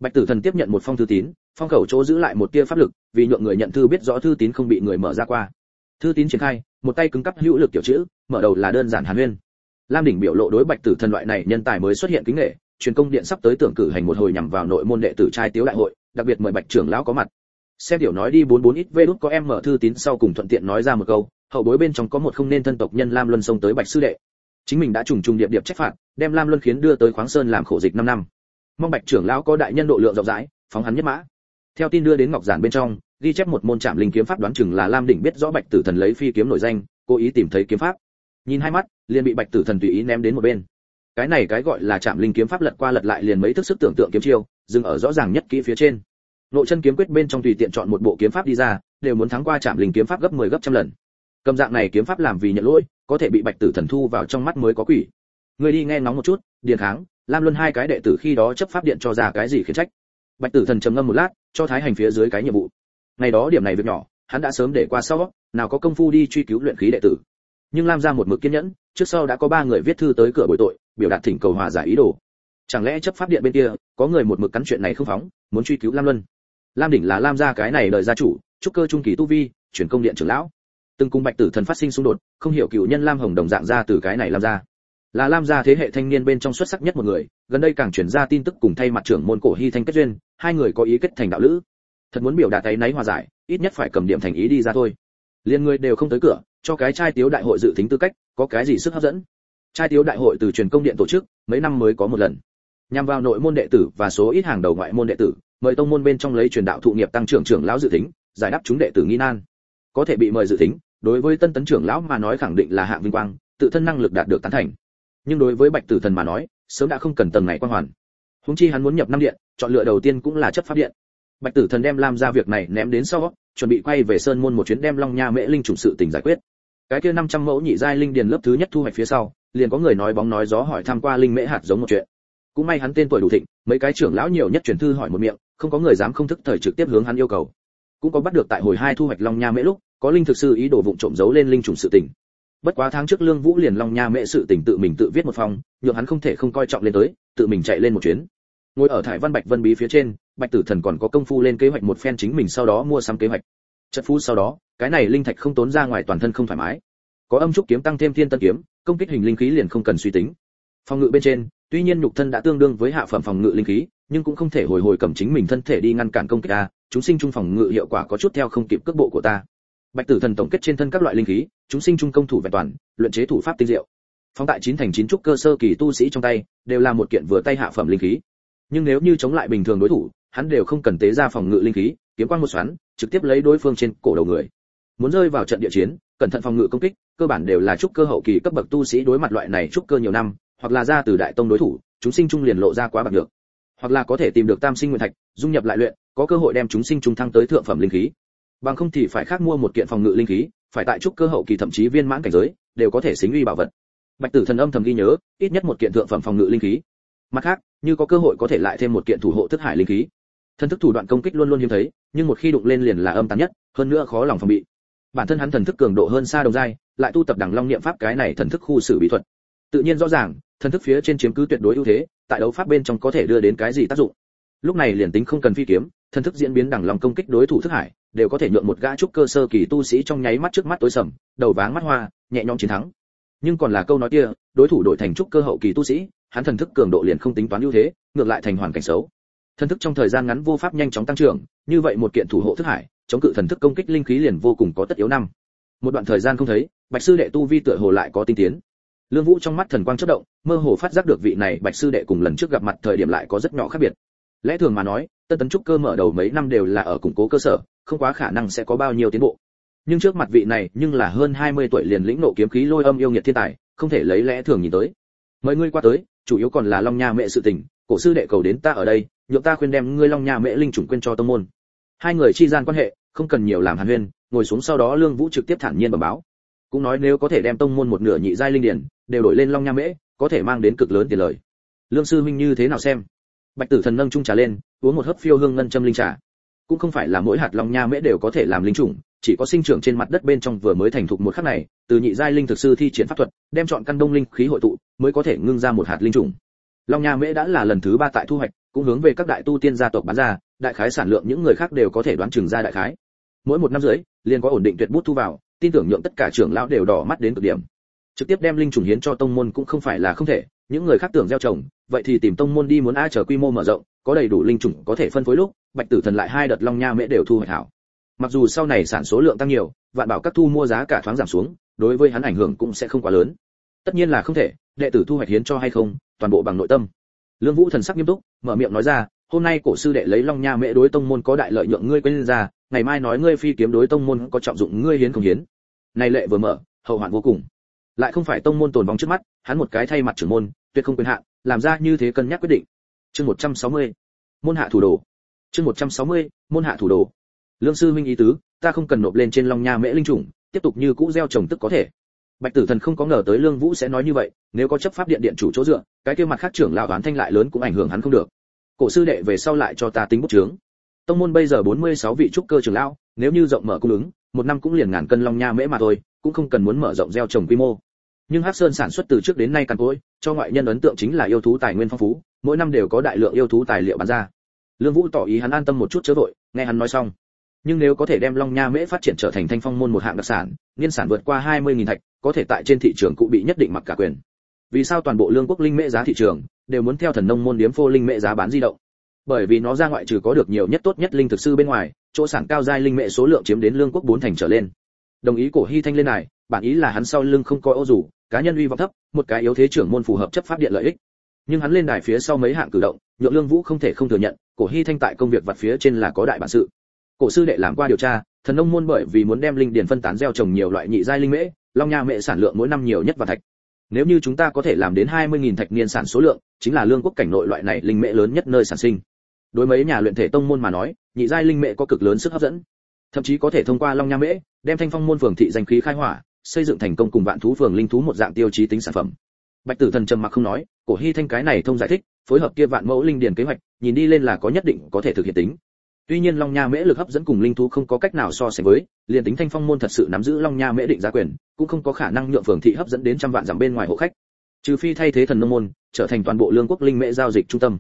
S1: Bạch tử thần tiếp nhận một phong thư tín, phong khẩu chỗ giữ lại một tia pháp lực, vì nhượng người nhận thư biết rõ thư tín không bị người mở ra qua. Thư tín triển khai, một tay cứng cắp hữu lực tiểu chữ, mở đầu là đơn giản hàn huyên. Lam đỉnh biểu lộ đối bạch tử thần loại này nhân tài mới xuất hiện kính nghệ truyền công điện sắp tới tưởng cử hành một hồi nhằm vào nội môn đệ tử trai tiếu đại hội, đặc biệt mời bạch trưởng lão có mặt. Xem điều nói đi bốn bốn ít vê đút có em mở thư tín sau cùng thuận tiện nói ra một câu, hậu bối bên trong có một không nên thân tộc nhân lam luân sông tới bạch sư đệ. Chính mình đã trùng trùng điệp điệp trách phạt, đem lam luân khiến đưa tới khoáng sơn làm khổ dịch 5 năm. Mong bạch trưởng lão có đại nhân độ lượng rộng rãi, phóng hắn nhất mã. Theo tin đưa đến ngọc giản bên trong, ghi chép một môn trạm linh kiếm pháp đoán chừng là lam đỉnh biết rõ bạch tử thần lấy phi kiếm nổi danh, cố ý tìm thấy kiếm pháp. Nhìn hai mắt, liền bị bạch tử thần tùy ý ném đến một bên cái này cái gọi là chạm linh kiếm pháp lật qua lật lại liền mấy thức sức tưởng tượng kiếm chiêu, dừng ở rõ ràng nhất kỹ phía trên. Nội chân kiếm quyết bên trong tùy tiện chọn một bộ kiếm pháp đi ra, đều muốn thắng qua chạm linh kiếm pháp gấp 10 gấp trăm lần. Cầm dạng này kiếm pháp làm vì nhận lỗi, có thể bị bạch tử thần thu vào trong mắt mới có quỷ. Người đi nghe ngóng một chút, điền kháng, lam luân hai cái đệ tử khi đó chấp pháp điện cho ra cái gì khiến trách. Bạch tử thần trầm ngâm một lát, cho thái hành phía dưới cái nhiệm vụ. Ngày đó điểm này việc nhỏ, hắn đã sớm để qua sau, nào có công phu đi truy cứu luyện khí đệ tử. Nhưng lam ra một mực kiên nhẫn, trước sau đã có ba người viết thư tới cửa bồi tội biểu đạt thỉnh cầu hòa giải ý đồ. Chẳng lẽ chấp pháp điện bên kia, có người một mực cắn chuyện này không phóng, muốn truy cứu lam luân? Lam đỉnh là lam gia cái này đời gia chủ, trúc cơ trung kỳ tu vi, chuyển công điện trưởng lão. Từng cùng bạch tử thần phát sinh xung đột, không hiểu cựu nhân lam hồng đồng dạng ra từ cái này lam gia. Là lam gia thế hệ thanh niên bên trong xuất sắc nhất một người, gần đây càng chuyển ra tin tức cùng thay mặt trưởng môn cổ hy thanh kết duyên, hai người có ý kết thành đạo lữ. Thật muốn biểu đạt tay náy hòa giải, ít nhất phải cầm điểm thành ý đi ra thôi. Liên người đều không tới cửa, cho cái trai tiếu đại hội dự tính tư cách, có cái gì sức hấp dẫn? Trai tiếu đại hội từ truyền công điện tổ chức, mấy năm mới có một lần. Nhằm vào nội môn đệ tử và số ít hàng đầu ngoại môn đệ tử, mời tông môn bên trong lấy truyền đạo thụ nghiệp tăng trưởng trưởng lão dự tính, giải đáp chúng đệ tử nghi nan. Có thể bị mời dự tính, đối với tân tấn trưởng lão mà nói khẳng định là hạng vinh quang, tự thân năng lực đạt được tán thành. Nhưng đối với bạch tử thần mà nói, sớm đã không cần tầng này quan hoàn. Húng chi hắn muốn nhập năm điện, chọn lựa đầu tiên cũng là chấp pháp điện. Bạch tử thần đem làm ra việc này ném đến sau, chuẩn bị quay về sơn môn một chuyến đem long nha mễ linh trùng sự tình giải quyết. Cái kia 500 mẫu nhị giai linh điền lớp thứ nhất thu hoạch phía sau liền có người nói bóng nói gió hỏi tham qua linh mễ hạt giống một chuyện. Cũng may hắn tên tuổi đủ thịnh, mấy cái trưởng lão nhiều nhất truyền thư hỏi một miệng, không có người dám không thức thời trực tiếp hướng hắn yêu cầu. Cũng có bắt được tại hồi hai thu hoạch long nha mễ lúc, có linh thực sư ý đồ vụng trộm giấu lên linh trùng sự tình. Bất quá tháng trước lương vũ liền long nha mễ sự tình tự mình tự viết một phong, nhượng hắn không thể không coi trọng lên tới, tự mình chạy lên một chuyến. Ngồi ở thải văn bạch vân bí phía trên, bạch tử thần còn có công phu lên kế hoạch một phen chính mình sau đó mua sắm kế hoạch. Chất phú sau đó, cái này linh thạch không tốn ra ngoài toàn thân không thoải mái. Có âm trúc kiếm tăng thêm thiên tân kiếm công kích hình linh khí liền không cần suy tính. Phòng ngự bên trên, tuy nhiên nhục thân đã tương đương với hạ phẩm phòng ngự linh khí, nhưng cũng không thể hồi hồi cầm chính mình thân thể đi ngăn cản công kích a, chúng sinh trung phòng ngự hiệu quả có chút theo không kịp cước bộ của ta. Bạch tử thần tổng kết trên thân các loại linh khí, chúng sinh trung công thủ vẹn toàn, luyện chế thủ pháp tinh diệu. Phóng tại chín thành chín trúc cơ sơ kỳ tu sĩ trong tay, đều là một kiện vừa tay hạ phẩm linh khí. Nhưng nếu như chống lại bình thường đối thủ, hắn đều không cần tế ra phòng ngự linh khí, kiếm quan một xoắn, trực tiếp lấy đối phương trên cổ đầu người. Muốn rơi vào trận địa chiến cẩn thận phòng ngự công kích, cơ bản đều là trúc cơ hậu kỳ cấp bậc tu sĩ đối mặt loại này trúc cơ nhiều năm, hoặc là ra từ đại tông đối thủ, chúng sinh trung liền lộ ra quá bạc được hoặc là có thể tìm được tam sinh nguyên thạch, dung nhập lại luyện, có cơ hội đem chúng sinh trung thăng tới thượng phẩm linh khí. Bằng không thì phải khác mua một kiện phòng ngự linh khí, phải tại trúc cơ hậu kỳ thậm chí viên mãn cảnh giới, đều có thể xính uy bảo vật. Bạch tử thần âm thầm ghi nhớ, ít nhất một kiện thượng phẩm phòng ngự linh khí. Mặt khác, như có cơ hội có thể lại thêm một kiện thủ hộ thức hải linh khí. Thần thức thủ đoạn công kích luôn luôn hiếm thấy, nhưng một khi đụng lên liền là âm tàn nhất, hơn nữa khó lòng phòng bị bản thân hắn thần thức cường độ hơn xa đồng giai, lại tu tập đẳng long niệm pháp cái này thần thức khu xử bí thuật. Tự nhiên rõ ràng, thần thức phía trên chiếm cứ tuyệt đối ưu thế, tại đấu pháp bên trong có thể đưa đến cái gì tác dụng. Lúc này liền tính không cần phi kiếm, thần thức diễn biến đẳng long công kích đối thủ thức hải, đều có thể nhượng một gã trúc cơ sơ kỳ tu sĩ trong nháy mắt trước mắt tối sầm, đầu váng mắt hoa, nhẹ nhõm chiến thắng. Nhưng còn là câu nói kia, đối thủ đổi thành trúc cơ hậu kỳ tu sĩ, hắn thần thức cường độ liền không tính toán ưu thế, ngược lại thành hoàn cảnh xấu. Thần thức trong thời gian ngắn vô pháp nhanh chóng tăng trưởng, như vậy một kiện thủ hộ thức hải chống cự thần thức công kích linh khí liền vô cùng có tất yếu năm. Một đoạn thời gian không thấy, bạch sư đệ tu vi tựa hồ lại có tinh tiến. Lương vũ trong mắt thần quang chớp động, mơ hồ phát giác được vị này bạch sư đệ cùng lần trước gặp mặt thời điểm lại có rất nhỏ khác biệt. Lẽ thường mà nói, tân tấn trúc cơ mở đầu mấy năm đều là ở củng cố cơ sở, không quá khả năng sẽ có bao nhiêu tiến bộ. Nhưng trước mặt vị này nhưng là hơn 20 tuổi liền lĩnh nộ kiếm khí lôi âm yêu nghiệt thiên tài, không thể lấy lẽ thường nhìn tới. Mời ngươi qua tới, chủ yếu còn là long nha mẹ sự tình, cổ sư đệ cầu đến ta ở đây, nhượng ta khuyên đem ngươi long nha mẹ linh chủng quên cho tông môn. Hai người chi gian quan hệ không cần nhiều làm hàn huyên, ngồi xuống sau đó lương vũ trực tiếp thản nhiên bẩm báo. Cũng nói nếu có thể đem tông môn một nửa nhị giai linh điển, đều đổi lên long nha mễ, có thể mang đến cực lớn tiền lời. Lương sư minh như thế nào xem? Bạch tử thần nâng trung trà lên, uống một hớp phiêu hương ngân châm linh trà. Cũng không phải là mỗi hạt long nha mễ đều có thể làm linh chủng, chỉ có sinh trưởng trên mặt đất bên trong vừa mới thành thục một khắc này, từ nhị giai linh thực sư thi triển pháp thuật, đem chọn căn đông linh khí hội tụ, mới có thể ngưng ra một hạt linh chủng. Long nha mễ đã là lần thứ ba tại thu hoạch, cũng hướng về các đại tu tiên gia tộc bán ra đại khái sản lượng những người khác đều có thể đoán chừng ra đại khái. Mỗi một năm rưỡi liền có ổn định tuyệt bút thu vào, tin tưởng nhượng tất cả trưởng lão đều đỏ mắt đến cực điểm. Trực tiếp đem linh trùng hiến cho tông môn cũng không phải là không thể, những người khác tưởng gieo trồng, vậy thì tìm tông môn đi muốn ai chờ quy mô mở rộng, có đầy đủ linh trùng có thể phân phối lúc, bạch tử thần lại hai đợt long nha mễ đều thu hoạch hảo. Mặc dù sau này sản số lượng tăng nhiều, vạn bảo các thu mua giá cả thoáng giảm xuống, đối với hắn ảnh hưởng cũng sẽ không quá lớn. Tất nhiên là không thể, đệ tử thu hoạch hiến cho hay không, toàn bộ bằng nội tâm. Lương vũ thần sắc nghiêm túc, mở miệng nói ra hôm nay cổ sư đệ lấy long nha mễ đối tông môn có đại lợi nhượng ngươi quên ra, ngày mai nói ngươi phi kiếm đối tông môn có trọng dụng ngươi hiến không hiến. Này lệ vừa mở, hậu hoạn vô cùng. Lại không phải tông môn tồn vong trước mắt, hắn một cái thay mặt trưởng môn, tuyệt không quyền hạn, làm ra như thế cân nhắc quyết định. Chương 160. môn hạ thủ đồ. Chương 160. môn hạ thủ đồ. Lương sư minh ý tứ, ta không cần nộp lên trên long nha mễ linh trùng tiếp tục như cũ gieo trồng tức có thể. Bạch tử thần không có ngờ tới lương vũ sẽ nói như vậy, nếu có chấp pháp điện điện chủ chỗ dựa, cái kia mặt khác trưởng lão đoán thanh lại lớn cũng ảnh hưởng hắn không được cổ sư đệ về sau lại cho ta tính bút chướng. tông môn bây giờ 46 vị trúc cơ trưởng lão, nếu như rộng mở cung ứng, một năm cũng liền ngàn cân long nha mễ mà thôi, cũng không cần muốn mở rộng gieo trồng quy mô. Nhưng hắc sơn sản xuất từ trước đến nay cằn cỗi, cho ngoại nhân ấn tượng chính là yêu thú tài nguyên phong phú, mỗi năm đều có đại lượng yêu thú tài liệu bán ra. Lương vũ tỏ ý hắn an tâm một chút chớ vội, nghe hắn nói xong. Nhưng nếu có thể đem long nha mễ phát triển trở thành thanh phong môn một hạng đặc sản, niên sản vượt qua 20.000 thạch, có thể tại trên thị trường cụ bị nhất định mặc cả quyền. Vì sao toàn bộ lương quốc linh mễ giá thị trường đều muốn theo thần nông môn điếm phô linh mẹ giá bán di động. Bởi vì nó ra ngoại trừ có được nhiều nhất tốt nhất linh thực sư bên ngoài, chỗ sản cao giai linh mẹ số lượng chiếm đến lương quốc bốn thành trở lên. Đồng ý cổ hy thanh lên này, bản ý là hắn sau lưng không coi ô dù, cá nhân uy vọng thấp, một cái yếu thế trưởng môn phù hợp chấp pháp điện lợi ích. Nhưng hắn lên đài phía sau mấy hạng cử động, nhượng lương vũ không thể không thừa nhận, cổ hy thanh tại công việc vặt phía trên là có đại bản sự. Cổ sư đệ làm qua điều tra, thần nông môn bởi vì muốn đem linh điền phân tán gieo trồng nhiều loại nhị giai linh mễ, long nha mễ sản lượng mỗi năm nhiều nhất và thạch nếu như chúng ta có thể làm đến 20.000 thạch niên sản số lượng, chính là lương quốc cảnh nội loại này linh mễ lớn nhất nơi sản sinh. Đối mấy nhà luyện thể tông môn mà nói, nhị giai linh mễ có cực lớn sức hấp dẫn. Thậm chí có thể thông qua long nha mễ, đem thanh phong môn phường thị danh khí khai hỏa, xây dựng thành công cùng vạn thú phường linh thú một dạng tiêu chí tính sản phẩm. Bạch tử thần trầm mặc không nói, cổ hy thanh cái này thông giải thích, phối hợp kia vạn mẫu linh điền kế hoạch, nhìn đi lên là có nhất định có thể thực hiện tính tuy nhiên long nha mễ lực hấp dẫn cùng linh thú không có cách nào so sánh với, liền tính thanh phong môn thật sự nắm giữ long nha mễ định giá quyền, cũng không có khả năng nhượng phường thị hấp dẫn đến trăm vạn dặm bên ngoài hộ khách. Trừ phi thay thế thần nông môn, trở thành toàn bộ lương quốc linh mễ giao dịch trung tâm.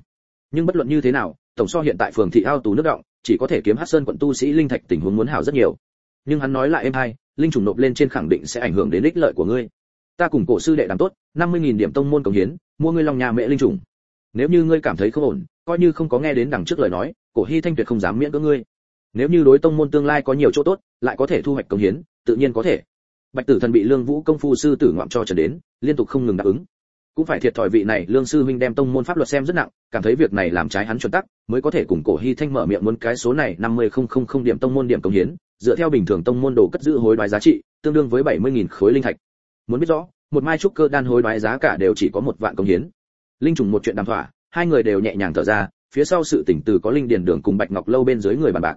S1: Nhưng bất luận như thế nào, tổng so hiện tại phường thị ao tù nước động, chỉ có thể kiếm hát sơn quận tu sĩ linh thạch tình huống muốn hảo rất nhiều. Nhưng hắn nói lại em hai linh trùng nộp lên trên khẳng định sẽ ảnh hưởng đến ích lợi của ngươi. Ta cùng cổ sư đệ đàm tốt, năm mươi nghìn điểm tông môn cống hiến, mua ngươi long nhà mẹ linh trùng. Nếu như ngươi cảm thấy không ổn, coi như không có nghe đến đằng trước lời nói cổ hy thanh tuyệt không dám miễn cưỡng ngươi. Nếu như đối tông môn tương lai có nhiều chỗ tốt, lại có thể thu hoạch công hiến, tự nhiên có thể. Bạch tử thần bị lương vũ công phu sư tử ngoạm cho trần đến, liên tục không ngừng đáp ứng. Cũng phải thiệt thòi vị này lương sư huynh đem tông môn pháp luật xem rất nặng, cảm thấy việc này làm trái hắn chuẩn tắc, mới có thể cùng cổ hy thanh mở miệng muốn cái số này năm mươi không không không điểm tông môn điểm công hiến, dựa theo bình thường tông môn đồ cất giữ hối đoái giá trị, tương đương với bảy mươi nghìn khối linh thạch. Muốn biết rõ, một mai trúc cơ đan hối đoái giá cả đều chỉ có một vạn công hiến. Linh trùng một chuyện đàm thỏa, hai người đều nhẹ nhàng thở ra phía sau sự tỉnh từ có linh điền đường cùng bạch ngọc lâu bên dưới người bàn bạc.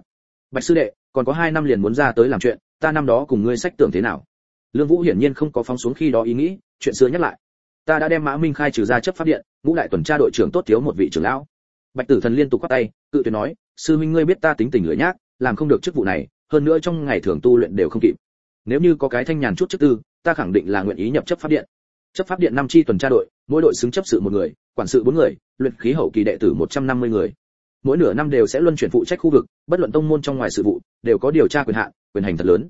S1: Bạch sư đệ, còn có hai năm liền muốn ra tới làm chuyện, ta năm đó cùng ngươi sách tưởng thế nào? Lương vũ hiển nhiên không có phóng xuống khi đó ý nghĩ, chuyện xưa nhắc lại. Ta đã đem mã minh khai trừ ra chấp pháp điện, ngũ đại tuần tra đội trưởng tốt thiếu một vị trưởng lão. Bạch tử thần liên tục quát tay, cự tuyệt nói, sư minh ngươi biết ta tính tình lưỡi nhác, làm không được chức vụ này, hơn nữa trong ngày thường tu luyện đều không kịp. Nếu như có cái thanh nhàn chút chức tư, ta khẳng định là nguyện ý nhập chấp pháp điện. Chấp pháp điện năm chi tuần tra đội mỗi đội xứng chấp sự một người quản sự bốn người luyện khí hậu kỳ đệ tử 150 người mỗi nửa năm đều sẽ luân chuyển phụ trách khu vực bất luận tông môn trong ngoài sự vụ đều có điều tra quyền hạn quyền hành thật lớn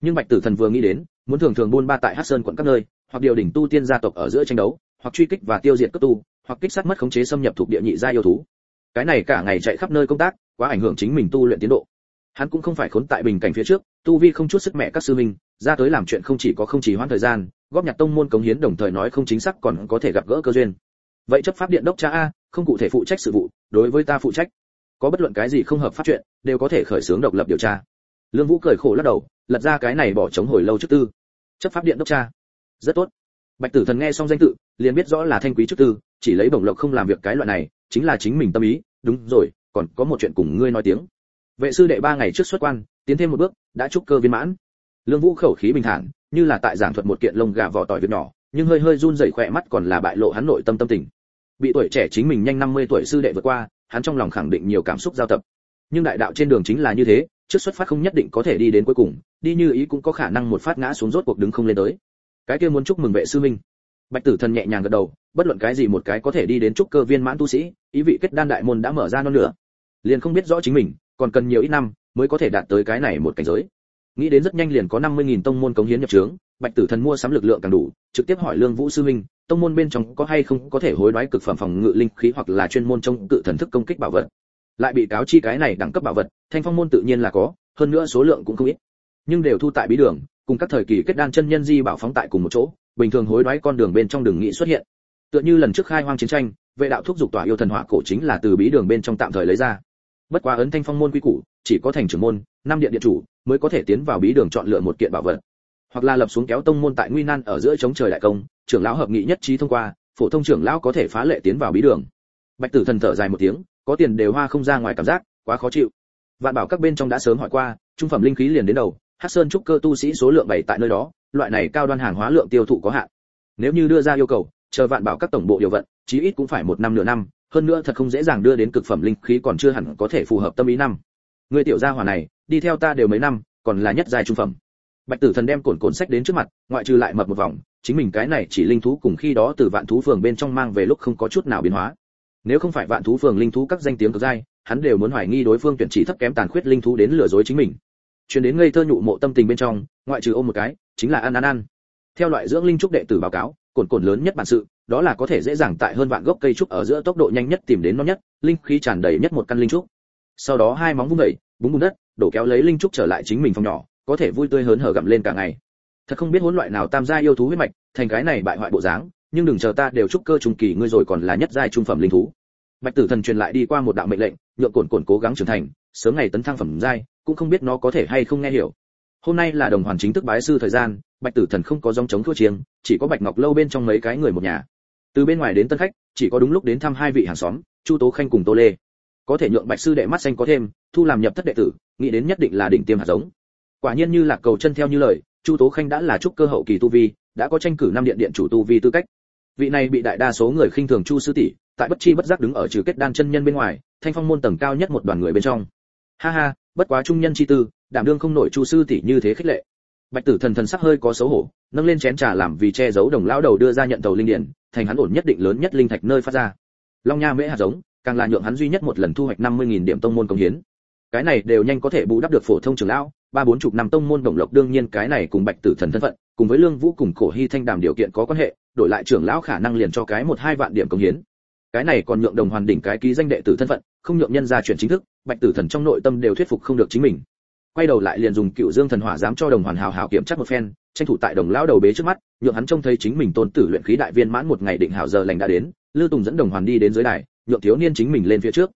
S1: nhưng bạch tử thần vừa nghĩ đến muốn thường thường buôn ba tại hắc sơn quận các nơi hoặc điều đỉnh tu tiên gia tộc ở giữa tranh đấu, hoặc truy kích và tiêu diệt cấp tu, hoặc kích sát mất khống chế xâm nhập thuộc địa nhị gia yêu thú. Cái này cả ngày chạy khắp nơi công tác, quá ảnh hưởng chính mình tu luyện tiến độ. Hắn cũng không phải khốn tại bình cảnh phía trước, tu vi không chút sức mẹ các sư minh, ra tới làm chuyện không chỉ có không chỉ hoãn thời gian, góp nhặt tông môn cống hiến đồng thời nói không chính xác còn có thể gặp gỡ cơ duyên. Vậy chấp pháp điện đốc cha a, không cụ thể phụ trách sự vụ, đối với ta phụ trách. Có bất luận cái gì không hợp pháp chuyện, đều có thể khởi xướng độc lập điều tra. Lương Vũ cười khổ lắc đầu, lật ra cái này bỏ trống hồi lâu trước tư. Chấp pháp điện đốc cha. Rất tốt bạch tử thần nghe xong danh tự liền biết rõ là thanh quý trước tư chỉ lấy bổng lộc không làm việc cái loại này chính là chính mình tâm ý đúng rồi còn có một chuyện cùng ngươi nói tiếng vệ sư đệ ba ngày trước xuất quan tiến thêm một bước đã trúc cơ viên mãn lương vũ khẩu khí bình thản như là tại giảng thuật một kiện lông gà vỏ tỏi việc nhỏ, nhưng hơi hơi run rẩy khỏe mắt còn là bại lộ hắn nội tâm tâm tình. Bị tuổi trẻ chính mình nhanh 50 tuổi sư đệ vượt qua, hắn trong lòng khẳng định nhiều cảm xúc giao tập. Nhưng đại đạo trên đường chính là như thế, trước xuất phát không nhất định có thể đi đến cuối cùng, đi như ý cũng có khả năng một phát ngã xuống rốt cuộc đứng không lên tới. Cái kia muốn chúc mừng vệ sư minh. Bạch tử thần nhẹ nhàng gật đầu, bất luận cái gì một cái có thể đi đến trúc cơ viên mãn tu sĩ, ý vị kết đan đại môn đã mở ra non nữa liền không biết rõ chính mình, còn cần nhiều ít năm mới có thể đạt tới cái này một cảnh giới nghĩ đến rất nhanh liền có 50.000 tông môn cống hiến nhập trướng, bạch tử thần mua sắm lực lượng càng đủ, trực tiếp hỏi lương vũ sư minh, tông môn bên trong có hay không có thể hối đoái cực phẩm phòng ngự linh khí hoặc là chuyên môn trong cự thần thức công kích bảo vật. Lại bị cáo chi cái này đẳng cấp bảo vật, thanh phong môn tự nhiên là có, hơn nữa số lượng cũng không ít. Nhưng đều thu tại bí đường, cùng các thời kỳ kết đan chân nhân di bảo phóng tại cùng một chỗ, bình thường hối đoái con đường bên trong đường nghị xuất hiện. Tựa như lần trước khai hoang chiến tranh, vệ đạo thúc dục tỏa yêu thần hỏa cổ chính là từ bí đường bên trong tạm thời lấy ra. Bất quá ấn thanh phong môn quy củ, chỉ có thành trưởng môn, năm điện điện chủ mới có thể tiến vào bí đường chọn lựa một kiện bảo vật. Hoặc là lập xuống kéo tông môn tại nguy nan ở giữa chống trời đại công, trưởng lão hợp nghị nhất trí thông qua, phổ thông trưởng lão có thể phá lệ tiến vào bí đường. Bạch tử thần thở dài một tiếng, có tiền đều hoa không ra ngoài cảm giác, quá khó chịu. Vạn bảo các bên trong đã sớm hỏi qua, trung phẩm linh khí liền đến đầu, hắc sơn trúc cơ tu sĩ số lượng bảy tại nơi đó, loại này cao đoan hàng hóa lượng tiêu thụ có hạn. Nếu như đưa ra yêu cầu, chờ vạn bảo các tổng bộ điều vận, chí ít cũng phải một năm nửa năm, hơn nữa thật không dễ dàng đưa đến cực phẩm linh khí còn chưa hẳn có thể phù hợp tâm ý năm. Người tiểu gia hỏa này đi theo ta đều mấy năm, còn là nhất giai trung phẩm. Bạch tử thần đem cồn cồn sách đến trước mặt, ngoại trừ lại mập một vòng, chính mình cái này chỉ linh thú cùng khi đó từ vạn thú phường bên trong mang về lúc không có chút nào biến hóa. Nếu không phải vạn thú phường linh thú các danh tiếng cực dai hắn đều muốn hoài nghi đối phương tuyển chỉ thấp kém tàn khuyết linh thú đến lừa dối chính mình. Truyền đến ngây thơ nhụ mộ tâm tình bên trong, ngoại trừ ôm một cái, chính là ăn ăn ăn theo loại dưỡng linh trúc đệ tử báo cáo cồn cồn lớn nhất bản sự, đó là có thể dễ dàng tại hơn vạn gốc cây trúc ở giữa tốc độ nhanh nhất tìm đến nó nhất, linh khí tràn đầy nhất một căn linh trúc. Sau đó hai móng vung đẩy búng bùn đất đổ kéo lấy linh trúc trở lại chính mình phòng nhỏ, có thể vui tươi hớn hở gặm lên cả ngày. Thật không biết hỗn loại nào tam gia yêu thú huyết mạch, thành cái này bại hoại bộ dáng, nhưng đừng chờ ta đều trúc cơ trung kỳ ngươi rồi còn là nhất giai trung phẩm linh thú. Bạch tử thần truyền lại đi qua một đạo mệnh lệnh, nhượng cồn cồn cố gắng trưởng thành, sớm ngày tấn thăng phẩm giai, cũng không biết nó có thể hay không nghe hiểu. Hôm nay là đồng hoàn chính thức bái sư thời gian, bạch tử thần không có dòng chống thua chiêng, chỉ có bạch ngọc lâu bên trong mấy cái người một nhà. Từ bên ngoài đến tân khách, chỉ có đúng lúc đến thăm hai vị hàng xóm, chu tố khanh cùng tô lê có thể nhượng bạch sư đệ mắt xanh có thêm, thu làm nhập thất đệ tử, nghĩ đến nhất định là đỉnh tiêm hạt giống. Quả nhiên như là cầu chân theo như lời, chu tố khanh đã là trúc cơ hậu kỳ tu vi, đã có tranh cử năm điện điện chủ tu vi tư cách. Vị này bị đại đa số người khinh thường chu sư tỷ, tại bất chi bất giác đứng ở trừ kết đan chân nhân bên ngoài, thanh phong môn tầng cao nhất một đoàn người bên trong. Ha ha, bất quá trung nhân chi tư, đảm đương không nổi chu sư tỷ như thế khích lệ. Bạch tử thần thần sắc hơi có xấu hổ, nâng lên chén trà làm vì che giấu đồng lão đầu đưa ra nhận tàu linh điển, thành hắn ổn nhất định lớn nhất linh thạch nơi phát ra. Long nha mễ hạt giống càng là nhượng hắn duy nhất một lần thu hoạch 50.000 điểm tông môn công hiến. Cái này đều nhanh có thể bù đắp được phổ thông trưởng lão, ba bốn chục năm tông môn đồng lộc đương nhiên cái này cùng bạch tử thần thân phận, cùng với lương vũ cùng cổ hy thanh đàm điều kiện có quan hệ, đổi lại trưởng lão khả năng liền cho cái một hai vạn điểm công hiến. Cái này còn nhượng đồng hoàn đỉnh cái ký danh đệ tử thân phận, không nhượng nhân ra chuyển chính thức, bạch tử thần trong nội tâm đều thuyết phục không được chính mình. Quay đầu lại liền dùng cựu dương thần hỏa dám cho đồng hoàn hào hào kiểm chắc một phen, tranh thủ tại đồng lão đầu bế trước mắt, nhượng hắn trông thấy chính mình tôn tử luyện khí đại viên mãn một ngày định hảo giờ lành đã đến, lư tùng dẫn đồng hoàn đi đến dưới đài nhượng thiếu niên chính mình lên phía trước.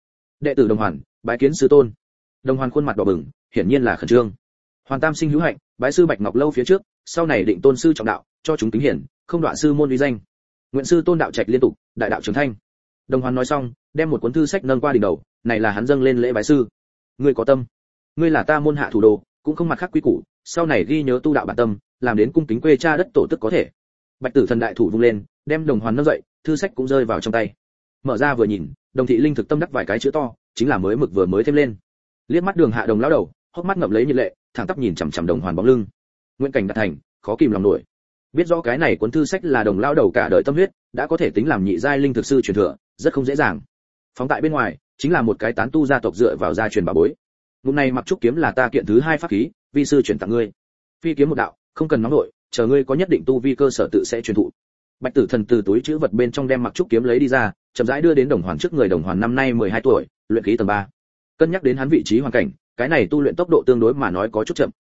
S1: Đệ tử đồng hoàn, bái kiến sư tôn. Đồng hoàn khuôn mặt đỏ bừng, hiển nhiên là khẩn trương. Hoàn tam sinh hữu hạnh, bái sư bạch ngọc lâu phía trước, sau này định tôn sư trọng đạo, cho chúng kính hiển, không đoạn sư môn uy danh. Nguyện sư tôn đạo trạch liên tục, đại đạo trường thanh. Đồng hoàn nói xong, đem một cuốn thư sách nâng qua đỉnh đầu, này là hắn dâng lên lễ bái sư. Ngươi có tâm. Ngươi là ta môn hạ thủ đồ, cũng không mặt khác quý củ, sau này ghi nhớ tu đạo bản tâm, làm đến cung kính quê cha đất tổ tức có thể. Bạch tử thần đại thủ vung lên, đem đồng hoàn nâng dậy, thư sách cũng rơi vào trong tay mở ra vừa nhìn, đồng thị linh thực tâm đắc vài cái chữ to, chính là mới mực vừa mới thêm lên. Liếc mắt đường hạ đồng lão đầu, hốc mắt ngậm lấy nhiệt lệ, thẳng tắp nhìn chằm chằm đồng hoàn bóng lưng. Nguyện cảnh đạt thành, khó kìm lòng nổi. Biết rõ cái này cuốn thư sách là đồng lão đầu cả đời tâm huyết, đã có thể tính làm nhị giai linh thực sư truyền thừa, rất không dễ dàng. Phóng tại bên ngoài, chính là một cái tán tu gia tộc dựa vào gia truyền bà bối. Ngụm này mặc trúc kiếm là ta kiện thứ hai pháp khí, vi sư truyền tặng ngươi. Phi kiếm một đạo, không cần nóng nổi chờ ngươi có nhất định tu vi cơ sở tự sẽ truyền thụ bạch tử thần từ túi chữ vật bên trong đem mặc trúc kiếm lấy đi ra, chậm rãi đưa đến đồng hoàn trước người đồng hoàn năm nay 12 tuổi, luyện khí tầng 3. cân nhắc đến hắn vị trí hoàn cảnh, cái này tu luyện tốc độ tương đối mà nói có chút chậm.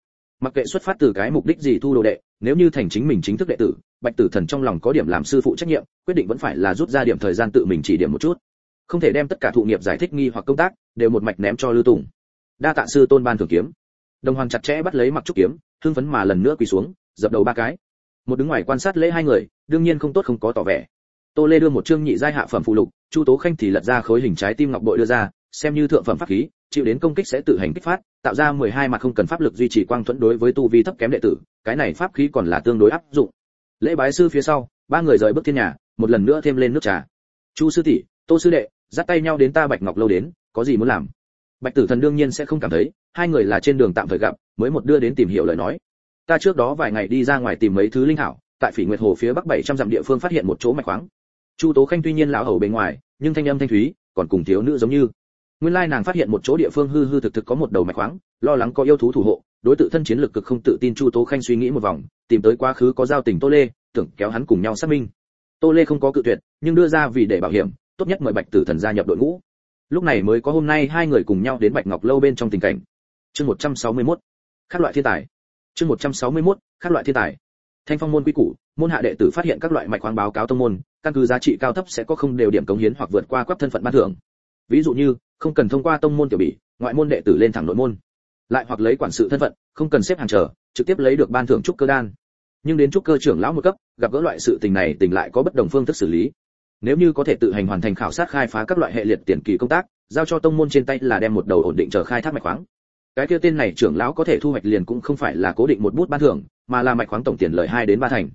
S1: Mặc kệ xuất phát từ cái mục đích gì thu đồ đệ, nếu như thành chính mình chính thức đệ tử, bạch tử thần trong lòng có điểm làm sư phụ trách nhiệm, quyết định vẫn phải là rút ra điểm thời gian tự mình chỉ điểm một chút. Không thể đem tất cả thụ nghiệp giải thích nghi hoặc công tác, đều một mạch ném cho lưu tùng. Đa tạ sư tôn ban thưởng kiếm. Đồng hoàng chặt chẽ bắt lấy mặc trúc kiếm, hưng phấn mà lần nữa quỳ xuống, dập đầu ba cái một đứng ngoài quan sát lễ hai người, đương nhiên không tốt không có tỏ vẻ. Tô lê đưa một chương nhị giai hạ phẩm phụ lục, chu tố khanh thì lật ra khối hình trái tim ngọc bội đưa ra, xem như thượng phẩm pháp khí, chịu đến công kích sẽ tự hành kích phát, tạo ra 12 mặt không cần pháp lực duy trì quang thuẫn đối với tu vi thấp kém đệ tử, cái này pháp khí còn là tương đối áp dụng. Lễ bái sư phía sau, ba người rời bước thiên nhà, một lần nữa thêm lên nước trà. Chu sư tỷ, tô sư đệ, dắt tay nhau đến ta bạch ngọc lâu đến, có gì muốn làm? Bạch tử thần đương nhiên sẽ không cảm thấy, hai người là trên đường tạm thời gặp, mới một đưa đến tìm hiểu lời nói ta trước đó vài ngày đi ra ngoài tìm mấy thứ linh hảo, tại phỉ nguyệt hồ phía bắc 700 dặm địa phương phát hiện một chỗ mạch khoáng. Chu tố khanh tuy nhiên lão hầu bề ngoài, nhưng thanh âm thanh thúy, còn cùng thiếu nữ giống như. Nguyên lai nàng phát hiện một chỗ địa phương hư hư thực thực có một đầu mạch khoáng, lo lắng có yêu thú thủ hộ, đối tự thân chiến lực cực không tự tin chu tố khanh suy nghĩ một vòng, tìm tới quá khứ có giao tình tô lê, tưởng kéo hắn cùng nhau xác minh. Tô lê không có cự tuyệt, nhưng đưa ra vì để bảo hiểm, tốt nhất mời bạch tử thần gia nhập đội ngũ. Lúc này mới có hôm nay hai người cùng nhau đến bạch ngọc lâu bên trong tình cảnh. Chương 161. các loại thiên tài chương 161. các loại thiên tài. Thanh phong môn quy củ, môn hạ đệ tử phát hiện các loại mạch khoáng báo cáo tông môn, căn cứ giá trị cao thấp sẽ có không đều điểm cống hiến hoặc vượt qua quắc thân phận ban thưởng. Ví dụ như, không cần thông qua tông môn tiểu bỉ, ngoại môn đệ tử lên thẳng nội môn. Lại hoặc lấy quản sự thân phận, không cần xếp hàng chờ, trực tiếp lấy được ban thưởng trúc cơ đan. Nhưng đến trúc cơ trưởng lão một cấp, gặp gỡ loại sự tình này tình lại có bất đồng phương thức xử lý. Nếu như có thể tự hành hoàn thành khảo sát khai phá các loại hệ liệt tiền kỳ công tác, giao cho tông môn trên tay là đem một đầu ổn định chờ khai thác mạch khoáng cái kia tên này trưởng lão có thể thu hoạch liền cũng không phải là cố định một bút ban thưởng, mà là mạch khoáng tổng tiền lợi hai đến ba thành.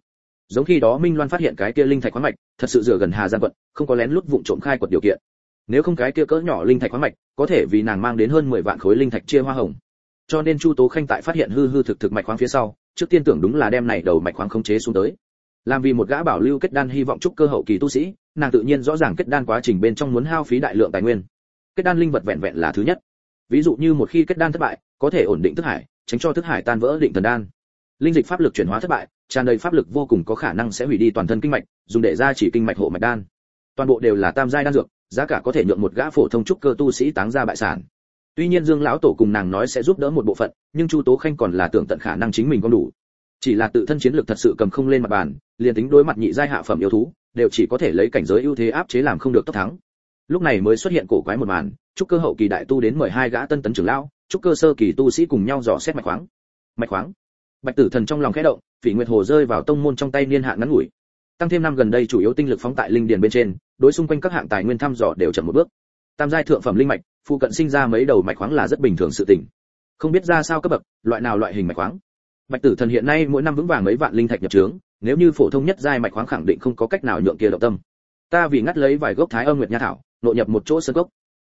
S1: Giống khi đó minh loan phát hiện cái kia linh thạch khoáng mạch, thật sự dựa gần hà giang quận, không có lén lút vụng trộm khai quật điều kiện. Nếu không cái kia cỡ nhỏ linh thạch khoáng mạch, có thể vì nàng mang đến hơn 10 vạn khối linh thạch chia hoa hồng. Cho nên chu tố khanh tại phát hiện hư hư thực thực mạch khoáng phía sau, trước tiên tưởng đúng là đem này đầu mạch khoáng khống chế xuống tới. Làm vì một gã bảo lưu kết đan hy vọng chúc cơ hậu kỳ tu sĩ, nàng tự nhiên rõ ràng kết đan quá trình bên trong muốn hao phí đại lượng tài nguyên. Kết đan linh vật vẹn vẹn là thứ nhất ví dụ như một khi kết đan thất bại, có thể ổn định thức hải, tránh cho thức hải tan vỡ định thần đan. Linh dịch pháp lực chuyển hóa thất bại, tràn đầy pháp lực vô cùng có khả năng sẽ hủy đi toàn thân kinh mạch, dùng để ra chỉ kinh mạch hộ mạch đan. Toàn bộ đều là tam giai đan dược, giá cả có thể nhượng một gã phổ thông trúc cơ tu sĩ táng ra bại sản. Tuy nhiên dương lão tổ cùng nàng nói sẽ giúp đỡ một bộ phận, nhưng chu tố khanh còn là tưởng tận khả năng chính mình không đủ. Chỉ là tự thân chiến lược thật sự cầm không lên mặt bàn, liền tính đối mặt nhị giai hạ phẩm yêu thú, đều chỉ có thể lấy cảnh giới ưu thế áp chế làm không được tốc thắng lúc này mới xuất hiện cổ quái một màn trúc cơ hậu kỳ đại tu đến mười hai gã tân tấn trưởng lão trúc cơ sơ kỳ tu sĩ cùng nhau dò xét mạch khoáng. Mạch khoáng? Bạch tử thần trong lòng khẽ động, phỉ nguyệt hồ rơi vào tông môn trong tay niên hạn ngắn ngủi. Tăng thêm năm gần đây chủ yếu tinh lực phóng tại linh điền bên trên, đối xung quanh các hạng tài nguyên thăm dò đều chậm một bước. Tam giai thượng phẩm linh mạch, phụ cận sinh ra mấy đầu mạch khoáng là rất bình thường sự tình. Không biết ra sao cấp bậc, loại nào loại hình mạch khoáng? Bạch tử thần hiện nay mỗi năm vững vàng mấy vạn linh thạch nhập trướng, nếu như phổ thông nhất giai mạch khoáng khẳng định không có cách nào nhượng kia động tâm. Ta vì ngắt lấy vài gốc thái âm nguyệt nha thảo nội nhập một chỗ sơn cốc,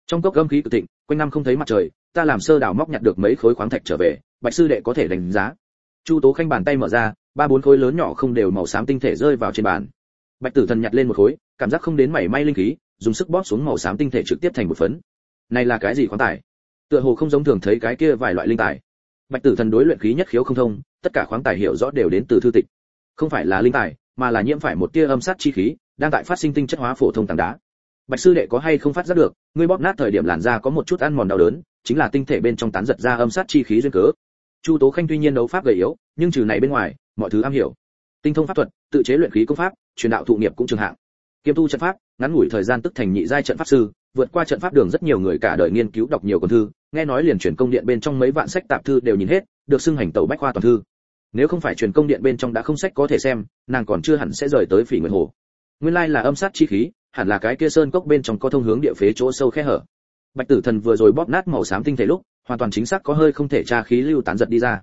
S1: trong cốc gâm khí cực thịnh quanh năm không thấy mặt trời ta làm sơ đào móc nhặt được mấy khối khoáng thạch trở về bạch sư đệ có thể đánh giá. Chu tố khanh bàn tay mở ra ba bốn khối lớn nhỏ không đều màu xám tinh thể rơi vào trên bàn. Bạch tử thần nhặt lên một khối cảm giác không đến mảy may linh khí dùng sức bóp xuống màu xám tinh thể trực tiếp thành một phấn. Này là cái gì khoáng tài? Tựa hồ không giống thường thấy cái kia vài loại linh tài. Bạch tử thần đối luyện khí nhất khiếu không thông tất cả khoáng tài hiểu rõ đều đến từ thư tịch. Không phải là linh tài mà là nhiễm phải một tia âm sát chi khí đang tại phát sinh tinh chất hóa phổ thông tảng đá bạch sư đệ có hay không phát giác được, ngươi bóp nát thời điểm làn da có một chút ăn mòn đau đớn, chính là tinh thể bên trong tán giật ra âm sát chi khí duyên cớ. Chu tố khanh tuy nhiên đấu pháp gầy yếu, nhưng trừ này bên ngoài, mọi thứ am hiểu. Tinh thông pháp thuật, tự chế luyện khí công pháp, truyền đạo thụ nghiệp cũng trường hạng. Kiêm tu trận pháp, ngắn ngủi thời gian tức thành nhị giai trận pháp sư, vượt qua trận pháp đường rất nhiều người cả đời nghiên cứu đọc nhiều cuốn thư, nghe nói liền truyền công điện bên trong mấy vạn sách tạp thư đều nhìn hết, được xưng hành tẩu bách khoa toàn thư. Nếu không phải truyền công điện bên trong đã không sách có thể xem, nàng còn chưa hẳn sẽ rời tới phỉ nguyệt hồ. Nguyên lai là âm sát chi khí hẳn là cái kia sơn cốc bên trong có thông hướng địa phế chỗ sâu khe hở. Bạch tử thần vừa rồi bóp nát màu xám tinh thể lúc, hoàn toàn chính xác có hơi không thể tra khí lưu tán giật đi ra.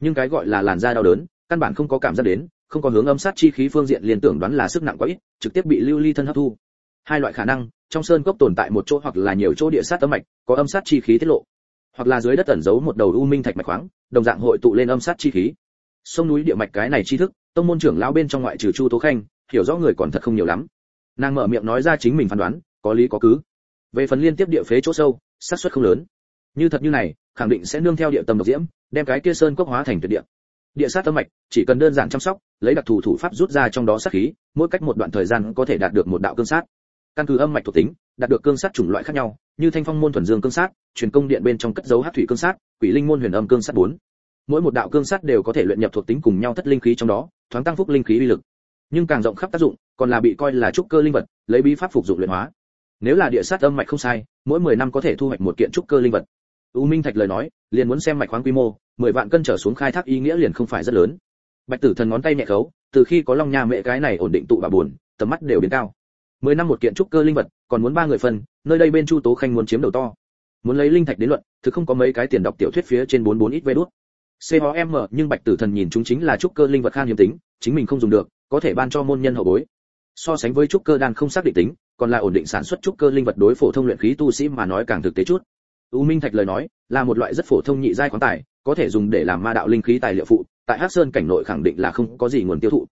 S1: Nhưng cái gọi là làn da đau đớn, căn bản không có cảm giác đến, không có hướng âm sát chi khí phương diện liên tưởng đoán là sức nặng quá ít, trực tiếp bị lưu ly thân hấp thu. Hai loại khả năng, trong sơn cốc tồn tại một chỗ hoặc là nhiều chỗ địa sát âm mạch, có âm sát chi khí tiết lộ. Hoặc là dưới đất ẩn giấu một đầu u minh thạch mạch khoáng, đồng dạng hội tụ lên âm sát chi khí. Sông núi địa mạch cái này chi thức, tông môn trưởng lão bên trong ngoại trừ chu tố khanh, hiểu rõ người còn thật không nhiều lắm nàng mở miệng nói ra chính mình phán đoán, có lý có cứ. Về phần liên tiếp địa phế chỗ sâu, xác suất không lớn. Như thật như này, khẳng định sẽ nương theo địa tâm độc diễm, đem cái kia sơn cốc hóa thành tuyệt địa. Địa sát tâm mạch, chỉ cần đơn giản chăm sóc, lấy đặc thù thủ pháp rút ra trong đó sát khí, mỗi cách một đoạn thời gian có thể đạt được một đạo cương sát. Căn cứ âm mạch thuộc tính, đạt được cương sát chủng loại khác nhau, như thanh phong môn thuần dương cương sát, truyền công điện bên trong cất dấu hắc thủy cương sát, quỷ linh môn huyền âm cương sát bốn. Mỗi một đạo cương sát đều có thể luyện nhập thuộc tính cùng nhau thất linh khí trong đó, thoáng tăng phúc linh khí uy lực nhưng càng rộng khắp tác dụng còn là bị coi là trúc cơ linh vật lấy bí pháp phục dụng luyện hóa. Nếu là địa sát âm mạch không sai mỗi 10 năm có thể thu hoạch một kiện trúc cơ linh vật. U minh thạch lời nói liền muốn xem mạch khoáng quy mô 10 vạn cân trở xuống khai thác ý nghĩa liền không phải rất lớn. Bạch tử thần ngón tay nhẹ khấu từ khi có long nha mẹ cái này ổn định tụ bà buồn tầm mắt đều biến cao. Mười năm một kiện trúc cơ linh vật còn muốn ba người phần, nơi đây bên chu tố khanh muốn chiếm đầu to. Muốn lấy linh thạch đến luận thực không có mấy cái tiền đọc tiểu thuyết phía trên bốn bốn ít vé đút. COM nhưng Bạch Tử Thần nhìn chúng chính là trúc cơ linh vật khan hiếm tính, chính mình không dùng được, có thể ban cho môn nhân hậu bối. So sánh với trúc cơ đan không xác định tính, còn là ổn định sản xuất trúc cơ linh vật đối phổ thông luyện khí tu sĩ mà nói càng thực tế chút. u minh thạch lời nói là một loại rất phổ thông nhị giai khoáng tài có thể dùng để làm ma đạo linh khí tài liệu phụ tại hắc sơn cảnh nội khẳng định là không có gì nguồn tiêu thụ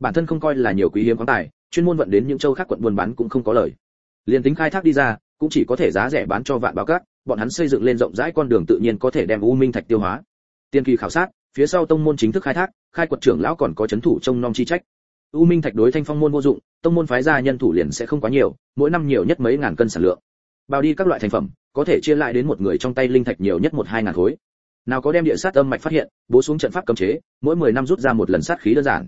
S1: bản thân không coi là nhiều quý hiếm khoáng tài chuyên môn vận đến những châu khác quận buôn bán cũng không có lời liền tính khai thác đi ra cũng chỉ có thể giá rẻ bán cho vạn báo cát bọn hắn xây dựng lên rộng rãi con đường tự nhiên có thể đem u minh thạch tiêu hóa tiên kỳ khảo sát phía sau tông môn chính thức khai thác khai quật trưởng lão còn có chấn thủ trông nom chi trách u minh thạch đối thanh phong môn vô dụng, tông môn phái ra nhân thủ liền sẽ không quá nhiều, mỗi năm nhiều nhất mấy ngàn cân sản lượng. Bao đi các loại thành phẩm, có thể chia lại đến một người trong tay linh thạch nhiều nhất một hai ngàn khối. Nào có đem địa sát âm mạch phát hiện, bố xuống trận pháp cấm chế, mỗi 10 năm rút ra một lần sát khí đơn giản.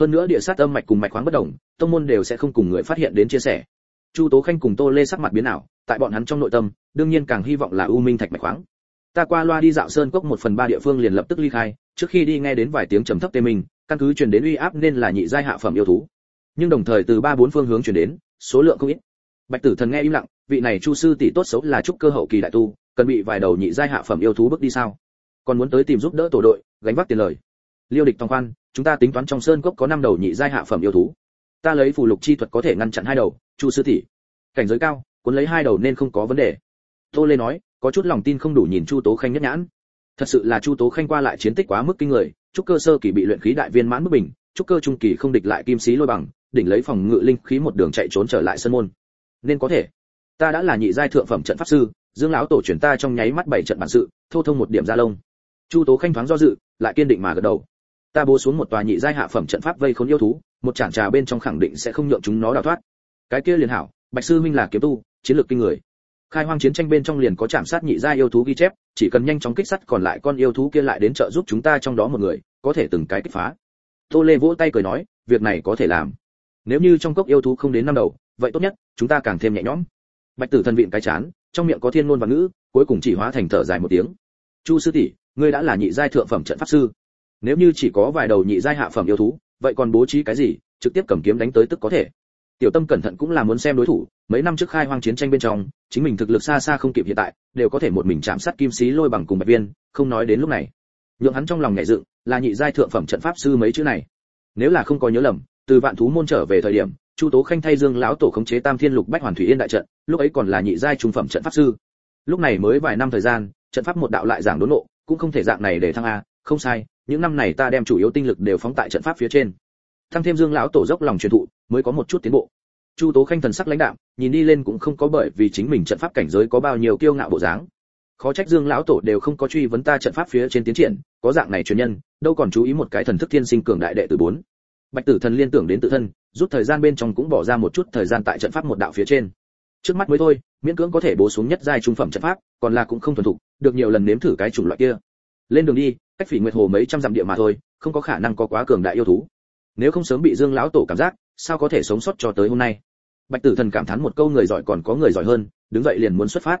S1: Hơn nữa địa sát âm mạch cùng mạch khoáng bất đồng, tông môn đều sẽ không cùng người phát hiện đến chia sẻ. Chu tố khanh cùng tô lê sắc mặt biến ảo, tại bọn hắn trong nội tâm, đương nhiên càng hy vọng là u minh thạch mạch khoáng. Ta qua loa đi dạo sơn cốc một phần ba địa phương liền lập tức ly khai, trước khi đi nghe đến vài tiếng trầm thấp tê mình căn cứ truyền đến uy áp nên là nhị giai hạ phẩm yêu thú. Nhưng đồng thời từ ba bốn phương hướng truyền đến, số lượng không ít. Bạch tử thần nghe im lặng, vị này chu sư tỷ tốt xấu là trúc cơ hậu kỳ đại tu, cần bị vài đầu nhị giai hạ phẩm yêu thú bước đi sao? Còn muốn tới tìm giúp đỡ tổ đội, gánh vác tiền lời. Liêu địch tòng khoan, chúng ta tính toán trong sơn cốc có năm đầu nhị giai hạ phẩm yêu thú. Ta lấy phù lục chi thuật có thể ngăn chặn hai đầu, chu sư tỷ. Cảnh giới cao, cuốn lấy hai đầu nên không có vấn đề. Tô lê nói, có chút lòng tin không đủ nhìn chu tố khanh nhất nhãn. Thật sự là chu tố khanh qua lại chiến tích quá mức kinh người trúc cơ sơ kỳ bị luyện khí đại viên mãn bức bình, trúc cơ trung kỳ không địch lại kim sĩ lôi bằng, đỉnh lấy phòng ngự linh khí một đường chạy trốn trở lại sân môn. Nên có thể. Ta đã là nhị giai thượng phẩm trận pháp sư, dương lão tổ chuyển ta trong nháy mắt bảy trận bản sự, thô thông một điểm ra lông. Chu tố khanh thoáng do dự, lại kiên định mà gật đầu. Ta bố xuống một tòa nhị giai hạ phẩm trận pháp vây khốn yêu thú, một chản trà bên trong khẳng định sẽ không nhượng chúng nó đào thoát. Cái kia liền hảo, bạch sư minh là kiếm tu, chiến lược kinh người khai hoang chiến tranh bên trong liền có chạm sát nhị giai yêu thú ghi chép, chỉ cần nhanh chóng kích sát còn lại con yêu thú kia lại đến trợ giúp chúng ta trong đó một người, có thể từng cái kích phá. Tô lê vỗ tay cười nói, việc này có thể làm. Nếu như trong cốc yêu thú không đến năm đầu, vậy tốt nhất, chúng ta càng thêm nhẹ nhõm. Bạch tử thần viện cái chán, trong miệng có thiên ngôn và ngữ, cuối cùng chỉ hóa thành thở dài một tiếng. Chu sư tỷ, ngươi đã là nhị giai thượng phẩm trận pháp sư. Nếu như chỉ có vài đầu nhị giai hạ phẩm yêu thú, vậy còn bố trí cái gì, trực tiếp cầm kiếm đánh tới tức có thể tiểu tâm cẩn thận cũng là muốn xem đối thủ, mấy năm trước khai hoang chiến tranh bên trong, chính mình thực lực xa xa không kịp hiện tại, đều có thể một mình chạm sát kim sĩ lôi bằng cùng bạch viên, không nói đến lúc này. Nhượng hắn trong lòng nhảy dựng, là nhị giai thượng phẩm trận pháp sư mấy chữ này. Nếu là không có nhớ lầm, từ vạn thú môn trở về thời điểm, chu tố khanh thay dương lão tổ khống chế tam thiên lục bách hoàn thủy yên đại trận, lúc ấy còn là nhị giai trung phẩm trận pháp sư. Lúc này mới vài năm thời gian, trận pháp một đạo lại giảng đốn nộ cũng không thể dạng này để thăng a, không sai, những năm này ta đem chủ yếu tinh lực đều phóng tại trận pháp phía trên thăng thêm dương lão tổ dốc lòng truyền thụ, mới có một chút tiến bộ. Chu tố khanh thần sắc lãnh đạm, nhìn đi lên cũng không có bởi vì chính mình trận pháp cảnh giới có bao nhiêu kiêu ngạo bộ dáng. Khó trách dương lão tổ đều không có truy vấn ta trận pháp phía trên tiến triển, có dạng này truyền nhân, đâu còn chú ý một cái thần thức thiên sinh cường đại đệ tử bốn. Bạch tử thần liên tưởng đến tự thân, rút thời gian bên trong cũng bỏ ra một chút thời gian tại trận pháp một đạo phía trên. Trước mắt mới thôi, miễn cưỡng có thể bố xuống nhất giai trung phẩm trận pháp, còn là cũng không thuần thục, được nhiều lần nếm thử cái chủng loại kia. Lên đường đi, cách phỉ nguyệt hồ mấy trăm dặm địa mà thôi, không có khả năng có quá cường đại yêu thú nếu không sớm bị dương lão tổ cảm giác, sao có thể sống sót cho tới hôm nay? Bạch tử thần cảm thán một câu người giỏi còn có người giỏi hơn, đứng dậy liền muốn xuất phát.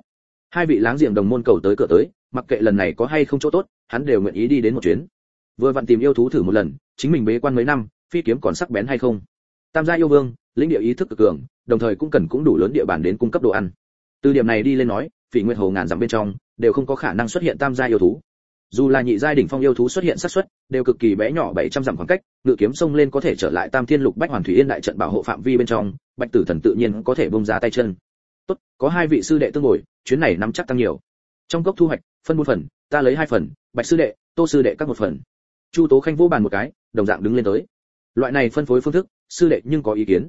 S1: Hai vị láng giềng đồng môn cầu tới cửa tới, mặc kệ lần này có hay không chỗ tốt, hắn đều nguyện ý đi đến một chuyến. Vừa vặn tìm yêu thú thử một lần, chính mình bế quan mấy năm, phi kiếm còn sắc bén hay không? Tam gia yêu vương, lĩnh địa ý thức cực cường, đồng thời cũng cần cũng đủ lớn địa bàn đến cung cấp đồ ăn. Từ điểm này đi lên nói, phỉ nguyệt hồ ngàn dặm bên trong, đều không có khả năng xuất hiện tam gia yêu thú dù là nhị giai đỉnh phong yêu thú xuất hiện xác suất, đều cực kỳ bé nhỏ 700 dặm khoảng cách, ngự kiếm sông lên có thể trở lại tam thiên lục bách hoàn thủy yên đại trận bảo hộ phạm vi bên trong, bạch tử thần tự nhiên có thể bông ra tay chân. Tốt, có hai vị sư đệ tương ngồi, chuyến này nắm chắc tăng nhiều. Trong cốc thu hoạch, phân một phần, ta lấy hai phần, bạch sư đệ, tô sư đệ các một phần. Chu tố khanh vô bàn một cái, đồng dạng đứng lên tới. Loại này phân phối phương thức, sư đệ nhưng có ý kiến.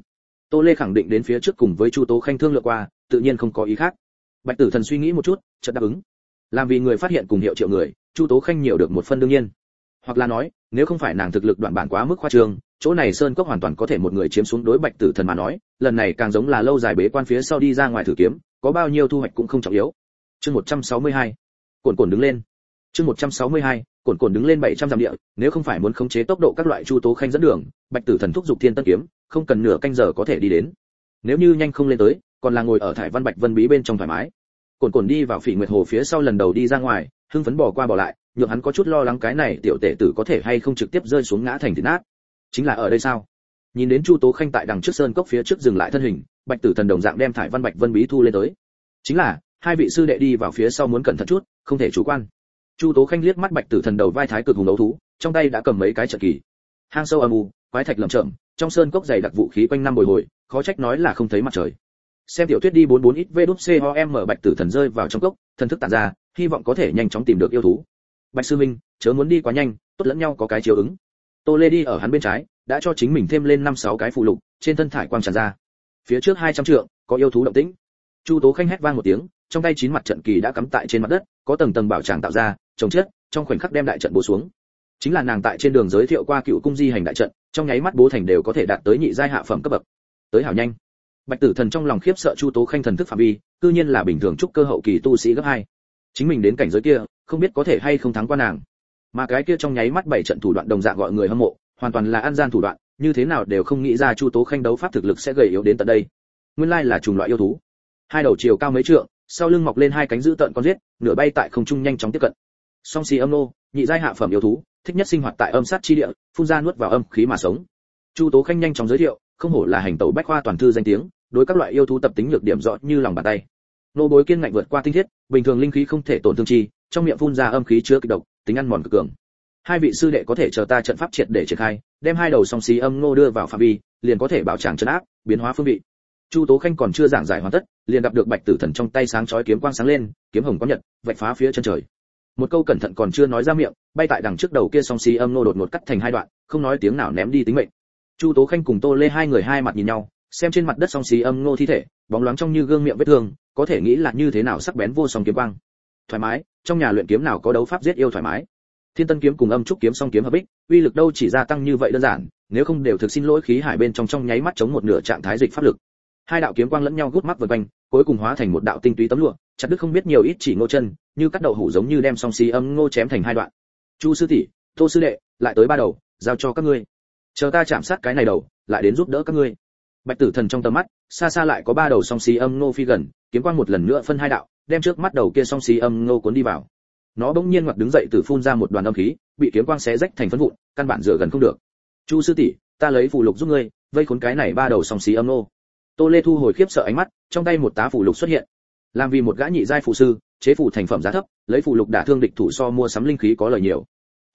S1: Tô lê khẳng định đến phía trước cùng với chu tố khanh thương lượng qua, tự nhiên không có ý khác. Bạch tử thần suy nghĩ một chút, chợt đáp ứng. Làm vì người phát hiện cùng hiệu triệu người chu tố khanh nhiều được một phân đương nhiên hoặc là nói, nếu không phải nàng thực lực đoạn bản quá mức khoa trương, chỗ này sơn cốc hoàn toàn có thể một người chiếm xuống đối bạch tử thần mà nói, lần này càng giống là lâu dài bế quan phía sau đi ra ngoài thử kiếm, có bao nhiêu thu hoạch cũng không trọng yếu chương 162. cồn cồn đứng lên chương 162. cồn cồn đứng lên 700 dặm địa, nếu không phải muốn khống chế tốc độ các loại chu tố khanh dẫn đường, bạch tử thần thúc giục thiên tân kiếm, không cần nửa canh giờ có thể đi đến nếu như nhanh không lên tới, còn là ngồi ở thải văn bạch vân bí bên trong thoải mái cồn cồn đi vào phỉ nguyệt hồ phía sau lần đầu đi ra ngoài, hưng phấn bỏ qua bỏ lại, nhượng hắn có chút lo lắng cái này tiểu tể tử có thể hay không trực tiếp rơi xuống ngã thành thịt nát. Chính là ở đây sao? Nhìn đến chu tố khanh tại đằng trước sơn cốc phía trước dừng lại thân hình, bạch tử thần đồng dạng đem thải văn bạch vân bí thu lên tới. Chính là, hai vị sư đệ đi vào phía sau muốn cẩn thận chút, không thể chủ quan. Chu tố khanh liếc mắt bạch tử thần đầu vai thái cực hùng đấu thú, trong tay đã cầm mấy cái trận kỳ. Hang sâu âm u, quái thạch lầm chậm trong sơn cốc dày đặc vũ khí quanh năm bồi hồi, khó trách nói là không thấy mặt trời xem tiểu thuyết đi 44 ít vđcom bạch tử thần rơi vào trong cốc, thần thức tản ra, hy vọng có thể nhanh chóng tìm được yêu thú. Bạch sư minh, chớ muốn đi quá nhanh, tốt lẫn nhau có cái chiều ứng. Tô lê đi ở hắn bên trái, đã cho chính mình thêm lên năm sáu cái phụ lục, trên thân thải quang tràn ra. Phía trước 200 trượng, có yêu thú động tĩnh. Chu tố khanh hét vang một tiếng, trong tay chín mặt trận kỳ đã cắm tại trên mặt đất, có tầng tầng bảo tràng tạo ra, trồng chết trong khoảnh khắc đem đại trận bố xuống. Chính là nàng tại trên đường giới thiệu qua cựu cung di hành đại trận, trong nháy mắt bố thành đều có thể đạt tới nhị giai hạ phẩm cấp bậc. Tới hảo nhanh bạch tử thần trong lòng khiếp sợ chu tố khanh thần thức phạm vi, cư nhiên là bình thường trúc cơ hậu kỳ tu sĩ gấp hai. Chính mình đến cảnh giới kia, không biết có thể hay không thắng qua nàng. Mà cái kia trong nháy mắt bảy trận thủ đoạn đồng dạng gọi người hâm mộ, hoàn toàn là ăn gian thủ đoạn, như thế nào đều không nghĩ ra chu tố khanh đấu pháp thực lực sẽ gầy yếu đến tận đây. Nguyên lai là trùng loại yêu thú. Hai đầu chiều cao mấy trượng, sau lưng mọc lên hai cánh dữ tợn con giết, nửa bay tại không trung nhanh chóng tiếp cận. Song xì âm nô, nhị giai hạ phẩm yêu thú, thích nhất sinh hoạt tại âm sát chi địa, phun ra nuốt vào âm khí mà sống. Chu tố khanh nhanh chóng giới thiệu, không hổ là hành tẩu bách khoa toàn thư danh tiếng đối các loại yêu thú tập tính nhược điểm rõ như lòng bàn tay. Nô bối kiên ngạnh vượt qua tinh thiết, bình thường linh khí không thể tổn thương chi, trong miệng phun ra âm khí chứa kịch độc, tính ăn mòn cực cường. Hai vị sư đệ có thể chờ ta trận pháp triệt để triển khai, đem hai đầu song xí âm nô đưa vào phạm vi, liền có thể bảo tràng chân áp, biến hóa phương vị. Chu tố khanh còn chưa giảng giải hoàn tất, liền gặp được bạch tử thần trong tay sáng chói kiếm quang sáng lên, kiếm hồng có nhật, vạch phá phía chân trời. Một câu cẩn thận còn chưa nói ra miệng, bay tại đằng trước đầu kia song xí âm nô đột ngột cắt thành hai đoạn, không nói tiếng nào ném đi tính mệnh. Chu tố khanh cùng tô lê hai người hai mặt nhìn nhau xem trên mặt đất song xí âm nô thi thể, bóng loáng trong như gương miệng vết thương, có thể nghĩ là như thế nào sắc bén vô song kiếm quang. Thoải mái, trong nhà luyện kiếm nào có đấu pháp giết yêu thoải mái? Thiên tân kiếm cùng âm trúc kiếm song kiếm hợp bích, uy lực đâu chỉ gia tăng như vậy đơn giản, nếu không đều thực xin lỗi khí hải bên trong trong nháy mắt chống một nửa trạng thái dịch pháp lực. Hai đạo kiếm quang lẫn nhau gút mắt vần quanh, cuối cùng hóa thành một đạo tinh túy tấm lụa, chặt đứt không biết nhiều ít chỉ ngô chân, như cắt đậu hủ giống như đem song xí âm ngô chém thành hai đoạn. Chu sư tỷ, tô sư đệ, lại tới ba đầu, giao cho các ngươi. Chờ ta chạm sát cái này đầu, lại đến giúp đỡ các ngươi bạch tử thần trong tầm mắt, xa xa lại có ba đầu song xí âm ngô phi gần, kiếm quang một lần nữa phân hai đạo, đem trước mắt đầu kia song xí âm ngô cuốn đi vào. Nó bỗng nhiên ngoặt đứng dậy từ phun ra một đoàn âm khí, bị kiếm quang xé rách thành phân vụn, căn bản dựa gần không được. Chu sư tỷ, ta lấy phù lục giúp ngươi, vây khốn cái này ba đầu song xí âm ngô. Tô lê thu hồi khiếp sợ ánh mắt, trong tay một tá phù lục xuất hiện. Làm vì một gã nhị giai phù sư, chế phù thành phẩm giá thấp, lấy phù lục đả thương địch thủ so mua sắm linh khí có lời nhiều.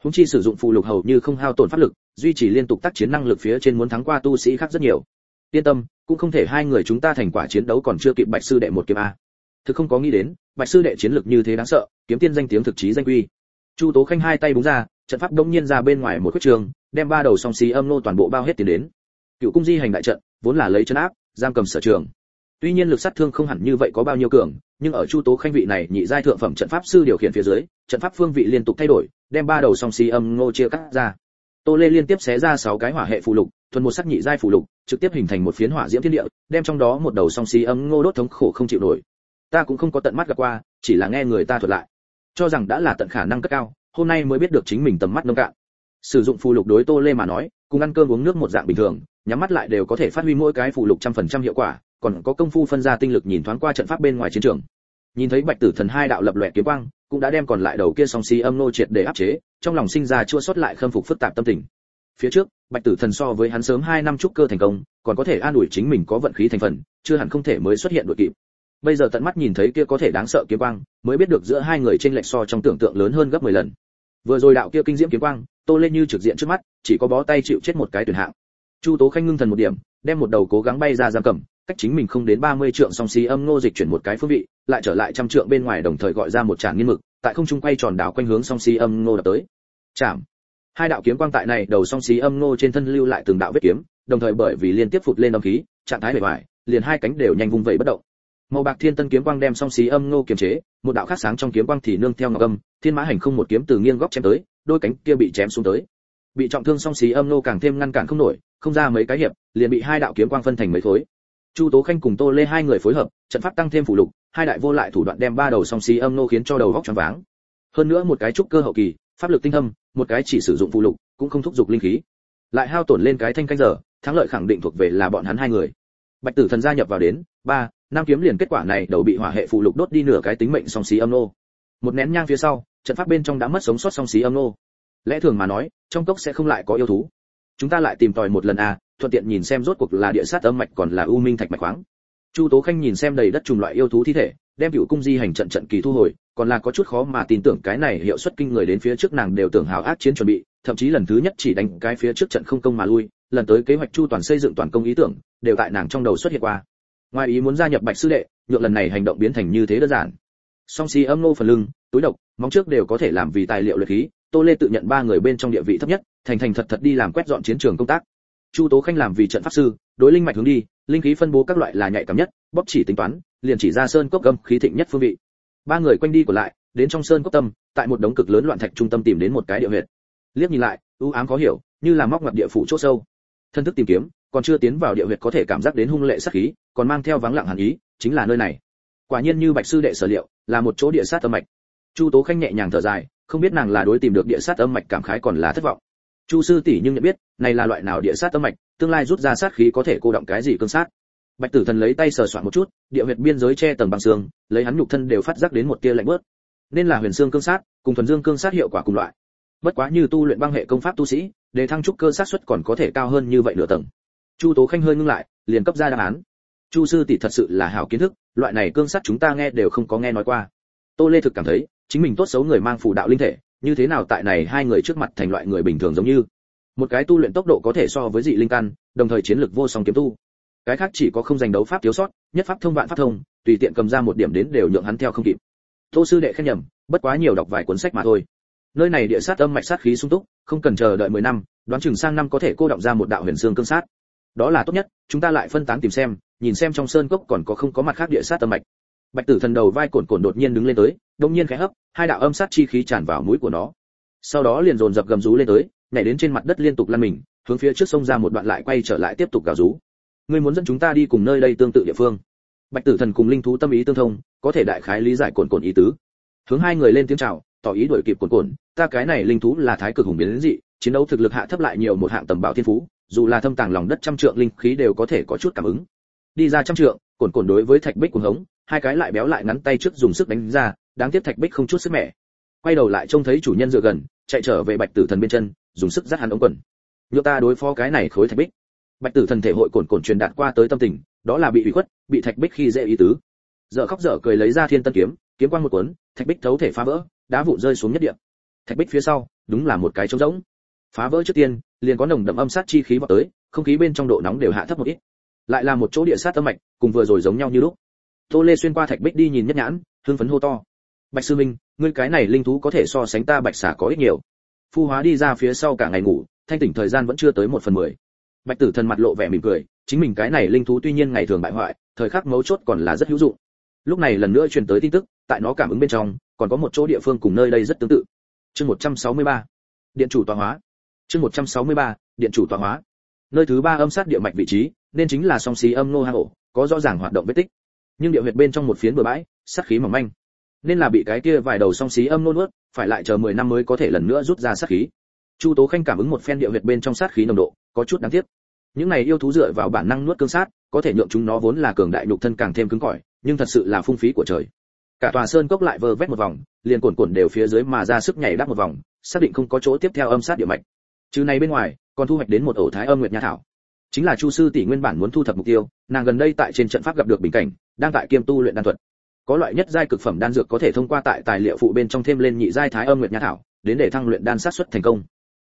S1: Húng chi sử dụng phù lục hầu như không hao tổn pháp lực, duy trì liên tục tác chiến năng lực phía trên muốn thắng qua tu sĩ khác rất nhiều yên tâm, cũng không thể hai người chúng ta thành quả chiến đấu còn chưa kịp bạch sư đệ một kiếm a. Thực không có nghĩ đến, bạch sư đệ chiến lược như thế đáng sợ, kiếm tiên danh tiếng thực chí danh quy chu tố khanh hai tay búng ra, trận pháp đông nhiên ra bên ngoài một khuất trường, đem ba đầu song xí âm nô toàn bộ bao hết tiền đến. Cựu cung di hành đại trận, vốn là lấy chân áp, giam cầm sở trường. Tuy nhiên lực sát thương không hẳn như vậy có bao nhiêu cường, nhưng ở chu tố khanh vị này nhị giai thượng phẩm trận pháp sư điều khiển phía dưới, trận pháp phương vị liên tục thay đổi, đem ba đầu song xì âm nô chia cắt ra. Tô lê liên tiếp xé ra sáu cái hỏa hệ phù lục thuần một sắc nhị giai phụ lục, trực tiếp hình thành một phiến hỏa diễm thiên địa, đem trong đó một đầu song xí âm ngô đốt thống khổ không chịu nổi. Ta cũng không có tận mắt gặp qua, chỉ là nghe người ta thuật lại. Cho rằng đã là tận khả năng cất cao, hôm nay mới biết được chính mình tầm mắt nông cạn. Sử dụng phụ lục đối tô lê mà nói, cùng ăn cơm uống nước một dạng bình thường, nhắm mắt lại đều có thể phát huy mỗi cái phụ lục trăm phần trăm hiệu quả, còn có công phu phân ra tinh lực nhìn thoáng qua trận pháp bên ngoài chiến trường. Nhìn thấy bạch tử thần hai đạo lập loè kiếm quang, cũng đã đem còn lại đầu kia song xí âm nô triệt để áp chế, trong lòng sinh ra chua xót lại khâm phục phức tạp tâm tình. Phía trước bạch tử thần so với hắn sớm hai năm trúc cơ thành công, còn có thể an ủi chính mình có vận khí thành phần, chưa hẳn không thể mới xuất hiện đội kịp. Bây giờ tận mắt nhìn thấy kia có thể đáng sợ kiếm quang, mới biết được giữa hai người trên lệch so trong tưởng tượng lớn hơn gấp 10 lần. Vừa rồi đạo kia kinh diễm kiếm quang, tô lên như trực diện trước mắt, chỉ có bó tay chịu chết một cái tuyển hạng. Chu tố khanh ngưng thần một điểm, đem một đầu cố gắng bay ra giam cầm, cách chính mình không đến 30 trượng song xí âm nô dịch chuyển một cái phương vị, lại trở lại trăm trượng bên ngoài đồng thời gọi ra một tràng nghiên mực, tại không trung quay tròn đảo quanh hướng song xí âm nô đập tới. Chạm hai đạo kiếm quang tại này đầu song xí âm nô trên thân lưu lại từng đạo vết kiếm, đồng thời bởi vì liên tiếp phụt lên âm khí, trạng thái bề ngoài liền hai cánh đều nhanh vung vẩy bất động. Màu bạc thiên tân kiếm quang đem song xí âm nô kiềm chế, một đạo khác sáng trong kiếm quang thì nương theo ngọc âm, thiên mã hành không một kiếm từ nghiêng góc chém tới, đôi cánh kia bị chém xuống tới. Bị trọng thương song xí âm nô càng thêm ngăn cản không nổi, không ra mấy cái hiệp, liền bị hai đạo kiếm quang phân thành mấy thối chu tố khanh cùng tô lê hai người phối hợp, trận pháp tăng thêm phủ lục, hai đại vô lại thủ đoạn đem ba đầu song xí âm nô khiến cho đầu góc choáng váng. Hơn nữa một cái trúc cơ hậu kỳ pháp lực tinh thâm, một cái chỉ sử dụng phụ lục, cũng không thúc giục linh khí. Lại hao tổn lên cái thanh canh giờ, thắng lợi khẳng định thuộc về là bọn hắn hai người. Bạch tử thần gia nhập vào đến, ba nam kiếm liền kết quả này đầu bị hỏa hệ phụ lục đốt đi nửa cái tính mệnh song xí âm nô. Một nén nhang phía sau, trận pháp bên trong đã mất sống sót song xí âm nô. Lẽ thường mà nói, trong cốc sẽ không lại có yêu thú. Chúng ta lại tìm tòi một lần à thuận tiện nhìn xem rốt cuộc là địa sát âm mạch còn là u minh thạch mạch khoáng. Chu tố khanh nhìn xem đầy đất trùng loại yêu thú thi thể đem cựu cung di hành trận trận kỳ thu hồi, còn là có chút khó mà tin tưởng cái này hiệu suất kinh người đến phía trước nàng đều tưởng hào ác chiến chuẩn bị, thậm chí lần thứ nhất chỉ đánh cái phía trước trận không công mà lui, lần tới kế hoạch chu toàn xây dựng toàn công ý tưởng, đều tại nàng trong đầu xuất hiện qua. Ngoài ý muốn gia nhập bạch sư đệ, nhượng lần này hành động biến thành như thế đơn giản. Song si âm nô phần lưng, túi độc, móng trước đều có thể làm vì tài liệu luyện khí, tô lê tự nhận ba người bên trong địa vị thấp nhất, thành thành thật thật đi làm quét dọn chiến trường công tác. Chu tố khanh làm vì trận pháp sư, đối linh mạch hướng đi, linh khí phân bố các loại là nhạy cảm nhất, bóp chỉ tính toán liền chỉ ra sơn cốc gâm khí thịnh nhất phương vị. Ba người quanh đi của lại, đến trong sơn cốc tâm, tại một đống cực lớn loạn thạch trung tâm tìm đến một cái địa huyệt. Liếc nhìn lại ưu ám khó hiểu, như là móc ngập địa phủ chỗ sâu. Thân thức tìm kiếm, còn chưa tiến vào địa huyệt có thể cảm giác đến hung lệ sát khí, còn mang theo vắng lặng hàn ý, chính là nơi này. Quả nhiên như bạch sư đệ sở liệu, là một chỗ địa sát âm mạch. Chu tố khanh nhẹ nhàng thở dài, không biết nàng là đối tìm được địa sát âm mạch cảm khái còn là thất vọng. Chu sư tỷ nhưng nhận biết, này là loại nào địa sát âm mạch, tương lai rút ra sát khí có thể cô động cái gì cương sát bạch tử thần lấy tay sờ soạn một chút, địa huyệt biên giới che tầng bằng xương, lấy hắn nhục thân đều phát giác đến một tia lạnh bớt. Nên là huyền xương cương sát, cùng thuần dương cương sát hiệu quả cùng loại. Bất quá như tu luyện băng hệ công pháp tu sĩ để thăng trúc cơ sát suất còn có thể cao hơn như vậy nửa tầng. Chu tố khanh hơi ngưng lại, liền cấp ra đáp án. Chu sư tỷ thật sự là hảo kiến thức, loại này cương sát chúng ta nghe đều không có nghe nói qua. Tô lê thực cảm thấy, chính mình tốt xấu người mang phù đạo linh thể, như thế nào tại này hai người trước mặt thành loại người bình thường giống như. Một cái tu luyện tốc độ có thể so với dị linh căn, đồng thời chiến lược vô song kiếm tu cái khác chỉ có không giành đấu pháp thiếu sót, nhất pháp thông vạn pháp thông, tùy tiện cầm ra một điểm đến đều nhượng hắn theo không kịp. Tô sư đệ khen nhầm, bất quá nhiều đọc vài cuốn sách mà thôi. Nơi này địa sát âm mạch sát khí sung túc, không cần chờ đợi 10 năm, đoán chừng sang năm có thể cô động ra một đạo huyền xương cương sát. Đó là tốt nhất, chúng ta lại phân tán tìm xem, nhìn xem trong sơn cốc còn có không có mặt khác địa sát âm mạch. Bạch tử thần đầu vai cồn cồn đột nhiên đứng lên tới, đông nhiên khẽ hấp, hai đạo âm sát chi khí tràn vào mũi của nó. Sau đó liền dồn dập gầm rú lên tới, nhảy đến trên mặt đất liên tục lăn mình, hướng phía trước sông ra một đoạn lại quay trở lại tiếp tục gào rú ngươi muốn dẫn chúng ta đi cùng nơi đây tương tự địa phương. Bạch tử thần cùng linh thú tâm ý tương thông, có thể đại khái lý giải cồn cồn ý tứ. Hướng hai người lên tiếng chào, tỏ ý đuổi kịp cồn cồn, ta cái này linh thú là thái cực hùng biến đến dị, chiến đấu thực lực hạ thấp lại nhiều một hạng tầm bảo thiên phú, dù là thâm tàng lòng đất trăm trượng linh khí đều có thể có chút cảm ứng. Đi ra trăm trượng, cồn cồn đối với thạch bích cuồng hống, hai cái lại béo lại ngắn tay trước dùng sức đánh ra, đáng tiếc thạch bích không chút sức mẻ. Quay đầu lại trông thấy chủ nhân dựa gần, chạy trở về bạch tử thần bên chân, dùng sức dắt hắn ống quần. Nhựa ta đối phó cái này khối thạch bích bạch tử thần thể hội cồn cồn truyền đạt qua tới tâm tình, đó là bị ủy khuất, bị thạch bích khi dễ ý tứ. Dở khóc dở cười lấy ra thiên tân kiếm kiếm quang một cuốn, thạch bích thấu thể phá vỡ, đá vụn rơi xuống nhất địa. Thạch bích phía sau, đúng là một cái trống rỗng. Phá vỡ trước tiên, liền có nồng đậm âm sát chi khí vào tới, không khí bên trong độ nóng đều hạ thấp một ít. Lại là một chỗ địa sát âm mạch, cùng vừa rồi giống nhau như lúc. Tô lê xuyên qua thạch bích đi nhìn nhất nhãn, hưng phấn hô to. Bạch sư minh, ngươi cái này linh thú có thể so sánh ta bạch xà có ít nhiều. Phu hóa đi ra phía sau cả ngày ngủ, thanh tỉnh thời gian vẫn chưa tới một phần mười bạch tử thần mặt lộ vẻ mỉm cười, chính mình cái này linh thú tuy nhiên ngày thường bại hoại, thời khắc mấu chốt còn là rất hữu dụng. Lúc này lần nữa truyền tới tin tức, tại nó cảm ứng bên trong, còn có một chỗ địa phương cùng nơi đây rất tương tự. Chương 163. điện chủ tọa hóa. Chương 163. điện chủ tọa hóa. Nơi thứ ba âm sát địa mạch vị trí, nên chính là song xí âm nô hang ổ, có rõ ràng hoạt động vết tích. Nhưng địa huyệt bên trong một phiến bừa bãi, sát khí mỏng manh. Nên là bị cái kia vài đầu song xí âm nô nuốt, phải lại chờ 10 năm mới có thể lần nữa rút ra sát khí. Chu tố khanh cảm ứng một phen địa huyệt bên trong sát khí nồng độ có chút đáng tiếc. Những này yêu thú dựa vào bản năng nuốt cương sát, có thể nhượng chúng nó vốn là cường đại nhục thân càng thêm cứng cỏi, nhưng thật sự là phung phí của trời. Cả tòa sơn cốc lại vơ vét một vòng, liền cuồn cuộn đều phía dưới mà ra sức nhảy đáp một vòng, xác định không có chỗ tiếp theo âm sát địa mạch. Chứ này bên ngoài, còn thu hoạch đến một ổ thái âm nguyệt nha thảo. Chính là chu sư tỷ nguyên bản muốn thu thập mục tiêu, nàng gần đây tại trên trận pháp gặp được bình cảnh, đang tại kiêm tu luyện đan thuật. Có loại nhất giai cực phẩm đan dược có thể thông qua tại tài liệu phụ bên trong thêm lên nhị giai thái âm nguyệt nha thảo, đến để thăng luyện đan sát xuất thành công.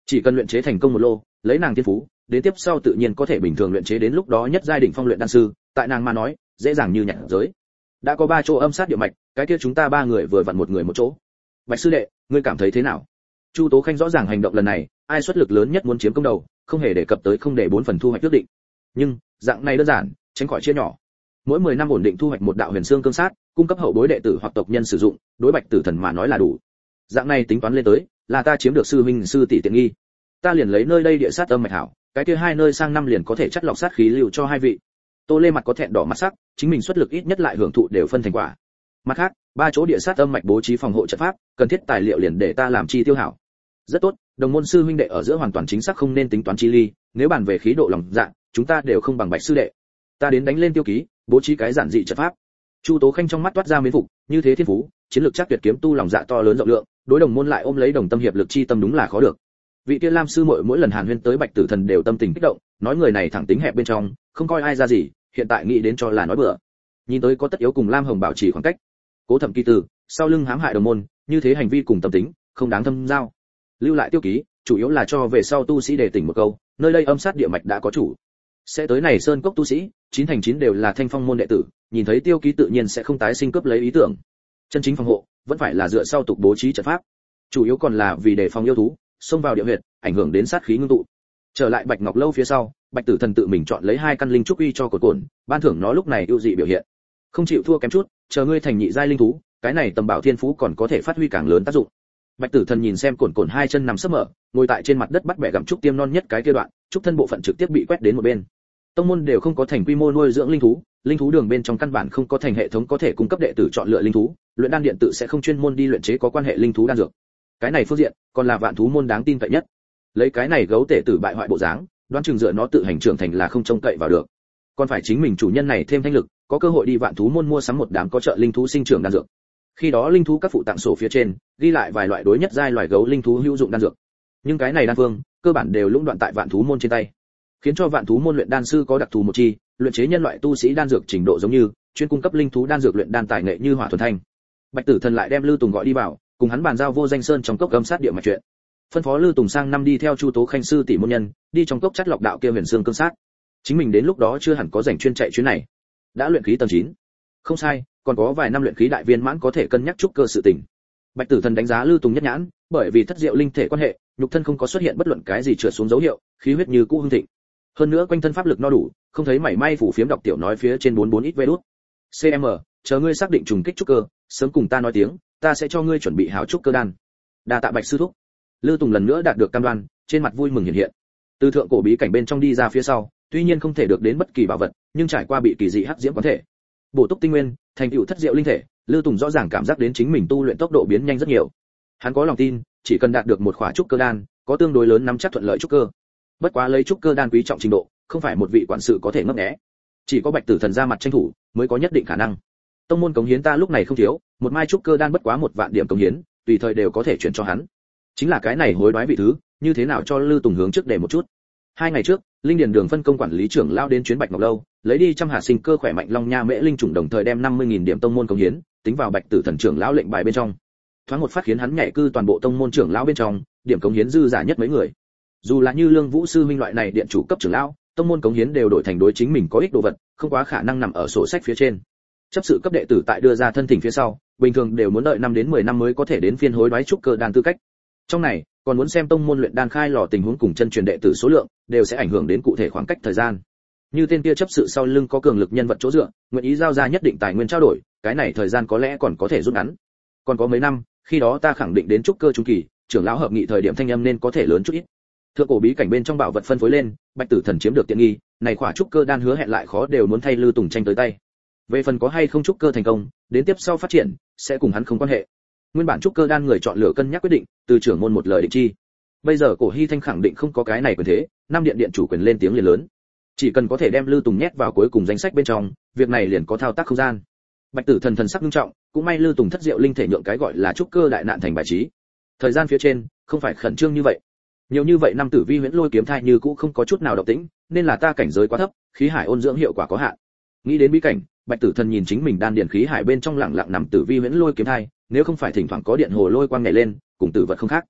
S1: Chỉ cần luyện chế thành công một lô, lấy nàng thiên phú đến tiếp sau tự nhiên có thể bình thường luyện chế đến lúc đó nhất giai đỉnh phong luyện đan sư, tại nàng mà nói, dễ dàng như nhặt giới đã có ba chỗ âm sát địa mạch, cái kia chúng ta ba người vừa vặn một người một chỗ. Bạch sư đệ, ngươi cảm thấy thế nào? Chu tố khanh rõ ràng hành động lần này, ai xuất lực lớn nhất muốn chiếm công đầu, không hề đề cập tới không để bốn phần thu hoạch quyết định. Nhưng, dạng này đơn giản, tránh khỏi chia nhỏ. Mỗi 10 năm ổn định thu hoạch một đạo huyền xương cương sát, cung cấp hậu bối đệ tử hoặc tộc nhân sử dụng, đối bạch tử thần mà nói là đủ. Dạng này tính toán lên tới, là ta chiếm được sư huynh sư tỷ tiện nghi. Ta liền lấy nơi đây địa sát âm mạch hảo cái kia hai nơi sang năm liền có thể chất lọc sát khí lưu cho hai vị. Tô lê mặt có thẹn đỏ mặt sắc, chính mình xuất lực ít nhất lại hưởng thụ đều phân thành quả. Mặt khác, ba chỗ địa sát âm mạch bố trí phòng hộ trận pháp, cần thiết tài liệu liền để ta làm chi tiêu hảo. Rất tốt, đồng môn sư huynh đệ ở giữa hoàn toàn chính xác không nên tính toán chi ly, nếu bàn về khí độ lòng dạ chúng ta đều không bằng bạch sư đệ. Ta đến đánh lên tiêu ký, bố trí cái giản dị trận pháp. Chu tố khanh trong mắt toát ra miến phục, như thế thiên phú, chiến lược chắc tuyệt kiếm tu lòng dạ to lớn rộng lượng, đối đồng môn lại ôm lấy đồng tâm hiệp lực chi tâm đúng là khó được vị kia lam sư muội mỗi lần hàn huyên tới bạch tử thần đều tâm tình kích động, nói người này thẳng tính hẹp bên trong, không coi ai ra gì, hiện tại nghĩ đến cho là nói bừa. Nhìn tới có tất yếu cùng lam hồng bảo trì khoảng cách, cố thẩm kỳ tử sau lưng hãm hại đồng môn, như thế hành vi cùng tâm tính, không đáng thâm giao. Lưu lại tiêu ký, chủ yếu là cho về sau tu sĩ đề tỉnh một câu, nơi đây âm sát địa mạch đã có chủ. Sẽ tới này sơn cốc tu sĩ, chín thành chín đều là thanh phong môn đệ tử, nhìn thấy tiêu ký tự nhiên sẽ không tái sinh cướp lấy ý tưởng. Chân chính phòng hộ, vẫn phải là dựa sau tục bố trí trận pháp. Chủ yếu còn là vì đề phòng yêu thú xông vào địa huyệt, ảnh hưởng đến sát khí ngưng tụ. Trở lại bạch ngọc lâu phía sau, bạch tử thần tự mình chọn lấy hai căn linh trúc uy cho cột cồn, ban thưởng nó lúc này ưu dị biểu hiện. Không chịu thua kém chút, chờ ngươi thành nhị giai linh thú, cái này tầm bảo thiên phú còn có thể phát huy càng lớn tác dụng. Bạch tử thần nhìn xem cồn cồn hai chân nằm sấp mở, ngồi tại trên mặt đất bắt bẻ gặm trúc tiêm non nhất cái kia đoạn, trúc thân bộ phận trực tiếp bị quét đến một bên. Tông môn đều không có thành quy mô nuôi dưỡng linh thú linh thú đường bên trong căn bản không có thành hệ thống có thể cung cấp đệ tử chọn lựa linh thú, luyện đan điện tự sẽ không chuyên môn đi luyện chế có quan hệ linh thú đan dược cái này phương diện, còn là vạn thú môn đáng tin cậy nhất. Lấy cái này gấu tể tử bại hoại bộ dáng, đoán chừng dựa nó tự hành trưởng thành là không trông cậy vào được. Còn phải chính mình chủ nhân này thêm thanh lực, có cơ hội đi vạn thú môn mua sắm một đám có trợ linh thú sinh trưởng đan dược. Khi đó linh thú các phụ tặng sổ phía trên, ghi lại vài loại đối nhất giai loài gấu linh thú hữu dụng đan dược. Nhưng cái này đan phương, cơ bản đều lũng đoạn tại vạn thú môn trên tay. Khiến cho vạn thú môn luyện đan sư có đặc thù một chi, luyện chế nhân loại tu sĩ đan dược trình độ giống như, chuyên cung cấp linh thú đan dược luyện đan tài nghệ như hỏa thuần thanh. Bạch tử thần lại đem lưu tùng gọi đi vào cùng hắn bàn giao vô danh sơn trong cốc gầm sát địa mạch chuyện. Phân phó lưu tùng sang năm đi theo chu tố khanh sư tỷ môn nhân, đi trong cốc chắt lọc đạo kia huyền xương cương sát. Chính mình đến lúc đó chưa hẳn có rảnh chuyên chạy chuyến này. Đã luyện khí tầng 9. không sai, còn có vài năm luyện khí đại viên mãn có thể cân nhắc chút cơ sự tình. Bạch tử thần đánh giá lưu tùng nhất nhãn, bởi vì thất diệu linh thể quan hệ, nhục thân không có xuất hiện bất luận cái gì trượt xuống dấu hiệu, khí huyết như cũ hưng thịnh. Hơn nữa quanh thân pháp lực no đủ, không thấy mảy may phủ phiếm đọc tiểu nói phía trên bốn bốn ít vê đút. Cm chờ ngươi xác định trùng kích trúc cơ, sớm cùng ta nói tiếng ta sẽ cho ngươi chuẩn bị hảo trúc cơ đan. Đa tạ bạch sư thúc. Lư tùng lần nữa đạt được cam đoan, trên mặt vui mừng hiện hiện. Từ thượng cổ bí cảnh bên trong đi ra phía sau, tuy nhiên không thể được đến bất kỳ bảo vật, nhưng trải qua bị kỳ dị hắc diễm có thể. Bổ túc tinh nguyên, thành tựu thất diệu linh thể, lư tùng rõ ràng cảm giác đến chính mình tu luyện tốc độ biến nhanh rất nhiều. Hắn có lòng tin, chỉ cần đạt được một khỏa trúc cơ đan, có tương đối lớn nắm chắc thuận lợi trúc cơ. Bất quá lấy trúc cơ đan quý trọng trình độ, không phải một vị quản sự có thể ngấp nghé. Chỉ có bạch tử thần ra mặt tranh thủ, mới có nhất định khả năng. Tông môn cống hiến ta lúc này không thiếu một mai trúc cơ đan bất quá một vạn điểm công hiến, tùy thời đều có thể chuyển cho hắn. Chính là cái này hối đoái vị thứ, như thế nào cho lư tùng hướng trước để một chút? Hai ngày trước, linh điền đường phân công quản lý trưởng lao đến chuyến bạch ngọc lâu, lấy đi trăm hạ sinh cơ khỏe mạnh long nha mễ linh trùng đồng thời đem năm mươi nghìn điểm tông môn công hiến, tính vào bạch tử thần trưởng lão lệnh bài bên trong. Thoáng một phát khiến hắn nhảy cư toàn bộ tông môn trưởng lão bên trong, điểm cống hiến dư giả nhất mấy người. Dù là như lương vũ sư minh loại này điện chủ cấp trưởng lão, tông môn cống hiến đều đổi thành đối chính mình có ích đồ vật, không quá khả năng nằm ở sổ sách phía trên. Chấp sự cấp đệ tử tại đưa ra thân thỉnh phía sau bình thường đều muốn đợi năm đến 10 năm mới có thể đến phiên hối đoái trúc cơ đan tư cách. Trong này, còn muốn xem tông môn luyện đan khai lò tình huống cùng chân truyền đệ tử số lượng, đều sẽ ảnh hưởng đến cụ thể khoảng cách thời gian. Như tên kia chấp sự sau lưng có cường lực nhân vật chỗ dựa, nguyện ý giao ra nhất định tài nguyên trao đổi, cái này thời gian có lẽ còn có thể rút ngắn. Còn có mấy năm, khi đó ta khẳng định đến trúc cơ trung kỳ, trưởng lão hợp nghị thời điểm thanh âm nên có thể lớn chút ít. Thượng cổ bí cảnh bên trong bảo vật phân phối lên, bạch tử thần chiếm được tiện nghi, này khỏa trúc cơ đan hứa hẹn lại khó đều muốn thay lư tùng tranh tới tay về phần có hay không trúc cơ thành công, đến tiếp sau phát triển, sẽ cùng hắn không quan hệ. Nguyên bản trúc cơ đan người chọn lựa cân nhắc quyết định, từ trưởng môn một lời định chi. Bây giờ cổ hy thanh khẳng định không có cái này quyền thế, năm điện điện chủ quyền lên tiếng liền lớn. Chỉ cần có thể đem lư tùng nhét vào cuối cùng danh sách bên trong, việc này liền có thao tác không gian. Bạch tử thần thần sắc nghiêm trọng, cũng may lư tùng thất diệu linh thể nhượng cái gọi là trúc cơ đại nạn thành bài trí. Thời gian phía trên, không phải khẩn trương như vậy. Nhiều như vậy năm tử vi huyễn lôi kiếm thai như cũ không có chút nào độc tĩnh, nên là ta cảnh giới quá thấp, khí hải ôn dưỡng hiệu quả có hạn. Nghĩ đến bí cảnh bạch tử thần nhìn chính mình đan điện khí hải bên trong lặng lặng nằm tử vi huyễn lôi kiếm thai, nếu không phải thỉnh thoảng có điện hồ lôi quang nhảy lên, cùng tử vật không khác.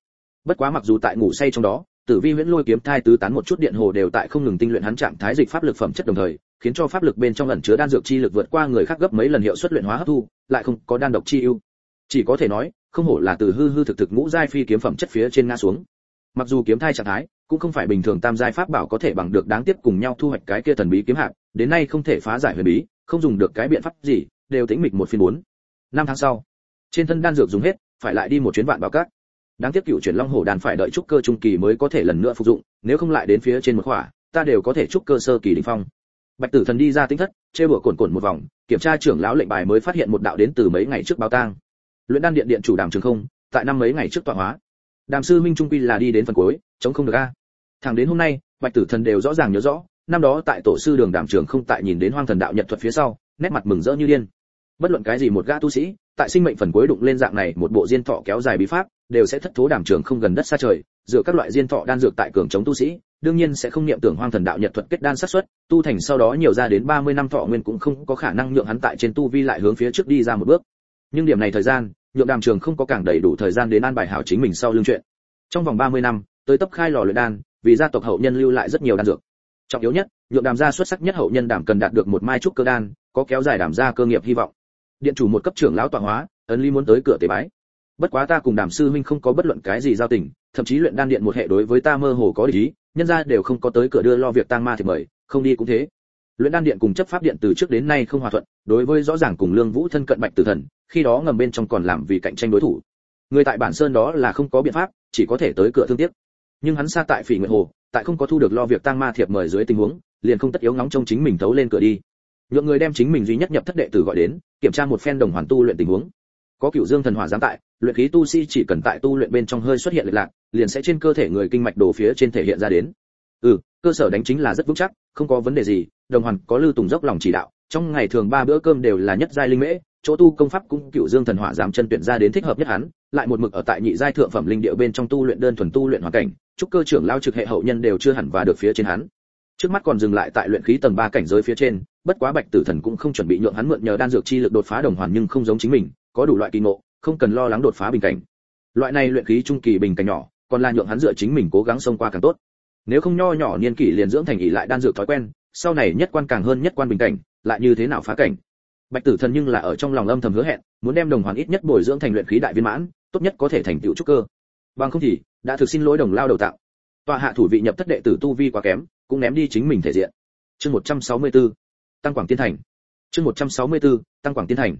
S1: Bất quá mặc dù tại ngủ say trong đó, tử vi huyễn lôi kiếm thai tứ tán một chút điện hồ đều tại không ngừng tinh luyện hắn trạng thái dịch pháp lực phẩm chất đồng thời, khiến cho pháp lực bên trong ẩn chứa đan dược chi lực vượt qua người khác gấp mấy lần hiệu suất luyện hóa hấp thu, lại không có đan độc chi ưu. Chỉ có thể nói, không hổ là từ hư hư thực thực ngũ giai phi kiếm phẩm chất phía trên ngã xuống. Mặc dù kiếm thai trạng thái cũng không phải bình thường tam giai pháp bảo có thể bằng được đáng tiếc cùng nhau thu hoạch cái kia thần bí kiếm hạng đến nay không thể phá giải huyền bí không dùng được cái biện pháp gì, đều tĩnh mịch một phiên bốn. Năm tháng sau, trên thân đan dược dùng hết, phải lại đi một chuyến vạn bảo cát đáng tiếc cựu chuyển long hổ đàn phải đợi trúc cơ trung kỳ mới có thể lần nữa phục dụng, nếu không lại đến phía trên một khỏa, ta đều có thể trúc cơ sơ kỳ đỉnh phong. Bạch tử thần đi ra tính thất chê bừa cồn cồn một vòng, kiểm tra trưởng lão lệnh bài mới phát hiện một đạo đến từ mấy ngày trước báo tang. Luyện đan điện điện chủ đàm trường không, tại năm mấy ngày trước tọa hóa. Đàm sư minh trung quy là đi đến phần cuối, chống không được a. Thẳng đến hôm nay, bạch tử thần đều rõ ràng nhớ rõ năm đó tại tổ sư đường đàm trường không tại nhìn đến hoang thần đạo nhật thuật phía sau, nét mặt mừng rỡ như điên. Bất luận cái gì một gã tu sĩ, tại sinh mệnh phần cuối đụng lên dạng này, một bộ diên thọ kéo dài bí pháp, đều sẽ thất thố đàm trường không gần đất xa trời, dựa các loại diên thọ đan dược tại cường chống tu sĩ, đương nhiên sẽ không niệm tưởng hoang thần đạo nhật thuật kết đan sát xuất tu thành sau đó nhiều ra đến 30 năm thọ nguyên cũng không có khả năng nhượng hắn tại trên tu vi lại hướng phía trước đi ra một bước. Nhưng điểm này thời gian, nhượng đàm trường không có càng đầy đủ thời gian đến an bài hảo chính mình sau lương chuyện. Trong vòng 30 năm, tới tấp khai lò luyện đan, vì gia tộc hậu nhân lưu lại rất nhiều đan dược trọng yếu nhất, nhượng đàm gia xuất sắc nhất hậu nhân đảm cần đạt được một mai trúc cơ đan, có kéo dài đàm gia cơ nghiệp hy vọng. Điện chủ một cấp trưởng lão tọa hóa, ấn ly muốn tới cửa tế bái. Bất quá ta cùng đàm sư huynh không có bất luận cái gì giao tình, thậm chí luyện đan điện một hệ đối với ta mơ hồ có ý nhân gia đều không có tới cửa đưa lo việc tang ma thì mời, không đi cũng thế. Luyện đan điện cùng chấp pháp điện từ trước đến nay không hòa thuận, đối với rõ ràng cùng lương vũ thân cận bạch tử thần, khi đó ngầm bên trong còn làm vì cạnh tranh đối thủ. Người tại bản sơn đó là không có biện pháp, chỉ có thể tới cửa thương tiếc nhưng hắn xa tại phỉ nguyệt hồ, tại không có thu được lo việc tang ma thiệp mời dưới tình huống, liền không tất yếu ngóng trông chính mình thấu lên cửa đi. Nhượng người đem chính mình duy nhất nhập thất đệ tử gọi đến, kiểm tra một phen đồng hoàn tu luyện tình huống. Có cựu dương thần hỏa giám tại, luyện khí tu sĩ chỉ cần tại tu luyện bên trong hơi xuất hiện lệch lạc, liền sẽ trên cơ thể người kinh mạch đổ phía trên thể hiện ra đến. Ừ cơ sở đánh chính là rất vững chắc, không có vấn đề gì, đồng hoàn có lưu tùng dốc lòng chỉ đạo, trong ngày thường ba bữa cơm đều là nhất giai linh mễ, chỗ tu công pháp cũng cựu dương thần hỏa giám chân tuyển ra đến thích hợp nhất hắn lại một mực ở tại nhị giai thượng phẩm linh địa bên trong tu luyện đơn thuần tu luyện hoàn cảnh trúc cơ trưởng lao trực hệ hậu nhân đều chưa hẳn và được phía trên hắn. Trước mắt còn dừng lại tại luyện khí tầng 3 cảnh giới phía trên, bất quá bạch tử thần cũng không chuẩn bị nhượng hắn mượn nhờ đan dược chi lực đột phá đồng hoàn nhưng không giống chính mình, có đủ loại kỳ ngộ, không cần lo lắng đột phá bình cảnh. Loại này luyện khí trung kỳ bình cảnh nhỏ, còn là nhượng hắn dựa chính mình cố gắng xông qua càng tốt. Nếu không nho nhỏ niên kỷ liền dưỡng thành ỷ lại đan dược thói quen, sau này nhất quan càng hơn nhất quan bình cảnh, lại như thế nào phá cảnh? Bạch tử thần nhưng là ở trong lòng âm thầm hứa hẹn, muốn đem đồng hoàn ít nhất bồi dưỡng thành luyện khí đại viên mãn tốt nhất có thể thành tựu trúc cơ. Bằng không thì đã thực xin lỗi đồng lao đầu tạo. Tọa hạ thủ vị nhập thất đệ tử tu vi quá kém cũng ném đi chính mình thể diện. Chương 164, tăng quảng tiên thành. Chương 164, tăng quảng tiên thành.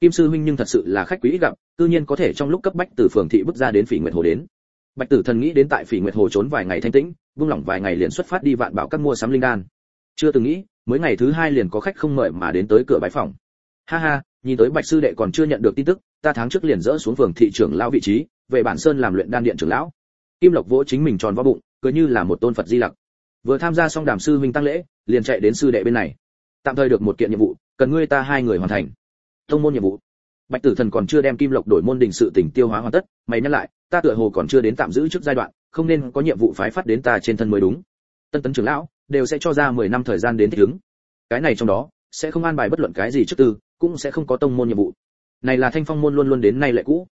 S1: Kim sư huynh nhưng thật sự là khách quý gặp tự nhiên có thể trong lúc cấp bách từ phường thị bước ra đến phỉ nguyệt hồ đến. Bạch tử thần nghĩ đến tại phỉ nguyệt hồ trốn vài ngày thanh tĩnh buông lỏng vài ngày liền xuất phát đi vạn bảo các mua sắm linh đan. Chưa từng nghĩ mới ngày thứ hai liền có khách không mời mà đến tới cửa bái phòng. Ha ha nhìn tới bạch sư đệ còn chưa nhận được tin tức, ta tháng trước liền dỡ xuống phường thị trưởng lão vị trí, về bản sơn làm luyện đan điện trưởng lão. Kim lộc vỗ chính mình tròn vào bụng cứ như là một tôn phật di lặc. Vừa tham gia xong đàm sư huynh tăng lễ, liền chạy đến sư đệ bên này. Tạm thời được một kiện nhiệm vụ, cần ngươi ta hai người hoàn thành. Thông môn nhiệm vụ. Bạch tử thần còn chưa đem kim lộc đổi môn đình sự tỉnh tiêu hóa hoàn tất, mày nhắc lại, ta tựa hồ còn chưa đến tạm giữ trước giai đoạn, không nên có nhiệm vụ phái phát đến ta trên thân mới đúng. Tân tấn trưởng lão, đều sẽ cho ra 10 năm thời gian đến thích ứng. Cái này trong đó, sẽ không an bài bất luận cái gì trước tư cũng sẽ không có tông môn nhiệm vụ. Này là thanh phong môn luôn luôn đến nay lệ cũ.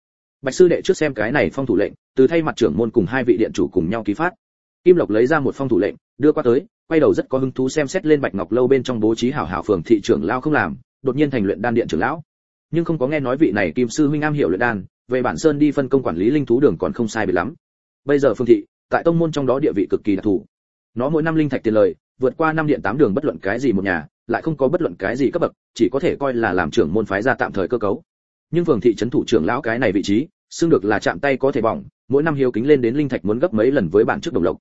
S1: Bạch sư đệ trước xem cái này phong thủ lệnh, từ thay mặt trưởng môn cùng hai vị điện chủ cùng nhau ký phát. Kim lộc lấy ra một phong thủ lệnh, đưa qua tới, quay đầu rất có hứng thú xem xét lên bạch ngọc lâu bên trong bố trí hảo hảo phường thị trưởng lao không làm, đột nhiên thành luyện đan điện trưởng lão. Nhưng không có nghe nói vị này kim sư huynh am hiểu luyện đan, về bản sơn đi phân công quản lý linh thú đường còn không sai biệt lắm. Bây giờ phương thị, tại tông môn trong đó địa vị cực kỳ đặc thù. Nó mỗi năm linh thạch tiền lời, vượt qua năm điện tám đường bất luận cái gì một nhà lại không có bất luận cái gì cấp bậc, chỉ có thể coi là làm trưởng môn phái ra tạm thời cơ cấu. Nhưng phường thị trấn thủ trưởng lão cái này vị trí xương được là chạm tay có thể bỏng, mỗi năm hiếu kính lên đến linh thạch muốn gấp mấy lần với bản trước đồng lộc.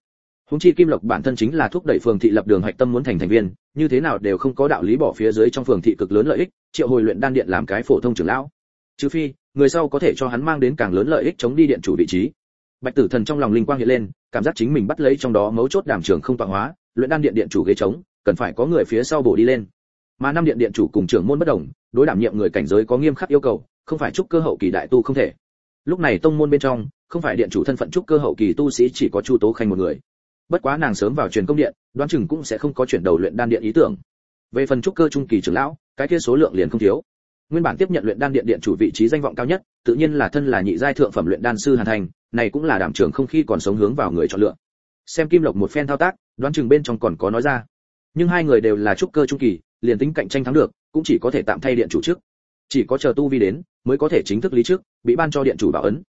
S1: Húng chi kim lộc bản thân chính là thúc đẩy phường thị lập đường hạch tâm muốn thành thành viên, như thế nào đều không có đạo lý bỏ phía dưới trong phường thị cực lớn lợi ích, triệu hồi luyện đan điện làm cái phổ thông trưởng lão. Trừ phi, người sau có thể cho hắn mang đến càng lớn lợi ích chống đi điện chủ vị trí. Bạch tử thần trong lòng linh quang hiện lên, cảm giác chính mình bắt lấy trong đó mấu chốt đảm trưởng không tọa hóa, luyện đan điện điện chủ ghế trống cần phải có người phía sau bổ đi lên. Mà năm điện điện chủ cùng trưởng môn bất đồng, đối đảm nhiệm người cảnh giới có nghiêm khắc yêu cầu, không phải trúc cơ hậu kỳ đại tu không thể. Lúc này tông môn bên trong, không phải điện chủ thân phận trúc cơ hậu kỳ tu sĩ chỉ có chu tố khanh một người. Bất quá nàng sớm vào truyền công điện, đoán chừng cũng sẽ không có chuyển đầu luyện đan điện ý tưởng. Về phần trúc cơ trung kỳ trưởng lão, cái kia số lượng liền không thiếu. Nguyên bản tiếp nhận luyện đan điện điện chủ vị trí danh vọng cao nhất, tự nhiên là thân là nhị giai thượng phẩm luyện đan sư hàn thành, này cũng là đảm trưởng không khi còn sống hướng vào người chọn lựa. Xem kim lộc một phen thao tác, đoán chừng bên trong còn có nói ra nhưng hai người đều là trúc cơ trung kỳ, liền tính cạnh tranh thắng được, cũng chỉ có thể tạm thay điện chủ trước. Chỉ có chờ tu vi đến, mới có thể chính thức lý trước, bị ban cho điện chủ bảo ấn.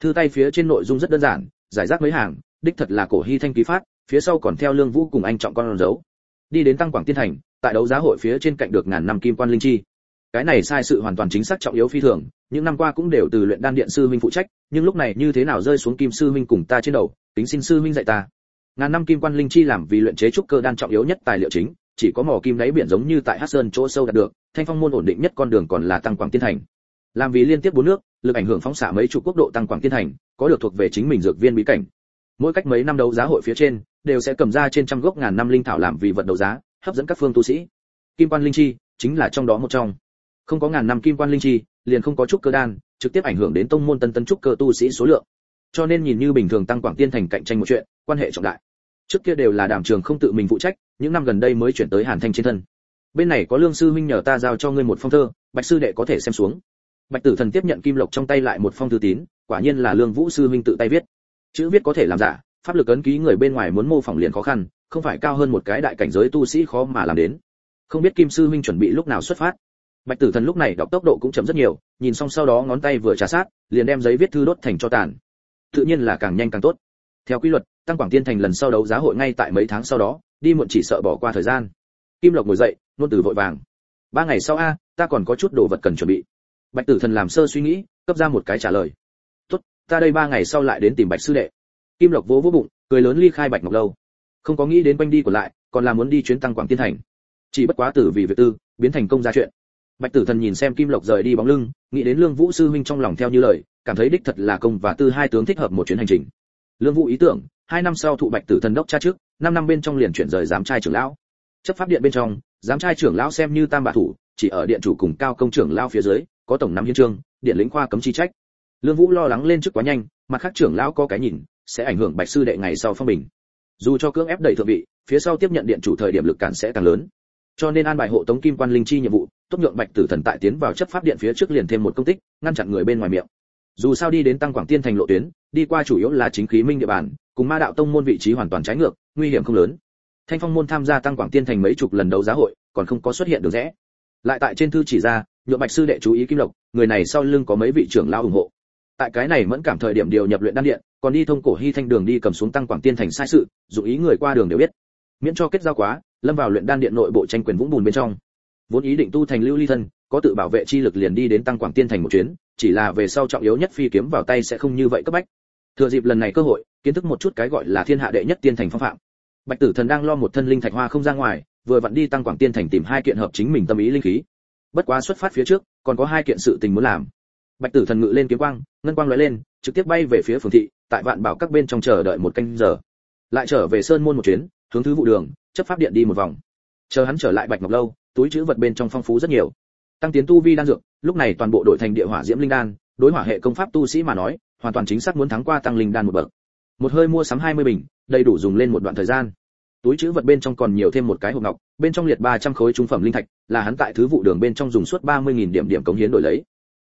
S1: Thư tay phía trên nội dung rất đơn giản, giải rác mấy hàng, đích thật là cổ hy thanh ký phát, phía sau còn theo lương vũ cùng anh trọng con dấu. Đi đến tăng quảng tiên thành, tại đấu giá hội phía trên cạnh được ngàn năm kim quan linh chi. Cái này sai sự hoàn toàn chính xác trọng yếu phi thường, những năm qua cũng đều từ luyện đan điện sư huynh phụ trách, nhưng lúc này như thế nào rơi xuống kim sư huynh cùng ta trên đầu, tính xin sư huynh dạy ta ngàn năm kim quan linh chi làm vì luyện chế trúc cơ đan trọng yếu nhất tài liệu chính, chỉ có mỏ kim đáy biển giống như tại hắc sơn chỗ sâu đạt được, thanh phong môn ổn định nhất con đường còn là tăng quảng tiên thành. Làm vì liên tiếp bốn nước, lực ảnh hưởng phóng xạ mấy chục quốc độ tăng quảng tiên thành, có được thuộc về chính mình dược viên bí cảnh. Mỗi cách mấy năm đấu giá hội phía trên, đều sẽ cầm ra trên trăm gốc ngàn năm linh thảo làm vì vật đấu giá, hấp dẫn các phương tu sĩ. Kim quan linh chi, chính là trong đó một trong. Không có ngàn năm kim quan linh chi, liền không có trúc cơ đan, trực tiếp ảnh hưởng đến tông môn tân tân trúc cơ tu sĩ số lượng. Cho nên nhìn như bình thường tăng quảng tiên thành cạnh tranh một chuyện, quan hệ trọng đại trước kia đều là đảm trường không tự mình phụ trách, những năm gần đây mới chuyển tới hàn thanh trên thân. Bên này có lương sư huynh nhờ ta giao cho ngươi một phong thơ, bạch sư đệ có thể xem xuống. Bạch tử thần tiếp nhận kim lộc trong tay lại một phong thư tín, quả nhiên là lương vũ sư huynh tự tay viết. Chữ viết có thể làm giả, pháp lực ấn ký người bên ngoài muốn mô phỏng liền khó khăn, không phải cao hơn một cái đại cảnh giới tu sĩ khó mà làm đến. Không biết kim sư huynh chuẩn bị lúc nào xuất phát. Bạch tử thần lúc này đọc tốc độ cũng chậm rất nhiều, nhìn xong sau đó ngón tay vừa trà sát, liền đem giấy viết thư đốt thành cho tàn. Tự nhiên là càng nhanh càng tốt. Theo quy luật tăng quảng tiên thành lần sau đấu giá hội ngay tại mấy tháng sau đó, đi muộn chỉ sợ bỏ qua thời gian. Kim lộc ngồi dậy, nôn từ vội vàng. Ba ngày sau a, ta còn có chút đồ vật cần chuẩn bị. Bạch tử thần làm sơ suy nghĩ, cấp ra một cái trả lời. Tốt, ta đây ba ngày sau lại đến tìm bạch sư đệ. Kim lộc vỗ vỗ bụng, cười lớn ly khai bạch ngọc lâu. Không có nghĩ đến quanh đi của lại, còn là muốn đi chuyến tăng quảng tiên thành. Chỉ bất quá tử vì việc tư, biến thành công ra chuyện. Bạch tử thần nhìn xem kim lộc rời đi bóng lưng, nghĩ đến lương vũ sư huynh trong lòng theo như lời, cảm thấy đích thật là công và tư hai tướng thích hợp một chuyến hành trình. Lương vũ ý tưởng hai năm sau thụ bạch tử thần đốc cha trước, năm năm bên trong liền chuyển rời giám trai trưởng lão. Chấp pháp điện bên trong, giám trai trưởng lão xem như tam bạ thủ, chỉ ở điện chủ cùng cao công trưởng lão phía dưới, có tổng nắm hiến trương, điện lĩnh khoa cấm chi trách. Lương vũ lo lắng lên trước quá nhanh, mặt khác trưởng lão có cái nhìn, sẽ ảnh hưởng bạch sư đệ ngày sau phong bình. Dù cho cưỡng ép đẩy thượng vị, phía sau tiếp nhận điện chủ thời điểm lực cản sẽ càng lớn. Cho nên an bài hộ tống kim quan linh chi nhiệm vụ tốt nhượng bạch tử thần tại tiến vào chấp pháp điện phía trước liền thêm một công tích, ngăn chặn người bên ngoài miệng dù sao đi đến tăng quảng tiên thành lộ tuyến, đi qua chủ yếu là chính khí minh địa bàn, cùng ma đạo tông môn vị trí hoàn toàn trái ngược, nguy hiểm không lớn. Thanh phong môn tham gia tăng quảng tiên thành mấy chục lần đấu giá hội, còn không có xuất hiện được rẽ. Lại tại trên thư chỉ ra nhuộm bạch sư đệ chú ý kim lộc, người này sau lưng có mấy vị trưởng lao ủng hộ. Tại cái này mẫn cảm thời điểm điều nhập luyện đan điện, còn đi thông cổ hy thanh đường đi cầm xuống tăng quảng tiên thành sai sự, dù ý người qua đường đều biết. Miễn cho kết giao quá, lâm vào luyện đan điện nội bộ tranh quyền vũng bùn bên trong. Vốn ý định tu thành lưu ly thân có tự bảo vệ chi lực liền đi đến tăng quảng tiên thành một chuyến, chỉ là về sau trọng yếu nhất phi kiếm vào tay sẽ không như vậy cấp bách. Thừa dịp lần này cơ hội, kiến thức một chút cái gọi là thiên hạ đệ nhất tiên thành phong phạm. Bạch tử thần đang lo một thân linh thạch hoa không ra ngoài, vừa vặn đi tăng quảng tiên thành tìm hai kiện hợp chính mình tâm ý linh khí. Bất quá xuất phát phía trước, còn có hai kiện sự tình muốn làm. Bạch tử thần ngự lên kiếm quang, ngân quang lóe lên, trực tiếp bay về phía phường thị, tại vạn bảo các bên trong chờ đợi một canh giờ. Lại trở về sơn môn một chuyến, hướng thứ vụ đường, chấp pháp điện đi một vòng. Chờ hắn trở lại bạch ngọc lâu, túi chữ vật bên trong phong phú rất nhiều tăng tiến tu vi đan dược, lúc này toàn bộ đội thành địa hỏa diễm linh đan, đối hỏa hệ công pháp tu sĩ mà nói, hoàn toàn chính xác muốn thắng qua tăng linh đan một bậc. Một hơi mua sắm 20 bình, đầy đủ dùng lên một đoạn thời gian. Túi chữ vật bên trong còn nhiều thêm một cái hộp ngọc, bên trong liệt 300 khối trung phẩm linh thạch, là hắn tại thứ vụ đường bên trong dùng suốt 30.000 điểm điểm cống hiến đổi lấy.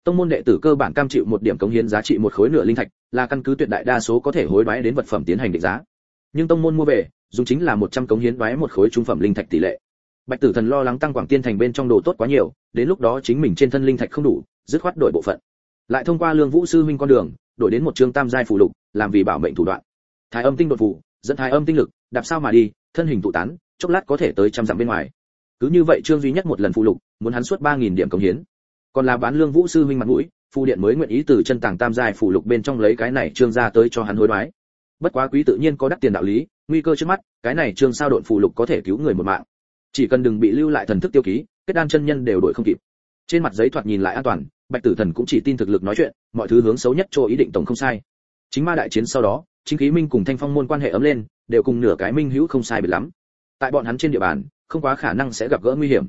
S1: Tông môn đệ tử cơ bản cam chịu một điểm cống hiến giá trị một khối nửa linh thạch, là căn cứ tuyệt đại đa số có thể hối đoái đến vật phẩm tiến hành định giá. Nhưng tông môn mua về, dùng chính là 100 cống hiến đoái một khối trung phẩm linh thạch tỷ lệ bạch tử thần lo lắng tăng quảng tiên thành bên trong đồ tốt quá nhiều, đến lúc đó chính mình trên thân linh thạch không đủ, dứt khoát đổi bộ phận. Lại thông qua lương vũ sư huynh con đường, đổi đến một chương tam giai phù lục, làm vì bảo mệnh thủ đoạn. Thái âm tinh đột phù, dẫn thái âm tinh lực, đạp sao mà đi, thân hình tụ tán, chốc lát có thể tới trăm dặm bên ngoài. Cứ như vậy trương duy nhất một lần phù lục, muốn hắn suốt ba nghìn điểm công hiến. Còn là bán lương vũ sư huynh mặt mũi, phù điện mới nguyện ý từ chân tàng tam giai phù lục bên trong lấy cái này trương ra tới cho hắn hối đoái. Bất quá quý tự nhiên có đắc tiền đạo lý, nguy cơ trước mắt, cái này trương sao độn phù lục có thể cứu người một mạng chỉ cần đừng bị lưu lại thần thức tiêu ký, kết đan chân nhân đều đổi không kịp. Trên mặt giấy thoạt nhìn lại an toàn, bạch tử thần cũng chỉ tin thực lực nói chuyện, mọi thứ hướng xấu nhất cho ý định tổng không sai. Chính ma đại chiến sau đó, chính khí minh cùng thanh phong môn quan hệ ấm lên, đều cùng nửa cái minh hữu không sai biệt lắm. Tại bọn hắn trên địa bàn, không quá khả năng sẽ gặp gỡ nguy hiểm.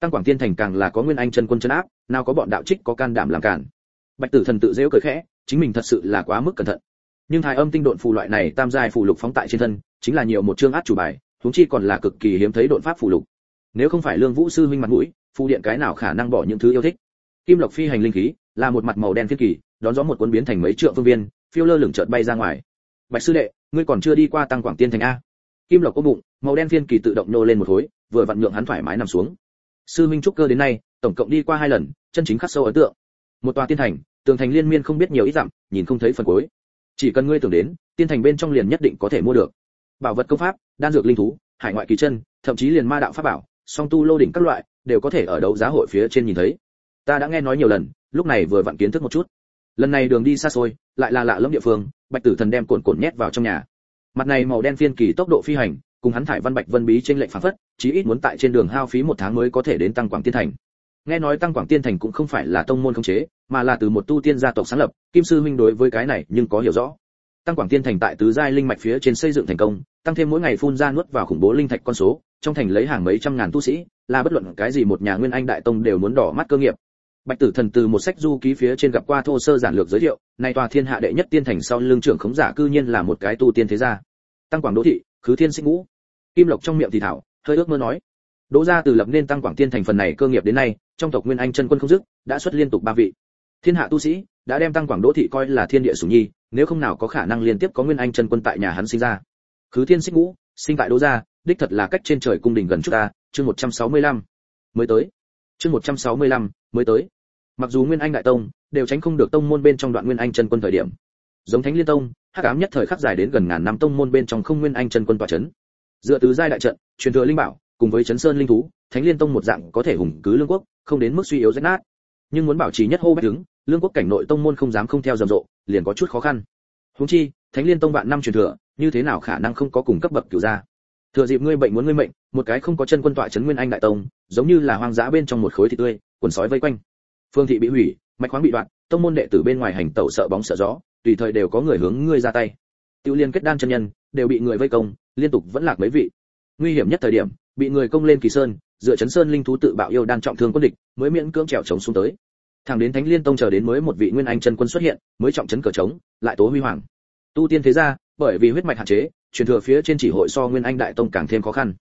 S1: Tăng quảng tiên thành càng là có nguyên anh chân quân chân áp, nào có bọn đạo trích có can đảm làm cản. Bạch tử thần tự dễu cười khẽ, chính mình thật sự là quá mức cẩn thận. Nhưng thái âm tinh độn phù loại này tam giai phù lục phóng tại trên thân, chính là nhiều một chương át chủ bài huống chi còn là cực kỳ hiếm thấy độn pháp phù lục. Nếu không phải lương vũ sư huynh mặt mũi, phù điện cái nào khả năng bỏ những thứ yêu thích? Kim lộc phi hành linh khí, là một mặt màu đen phi kỳ, đón gió một cuốn biến thành mấy trượng phương viên, phiêu lơ lửng chợt bay ra ngoài. Bạch sư đệ, ngươi còn chưa đi qua tăng quảng tiên thành a. Kim lộc có bụng, màu đen phiên kỳ tự động nô lên một khối, vừa vặn nhượng hắn thoải mái nằm xuống. Sư minh trúc cơ đến nay, tổng cộng đi qua hai lần, chân chính khắc sâu ấn tượng. Một tòa tiên thành, tường thành liên miên không biết nhiều ít dặm, nhìn không thấy phần cuối. Chỉ cần ngươi tưởng đến, tiên thành bên trong liền nhất định có thể mua được bảo vật công pháp, đan dược linh thú, hải ngoại kỳ chân, thậm chí liền ma đạo pháp bảo, song tu lô đỉnh các loại, đều có thể ở đấu giá hội phía trên nhìn thấy. Ta đã nghe nói nhiều lần, lúc này vừa vặn kiến thức một chút. Lần này đường đi xa xôi, lại là lạ lẫm địa phương, bạch tử thần đem cồn cồn nhét vào trong nhà. Mặt này màu đen phiên kỳ tốc độ phi hành, cùng hắn thải văn bạch vân bí trên lệnh phản phất, chí ít muốn tại trên đường hao phí một tháng mới có thể đến tăng quảng tiên thành. Nghe nói tăng quảng tiên thành cũng không phải là tông môn khống chế, mà là từ một tu tiên gia tộc sáng lập, kim sư huynh đối với cái này nhưng có hiểu rõ tăng quảng tiên thành tại tứ giai linh mạch phía trên xây dựng thành công, tăng thêm mỗi ngày phun ra nuốt vào khủng bố linh thạch con số, trong thành lấy hàng mấy trăm ngàn tu sĩ, là bất luận cái gì một nhà nguyên anh đại tông đều muốn đỏ mắt cơ nghiệp. Bạch tử thần từ một sách du ký phía trên gặp qua thô sơ giản lược giới thiệu, nay tòa thiên hạ đệ nhất tiên thành sau lương trưởng khống giả cư nhiên là một cái tu tiên thế gia. Tăng quảng đỗ thị, khứ thiên sinh ngũ. Kim lộc trong miệng thì thảo, hơi ước mơ nói. Đỗ gia từ lập nên tăng quảng tiên thành phần này cơ nghiệp đến nay, trong tộc nguyên anh chân quân không dứt, đã xuất liên tục ba vị. Thiên hạ tu sĩ đã đem tăng quảng đỗ thị coi là thiên địa sủng nhi nếu không nào có khả năng liên tiếp có nguyên anh chân quân tại nhà hắn sinh ra. Khứ thiên xích ngũ sinh tại đỗ gia đích thật là cách trên trời cung đình gần chút ta chương 165. mới tới. Chương 165, mới tới. Mặc dù nguyên anh đại tông đều tránh không được tông môn bên trong đoạn nguyên anh chân quân thời điểm. Giống thánh liên tông hắc ám nhất thời khắc dài đến gần ngàn năm tông môn bên trong không nguyên anh chân quân tọa chấn. Dựa từ giai đại trận truyền thừa linh bảo cùng với chấn sơn linh thú thánh liên tông một dạng có thể hùng cứ lương quốc không đến mức suy yếu rách nát. Nhưng muốn bảo trì nhất hô bách đứng lương quốc cảnh nội tông môn không dám không theo rầm rộ, liền có chút khó khăn. Huống chi, thánh liên tông vạn năm truyền thừa, như thế nào khả năng không có cùng cấp bậc cửu gia? Thừa dịp ngươi bệnh muốn ngươi mệnh, một cái không có chân quân tọa chấn nguyên anh đại tông, giống như là hoang dã bên trong một khối thịt tươi, quần sói vây quanh. Phương thị bị hủy, mạch khoáng bị đoạn, tông môn đệ tử bên ngoài hành tẩu sợ bóng sợ gió, tùy thời đều có người hướng ngươi ra tay. Tiêu liên kết đan chân nhân, đều bị người vây công, liên tục vẫn lạc mấy vị. Nguy hiểm nhất thời điểm, bị người công lên kỳ sơn, dựa chấn sơn linh thú tự bạo yêu đan trọng thương quân địch, mới miễn cưỡng trèo chống xuống tới thẳng đến thánh liên tông chờ đến mới một vị nguyên anh chân quân xuất hiện, mới trọng chấn cờ trống, lại tố huy hoàng. Tu tiên thế gia, bởi vì huyết mạch hạn chế, truyền thừa phía trên chỉ hội so nguyên anh đại tông càng thêm khó khăn.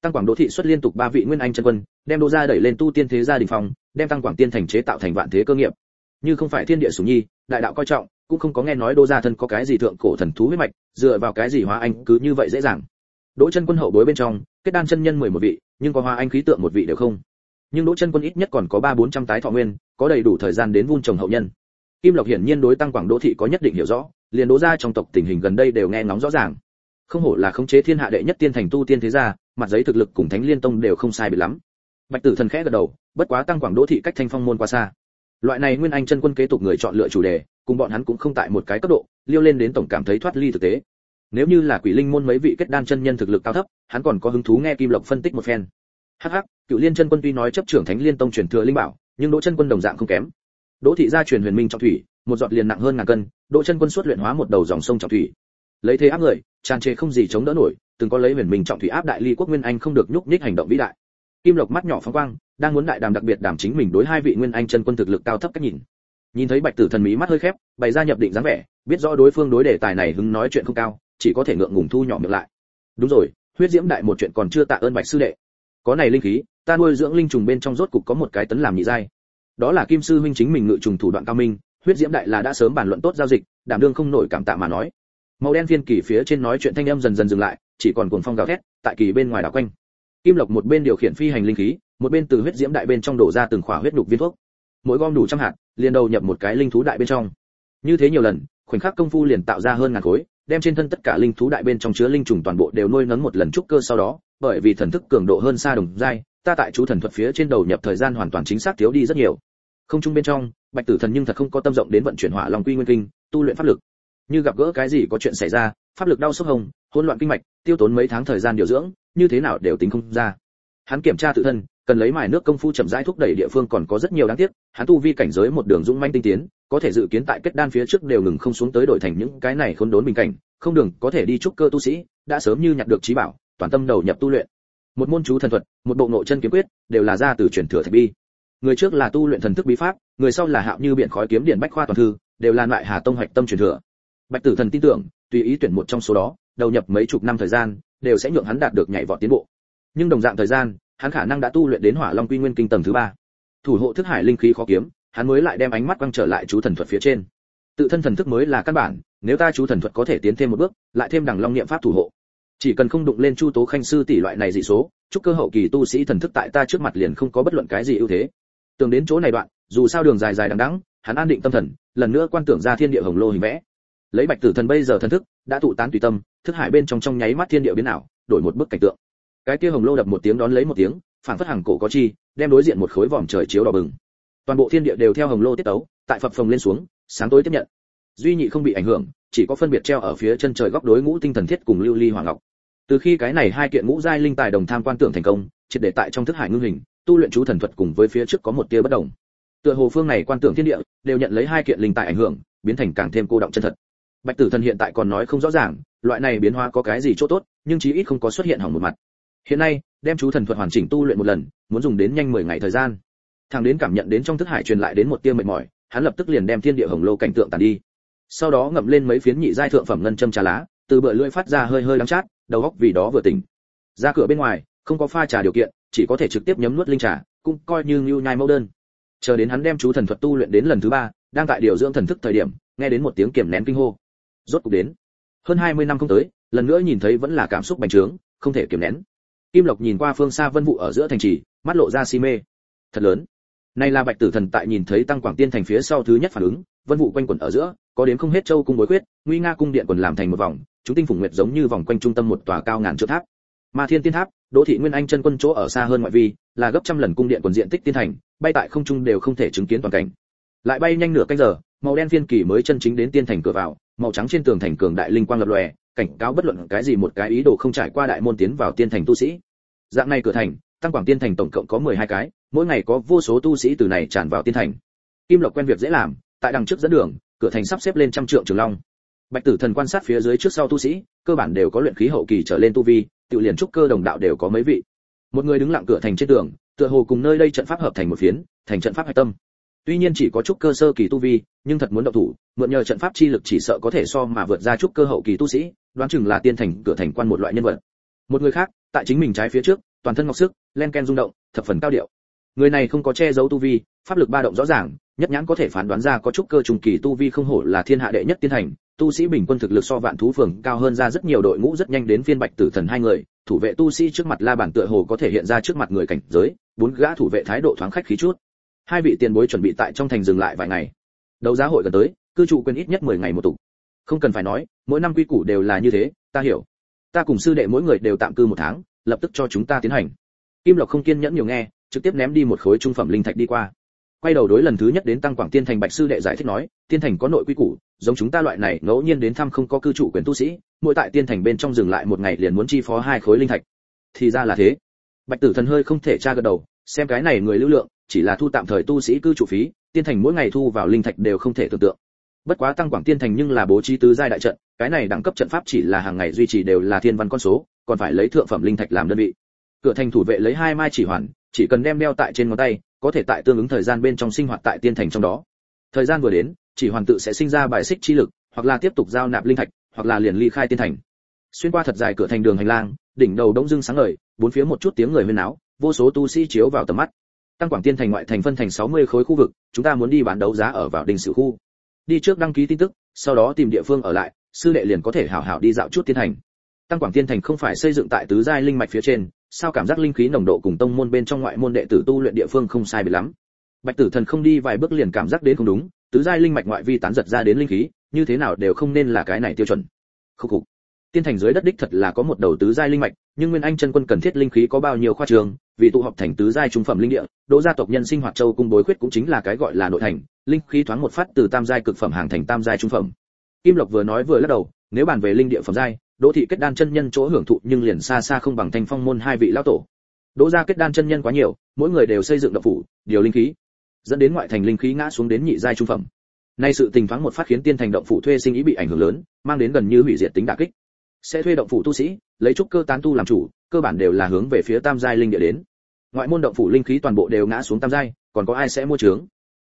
S1: Tăng quảng đỗ thị xuất liên tục ba vị nguyên anh chân quân, đem đỗ gia đẩy lên tu tiên thế gia đình phong, đem tăng quảng tiên thành chế tạo thành vạn thế cơ nghiệp. Như không phải thiên địa sủng nhi, đại đạo coi trọng, cũng không có nghe nói đỗ gia thân có cái gì thượng cổ thần thú huyết mạch, dựa vào cái gì hóa anh cứ như vậy dễ dàng. Đỗ chân quân hậu bối bên trong, kết đan chân nhân mười một vị, nhưng có hóa anh khí tượng một vị đều không. Nhưng đỗ chân quân ít nhất còn có ba bốn trăm tái thọ nguyên có đầy đủ thời gian đến vun trồng hậu nhân. Kim lộc hiển nhiên đối tăng quảng đô thị có nhất định hiểu rõ, liền đố ra trong tộc tình hình gần đây đều nghe ngóng rõ ràng. Không hổ là khống chế thiên hạ đệ nhất tiên thành tu tiên thế gia, mặt giấy thực lực cùng thánh liên tông đều không sai biệt lắm. Bạch tử thần khẽ gật đầu, bất quá tăng quảng đỗ thị cách thanh phong môn quá xa. Loại này nguyên anh chân quân kế tục người chọn lựa chủ đề, cùng bọn hắn cũng không tại một cái cấp độ, liêu lên đến tổng cảm thấy thoát ly thực tế. Nếu như là quỷ linh môn mấy vị kết đan chân nhân thực lực cao thấp, hắn còn có hứng thú nghe kim lộc phân tích một phen. Hắc hắc cựu liên chân quân tuy nói chấp trưởng thánh liên tông truyền thừa linh bảo nhưng đỗ chân quân đồng dạng không kém. Đỗ thị gia truyền huyền minh trọng thủy, một giọt liền nặng hơn ngàn cân, đỗ chân quân suốt luyện hóa một đầu dòng sông trọng thủy. Lấy thế áp người, tràn trề không gì chống đỡ nổi, từng có lấy huyền minh trọng thủy áp đại ly quốc nguyên anh không được nhúc nhích hành động vĩ đại. Kim lộc mắt nhỏ phóng quang, đang muốn đại đàm đặc biệt đàm chính mình đối hai vị nguyên anh chân quân thực lực cao thấp cách nhìn. Nhìn thấy bạch tử thần mỹ mắt hơi khép, bày ra nhập định dáng vẻ, biết rõ đối phương đối đề tài này hứng nói chuyện không cao, chỉ có thể ngượng ngùng thu nhỏ miệng lại. Đúng rồi, huyết diễm đại một chuyện còn chưa tạ ơn bạch sư đệ. Có này linh khí ta nuôi dưỡng linh trùng bên trong rốt cục có một cái tấn làm nhị giai. Đó là kim sư huynh chính mình ngự trùng thủ đoạn cao minh, huyết diễm đại là đã sớm bàn luận tốt giao dịch, đảm đương không nổi cảm tạ mà nói. Màu đen phiên kỳ phía trên nói chuyện thanh âm dần dần dừng lại, chỉ còn cuồng phong gào thét, tại kỳ bên ngoài đảo quanh. Kim lộc một bên điều khiển phi hành linh khí, một bên từ huyết diễm đại bên trong đổ ra từng khỏa huyết đục viên thuốc. Mỗi gom đủ trăm hạt, liền đầu nhập một cái linh thú đại bên trong. Như thế nhiều lần, khoảnh khắc công phu liền tạo ra hơn ngàn khối, đem trên thân tất cả linh thú đại bên trong chứa linh trùng toàn bộ đều nuôi nấng một lần trúc cơ sau đó, bởi vì thần thức cường độ hơn xa đồng giai ta tại chú thần thuật phía trên đầu nhập thời gian hoàn toàn chính xác thiếu đi rất nhiều. Không chung bên trong, bạch tử thần nhưng thật không có tâm rộng đến vận chuyển hỏa long quy nguyên kinh, tu luyện pháp lực. Như gặp gỡ cái gì có chuyện xảy ra, pháp lực đau sốc hồng, hỗn loạn kinh mạch, tiêu tốn mấy tháng thời gian điều dưỡng, như thế nào đều tính không ra. Hắn kiểm tra tự thân, cần lấy mài nước công phu chậm rãi thúc đẩy địa phương còn có rất nhiều đáng tiếc, hắn tu vi cảnh giới một đường dũng manh tinh tiến, có thể dự kiến tại kết đan phía trước đều ngừng không xuống tới đổi thành những cái này khốn đốn bình cảnh, không đường có thể đi trúc cơ tu sĩ, đã sớm như nhặt được trí bảo, toàn tâm đầu nhập tu luyện một môn chú thần thuật, một bộ nội chân kiếm quyết, đều là ra từ truyền thừa thạch bi. Người trước là tu luyện thần thức bí pháp, người sau là hạo như biển khói kiếm điện bách khoa toàn thư, đều là loại hà tông hoạch tâm truyền thừa. Bạch tử thần tin tưởng, tùy ý tuyển một trong số đó, đầu nhập mấy chục năm thời gian, đều sẽ nhượng hắn đạt được nhảy vọt tiến bộ. Nhưng đồng dạng thời gian, hắn khả năng đã tu luyện đến hỏa long quy nguyên kinh tầng thứ ba. Thủ hộ thức hải linh khí khó kiếm, hắn mới lại đem ánh mắt quăng trở lại chú thần thuật phía trên. Tự thân thần thức mới là căn bản, nếu ta chú thần thuật có thể tiến thêm một bước, lại thêm đẳng long niệm pháp thủ hộ chỉ cần không đụng lên chu tố khanh sư tỷ loại này dị số, chúc cơ hậu kỳ tu sĩ thần thức tại ta trước mặt liền không có bất luận cái gì ưu thế. Tưởng đến chỗ này đoạn, dù sao đường dài dài đằng đẵng, hắn an định tâm thần, lần nữa quan tưởng ra thiên địa hồng lô hình vẽ. Lấy bạch tử thần bây giờ thần thức, đã tụ tán tùy tâm, thức hải bên trong trong nháy mắt thiên địa biến ảo, đổi một bức cảnh tượng. Cái kia hồng lô đập một tiếng đón lấy một tiếng phản phất hàng cổ có chi, đem đối diện một khối vòm trời chiếu đỏ bừng. Toàn bộ thiên địa đều theo hồng lô tiết tấu, tại phập phồng lên xuống, sáng tối tiếp nhận duy nhị không bị ảnh hưởng, chỉ có phân biệt treo ở phía chân trời góc đối ngũ tinh thần thiết cùng lưu ly hoàng ngọc. Từ khi cái này hai kiện ngũ giai linh tài đồng tham quan tưởng thành công, triệt để tại trong thức hải ngưng hình, tu luyện chú thần thuật cùng với phía trước có một tia bất đồng. Tựa hồ phương này quan tưởng thiên địa, đều nhận lấy hai kiện linh tài ảnh hưởng, biến thành càng thêm cô động chân thật. Bạch tử thần hiện tại còn nói không rõ ràng, loại này biến hóa có cái gì chỗ tốt, nhưng chí ít không có xuất hiện hỏng một mặt. Hiện nay, đem chú thần thuật hoàn chỉnh tu luyện một lần, muốn dùng đến nhanh 10 ngày thời gian. Thằng đến cảm nhận đến trong thức hải truyền lại đến một tia mệt mỏi, hắn lập tức liền đem thiên địa hồng lô cảnh tượng tàn đi sau đó ngậm lên mấy phiến nhị giai thượng phẩm ngân châm trà lá, từ bờ lưỡi phát ra hơi hơi đắng chát, đầu góc vì đó vừa tỉnh. Ra cửa bên ngoài, không có pha trà điều kiện, chỉ có thể trực tiếp nhấm nuốt linh trà, cũng coi như lưu nhai mẫu đơn. Chờ đến hắn đem chú thần thuật tu luyện đến lần thứ ba, đang tại điều dưỡng thần thức thời điểm, nghe đến một tiếng kiềm nén kinh hô. Rốt cục đến. Hơn 20 năm không tới, lần nữa nhìn thấy vẫn là cảm xúc bành trướng, không thể kiềm nén. Kim lộc nhìn qua phương xa vân vụ ở giữa thành trì, mắt lộ ra si mê. Thật lớn. Này là bạch tử thần tại nhìn thấy tăng quảng tiên thành phía sau thứ nhất phản ứng, vân vụ quanh quẩn ở giữa có đến không hết châu cung bối quyết, nguy nga cung điện quần làm thành một vòng, chúng tinh phủ nguyệt giống như vòng quanh trung tâm một tòa cao ngàn trượng tháp. Ma thiên tiên tháp, đỗ thị nguyên anh chân quân chỗ ở xa hơn ngoại vi, là gấp trăm lần cung điện quần diện tích tiên thành, bay tại không trung đều không thể chứng kiến toàn cảnh. Lại bay nhanh nửa canh giờ, màu đen phiên kỳ mới chân chính đến tiên thành cửa vào, màu trắng trên tường thành cường đại linh quang lập lòe, cảnh cáo bất luận cái gì một cái ý đồ không trải qua đại môn tiến vào tiên thành tu sĩ. Dạng này cửa thành, tăng quảng tiên thành tổng cộng có 12 cái, mỗi ngày có vô số tu sĩ từ này tràn vào tiên thành. Kim lộc quen việc dễ làm, tại đằng trước dẫn đường cửa thành sắp xếp lên trăm trượng trường long. Bạch tử thần quan sát phía dưới trước sau tu sĩ, cơ bản đều có luyện khí hậu kỳ trở lên tu vi, tự liền trúc cơ đồng đạo đều có mấy vị. Một người đứng lặng cửa thành trên tường, tựa hồ cùng nơi đây trận pháp hợp thành một phiến, thành trận pháp hạch tâm. Tuy nhiên chỉ có trúc cơ sơ kỳ tu vi, nhưng thật muốn động thủ, mượn nhờ trận pháp chi lực chỉ sợ có thể so mà vượt ra trúc cơ hậu kỳ tu sĩ, đoán chừng là tiên thành, cửa thành quan một loại nhân vật. Một người khác, tại chính mình trái phía trước, toàn thân ngọc sức, len ken rung động, thập phần cao điệu. Người này không có che giấu tu vi, pháp lực ba động rõ ràng nhất nhãn có thể phán đoán ra có chút cơ trùng kỳ tu vi không hổ là thiên hạ đệ nhất tiên thành, tu sĩ bình quân thực lực so vạn thú phường cao hơn ra rất nhiều đội ngũ rất nhanh đến phiên bạch tử thần hai người, thủ vệ tu sĩ trước mặt la bản tựa hồ có thể hiện ra trước mặt người cảnh giới, bốn gã thủ vệ thái độ thoáng khách khí chút. Hai vị tiền bối chuẩn bị tại trong thành dừng lại vài ngày. Đấu giá hội gần tới, cư trụ quyền ít nhất 10 ngày một tụ. Không cần phải nói, mỗi năm quy củ đều là như thế, ta hiểu. Ta cùng sư đệ mỗi người đều tạm cư một tháng, lập tức cho chúng ta tiến hành. Kim lộc không kiên nhẫn nhiều nghe, trực tiếp ném đi một khối trung phẩm linh thạch đi qua quay đầu đối lần thứ nhất đến tăng quảng tiên thành bạch sư đệ giải thích nói, tiên thành có nội quy củ, giống chúng ta loại này ngẫu nhiên đến thăm không có cư trụ quyền tu sĩ, mỗi tại tiên thành bên trong dừng lại một ngày liền muốn chi phó hai khối linh thạch. Thì ra là thế. Bạch tử thần hơi không thể tra gật đầu, xem cái này người lưu lượng, chỉ là thu tạm thời tu sĩ cư trụ phí, tiên thành mỗi ngày thu vào linh thạch đều không thể tưởng tượng. Bất quá tăng quảng tiên thành nhưng là bố trí tứ giai đại trận, cái này đẳng cấp trận pháp chỉ là hàng ngày duy trì đều là thiên văn con số, còn phải lấy thượng phẩm linh thạch làm đơn vị. Cửa thành thủ vệ lấy hai mai chỉ hoàn chỉ cần đem đeo tại trên ngón tay, có thể tại tương ứng thời gian bên trong sinh hoạt tại tiên thành trong đó. Thời gian vừa đến, chỉ hoàn tự sẽ sinh ra bài xích chi lực, hoặc là tiếp tục giao nạp linh thạch, hoặc là liền ly khai tiên thành. Xuyên qua thật dài cửa thành đường hành lang, đỉnh đầu đông dương sáng ngời, bốn phía một chút tiếng người huyên náo, vô số tu sĩ chiếu vào tầm mắt. Tăng quảng tiên thành ngoại thành phân thành 60 khối khu vực, chúng ta muốn đi bán đấu giá ở vào đình sự khu. Đi trước đăng ký tin tức, sau đó tìm địa phương ở lại, sư đệ liền có thể hảo hảo đi dạo chút tiên thành. Tăng quảng tiên thành không phải xây dựng tại tứ giai linh mạch phía trên sao cảm giác linh khí nồng độ cùng tông môn bên trong ngoại môn đệ tử tu luyện địa phương không sai biệt lắm. Bạch tử thần không đi vài bước liền cảm giác đến không đúng, tứ giai linh mạch ngoại vi tán giật ra đến linh khí, như thế nào đều không nên là cái này tiêu chuẩn. Khúc khục. Tiên thành dưới đất đích thật là có một đầu tứ giai linh mạch, nhưng nguyên anh chân quân cần thiết linh khí có bao nhiêu khoa trường, vì tụ họp thành tứ giai trung phẩm linh địa, đỗ gia tộc nhân sinh hoạt châu cung bối khuyết cũng chính là cái gọi là nội thành, linh khí thoáng một phát từ tam giai cực phẩm hàng thành tam giai trung phẩm. Kim lộc vừa nói vừa lắc đầu, nếu bàn về linh địa phẩm giai đỗ thị kết đan chân nhân chỗ hưởng thụ nhưng liền xa xa không bằng thanh phong môn hai vị lão tổ. Đỗ gia kết đan chân nhân quá nhiều, mỗi người đều xây dựng động phủ, điều linh khí, dẫn đến ngoại thành linh khí ngã xuống đến nhị giai trung phẩm. Nay sự tình thoáng một phát khiến tiên thành động phủ thuê sinh ý bị ảnh hưởng lớn, mang đến gần như hủy diệt tính đả kích. Sẽ thuê động phủ tu sĩ, lấy trúc cơ tán tu làm chủ, cơ bản đều là hướng về phía tam giai linh địa đến. Ngoại môn động phủ linh khí toàn bộ đều ngã xuống tam giai, còn có ai sẽ mua trướng?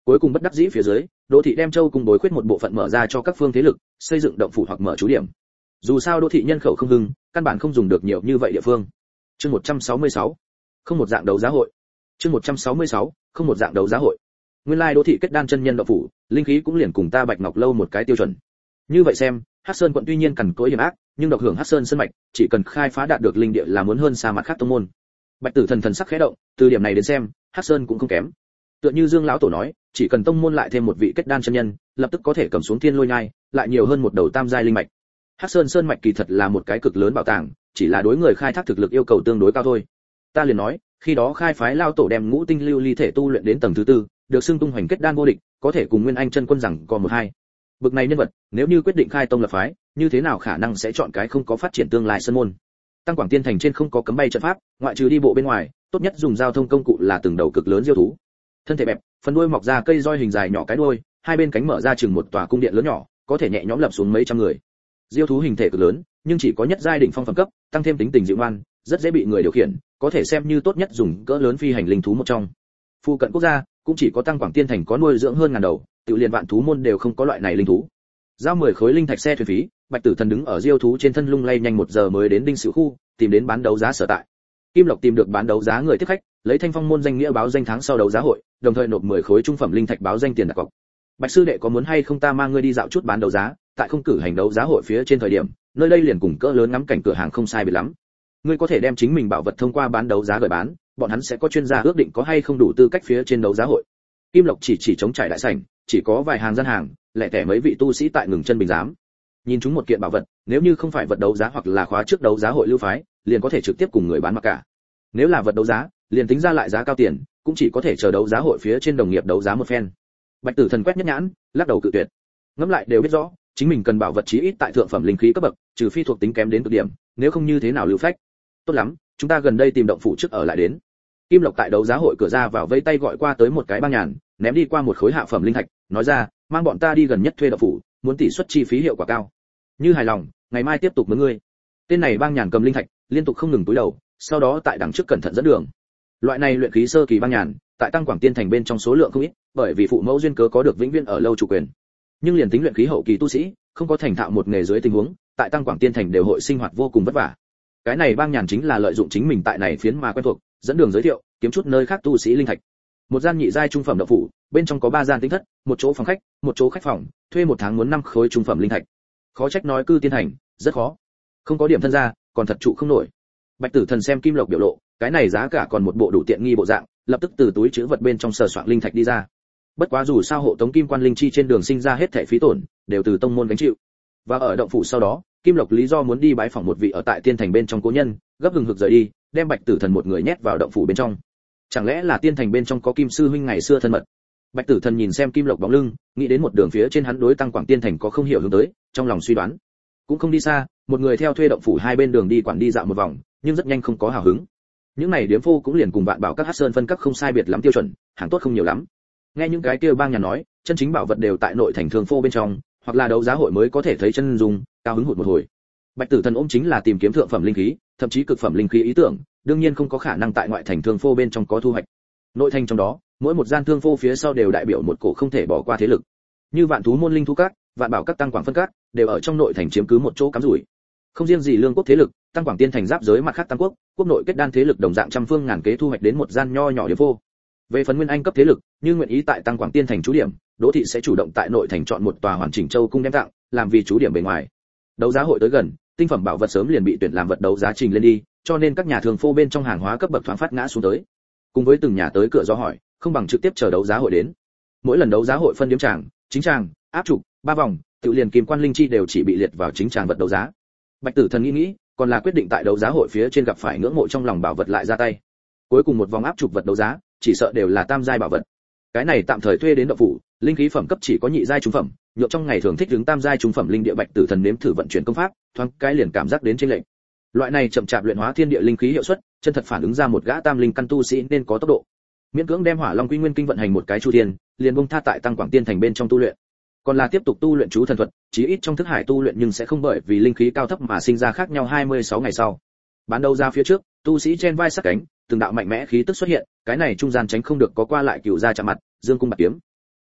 S1: Cuối cùng bất đắc dĩ phía dưới, đỗ thị đem châu cùng đối khuyết một bộ phận mở ra cho các phương thế lực, xây dựng động phủ hoặc mở trú điểm dù sao đô thị nhân khẩu không hưng, căn bản không dùng được nhiều như vậy địa phương. Chương 166 không một dạng đấu giá hội. Chương 166 không một dạng đấu giá hội. Nguyên lai đô thị kết đan chân nhân đạo phủ, linh khí cũng liền cùng ta bạch ngọc lâu một cái tiêu chuẩn. Như vậy xem, hắc sơn quận tuy nhiên cằn cỗi hiểm ác, nhưng độc hưởng hắc sơn sân mạch, chỉ cần khai phá đạt được linh địa là muốn hơn xa mặt khác tông môn. Bạch tử thần thần sắc khẽ động, từ điểm này đến xem, hắc sơn cũng không kém. Tựa như dương lão tổ nói, chỉ cần tông môn lại thêm một vị kết đan chân nhân, lập tức có thể cầm xuống thiên lôi nhai, lại nhiều hơn một đầu tam giai linh mạch hắc sơn sơn mạch kỳ thật là một cái cực lớn bảo tàng, chỉ là đối người khai thác thực lực yêu cầu tương đối cao thôi. Ta liền nói, khi đó khai phái lao tổ đem ngũ tinh lưu ly thể tu luyện đến tầng thứ tư, được xưng tung hoành kết đan vô địch, có thể cùng nguyên anh chân quân rằng còn một hai. Bực này nhân vật, nếu như quyết định khai tông lập phái, như thế nào khả năng sẽ chọn cái không có phát triển tương lai sân môn? Tăng quảng tiên thành trên không có cấm bay trận pháp, ngoại trừ đi bộ bên ngoài, tốt nhất dùng giao thông công cụ là từng đầu cực lớn diêu thú. Thân thể bẹp, phần đuôi mọc ra cây roi hình dài nhỏ cái đuôi, hai bên cánh mở ra chừng một tòa cung điện lớn nhỏ, có thể nhẹ nhõm lập xuống mấy trăm người diêu thú hình thể cực lớn, nhưng chỉ có nhất giai đỉnh phong phẩm cấp, tăng thêm tính tình dịu ngoan, rất dễ bị người điều khiển, có thể xem như tốt nhất dùng cỡ lớn phi hành linh thú một trong. Phụ cận quốc gia cũng chỉ có tăng quảng tiên thành có nuôi dưỡng hơn ngàn đầu, tự liền vạn thú môn đều không có loại này linh thú. Giao mười khối linh thạch xe thuyền phí, bạch tử thần đứng ở diêu thú trên thân lung lay nhanh một giờ mới đến đinh sự khu, tìm đến bán đấu giá sở tại. Kim lộc tìm được bán đấu giá người tiếp khách, lấy thanh phong môn danh nghĩa báo danh tháng sau đấu giá hội, đồng thời nộp mười khối trung phẩm linh thạch báo danh tiền đặt cọc. Bạch sư đệ có muốn hay không ta mang ngươi đi dạo chút bán đấu giá? Tại không cử hành đấu giá hội phía trên thời điểm, nơi đây liền cùng cỡ lớn ngắm cảnh cửa hàng không sai biệt lắm. Ngươi có thể đem chính mình bảo vật thông qua bán đấu giá gửi bán, bọn hắn sẽ có chuyên gia ước định có hay không đủ tư cách phía trên đấu giá hội. Kim lộc chỉ chỉ chống trải đại sảnh, chỉ có vài hàng gian hàng, lẻ tẻ mấy vị tu sĩ tại ngừng chân bình giám. Nhìn chúng một kiện bảo vật, nếu như không phải vật đấu giá hoặc là khóa trước đấu giá hội lưu phái, liền có thể trực tiếp cùng người bán mặc cả. Nếu là vật đấu giá, liền tính ra lại giá cao tiền, cũng chỉ có thể chờ đấu giá hội phía trên đồng nghiệp đấu giá một phen. Bạch tử thần quét nhất nhãn, lắc đầu cự tuyệt. Ngẫm lại đều biết rõ chính mình cần bảo vật chí ít tại thượng phẩm linh khí cấp bậc, trừ phi thuộc tính kém đến cực điểm, nếu không như thế nào lưu phách. Tốt lắm, chúng ta gần đây tìm động phủ trước ở lại đến. Kim lộc tại đấu giá hội cửa ra vào vây tay gọi qua tới một cái băng nhàn, ném đi qua một khối hạ phẩm linh thạch, nói ra, mang bọn ta đi gần nhất thuê động phủ, muốn tỷ suất chi phí hiệu quả cao. Như hài lòng, ngày mai tiếp tục với ngươi. Tên này băng nhàn cầm linh thạch, liên tục không ngừng túi đầu, sau đó tại đằng trước cẩn thận dẫn đường. Loại này luyện khí sơ kỳ băng nhàn, tại tăng quảng tiên thành bên trong số lượng không ít, bởi vì phụ mẫu duyên cớ có được vĩnh viễn ở lâu chủ quyền nhưng liền tính luyện khí hậu kỳ tu sĩ, không có thành thạo một nghề dưới tình huống, tại tăng quảng tiên thành đều hội sinh hoạt vô cùng vất vả. Cái này bang nhàn chính là lợi dụng chính mình tại này phiến mà quen thuộc, dẫn đường giới thiệu, kiếm chút nơi khác tu sĩ linh thạch. Một gian nhị giai trung phẩm đậu phủ, bên trong có ba gian tinh thất, một chỗ phòng khách, một chỗ khách phòng, thuê một tháng muốn năm khối trung phẩm linh thạch. Khó trách nói cư tiên thành, rất khó. Không có điểm thân gia còn thật trụ không nổi. Bạch tử thần xem kim lộc biểu lộ, cái này giá cả còn một bộ đủ tiện nghi bộ dạng, lập tức từ túi chứa vật bên trong sờ soạn linh thạch đi ra bất quá dù sao hộ tống kim quan linh chi trên đường sinh ra hết thẻ phí tổn, đều từ tông môn gánh chịu. Và ở động phủ sau đó, kim lộc lý do muốn đi bái phỏng một vị ở tại tiên thành bên trong cố nhân, gấp gừng hực rời đi, đem bạch tử thần một người nhét vào động phủ bên trong. Chẳng lẽ là tiên thành bên trong có kim sư huynh ngày xưa thân mật? Bạch tử thần nhìn xem kim lộc bóng lưng, nghĩ đến một đường phía trên hắn đối tăng quảng tiên thành có không hiểu hướng tới, trong lòng suy đoán. Cũng không đi xa, một người theo thuê động phủ hai bên đường đi quản đi dạo một vòng, nhưng rất nhanh không có hào hứng. Những này điếm phu cũng liền cùng bạn bảo các hát sơn phân các không sai biệt lắm tiêu chuẩn, hàng tốt không nhiều lắm nghe những cái kia bang nhà nói, chân chính bảo vật đều tại nội thành thường phô bên trong, hoặc là đấu giá hội mới có thể thấy chân dung, cao hứng hụt một hồi. Bạch tử thần ôm chính là tìm kiếm thượng phẩm linh khí, thậm chí cực phẩm linh khí ý tưởng, đương nhiên không có khả năng tại ngoại thành thương phô bên trong có thu hoạch. Nội thành trong đó, mỗi một gian thương phô phía sau đều đại biểu một cổ không thể bỏ qua thế lực. Như vạn thú môn linh thu cát vạn bảo các tăng quảng phân cát đều ở trong nội thành chiếm cứ một chỗ cắm rủi. Không riêng gì lương quốc thế lực, tăng quảng tiên thành giáp giới mặt khác tăng quốc quốc nội kết đan thế lực đồng dạng trăm phương ngàn kế thu hoạch đến một gian nho nhỏ địa phô về phần nguyên anh cấp thế lực, như nguyện ý tại tăng quảng tiên thành chú điểm, đỗ thị sẽ chủ động tại nội thành chọn một tòa hoàn chỉnh châu cung đem tặng, làm vì chú điểm bề ngoài. Đấu giá hội tới gần, tinh phẩm bảo vật sớm liền bị tuyển làm vật đấu giá trình lên đi, cho nên các nhà thường phô bên trong hàng hóa cấp bậc thoáng phát ngã xuống tới. Cùng với từng nhà tới cửa do hỏi, không bằng trực tiếp chờ đấu giá hội đến. Mỗi lần đấu giá hội phân điểm tràng, chính tràng, áp trục, ba vòng, tự liền kim quan linh chi đều chỉ bị liệt vào chính tràng vật đấu giá. Bạch tử thần nghĩ nghĩ, còn là quyết định tại đấu giá hội phía trên gặp phải ngưỡng mộ trong lòng bảo vật lại ra tay. Cuối cùng một vòng áp trục vật đấu giá chỉ sợ đều là tam giai bảo vật. Cái này tạm thời thuê đến đậu phủ, linh khí phẩm cấp chỉ có nhị giai trung phẩm nhượng trong ngày thường thích đứng tam giai trung phẩm linh địa bạch tử thần nếm thử vận chuyển công pháp, thoáng cái liền cảm giác đến trên lệnh loại này chậm chạp luyện hóa thiên địa linh khí hiệu suất, chân thật phản ứng ra một gã tam linh căn tu sĩ nên có tốc độ. Miễn cưỡng đem hỏa long quy nguyên kinh vận hành một cái chu thiên, liền bông tha tại tăng quảng tiên thành bên trong tu luyện. Còn là tiếp tục tu luyện chú thần thuật, chí ít trong thức hải tu luyện nhưng sẽ không bởi vì linh khí cao thấp mà sinh ra khác nhau 26 ngày sau. Bán đầu ra phía trước, tu sĩ trên vai sắc cánh, từng đạo mạnh mẽ khí tức xuất hiện cái này trung gian tránh không được có qua lại cựu ra chạm mặt, dương cung bạc kiếm.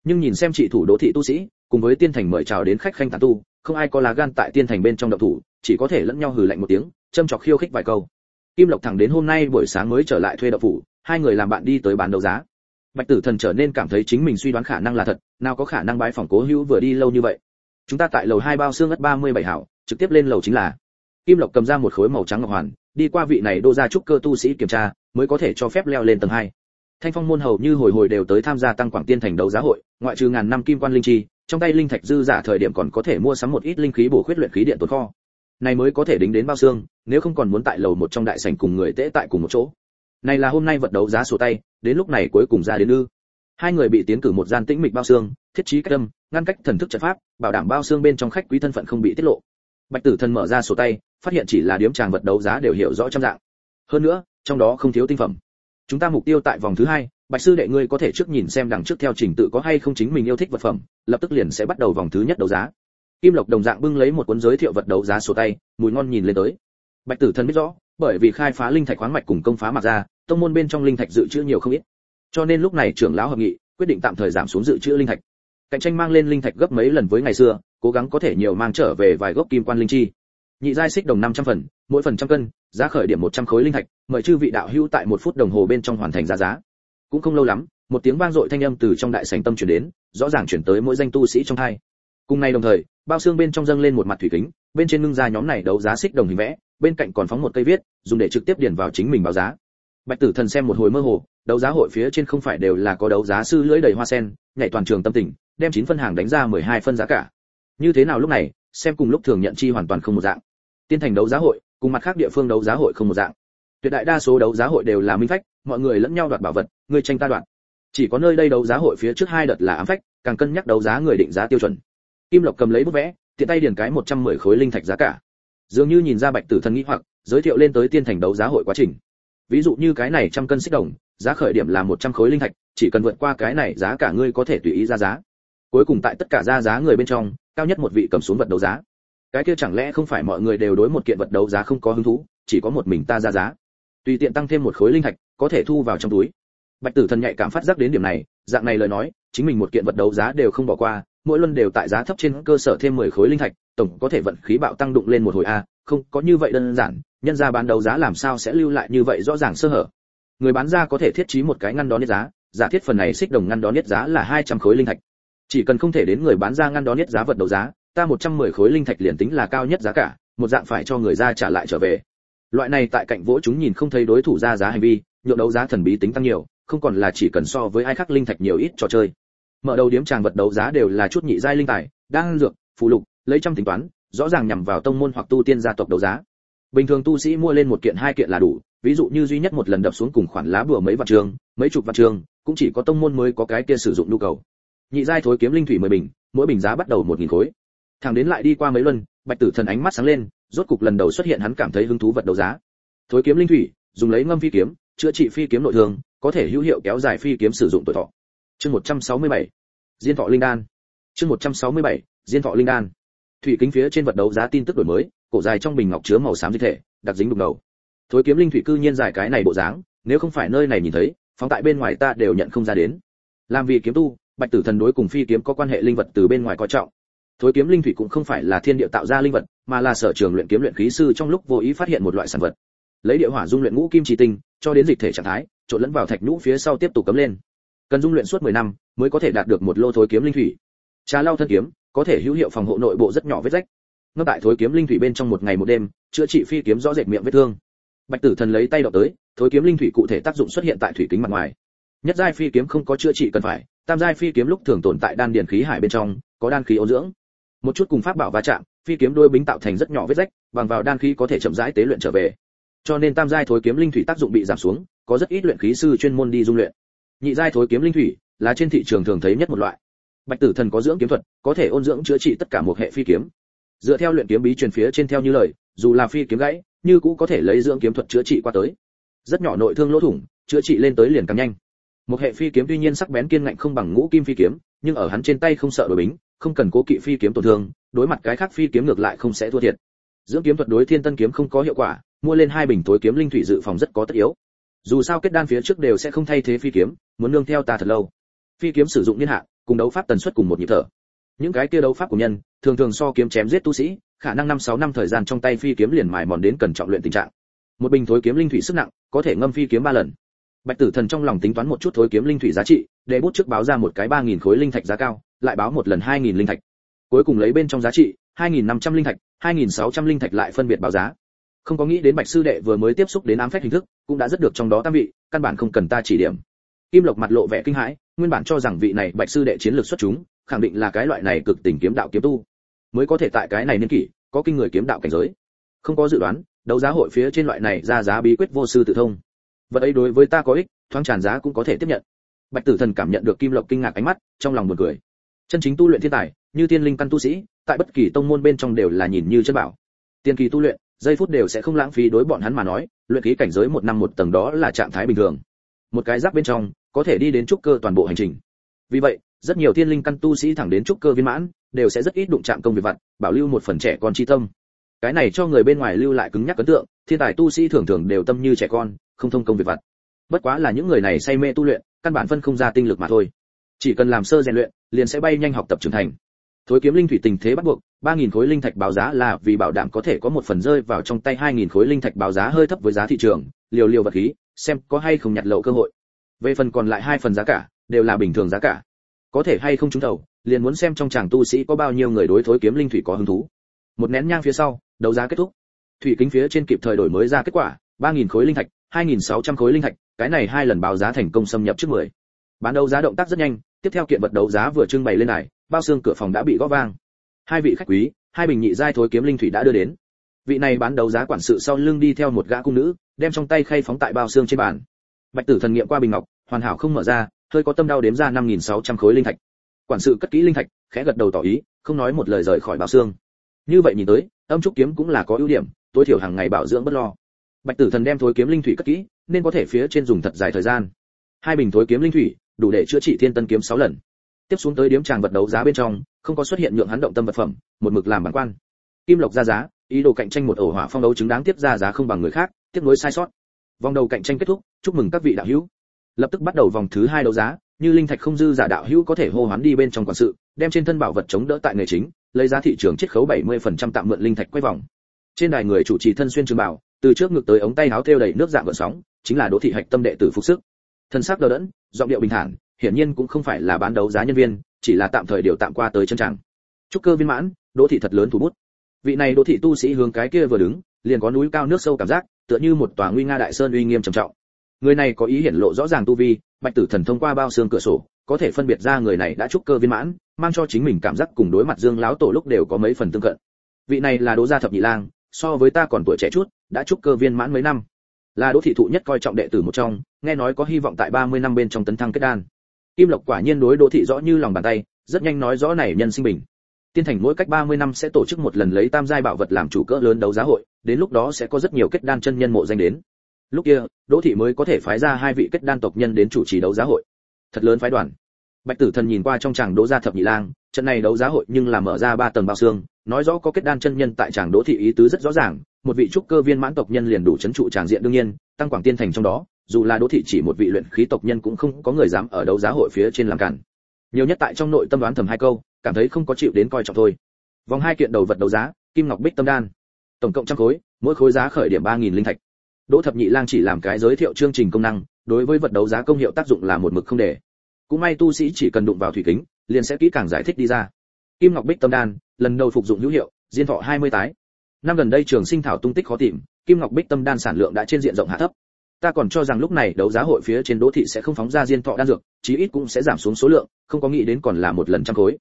S1: Nhưng nhìn xem trị thủ đỗ thị tu sĩ, cùng với tiên thành mời chào đến khách khanh tán tu, không ai có lá gan tại tiên thành bên trong động thủ, chỉ có thể lẫn nhau hừ lạnh một tiếng, châm chọc khiêu khích vài câu. Kim lộc thẳng đến hôm nay buổi sáng mới trở lại thuê đậu phủ, hai người làm bạn đi tới bán đấu giá. Bạch tử thần trở nên cảm thấy chính mình suy đoán khả năng là thật, nào có khả năng bái phòng cố hữu vừa đi lâu như vậy. Chúng ta tại lầu hai bao xương ất ba mươi bảy hảo, trực tiếp lên lầu chính là. Kim lộc cầm ra một khối màu trắng ngọc hoàn, đi qua vị này đô gia trúc cơ tu sĩ kiểm tra mới có thể cho phép leo lên tầng hai. Thanh phong môn hầu như hồi hồi đều tới tham gia tăng quảng tiên thành đấu giá hội, ngoại trừ ngàn năm kim quan linh chi, trong tay linh thạch dư giả thời điểm còn có thể mua sắm một ít linh khí bổ khuyết luyện khí điện tồn kho. Này mới có thể đính đến bao xương, nếu không còn muốn tại lầu một trong đại sảnh cùng người tễ tại cùng một chỗ. Này là hôm nay vật đấu giá sổ tay, đến lúc này cuối cùng ra đến ư. Hai người bị tiến cử một gian tĩnh mịch bao xương, thiết trí cách âm, ngăn cách thần thức trận pháp, bảo đảm bao xương bên trong khách quý thân phận không bị tiết lộ. Bạch tử thần mở ra sổ tay, phát hiện chỉ là điếm tràng vật đấu giá đều hiểu rõ trăm dạng. Hơn nữa trong đó không thiếu tinh phẩm. Chúng ta mục tiêu tại vòng thứ hai, bạch sư đệ ngươi có thể trước nhìn xem đằng trước theo trình tự có hay không chính mình yêu thích vật phẩm, lập tức liền sẽ bắt đầu vòng thứ nhất đấu giá. Kim lộc đồng dạng bưng lấy một cuốn giới thiệu vật đấu giá sổ tay, mùi ngon nhìn lên tới. Bạch tử thần biết rõ, bởi vì khai phá linh thạch khoáng mạch cùng công phá mặc ra, tông môn bên trong linh thạch dự trữ nhiều không ít. Cho nên lúc này trưởng lão hợp nghị, quyết định tạm thời giảm xuống dự trữ linh thạch. Cạnh tranh mang lên linh thạch gấp mấy lần với ngày xưa, cố gắng có thể nhiều mang trở về vài gốc kim quan linh chi. Nhị giai xích đồng 500 phần, mỗi phần trăm cân giá khởi điểm 100 khối linh thạch, mời chư vị đạo hữu tại một phút đồng hồ bên trong hoàn thành giá giá. Cũng không lâu lắm, một tiếng vang dội thanh âm từ trong đại sảnh tâm truyền đến, rõ ràng truyền tới mỗi danh tu sĩ trong hai cùng nay đồng thời, bao xương bên trong dâng lên một mặt thủy kính, bên trên ngưng ra nhóm này đấu giá xích đồng hình vẽ, bên cạnh còn phóng một cây viết, dùng để trực tiếp điền vào chính mình báo giá. Bạch tử thần xem một hồi mơ hồ, đấu giá hội phía trên không phải đều là có đấu giá sư lưỡi đầy hoa sen, nhảy toàn trường tâm tình, đem chín phân hàng đánh ra 12 phân giá cả. Như thế nào lúc này, xem cùng lúc thường nhận chi hoàn toàn không một dạng. Tiên thành đấu giá hội cùng mặt khác địa phương đấu giá hội không một dạng. Tuyệt đại đa số đấu giá hội đều là minh phách, mọi người lẫn nhau đoạt bảo vật, người tranh ta đoạt. Chỉ có nơi đây đấu giá hội phía trước hai đợt là ám phách, càng cân nhắc đấu giá người định giá tiêu chuẩn. Kim lộc cầm lấy bút vẽ, tiện tay điền cái 110 khối linh thạch giá cả. Dường như nhìn ra bạch tử thần nghĩ hoặc, giới thiệu lên tới tiên thành đấu giá hội quá trình. Ví dụ như cái này trăm cân xích đồng, giá khởi điểm là 100 khối linh thạch, chỉ cần vượt qua cái này giá cả ngươi có thể tùy ý ra giá. Cuối cùng tại tất cả ra giá người bên trong, cao nhất một vị cầm xuống vật đấu giá cái kia chẳng lẽ không phải mọi người đều đối một kiện vật đấu giá không có hứng thú, chỉ có một mình ta ra giá. Tùy tiện tăng thêm một khối linh thạch, có thể thu vào trong túi. Bạch tử thần nhạy cảm phát giác đến điểm này, dạng này lời nói, chính mình một kiện vật đấu giá đều không bỏ qua, mỗi luân đều tại giá thấp trên cơ sở thêm 10 khối linh thạch, tổng có thể vận khí bạo tăng đụng lên một hồi a, không, có như vậy đơn giản, nhân ra bán đấu giá làm sao sẽ lưu lại như vậy rõ ràng sơ hở. Người bán ra có thể thiết trí một cái ngăn đón giá, giả thiết phần này xích đồng ngăn đón nhất giá là 200 khối linh thạch. Chỉ cần không thể đến người bán ra ngăn đón nhất giá vật đấu giá ta 110 khối linh thạch liền tính là cao nhất giá cả, một dạng phải cho người ra trả lại trở về. Loại này tại cạnh vỗ chúng nhìn không thấy đối thủ ra giá hành vi, nhượng đấu giá thần bí tính tăng nhiều, không còn là chỉ cần so với ai khác linh thạch nhiều ít trò chơi. Mở đầu điểm tràng vật đấu giá đều là chút nhị giai linh tài đang dược, phù lục, lấy trăm tính toán, rõ ràng nhằm vào tông môn hoặc tu tiên gia tộc đấu giá. Bình thường tu sĩ mua lên một kiện hai kiện là đủ, ví dụ như duy nhất một lần đập xuống cùng khoản lá bùa mấy vạn trường, mấy chục vạn trường, cũng chỉ có tông môn mới có cái kia sử dụng nhu cầu. Nhị giai thối kiếm linh thủy mười bình, mỗi bình giá bắt đầu một nghìn khối thằng đến lại đi qua mấy luân, bạch tử thần ánh mắt sáng lên, rốt cục lần đầu xuất hiện hắn cảm thấy hứng thú vật đấu giá thối kiếm linh thủy, dùng lấy ngâm phi kiếm, chữa trị phi kiếm nội thương, có thể hữu hiệu kéo dài phi kiếm sử dụng tuổi thọ chương 167. diên thọ linh đan chương 167. diên thọ linh đan thủy kính phía trên vật đấu giá tin tức đổi mới, cổ dài trong bình ngọc chứa màu xám dịch thể, đặc dính đục đầu thối kiếm linh thủy cư nhiên dài cái này bộ dáng, nếu không phải nơi này nhìn thấy, phóng tại bên ngoài ta đều nhận không ra đến làm vì kiếm tu, bạch tử thần đối cùng phi kiếm có quan hệ linh vật từ bên ngoài coi trọng thối kiếm linh thủy cũng không phải là thiên địa tạo ra linh vật, mà là sở trường luyện kiếm luyện khí sư trong lúc vô ý phát hiện một loại sản vật. Lấy địa hỏa dung luyện ngũ kim chỉ tinh, cho đến dịch thể trạng thái, trộn lẫn vào thạch nhũ phía sau tiếp tục cấm lên. Cần dung luyện suốt 10 năm, mới có thể đạt được một lô thối kiếm linh thủy. Trà lau thân kiếm, có thể hữu hiệu phòng hộ nội bộ rất nhỏ vết rách. Ngâm tại thối kiếm linh thủy bên trong một ngày một đêm, chữa trị phi kiếm rõ rệt miệng vết thương. Bạch tử thần lấy tay đọc tới, thối kiếm linh thủy cụ thể tác dụng xuất hiện tại thủy kính mặt ngoài. Nhất giai phi kiếm không có chữa trị cần phải, tam giai phi kiếm lúc thường tồn tại đan điền khí hải bên trong, có đan khí ô dưỡng một chút cùng pháp bảo va chạm, phi kiếm đôi bính tạo thành rất nhỏ vết rách, bằng vào đan khí có thể chậm rãi tế luyện trở về. Cho nên tam giai thối kiếm linh thủy tác dụng bị giảm xuống, có rất ít luyện khí sư chuyên môn đi dung luyện. Nhị giai thối kiếm linh thủy là trên thị trường thường thấy nhất một loại. Bạch tử thần có dưỡng kiếm thuật, có thể ôn dưỡng chữa trị tất cả một hệ phi kiếm. Dựa theo luyện kiếm bí truyền phía trên theo như lời, dù là phi kiếm gãy, như cũng có thể lấy dưỡng kiếm thuật chữa trị qua tới. Rất nhỏ nội thương lỗ thủng, chữa trị lên tới liền càng nhanh. Một hệ phi kiếm tuy nhiên sắc bén kiên ngạnh không bằng ngũ kim phi kiếm, nhưng ở hắn trên tay không sợ đổi bính không cần cố kỵ phi kiếm tổn thương, đối mặt cái khác phi kiếm ngược lại không sẽ thua thiệt. Dưỡng kiếm thuật đối thiên tân kiếm không có hiệu quả, mua lên hai bình tối kiếm linh thủy dự phòng rất có tất yếu. Dù sao kết đan phía trước đều sẽ không thay thế phi kiếm, muốn nương theo ta thật lâu. Phi kiếm sử dụng niên hạn, cùng đấu pháp tần suất cùng một nhịp thở. Những cái kia đấu pháp của nhân, thường thường so kiếm chém giết tu sĩ, khả năng năm sáu năm thời gian trong tay phi kiếm liền mài mòn đến cần trọng luyện tình trạng. Một bình thối kiếm linh thủy sức nặng, có thể ngâm phi kiếm ba lần bạch tử thần trong lòng tính toán một chút thối kiếm linh thủy giá trị, để bút trước báo ra một cái ba nghìn khối linh thạch giá cao, lại báo một lần hai nghìn linh thạch. Cuối cùng lấy bên trong giá trị, hai nghìn năm trăm linh thạch, hai nghìn sáu trăm linh thạch lại phân biệt báo giá. Không có nghĩ đến bạch sư đệ vừa mới tiếp xúc đến ám phách hình thức, cũng đã rất được trong đó tam vị, căn bản không cần ta chỉ điểm. Kim lộc mặt lộ vẻ kinh hãi, nguyên bản cho rằng vị này bạch sư đệ chiến lược xuất chúng, khẳng định là cái loại này cực tình kiếm đạo kiếm tu. Mới có thể tại cái này niên kỷ, có kinh người kiếm đạo cảnh giới. Không có dự đoán, đấu giá hội phía trên loại này ra giá bí quyết vô sư tự thông vật ấy đối với ta có ích, thoáng tràn giá cũng có thể tiếp nhận. Bạch tử thần cảm nhận được kim lộc kinh ngạc ánh mắt, trong lòng buồn cười. Chân chính tu luyện thiên tài, như tiên linh căn tu sĩ, tại bất kỳ tông môn bên trong đều là nhìn như chân bảo. Tiên kỳ tu luyện, giây phút đều sẽ không lãng phí đối bọn hắn mà nói, luyện khí cảnh giới một năm một tầng đó là trạng thái bình thường. Một cái giáp bên trong, có thể đi đến trúc cơ toàn bộ hành trình. Vì vậy, rất nhiều thiên linh căn tu sĩ thẳng đến trúc cơ viên mãn, đều sẽ rất ít đụng chạm công việc vặt, bảo lưu một phần trẻ con chi tâm. Cái này cho người bên ngoài lưu lại cứng nhắc ấn tượng, thiên tài tu sĩ thường thường đều tâm như trẻ con không thông công việc vặt. Bất quá là những người này say mê tu luyện, căn bản phân không ra tinh lực mà thôi. Chỉ cần làm sơ rèn luyện, liền sẽ bay nhanh học tập trưởng thành. Thối kiếm linh thủy tình thế bắt buộc, ba nghìn khối linh thạch báo giá là vì bảo đảm có thể có một phần rơi vào trong tay hai nghìn khối linh thạch báo giá hơi thấp với giá thị trường, liều liều vật khí, xem có hay không nhặt lậu cơ hội. Về phần còn lại hai phần giá cả, đều là bình thường giá cả. Có thể hay không trúng thầu, liền muốn xem trong chàng tu sĩ có bao nhiêu người đối thối kiếm linh thủy có hứng thú. Một nén nhang phía sau, đấu giá kết thúc. Thủy kính phía trên kịp thời đổi mới ra kết quả 3.000 khối linh thạch 2.600 khối linh thạch, cái này hai lần báo giá thành công xâm nhập trước 10. bán đấu giá động tác rất nhanh, tiếp theo kiện vật đấu giá vừa trưng bày lên này, bao xương cửa phòng đã bị gõ vang. Hai vị khách quý, hai bình nhị giai thối kiếm linh thủy đã đưa đến. Vị này bán đấu giá quản sự sau lưng đi theo một gã cung nữ, đem trong tay khay phóng tại bao xương trên bàn. Bạch tử thần nghiệm qua bình ngọc, hoàn hảo không mở ra, hơi có tâm đau đếm ra 5.600 khối linh thạch. Quản sự cất kỹ linh thạch, khẽ gật đầu tỏ ý, không nói một lời rời khỏi bao xương. Như vậy nhìn tới, âm trúc kiếm cũng là có ưu điểm, tối thiểu hàng ngày bảo dưỡng bất lo bạch tử thần đem thối kiếm linh thủy cất kỹ, nên có thể phía trên dùng thật dài thời gian. Hai bình thối kiếm linh thủy, đủ để chữa trị thiên tân kiếm 6 lần. Tiếp xuống tới điếm tràng vật đấu giá bên trong, không có xuất hiện nhượng hắn động tâm vật phẩm, một mực làm bản quan. Kim lộc ra giá, ý đồ cạnh tranh một ổ hỏa phong đấu chứng đáng tiếp ra giá không bằng người khác tiếp nối sai sót. Vòng đầu cạnh tranh kết thúc, chúc mừng các vị đạo hữu. Lập tức bắt đầu vòng thứ hai đấu giá, như linh thạch không dư giả đạo hữu có thể hô hoán đi bên trong quản sự, đem trên thân bảo vật chống đỡ tại nghề chính, lấy giá thị trường chiết khấu 70% tạm mượn linh thạch quay vòng. Trên đài người chủ trì thân xuyên trường bảo từ trước ngực tới ống tay áo thêu đầy nước dạng gợn sóng, chính là đỗ thị hạch tâm đệ tử phục sức. Thân sắc đờ đẫn, giọng điệu bình thản, hiển nhiên cũng không phải là bán đấu giá nhân viên, chỉ là tạm thời điều tạm qua tới chân chẳng chúc cơ viên mãn, đỗ thị thật lớn thủ bút. Vị này đỗ thị tu sĩ hướng cái kia vừa đứng, liền có núi cao nước sâu cảm giác, tựa như một tòa nguy nga đại sơn uy nghiêm trầm trọng. Người này có ý hiển lộ rõ ràng tu vi, bạch tử thần thông qua bao xương cửa sổ, có thể phân biệt ra người này đã trúc cơ viên mãn, mang cho chính mình cảm giác cùng đối mặt dương lão tổ lúc đều có mấy phần tương cận. Vị này là đỗ gia thập nhị lang so với ta còn tuổi trẻ chút, đã trúc cơ viên mãn mấy năm. Là đỗ thị thụ nhất coi trọng đệ tử một trong, nghe nói có hy vọng tại 30 năm bên trong tấn thăng kết đan. Kim lộc quả nhiên đối đỗ thị rõ như lòng bàn tay, rất nhanh nói rõ này nhân sinh bình. Tiên thành mỗi cách 30 năm sẽ tổ chức một lần lấy tam giai bảo vật làm chủ cỡ lớn đấu giá hội, đến lúc đó sẽ có rất nhiều kết đan chân nhân mộ danh đến. Lúc kia, đỗ thị mới có thể phái ra hai vị kết đan tộc nhân đến chủ trì đấu giá hội. Thật lớn phái đoàn bạch tử thần nhìn qua trong tràng đỗ gia thập nhị lang, trận này đấu giá hội nhưng là mở ra ba tầng bao xương, nói rõ có kết đan chân nhân tại tràng đỗ thị ý tứ rất rõ ràng, một vị trúc cơ viên mãn tộc nhân liền đủ chấn trụ tràng diện đương nhiên, tăng quảng tiên thành trong đó, dù là đỗ thị chỉ một vị luyện khí tộc nhân cũng không có người dám ở đấu giá hội phía trên làm cản. Nhiều nhất tại trong nội tâm đoán thầm hai câu, cảm thấy không có chịu đến coi trọng thôi. Vòng hai kiện đầu vật đấu giá, kim ngọc bích tâm đan. Tổng cộng trăm khối, mỗi khối giá khởi điểm ba nghìn linh thạch. Đỗ thập nhị lang chỉ làm cái giới thiệu chương trình công năng, đối với vật đấu giá công hiệu tác dụng là một mực không để cũng may tu sĩ chỉ cần đụng vào thủy kính, liền sẽ kỹ càng giải thích đi ra. Kim ngọc bích tâm đan, lần đầu phục dụng hữu hiệu, diên thọ 20 tái. Năm gần đây trường sinh thảo tung tích khó tìm, kim ngọc bích tâm đan sản lượng đã trên diện rộng hạ thấp. Ta còn cho rằng lúc này đấu giá hội phía trên đỗ thị sẽ không phóng ra diên thọ đan dược, chí ít cũng sẽ giảm xuống số lượng, không có nghĩ đến còn là một lần trăm khối.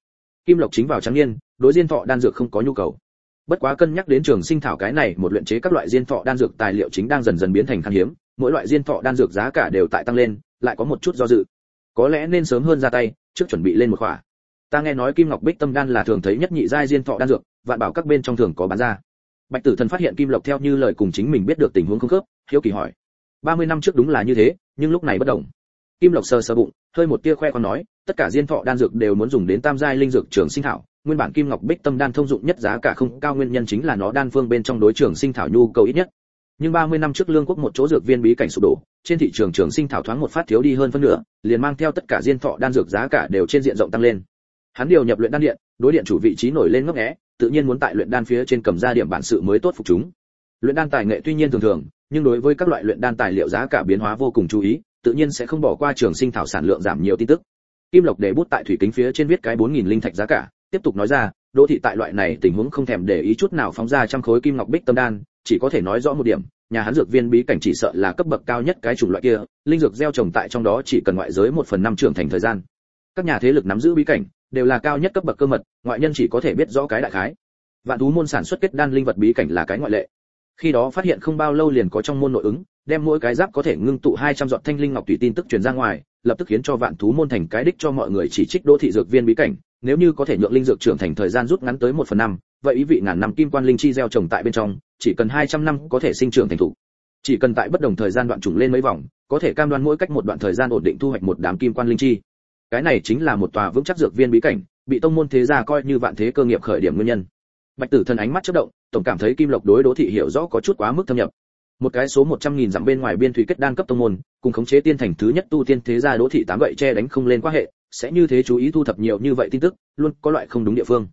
S1: Kim lộc chính vào trắng niên, đối diên thọ đan dược không có nhu cầu. Bất quá cân nhắc đến trường sinh thảo cái này, một luyện chế các loại diên thọ đan dược tài liệu chính đang dần dần biến thành khan hiếm, mỗi loại diên thọ đan dược giá cả đều tại tăng lên, lại có một chút do dự có lẽ nên sớm hơn ra tay, trước chuẩn bị lên một khỏa. Ta nghe nói kim ngọc bích tâm đan là thường thấy nhất nhị giai diên thọ đan dược, vạn bảo các bên trong thường có bán ra. Bạch tử thần phát hiện kim lộc theo như lời cùng chính mình biết được tình huống không khớp, hiếu kỳ hỏi. 30 năm trước đúng là như thế, nhưng lúc này bất động. Kim lộc sờ sờ bụng, hơi một tia khoe còn nói, tất cả diên thọ đan dược đều muốn dùng đến tam giai linh dược trường sinh thảo, nguyên bản kim ngọc bích tâm đan thông dụng nhất giá cả không cao, nguyên nhân chính là nó đan phương bên trong đối trường sinh thảo nhu cầu ít nhất nhưng 30 năm trước lương quốc một chỗ dược viên bí cảnh sụp đổ, trên thị trường trường sinh thảo thoáng một phát thiếu đi hơn phân nửa, liền mang theo tất cả diên thọ đan dược giá cả đều trên diện rộng tăng lên. Hắn điều nhập luyện đan điện, đối điện chủ vị trí nổi lên ngấp nghé, tự nhiên muốn tại luyện đan phía trên cầm ra điểm bản sự mới tốt phục chúng. Luyện đan tài nghệ tuy nhiên thường thường, nhưng đối với các loại luyện đan tài liệu giá cả biến hóa vô cùng chú ý, tự nhiên sẽ không bỏ qua trường sinh thảo sản lượng giảm nhiều tin tức. Kim lộc để bút tại thủy kính phía trên viết cái 4.000 linh thạch giá cả, tiếp tục nói ra, đỗ thị tại loại này tình huống không thèm để ý chút nào phóng ra trăm khối kim ngọc bích tâm đan chỉ có thể nói rõ một điểm, nhà hắn dược viên bí cảnh chỉ sợ là cấp bậc cao nhất cái chủng loại kia, linh dược gieo trồng tại trong đó chỉ cần ngoại giới một phần năm trưởng thành thời gian. Các nhà thế lực nắm giữ bí cảnh, đều là cao nhất cấp bậc cơ mật, ngoại nhân chỉ có thể biết rõ cái đại khái. Vạn thú môn sản xuất kết đan linh vật bí cảnh là cái ngoại lệ. Khi đó phát hiện không bao lâu liền có trong môn nội ứng, đem mỗi cái giáp có thể ngưng tụ 200 giọt thanh linh ngọc tùy tin tức truyền ra ngoài, lập tức khiến cho vạn thú môn thành cái đích cho mọi người chỉ trích đô thị dược viên bí cảnh nếu như có thể nhượng linh dược trưởng thành thời gian rút ngắn tới một phần năm, vậy ý vị ngàn năm kim quan linh chi gieo trồng tại bên trong, chỉ cần 200 năm có thể sinh trưởng thành thụ chỉ cần tại bất đồng thời gian đoạn trùng lên mấy vòng, có thể cam đoan mỗi cách một đoạn thời gian ổn định thu hoạch một đám kim quan linh chi. Cái này chính là một tòa vững chắc dược viên bí cảnh, bị tông môn thế gia coi như vạn thế cơ nghiệp khởi điểm nguyên nhân. Bạch tử thần ánh mắt chớp động, tổng cảm thấy kim lộc đối đỗ thị hiểu rõ có chút quá mức thâm nhập một cái số một trăm nghìn dặm bên ngoài biên thủy kết đan cấp tông môn, cùng khống chế tiên thành thứ nhất tu tiên thế gia đỗ thị tám gậy che đánh không lên quan hệ, sẽ như thế chú ý thu thập nhiều như vậy tin tức, luôn có loại không đúng địa phương.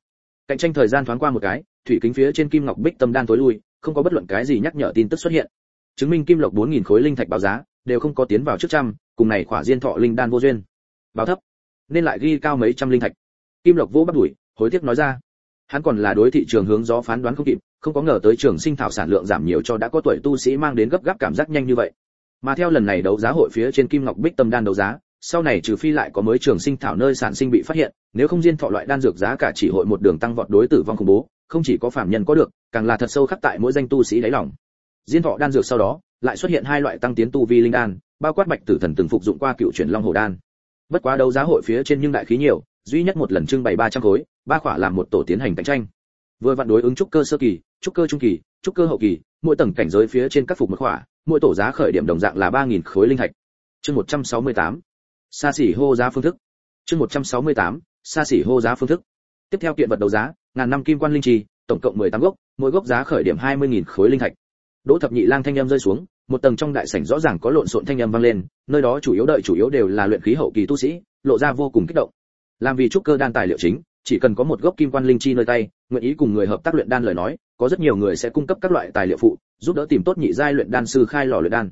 S1: Cạnh tranh thời gian thoáng qua một cái, thủy kính phía trên kim ngọc bích tâm đan tối lui, không có bất luận cái gì nhắc nhở tin tức xuất hiện. Chứng minh kim lộc bốn nghìn khối linh thạch báo giá, đều không có tiến vào trước trăm, cùng này khỏa diên thọ linh đan vô duyên. Báo thấp, nên lại ghi cao mấy trăm linh thạch. Kim lộc vô bắt đuổi, hối tiếc nói ra. Hắn còn là đối thị trường hướng gió phán đoán không kịp không có ngờ tới trường sinh thảo sản lượng giảm nhiều cho đã có tuổi tu sĩ mang đến gấp gáp cảm giác nhanh như vậy. Mà theo lần này đấu giá hội phía trên kim ngọc bích tâm đan đấu giá, sau này trừ phi lại có mới trường sinh thảo nơi sản sinh bị phát hiện, nếu không diên thọ loại đan dược giá cả chỉ hội một đường tăng vọt đối tử vong khủng bố, không chỉ có phạm nhân có được, càng là thật sâu khắc tại mỗi danh tu sĩ đáy lòng. Diên thọ đan dược sau đó, lại xuất hiện hai loại tăng tiến tu vi linh đan, bao quát bạch tử thần từng phục dụng qua cựu chuyển long hồ đan. Bất quá đấu giá hội phía trên nhưng đại khí nhiều, duy nhất một lần trưng bày 300 khối, ba khỏa làm một tổ tiến hành cạnh tranh. Vừa vặn đối ứng trúc cơ sơ kỳ trúc cơ trung kỳ, trúc cơ hậu kỳ, mỗi tầng cảnh giới phía trên các phục một khỏa, mỗi tổ giá khởi điểm đồng dạng là 3000 khối linh thạch. Chương 168 sa xỉ hô giá phương thức. Chương 168 sa xỉ hô giá phương thức. Tiếp theo kiện vật đấu giá, ngàn năm kim quan linh trì tổng cộng 18 gốc, mỗi gốc giá khởi điểm 20.000 khối linh thạch. Đỗ thập nhị lang thanh âm rơi xuống, một tầng trong đại sảnh rõ ràng có lộn xộn thanh âm vang lên, nơi đó chủ yếu đợi chủ yếu đều là luyện khí hậu kỳ tu sĩ, lộ ra vô cùng kích động. Làm vì trúc cơ đan tài liệu chính chỉ cần có một gốc kim quan linh chi nơi tay, nguyện ý cùng người hợp tác luyện đan lời nói, có rất nhiều người sẽ cung cấp các loại tài liệu phụ, giúp đỡ tìm tốt nhị giai luyện đan sư khai lò luyện đan.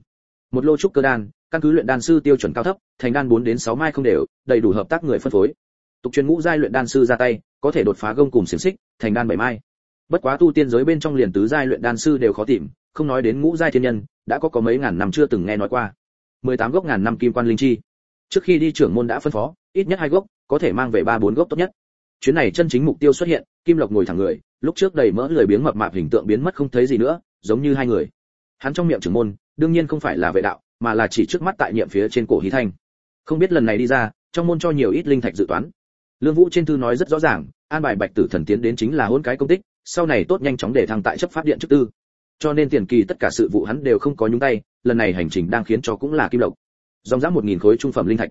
S1: Một lô trúc cơ đan, căn cứ luyện đan sư tiêu chuẩn cao thấp, thành đan 4 đến 6 mai không đều, đầy đủ hợp tác người phân phối. Tục truyền ngũ giai luyện đan sư ra tay, có thể đột phá gông cùng xiển xích, thành đan 7 mai. Bất quá tu tiên giới bên trong liền tứ giai luyện đan sư đều khó tìm, không nói đến ngũ giai thiên nhân, đã có có mấy ngàn năm chưa từng nghe nói qua. 18 gốc ngàn năm kim quan linh chi. Trước khi đi trưởng môn đã phân phó, ít nhất hai gốc, có thể mang về ba bốn gốc tốt nhất chuyến này chân chính mục tiêu xuất hiện, kim lộc ngồi thẳng người, lúc trước đầy mỡ lười biếng mập mạp hình tượng biến mất không thấy gì nữa, giống như hai người. Hắn trong miệng trưởng môn, đương nhiên không phải là vệ đạo, mà là chỉ trước mắt tại nhiệm phía trên cổ hí thanh. Không biết lần này đi ra, trong môn cho nhiều ít linh thạch dự toán. Lương vũ trên thư nói rất rõ ràng, an bài bạch tử thần tiến đến chính là hôn cái công tích, sau này tốt nhanh chóng để thăng tại chấp pháp điện chức tư. Cho nên tiền kỳ tất cả sự vụ hắn đều không có nhúng tay, lần này hành trình đang khiến cho cũng là kim lộc. Dòng dã một nghìn khối trung phẩm linh thạch.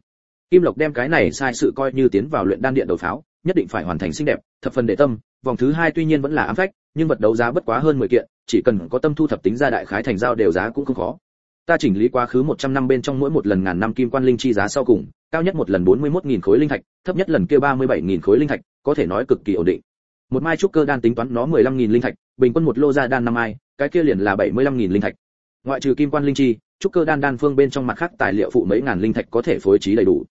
S1: Kim lộc đem cái này sai sự coi như tiến vào luyện đan điện đầu pháo nhất định phải hoàn thành xinh đẹp, thập phần để tâm, vòng thứ hai tuy nhiên vẫn là ám phách, nhưng vật đấu giá bất quá hơn 10 kiện, chỉ cần có tâm thu thập tính ra đại khái thành giao đều giá cũng không khó. Ta chỉnh lý quá khứ 100 năm bên trong mỗi một lần ngàn năm kim quan linh chi giá sau cùng, cao nhất một lần 41.000 khối linh thạch, thấp nhất lần kia 37.000 khối linh thạch, có thể nói cực kỳ ổn định. Một mai trúc cơ đan tính toán nó 15.000 linh thạch, bình quân một lô ra đan năm mai, cái kia liền là 75.000 linh thạch. Ngoại trừ kim quan linh chi, trúc cơ đan đan phương bên trong mặt khác tài liệu phụ mấy ngàn linh thạch có thể phối trí đầy đủ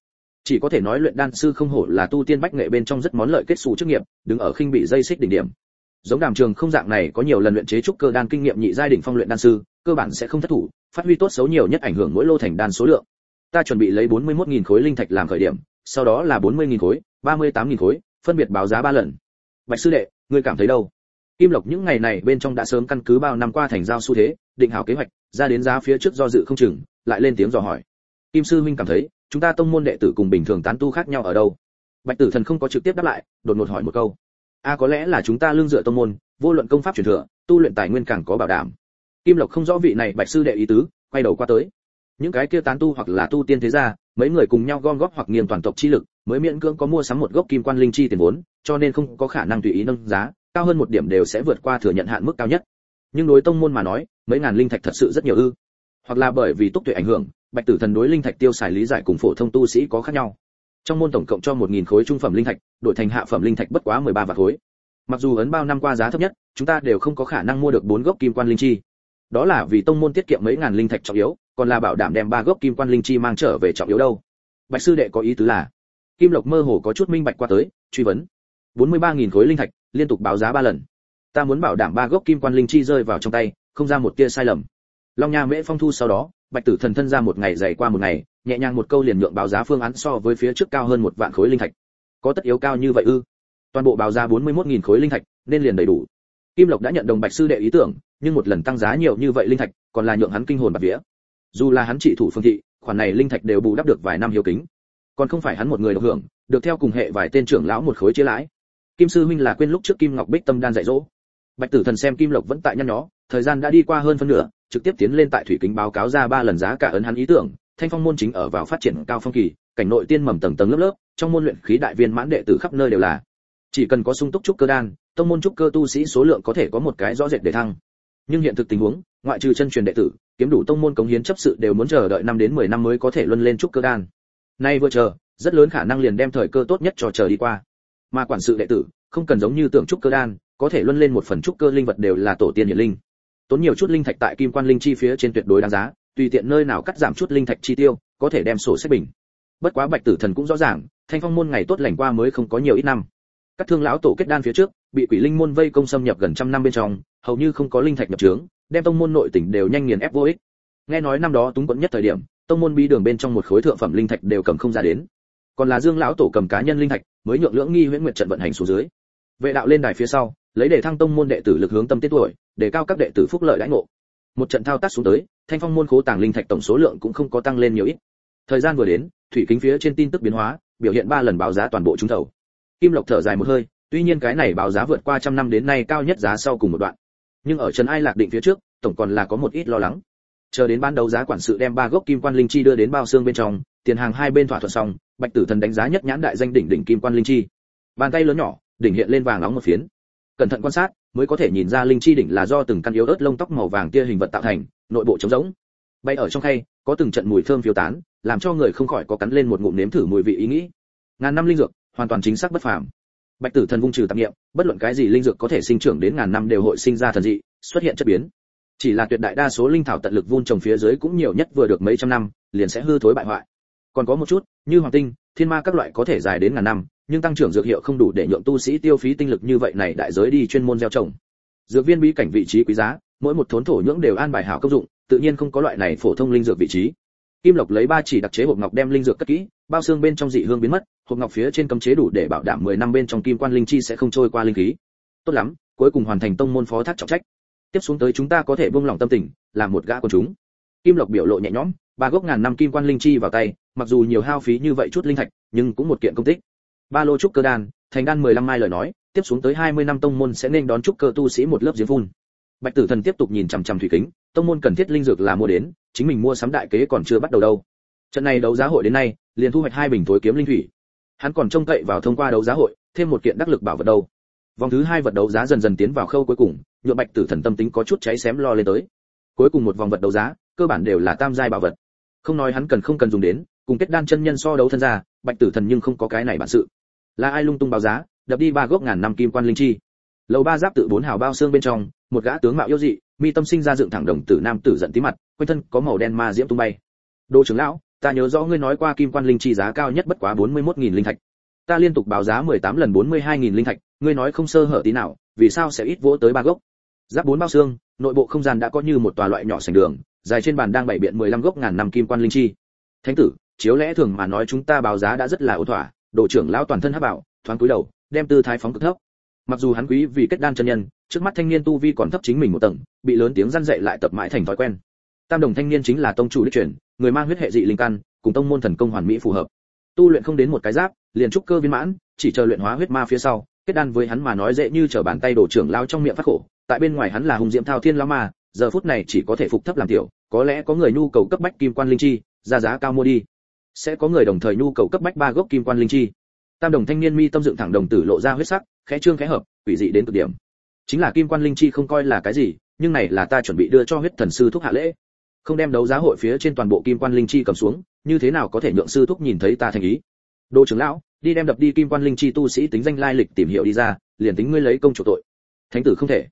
S1: chỉ có thể nói luyện đan sư không hổ là tu tiên bách nghệ bên trong rất món lợi kết xù chức nghiệp, đứng ở khinh bị dây xích đỉnh điểm. Giống đàm trường không dạng này có nhiều lần luyện chế trúc cơ đan kinh nghiệm nhị giai đỉnh phong luyện đan sư, cơ bản sẽ không thất thủ, phát huy tốt xấu nhiều nhất ảnh hưởng mỗi lô thành đan số lượng. Ta chuẩn bị lấy 41.000 khối linh thạch làm khởi điểm, sau đó là 40.000 khối 38.000 khối, phân biệt báo giá ba lần. Bạch sư đệ, ngươi cảm thấy đâu? Kim lộc những ngày này bên trong đã sớm căn cứ bao năm qua thành giao xu thế, định hảo kế hoạch, ra đến giá phía trước do dự không chừng, lại lên tiếng dò hỏi. Kim sư minh cảm thấy chúng ta tông môn đệ tử cùng bình thường tán tu khác nhau ở đâu? Bạch tử thần không có trực tiếp đáp lại, đột ngột hỏi một câu. A có lẽ là chúng ta lương dựa tông môn, vô luận công pháp truyền thừa, tu luyện tài nguyên càng có bảo đảm. Kim lộc không rõ vị này bạch sư đệ ý tứ, quay đầu qua tới. Những cái kia tán tu hoặc là tu tiên thế gia, mấy người cùng nhau gom góp hoặc nghiền toàn tộc chi lực, mới miễn cưỡng có mua sắm một gốc kim quan linh chi tiền vốn, cho nên không có khả năng tùy ý nâng giá, cao hơn một điểm đều sẽ vượt qua thừa nhận hạn mức cao nhất. Nhưng đối tông môn mà nói, mấy ngàn linh thạch thật sự rất nhiều ư. Hoặc là bởi vì túc tuệ ảnh hưởng bạch tử thần đối linh thạch tiêu xài lý giải cùng phổ thông tu sĩ có khác nhau. Trong môn tổng cộng cho một nghìn khối trung phẩm linh thạch, đổi thành hạ phẩm linh thạch bất quá mười ba vạt khối. Mặc dù ấn bao năm qua giá thấp nhất, chúng ta đều không có khả năng mua được bốn gốc kim quan linh chi. Đó là vì tông môn tiết kiệm mấy ngàn linh thạch trọng yếu, còn là bảo đảm đem ba gốc kim quan linh chi mang trở về trọng yếu đâu. Bạch sư đệ có ý tứ là, kim lộc mơ hồ có chút minh bạch qua tới, truy vấn. Bốn mươi ba nghìn khối linh thạch, liên tục báo giá ba lần. Ta muốn bảo đảm ba gốc kim quan linh chi rơi vào trong tay, không ra một tia sai lầm. Long nha mễ phong thu sau đó bạch tử thần thân ra một ngày dày qua một ngày, nhẹ nhàng một câu liền nhượng báo giá phương án so với phía trước cao hơn một vạn khối linh thạch. Có tất yếu cao như vậy ư? Toàn bộ báo giá 41.000 khối linh thạch, nên liền đầy đủ. Kim lộc đã nhận đồng bạch sư đệ ý tưởng, nhưng một lần tăng giá nhiều như vậy linh thạch, còn là nhượng hắn kinh hồn bạc vía. Dù là hắn trị thủ phương thị, khoản này linh thạch đều bù đắp được vài năm hiếu kính. Còn không phải hắn một người được hưởng, được theo cùng hệ vài tên trưởng lão một khối chia lãi. Kim sư huynh là quên lúc trước kim ngọc bích tâm đan dạy dỗ. Bạch tử thần xem kim lộc vẫn tại nhăn nhó, thời gian đã đi qua hơn phân nửa trực tiếp tiến lên tại thủy kính báo cáo ra ba lần giá cả ấn hắn ý tưởng, thanh phong môn chính ở vào phát triển cao phong kỳ, cảnh nội tiên mầm tầng tầng lớp lớp, trong môn luyện khí đại viên mãn đệ tử khắp nơi đều là. Chỉ cần có sung túc trúc cơ đan, tông môn trúc cơ tu sĩ số lượng có thể có một cái rõ rệt để thăng. Nhưng hiện thực tình huống, ngoại trừ chân truyền đệ tử, kiếm đủ tông môn cống hiến chấp sự đều muốn chờ đợi năm đến 10 năm mới có thể luân lên trúc cơ đan. Nay vừa chờ, rất lớn khả năng liền đem thời cơ tốt nhất cho chờ đi qua. Mà quản sự đệ tử, không cần giống như tưởng trúc cơ đan, có thể luân lên một phần trúc cơ linh vật đều là tổ tiên hiển linh tốn nhiều chút linh thạch tại kim quan linh chi phía trên tuyệt đối đáng giá, tùy tiện nơi nào cắt giảm chút linh thạch chi tiêu, có thể đem sổ sách bình. Bất quá bạch tử thần cũng rõ ràng, thanh phong môn ngày tốt lành qua mới không có nhiều ít năm. Các thương lão tổ kết đan phía trước, bị quỷ linh môn vây công xâm nhập gần trăm năm bên trong, hầu như không có linh thạch nhập trướng, đem tông môn nội tỉnh đều nhanh nghiền ép vô ích. Nghe nói năm đó túng quẫn nhất thời điểm, tông môn bi đường bên trong một khối thượng phẩm linh thạch đều cầm không ra đến. Còn là dương lão tổ cầm cá nhân linh thạch, mới nhượng lưỡng nghi huyễn nguyệt trận vận hành xuống dưới. Vệ đạo lên đài phía sau lấy để thăng tông môn đệ tử lực hướng tâm tiết tuổi, để cao các đệ tử phúc lợi đãi ngộ. Một trận thao tác xuống tới, thanh phong môn khố tàng linh thạch tổng số lượng cũng không có tăng lên nhiều ít. Thời gian vừa đến, thủy kính phía trên tin tức biến hóa, biểu hiện ba lần báo giá toàn bộ trúng thầu. Kim lộc thở dài một hơi, tuy nhiên cái này báo giá vượt qua trăm năm đến nay cao nhất giá sau cùng một đoạn. Nhưng ở trần ai lạc định phía trước, tổng còn là có một ít lo lắng. Chờ đến ban đầu giá quản sự đem ba gốc kim quan linh chi đưa đến bao xương bên trong, tiền hàng hai bên thỏa thuận xong, bạch tử thần đánh giá nhất nhãn đại danh đỉnh đỉnh kim quan linh chi. Bàn tay lớn nhỏ, đỉnh hiện lên vàng nóng một phiến cẩn thận quan sát, mới có thể nhìn ra linh chi đỉnh là do từng căn yếu ớt lông tóc màu vàng tia hình vật tạo thành, nội bộ trống rỗng. Bay ở trong khay, có từng trận mùi thơm phiêu tán, làm cho người không khỏi có cắn lên một ngụm nếm thử mùi vị ý nghĩ. Ngàn năm linh dược, hoàn toàn chính xác bất phàm. Bạch tử thần vung trừ tạp nghiệm bất luận cái gì linh dược có thể sinh trưởng đến ngàn năm đều hội sinh ra thần dị, xuất hiện chất biến. Chỉ là tuyệt đại đa số linh thảo tận lực vun trồng phía dưới cũng nhiều nhất vừa được mấy trăm năm, liền sẽ hư thối bại hoại. Còn có một chút, như hoàng tinh, thiên ma các loại có thể dài đến ngàn năm nhưng tăng trưởng dược hiệu không đủ để nhượng tu sĩ tiêu phí tinh lực như vậy này đại giới đi chuyên môn gieo trồng. Dược viên bí cảnh vị trí quý giá, mỗi một thốn thổ nhưỡng đều an bài hảo công dụng, tự nhiên không có loại này phổ thông linh dược vị trí. Kim lộc lấy ba chỉ đặc chế hộp ngọc đem linh dược cất kỹ, bao xương bên trong dị hương biến mất, hộp ngọc phía trên cấm chế đủ để bảo đảm 10 năm bên trong kim quan linh chi sẽ không trôi qua linh khí. Tốt lắm, cuối cùng hoàn thành tông môn phó thác trọng trách. Tiếp xuống tới chúng ta có thể buông lòng tâm tình, làm một gã của chúng. Kim lộc biểu lộ nhẹ nhõm, ba gốc ngàn năm kim quan linh chi vào tay, mặc dù nhiều hao phí như vậy chút linh thạch, nhưng cũng một kiện công tích ba lô trúc cơ đan, thành đan 15 mai lời nói, tiếp xuống tới 20 năm tông môn sẽ nên đón trúc cơ tu sĩ một lớp giếng phun. Bạch tử thần tiếp tục nhìn chằm chằm thủy kính, tông môn cần thiết linh dược là mua đến, chính mình mua sắm đại kế còn chưa bắt đầu đâu. Trận này đấu giá hội đến nay, liền thu hoạch hai bình tối kiếm linh thủy. Hắn còn trông cậy vào thông qua đấu giá hội, thêm một kiện đắc lực bảo vật đâu. Vòng thứ hai vật đấu giá dần dần tiến vào khâu cuối cùng nhuộm bạch tử thần tâm tính có chút cháy xém lo lên tới. Cuối cùng một vòng vật đấu giá, cơ bản đều là tam giai bảo vật. Không nói hắn cần không cần dùng đến, cùng kết đan chân nhân so đấu thân ra bạch tử thần nhưng không có cái này bản sự là ai lung tung báo giá, đập đi ba gốc ngàn năm kim quan linh chi. Lầu ba giáp tự bốn hào bao xương bên trong, một gã tướng mạo yêu dị, mi tâm sinh ra dựng thẳng đồng tử nam tử giận tí mặt, quanh thân có màu đen ma diễm tung bay. Đô trưởng lão, ta nhớ rõ ngươi nói qua kim quan linh chi giá cao nhất bất quá 41.000 linh thạch. Ta liên tục báo giá 18 lần 42.000 linh thạch, ngươi nói không sơ hở tí nào, vì sao sẽ ít vỗ tới ba gốc? Giáp bốn bao xương, nội bộ không gian đã có như một tòa loại nhỏ sành đường, dài trên bàn đang bày biện 15 gốc ngàn năm kim quan linh chi. Thánh tử, chiếu lẽ thường mà nói chúng ta báo giá đã rất là ổn thỏa đồ trưởng lão toàn thân hắc bảo thoáng cúi đầu, đem tư thái phóng cực thấp. Mặc dù hắn quý vì kết đan chân nhân, trước mắt thanh niên tu vi còn thấp chính mình một tầng, bị lớn tiếng răn dạy lại tập mãi thành thói quen. Tam đồng thanh niên chính là tông chủ đích truyền, người mang huyết hệ dị linh căn, cùng tông môn thần công hoàn mỹ phù hợp. Tu luyện không đến một cái giáp, liền trúc cơ viên mãn, chỉ chờ luyện hóa huyết ma phía sau, kết đan với hắn mà nói dễ như trở bàn tay đổ trưởng lao trong miệng phát khổ. Tại bên ngoài hắn là hùng diễm thao thiên lao ma, giờ phút này chỉ có thể phục thấp làm tiểu, có lẽ có người nhu cầu cấp bách kim quan linh chi, ra giá cao mua đi sẽ có người đồng thời nhu cầu cấp bách ba gốc kim quan linh chi. Tam đồng thanh niên mi tâm dựng thẳng đồng tử lộ ra huyết sắc, khẽ trương khẽ hợp, quỷ dị đến cực điểm. Chính là kim quan linh chi không coi là cái gì, nhưng này là ta chuẩn bị đưa cho huyết thần sư thúc hạ lễ. Không đem đấu giá hội phía trên toàn bộ kim quan linh chi cầm xuống, như thế nào có thể nhượng sư thúc nhìn thấy ta thành ý? Đô trưởng lão, đi đem đập đi kim quan linh chi tu sĩ tính danh lai lịch tìm hiểu đi ra, liền tính ngươi lấy công chủ tội. Thánh tử không thể.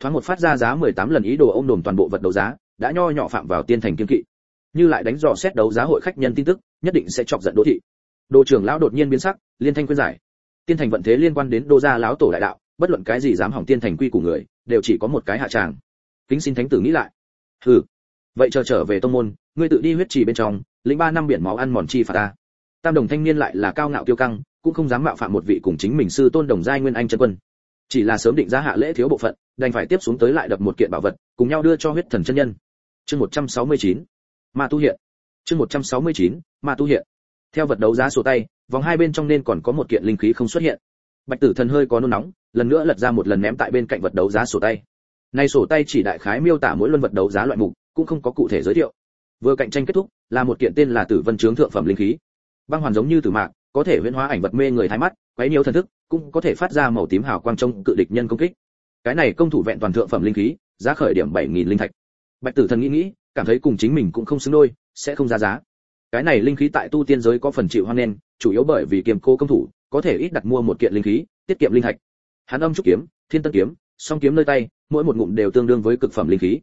S1: Thoáng một phát ra giá 18 lần ý đồ ông đồn toàn bộ vật đấu giá, đã nho nhỏ phạm vào tiên thành kiên kỵ. Như lại đánh dò xét đấu giá hội khách nhân tin tức nhất định sẽ chọc giận đô thị. Đô trưởng lão đột nhiên biến sắc, liên thanh khuyên giải. Tiên thành vận thế liên quan đến đô gia lão tổ đại đạo, bất luận cái gì dám hỏng tiên thành quy của người, đều chỉ có một cái hạ tràng. Kính xin thánh tử nghĩ lại. Hừ. Vậy chờ trở về tông môn, ngươi tự đi huyết trì bên trong, lĩnh ba năm biển máu ăn mòn chi phạt ta. Tam đồng thanh niên lại là cao ngạo kiêu căng, cũng không dám mạo phạm một vị cùng chính mình sư tôn đồng giai nguyên anh chân quân. Chỉ là sớm định ra hạ lễ thiếu bộ phận, đành phải tiếp xuống tới lại đập một kiện bảo vật, cùng nhau đưa cho huyết thần chân nhân. Chương 169. ma tu hiện chương 169. ma tu hiện. Theo vật đấu giá sổ tay, vòng hai bên trong nên còn có một kiện linh khí không xuất hiện. Bạch tử thần hơi có nôn nóng, lần nữa lật ra một lần ném tại bên cạnh vật đấu giá sổ tay. Nay sổ tay chỉ đại khái miêu tả mỗi luân vật đấu giá loại mục, cũng không có cụ thể giới thiệu. Vừa cạnh tranh kết thúc, là một kiện tên là tử vân trướng thượng phẩm linh khí. Băng hoàn giống như tử mạc, có thể huyễn hóa ảnh vật mê người thái mắt, quấy nhiều thần thức, cũng có thể phát ra màu tím hào quang trông cự địch nhân công kích. Cái này công thủ vẹn toàn thượng phẩm linh khí, giá khởi điểm 7.000 linh thạch. Bạch tử thần nghĩ nghĩ, cảm thấy cùng chính mình cũng không xứng đôi sẽ không ra giá. Cái này linh khí tại tu tiên giới có phần chịu hoang nên, chủ yếu bởi vì kiềm cô công thủ, có thể ít đặt mua một kiện linh khí, tiết kiệm linh thạch. Hắn âm trúc kiếm, thiên tân kiếm, song kiếm nơi tay, mỗi một ngụm đều tương đương với cực phẩm linh khí.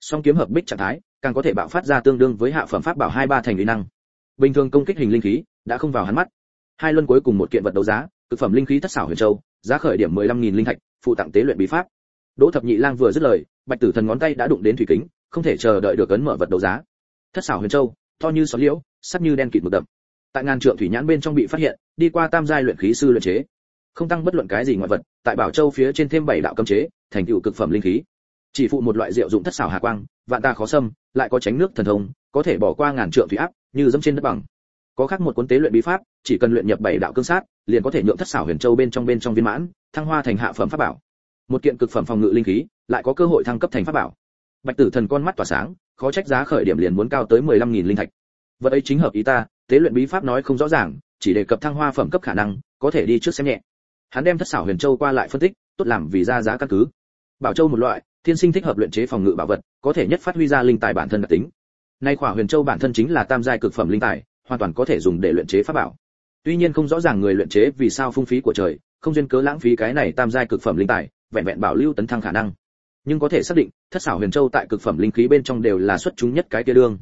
S1: Song kiếm hợp bích trạng thái, càng có thể bạo phát ra tương đương với hạ phẩm pháp bảo hai ba thành uy năng. Bình thường công kích hình linh khí, đã không vào hắn mắt. Hai luân cuối cùng một kiện vật đấu giá, cực phẩm linh khí thất xảo huyền châu, giá khởi điểm 15.000 linh thạch, phụ tặng tế luyện bí pháp. Đỗ thập nhị lang vừa dứt lời, bạch tử thần ngón tay đã đụng đến thủy kính, không thể chờ đợi được ấn mở vật đấu giá thất xảo huyền châu, to như sói liễu, sắc như đen kịt mực đậm. Tại ngàn trượng thủy nhãn bên trong bị phát hiện, đi qua tam giai luyện khí sư luyện chế. Không tăng bất luận cái gì ngoại vật, tại bảo châu phía trên thêm bảy đạo cấm chế, thành tựu cực phẩm linh khí. Chỉ phụ một loại rượu dụng thất xảo hà quang, vạn ta khó xâm, lại có tránh nước thần thông, có thể bỏ qua ngàn trượng thủy áp, như dẫm trên đất bằng. Có khác một cuốn tế luyện bí pháp, chỉ cần luyện nhập bảy đạo cương sát, liền có thể nhượng thất xảo huyền châu bên trong bên trong viên mãn, thăng hoa thành hạ phẩm pháp bảo. Một kiện cực phẩm phòng ngự linh khí, lại có cơ hội thăng cấp thành pháp bảo. Bạch tử thần con mắt tỏa sáng khó trách giá khởi điểm liền muốn cao tới 15.000 linh thạch. Vật ấy chính hợp ý ta, tế luyện bí pháp nói không rõ ràng, chỉ đề cập thăng hoa phẩm cấp khả năng, có thể đi trước xem nhẹ. Hắn đem thất xảo huyền châu qua lại phân tích, tốt làm vì ra giá căn cứ. Bảo châu một loại, thiên sinh thích hợp luyện chế phòng ngự bảo vật, có thể nhất phát huy ra linh tài bản thân đặc tính. Nay khỏa huyền châu bản thân chính là tam giai cực phẩm linh tài, hoàn toàn có thể dùng để luyện chế pháp bảo. Tuy nhiên không rõ ràng người luyện chế vì sao phung phí của trời, không duyên cớ lãng phí cái này tam giai cực phẩm linh tài, vẹn vẹn bảo lưu tấn thăng khả năng nhưng có thể xác định, thất xảo huyền châu tại cực phẩm linh khí bên trong đều là xuất chúng nhất cái kia đương.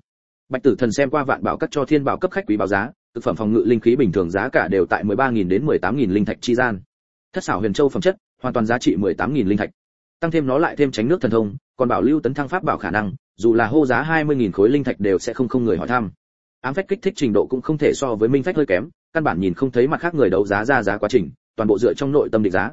S1: Bạch tử thần xem qua vạn bảo cắt cho thiên bảo cấp khách quý báo giá, cực phẩm phòng ngự linh khí bình thường giá cả đều tại 13.000 đến 18.000 linh thạch chi gian. Thất xảo huyền châu phẩm chất, hoàn toàn giá trị 18.000 linh thạch. Tăng thêm nó lại thêm tránh nước thần thông, còn bảo lưu tấn thăng pháp bảo khả năng, dù là hô giá 20.000 khối linh thạch đều sẽ không không người hỏi thăm. Ám phách kích thích trình độ cũng không thể so với minh phách hơi kém, căn bản nhìn không thấy mặt khác người đấu giá ra giá quá trình, toàn bộ dựa trong nội tâm định giá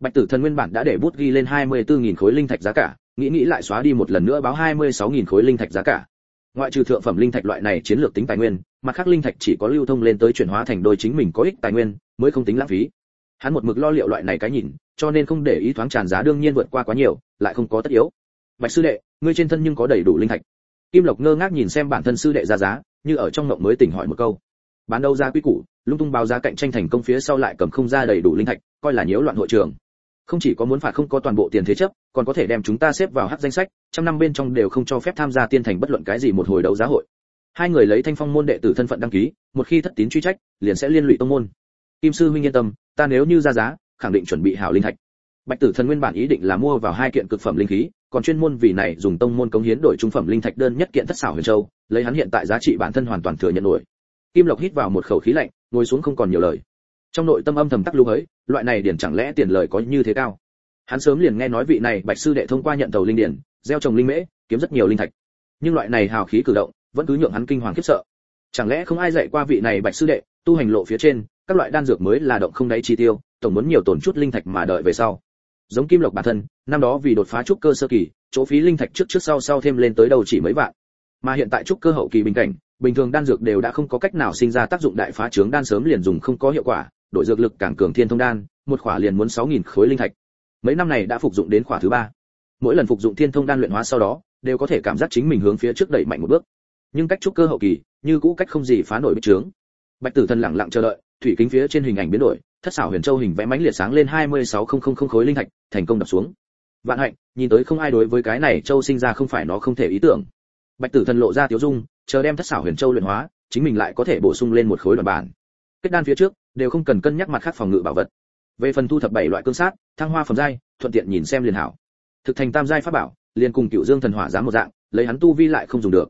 S1: bạch tử thần nguyên bản đã để bút ghi lên 24.000 khối linh thạch giá cả, nghĩ nghĩ lại xóa đi một lần nữa báo 26.000 khối linh thạch giá cả. Ngoại trừ thượng phẩm linh thạch loại này chiến lược tính tài nguyên mặt khác linh thạch chỉ có lưu thông lên tới chuyển hóa thành đôi chính mình có ích tài nguyên, mới không tính lãng phí. Hắn một mực lo liệu loại này cái nhìn, cho nên không để ý thoáng tràn giá đương nhiên vượt qua quá nhiều, lại không có tất yếu. Bạch sư đệ, ngươi trên thân nhưng có đầy đủ linh thạch. Kim lộc ngơ ngác nhìn xem bản thân sư đệ ra giá, như ở trong mộng mới tỉnh hỏi một câu. Bán đâu ra quy củ, lung tung báo giá cạnh tranh thành công phía sau lại cầm không ra đầy đủ linh thạch, coi là nhiễu loạn hội trường không chỉ có muốn phạt không có toàn bộ tiền thế chấp, còn có thể đem chúng ta xếp vào hắc danh sách, trăm năm bên trong đều không cho phép tham gia tiên thành bất luận cái gì một hồi đấu giá hội. Hai người lấy thanh phong môn đệ tử thân phận đăng ký, một khi thất tín truy trách, liền sẽ liên lụy tông môn. Kim sư huynh yên tâm, ta nếu như ra giá, khẳng định chuẩn bị hảo linh thạch. Bạch tử thần nguyên bản ý định là mua vào hai kiện cực phẩm linh khí, còn chuyên môn vì này dùng tông môn cống hiến đổi trung phẩm linh thạch đơn nhất kiện thất xảo huyền châu, lấy hắn hiện tại giá trị bản thân hoàn toàn thừa nhận nổi. Kim lộc hít vào một khẩu khí lạnh, ngồi xuống không còn nhiều lời trong nội tâm âm thầm tắc lưu ấy, loại này điển chẳng lẽ tiền lời có như thế cao? Hắn sớm liền nghe nói vị này bạch sư đệ thông qua nhận tàu linh điển, gieo trồng linh mễ, kiếm rất nhiều linh thạch. Nhưng loại này hào khí cử động, vẫn cứ nhượng hắn kinh hoàng khiếp sợ. Chẳng lẽ không ai dạy qua vị này bạch sư đệ, tu hành lộ phía trên, các loại đan dược mới là động không đáy chi tiêu, tổng muốn nhiều tổn chút linh thạch mà đợi về sau. Giống kim lộc bản thân, năm đó vì đột phá trúc cơ sơ kỳ, chỗ phí linh thạch trước trước sau sau thêm lên tới đầu chỉ mấy vạn. Mà hiện tại trúc cơ hậu kỳ bình cảnh, bình thường đan dược đều đã không có cách nào sinh ra tác dụng đại phá trướng đan sớm liền dùng không có hiệu quả đổi dược lực càng cường thiên thông đan, một khỏa liền muốn 6.000 khối linh thạch. Mấy năm này đã phục dụng đến khỏa thứ ba. Mỗi lần phục dụng thiên thông đan luyện hóa sau đó, đều có thể cảm giác chính mình hướng phía trước đẩy mạnh một bước. Nhưng cách trúc cơ hậu kỳ, như cũ cách không gì phá nổi bích trướng. Bạch tử thần lặng lặng chờ đợi, thủy kính phía trên hình ảnh biến đổi, thất xảo huyền châu hình vẽ mãnh liệt sáng lên 26000 khối linh thạch, thành công đập xuống. Vạn hạnh, nhìn tới không ai đối với cái này châu sinh ra không phải nó không thể ý tưởng. Bạch tử thần lộ ra tiếu dung, chờ đem thất xảo huyền châu luyện hóa, chính mình lại có thể bổ sung lên một khối đoàn bản kết đan phía trước đều không cần cân nhắc mặt khác phòng ngự bảo vật. Về phần thu thập bảy loại cương sát, thăng hoa phẩm giai, thuận tiện nhìn xem liền hảo. Thực thành tam giai pháp bảo, liền cùng cựu dương thần hỏa giá một dạng, lấy hắn tu vi lại không dùng được.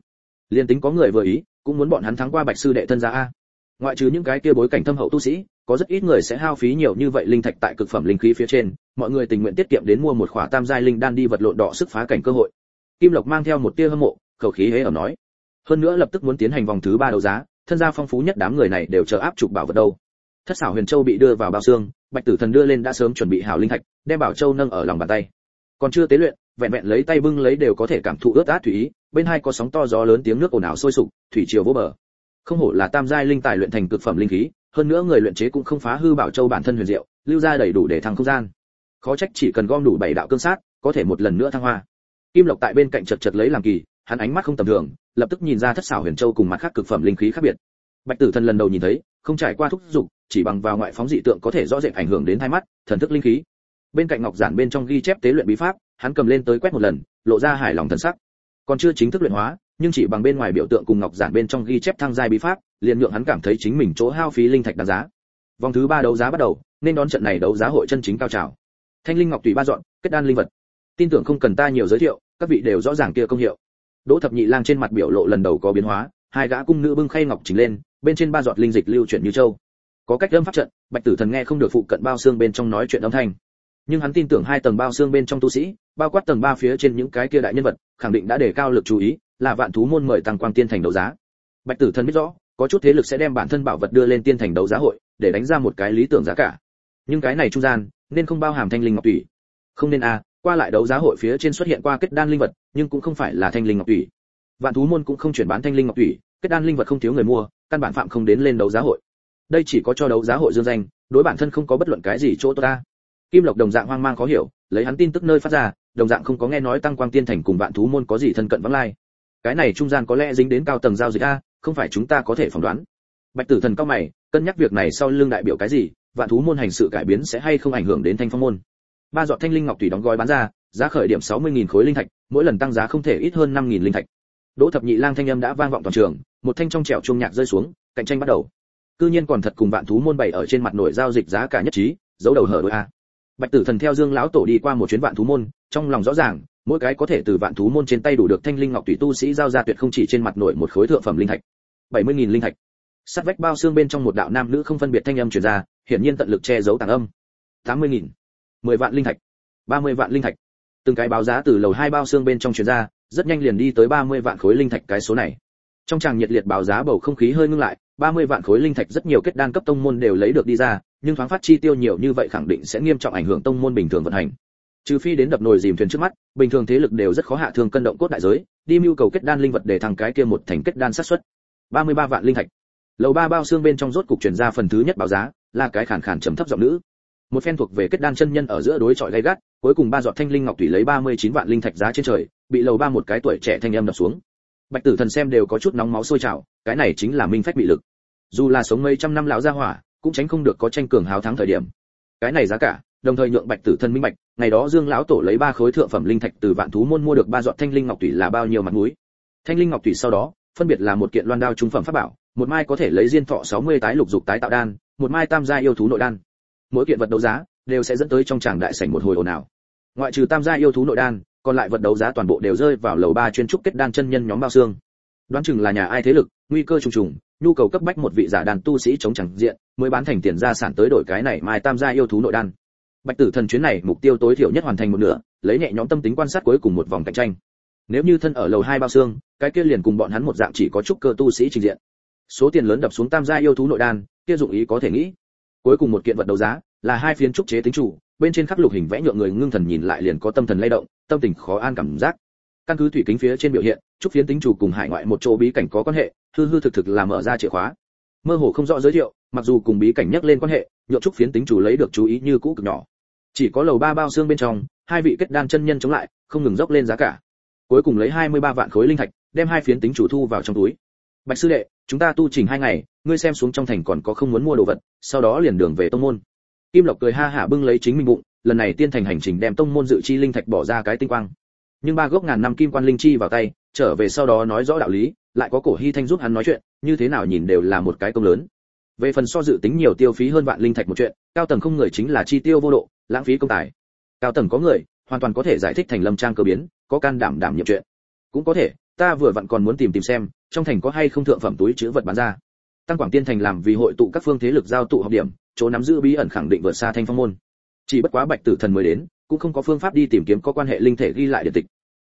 S1: Liền tính có người vừa ý, cũng muốn bọn hắn thắng qua bạch sư đệ thân gia a. Ngoại trừ những cái kia bối cảnh thâm hậu tu sĩ, có rất ít người sẽ hao phí nhiều như vậy linh thạch tại cực phẩm linh khí phía trên, mọi người tình nguyện tiết kiệm đến mua một khỏa tam giai linh đan đi vật lộn đỏ sức phá cảnh cơ hội. Kim lộc mang theo một tia hâm mộ, khẩu khí hế ở nói. Hơn nữa lập tức muốn tiến hành vòng thứ ba đấu giá, thân gia phong phú nhất đám người này đều chờ áp trục bảo vật đâu thất xảo huyền châu bị đưa vào bao xương, bạch tử thần đưa lên đã sớm chuẩn bị hảo linh thạch, đem bảo châu nâng ở lòng bàn tay. Còn chưa tế luyện, vẹn vẹn lấy tay bưng lấy đều có thể cảm thụ ướt át thủy ý, bên hai có sóng to gió lớn tiếng nước ồn ào sôi sục, thủy triều vô bờ. Không hổ là tam giai linh tài luyện thành cực phẩm linh khí, hơn nữa người luyện chế cũng không phá hư bảo châu bản thân huyền diệu, lưu ra đầy đủ để thăng không gian. Khó trách chỉ cần gom đủ bảy đạo cương sát, có thể một lần nữa thăng hoa. Kim lộc tại bên cạnh chật chật lấy làm kỳ, hắn ánh mắt không tầm thường, lập tức nhìn ra thất xảo huyền châu cùng mặt khác cực phẩm linh khí khác biệt. Bạch tử thần lần đầu nhìn thấy, không trải qua thúc giục chỉ bằng vào ngoại phóng dị tượng có thể rõ rệt ảnh hưởng đến thai mắt, thần thức linh khí. Bên cạnh ngọc giản bên trong ghi chép tế luyện bí pháp, hắn cầm lên tới quét một lần, lộ ra hài lòng thần sắc. Còn chưa chính thức luyện hóa, nhưng chỉ bằng bên ngoài biểu tượng cùng ngọc giản bên trong ghi chép thăng giai bí pháp, liền nhượng hắn cảm thấy chính mình chỗ hao phí linh thạch đáng giá. Vòng thứ ba đấu giá bắt đầu, nên đón trận này đấu giá hội chân chính cao trào. Thanh linh ngọc tùy ba dọn, kết đan linh vật. Tin tưởng không cần ta nhiều giới thiệu, các vị đều rõ ràng kia công hiệu. Đỗ thập nhị lang trên mặt biểu lộ lần đầu có biến hóa, hai gã cung nữ bưng khay ngọc chỉnh lên, bên trên ba giọt linh dịch lưu chuyển như châu có cách âm pháp trận bạch tử thần nghe không được phụ cận bao xương bên trong nói chuyện âm thanh. Nhưng hắn tin tưởng hai tầng bao xương bên trong tu sĩ bao quát tầng ba phía trên những cái kia đại nhân vật khẳng định đã đề cao lực chú ý là vạn thú môn mời tăng quang tiên thành đấu giá. Bạch tử thần biết rõ có chút thế lực sẽ đem bản thân bảo vật đưa lên tiên thành đấu giá hội để đánh ra một cái lý tưởng giá cả. Nhưng cái này trung gian nên không bao hàm thanh linh ngọc thủy, không nên a qua lại đấu giá hội phía trên xuất hiện qua kết đan linh vật nhưng cũng không phải là thanh linh ngọc thủy, vạn thú môn cũng không chuyển bán thanh linh ngọc thủy kết đan linh vật không thiếu người mua căn bản phạm không đến lên đấu giá hội đây chỉ có cho đấu giá hội dương danh, đối bản thân không có bất luận cái gì chỗ tốt ta. Kim lộc đồng dạng hoang mang khó hiểu, lấy hắn tin tức nơi phát ra, đồng dạng không có nghe nói tăng quang tiên thành cùng vạn thú môn có gì thân cận vắng lai. Cái này trung gian có lẽ dính đến cao tầng giao dịch a, không phải chúng ta có thể phỏng đoán. Bạch tử thần cao mày, cân nhắc việc này sau lưng đại biểu cái gì, vạn thú môn hành sự cải biến sẽ hay không ảnh hưởng đến thanh phong môn? Ba dọn thanh linh ngọc tùy đóng gói bán ra, giá khởi điểm 60.000 khối linh thạch, mỗi lần tăng giá không thể ít hơn 5.000 linh thạch. Đỗ thập nhị lang thanh âm đã vang vọng toàn trường, một thanh trong trẻo chuông nhạc rơi xuống, cạnh tranh bắt đầu cư nhiên còn thật cùng vạn thú môn bày ở trên mặt nổi giao dịch giá cả nhất trí, giấu đầu hở đôi a. Bạch tử thần theo dương lão tổ đi qua một chuyến vạn thú môn, trong lòng rõ ràng, mỗi cái có thể từ vạn thú môn trên tay đủ được thanh linh ngọc tùy tu sĩ giao ra tuyệt không chỉ trên mặt nổi một khối thượng phẩm linh thạch. 70.000 linh thạch. Sát vách bao xương bên trong một đạo nam nữ không phân biệt thanh âm truyền ra, hiển nhiên tận lực che giấu tàng âm. 80.000 10 vạn linh thạch. 30 vạn linh thạch. Từng cái báo giá từ lầu hai bao xương bên trong truyền ra, rất nhanh liền đi tới 30 vạn khối linh thạch cái số này. Trong tràng nhiệt liệt báo giá bầu không khí hơi ngưng lại 30 vạn khối linh thạch rất nhiều kết đan cấp tông môn đều lấy được đi ra, nhưng thoáng phát chi tiêu nhiều như vậy khẳng định sẽ nghiêm trọng ảnh hưởng tông môn bình thường vận hành. Trừ phi đến đập nồi dìm thuyền trước mắt, bình thường thế lực đều rất khó hạ thương cân động cốt đại giới, đi mưu cầu kết đan linh vật để thằng cái kia một thành kết đan sát xuất 33 vạn linh thạch. Lầu ba bao xương bên trong rốt cục truyền ra phần thứ nhất báo giá, là cái khàn khàn trầm thấp giọng nữ. Một phen thuộc về kết đan chân nhân ở giữa đối chọi gay gắt, cuối cùng ba giọt thanh linh ngọc thủy lấy 39 vạn linh thạch giá trên trời, bị lầu ba một cái tuổi trẻ thanh em đập xuống bạch tử thần xem đều có chút nóng máu sôi trào, cái này chính là minh phách bị lực. Dù là sống mấy trăm năm lão gia hỏa, cũng tránh không được có tranh cường hào thắng thời điểm. Cái này giá cả, đồng thời nhượng bạch tử thần minh bạch, ngày đó dương lão tổ lấy ba khối thượng phẩm linh thạch từ vạn thú môn mua được ba giọt thanh linh ngọc thủy là bao nhiêu mặt mũi. Thanh linh ngọc thủy sau đó, phân biệt là một kiện loan đao trung phẩm pháp bảo, một mai có thể lấy diên thọ 60 tái lục dục tái tạo đan, một mai tam gia yêu thú nội đan. Mỗi kiện vật đấu giá, đều sẽ dẫn tới trong tràng đại sảnh một hồi ồn ào. Ngoại trừ tam gia yêu thú nội đan còn lại vật đấu giá toàn bộ đều rơi vào lầu ba chuyên trúc kết đan chân nhân nhóm bao xương. Đoán chừng là nhà ai thế lực, nguy cơ trùng trùng, nhu cầu cấp bách một vị giả đàn tu sĩ chống chẳng diện, mới bán thành tiền gia sản tới đổi cái này mai tam gia yêu thú nội đan. Bạch tử thần chuyến này mục tiêu tối thiểu nhất hoàn thành một nửa, lấy nhẹ nhõm tâm tính quan sát cuối cùng một vòng cạnh tranh. Nếu như thân ở lầu hai bao xương, cái kia liền cùng bọn hắn một dạng chỉ có chút cơ tu sĩ trình diện. Số tiền lớn đập xuống tam gia yêu thú nội đan, kia dụng ý có thể nghĩ. Cuối cùng một kiện vật đấu giá, là hai phiến trúc chế tính chủ bên trên khắc lục hình vẽ nhượng người ngưng thần nhìn lại liền có tâm thần lay động, tâm tình khó an cảm giác. Căn cứ thủy kính phía trên biểu hiện, trúc phiến tính chủ cùng hải ngoại một chỗ bí cảnh có quan hệ, hư hư thực thực là mở ra chìa khóa. Mơ hồ không rõ giới thiệu, mặc dù cùng bí cảnh nhắc lên quan hệ, nhượng trúc phiến tính chủ lấy được chú ý như cũ cực nhỏ. Chỉ có lầu ba bao xương bên trong, hai vị kết đan chân nhân chống lại, không ngừng dốc lên giá cả. Cuối cùng lấy 23 vạn khối linh thạch, đem hai phiến tính chủ thu vào trong túi. Bạch sư đệ, chúng ta tu trình hai ngày, ngươi xem xuống trong thành còn có không muốn mua đồ vật, sau đó liền đường về tông môn kim lộc cười ha hả bưng lấy chính mình bụng, lần này tiên thành hành trình đem tông môn dự chi linh thạch bỏ ra cái tinh quang. Nhưng ba gốc ngàn năm kim quan linh chi vào tay, trở về sau đó nói rõ đạo lý, lại có cổ hy thanh giúp hắn nói chuyện, như thế nào nhìn đều là một cái công lớn. Về phần so dự tính nhiều tiêu phí hơn vạn linh thạch một chuyện, cao tầng không người chính là chi tiêu vô độ, lãng phí công tài. Cao tầng có người, hoàn toàn có thể giải thích thành lâm trang cơ biến, có can đảm đảm nhiệm chuyện. Cũng có thể, ta vừa vặn còn muốn tìm tìm xem, trong thành có hay không thượng phẩm túi chứa vật bán ra. Tăng quảng tiên thành làm vì hội tụ các phương thế lực giao tụ học điểm chỗ nắm giữ bí ẩn khẳng định vượt xa thanh phong môn. Chỉ bất quá bạch tử thần mới đến, cũng không có phương pháp đi tìm kiếm có quan hệ linh thể ghi lại điện tịch.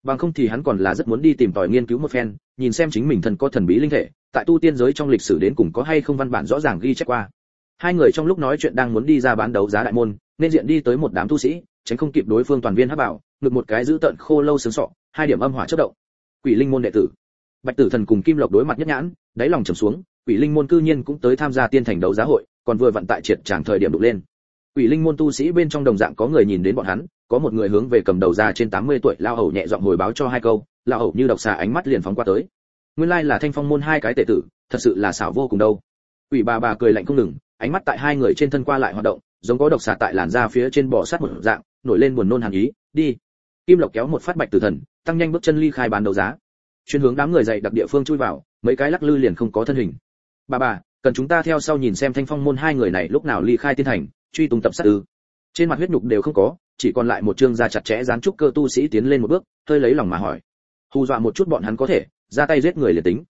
S1: Bằng không thì hắn còn là rất muốn đi tìm tòi nghiên cứu một phen, nhìn xem chính mình thần có thần bí linh thể, tại tu tiên giới trong lịch sử đến cùng có hay không văn bản rõ ràng ghi chép qua. Hai người trong lúc nói chuyện đang muốn đi ra bán đấu giá đại môn, nên diện đi tới một đám tu sĩ, tránh không kịp đối phương toàn viên hắc bảo, ngực một cái giữ tận khô lâu sướng sọ, hai điểm âm hỏa chớp động. Quỷ linh môn đệ tử. Bạch tử thần cùng kim lộc đối mặt nhất nhãn, đáy lòng trầm xuống, quỷ linh môn cư nhiên cũng tới tham gia tiên thành đấu giá hội còn vừa vận tại triệt tràng thời điểm đụng lên. Quỷ linh môn tu sĩ bên trong đồng dạng có người nhìn đến bọn hắn, có một người hướng về cầm đầu ra trên 80 tuổi lao hầu nhẹ giọng hồi báo cho hai câu lao hầu như độc xà ánh mắt liền phóng qua tới. Nguyên lai là thanh phong môn hai cái tệ tử, thật sự là xảo vô cùng đâu. Quỷ bà bà cười lạnh không ngừng, ánh mắt tại hai người trên thân qua lại hoạt động, giống có độc xà tại làn da phía trên bò sát một dạng, nổi lên buồn nôn hàn ý, đi. Kim lộc kéo một phát bạch tử thần, tăng nhanh bước chân ly khai bán đấu giá. Chuyên hướng đám người dậy đặc địa phương chui vào, mấy cái lắc lư liền không có thân hình. Bà bà cần chúng ta theo sau nhìn xem thanh phong môn hai người này lúc nào ly khai tiên thành, truy tung tập sát ư. Trên mặt huyết nhục đều không có, chỉ còn lại một trương da chặt chẽ dán trúc cơ tu sĩ tiến lên một bước, hơi lấy lòng mà hỏi. Hù dọa một chút bọn hắn có thể, ra tay giết người liền tính.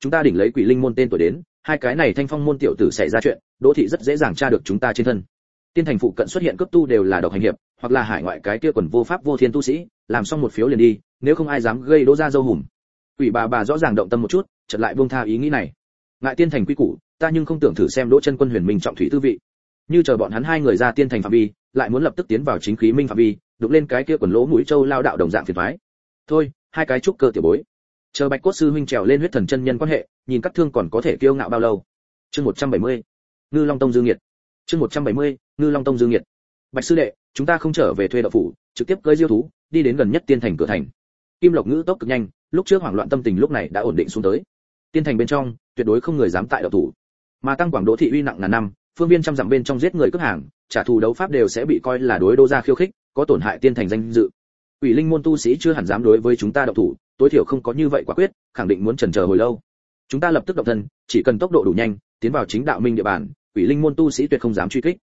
S1: Chúng ta đỉnh lấy quỷ linh môn tên tuổi đến, hai cái này thanh phong môn tiểu tử xảy ra chuyện, đỗ thị rất dễ dàng tra được chúng ta trên thân. Tiên thành phụ cận xuất hiện cấp tu đều là độc hành hiệp, hoặc là hải ngoại cái kia quần vô pháp vô thiên tu sĩ, làm xong một phiếu liền đi, nếu không ai dám gây đỗ ra dâu hùm. Ủy bà bà rõ ràng động tâm một chút, chợt lại buông tha ý nghĩ này. Ngại tiên thành quy củ ta nhưng không tưởng thử xem đỗ chân quân huyền minh trọng thủy tư vị. Như chờ bọn hắn hai người ra tiên thành phạm vi, lại muốn lập tức tiến vào chính khí minh phạm vi, đụng lên cái kia quần lỗ mũi châu lao đạo đồng dạng phiền thoái thôi, hai cái trúc cơ tiểu bối. Chờ bạch cốt sư huynh trèo lên huyết thần chân nhân quan hệ, nhìn các thương còn có thể kiêu ngạo bao lâu. Chương 170. ngư long tông dương nhiệt. Chương 170. ngư long tông dương nhiệt. Bạch sư đệ, chúng ta không trở về thuê đạo phủ, trực tiếp cưỡi diêu thú, đi đến gần nhất tiên thành cửa thành. Kim lộc ngữ tốc cực nhanh, lúc trước hoảng loạn tâm tình lúc này đã ổn định xuống tới. Tiên thành bên trong, tuyệt đối không người dám tại đạo thủ mà tăng quảng đỗ thị uy nặng ngàn năm, phương viên trăm dặm bên trong giết người cướp hàng, trả thù đấu pháp đều sẽ bị coi là đối đô gia khiêu khích, có tổn hại tiên thành danh dự. Ủy linh môn tu sĩ chưa hẳn dám đối với chúng ta động thủ, tối thiểu không có như vậy quả quyết, khẳng định muốn chần chờ hồi lâu. Chúng ta lập tức động thân, chỉ cần tốc độ đủ nhanh, tiến vào chính đạo minh địa bàn ủy linh môn tu sĩ tuyệt không dám truy kích.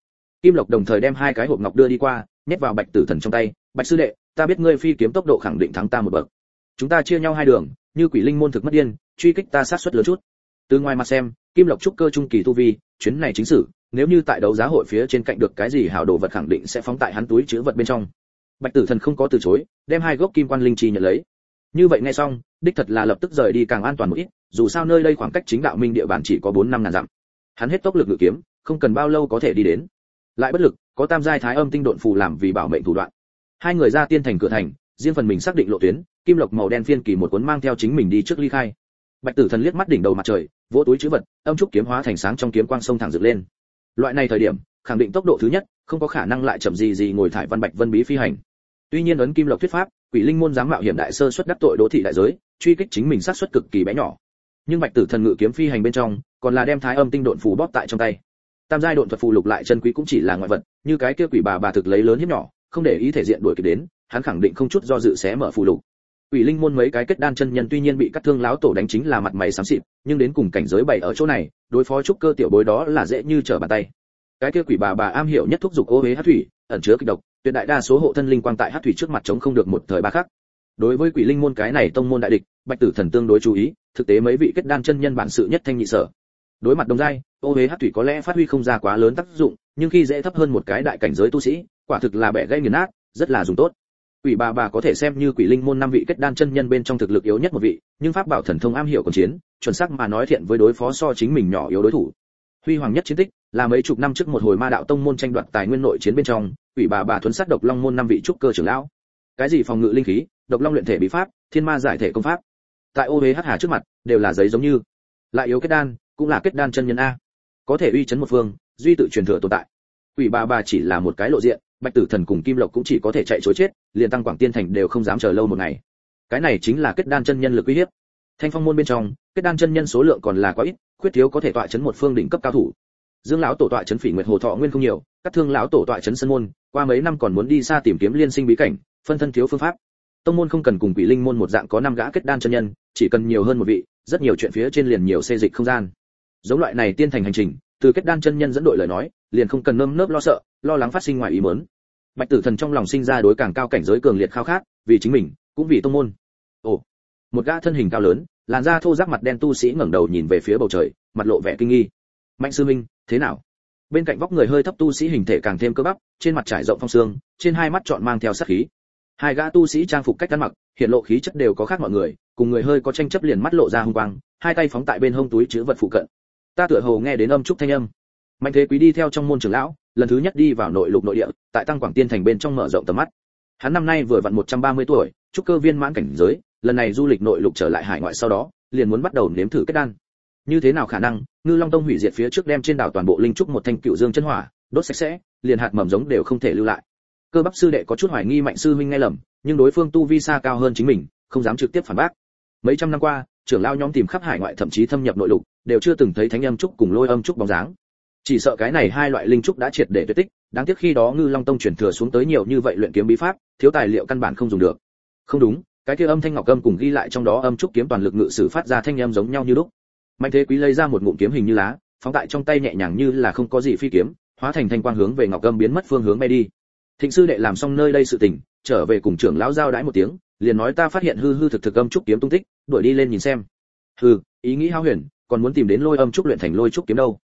S1: Kim lộc đồng thời đem hai cái hộp ngọc đưa đi qua, nhét vào bạch tử thần trong tay, bạch sư đệ, ta biết ngươi phi kiếm tốc độ khẳng định thắng ta một bậc. Chúng ta chia nhau hai đường, như quỷ linh môn thực mất điên, truy kích ta sát suất lớn chút từ ngoài mặt xem, kim lộc trúc cơ trung kỳ tu vi, chuyến này chính sử, nếu như tại đấu giá hội phía trên cạnh được cái gì hảo đồ vật khẳng định sẽ phóng tại hắn túi chứa vật bên trong. Bạch tử thần không có từ chối, đem hai gốc kim quan linh chi nhận lấy. Như vậy nghe xong, đích thật là lập tức rời đi càng an toàn một ít, dù sao nơi đây khoảng cách chính đạo minh địa bàn chỉ có bốn năm ngàn dặm. Hắn hết tốc lực ngự kiếm, không cần bao lâu có thể đi đến. Lại bất lực, có tam giai thái âm tinh độn phù làm vì bảo mệnh thủ đoạn. Hai người ra tiên thành cửa thành, riêng phần mình xác định lộ tuyến, kim lộc màu đen phiên kỳ một cuốn mang theo chính mình đi trước ly khai bạch tử thần liếc mắt đỉnh đầu mặt trời, vỗ túi chữ vật, âm trúc kiếm hóa thành sáng trong kiếm quang sông thẳng dựng lên. Loại này thời điểm, khẳng định tốc độ thứ nhất, không có khả năng lại chậm gì gì ngồi thải văn bạch vân bí phi hành. Tuy nhiên ấn kim lộc thuyết pháp, quỷ linh môn dám mạo hiểm đại sơ xuất đắc tội đỗ thị đại giới, truy kích chính mình sát xuất cực kỳ bé nhỏ. Nhưng bạch tử thần ngự kiếm phi hành bên trong, còn là đem thái âm tinh độn phù bóp tại trong tay. Tam giai độn thuật phù lục lại chân quý cũng chỉ là ngoại vật, như cái kia quỷ bà bà thực lấy lớn hiếp nhỏ, không để ý thể diện đuổi kịp đến, hắn khẳng định không chút do dự sẽ mở phù lục quỷ linh môn mấy cái kết đan chân nhân tuy nhiên bị cắt thương lão tổ đánh chính là mặt mày xám xịt, nhưng đến cùng cảnh giới bày ở chỗ này, đối phó trúc cơ tiểu bối đó là dễ như trở bàn tay. Cái kia quỷ bà bà am hiểu nhất thúc dục ô hế hắc thủy, ẩn chứa kịch độc, tuyệt đại đa số hộ thân linh quang tại hắc thủy trước mặt chống không được một thời ba khắc. Đối với quỷ linh môn cái này tông môn đại địch, bạch tử thần tương đối chú ý, thực tế mấy vị kết đan chân nhân bản sự nhất thanh nhị sở. Đối mặt đồng giai, ô hế hắc thủy có lẽ phát huy không ra quá lớn tác dụng, nhưng khi dễ thấp hơn một cái đại cảnh giới tu sĩ, quả thực là bẻ gãy nghiền nát, rất là dùng tốt quỷ bà bà có thể xem như quỷ linh môn năm vị kết đan chân nhân bên trong thực lực yếu nhất một vị, nhưng pháp bảo thần thông am hiểu còn chiến, chuẩn xác mà nói thiện với đối phó so chính mình nhỏ yếu đối thủ. Huy hoàng nhất chiến tích, là mấy chục năm trước một hồi ma đạo tông môn tranh đoạt tài nguyên nội chiến bên trong, quỷ bà bà thuấn sát độc long môn năm vị trúc cơ trưởng lão. Cái gì phòng ngự linh khí, độc long luyện thể bí pháp, thiên ma giải thể công pháp. Tại ô huế hắc hà trước mặt, đều là giấy giống như. Lại yếu kết đan, cũng là kết đan chân nhân a. Có thể uy chấn một phương, duy tự truyền thừa tồn tại. Quỷ bà bà chỉ là một cái lộ diện bạch tử thần cùng kim lộc cũng chỉ có thể chạy chối chết, liền tăng quảng tiên thành đều không dám chờ lâu một ngày. Cái này chính là kết đan chân nhân lực uy hiếp. Thanh phong môn bên trong, kết đan chân nhân số lượng còn là quá ít, khuyết thiếu có thể tọa chấn một phương đỉnh cấp cao thủ. Dương lão tổ tọa chấn phỉ nguyệt hồ thọ nguyên không nhiều, các thương lão tổ tọa chấn sân môn, qua mấy năm còn muốn đi xa tìm kiếm liên sinh bí cảnh, phân thân thiếu phương pháp. Tông môn không cần cùng quỷ linh môn một dạng có năm gã kết đan chân nhân, chỉ cần nhiều hơn một vị, rất nhiều chuyện phía trên liền nhiều xê dịch không gian. Giống loại này tiên thành hành trình, từ kết đan chân nhân dẫn đội lời nói liền không cần nơm nớp lo sợ, lo lắng phát sinh ngoài ý muốn. Bạch tử thần trong lòng sinh ra đối càng cao cảnh giới cường liệt khao khát, vì chính mình, cũng vì tông môn. Ồ, một gã thân hình cao lớn, làn da thô ráp mặt đen tu sĩ ngẩng đầu nhìn về phía bầu trời, mặt lộ vẻ kinh nghi. Mạnh sư minh, thế nào? Bên cạnh vóc người hơi thấp tu sĩ hình thể càng thêm cơ bắp, trên mặt trải rộng phong xương trên hai mắt trọn mang theo sát khí. Hai gã tu sĩ trang phục cách ăn mặc, hiện lộ khí chất đều có khác mọi người, cùng người hơi có tranh chấp liền mắt lộ ra hung quang, hai tay phóng tại bên hông túi chứa vật phụ cận. Ta tựa hồ nghe đến âm trúc thanh âm mạnh thế quý đi theo trong môn trưởng lão, lần thứ nhất đi vào nội lục nội địa, tại tăng quảng tiên thành bên trong mở rộng tầm mắt. Hắn năm nay vừa vặn 130 tuổi, trúc cơ viên mãn cảnh giới, lần này du lịch nội lục trở lại hải ngoại sau đó, liền muốn bắt đầu nếm thử kết đan. Như thế nào khả năng, ngư long tông hủy diệt phía trước đem trên đảo toàn bộ linh trúc một thanh cựu dương chân hỏa, đốt sạch sẽ, liền hạt mầm giống đều không thể lưu lại. Cơ bắp sư đệ có chút hoài nghi mạnh sư huynh nghe lầm, nhưng đối phương tu vi xa cao hơn chính mình, không dám trực tiếp phản bác. Mấy trăm năm qua, trưởng lao nhóm tìm khắp hải ngoại thậm chí thâm nhập nội lục, đều chưa từng thấy thánh âm trúc cùng lôi âm trúc bóng dáng chỉ sợ cái này hai loại linh trúc đã triệt để tuyệt tích, đáng tiếc khi đó ngư long tông chuyển thừa xuống tới nhiều như vậy luyện kiếm bí pháp, thiếu tài liệu căn bản không dùng được. Không đúng, cái kia âm thanh ngọc âm cùng ghi lại trong đó âm trúc kiếm toàn lực ngự sử phát ra thanh âm giống nhau như lúc. Mạnh thế quý lấy ra một ngụm kiếm hình như lá, phóng tại trong tay nhẹ nhàng như là không có gì phi kiếm, hóa thành thanh quang hướng về ngọc âm biến mất phương hướng bay đi. Thịnh sư đệ làm xong nơi đây sự tình, trở về cùng trưởng lão giao đái một tiếng, liền nói ta phát hiện hư hư thực thực âm trúc kiếm tung tích, đuổi đi lên nhìn xem. Hư ý nghĩ hao huyền, còn muốn tìm đến lôi âm trúc luyện thành lôi trúc kiếm đâu?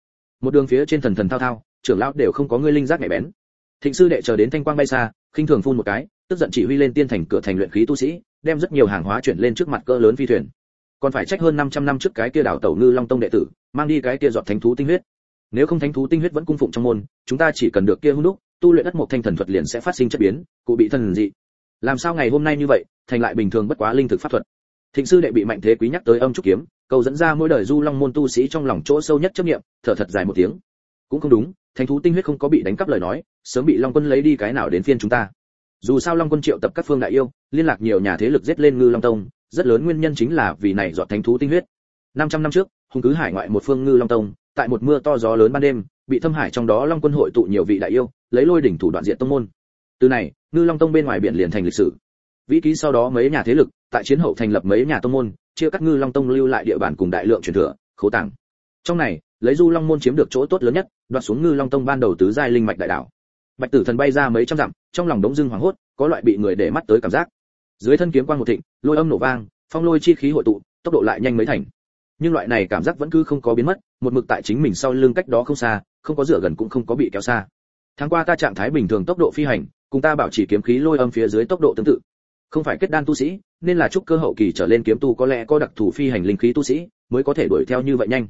S1: Một đường phía trên thần thần thao thao, trưởng lão đều không có ngươi linh giác nhạy bén. Thịnh sư đệ chờ đến thanh quang bay xa, khinh thường phun một cái, tức giận chỉ huy lên tiên thành cửa thành luyện khí tu sĩ, đem rất nhiều hàng hóa chuyển lên trước mặt cỡ lớn phi thuyền. Còn phải trách hơn 500 năm trước cái kia đảo tẩu ngư long tông đệ tử, mang đi cái kia giọt thánh thú tinh huyết. Nếu không thánh thú tinh huyết vẫn cung phụng trong môn, chúng ta chỉ cần được kia hung đúc, tu luyện đất một thanh thần thuật liền sẽ phát sinh chất biến, cụ bị thần dị. Làm sao ngày hôm nay như vậy, thành lại bình thường bất quá linh thực pháp thuật. Thịnh sư đệ bị mạnh thế quý nhắc tới âm trúc kiếm cầu dẫn ra mỗi đời du long môn tu sĩ trong lòng chỗ sâu nhất chấp niệm, thở thật dài một tiếng. Cũng không đúng, thánh thú tinh huyết không có bị đánh cắp lời nói, sớm bị long quân lấy đi cái nào đến phiên chúng ta. Dù sao long quân triệu tập các phương đại yêu, liên lạc nhiều nhà thế lực giết lên ngư long tông, rất lớn nguyên nhân chính là vì này dọn thánh thú tinh huyết. 500 năm trước hùng cứ hải ngoại một phương ngư long tông, tại một mưa to gió lớn ban đêm, bị thâm hải trong đó long quân hội tụ nhiều vị đại yêu, lấy lôi đỉnh thủ đoạn diện tông môn. Từ này, ngư long tông bên ngoài biển liền thành lịch sử vĩ ký sau đó mấy nhà thế lực, tại chiến hậu thành lập mấy nhà tông môn, chia cắt ngư long tông lưu lại địa bàn cùng đại lượng truyền thừa, khấu tàng. Trong này, lấy du long môn chiếm được chỗ tốt lớn nhất, đoạt xuống ngư long tông ban đầu tứ giai linh mạch đại đảo bạch tử thần bay ra mấy trăm dặm, trong lòng đống dưng hoảng hốt, có loại bị người để mắt tới cảm giác. Dưới thân kiếm quang một thịnh, lôi âm nổ vang, phong lôi chi khí hội tụ, tốc độ lại nhanh mấy thành. Nhưng loại này cảm giác vẫn cứ không có biến mất, một mực tại chính mình sau lưng cách đó không xa, không có dựa gần cũng không có bị kéo xa. Tháng qua ta trạng thái bình thường tốc độ phi hành, cùng ta bảo trì kiếm khí lôi âm phía dưới tốc độ tương tự không phải kết đan tu sĩ, nên là trúc cơ hậu kỳ trở lên kiếm tu có lẽ có đặc thù phi hành linh khí tu sĩ, mới có thể đuổi theo như vậy nhanh.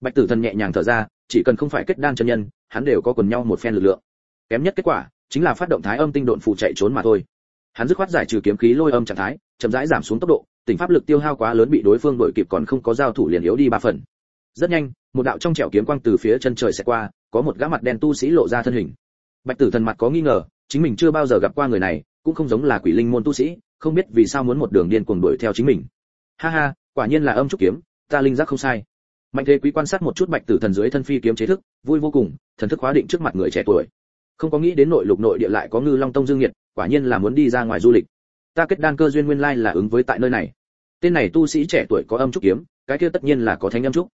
S1: Bạch tử thần nhẹ nhàng thở ra, chỉ cần không phải kết đan chân nhân, hắn đều có quần nhau một phen lực lượng. Kém nhất kết quả, chính là phát động thái âm tinh độn phụ chạy trốn mà thôi. Hắn dứt khoát giải trừ kiếm khí lôi âm trạng thái, chậm rãi giảm xuống tốc độ, tỉnh pháp lực tiêu hao quá lớn bị đối phương đuổi kịp còn không có giao thủ liền yếu đi ba phần. Rất nhanh, một đạo trong trẻo kiếm quang từ phía chân trời sẽ qua, có một gã mặt đen tu sĩ lộ ra thân hình. Bạch tử thần mặt có nghi ngờ, chính mình chưa bao giờ gặp qua người này, cũng không giống là quỷ linh môn tu sĩ không biết vì sao muốn một đường điên cuồng đuổi theo chính mình. Ha ha, quả nhiên là âm trúc kiếm, ta linh giác không sai. Mạnh thế quý quan sát một chút bạch tử thần dưới thân phi kiếm chế thức, vui vô cùng, thần thức hóa định trước mặt người trẻ tuổi. Không có nghĩ đến nội lục nội địa lại có ngư long tông dương nhiệt, quả nhiên là muốn đi ra ngoài du lịch. Ta kết đan cơ duyên nguyên lai là ứng với tại nơi này. Tên này tu sĩ trẻ tuổi có âm trúc kiếm, cái kia tất nhiên là có thánh âm trúc.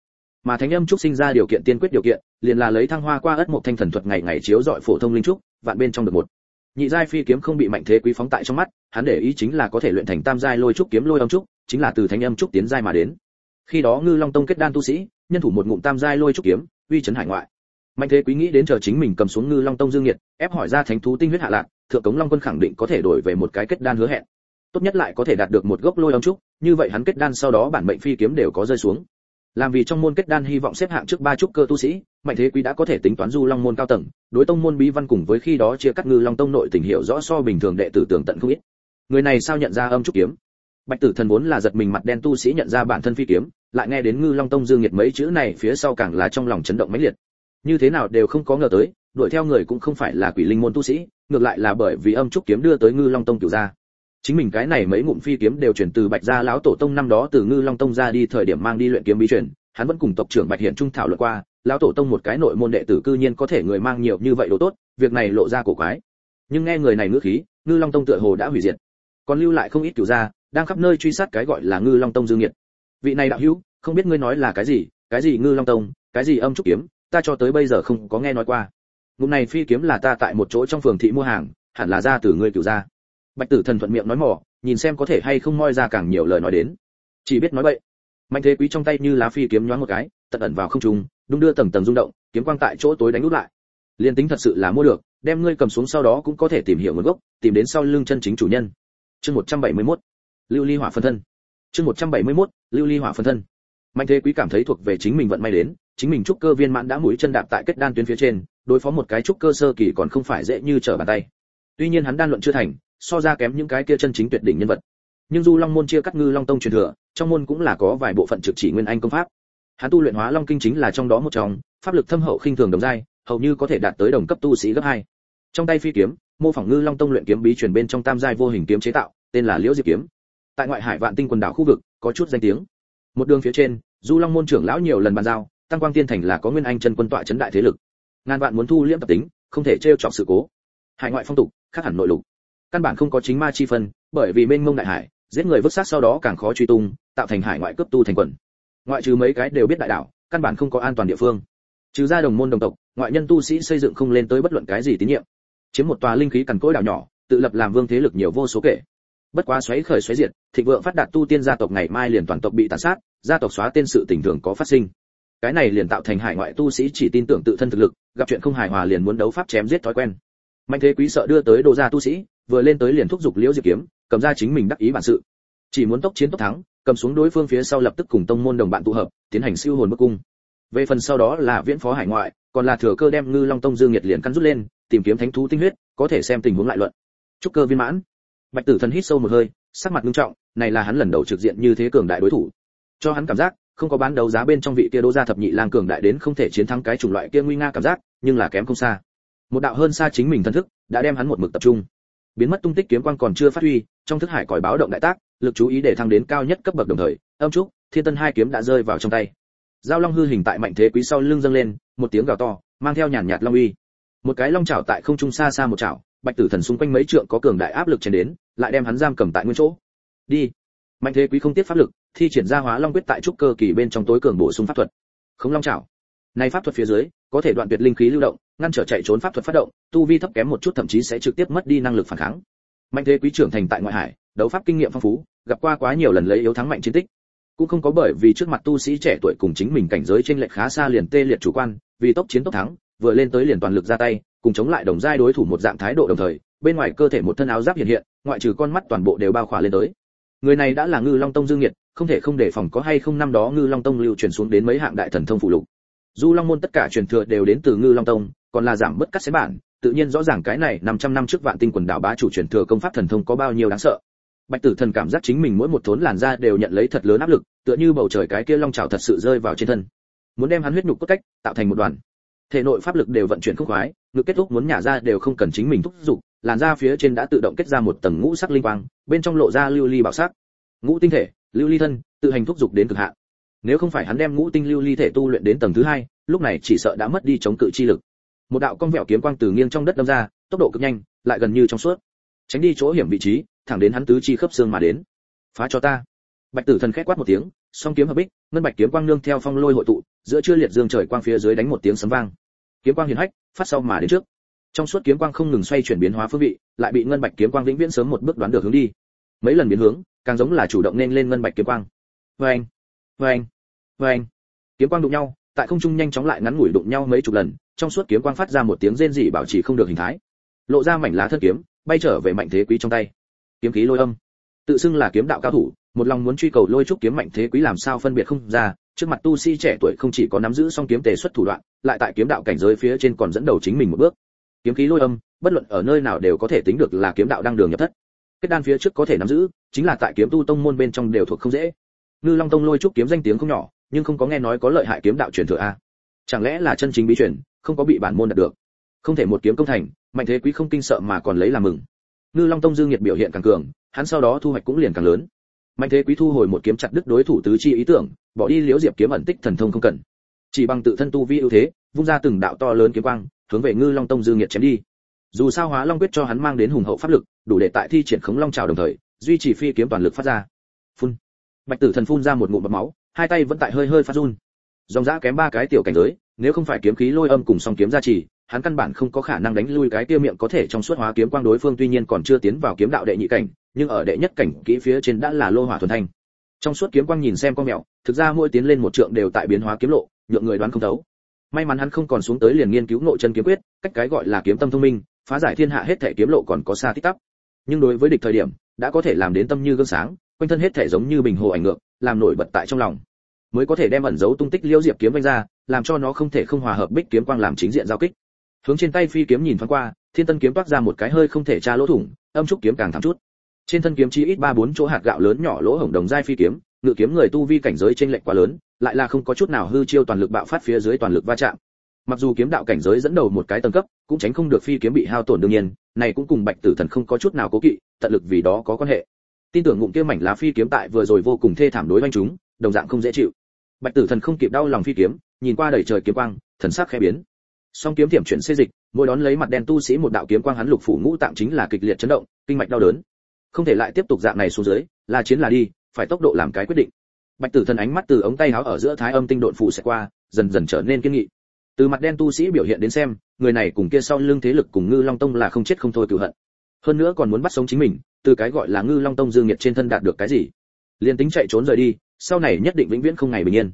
S1: Mà thánh âm trúc sinh ra điều kiện tiên quyết điều kiện, liền là lấy thăng hoa qua ất một thanh thần thuật ngày ngày chiếu dọi phổ thông linh trúc, vạn bên trong được một nhị giai phi kiếm không bị mạnh thế quý phóng tại trong mắt, hắn để ý chính là có thể luyện thành tam giai lôi trúc kiếm lôi âm trúc, chính là từ thánh âm trúc tiến giai mà đến. Khi đó ngư long tông kết đan tu sĩ, nhân thủ một ngụm tam giai lôi trúc kiếm, uy chấn hải ngoại. Mạnh thế quý nghĩ đến chờ chính mình cầm xuống ngư long tông dương nhiệt, ép hỏi ra thánh thú tinh huyết hạ lạc, thượng cống long quân khẳng định có thể đổi về một cái kết đan hứa hẹn. Tốt nhất lại có thể đạt được một gốc lôi âm trúc, như vậy hắn kết đan sau đó bản mệnh phi kiếm đều có rơi xuống. Làm vì trong môn kết đan hy vọng xếp hạng trước ba trúc cơ tu sĩ mạnh thế quý đã có thể tính toán du long môn cao tầng, đối tông môn bí văn cùng với khi đó chia cắt ngư long tông nội tình hiểu rõ so bình thường đệ tử tưởng tận không ít. Người này sao nhận ra âm trúc kiếm? Bạch tử thần vốn là giật mình mặt đen tu sĩ nhận ra bản thân phi kiếm, lại nghe đến ngư long tông dương nhiệt mấy chữ này phía sau càng là trong lòng chấn động mãnh liệt. Như thế nào đều không có ngờ tới, đuổi theo người cũng không phải là quỷ linh môn tu sĩ, ngược lại là bởi vì âm trúc kiếm đưa tới ngư long tông cửu gia. Chính mình cái này mấy ngụm phi kiếm đều chuyển từ bạch gia lão tổ tông năm đó từ ngư long tông ra đi thời điểm mang đi luyện kiếm bí truyền, hắn vẫn cùng tộc trưởng bạch hiển trung thảo luận qua lão tổ tông một cái nội môn đệ tử cư nhiên có thể người mang nhiều như vậy đồ tốt, việc này lộ ra cổ quái. Nhưng nghe người này ngữ khí, ngư long tông tựa hồ đã hủy diệt. Còn lưu lại không ít cửu gia, đang khắp nơi truy sát cái gọi là ngư long tông dương nghiệt. vị này đạo hữu, không biết ngươi nói là cái gì cái gì ngư long tông, cái gì âm trúc kiếm, ta cho tới bây giờ không có nghe nói qua. Ngụm này phi kiếm là ta tại một chỗ trong phường thị mua hàng, hẳn là ra từ ngươi cửu gia. Bạch tử thần thuận miệng nói mỏ, nhìn xem có thể hay không moi ra càng nhiều lời nói đến. Chỉ biết nói bậy. Mạnh thế quý trong tay như lá phi kiếm nhoáng một cái, tận ẩn vào không trung đung đưa tầng tầng rung động, kiếm quang tại chỗ tối đánh út lại. Liên tính thật sự là mua được, đem ngươi cầm xuống sau đó cũng có thể tìm hiểu nguồn gốc, tìm đến sau lưng chân chính chủ nhân. Chương 171. lưu ly hỏa phân thân. Chương 171. lưu ly hỏa phân thân. Mạnh thế quý cảm thấy thuộc về chính mình vận may đến, chính mình trúc cơ viên mãn đã mũi chân đạp tại kết đan tuyến phía trên, đối phó một cái trúc cơ sơ kỳ còn không phải dễ như trở bàn tay. Tuy nhiên hắn đan luận chưa thành, so ra kém những cái kia chân chính tuyệt đỉnh nhân vật. Nhưng du long môn chia cắt ngư long tông truyền thừa, trong môn cũng là có vài bộ phận trực chỉ nguyên anh công pháp hắn tu luyện hóa long kinh chính là trong đó một trong, pháp lực thâm hậu khinh thường đồng giai, hầu như có thể đạt tới đồng cấp tu sĩ gấp hai. Trong tay phi kiếm, mô phỏng ngư long tông luyện kiếm bí truyền bên trong tam giai vô hình kiếm chế tạo, tên là liễu diệp kiếm. Tại ngoại hải vạn tinh quần đảo khu vực, có chút danh tiếng. Một đường phía trên, du long môn trưởng lão nhiều lần bàn giao, tăng quang tiên thành là có nguyên anh chân quân tọa chấn đại thế lực. Ngàn vạn muốn thu liễm tập tính, không thể trêu chọc sự cố. Hải ngoại phong tục, khác hẳn nội lục. Căn bản không có chính ma chi phân, bởi vì mênh mông đại hải, giết người vứt xác sau đó càng khó truy tung, tạo thành hải ngoại cấp tu thành quần ngoại trừ mấy cái đều biết đại đảo căn bản không có an toàn địa phương. Trừ ra đồng môn đồng tộc, ngoại nhân tu sĩ xây dựng không lên tới bất luận cái gì tín nhiệm. Chiếm một tòa linh khí cằn cỗi đảo nhỏ, tự lập làm vương thế lực nhiều vô số kể. Bất quá xoáy khởi xoáy diệt, thịnh vượng phát đạt tu tiên gia tộc ngày mai liền toàn tộc bị tàn sát, gia tộc xóa tên sự tình thường có phát sinh. Cái này liền tạo thành hải ngoại tu sĩ chỉ tin tưởng tự thân thực lực, gặp chuyện không hài hòa liền muốn đấu pháp chém giết thói quen. Mạnh thế quý sợ đưa tới đồ gia tu sĩ, vừa lên tới liền thúc giục liễu diệp kiếm, cầm ra chính mình đắc ý bản sự. Chỉ muốn tốc chiến tốc thắng cầm xuống đối phương phía sau lập tức cùng tông môn đồng bạn tụ hợp, tiến hành siêu hồn bức cung. Về phần sau đó là viễn phó hải ngoại, còn là thừa cơ đem ngư long tông dương nhiệt liền căn rút lên, tìm kiếm thánh thú tinh huyết, có thể xem tình huống lại luận. Chúc cơ viên mãn. Bạch tử thần hít sâu một hơi, sắc mặt nghiêm trọng, này là hắn lần đầu trực diện như thế cường đại đối thủ. Cho hắn cảm giác, không có bán đấu giá bên trong vị kia đô gia thập nhị lang cường đại đến không thể chiến thắng cái chủng loại kia nguy nga cảm giác, nhưng là kém không xa. Một đạo hơn xa chính mình thân thức, đã đem hắn một mực tập trung. Biến mất tung tích kiếm quang còn chưa phát huy, trong thức hải còi báo động đại tác lực chú ý để thăng đến cao nhất cấp bậc đồng thời, âm trúc, thiên tân hai kiếm đã rơi vào trong tay. Giao long hư hình tại mạnh thế quý sau lưng dâng lên, một tiếng gào to, mang theo nhàn nhạt long uy. Một cái long chảo tại không trung xa xa một chảo, bạch tử thần xung quanh mấy trượng có cường đại áp lực chèn đến, lại đem hắn giam cầm tại nguyên chỗ. Đi. Mạnh thế quý không tiếp pháp lực, thi triển ra hóa long quyết tại trúc cơ kỳ bên trong tối cường bổ sung pháp thuật. Không long chảo. Này pháp thuật phía dưới, có thể đoạn tuyệt linh khí lưu động, ngăn trở chạy trốn pháp thuật phát động, tu vi thấp kém một chút thậm chí sẽ trực tiếp mất đi năng lực phản kháng. Mạnh thế quý trưởng thành tại ngoại hải đấu pháp kinh nghiệm phong phú, gặp qua quá nhiều lần lấy yếu thắng mạnh chiến tích. Cũng không có bởi vì trước mặt tu sĩ trẻ tuổi cùng chính mình cảnh giới trên lệch khá xa liền tê liệt chủ quan, vì tốc chiến tốc thắng, vừa lên tới liền toàn lực ra tay, cùng chống lại đồng giai đối thủ một dạng thái độ đồng thời, bên ngoài cơ thể một thân áo giáp hiện hiện, ngoại trừ con mắt toàn bộ đều bao khỏa lên tới. Người này đã là ngư long tông dương nhiệt không thể không đề phòng có hay không năm đó ngư long tông lưu truyền xuống đến mấy hạng đại thần thông phụ lục. Du long môn tất cả truyền thừa đều đến từ ngư long tông, còn là giảm bất cắt xé bản, tự nhiên rõ ràng cái này 500 năm trước vạn tinh quần đảo bá chủ truyền thừa công pháp thần thông có bao nhiêu đáng sợ bạch tử thần cảm giác chính mình mỗi một thốn làn da đều nhận lấy thật lớn áp lực, tựa như bầu trời cái kia long trào thật sự rơi vào trên thân. Muốn đem hắn huyết nhục cốt cách tạo thành một đoàn. Thể nội pháp lực đều vận chuyển không khoái, ngực kết thúc muốn nhả ra đều không cần chính mình thúc giục, làn da phía trên đã tự động kết ra một tầng ngũ sắc linh quang, bên trong lộ ra lưu ly bảo sắc. Ngũ tinh thể, lưu ly thân, tự hành thúc giục đến cực hạn. Nếu không phải hắn đem ngũ tinh lưu ly thể tu luyện đến tầng thứ hai, lúc này chỉ sợ đã mất đi chống cự chi lực. Một đạo cong vẹo kiếm quang từ nghiêng trong đất đâm ra, tốc độ cực nhanh, lại gần như trong suốt. Tránh đi chỗ hiểm vị trí thẳng đến hắn tứ chi khớp xương mà đến. Phá cho ta. Bạch tử thần khét quát một tiếng, song kiếm hợp bích, ngân bạch kiếm quang nương theo phong lôi hội tụ, giữa trưa liệt dương trời quang phía dưới đánh một tiếng sấm vang. Kiếm quang hiển hách, phát sau mà đến trước. Trong suốt kiếm quang không ngừng xoay chuyển biến hóa phương vị, lại bị ngân bạch kiếm quang vĩnh viễn sớm một bước đoán được hướng đi. Mấy lần biến hướng, càng giống là chủ động nên lên ngân bạch kiếm quang. Vâng vâng vâng kiếm quang đụng nhau, tại không trung nhanh chóng lại ngắn ngủi đụng nhau mấy chục lần, trong suốt kiếm quang phát ra một tiếng rên rỉ bảo trì không được hình thái. Lộ ra mảnh lá thân kiếm, bay trở về mạnh thế quý trong tay kiếm khí lôi âm. Tự xưng là kiếm đạo cao thủ, một lòng muốn truy cầu lôi trúc kiếm mạnh thế quý làm sao phân biệt không ra, trước mặt tu sĩ trẻ tuổi không chỉ có nắm giữ song kiếm tề xuất thủ đoạn, lại tại kiếm đạo cảnh giới phía trên còn dẫn đầu chính mình một bước. Kiếm khí lôi âm, bất luận ở nơi nào đều có thể tính được là kiếm đạo đang đường nhập thất. Kết đan phía trước có thể nắm giữ, chính là tại kiếm tu tông môn bên trong đều thuộc không dễ. Ngư long tông lôi trúc kiếm danh tiếng không nhỏ, nhưng không có nghe nói có lợi hại kiếm đạo truyền thừa a. Chẳng lẽ là chân chính bí truyền, không có bị bản môn đạt được? Không thể một kiếm công thành, mạnh thế quý không kinh sợ mà còn lấy làm mừng ngư long tông dương nhiệt biểu hiện càng cường, hắn sau đó thu hoạch cũng liền càng lớn. Mạnh thế quý thu hồi một kiếm chặt đứt đối thủ tứ chi ý tưởng, bỏ đi liễu diệp kiếm ẩn tích thần thông không cần. Chỉ bằng tự thân tu vi ưu thế, vung ra từng đạo to lớn kiếm quang, hướng về ngư long tông dương nhiệt chém đi. Dù sao hóa long quyết cho hắn mang đến hùng hậu pháp lực, đủ để tại thi triển khống long trào đồng thời, duy trì phi kiếm toàn lực phát ra. Phun. Bạch tử thần phun ra một ngụm bọt máu, hai tay vẫn tại hơi hơi phát run. Dòng dã kém ba cái tiểu cảnh giới, nếu không phải kiếm khí lôi âm cùng song kiếm gia trì hắn căn bản không có khả năng đánh lui cái kia miệng có thể trong suốt hóa kiếm quang đối phương, tuy nhiên còn chưa tiến vào kiếm đạo đệ nhị cảnh, nhưng ở đệ nhất cảnh kỹ phía trên đã là lô hỏa thuần thanh. Trong suốt kiếm quang nhìn xem con mèo thực ra mỗi tiến lên một trượng đều tại biến hóa kiếm lộ, nhượng người đoán không thấu. May mắn hắn không còn xuống tới liền nghiên cứu nội chân kiếm quyết, cách cái gọi là kiếm tâm thông minh, phá giải thiên hạ hết thể kiếm lộ còn có xa tích tắp nhưng đối với địch thời điểm, đã có thể làm đến tâm như gương sáng, quanh thân hết thể giống như bình hồ ảnh ngược, làm nổi bật tại trong lòng. Mới có thể đem ẩn giấu tung tích liễu diệp kiếm vanh ra, làm cho nó không thể không hòa hợp bích kiếm quang làm chính diện giao kích hướng trên tay phi kiếm nhìn thoáng qua, thiên tân kiếm toát ra một cái hơi không thể tra lỗ thủng, âm trúc kiếm càng thẳng chút. Trên thân kiếm chi ít ba bốn chỗ hạt gạo lớn nhỏ lỗ hổng đồng dai phi kiếm, ngự kiếm người tu vi cảnh giới trên lệch quá lớn, lại là không có chút nào hư chiêu toàn lực bạo phát phía dưới toàn lực va chạm. Mặc dù kiếm đạo cảnh giới dẫn đầu một cái tầng cấp, cũng tránh không được phi kiếm bị hao tổn đương nhiên, này cũng cùng bạch tử thần không có chút nào cố kỵ, tận lực vì đó có quan hệ. Tin tưởng ngụm kia mảnh lá phi kiếm tại vừa rồi vô cùng thê thảm đối với chúng, đồng dạng không dễ chịu. Bạch tử thần không kịp đau lòng phi kiếm, nhìn qua đầy trời kiếm quang, thần sắc khẽ biến song kiếm thiểm chuyển xê dịch, mỗi đón lấy mặt đen tu sĩ một đạo kiếm quang hắn lục phủ ngũ tạng chính là kịch liệt chấn động, kinh mạch đau đớn. Không thể lại tiếp tục dạng này xuống dưới là chiến là đi, phải tốc độ làm cái quyết định. Bạch tử thần ánh mắt từ ống tay áo ở giữa thái âm tinh độn phụ sẽ qua, dần dần trở nên kiên nghị. Từ mặt đen tu sĩ biểu hiện đến xem, người này cùng kia sau lưng thế lực cùng ngư long tông là không chết không thôi cửu hận. Hơn nữa còn muốn bắt sống chính mình, từ cái gọi là ngư long tông dương nhiệt trên thân đạt được cái gì? Liền tính chạy trốn rời đi, sau này nhất định vĩnh viễn không ngày bình yên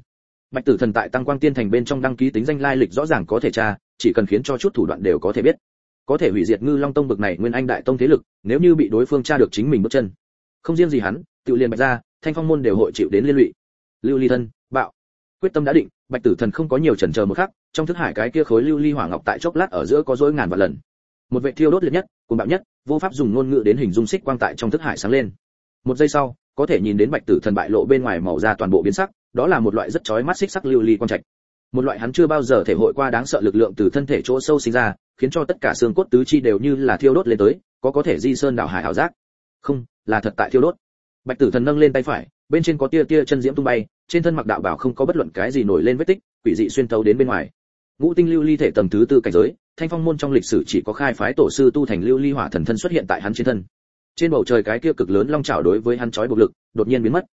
S1: bạch tử thần tại tăng quang tiên thành bên trong đăng ký tính danh lai lịch rõ ràng có thể tra, chỉ cần khiến cho chút thủ đoạn đều có thể biết. Có thể hủy diệt ngư long tông bực này nguyên anh đại tông thế lực, nếu như bị đối phương tra được chính mình bước chân. Không riêng gì hắn tự liền bạch ra thanh phong môn đều hội chịu đến liên lụy. Lưu ly thân, bạo. Quyết tâm đã định, bạch tử thần không có nhiều chần chờ một khắc, trong thức hải cái kia khối lưu ly hỏa ngọc tại chốc lát ở giữa có dối ngàn vạn lần. Một vệ thiêu đốt liệt nhất cùng bạo nhất, vô pháp dùng ngôn ngữ đến hình dung xích quang tại trong thức hải sáng lên. Một giây sau, có thể nhìn đến bạch tử thần bại lộ bên ngoài màu da toàn bộ biến sắc đó là một loại rất chói mắt xích sắc lưu ly quang trạch. Một loại hắn chưa bao giờ thể hội qua đáng sợ lực lượng từ thân thể chỗ sâu sinh ra, khiến cho tất cả xương cốt tứ chi đều như là thiêu đốt lên tới, có có thể di sơn đảo hải hảo giác. Không, là thật tại thiêu đốt. Bạch tử thần nâng lên tay phải, bên trên có tia tia chân diễm tung bay, trên thân mặc đạo bảo không có bất luận cái gì nổi lên vết tích, quỷ dị xuyên thấu đến bên ngoài. Ngũ tinh lưu ly thể tầng thứ tư cảnh giới, thanh phong môn trong lịch sử chỉ có khai phái tổ sư tu thành lưu ly hỏa thần thân xuất hiện tại hắn trên thân. Trên bầu trời cái kia cực lớn long chảo đối với hắn chói buộc lực, đột nhiên biến mất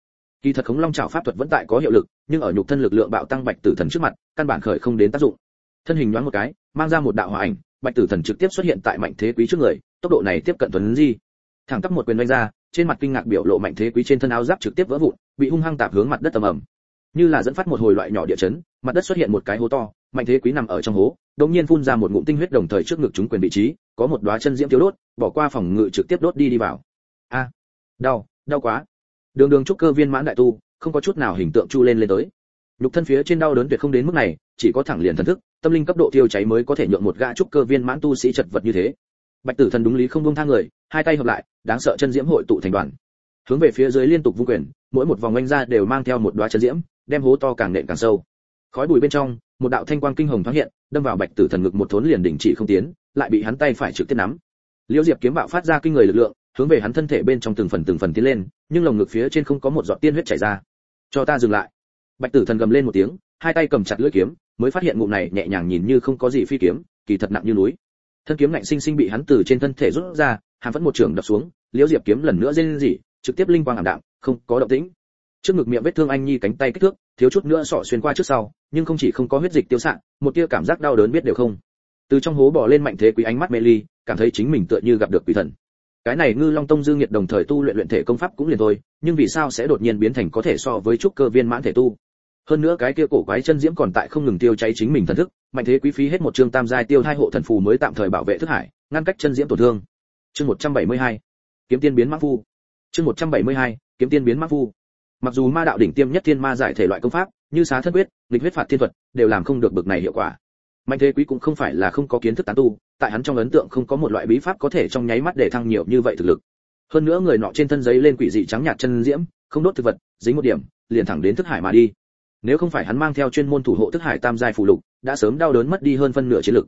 S1: kỳ thật khống long chảo pháp thuật vẫn tại có hiệu lực, nhưng ở nhục thân lực lượng bạo tăng bạch tử thần trước mặt, căn bản khởi không đến tác dụng. Thân hình nhoáng một cái, mang ra một đạo hỏa ảnh, bạch tử thần trực tiếp xuất hiện tại mạnh thế quý trước người, tốc độ này tiếp cận tuấn di. Thẳng tắp một quyền đánh ra, trên mặt kinh ngạc biểu lộ mạnh thế quý trên thân áo giáp trực tiếp vỡ vụn, bị hung hăng tạp hướng mặt đất tầm ầm. Như là dẫn phát một hồi loại nhỏ địa chấn, mặt đất xuất hiện một cái hố to, mạnh thế quý nằm ở trong hố, đột nhiên phun ra một ngụm tinh huyết đồng thời trước ngực chúng quyền vị trí, có một đóa chân diễm thiếu đốt, bỏ qua phòng ngự trực tiếp đốt đi đi vào. A, đau đau quá đường đường trúc cơ viên mãn đại tu, không có chút nào hình tượng chu lên lên tới. Nhục thân phía trên đau đớn tuyệt không đến mức này, chỉ có thẳng liền thần thức, tâm linh cấp độ thiêu cháy mới có thể nhượng một gã trúc cơ viên mãn tu sĩ chật vật như thế. Bạch tử thần đúng lý không buông thang người, hai tay hợp lại, đáng sợ chân diễm hội tụ thành đoàn. Hướng về phía dưới liên tục vung quyền, mỗi một vòng oanh ra đều mang theo một đóa chân diễm, đem hố to càng nện càng sâu. Khói bụi bên trong, một đạo thanh quang kinh hồng thoáng hiện, đâm vào bạch tử thần ngực một thốn liền đỉnh chỉ không tiến, lại bị hắn tay phải trực tiếp nắm. Liễu diệp kiếm bạo phát ra kinh người lực lượng, hướng về hắn thân thể bên trong từng phần từng phần tiến lên nhưng lồng ngực phía trên không có một giọt tiên huyết chảy ra. Cho ta dừng lại. Bạch tử thần gầm lên một tiếng, hai tay cầm chặt lưỡi kiếm, mới phát hiện ngụm này nhẹ nhàng nhìn như không có gì phi kiếm, kỳ thật nặng như núi. Thân kiếm lạnh sinh sinh bị hắn từ trên thân thể rút ra, hàm vẫn một trường đập xuống, liễu diệp kiếm lần nữa rên rỉ, trực tiếp linh quang ảm đạm, không có động tĩnh. Trước ngực miệng vết thương anh nhi cánh tay kích thước, thiếu chút nữa sọ xuyên qua trước sau, nhưng không chỉ không có huyết dịch tiêu sạn một tia cảm giác đau đớn biết đều không. Từ trong hố bỏ lên mạnh thế quý ánh mắt mê ly, cảm thấy chính mình tựa như gặp được quỷ thần cái này ngư long tông dương nhiệt đồng thời tu luyện luyện thể công pháp cũng liền thôi, nhưng vì sao sẽ đột nhiên biến thành có thể so với trúc cơ viên mãn thể tu hơn nữa cái kia cổ quái chân diễm còn tại không ngừng tiêu cháy chính mình thần thức, mạnh thế quý phí hết một chương tam giai tiêu hai hộ thần phù mới tạm thời bảo vệ thức hải, ngăn cách chân diễm tổn thương chương 172. kiếm tiên biến mã phu chương 172. kiếm tiên biến mã phu mặc dù ma đạo đỉnh tiêm nhất thiên ma giải thể loại công pháp, như xá thân quyết lịch huyết phạt thiên thuật, đều làm không được bực này hiệu quả mạnh thế quý cũng không phải là không có kiến thức tán tu, tại hắn trong ấn tượng không có một loại bí pháp có thể trong nháy mắt để thăng nhiều như vậy thực lực. Hơn nữa người nọ trên thân giấy lên quỷ dị trắng nhạt chân diễm, không đốt thực vật, dính một điểm, liền thẳng đến thức hải mà đi. Nếu không phải hắn mang theo chuyên môn thủ hộ thức hải tam giai phù lục, đã sớm đau đớn mất đi hơn phân nửa chiến lực.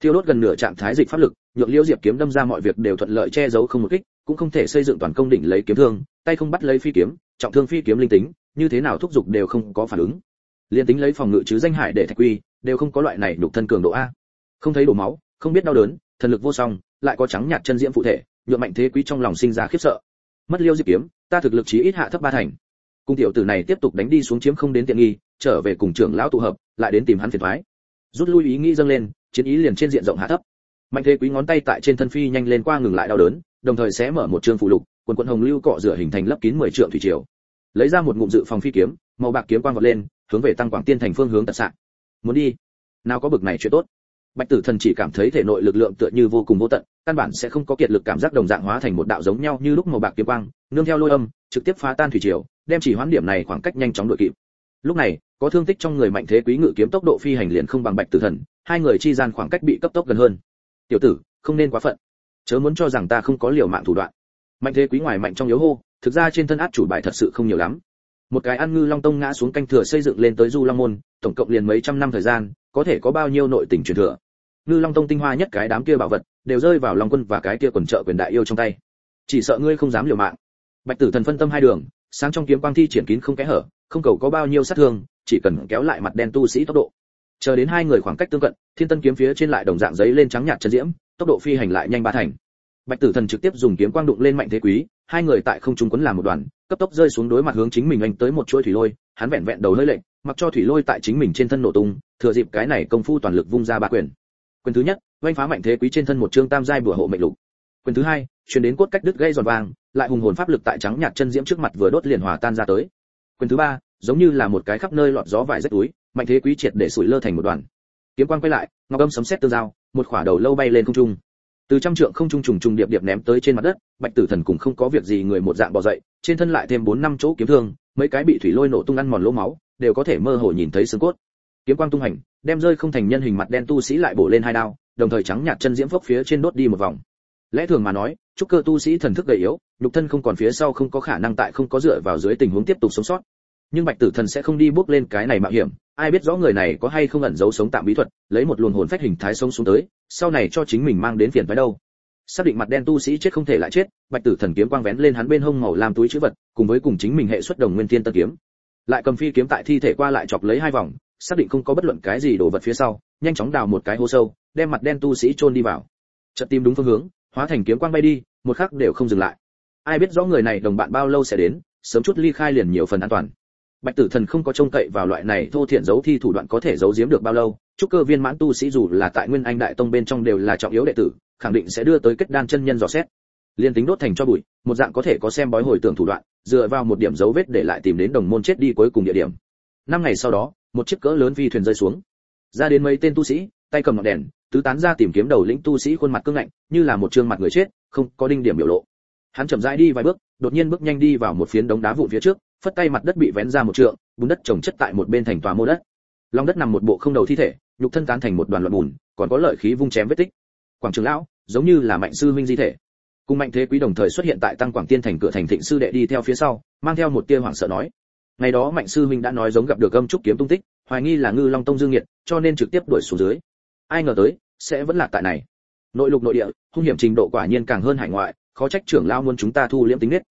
S1: Thiêu đốt gần nửa trạng thái dịch pháp lực, nhượng liễu diệp kiếm đâm ra mọi việc đều thuận lợi che giấu không một kích, cũng không thể xây dựng toàn công đỉnh lấy kiếm thương, tay không bắt lấy phi kiếm, trọng thương phi kiếm linh tính, như thế nào thúc giục đều không có phản ứng. Liên tính lấy phòng ngự chứ danh hải để thạch quy đều không có loại này nhục thân cường độ a. Không thấy đổ máu, không biết đau đớn, thần lực vô song, lại có trắng nhạt chân diễm phụ thể nhượng mạnh thế quý trong lòng sinh ra khiếp sợ. Mất liêu diệp kiếm, ta thực lực chí ít hạ thấp ba thành. Cung tiểu tử này tiếp tục đánh đi xuống chiếm không đến tiện nghi, trở về cùng trưởng lão tụ hợp, lại đến tìm hắn phiền thoái rút lui ý nghĩ dâng lên, chiến ý liền trên diện rộng hạ thấp. Mạnh thế quý ngón tay tại trên thân phi nhanh lên qua ngừng lại đau đớn, đồng thời sẽ mở một trường phụ lục, quần quần hồng lưu cọ rửa hình thành lấp kín 10 trượng thủy triều. Lấy ra một ngụm dự phòng phi kiếm, màu bạc kiếm quang vọt lên, hướng về tăng quảng tiên thành phương hướng tật sạc muốn đi. Nào có bực này chuyện tốt. Bạch tử thần chỉ cảm thấy thể nội lực lượng tựa như vô cùng vô tận, căn bản sẽ không có kiệt lực cảm giác đồng dạng hóa thành một đạo giống nhau như lúc màu bạc kiếm quang, nương theo lôi âm, trực tiếp phá tan thủy triều, đem chỉ hoán điểm này khoảng cách nhanh chóng đội kịp. Lúc này, có thương tích trong người mạnh thế quý ngự kiếm tốc độ phi hành liền không bằng bạch tử thần, hai người chi gian khoảng cách bị cấp tốc gần hơn. Tiểu tử, không nên quá phận. Chớ muốn cho rằng ta không có liều mạng thủ đoạn. Mạnh thế quý ngoài mạnh trong yếu hô, thực ra trên thân át chủ bài thật sự không nhiều lắm một cái ăn ngư long tông ngã xuống canh thừa xây dựng lên tới du long môn, tổng cộng liền mấy trăm năm thời gian, có thể có bao nhiêu nội tình truyền thừa. Ngư long tông tinh hoa nhất cái đám kia bảo vật, đều rơi vào long quân và cái kia quần trợ quyền đại yêu trong tay. Chỉ sợ ngươi không dám liều mạng. Bạch tử thần phân tâm hai đường, sáng trong kiếm quang thi triển kín không kẽ hở, không cầu có bao nhiêu sát thương, chỉ cần kéo lại mặt đen tu sĩ tốc độ. Chờ đến hai người khoảng cách tương cận, thiên tân kiếm phía trên lại đồng dạng giấy lên trắng nhạt chân diễm, tốc độ phi hành lại nhanh ba thành. Bạch tử thần trực tiếp dùng kiếm quang đụng lên mạnh thế quý, hai người tại không trung quấn làm một đoàn cấp tốc rơi xuống đối mặt hướng chính mình anh tới một chuỗi thủy lôi, hắn vẹn vẹn đầu hơi lệnh, mặc cho thủy lôi tại chính mình trên thân nổ tung, thừa dịp cái này công phu toàn lực vung ra ba quyền. Quyền thứ nhất, oanh phá mạnh thế quý trên thân một trương tam giai bùa hộ mệnh lục. Quyền thứ hai truyền đến cốt cách đứt gây giòn vàng, lại hùng hồn pháp lực tại trắng nhạt chân diễm trước mặt vừa đốt liền hòa tan ra tới. Quyền thứ ba, giống như là một cái khắp nơi lọt gió vải rách túi, mạnh thế quý triệt để sủi lơ thành một đoàn. Kiếm quang quay lại, ngọc âm sấm sét tương giao, một khỏa đầu lâu bay lên không trung từ trăm trượng không trung trùng trùng điệp điệp ném tới trên mặt đất, bạch tử thần cũng không có việc gì người một dạng bò dậy, trên thân lại thêm bốn năm chỗ kiếm thương, mấy cái bị thủy lôi nổ tung ăn mòn lỗ máu, đều có thể mơ hồ nhìn thấy xương cốt. Kiếm quang tung hành, đem rơi không thành nhân hình mặt đen tu sĩ lại bổ lên hai đao, đồng thời trắng nhạt chân diễm phốc phía trên đốt đi một vòng. Lẽ thường mà nói trúc cơ tu sĩ thần thức gầy yếu, nhục thân không còn phía sau không có khả năng tại không có dựa vào dưới tình huống tiếp tục sống sót. Nhưng bạch tử thần sẽ không đi bước lên cái này mạo hiểm ai biết rõ người này có hay không ẩn giấu sống tạm bí thuật, lấy một luồng hồn phách hình thái sống xuống tới, sau này cho chính mình mang đến phiền phải đâu. Xác định mặt đen tu sĩ chết không thể lại chết, bạch tử thần kiếm quang vén lên hắn bên hông màu làm túi chữ vật, cùng với cùng chính mình hệ xuất đồng nguyên thiên tân kiếm. Lại cầm phi kiếm tại thi thể qua lại chọc lấy hai vòng, xác định không có bất luận cái gì đồ vật phía sau, nhanh chóng đào một cái hố sâu, đem mặt đen tu sĩ chôn đi vào. Chợt tìm đúng phương hướng, hóa thành kiếm quang bay đi, một khắc đều không dừng lại. Ai biết rõ người này đồng bạn bao lâu sẽ đến, sớm chút ly khai liền nhiều phần an toàn bạch tử thần không có trông cậy vào loại này thô thiện giấu thi thủ đoạn có thể giấu giếm được bao lâu, chúc cơ viên mãn tu sĩ dù là tại nguyên anh đại tông bên trong đều là trọng yếu đệ tử, khẳng định sẽ đưa tới kết đan chân nhân dò xét. Liên tính đốt thành cho bụi, một dạng có thể có xem bói hồi tưởng thủ đoạn, dựa vào một điểm dấu vết để lại tìm đến đồng môn chết đi cuối cùng địa điểm. Năm ngày sau đó, một chiếc cỡ lớn phi thuyền rơi xuống. Ra đến mấy tên tu sĩ, tay cầm ngọn đèn, tứ tán ra tìm kiếm đầu lĩnh tu sĩ khuôn mặt cương ngạnh, như là một trương mặt người chết, không có đinh điểm biểu lộ. Hắn chậm rãi đi vài bước, đột nhiên bước nhanh đi vào một phiến đống đá vụn phía trước phất tay mặt đất bị vén ra một trượng, bùn đất trồng chất tại một bên thành tòa mô đất. Lòng đất nằm một bộ không đầu thi thể, nhục thân tán thành một đoàn loạn bùn, còn có lợi khí vung chém vết tích. Quảng trường lão, giống như là mạnh sư minh di thể. Cùng mạnh thế quý đồng thời xuất hiện tại tăng quảng tiên thành cửa thành thịnh sư đệ đi theo phía sau, mang theo một tia hoảng sợ nói. Ngày đó mạnh sư minh đã nói giống gặp được gâm trúc kiếm tung tích, hoài nghi là ngư long tông dương nhiệt cho nên trực tiếp đuổi xuống dưới. Ai ngờ tới, sẽ vẫn lạc tại này. Nội lục nội địa, hung hiểm trình độ quả nhiên càng hơn hải ngoại, khó trách trưởng lão muốn chúng ta thu liễm tính nết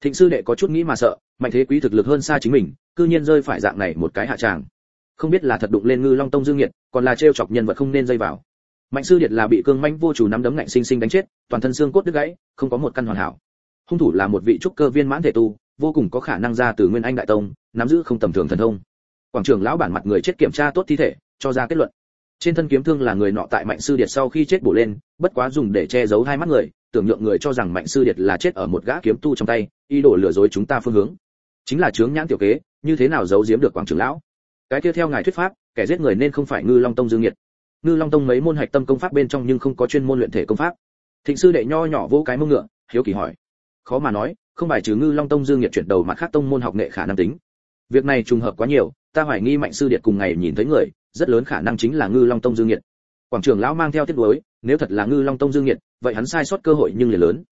S1: thịnh sư đệ có chút nghĩ mà sợ mạnh thế quý thực lực hơn xa chính mình cư nhiên rơi phải dạng này một cái hạ tràng. Không biết là thật đụng lên ngư long tông dương nghiệt, còn là trêu chọc nhân vật không nên dây vào. Mạnh sư điệt là bị cương manh vô chủ nắm đấm ngạnh sinh sinh đánh chết toàn thân xương cốt đứt gãy không có một căn hoàn hảo. Hung thủ là một vị trúc cơ viên mãn thể tu vô cùng có khả năng ra từ nguyên anh đại tông nắm giữ không tầm thường thần thông. Quảng trường lão bản mặt người chết kiểm tra tốt thi thể cho ra kết luận. Trên thân kiếm thương là người nọ tại mạnh sư điệt sau khi chết bổ lên bất quá dùng để che giấu hai mắt người tưởng nhượng người cho rằng mạnh sư điệt là chết ở một gã kiếm tu trong tay, ý đồ lừa dối chúng ta phương hướng. Chính là chướng nhãn tiểu kế, như thế nào giấu giếm được quảng trưởng lão? Cái kia theo ngài thuyết pháp, kẻ giết người nên không phải ngư long tông dương nhiệt. Ngư long tông mấy môn hạch tâm công pháp bên trong nhưng không có chuyên môn luyện thể công pháp. Thịnh sư đệ nho nhỏ vô cái mông ngựa, hiếu kỳ hỏi. Khó mà nói, không phải trừ ngư long tông dương nhiệt chuyển đầu mặt khác tông môn học nghệ khả năng tính. Việc này trùng hợp quá nhiều, ta hoài nghi mạnh sư điệt cùng ngày nhìn thấy người, rất lớn khả năng chính là ngư long tông dương nhiệt quảng trường lão mang theo tiết đối nếu thật là ngư long tông dương nhiệt vậy hắn sai sót cơ hội nhưng liền lớn.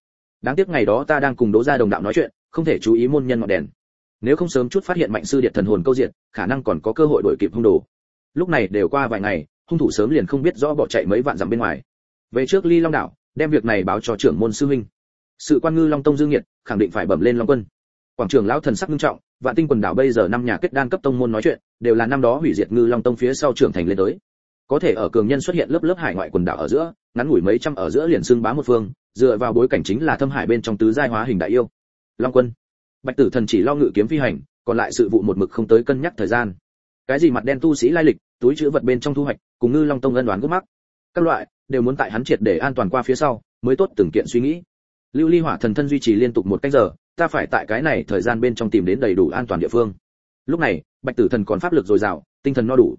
S1: Đáng tiếc ngày đó ta đang cùng đỗ gia đồng đạo nói chuyện, không thể chú ý môn nhân ngọn đèn. Nếu không sớm chút phát hiện mạnh sư điện thần hồn câu diện khả năng còn có cơ hội đổi kịp hung đồ. Lúc này đều qua vài ngày, hung thủ sớm liền không biết rõ bỏ chạy mấy vạn dặm bên ngoài. Về trước ly long đảo, đem việc này báo cho trưởng môn sư huynh. Sự quan ngư long tông dương nhiệt khẳng định phải bẩm lên long quân. Quảng trường lão thần sắc nghiêm trọng, vạn tinh quần đảo bây giờ năm nhà kết đan cấp tông môn nói chuyện, đều là năm đó hủy diệt ngư long tông phía sau trưởng thành lên tới có thể ở cường nhân xuất hiện lớp lớp hải ngoại quần đảo ở giữa, ngắn ngủi mấy trăm ở giữa liền xưng bá một phương, dựa vào bối cảnh chính là thâm hải bên trong tứ giai hóa hình đại yêu. Long quân. Bạch tử thần chỉ lo ngự kiếm phi hành, còn lại sự vụ một mực không tới cân nhắc thời gian. Cái gì mặt đen tu sĩ lai lịch, túi chữ vật bên trong thu hoạch, cùng ngư long tông ân đoán gốc mắc. Các loại, đều muốn tại hắn triệt để an toàn qua phía sau, mới tốt từng kiện suy nghĩ. Lưu ly hỏa thần thân duy trì liên tục một cách giờ, ta phải tại cái này thời gian bên trong tìm đến đầy đủ an toàn địa phương. Lúc này, bạch tử thần còn pháp lực dồi dào, tinh thần no đủ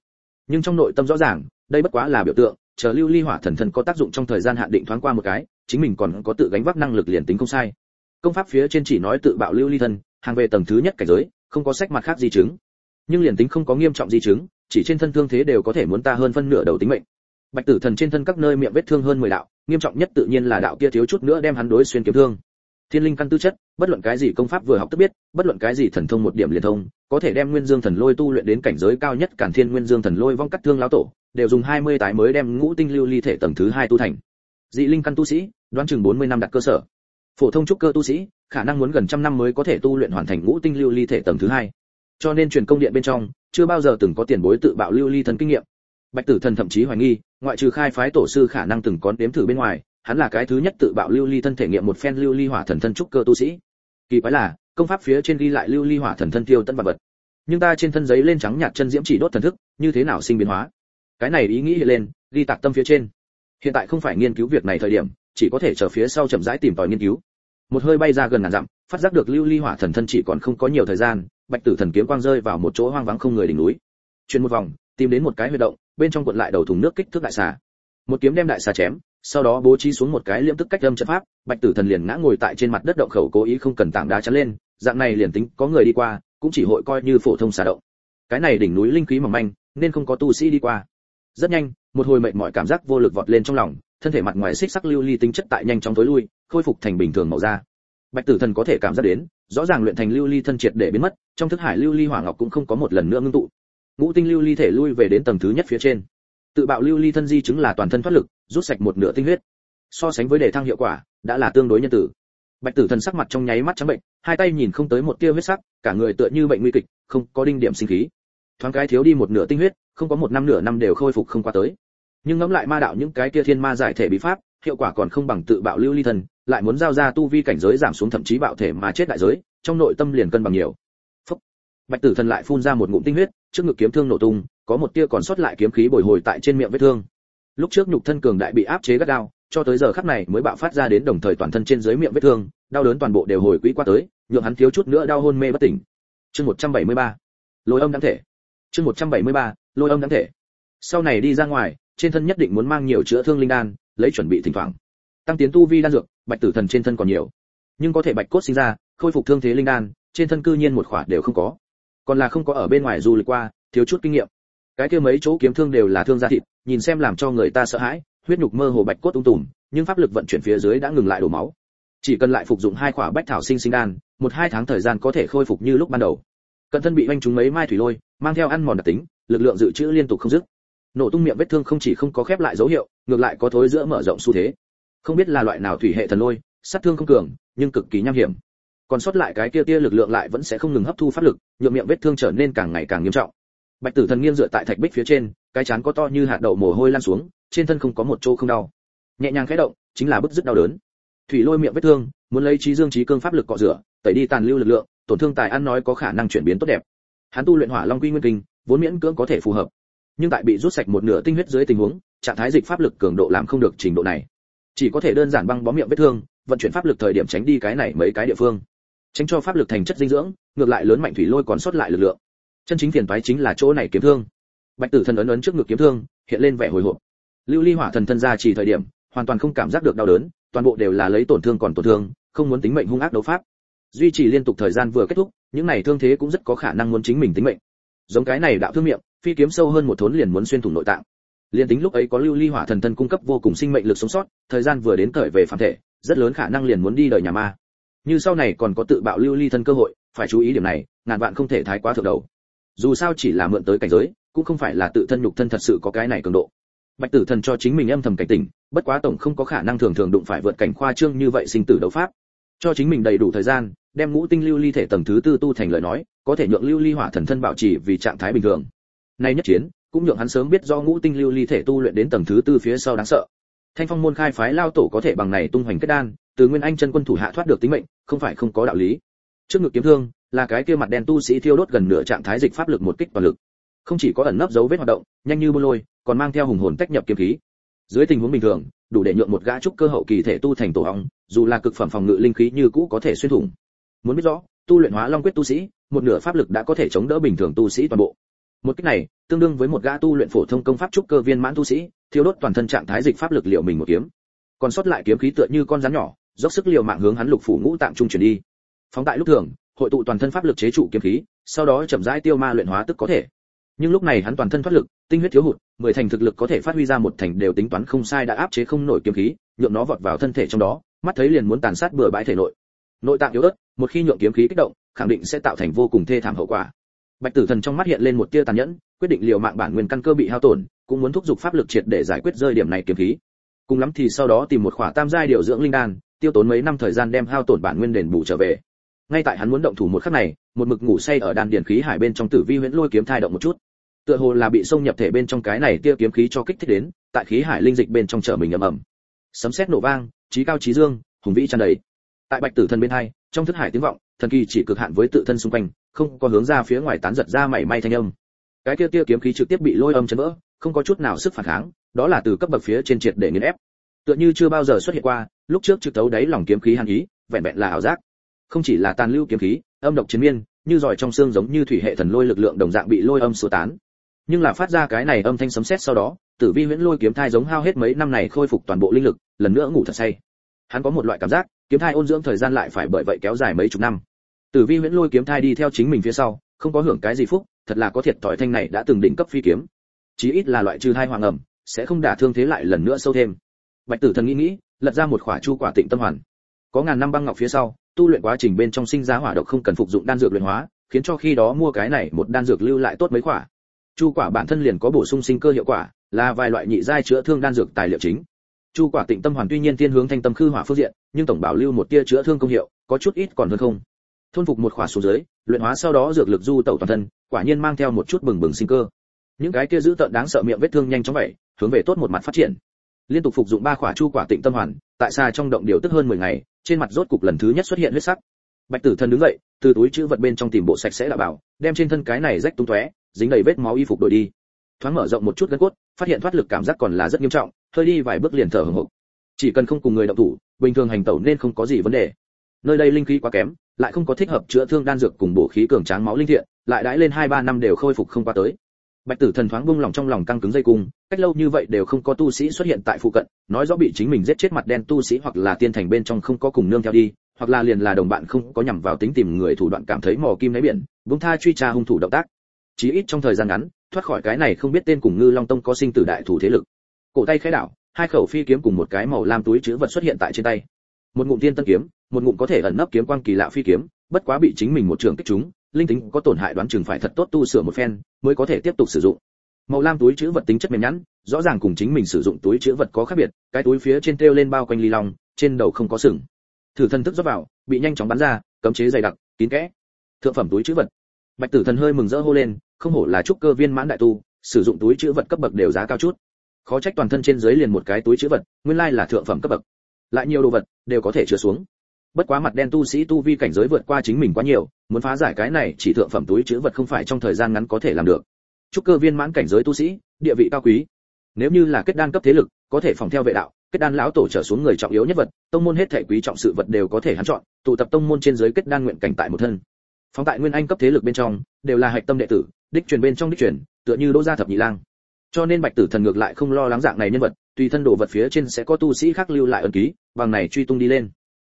S1: nhưng trong nội tâm rõ ràng, đây bất quá là biểu tượng, chờ lưu ly hỏa thần thần có tác dụng trong thời gian hạn định thoáng qua một cái, chính mình còn có tự gánh vác năng lực liền tính không sai. Công pháp phía trên chỉ nói tự bạo lưu ly thân, hàng về tầng thứ nhất cảnh giới, không có sách mặt khác di chứng. Nhưng liền tính không có nghiêm trọng di chứng, chỉ trên thân thương thế đều có thể muốn ta hơn phân nửa đầu tính mệnh. Bạch tử thần trên thân các nơi miệng vết thương hơn mười đạo, nghiêm trọng nhất tự nhiên là đạo kia thiếu chút nữa đem hắn đối xuyên kiếm thương thiên linh căn tư chất, bất luận cái gì công pháp vừa học tức biết, bất luận cái gì thần thông một điểm liền thông, có thể đem nguyên dương thần lôi tu luyện đến cảnh giới cao nhất, cản thiên nguyên dương thần lôi vong cắt thương lão tổ, đều dùng 20 tái mới đem ngũ tinh lưu ly thể tầng thứ hai tu thành. Dị linh căn tu sĩ, đoán chừng 40 năm đặt cơ sở. Phổ thông trúc cơ tu sĩ, khả năng muốn gần trăm năm mới có thể tu luyện hoàn thành ngũ tinh lưu ly thể tầng thứ hai. Cho nên truyền công điện bên trong, chưa bao giờ từng có tiền bối tự bạo lưu ly thần kinh nghiệm. Bạch tử thần thậm chí hoài nghi, ngoại trừ khai phái tổ sư khả năng từng có đếm thử bên ngoài hắn là cái thứ nhất tự bạo lưu ly thân thể nghiệm một phen lưu ly hỏa thần thân trúc cơ tu sĩ. Kỳ quái là, công pháp phía trên ghi lại lưu ly hỏa thần thân tiêu tân vật vật. Nhưng ta trên thân giấy lên trắng nhạt chân diễm chỉ đốt thần thức, như thế nào sinh biến hóa? Cái này ý nghĩ hiện lên, ghi tạc tâm phía trên. Hiện tại không phải nghiên cứu việc này thời điểm, chỉ có thể chờ phía sau chậm rãi tìm tòi nghiên cứu. Một hơi bay ra gần ngàn dặm, phát giác được lưu ly hỏa thần thân chỉ còn không có nhiều thời gian, bạch tử thần kiếm quang rơi vào một chỗ hoang vắng không người đỉnh núi. Chuyển một vòng, tìm đến một cái huy động, bên trong cuộn lại đầu thùng nước kích thước đại xà. Một kiếm đem đại xà chém sau đó bố trí xuống một cái liễm tức cách âm trận pháp, bạch tử thần liền ngã ngồi tại trên mặt đất động khẩu cố ý không cần tảng đá chắn lên, dạng này liền tính có người đi qua, cũng chỉ hội coi như phổ thông xà động. Cái này đỉnh núi linh khí mỏng manh, nên không có tu sĩ đi qua. Rất nhanh, một hồi mệt mỏi cảm giác vô lực vọt lên trong lòng, thân thể mặt ngoài xích sắc lưu ly tinh chất tại nhanh chóng tối lui, khôi phục thành bình thường màu da. Bạch tử thần có thể cảm giác đến, rõ ràng luyện thành lưu ly thân triệt để biến mất, trong thức hải lưu ly hỏa ngọc cũng không có một lần nữa ngưng tụ. Ngũ tinh lưu ly thể lui về đến tầng thứ nhất phía trên tự bạo lưu ly thân di chứng là toàn thân thoát lực, rút sạch một nửa tinh huyết. So sánh với đề thăng hiệu quả, đã là tương đối nhân tử. Bạch tử thần sắc mặt trong nháy mắt trắng bệnh, hai tay nhìn không tới một tia huyết sắc, cả người tựa như bệnh nguy kịch, không có đinh điểm sinh khí. Thoáng cái thiếu đi một nửa tinh huyết, không có một năm nửa năm đều khôi phục không qua tới. Nhưng ngẫm lại ma đạo những cái kia thiên ma giải thể bí pháp, hiệu quả còn không bằng tự bạo lưu ly thần lại muốn giao ra tu vi cảnh giới giảm xuống thậm chí bạo thể mà chết đại giới, trong nội tâm liền cân bằng nhiều. Phúc. bạch tử thần lại phun ra một ngụm tinh huyết, trước ngực kiếm thương nổ tung có một tia còn sót lại kiếm khí bồi hồi tại trên miệng vết thương. Lúc trước nhục thân cường đại bị áp chế gắt gao, cho tới giờ khắc này mới bạo phát ra đến đồng thời toàn thân trên dưới miệng vết thương, đau đớn toàn bộ đều hồi quỹ qua tới, nhượng hắn thiếu chút nữa đau hôn mê bất tỉnh. Chương 173. lôi âm đáng thể. Chương 173. lôi âm đáng thể. Sau này đi ra ngoài, trên thân nhất định muốn mang nhiều chữa thương linh đan, lấy chuẩn bị thỉnh thoảng. Tăng tiến tu vi đan dược, bạch tử thần trên thân còn nhiều. Nhưng có thể bạch cốt sinh ra, khôi phục thương thế linh đan, trên thân cư nhiên một khỏa đều không có. Còn là không có ở bên ngoài du lịch qua, thiếu chút kinh nghiệm cái kia mấy chỗ kiếm thương đều là thương da thịt, nhìn xem làm cho người ta sợ hãi, huyết nhục mơ hồ bạch cốt tung tùm, nhưng pháp lực vận chuyển phía dưới đã ngừng lại đổ máu. Chỉ cần lại phục dụng hai quả bách thảo sinh sinh đan, một hai tháng thời gian có thể khôi phục như lúc ban đầu. Cận thân bị oanh trúng mấy mai thủy lôi, mang theo ăn mòn đặc tính, lực lượng dự trữ liên tục không dứt. Nổ tung miệng vết thương không chỉ không có khép lại dấu hiệu, ngược lại có thối giữa mở rộng xu thế. Không biết là loại nào thủy hệ thần lôi, sát thương không cường, nhưng cực kỳ nham hiểm. Còn sót lại cái kia tia lực lượng lại vẫn sẽ không ngừng hấp thu pháp lực nhượng miệng vết thương trở nên càng ngày càng nghiêm trọng bạch tử thần nghiêng dựa tại thạch bích phía trên, cái chán có to như hạt đậu mồ hôi lan xuống, trên thân không có một chỗ không đau. Nhẹ nhàng khẽ động, chính là bức dứt đau đớn. Thủy lôi miệng vết thương, muốn lấy trí dương trí cương pháp lực cọ rửa, tẩy đi tàn lưu lực lượng, tổn thương tài ăn nói có khả năng chuyển biến tốt đẹp. Hắn tu luyện hỏa long quy nguyên kinh, vốn miễn cưỡng có thể phù hợp. Nhưng tại bị rút sạch một nửa tinh huyết dưới tình huống, trạng thái dịch pháp lực cường độ làm không được trình độ này. Chỉ có thể đơn giản băng bó miệng vết thương, vận chuyển pháp lực thời điểm tránh đi cái này mấy cái địa phương. Tránh cho pháp lực thành chất dinh dưỡng, ngược lại lớn mạnh thủy lôi còn sót lại lực lượng chân chính phiền toái chính là chỗ này kiếm thương. Bạch tử thần ấn ấn trước ngực kiếm thương, hiện lên vẻ hồi hộp. Lưu ly hỏa thần thân ra chỉ thời điểm, hoàn toàn không cảm giác được đau đớn, toàn bộ đều là lấy tổn thương còn tổn thương, không muốn tính mệnh hung ác đấu pháp. Duy trì liên tục thời gian vừa kết thúc, những này thương thế cũng rất có khả năng muốn chính mình tính mệnh. Giống cái này đạo thương miệng, phi kiếm sâu hơn một thốn liền muốn xuyên thủng nội tạng. Liên tính lúc ấy có lưu ly hỏa thần thân cung cấp vô cùng sinh mệnh lực sống sót, thời gian vừa đến cởi về phản thể, rất lớn khả năng liền muốn đi đời nhà ma. Như sau này còn có tự bạo lưu ly thân cơ hội, phải chú ý điểm này, ngàn vạn không thể thái quá thượng đầu dù sao chỉ là mượn tới cảnh giới, cũng không phải là tự thân nhục thân thật sự có cái này cường độ. Bạch tử thần cho chính mình âm thầm cảnh tỉnh, bất quá tổng không có khả năng thường thường đụng phải vượt cảnh khoa trương như vậy sinh tử đấu pháp. Cho chính mình đầy đủ thời gian, đem ngũ tinh lưu ly thể tầng thứ tư tu thành lời nói, có thể nhượng lưu ly hỏa thần thân bảo trì vì trạng thái bình thường. Nay nhất chiến, cũng nhượng hắn sớm biết do ngũ tinh lưu ly thể tu luyện đến tầng thứ tư phía sau đáng sợ. Thanh phong môn khai phái lao tổ có thể bằng này tung hoành kết đan, từ nguyên anh chân quân thủ hạ thoát được tính mệnh, không phải không có đạo lý trước ngực kiếm thương, là cái kia mặt đen tu sĩ thiêu đốt gần nửa trạng thái dịch pháp lực một kích toàn lực. Không chỉ có ẩn nấp dấu vết hoạt động, nhanh như bô lôi, còn mang theo hùng hồn tách nhập kiếm khí. Dưới tình huống bình thường, đủ để nhượng một gã trúc cơ hậu kỳ thể tu thành tổ ong dù là cực phẩm phòng ngự linh khí như cũ có thể xuyên thủng. Muốn biết rõ, tu luyện hóa long quyết tu sĩ, một nửa pháp lực đã có thể chống đỡ bình thường tu sĩ toàn bộ. Một cách này, tương đương với một gã tu luyện phổ thông công pháp trúc cơ viên mãn tu sĩ, thiêu đốt toàn thân trạng thái dịch pháp lực liệu mình một kiếm. Còn sót lại kiếm khí tựa như con rắn nhỏ, dốc sức liều mạng hướng hắn lục phủ ngũ tạng trung chuyển đi phóng tại lúc thường, hội tụ toàn thân pháp lực chế trụ kiếm khí, sau đó chậm rãi tiêu ma luyện hóa tức có thể. Nhưng lúc này hắn toàn thân thoát lực, tinh huyết thiếu hụt, mười thành thực lực có thể phát huy ra một thành đều tính toán không sai đã áp chế không nổi kiếm khí, nhượng nó vọt vào thân thể trong đó, mắt thấy liền muốn tàn sát bừa bãi thể nội. Nội tạng yếu ớt, một khi nhượng kiếm khí kích động, khẳng định sẽ tạo thành vô cùng thê thảm hậu quả. Bạch tử thần trong mắt hiện lên một tia tàn nhẫn, quyết định liều mạng bản nguyên căn cơ bị hao tổn, cũng muốn thúc giục pháp lực triệt để giải quyết rơi điểm này kiếm khí. Cùng lắm thì sau đó tìm một khỏa tam giai điều dưỡng linh đan, tiêu tốn mấy năm thời gian đem hao tổn bản nguyên đền bù trở về ngay tại hắn muốn động thủ một khắc này, một mực ngủ say ở đan điển khí hải bên trong tử vi huyễn lôi kiếm thai động một chút. Tựa hồ là bị xông nhập thể bên trong cái này tia kiếm khí cho kích thích đến, tại khí hải linh dịch bên trong trở mình ầm ầm. Sấm sét nổ vang, trí cao trí dương, hùng vĩ tràn đầy. Tại bạch tử thân bên hai, trong thức hải tiếng vọng, thần kỳ chỉ cực hạn với tự thân xung quanh, không có hướng ra phía ngoài tán giật ra mảy may thanh âm. Cái tia tia kiếm khí trực tiếp bị lôi âm chấn vỡ, không có chút nào sức phản kháng, đó là từ cấp bậc phía trên triệt để nghiền ép. Tựa như chưa bao giờ xuất hiện qua, lúc trước trực tấu đáy lòng kiếm khí hàn ý, vẹn vẹn là ảo giác không chỉ là tàn lưu kiếm khí, âm độc chiến miên, như giỏi trong xương giống như thủy hệ thần lôi lực lượng đồng dạng bị lôi âm số tán. Nhưng là phát ra cái này âm thanh sấm sét sau đó, tử vi huyễn lôi kiếm thai giống hao hết mấy năm này khôi phục toàn bộ linh lực, lần nữa ngủ thật say. Hắn có một loại cảm giác, kiếm thai ôn dưỡng thời gian lại phải bởi vậy kéo dài mấy chục năm. Tử vi huyễn lôi kiếm thai đi theo chính mình phía sau, không có hưởng cái gì phúc, thật là có thiệt thòi thanh này đã từng đỉnh cấp phi kiếm. Chí ít là loại trừ hai hoàng ẩm, sẽ không đả thương thế lại lần nữa sâu thêm. Bạch tử thần nghĩ nghĩ, lật ra một khỏa chu quả tịnh tâm hoàn. Có ngàn năm băng ngọc phía sau tu luyện quá trình bên trong sinh ra hỏa độc không cần phục dụng đan dược luyện hóa, khiến cho khi đó mua cái này một đan dược lưu lại tốt mấy quả. chu quả bản thân liền có bổ sung sinh cơ hiệu quả, là vài loại nhị giai chữa thương đan dược tài liệu chính. Chu quả tịnh tâm hoàn tuy nhiên thiên hướng thanh tâm khư hỏa phương diện, nhưng tổng bảo lưu một tia chữa thương công hiệu, có chút ít còn hơn không. Thôn phục một khỏa xuống dưới, luyện hóa sau đó dược lực du tẩu toàn thân, quả nhiên mang theo một chút bừng bừng sinh cơ. Những cái kia giữ tợn đáng sợ miệng vết thương nhanh chóng vậy hướng về tốt một mặt phát triển liên tục phục dụng ba khỏa chu quả tịnh tâm hoàn, tại xa trong động điều tức hơn 10 ngày, trên mặt rốt cục lần thứ nhất xuất hiện huyết sắc. Bạch tử thần đứng dậy, từ túi chữ vật bên trong tìm bộ sạch sẽ là bảo, đem trên thân cái này rách tung tóe, dính đầy vết máu y phục đổi đi. Thoáng mở rộng một chút gân cốt, phát hiện thoát lực cảm giác còn là rất nghiêm trọng, hơi đi vài bước liền thở hổn hộc chỉ cần không cùng người động thủ, bình thường hành tẩu nên không có gì vấn đề. Nơi đây linh khí quá kém, lại không có thích hợp chữa thương đan dược cùng bổ khí cường tráng máu linh thiện, lại đãi lên hai ba năm đều khôi phục không qua tới bạch tử thần thoáng buông lòng trong lòng căng cứng dây cung, cách lâu như vậy đều không có tu sĩ xuất hiện tại phụ cận, nói rõ bị chính mình giết chết mặt đen tu sĩ hoặc là tiên thành bên trong không có cùng nương theo đi, hoặc là liền là đồng bạn không có nhằm vào tính tìm người thủ đoạn cảm thấy mò kim đáy biển buông tha truy tra hung thủ động tác. Chí ít trong thời gian ngắn, thoát khỏi cái này không biết tên cùng ngư long tông có sinh tử đại thủ thế lực. Cổ tay khẽ đảo, hai khẩu phi kiếm cùng một cái màu lam túi chứa vật xuất hiện tại trên tay. Một ngụm tiên tân kiếm, một ngụm có thể ẩn nấp kiếm quang kỳ lạ phi kiếm, bất quá bị chính mình một trường kích chúng linh tính có tổn hại đoán chừng phải thật tốt tu sửa một phen, mới có thể tiếp tục sử dụng. Màu lam túi chứa vật tính chất mềm nhẵn, rõ ràng cùng chính mình sử dụng túi chứa vật có khác biệt, cái túi phía trên treo lên bao quanh ly long, trên đầu không có sừng. Thử thân thức rót vào, bị nhanh chóng bắn ra, cấm chế dày đặc, kín kẽ. Thượng phẩm túi chứa vật. Bạch tử thần hơi mừng rỡ hô lên, không hổ là trúc cơ viên mãn đại tu, sử dụng túi chứa vật cấp bậc đều giá cao chút. Khó trách toàn thân trên dưới liền một cái túi chứa vật, nguyên lai là thượng phẩm cấp bậc. Lại nhiều đồ vật, đều có thể chứa xuống bất quá mặt đen tu sĩ tu vi cảnh giới vượt qua chính mình quá nhiều, muốn phá giải cái này chỉ thượng phẩm túi chữ vật không phải trong thời gian ngắn có thể làm được. Trúc cơ viên mãn cảnh giới tu sĩ, địa vị cao quý. Nếu như là kết đan cấp thế lực, có thể phòng theo vệ đạo, kết đan lão tổ trở xuống người trọng yếu nhất vật, tông môn hết thể quý trọng sự vật đều có thể hắn chọn, tụ tập tông môn trên giới kết đan nguyện cảnh tại một thân. Phóng tại nguyên anh cấp thế lực bên trong, đều là hạch tâm đệ tử, đích truyền bên trong đích truyền, tựa như đỗ gia thập nhị lang. Cho nên bạch tử thần ngược lại không lo lắng dạng này nhân vật, tùy thân đồ vật phía trên sẽ có tu sĩ khác lưu lại ẩn ký, bằng này truy tung đi lên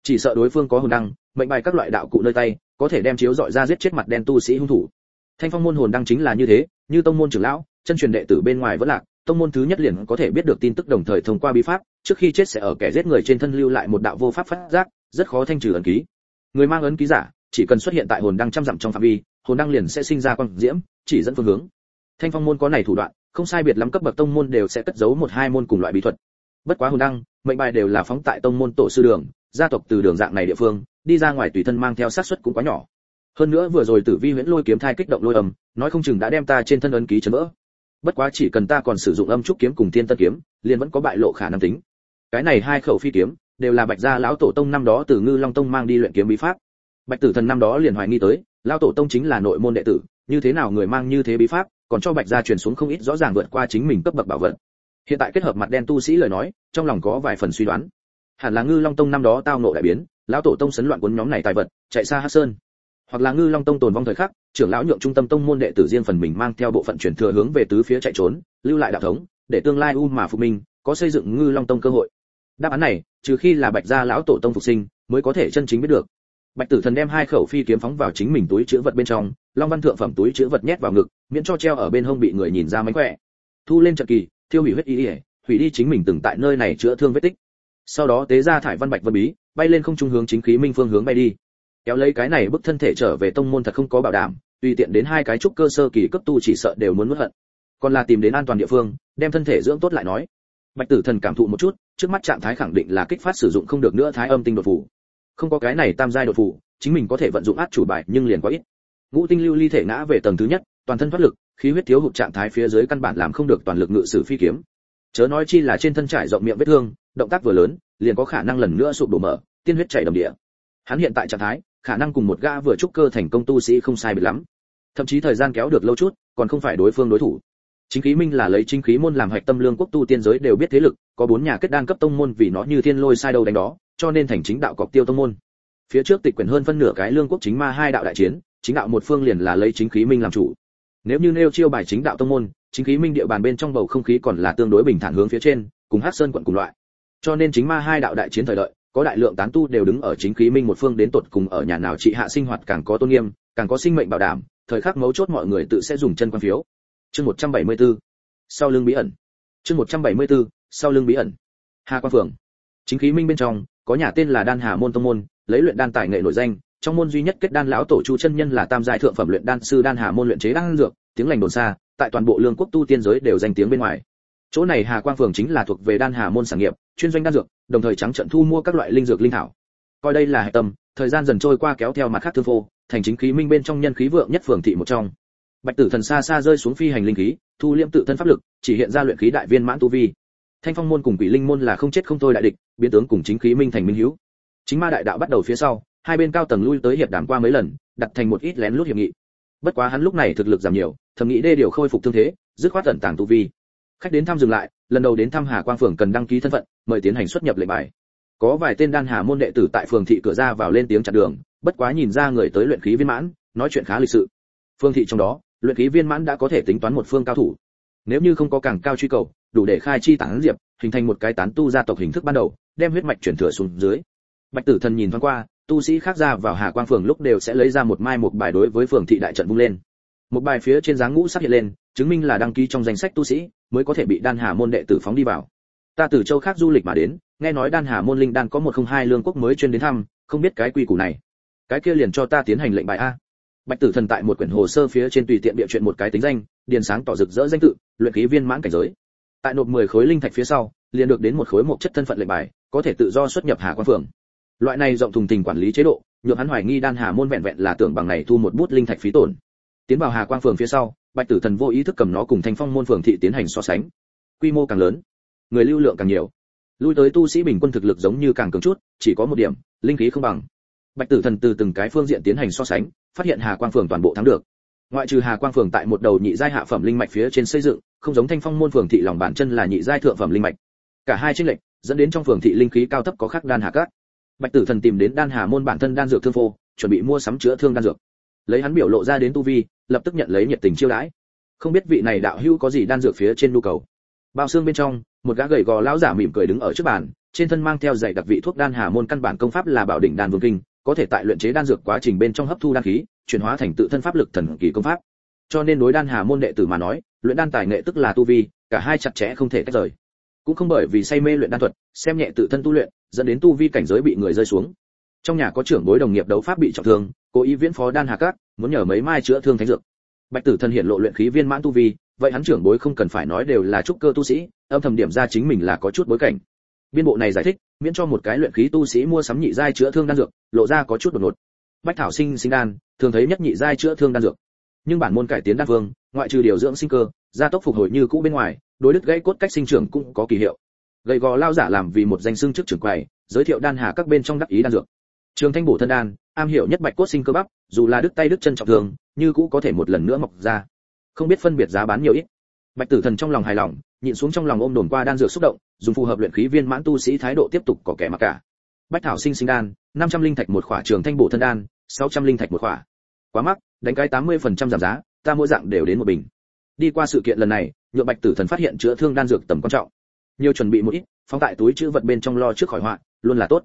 S1: chỉ sợ đối phương có hồn đăng, mệnh bài các loại đạo cụ nơi tay, có thể đem chiếu dọi ra giết chết mặt đen tu sĩ hung thủ. Thanh phong môn hồn đăng chính là như thế, như tông môn trưởng lão, chân truyền đệ tử bên ngoài vẫn lạc, tông môn thứ nhất liền có thể biết được tin tức đồng thời thông qua bí pháp, trước khi chết sẽ ở kẻ giết người trên thân lưu lại một đạo vô pháp phát giác, rất khó thanh trừ ấn ký. Người mang ấn ký giả, chỉ cần xuất hiện tại hồn đăng trăm dặm trong phạm vi, hồn đăng liền sẽ sinh ra quang diễm, chỉ dẫn phương hướng. Thanh phong môn có này thủ đoạn, không sai biệt lắm cấp bậc tông môn đều sẽ cất giấu một hai môn cùng loại bí thuật. Bất quá hồn đăng, mệnh bài đều là phóng tại tông môn tổ sư đường gia tộc từ đường dạng này địa phương, đi ra ngoài tùy thân mang theo sát suất cũng quá nhỏ. Hơn nữa vừa rồi tử vi huyễn lôi kiếm thai kích động lôi ầm nói không chừng đã đem ta trên thân ấn ký chấn vỡ. Bất quá chỉ cần ta còn sử dụng âm trúc kiếm cùng tiên tân kiếm, liền vẫn có bại lộ khả năng tính. Cái này hai khẩu phi kiếm, đều là bạch gia lão tổ tông năm đó từ ngư long tông mang đi luyện kiếm bí pháp. Bạch tử thần năm đó liền hoài nghi tới, lão tổ tông chính là nội môn đệ tử, như thế nào người mang như thế bí pháp, còn cho bạch gia truyền xuống không ít rõ ràng vượt qua chính mình cấp bậc bảo vật. Hiện tại kết hợp mặt đen tu sĩ lời nói, trong lòng có vài phần suy đoán hẳn là ngư long tông năm đó tao nộ đại biến, lão tổ tông sấn loạn cuốn nhóm này tài vật, chạy xa hắc sơn. Hoặc là ngư long tông tồn vong thời khắc, trưởng lão nhượng trung tâm tông môn đệ tử riêng phần mình mang theo bộ phận chuyển thừa hướng về tứ phía chạy trốn, lưu lại đạo thống, để tương lai u mà phục minh, có xây dựng ngư long tông cơ hội. Đáp án này, trừ khi là bạch gia lão tổ tông phục sinh, mới có thể chân chính biết được. Bạch tử thần đem hai khẩu phi kiếm phóng vào chính mình túi chứa vật bên trong, long văn thượng phẩm túi chứa vật nhét vào ngực, miễn cho treo ở bên hông bị người nhìn ra mánh khỏe. Thu lên trận kỳ, thiêu hủy huyết y ỉa hủy đi chính mình từng tại nơi này chữa thương vết tích sau đó tế ra thải văn bạch vân bí, bay lên không trung hướng chính khí minh phương hướng bay đi. Kéo lấy cái này bức thân thể trở về tông môn thật không có bảo đảm, tùy tiện đến hai cái trúc cơ sơ kỳ cấp tu chỉ sợ đều muốn nuốt hận. Còn là tìm đến an toàn địa phương, đem thân thể dưỡng tốt lại nói. Bạch tử thần cảm thụ một chút, trước mắt trạng thái khẳng định là kích phát sử dụng không được nữa thái âm tinh đột phủ. Không có cái này tam giai đột phủ, chính mình có thể vận dụng át chủ bài, nhưng liền quá ít. Ngũ tinh lưu ly thể ngã về tầng thứ nhất, toàn thân thoát lực, khí huyết thiếu hụt trạng thái phía dưới căn bản làm không được toàn lực ngự sử phi kiếm chớ nói chi là trên thân trải rộng miệng vết thương, động tác vừa lớn, liền có khả năng lần nữa sụp đổ mở, tiên huyết chảy đầm địa. Hắn hiện tại trạng thái, khả năng cùng một gã vừa trúc cơ thành công tu sĩ không sai biệt lắm. Thậm chí thời gian kéo được lâu chút, còn không phải đối phương đối thủ. Chính khí minh là lấy chính khí môn làm hạch tâm lương quốc tu tiên giới đều biết thế lực, có bốn nhà kết đan cấp tông môn vì nó như thiên lôi sai đâu đánh đó, cho nên thành chính đạo cọc tiêu tông môn. Phía trước tịch quyền hơn phân nửa cái lương quốc chính ma hai đạo đại chiến, chính đạo một phương liền là lấy chính khí minh làm chủ. Nếu như nêu chiêu bài chính đạo tông môn chính khí minh địa bàn bên trong bầu không khí còn là tương đối bình thản hướng phía trên, cùng hắc sơn quận cùng loại. Cho nên chính ma hai đạo đại chiến thời đợi, có đại lượng tán tu đều đứng ở chính khí minh một phương đến tột cùng ở nhà nào trị hạ sinh hoạt càng có tôn nghiêm, càng có sinh mệnh bảo đảm, thời khắc mấu chốt mọi người tự sẽ dùng chân quan phiếu. Chương 174 sau lưng bí ẩn. Chương 174 sau lưng bí ẩn. Hà quan phường chính khí minh bên trong, có nhà tên là đan hà môn tông môn, lấy luyện đan tài nghệ nổi danh, trong môn duy nhất kết đan lão tổ chu chân nhân là tam giai thượng phẩm luyện đan sư đan hà môn luyện chế đan dược, tiếng lành đồn xa tại toàn bộ lương quốc tu tiên giới đều danh tiếng bên ngoài. Chỗ này hà quang phường chính là thuộc về đan hà môn sản nghiệp, chuyên doanh đan dược, đồng thời trắng trận thu mua các loại linh dược linh thảo. Coi đây là hệ tâm, thời gian dần trôi qua kéo theo mặt khác thương phô, thành chính khí minh bên trong nhân khí vượng nhất phường thị một trong. Bạch tử thần xa xa rơi xuống phi hành linh khí, thu liễm tự thân pháp lực, chỉ hiện ra luyện khí đại viên mãn tu vi. Thanh phong môn cùng quỷ linh môn là không chết không thôi đại địch, biến tướng cùng chính khí minh thành minh hiếu chính ma đại đạo bắt đầu phía sau, hai bên cao tầng lui tới hiệp đàm qua mấy lần, đặt thành một ít lén lút hiệp nghị. Bất quá hắn lúc này thực lực giảm nhiều thầm nghĩ đê điều khôi phục thương thế, dứt khoát tận tàng tu vi. Khách đến thăm dừng lại, lần đầu đến thăm hà quang phường cần đăng ký thân phận, mời tiến hành xuất nhập lệnh bài. Có vài tên đan hà môn đệ tử tại phường thị cửa ra vào lên tiếng chặn đường, bất quá nhìn ra người tới luyện khí viên mãn, nói chuyện khá lịch sự. Phương thị trong đó, luyện khí viên mãn đã có thể tính toán một phương cao thủ. Nếu như không có càng cao truy cầu, đủ để khai chi tán diệp, hình thành một cái tán tu gia tộc hình thức ban đầu, đem huyết mạch chuyển thừa xuống dưới. Bạch tử thần nhìn thoáng qua, tu sĩ khác ra vào hà quang phường lúc đều sẽ lấy ra một mai một bài đối với phường thị đại trận vung lên một bài phía trên dáng ngũ sắc hiện lên, chứng minh là đăng ký trong danh sách tu sĩ, mới có thể bị đan hà môn đệ tử phóng đi vào. Ta từ châu khác du lịch mà đến, nghe nói đan hà môn linh đan có một không hai lương quốc mới chuyên đến thăm, không biết cái quy củ này. Cái kia liền cho ta tiến hành lệnh bài a. Bạch tử thần tại một quyển hồ sơ phía trên tùy tiện địa chuyện một cái tính danh, điền sáng tỏ rực rỡ danh tự, luyện khí viên mãn cảnh giới. Tại nộp 10 khối linh thạch phía sau, liền được đến một khối một chất thân phận lệnh bài, có thể tự do xuất nhập hà quan phường loại này rộng thùng tình quản lý chế độ, nhượng hắn hoài nghi đan hà môn vẹn vẹn là tưởng bằng này thu một bút linh thạch phí tổn tiến vào hà quang phường phía sau, bạch tử thần vô ý thức cầm nó cùng thanh phong môn phường thị tiến hành so sánh. Quy mô càng lớn, người lưu lượng càng nhiều. Lui tới tu sĩ bình quân thực lực giống như càng cường chút, chỉ có một điểm, linh khí không bằng. Bạch tử thần từ từng cái phương diện tiến hành so sánh, phát hiện hà quang phường toàn bộ thắng được. Ngoại trừ hà quang phường tại một đầu nhị giai hạ phẩm linh mạch phía trên xây dựng, không giống thanh phong môn phường thị lòng bản chân là nhị giai thượng phẩm linh mạch. Cả hai chênh lệch, dẫn đến trong phường thị linh khí cao thấp có khác đan hà cát. Bạch tử thần tìm đến đan hà môn bản thân đan dược thương phô, chuẩn bị mua sắm chữa thương đan dược lấy hắn biểu lộ ra đến tu vi, lập tức nhận lấy nhiệt tình chiêu đãi. Không biết vị này đạo hữu có gì đan dược phía trên nhu cầu. Bao xương bên trong, một gã gầy gò lão giả mỉm cười đứng ở trước bàn, trên thân mang theo dạy đặc vị thuốc đan hà môn căn bản công pháp là bảo đỉnh đan vương kinh, có thể tại luyện chế đan dược quá trình bên trong hấp thu đan khí, chuyển hóa thành tự thân pháp lực thần kỳ công pháp. Cho nên đối đan hà môn đệ tử mà nói, luyện đan tài nghệ tức là tu vi, cả hai chặt chẽ không thể tách rời. Cũng không bởi vì say mê luyện đan thuật, xem nhẹ tự thân tu luyện, dẫn đến tu vi cảnh giới bị người rơi xuống. Trong nhà có trưởng bối đồng nghiệp đấu pháp bị trọng thương cố ý viễn phó đan hà cát muốn nhờ mấy mai chữa thương thánh dược. Bạch tử Thần hiện lộ luyện khí viên mãn tu vi, vậy hắn trưởng bối không cần phải nói đều là trúc cơ tu sĩ, âm thầm điểm ra chính mình là có chút bối cảnh. Biên bộ này giải thích, miễn cho một cái luyện khí tu sĩ mua sắm nhị giai chữa thương đan dược, lộ ra có chút đột ngột. Bách thảo sinh sinh đan, thường thấy nhất nhị giai chữa thương đan dược. Nhưng bản môn cải tiến đan phương ngoại trừ điều dưỡng sinh cơ, gia tốc phục hồi như cũ bên ngoài, đối đứt gãy cốt cách sinh trưởng cũng có kỳ hiệu. Gầy gò lao giả làm vì một danh xưng trước trưởng quầy, giới thiệu đan hà các bên trong đắc ý đan dược trường thanh bổ thân đan am hiểu nhất bạch cốt sinh cơ bắp dù là đứt tay đứt chân trọng thương, như cũ có thể một lần nữa mọc ra. Không biết phân biệt giá bán nhiều ít. Bạch tử thần trong lòng hài lòng nhịn xuống trong lòng ôm đồn qua đan dược xúc động dùng phù hợp luyện khí viên mãn tu sĩ thái độ tiếp tục có kẻ mặc cả. Bách thảo sinh sinh đan 500 linh thạch một khỏa trường thanh bổ thân đan 600 linh thạch một khỏa. Quá mắc đánh cái 80% giảm giá ta mỗi dạng đều đến một bình. Đi qua sự kiện lần này nhựa bạch tử thần phát hiện chữa thương đan dược tầm quan trọng. Nhiều chuẩn bị một ít phóng tại túi chữ vật bên trong lo trước khỏi họa luôn là tốt.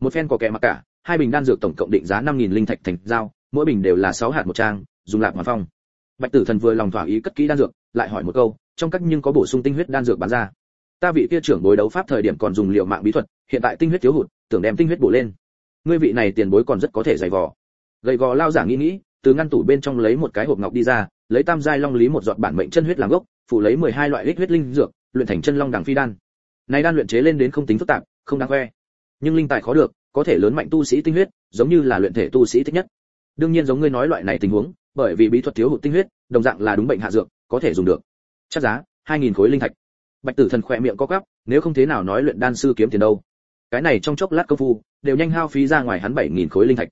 S1: Một phen có kẻ mặc cả hai bình đan dược tổng cộng định giá 5.000 linh thạch thành giao, mỗi bình đều là 6 hạt một trang, dùng lạc hoàn phong. Bạch tử thần vừa lòng thỏa ý cất kỹ đan dược, lại hỏi một câu, trong các nhưng có bổ sung tinh huyết đan dược bán ra? Ta vị kia trưởng bối đấu pháp thời điểm còn dùng liệu mạng bí thuật, hiện tại tinh huyết thiếu hụt, tưởng đem tinh huyết bổ lên. Ngươi vị này tiền bối còn rất có thể dày vò. Gầy gò lao giả nghĩ nghĩ, từ ngăn tủ bên trong lấy một cái hộp ngọc đi ra, lấy tam giai long lý một giọt bản mệnh chân huyết làm gốc, phụ lấy 12 loại ích huyết linh dược, luyện thành chân long đằng phi đan. Này đan luyện chế lên đến không tính phức tạp, không đáng khoe. Nhưng linh tài khó được có thể lớn mạnh tu sĩ tinh huyết, giống như là luyện thể tu sĩ thích nhất. Đương nhiên giống ngươi nói loại này tình huống, bởi vì bí thuật thiếu hụt tinh huyết, đồng dạng là đúng bệnh hạ dược, có thể dùng được. Chắc giá 2.000 khối linh thạch. Bạch tử thần khỏe miệng co quắp, nếu không thế nào nói luyện đan sư kiếm tiền đâu. Cái này trong chốc lát công phu, đều nhanh hao phí ra ngoài hắn 7.000 khối linh thạch.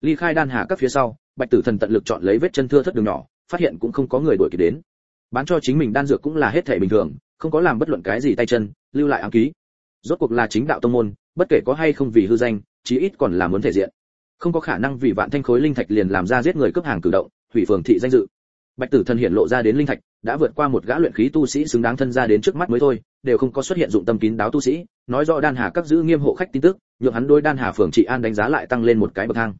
S1: Ly khai đan hà các phía sau, bạch tử thần tận lực chọn lấy vết chân thưa thất đường nhỏ, phát hiện cũng không có người đuổi kịp đến. Bán cho chính mình đan dược cũng là hết thể bình thường, không có làm bất luận cái gì tay chân, lưu lại ám ký. Rốt cuộc là chính đạo tông môn, bất kể có hay không vì hư danh chí ít còn là muốn thể diện. Không có khả năng vì vạn thanh khối linh thạch liền làm ra giết người cướp hàng cử động, hủy phường thị danh dự. Bạch tử thần hiện lộ ra đến linh thạch, đã vượt qua một gã luyện khí tu sĩ xứng đáng thân ra đến trước mắt mới thôi, đều không có xuất hiện dụng tâm kín đáo tu sĩ, nói rõ đan hà các giữ nghiêm hộ khách tin tức, nhượng hắn đôi đan hà phường trị an đánh giá lại tăng lên một cái bậc thang.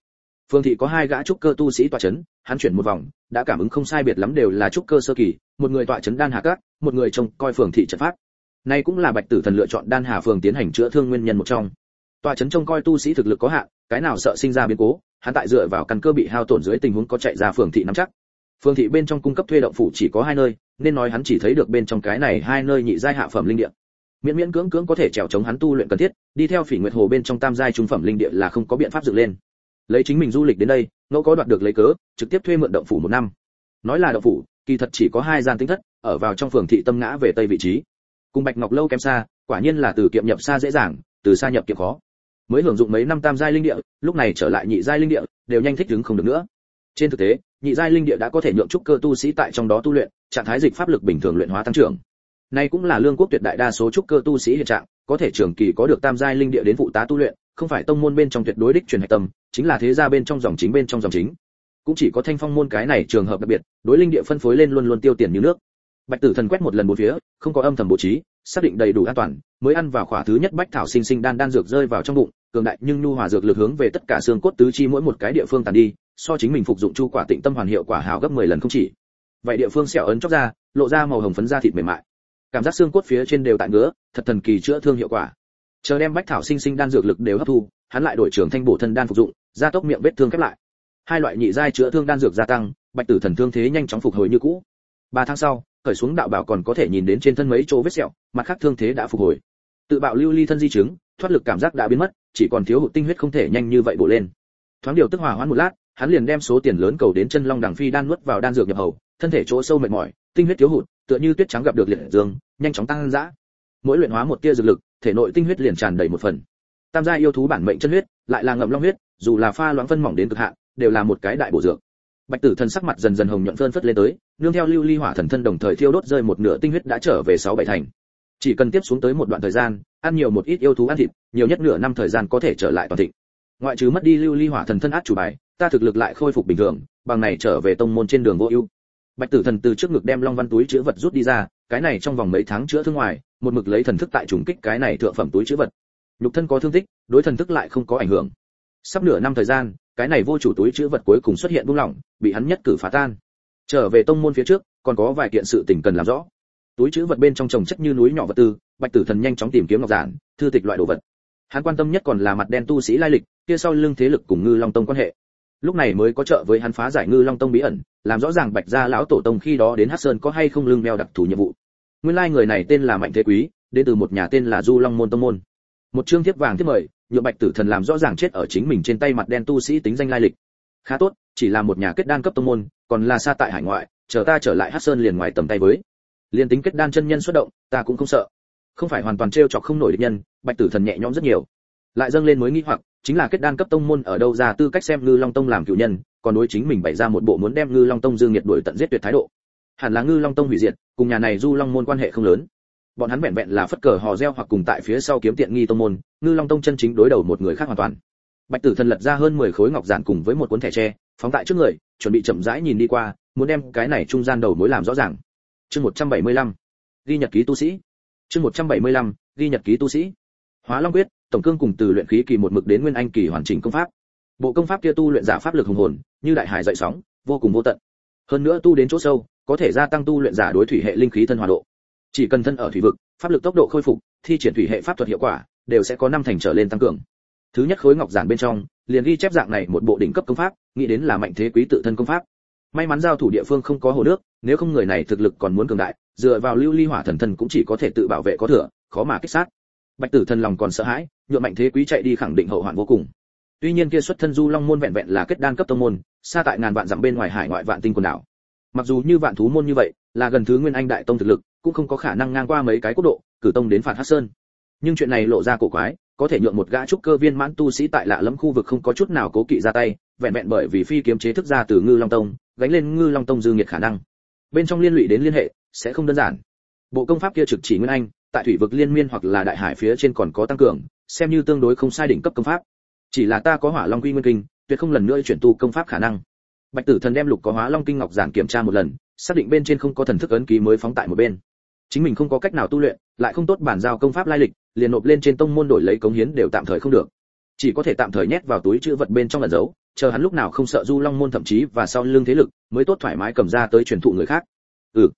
S1: Phường thị có hai gã trúc cơ tu sĩ tọa chấn, hắn chuyển một vòng, đã cảm ứng không sai biệt lắm đều là trúc cơ sơ kỳ, một người tọa chấn đan hà các, một người trông coi phường thị trận pháp. Nay cũng là bạch tử thần lựa chọn đan hà phường tiến hành chữa thương nguyên nhân một trong tòa chấn trông coi tu sĩ thực lực có hạn, cái nào sợ sinh ra biến cố, hắn tại dựa vào căn cơ bị hao tổn dưới tình huống có chạy ra phường thị nắm chắc. Phường thị bên trong cung cấp thuê động phủ chỉ có hai nơi, nên nói hắn chỉ thấy được bên trong cái này hai nơi nhị giai hạ phẩm linh địa. Miễn miễn cưỡng cưỡng có thể trèo chống hắn tu luyện cần thiết, đi theo phỉ nguyệt hồ bên trong tam giai trung phẩm linh địa là không có biện pháp dựng lên. Lấy chính mình du lịch đến đây, ngẫu có đoạt được lấy cớ, trực tiếp thuê mượn động phủ một năm. Nói là động phủ, kỳ thật chỉ có hai gian tính thất, ở vào trong phường thị tâm ngã về tây vị trí. Cùng bạch ngọc lâu kém xa, quả nhiên là từ kiệm nhập xa dễ dàng, từ xa nhập kiệm khó mới hưởng dụng mấy năm tam giai linh địa, lúc này trở lại nhị giai linh địa, đều nhanh thích ứng không được nữa. Trên thực tế, nhị giai linh địa đã có thể nhượng trúc cơ tu sĩ tại trong đó tu luyện, trạng thái dịch pháp lực bình thường luyện hóa tăng trưởng. Này cũng là lương quốc tuyệt đại đa số trúc cơ tu sĩ hiện trạng, có thể trường kỳ có được tam giai linh địa đến phụ tá tu luyện, không phải tông môn bên trong tuyệt đối đích truyền hạch tâm, chính là thế gia bên trong dòng chính bên trong dòng chính. Cũng chỉ có thanh phong môn cái này trường hợp đặc biệt, đối linh địa phân phối lên luôn luôn tiêu tiền như nước. Bạch tử thần quét một lần bốn phía, không có âm thầm bố trí, xác định đầy đủ an toàn, mới ăn vào khỏa thứ nhất bách thảo sinh sinh đan đan dược rơi vào trong bụng cường đại nhưng nhu hòa dược lực hướng về tất cả xương cốt tứ chi mỗi một cái địa phương tàn đi, so chính mình phục dụng chu quả tịnh tâm hoàn hiệu quả hảo gấp 10 lần không chỉ. Vậy địa phương sẹo ấn chóc ra, lộ ra màu hồng phấn da thịt mềm mại. Cảm giác xương cốt phía trên đều tại ngứa, thật thần kỳ chữa thương hiệu quả. Chờ đem bách thảo sinh sinh đan dược lực đều hấp thu, hắn lại đổi trường thanh bổ thân đan phục dụng, gia tốc miệng vết thương khép lại. Hai loại nhị giai chữa thương đan dược gia tăng, bạch tử thần thương thế nhanh chóng phục hồi như cũ. Ba tháng sau, khởi xuống đạo bảo còn có thể nhìn đến trên thân mấy chỗ vết sẹo, mặt khác thương thế đã phục hồi. Tự bạo lưu ly thân di chứng, thoát lực cảm giác đã biến mất chỉ còn thiếu hụt tinh huyết không thể nhanh như vậy bổ lên. Thoáng điều tức hòa hoãn một lát, hắn liền đem số tiền lớn cầu đến chân long đằng phi đan nuốt vào đan dược nhập hầu, thân thể chỗ sâu mệt mỏi, tinh huyết thiếu hụt, tựa như tuyết trắng gặp được liệt dương, nhanh chóng tăng dã. Mỗi luyện hóa một tia dược lực, thể nội tinh huyết liền tràn đầy một phần. Tam gia yêu thú bản mệnh chân huyết, lại là ngậm long huyết, dù là pha loãng phân mỏng đến cực hạn, đều là một cái đại bổ dược. Bạch tử thần sắc mặt dần dần hồng nhuận phơn phất lên tới, nương theo lưu ly hỏa thần thân đồng thời thiêu đốt rơi một nửa tinh huyết đã trở về sáu bảy thành. Chỉ cần tiếp xuống tới một đoạn thời gian, ăn nhiều một ít yêu thú ăn thịt nhiều nhất nửa năm thời gian có thể trở lại toàn thịnh. Ngoại trừ mất đi lưu ly hỏa thần thân át chủ bài, ta thực lực lại khôi phục bình thường, bằng này trở về tông môn trên đường vô ưu. Bạch tử thần từ trước ngực đem long văn túi chứa vật rút đi ra, cái này trong vòng mấy tháng chữa thương ngoài, một mực lấy thần thức tại trùng kích cái này thượng phẩm túi chứa vật. Nhục thân có thương tích, đối thần thức lại không có ảnh hưởng. Sắp nửa năm thời gian, cái này vô chủ túi chứa vật cuối cùng xuất hiện buông lỏng, bị hắn nhất cử phá tan. Trở về tông môn phía trước, còn có vài kiện sự tình cần làm rõ. Túi chứa vật bên trong trồng chất như núi nhỏ vật tư, bạch tử thần nhanh chóng tìm kiếm ngọc giản, thư tịch loại đồ vật hắn quan tâm nhất còn là mặt đen tu sĩ lai lịch, kia sau lưng thế lực cùng ngư long tông quan hệ. Lúc này mới có trợ với hắn phá giải ngư long tông bí ẩn, làm rõ ràng bạch gia lão tổ tông khi đó đến hắc sơn có hay không lưng đeo đặc thù nhiệm vụ. Nguyên lai người này tên là mạnh thế quý, đến từ một nhà tên là du long môn tông môn. Một chương thiếp vàng thiếp mời nhựa bạch tử thần làm rõ ràng chết ở chính mình trên tay mặt đen tu sĩ tính danh lai lịch. Khá tốt, chỉ là một nhà kết đan cấp tông môn, còn là xa tại hải ngoại, chờ ta trở lại hắc sơn liền ngoài tầm tay với. Liền tính kết đan chân nhân xuất động, ta cũng không sợ. Không phải hoàn toàn trêu chọc không nổi địch nhân bạch tử thần nhẹ nhõm rất nhiều. Lại dâng lên mới nghi hoặc chính là kết đan cấp tông môn ở đâu ra tư cách xem ngư long tông làm cựu nhân còn đối chính mình bày ra một bộ muốn đem ngư long tông dương nhiệt đuổi tận giết tuyệt thái độ. Hẳn là ngư long tông hủy diệt cùng nhà này du long môn quan hệ không lớn. Bọn hắn vẹn vẹn là phất cờ hò reo hoặc cùng tại phía sau kiếm tiện nghi tông môn ngư long tông chân chính đối đầu một người khác hoàn toàn. Bạch tử thần lật ra hơn 10 khối ngọc giản cùng với một cuốn thẻ tre phóng tại trước người chuẩn bị chậm rãi nhìn đi qua muốn đem cái này trung gian đầu mối làm rõ ràng. Chương 175. ghi nhật ký tu sĩ. Chương 175, ghi nhật ký tu sĩ hóa long quyết, tổng cương cùng từ luyện khí kỳ một mực đến nguyên anh kỳ hoàn chỉnh công pháp. Bộ công pháp kia tu luyện giả pháp lực hùng hồn, như đại hải dậy sóng, vô cùng vô tận. Hơn nữa tu đến chỗ sâu, có thể gia tăng tu luyện giả đối thủy hệ linh khí thân hòa độ. Chỉ cần thân ở thủy vực, pháp lực tốc độ khôi phục, thi triển thủy hệ pháp thuật hiệu quả, đều sẽ có năm thành trở lên tăng cường. Thứ nhất khối ngọc giản bên trong, liền ghi chép dạng này một bộ đỉnh cấp công pháp, nghĩ đến là mạnh thế quý tự thân công pháp. May mắn giao thủ địa phương không có hồ nước, nếu không người này thực lực còn muốn cường đại, dựa vào lưu ly hỏa thần thân cũng chỉ có thể tự bảo vệ có thừa, khó mà kích sát bạch tử thần lòng còn sợ hãi nhuộm mạnh thế quý chạy đi khẳng định hậu hoạn vô cùng. Tuy nhiên kia xuất thân du long môn vẹn vẹn là kết đan cấp tông môn, xa tại ngàn vạn dặm bên ngoài hải ngoại vạn tinh quần đảo. Mặc dù như vạn thú môn như vậy, là gần thứ nguyên anh đại tông thực lực, cũng không có khả năng ngang qua mấy cái quốc độ, cử tông đến phạt hắc sơn. Nhưng chuyện này lộ ra cổ quái, có thể nhượng một gã trúc cơ viên mãn tu sĩ tại lạ lẫm khu vực không có chút nào cố kỵ ra tay, vẹn vẹn bởi vì phi kiếm chế thức ra từ ngư long tông, gánh lên ngư long tông dư nghiệt khả năng. Bên trong liên lụy đến liên hệ, sẽ không đơn giản. Bộ công pháp kia trực chỉ nguyên anh tại thủy vực liên miên hoặc là đại hải phía trên còn có tăng cường, xem như tương đối không sai đỉnh cấp công pháp. Chỉ là ta có hỏa long quy nguyên kinh, tuyệt không lần nữa chuyển tu công pháp khả năng. Bạch tử thần đem lục có hóa long kinh ngọc giản kiểm tra một lần, xác định bên trên không có thần thức ấn ký mới phóng tại một bên. Chính mình không có cách nào tu luyện, lại không tốt bản giao công pháp lai lịch, liền nộp lên trên tông môn đổi lấy cống hiến đều tạm thời không được. Chỉ có thể tạm thời nhét vào túi chữ vật bên trong ẩn giấu, chờ hắn lúc nào không sợ du long môn thậm chí và sau lưng thế lực, mới tốt thoải mái cầm ra tới truyền thụ người khác. Ừ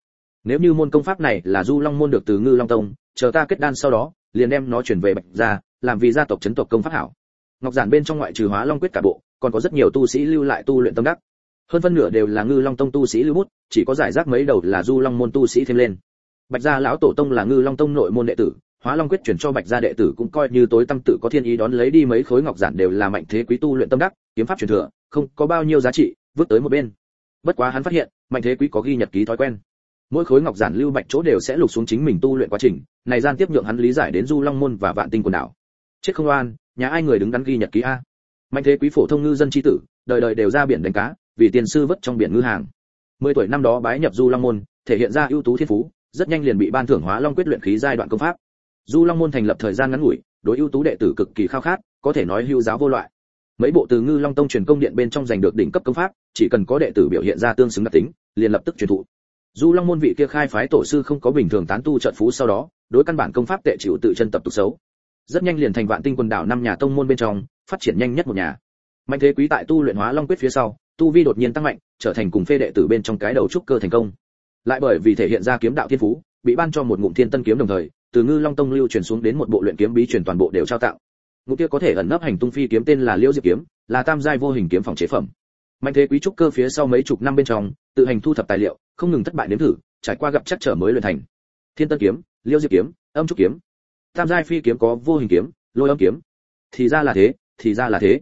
S1: nếu như môn công pháp này là du long môn được từ ngư long tông chờ ta kết đan sau đó, liền đem nó chuyển về bạch gia, làm vì gia tộc chấn tộc công pháp hảo. Ngọc giản bên trong ngoại trừ hóa long quyết cả bộ, còn có rất nhiều tu sĩ lưu lại tu luyện tâm đắc. Hơn phân nửa đều là ngư long tông tu sĩ lưu bút, chỉ có giải rác mấy đầu là du long môn tu sĩ thêm lên. Bạch gia lão tổ tông là ngư long tông nội môn đệ tử, hóa long quyết chuyển cho bạch gia đệ tử cũng coi như tối tâm tự có thiên ý đón lấy đi mấy khối ngọc giản đều là mạnh thế quý tu luyện tâm đắc, kiếm pháp truyền thừa, không có bao nhiêu giá trị, vứt tới một bên. Bất quá hắn phát hiện, mạnh thế quý có ghi nhật ký thói quen mỗi khối ngọc giản lưu bạch chỗ đều sẽ lục xuống chính mình tu luyện quá trình, này gian tiếp nhượng hắn lý giải đến du long môn và vạn tinh quần đảo. Chết không oan, nhà ai người đứng đắn ghi nhật ký a? Mạnh thế quý phổ thông ngư dân chi tử, đời đời đều ra biển đánh cá, vì tiền sư vất trong biển ngư hàng. Mười tuổi năm đó bái nhập du long môn, thể hiện ra ưu tú thiên phú, rất nhanh liền bị ban thưởng hóa long quyết luyện khí giai đoạn công pháp. Du long môn thành lập thời gian ngắn ngủi, đối ưu tú đệ tử cực kỳ khao khát, có thể nói hưu giáo vô loại. Mấy bộ từ ngư long tông truyền công điện bên trong giành được đỉnh cấp công pháp, chỉ cần có đệ tử biểu hiện ra tương xứng đặc tính, liền lập tức truyền thụ du long môn vị kia khai phái tổ sư không có bình thường tán tu trận phú sau đó, đối căn bản công pháp tệ chịu tự chân tập tục xấu. Rất nhanh liền thành vạn tinh quần đảo năm nhà tông môn bên trong, phát triển nhanh nhất một nhà. Mạnh thế quý tại tu luyện hóa long quyết phía sau, tu vi đột nhiên tăng mạnh, trở thành cùng phê đệ tử bên trong cái đầu trúc cơ thành công. Lại bởi vì thể hiện ra kiếm đạo thiên phú, bị ban cho một ngụm thiên tân kiếm đồng thời, từ ngư long tông lưu truyền xuống đến một bộ luyện kiếm bí truyền toàn bộ đều trao tặng. Ngũ kia có thể ẩn nấp hành tung phi kiếm tên là liễu diệp kiếm, là tam giai vô hình kiếm phòng chế phẩm mạnh thế quý trúc cơ phía sau mấy chục năm bên trong, tự hành thu thập tài liệu, không ngừng thất bại nếm thử, trải qua gặp chắc trở mới luyện thành. Thiên tân kiếm, liêu diệp kiếm, âm trúc kiếm. Tam giai phi kiếm có vô hình kiếm, lôi âm kiếm. Thì ra là thế, thì ra là thế.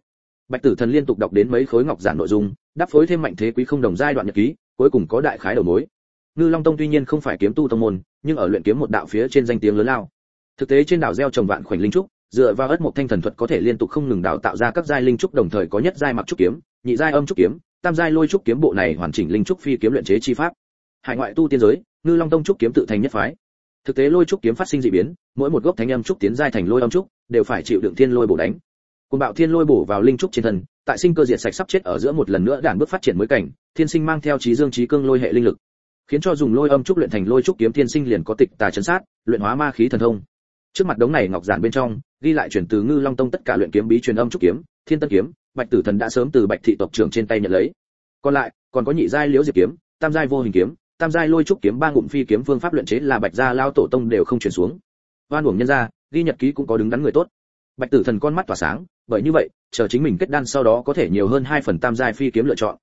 S1: Bạch tử thần liên tục đọc đến mấy khối ngọc giản nội dung, đáp phối thêm mạnh thế quý không đồng giai đoạn nhật ký, cuối cùng có đại khái đầu mối. Ngư long tông tuy nhiên không phải kiếm tu tông môn, nhưng ở luyện kiếm một đạo phía trên danh tiếng lớn lao. Thực tế trên đảo gieo trồng vạn khoảnh linh trúc, dựa vào ớt một thanh thần thuật có thể liên tục không ngừng đào tạo ra các giai linh trúc, đồng thời có nhất giai mặc trúc kiếm nhị giai âm trúc kiếm, tam giai lôi trúc kiếm bộ này hoàn chỉnh linh trúc phi kiếm luyện chế chi pháp. Hải ngoại tu tiên giới, ngư long tông trúc kiếm tự thành nhất phái. Thực tế lôi trúc kiếm phát sinh dị biến, mỗi một gốc thánh âm trúc tiến giai thành lôi âm trúc, đều phải chịu đựng thiên lôi bổ đánh. Cùng bạo thiên lôi bổ vào linh trúc trên thân, tại sinh cơ diệt sạch sắp chết ở giữa một lần nữa đản bước phát triển mới cảnh, thiên sinh mang theo trí dương trí cương lôi hệ linh lực. Khiến cho dùng lôi âm trúc luyện thành lôi trúc kiếm thiên sinh liền có tịch tà chấn sát, luyện hóa ma khí thần thông. Trước mặt đống này ngọc giản bên trong, ghi lại truyền từ ngư long tông tất cả luyện kiếm bí truyền âm trúc kiếm thiên tân kiếm, bạch tử thần đã sớm từ bạch thị tộc trưởng trên tay nhận lấy. Còn lại, còn có nhị giai liễu diệp kiếm, tam giai vô hình kiếm, tam giai lôi trúc kiếm, ba ngụm phi kiếm phương pháp luyện chế là bạch gia lao tổ tông đều không truyền xuống. Oan uổng nhân gia, ghi nhật ký cũng có đứng đắn người tốt. Bạch tử thần con mắt tỏa sáng, bởi như vậy, chờ chính mình kết đan sau đó có thể nhiều hơn hai phần tam giai phi kiếm lựa chọn.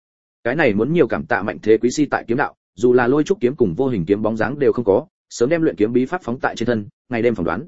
S1: Cái này muốn nhiều cảm tạ mạnh thế quý si tại kiếm đạo, dù là lôi trúc kiếm cùng vô hình kiếm bóng dáng đều không có, sớm đem luyện kiếm bí pháp phóng tại trên thân, ngày đêm phỏng đoán.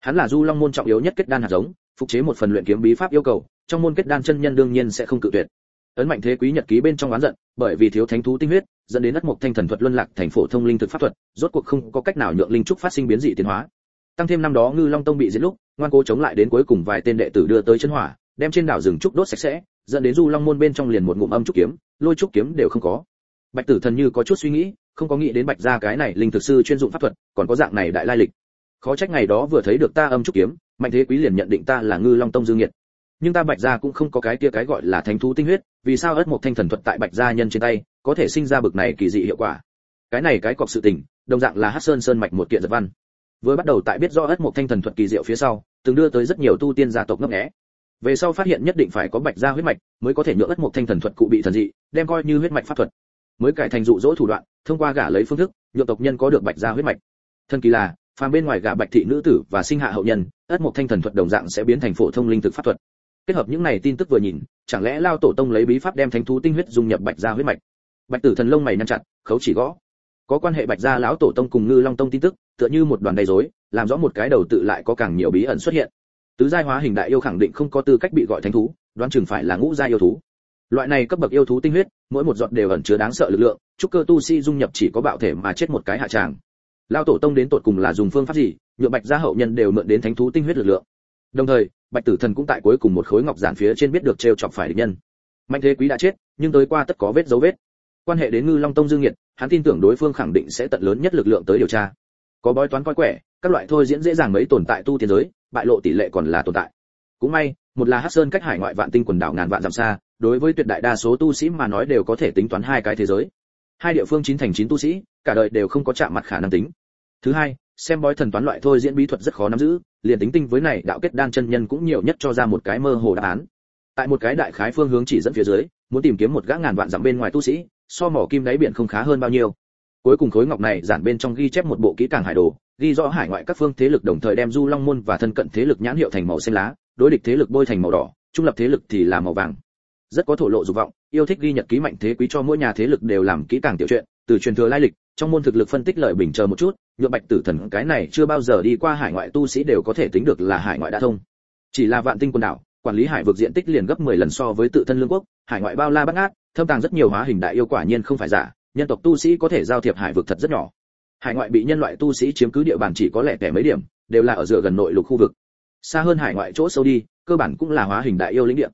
S1: Hắn là du long môn trọng yếu nhất kết đan hạt giống phục chế một phần luyện kiếm bí pháp yêu cầu, trong môn kết đan chân nhân đương nhiên sẽ không cự tuyệt. Ấn mạnh thế quý nhật ký bên trong oán giận, bởi vì thiếu thánh thú tinh huyết, dẫn đến đất mục thanh thần thuật luân lạc thành phổ thông linh thực pháp thuật, rốt cuộc không có cách nào nhượng linh trúc phát sinh biến dị tiến hóa. Tăng thêm năm đó ngư long tông bị diệt lúc, ngoan cố chống lại đến cuối cùng vài tên đệ tử đưa tới chân hỏa, đem trên đảo rừng trúc đốt sạch sẽ, dẫn đến du long môn bên trong liền một ngụm âm trúc kiếm, lôi trúc kiếm đều không có. Bạch tử thần như có chút suy nghĩ, không có nghĩ đến bạch gia cái này linh thực sư chuyên dụng pháp thuật, còn có dạng này đại lai lịch. Khó trách ngày đó vừa thấy được ta âm trúc kiếm mạnh thế quý liền nhận định ta là ngư long tông dương nhiệt nhưng ta bạch gia cũng không có cái kia cái gọi là thánh thú tinh huyết, vì sao ớt một thanh thần thuật tại bạch gia nhân trên tay có thể sinh ra bực này kỳ dị hiệu quả? Cái này cái cọc sự tình, đồng dạng là hát sơn sơn mạch một kiện giật văn. Vừa bắt đầu tại biết do ớt một thanh thần thuật kỳ diệu phía sau, từng đưa tới rất nhiều tu tiên gia tộc ngấp nghé. Về sau phát hiện nhất định phải có bạch gia huyết mạch mới có thể nhượng ớt một thanh thần thuật cụ bị thần dị, đem coi như huyết mạch pháp thuật. Mới cải thành dụ dỗ thủ đoạn, thông qua gả lấy phương thức nhượng tộc nhân có được bạch gia huyết mạch. Thần kỳ là phàm bên ngoài gả bạch thị nữ tử và sinh hạ hậu nhân, ất một thanh thần thuật đồng dạng sẽ biến thành phổ thông linh thực pháp thuật. Kết hợp những này tin tức vừa nhìn, chẳng lẽ lao tổ tông lấy bí pháp đem thánh thú tinh huyết dung nhập bạch gia huyết mạch? Bạch tử thần lông mày nhăn chặt, khấu chỉ gõ. Có quan hệ bạch gia lão tổ tông cùng ngư long tông tin tức, tựa như một đoàn đầy rối, làm rõ một cái đầu tự lại có càng nhiều bí ẩn xuất hiện. Tứ giai hóa hình đại yêu khẳng định không có tư cách bị gọi thánh thú, đoán chừng phải là ngũ giai yêu thú. Loại này cấp bậc yêu thú tinh huyết, mỗi một giọt đều ẩn chứa đáng sợ lực lượng trúc cơ tu si dung nhập chỉ có bạo thể mà chết một cái hạ tràng lao tổ tông đến tột cùng là dùng phương pháp gì nhựa bạch gia hậu nhân đều mượn đến thánh thú tinh huyết lực lượng. Đồng thời, bạch tử thần cũng tại cuối cùng một khối ngọc giản phía trên biết được trêu chọc phải địch nhân. Mạnh thế quý đã chết, nhưng tới qua tất có vết dấu vết. Quan hệ đến ngư long tông dương nhiệt hắn tin tưởng đối phương khẳng định sẽ tận lớn nhất lực lượng tới điều tra. Có bói toán coi quẻ, các loại thôi diễn dễ dàng mấy tồn tại tu tiên giới, bại lộ tỷ lệ còn là tồn tại. Cũng may, một là hắc sơn cách hải ngoại vạn tinh quần đảo ngàn vạn dặm xa, đối với tuyệt đại đa số tu sĩ mà nói đều có thể tính toán hai cái thế giới. Hai địa phương chín thành chín tu sĩ, cả đời đều không có chạm mặt khả năng tính thứ hai, xem bói thần toán loại thôi diễn bí thuật rất khó nắm giữ, liền tính tinh với này, đạo kết đan chân nhân cũng nhiều nhất cho ra một cái mơ hồ đáp án. Tại một cái đại khái phương hướng chỉ dẫn phía dưới, muốn tìm kiếm một gã ngàn vạn dặm bên ngoài tu sĩ, so mỏ kim đáy biển không khá hơn bao nhiêu. Cuối cùng khối ngọc này giản bên trong ghi chép một bộ kỹ càng hải đồ, ghi rõ hải ngoại các phương thế lực đồng thời đem du long môn và thân cận thế lực nhãn hiệu thành màu xanh lá, đối địch thế lực bôi thành màu đỏ, trung lập thế lực thì là màu vàng. Rất có thổ lộ dục vọng, yêu thích ghi nhật ký mạnh thế quý cho mỗi nhà thế lực đều làm kỹ càng tiểu chuyện từ truyền thừa lai lịch trong môn thực lực phân tích lợi bình chờ một chút nhựa bạch tử thần cái này chưa bao giờ đi qua hải ngoại tu sĩ đều có thể tính được là hải ngoại đã thông. Chỉ là vạn tinh quần đảo quản lý hải vực diện tích liền gấp 10 lần so với tự thân lương quốc, hải ngoại bao la bát ngát, thâm tàng rất nhiều hóa hình đại yêu quả nhiên không phải giả, nhân tộc tu sĩ có thể giao thiệp hải vực thật rất nhỏ. Hải ngoại bị nhân loại tu sĩ chiếm cứ địa bàn chỉ có lẻ tẻ mấy điểm, đều là ở dựa gần nội lục khu vực. Xa hơn hải ngoại chỗ sâu đi, cơ bản cũng là hóa hình đại yêu lĩnh địa.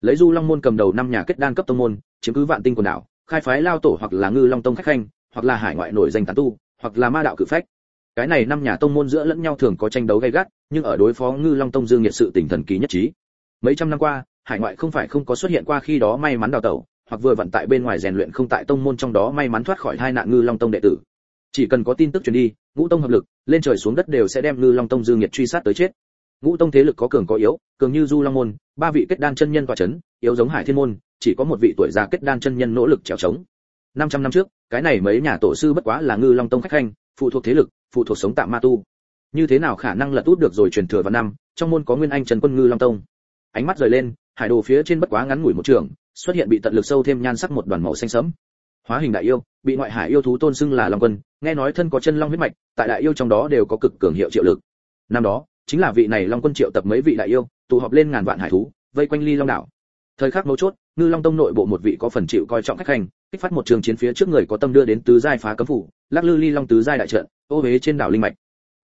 S1: Lấy du long môn cầm đầu năm nhà kết đan cấp tông môn, chiếm cứ vạn tinh quần đảo khai phái lao tổ hoặc là ngư long tông khách khanh hoặc là hải ngoại nổi danh tán tu, hoặc là ma đạo cự phách. Cái này năm nhà tông môn giữa lẫn nhau thường có tranh đấu gay gắt, nhưng ở đối phó ngư long tông dương nhiệt sự tình thần kỳ nhất trí. Mấy trăm năm qua, hải ngoại không phải không có xuất hiện qua khi đó may mắn đào tẩu, hoặc vừa vận tại bên ngoài rèn luyện không tại tông môn trong đó may mắn thoát khỏi hai nạn ngư long tông đệ tử. Chỉ cần có tin tức truyền đi, ngũ tông hợp lực, lên trời xuống đất đều sẽ đem ngư long tông dương nhiệt truy sát tới chết. Ngũ tông thế lực có cường có yếu, cường như du long môn, ba vị kết đan chân nhân tọa chấn, yếu giống hải thiên môn, chỉ có một vị tuổi già kết đan chân nhân nỗ lực trèo trống. 500 năm trước cái này mấy nhà tổ sư bất quá là ngư long tông khách hành, phụ thuộc thế lực phụ thuộc sống tạm ma tu. Như thế nào khả năng lật út được rồi truyền thừa vào năm trong môn có nguyên anh trần quân ngư long tông. Ánh mắt rời lên hải đồ phía trên bất quá ngắn ngủi một trường xuất hiện bị tận lực sâu thêm nhan sắc một đoàn màu xanh sẫm. Hóa hình đại yêu bị ngoại hải yêu thú tôn xưng là long quân nghe nói thân có chân long huyết mạch tại đại yêu trong đó đều có cực cường hiệu triệu lực. Năm đó chính là vị này long quân triệu tập mấy vị đại yêu tụ họp lên ngàn vạn hải thú vây quanh ly long đảo. Thời khắc mấu chốt ngư long tông nội bộ một vị có phần chịu coi trọng khách hành kích phát một trường chiến phía trước người có tâm đưa đến tứ giai phá cấm phủ, lắc lư ly long tứ giai đại trận, ô huế trên đảo linh mạch.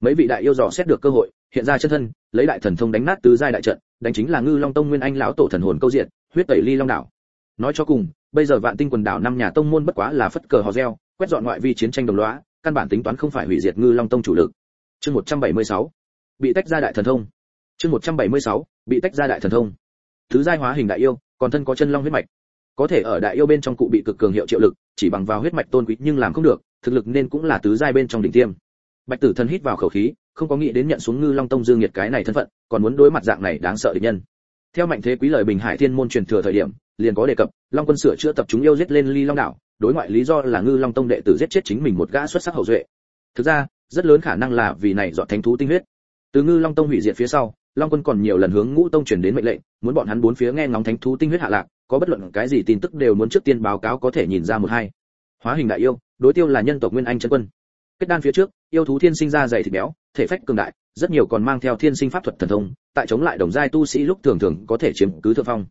S1: Mấy vị đại yêu dò xét được cơ hội, hiện ra chân thân, lấy đại thần thông đánh nát tứ giai đại trận, đánh chính là ngư long tông nguyên anh lão tổ thần hồn câu diện, huyết tẩy ly long đảo. Nói cho cùng, bây giờ vạn tinh quần đảo năm nhà tông môn bất quá là phất cờ hò reo, quét dọn ngoại vi chiến tranh đồng lõa căn bản tính toán không phải hủy diệt ngư long tông chủ lực. Chương 176 bị tách ra đại thần thông. Chương 176 bị tách ra đại thần thông. Thứ giai hóa hình đại yêu, còn thân có chân long huyết mạch có thể ở đại yêu bên trong cụ bị cực cường hiệu triệu lực, chỉ bằng vào huyết mạch tôn quý nhưng làm không được, thực lực nên cũng là tứ giai bên trong đỉnh tiêm. Bạch tử thần hít vào khẩu khí, không có nghĩ đến nhận xuống ngư long tông dương nhiệt cái này thân phận, còn muốn đối mặt dạng này đáng sợ địch nhân. Theo mạnh thế quý lời bình hải thiên môn truyền thừa thời điểm, liền có đề cập, long quân sửa chữa tập chúng yêu giết lên ly long đảo, đối ngoại lý do là ngư long tông đệ tử giết chết chính mình một gã xuất sắc hậu duệ. Thực ra, rất lớn khả năng là vì này dọn thánh thú tinh huyết. Từ ngư long tông hủy diệt phía sau, long quân còn nhiều lần hướng ngũ tông truyền đến mệnh lệnh, muốn bọn hắn bốn phía nghe ngóng thánh thú tinh huyết hạ lạc có bất luận cái gì tin tức đều muốn trước tiên báo cáo có thể nhìn ra một hai. Hóa hình đại yêu, đối tiêu là nhân tộc nguyên anh chân quân. Kết đan phía trước, yêu thú thiên sinh ra dày thịt béo, thể phách cường đại, rất nhiều còn mang theo thiên sinh pháp thuật thần thông, tại chống lại đồng giai tu sĩ lúc thường thường có thể chiếm cứ thượng phong.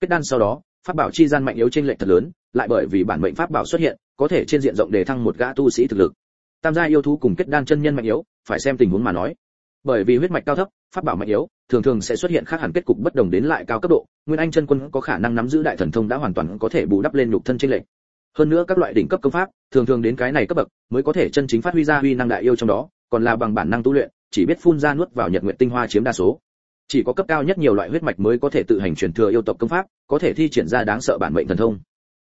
S1: Kết đan sau đó, pháp bảo chi gian mạnh yếu trên lệch thật lớn, lại bởi vì bản mệnh pháp bảo xuất hiện, có thể trên diện rộng đề thăng một gã tu sĩ thực lực. Tam gia yêu thú cùng kết đan chân nhân mạnh yếu, phải xem tình huống mà nói. Bởi vì huyết mạch cao thấp, pháp bảo mạnh yếu thường thường sẽ xuất hiện khác hẳn kết cục bất đồng đến lại cao cấp độ. Nguyên anh chân quân có khả năng nắm giữ đại thần thông đã hoàn toàn có thể bù đắp lên nhục thân trên lệnh hơn nữa các loại đỉnh cấp công pháp, thường thường đến cái này cấp bậc mới có thể chân chính phát huy ra huy năng đại yêu trong đó, còn là bằng bản năng tu luyện, chỉ biết phun ra nuốt vào nhật nguyện tinh hoa chiếm đa số. Chỉ có cấp cao nhất nhiều loại huyết mạch mới có thể tự hành truyền thừa yêu tộc công pháp, có thể thi triển ra đáng sợ bản mệnh thần thông.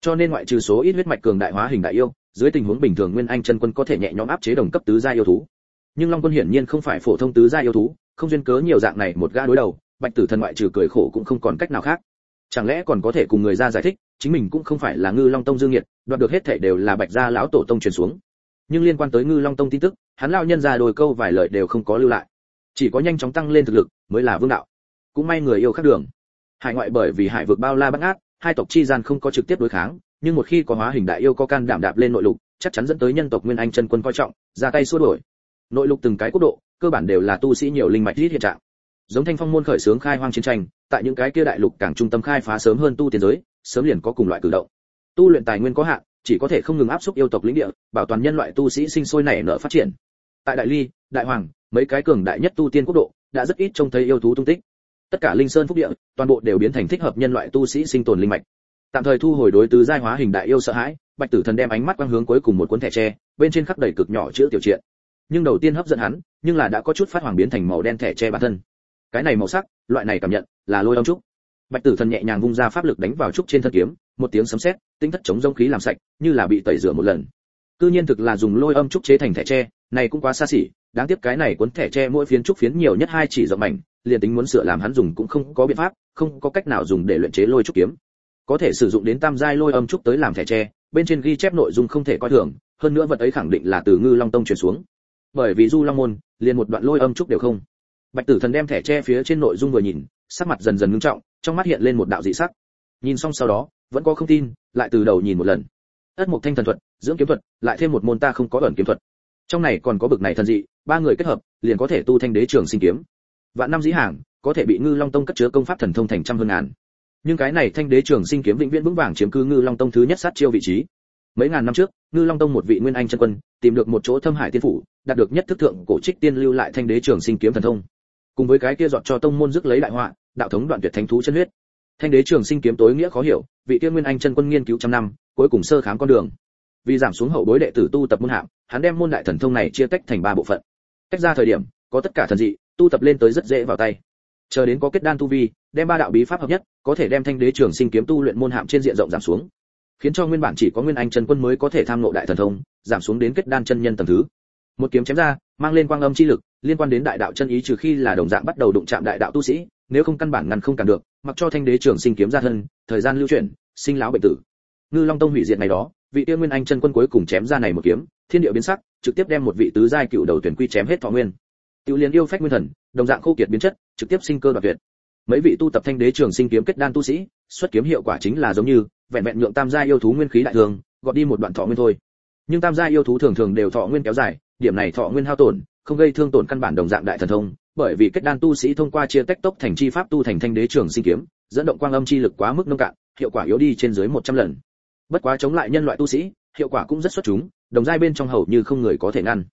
S1: Cho nên ngoại trừ số ít huyết mạch cường đại hóa hình đại yêu, dưới tình huống bình thường nguyên anh chân quân có thể nhẹ nhõm áp chế đồng cấp tứ gia yêu thú. Nhưng long quân hiển nhiên không phải phổ thông tứ gia yêu thú không duyên cớ nhiều dạng này một gã đối đầu, bạch tử thần ngoại trừ cười khổ cũng không còn cách nào khác. Chẳng lẽ còn có thể cùng người ra giải thích, chính mình cũng không phải là ngư long tông dương nhiệt đoạt được hết thể đều là bạch gia lão tổ tông truyền xuống. Nhưng liên quan tới ngư long tông tin tức, hắn lão nhân ra đôi câu vài lời đều không có lưu lại. Chỉ có nhanh chóng tăng lên thực lực, mới là vương đạo. Cũng may người yêu khác đường. Hải ngoại bởi vì hải vực bao la bắt ngát hai tộc chi gian không có trực tiếp đối kháng, nhưng một khi có hóa hình đại yêu có can đảm đạp lên nội lục, chắc chắn dẫn tới nhân tộc nguyên anh chân quân coi trọng, ra tay xua đuổi. Nội lục từng cái quốc độ cơ bản đều là tu sĩ nhiều linh mạch rít hiện trạng. Giống thanh phong môn khởi sướng khai hoang chiến tranh, tại những cái kia đại lục càng trung tâm khai phá sớm hơn tu tiên giới, sớm liền có cùng loại cử động. Tu luyện tài nguyên có hạn, chỉ có thể không ngừng áp xúc yêu tộc lĩnh địa, bảo toàn nhân loại tu sĩ sinh sôi nảy nở phát triển. Tại đại ly, đại hoàng, mấy cái cường đại nhất tu tiên quốc độ đã rất ít trông thấy yêu thú tung tích. Tất cả linh sơn phúc địa, toàn bộ đều biến thành thích hợp nhân loại tu sĩ sinh tồn linh mạch. Tạm thời thu hồi đối tứ giai hóa hình đại yêu sợ hãi, bạch tử thần đem ánh mắt quang hướng cuối cùng một cuốn thẻ tre, bên trên khắc đầy cực nhỏ chữ tiểu truyện. Nhưng đầu tiên hấp dẫn hắn nhưng là đã có chút phát hoàng biến thành màu đen thẻ che bản thân. Cái này màu sắc, loại này cảm nhận, là lôi âm trúc. Bạch tử thần nhẹ nhàng vung ra pháp lực đánh vào trúc trên thân kiếm, một tiếng sấm sét, tinh thất chống rông khí làm sạch, như là bị tẩy rửa một lần. Cư nhiên thực là dùng lôi âm trúc chế thành thẻ tre, này cũng quá xa xỉ, đáng tiếc cái này cuốn thẻ tre mỗi phiến trúc phiến nhiều nhất hai chỉ rộng mảnh, liền tính muốn sửa làm hắn dùng cũng không có biện pháp, không có cách nào dùng để luyện chế lôi trúc kiếm. Có thể sử dụng đến tam giai lôi âm trúc tới làm thẻ tre, bên trên ghi chép nội dung không thể coi thường, hơn nữa vật ấy khẳng định là từ ngư long tông truyền xuống bởi vì du long môn, liền một đoạn lôi âm trúc đều không. Bạch tử thần đem thẻ tre phía trên nội dung vừa nhìn, sắc mặt dần dần ngưng trọng, trong mắt hiện lên một đạo dị sắc. Nhìn xong sau đó, vẫn có không tin, lại từ đầu nhìn một lần. Ất mục thanh thần thuật, dưỡng kiếm thuật, lại thêm một môn ta không có ẩn kiếm thuật. Trong này còn có bực này thần dị, ba người kết hợp, liền có thể tu thanh đế trường sinh kiếm. Vạn năm dĩ hàng, có thể bị ngư long tông cất chứa công pháp thần thông thành trăm hơn ngàn. Nhưng cái này thanh đế trường sinh kiếm vĩnh viễn vững vàng chiếm cứ ngư long tông thứ nhất sát chiêu vị trí. Mấy ngàn năm trước, ngư long tông một vị nguyên anh chân quân, tìm được một chỗ thâm hải tiên phủ đạt được nhất thức thượng cổ trích tiên lưu lại thanh đế trường sinh kiếm thần thông. Cùng với cái kia dọn cho tông môn dứt lấy đại họa, đạo thống đoạn tuyệt thánh thú chân huyết. Thanh đế trường sinh kiếm tối nghĩa khó hiểu, vị tiên nguyên anh chân quân nghiên cứu trăm năm, cuối cùng sơ khám con đường. Vì giảm xuống hậu bối đệ tử tu tập môn hạng, hắn đem môn đại thần thông này chia tách thành ba bộ phận. Cách ra thời điểm, có tất cả thần dị, tu tập lên tới rất dễ vào tay. Chờ đến có kết đan tu vi, đem ba đạo bí pháp hợp nhất, có thể đem thanh đế trường sinh kiếm tu luyện môn hạm trên diện rộng giảm xuống. Khiến cho nguyên bản chỉ có nguyên anh chân quân mới có thể tham ngộ đại thần thông, giảm xuống đến kết đan chân nhân tầng thứ một kiếm chém ra, mang lên quang âm chi lực, liên quan đến đại đạo chân ý trừ khi là đồng dạng bắt đầu đụng chạm đại đạo tu sĩ, nếu không căn bản ngăn không cản được, mặc cho thanh đế trưởng sinh kiếm ra thân, thời gian lưu chuyển, sinh lão bệnh tử. Ngư long tông hủy diệt này đó, vị tiên nguyên anh chân quân cuối cùng chém ra này một kiếm, thiên địa biến sắc, trực tiếp đem một vị tứ giai cựu đầu tuyển quy chém hết thọ nguyên. Tiêu liên yêu phách nguyên thần, đồng dạng khô kiệt biến chất, trực tiếp sinh cơ đoạt tuyệt. Mấy vị tu tập thanh đế trường sinh kiếm kết đan tu sĩ, xuất kiếm hiệu quả chính là giống như, vẹn vẹn nhượng tam gia yêu thú nguyên khí đại thường, gọt đi một đoạn thọ nguyên thôi nhưng tam gia yêu thú thường thường đều thọ nguyên kéo dài, điểm này thọ nguyên hao tổn, không gây thương tổn căn bản đồng dạng đại thần thông, bởi vì kết đan tu sĩ thông qua chia tách tốc thành chi pháp tu thành thanh đế trường sinh kiếm, dẫn động quang âm chi lực quá mức nông cạn, hiệu quả yếu đi trên dưới 100 lần. Bất quá chống lại nhân loại tu sĩ, hiệu quả cũng rất xuất chúng, đồng giai bên trong hầu như không người có thể ngăn.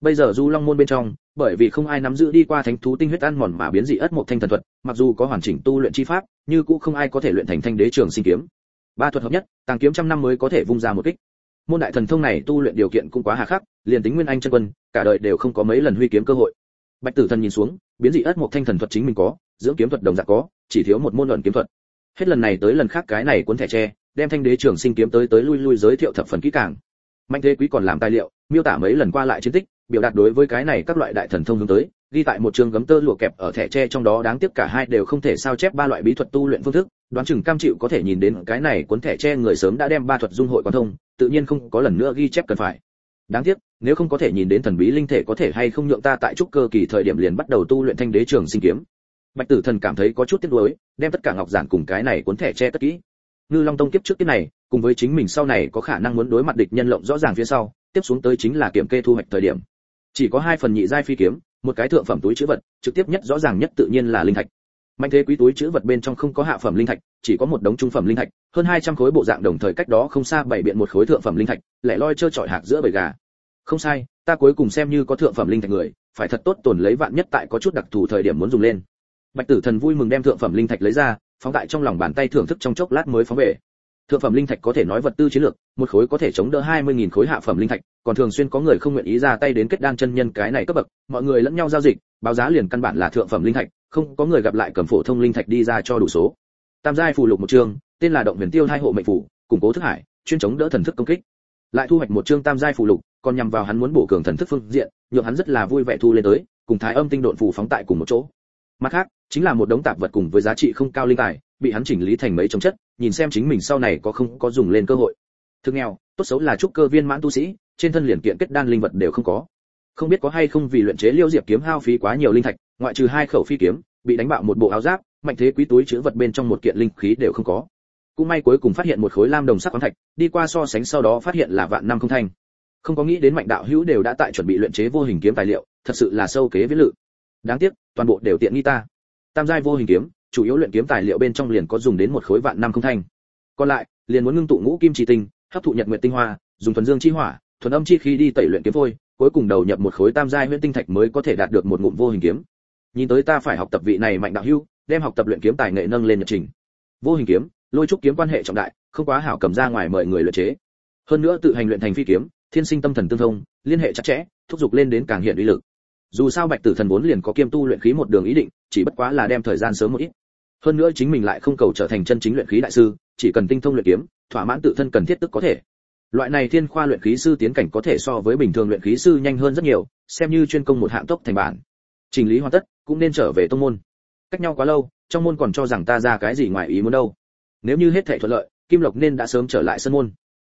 S1: Bây giờ du long môn bên trong, bởi vì không ai nắm giữ đi qua thánh thú tinh huyết ăn mòn mà biến dị ất một thanh thần thuật, mặc dù có hoàn chỉnh tu luyện chi pháp, như cũng không ai có thể luyện thành thanh đế trường sinh kiếm. Ba thuật hợp nhất, tàng kiếm trăm năm mới có thể vung ra một kích môn đại thần thông này tu luyện điều kiện cũng quá hà khắc, liền tính nguyên anh chân quân, cả đời đều không có mấy lần huy kiếm cơ hội. Bạch tử thần nhìn xuống, biến dị ất một thanh thần thuật chính mình có, dưỡng kiếm thuật đồng dạng có, chỉ thiếu một môn luận kiếm thuật. Hết lần này tới lần khác cái này cuốn thẻ tre, đem thanh đế trưởng sinh kiếm tới tới lui lui giới thiệu thập phần kỹ càng. Mạnh thế quý còn làm tài liệu, miêu tả mấy lần qua lại chiến tích, biểu đạt đối với cái này các loại đại thần thông hướng tới ghi tại một trường gấm tơ lụa kẹp ở thẻ tre trong đó đáng tiếc cả hai đều không thể sao chép ba loại bí thuật tu luyện phương thức. Đoán chừng cam chịu có thể nhìn đến cái này cuốn thẻ tre người sớm đã đem ba thuật dung hội quan thông, tự nhiên không có lần nữa ghi chép cần phải. Đáng tiếc, nếu không có thể nhìn đến thần bí linh thể có thể hay không nhượng ta tại trúc cơ kỳ thời điểm liền bắt đầu tu luyện thanh đế trường sinh kiếm. Bạch tử thần cảm thấy có chút tiếc nuối, đem tất cả ngọc giản cùng cái này cuốn thẻ tre tất kỹ. Ngư long tông kiếp trước cái này, cùng với chính mình sau này có khả năng muốn đối mặt địch nhân lộng rõ ràng phía sau, tiếp xuống tới chính là kiểm kê thu hoạch thời điểm. Chỉ có hai phần nhị giai phi kiếm một cái thượng phẩm túi chữ vật, trực tiếp nhất rõ ràng nhất tự nhiên là linh thạch. Mạnh thế quý túi chữ vật bên trong không có hạ phẩm linh thạch, chỉ có một đống trung phẩm linh thạch, hơn 200 khối bộ dạng đồng thời cách đó không xa bảy biện một khối thượng phẩm linh thạch, lẻ loi chơi trọi hạt giữa bầy gà. Không sai, ta cuối cùng xem như có thượng phẩm linh thạch người, phải thật tốt tồn lấy vạn nhất tại có chút đặc thù thời điểm muốn dùng lên. Bạch tử thần vui mừng đem thượng phẩm linh thạch lấy ra, phóng tại trong lòng bàn tay thưởng thức trong chốc lát mới phóng về thượng phẩm linh thạch có thể nói vật tư chiến lược, một khối có thể chống đỡ 20.000 khối hạ phẩm linh thạch, còn thường xuyên có người không nguyện ý ra tay đến kết đan chân nhân cái này cấp bậc, mọi người lẫn nhau giao dịch, báo giá liền căn bản là thượng phẩm linh thạch, không có người gặp lại cầm phổ thông linh thạch đi ra cho đủ số. Tam giai phù lục một chương, tên là động huyền tiêu hai hộ mệnh phủ củng cố thức hải, chuyên chống đỡ thần thức công kích. Lại thu hoạch một chương tam giai phù lục, còn nhằm vào hắn muốn bổ cường thần thức phương diện, nhượng hắn rất là vui vẻ thu lên tới, cùng thái âm tinh độn phù phóng tại cùng một chỗ. Mặt khác, chính là một đống tạp vật cùng với giá trị không cao linh tài bị hắn chỉnh lý thành mấy chống chất, nhìn xem chính mình sau này có không có dùng lên cơ hội. Thực nghèo, tốt xấu là trúc cơ viên mãn tu sĩ, trên thân liền kiện kết đan linh vật đều không có. Không biết có hay không vì luyện chế liêu diệp kiếm hao phí quá nhiều linh thạch, ngoại trừ hai khẩu phi kiếm, bị đánh bạo một bộ áo giáp, mạnh thế quý túi chứa vật bên trong một kiện linh khí đều không có. Cũng may cuối cùng phát hiện một khối lam đồng sắc khoáng thạch, đi qua so sánh sau đó phát hiện là vạn năm không thanh. Không có nghĩ đến mạnh đạo hữu đều đã tại chuẩn bị luyện chế vô hình kiếm tài liệu, thật sự là sâu kế với lự. Đáng tiếc, toàn bộ đều tiện nghi ta. Tam giai vô hình kiếm chủ yếu luyện kiếm tài liệu bên trong liền có dùng đến một khối vạn năm không thanh. Còn lại, liền muốn ngưng tụ ngũ kim chỉ tinh, hấp thụ nhật nguyệt tinh hoa, dùng thuần dương chi hỏa, thuần âm chi khí đi tẩy luyện kiếm phôi, cuối cùng đầu nhập một khối tam giai huyễn tinh thạch mới có thể đạt được một ngụm vô hình kiếm. Nhìn tới ta phải học tập vị này mạnh đạo hưu đem học tập luyện kiếm tài nghệ nâng lên nhật trình. Vô hình kiếm, lôi trúc kiếm quan hệ trọng đại, không quá hảo cầm ra ngoài mời người luyện chế. Hơn nữa tự hành luyện thành phi kiếm, thiên sinh tâm thần tương thông, liên hệ chặt chẽ, thúc giục lên đến càng hiện uy lực. Dù sao bạch tử thần vốn liền có kiêm tu luyện khí một đường ý định chỉ bất quá là đem thời gian sớm một ít. Hơn nữa chính mình lại không cầu trở thành chân chính luyện khí đại sư, chỉ cần tinh thông luyện kiếm, thỏa mãn tự thân cần thiết tức có thể. Loại này thiên khoa luyện khí sư tiến cảnh có thể so với bình thường luyện khí sư nhanh hơn rất nhiều, xem như chuyên công một hạng tốc thành bản. Trình lý hoàn tất, cũng nên trở về tông môn. Cách nhau quá lâu, trong môn còn cho rằng ta ra cái gì ngoài ý muốn đâu. Nếu như hết thảy thuận lợi, kim lộc nên đã sớm trở lại sân môn.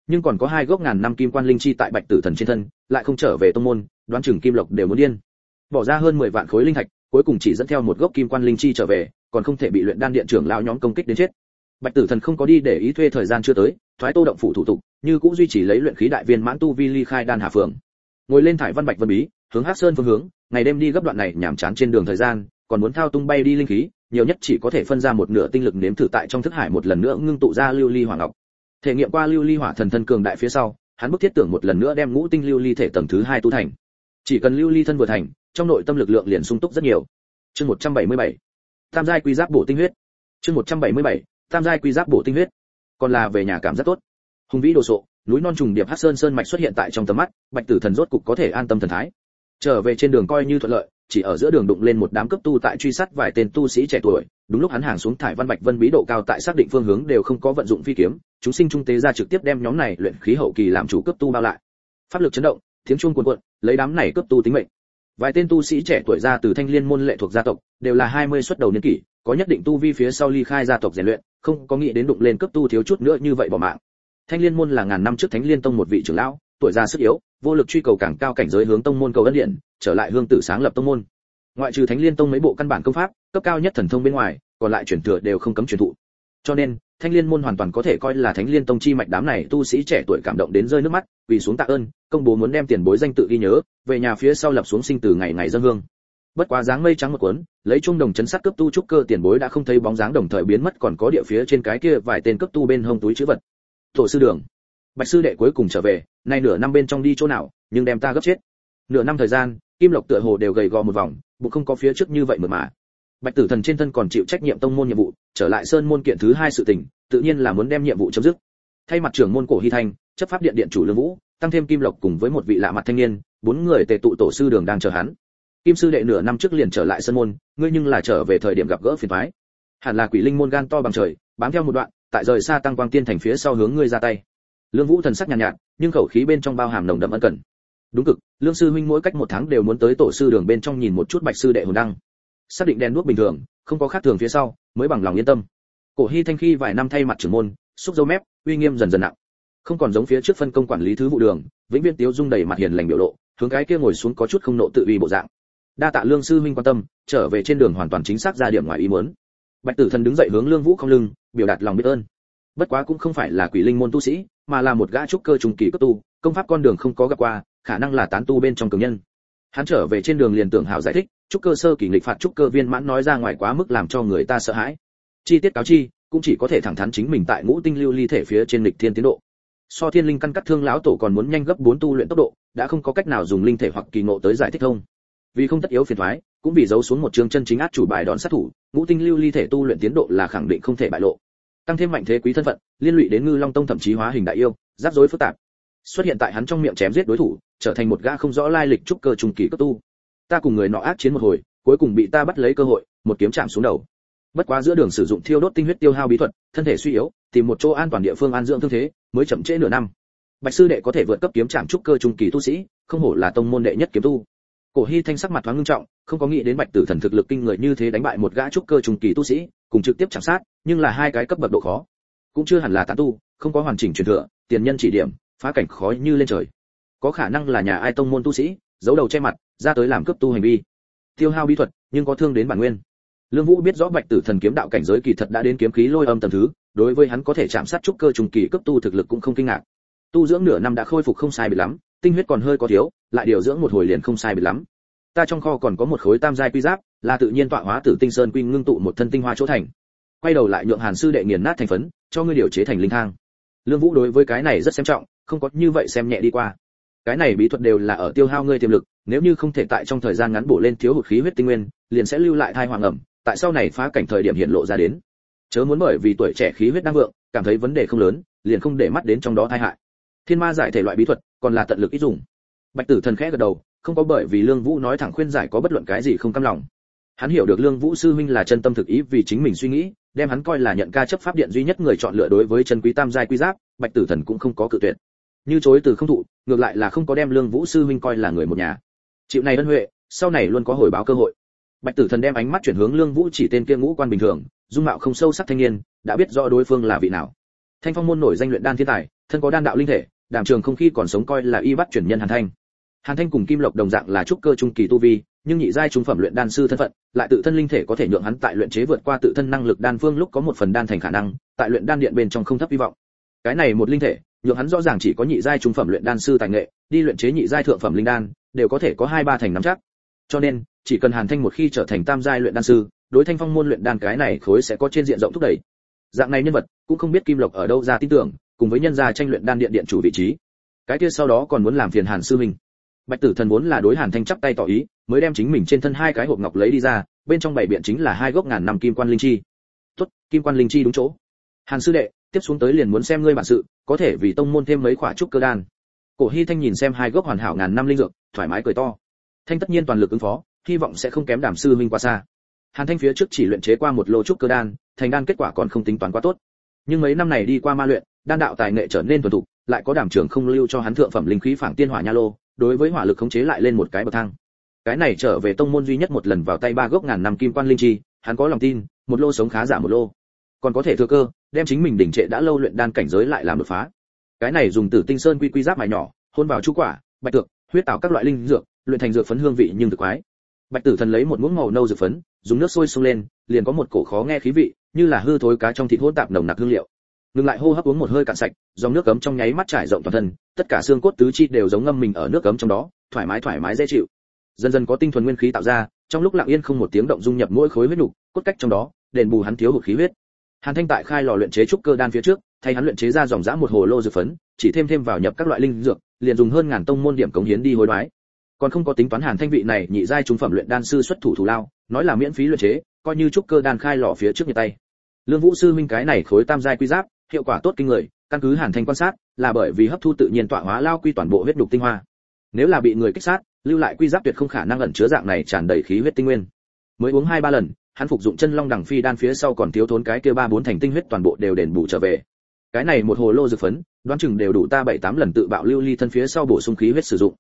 S1: Nhưng còn có hai gốc ngàn năm kim quan linh chi tại bạch tử thần trên thân, lại không trở về tông môn, đoán chừng kim lộc đều muốn điên. Bỏ ra hơn 10 vạn khối linh thạch cuối cùng chỉ dẫn theo một gốc kim quan linh chi trở về, còn không thể bị luyện đan điện trưởng lão nhóm công kích đến chết. Bạch tử thần không có đi để ý thuê thời gian chưa tới, thoái tô động phủ thủ tục, như cũng duy trì lấy luyện khí đại viên mãn tu vi ly khai đan hà phường ngồi lên thải văn bạch vân bí, hướng hắc sơn phương hướng, ngày đêm đi gấp đoạn này nhảm chán trên đường thời gian, còn muốn thao tung bay đi linh khí, nhiều nhất chỉ có thể phân ra một nửa tinh lực nếm thử tại trong thức hải một lần nữa ngưng tụ ra lưu ly hỏa ngọc. Thể nghiệm qua lưu ly hỏa thần thân cường đại phía sau, hắn bức thiết tưởng một lần nữa đem ngũ tinh lưu ly thể tầng thứ hai tu thành chỉ cần lưu ly thân vừa thành, trong nội tâm lực lượng liền sung túc rất nhiều. Chương 177 tam giai quy giáp bổ tinh huyết. Chương 177 tam giai quy giáp bổ tinh huyết. Còn là về nhà cảm rất tốt. Hùng vĩ đồ sộ, núi non trùng điệp hắc sơn sơn mạch xuất hiện tại trong tầm mắt, bạch tử thần rốt cục có thể an tâm thần thái. Trở về trên đường coi như thuận lợi, chỉ ở giữa đường đụng lên một đám cấp tu tại truy sát vài tên tu sĩ trẻ tuổi, đúng lúc hắn hàng xuống thải văn bạch vân bí độ cao tại xác định phương hướng đều không có vận dụng phi kiếm, chúng sinh trung tế ra trực tiếp đem nhóm này luyện khí hậu kỳ làm chủ cấp tu bao lại. Pháp lực chấn động tiếng chuông cuồn cuộn, lấy đám này cấp tu tính mệnh. Vài tên tu sĩ trẻ tuổi ra từ thanh liên môn lệ thuộc gia tộc, đều là 20 xuất đầu niên kỷ, có nhất định tu vi phía sau ly khai gia tộc rèn luyện, không có nghĩ đến đụng lên cấp tu thiếu chút nữa như vậy bỏ mạng. Thanh liên môn là ngàn năm trước thánh liên tông một vị trưởng lão, tuổi già sức yếu, vô lực truy cầu càng cao cảnh giới hướng tông môn cầu ân điện, trở lại hương tử sáng lập tông môn. Ngoại trừ thánh liên tông mấy bộ căn bản công pháp, cấp cao nhất thần thông bên ngoài, còn lại chuyển thừa đều không cấm truyền thụ cho nên, thanh liên môn hoàn toàn có thể coi là thánh liên tông chi mạch đám này tu sĩ trẻ tuổi cảm động đến rơi nước mắt, vì xuống tạ ơn, công bố muốn đem tiền bối danh tự ghi nhớ, về nhà phía sau lập xuống sinh từ ngày ngày dân hương. Bất quá dáng mây trắng một cuốn, lấy trung đồng chấn sát cấp tu trúc cơ tiền bối đã không thấy bóng dáng đồng thời biến mất còn có địa phía trên cái kia vài tên cấp tu bên hông túi chữ vật. Tổ sư đường, bạch sư đệ cuối cùng trở về, nay nửa năm bên trong đi chỗ nào, nhưng đem ta gấp chết. Nửa năm thời gian, kim lộc tựa hồ đều gầy gò một vòng, bụng không có phía trước như vậy mượt mà bạch tử thần trên thân còn chịu trách nhiệm tông môn nhiệm vụ trở lại sơn môn kiện thứ hai sự tình tự nhiên là muốn đem nhiệm vụ chấm dứt. Thay mặt trưởng môn cổ hy thanh chấp pháp điện điện chủ lương vũ tăng thêm kim lộc cùng với một vị lạ mặt thanh niên bốn người tề tụ tổ sư đường đang chờ hắn. Kim sư đệ nửa năm trước liền trở lại sơn môn ngươi nhưng là trở về thời điểm gặp gỡ phiền toái. Hẳn là quỷ linh môn gan to bằng trời bám theo một đoạn tại rời xa tăng quang tiên thành phía sau hướng ngươi ra tay. Lương vũ thần sắc nhàn nhạt, nhạt nhưng khẩu khí bên trong bao hàm nồng đậm ân cần. Đúng cực lương sư huynh mỗi cách một tháng đều muốn tới tổ sư đường bên trong nhìn một chút bạch sư đệ hồn đăng xác định đèn đuốc bình thường, không có khác thường phía sau, mới bằng lòng yên tâm. Cổ hy thanh khi vài năm thay mặt trưởng môn, xúc dâu mép, uy nghiêm dần dần nặng. Không còn giống phía trước phân công quản lý thứ vụ đường, vĩnh viên tiếu dung đầy mặt hiền lành biểu lộ, hướng cái kia ngồi xuống có chút không nộ tự uy bộ dạng. Đa tạ lương sư huynh quan tâm, trở về trên đường hoàn toàn chính xác ra điểm ngoài ý muốn. Bạch tử thần đứng dậy hướng lương vũ không lưng, biểu đạt lòng biết ơn. Bất quá cũng không phải là quỷ linh môn tu sĩ, mà là một gã trúc cơ trùng kỳ cấp tu, công pháp con đường không có gặp qua, khả năng là tán tu bên trong cường nhân. Hắn trở về trên đường liền tưởng hảo giải thích trúc cơ sơ kỳ nghịch phạt trúc cơ viên mãn nói ra ngoài quá mức làm cho người ta sợ hãi. Chi tiết cáo chi, cũng chỉ có thể thẳng thắn chính mình tại ngũ tinh lưu ly thể phía trên lịch thiên tiến độ. So thiên linh căn cắt thương lão tổ còn muốn nhanh gấp bốn tu luyện tốc độ, đã không có cách nào dùng linh thể hoặc kỳ ngộ tới giải thích thông vì không tất yếu phiền thoái, cũng vì giấu xuống một chương chân chính át chủ bài đòn sát thủ, ngũ tinh lưu ly thể tu luyện tiến độ là khẳng định không thể bại lộ. Tăng thêm mạnh thế quý thân phận, liên lụy đến ngư long tông thậm chí hóa hình đại yêu giáp rối phức tạp. Xuất hiện tại hắn trong miệng chém giết đối thủ, trở thành một gã không rõ lai lịch trúc cơ trùng kỳ cấp tu ta cùng người nọ ác chiến một hồi, cuối cùng bị ta bắt lấy cơ hội, một kiếm chạm xuống đầu. Bất quá giữa đường sử dụng thiêu đốt tinh huyết tiêu hao bí thuật, thân thể suy yếu, tìm một chỗ an toàn địa phương an dưỡng thương thế, mới chậm trễ nửa năm. Bạch sư đệ có thể vượt cấp kiếm chạm trúc cơ trung kỳ tu sĩ, không hổ là tông môn đệ nhất kiếm tu. Cổ hy thanh sắc mặt thoáng ngưng trọng, không có nghĩ đến bạch tử thần thực lực kinh người như thế đánh bại một gã trúc cơ trung kỳ tu sĩ, cùng trực tiếp chạm sát, nhưng là hai cái cấp bậc độ khó. Cũng chưa hẳn là tán tu, không có hoàn chỉnh truyền thừa, tiền nhân chỉ điểm, phá cảnh khó như lên trời. Có khả năng là nhà ai tông môn tu sĩ giấu đầu che mặt, ra tới làm cướp tu hành vi. Tiêu hao bí thuật, nhưng có thương đến bản nguyên. Lương vũ biết rõ bạch tử thần kiếm đạo cảnh giới kỳ thật đã đến kiếm khí lôi âm tầm thứ, đối với hắn có thể chạm sát trúc cơ trùng kỳ cấp tu thực lực cũng không kinh ngạc. Tu dưỡng nửa năm đã khôi phục không sai biệt lắm, tinh huyết còn hơi có thiếu, lại điều dưỡng một hồi liền không sai biệt lắm. Ta trong kho còn có một khối tam giai quy giáp, là tự nhiên tọa hóa tử tinh sơn quy ngưng tụ một thân tinh hoa chỗ thành. Quay đầu lại nhượng hàn sư đệ nghiền nát thành phấn, cho ngươi điều chế thành linh thang. Lương vũ đối với cái này rất xem trọng, không có như vậy xem nhẹ đi qua cái này bí thuật đều là ở tiêu hao ngươi tiềm lực, nếu như không thể tại trong thời gian ngắn bổ lên thiếu hụt khí huyết tinh nguyên, liền sẽ lưu lại thai hoàng ẩm, tại sau này phá cảnh thời điểm hiện lộ ra đến. Chớ muốn bởi vì tuổi trẻ khí huyết đang vượng, cảm thấy vấn đề không lớn, liền không để mắt đến trong đó tai hại. Thiên ma giải thể loại bí thuật, còn là tận lực ít dùng. Bạch tử thần khẽ gật đầu, không có bởi vì lương vũ nói thẳng khuyên giải có bất luận cái gì không cam lòng. Hắn hiểu được lương vũ sư huynh là chân tâm thực ý vì chính mình suy nghĩ, đem hắn coi là nhận ca chấp pháp điện duy nhất người chọn lựa đối với chân quý tam giai quy giáp, bạch tử thần cũng không có cự tuyệt như chối từ không thụ, ngược lại là không có đem lương vũ sư huynh coi là người một nhà. Chịu này ân huệ, sau này luôn có hồi báo cơ hội. Bạch tử thần đem ánh mắt chuyển hướng lương vũ chỉ tên kia ngũ quan bình thường, dung mạo không sâu sắc thanh niên, đã biết rõ đối phương là vị nào. Thanh phong môn nổi danh luyện đan thiên tài, thân có đan đạo linh thể, đảm trường không khi còn sống coi là y bắt chuyển nhân hàn thanh. Hàn thanh cùng kim lộc đồng dạng là trúc cơ trung kỳ tu vi, nhưng nhị giai trung phẩm luyện đan sư thân phận, lại tự thân linh thể có thể nhượng hắn tại luyện chế vượt qua tự thân năng lực đan phương lúc có một phần đan thành khả năng, tại luyện đan điện bên trong không thấp hy vọng cái này một linh thể, nhượng hắn rõ ràng chỉ có nhị giai trung phẩm luyện đan sư tài nghệ, đi luyện chế nhị giai thượng phẩm linh đan, đều có thể có hai ba thành nắm chắc. Cho nên, chỉ cần hàn thanh một khi trở thành tam giai luyện đan sư, đối thanh phong môn luyện đan cái này khối sẽ có trên diện rộng thúc đẩy. Dạng này nhân vật, cũng không biết kim lộc ở đâu ra tin tưởng, cùng với nhân gia tranh luyện đan điện điện chủ vị trí. Cái kia sau đó còn muốn làm phiền hàn sư mình. bạch tử thần vốn là đối hàn thanh chắp tay tỏ ý, mới đem chính mình trên thân hai cái hộp ngọc lấy đi ra, bên trong bảy biện chính là hai gốc ngàn năm kim quan linh chi. Tốt, kim quan linh chi đúng chỗ. Hàn sư đệ tiếp xuống tới liền muốn xem ngươi bản sự, có thể vì tông môn thêm mấy quả trúc cơ đan. Cổ hy thanh nhìn xem hai gốc hoàn hảo ngàn năm linh dược, thoải mái cười to. Thanh tất nhiên toàn lực ứng phó, hy vọng sẽ không kém đảm sư minh qua xa. Hàn thanh phía trước chỉ luyện chế qua một lô trúc cơ đan, thành đan kết quả còn không tính toán quá tốt. Nhưng mấy năm này đi qua ma luyện, đan đạo tài nghệ trở nên thuần thục, lại có đảm trưởng không lưu cho hắn thượng phẩm linh khí phảng tiên hỏa nha lô, đối với hỏa lực khống chế lại lên một cái bậc thang. Cái này trở về tông môn duy nhất một lần vào tay ba gốc ngàn năm kim quan linh chi, hắn có lòng tin, một lô sống khá giả một lô. Còn có thể thừa cơ đem chính mình đỉnh trệ đã lâu luyện đan cảnh giới lại làm đột phá. Cái này dùng tử tinh sơn quy quy giáp mài nhỏ hôn vào chu quả bạch tượng, huyết tạo các loại linh dược luyện thành dược phấn hương vị nhưng thực quái. Bạch tử thần lấy một muỗng màu nâu dược phấn dùng nước sôi xông lên liền có một cổ khó nghe khí vị như là hư thối cá trong thịt hỗn tạp nồng nặc hương liệu. Ngừng lại hô hấp uống một hơi cạn sạch dòng nước cấm trong nháy mắt trải rộng toàn thân tất cả xương cốt tứ chi đều giống ngâm mình ở nước cấm trong đó thoải mái thoải mái dễ chịu. Dần dần có tinh thuần nguyên khí tạo ra trong lúc lặng yên không một tiếng động dung nhập mỗi khối huyết nục cốt cách trong đó đền bù hắn thiếu hụt khí huyết hàn thanh tại khai lò luyện chế trúc cơ đan phía trước, thay hắn luyện chế ra dòng dã một hồ lô dược phấn, chỉ thêm thêm vào nhập các loại linh dược, liền dùng hơn ngàn tông môn điểm cống hiến đi hối đoái. Còn không có tính toán hàn thanh vị này nhị giai trung phẩm luyện đan sư xuất thủ thủ lao, nói là miễn phí luyện chế, coi như trúc cơ đan khai lò phía trước như tay. Lương vũ sư minh cái này khối tam giai quy giáp, hiệu quả tốt kinh người, căn cứ hàn thanh quan sát, là bởi vì hấp thu tự nhiên tọa hóa lao quy toàn bộ huyết đục tinh hoa. Nếu là bị người kích sát, lưu lại quy giáp tuyệt không khả năng ẩn chứa dạng này tràn đầy khí huyết tinh nguyên. Mới uống hai ba lần hắn phục dụng chân long đằng phi đan phía sau còn thiếu thốn cái kia ba bốn thành tinh huyết toàn bộ đều đền bù trở về. Cái này một hồ lô dược phấn, đoán chừng đều đủ ta bảy tám lần tự bạo lưu ly thân phía sau bổ sung khí huyết sử dụng.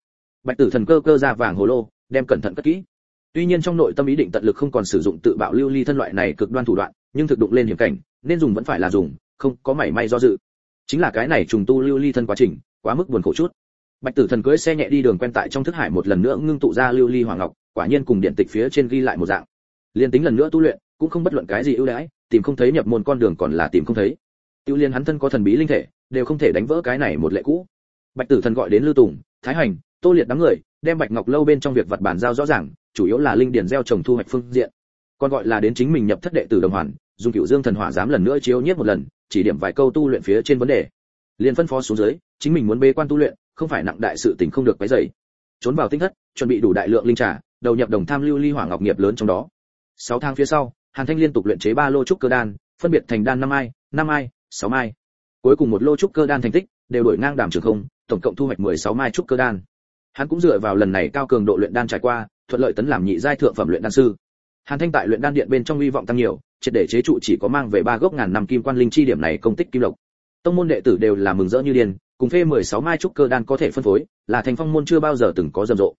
S1: Bạch tử thần cơ cơ ra vàng hồ lô, đem cẩn thận cất kỹ. Tuy nhiên trong nội tâm ý định tận lực không còn sử dụng tự bạo lưu ly thân loại này cực đoan thủ đoạn, nhưng thực đụng lên hiểm cảnh, nên dùng vẫn phải là dùng, không có mảy may do dự. Chính là cái này trùng tu lưu ly thân quá trình, quá mức buồn khổ chút. Bạch tử thần cưỡi xe nhẹ đi đường quen tại trong thức hải một lần nữa ngưng tụ ra lưu ly hoàng ngọc, quả nhiên cùng điện tịch phía trên ghi lại một dạng liên tính lần nữa tu luyện, cũng không bất luận cái gì ưu đãi, tìm không thấy nhập môn con đường còn là tìm không thấy. Tiêu liên hắn thân có thần bí linh thể, đều không thể đánh vỡ cái này một lệ cũ. Bạch tử thần gọi đến lưu tùng, thái hành, tô liệt đám người, đem bạch ngọc lâu bên trong việc vật bản giao rõ ràng, chủ yếu là linh điển gieo trồng thu hoạch phương diện. Còn gọi là đến chính mình nhập thất đệ tử đồng hoàn, dùng cựu dương thần hỏa dám lần nữa chiếu nhất một lần, chỉ điểm vài câu tu luyện phía trên vấn đề. Liền phân phó xuống dưới, chính mình muốn bế quan tu luyện, không phải nặng đại sự tình không được quấy rầy. Trốn vào tinh thất, chuẩn bị đủ đại lượng linh trà, đầu nhập đồng tham lưu ly hỏa ngọc nghiệp lớn trong đó sáu tháng phía sau, hàn thanh liên tục luyện chế ba lô trúc cơ đan, phân biệt thành đan năm ai năm ai, sáu mai. Cuối cùng một lô trúc cơ đan thành tích đều đổi ngang đảm trường không, tổng cộng thu hoạch 16 mai trúc cơ đan. Hắn cũng dựa vào lần này cao cường độ luyện đan trải qua, thuận lợi tấn làm nhị giai thượng phẩm luyện đan sư. Hàn thanh tại luyện đan điện bên trong hy vọng tăng nhiều, triệt để chế trụ chỉ có mang về ba gốc ngàn năm kim quan linh chi điểm này công tích kim lộc. Tông môn đệ tử đều là mừng rỡ như điên, cùng phê 16 mai trúc cơ đan có thể phân phối, là thành phong môn chưa bao giờ từng có rầm rộ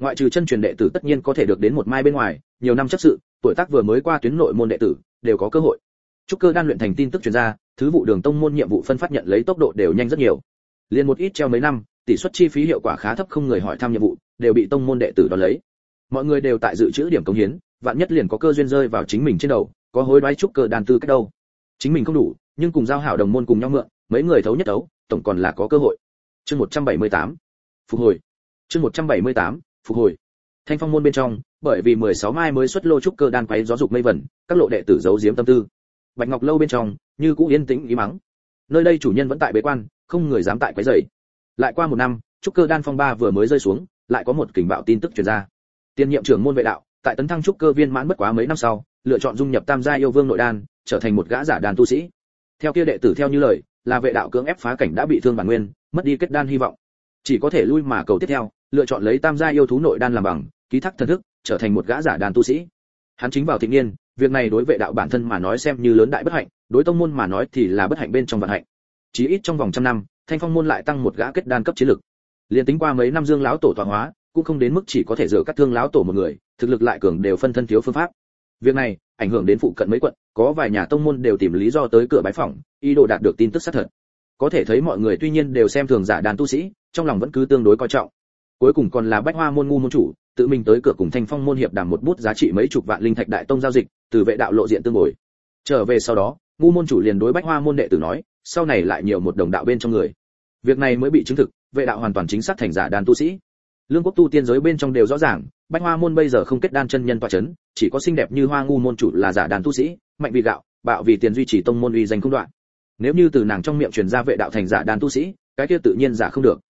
S1: ngoại trừ chân truyền đệ tử tất nhiên có thể được đến một mai bên ngoài, nhiều năm chấp sự, tuổi tác vừa mới qua tuyến nội môn đệ tử, đều có cơ hội. Trúc cơ đan luyện thành tin tức truyền ra, thứ vụ đường tông môn nhiệm vụ phân phát nhận lấy tốc độ đều nhanh rất nhiều. Liền một ít treo mấy năm, tỷ suất chi phí hiệu quả khá thấp không người hỏi thăm nhiệm vụ, đều bị tông môn đệ tử đón lấy. Mọi người đều tại dự trữ điểm công hiến, vạn nhất liền có cơ duyên rơi vào chính mình trên đầu, có hối đoái trúc cơ đàn tư cách đâu. Chính mình không đủ, nhưng cùng giao hảo đồng môn cùng nhau mượn, mấy người thấu nhất thấu tổng còn là có cơ hội. Chương 178 phục hồi. Chương 178 phục hồi. Thanh phong môn bên trong, bởi vì 16 mai mới xuất lô trúc cơ đan quấy gió dục mây vẩn, các lộ đệ tử giấu giếm tâm tư. Bạch ngọc lâu bên trong, như cũ yên tĩnh ý mắng. Nơi đây chủ nhân vẫn tại bế quan, không người dám tại quấy rầy. Lại qua một năm, trúc cơ đan phong ba vừa mới rơi xuống, lại có một kình bạo tin tức truyền ra. Tiên nhiệm trưởng môn vệ đạo, tại tấn thăng trúc cơ viên mãn bất quá mấy năm sau, lựa chọn dung nhập tam gia yêu vương nội đan, trở thành một gã giả đàn tu sĩ. Theo kia đệ tử theo như lời, là vệ đạo cưỡng ép phá cảnh đã bị thương bản nguyên, mất đi kết đan hy vọng. Chỉ có thể lui mà cầu tiếp theo lựa chọn lấy tam gia yêu thú nội đan làm bằng, ký thác thần thức, trở thành một gã giả đàn tu sĩ. Hắn chính vào thịnh niên, việc này đối vệ đạo bản thân mà nói xem như lớn đại bất hạnh, đối tông môn mà nói thì là bất hạnh bên trong vận hạnh. Chí ít trong vòng trăm năm, thanh phong môn lại tăng một gã kết đan cấp chiến lực. Liền tính qua mấy năm dương lão tổ tọa hóa, cũng không đến mức chỉ có thể dựa các thương lão tổ một người, thực lực lại cường đều phân thân thiếu phương pháp. Việc này, ảnh hưởng đến phụ cận mấy quận, có vài nhà tông môn đều tìm lý do tới cửa bái phỏng, ý đồ đạt được tin tức xác thật. Có thể thấy mọi người tuy nhiên đều xem thường giả đàn tu sĩ, trong lòng vẫn cứ tương đối coi trọng cuối cùng còn là bách hoa môn ngu môn chủ, tự mình tới cửa cùng thanh phong môn hiệp đàm một bút giá trị mấy chục vạn linh thạch đại tông giao dịch, từ vệ đạo lộ diện tương bồi. Trở về sau đó, ngu môn chủ liền đối bách hoa môn đệ tử nói, sau này lại nhiều một đồng đạo bên trong người. Việc này mới bị chứng thực, vệ đạo hoàn toàn chính xác thành giả đàn tu sĩ. Lương quốc tu tiên giới bên trong đều rõ ràng, bách hoa môn bây giờ không kết đan chân nhân tọa chấn, chỉ có xinh đẹp như hoa ngu môn chủ là giả đàn tu sĩ, mạnh vì gạo, bạo vì tiền duy trì tông môn uy danh không đoạn. Nếu như từ nàng trong miệng truyền ra vệ đạo thành giả đàn tu sĩ, cái kia tự nhiên giả không được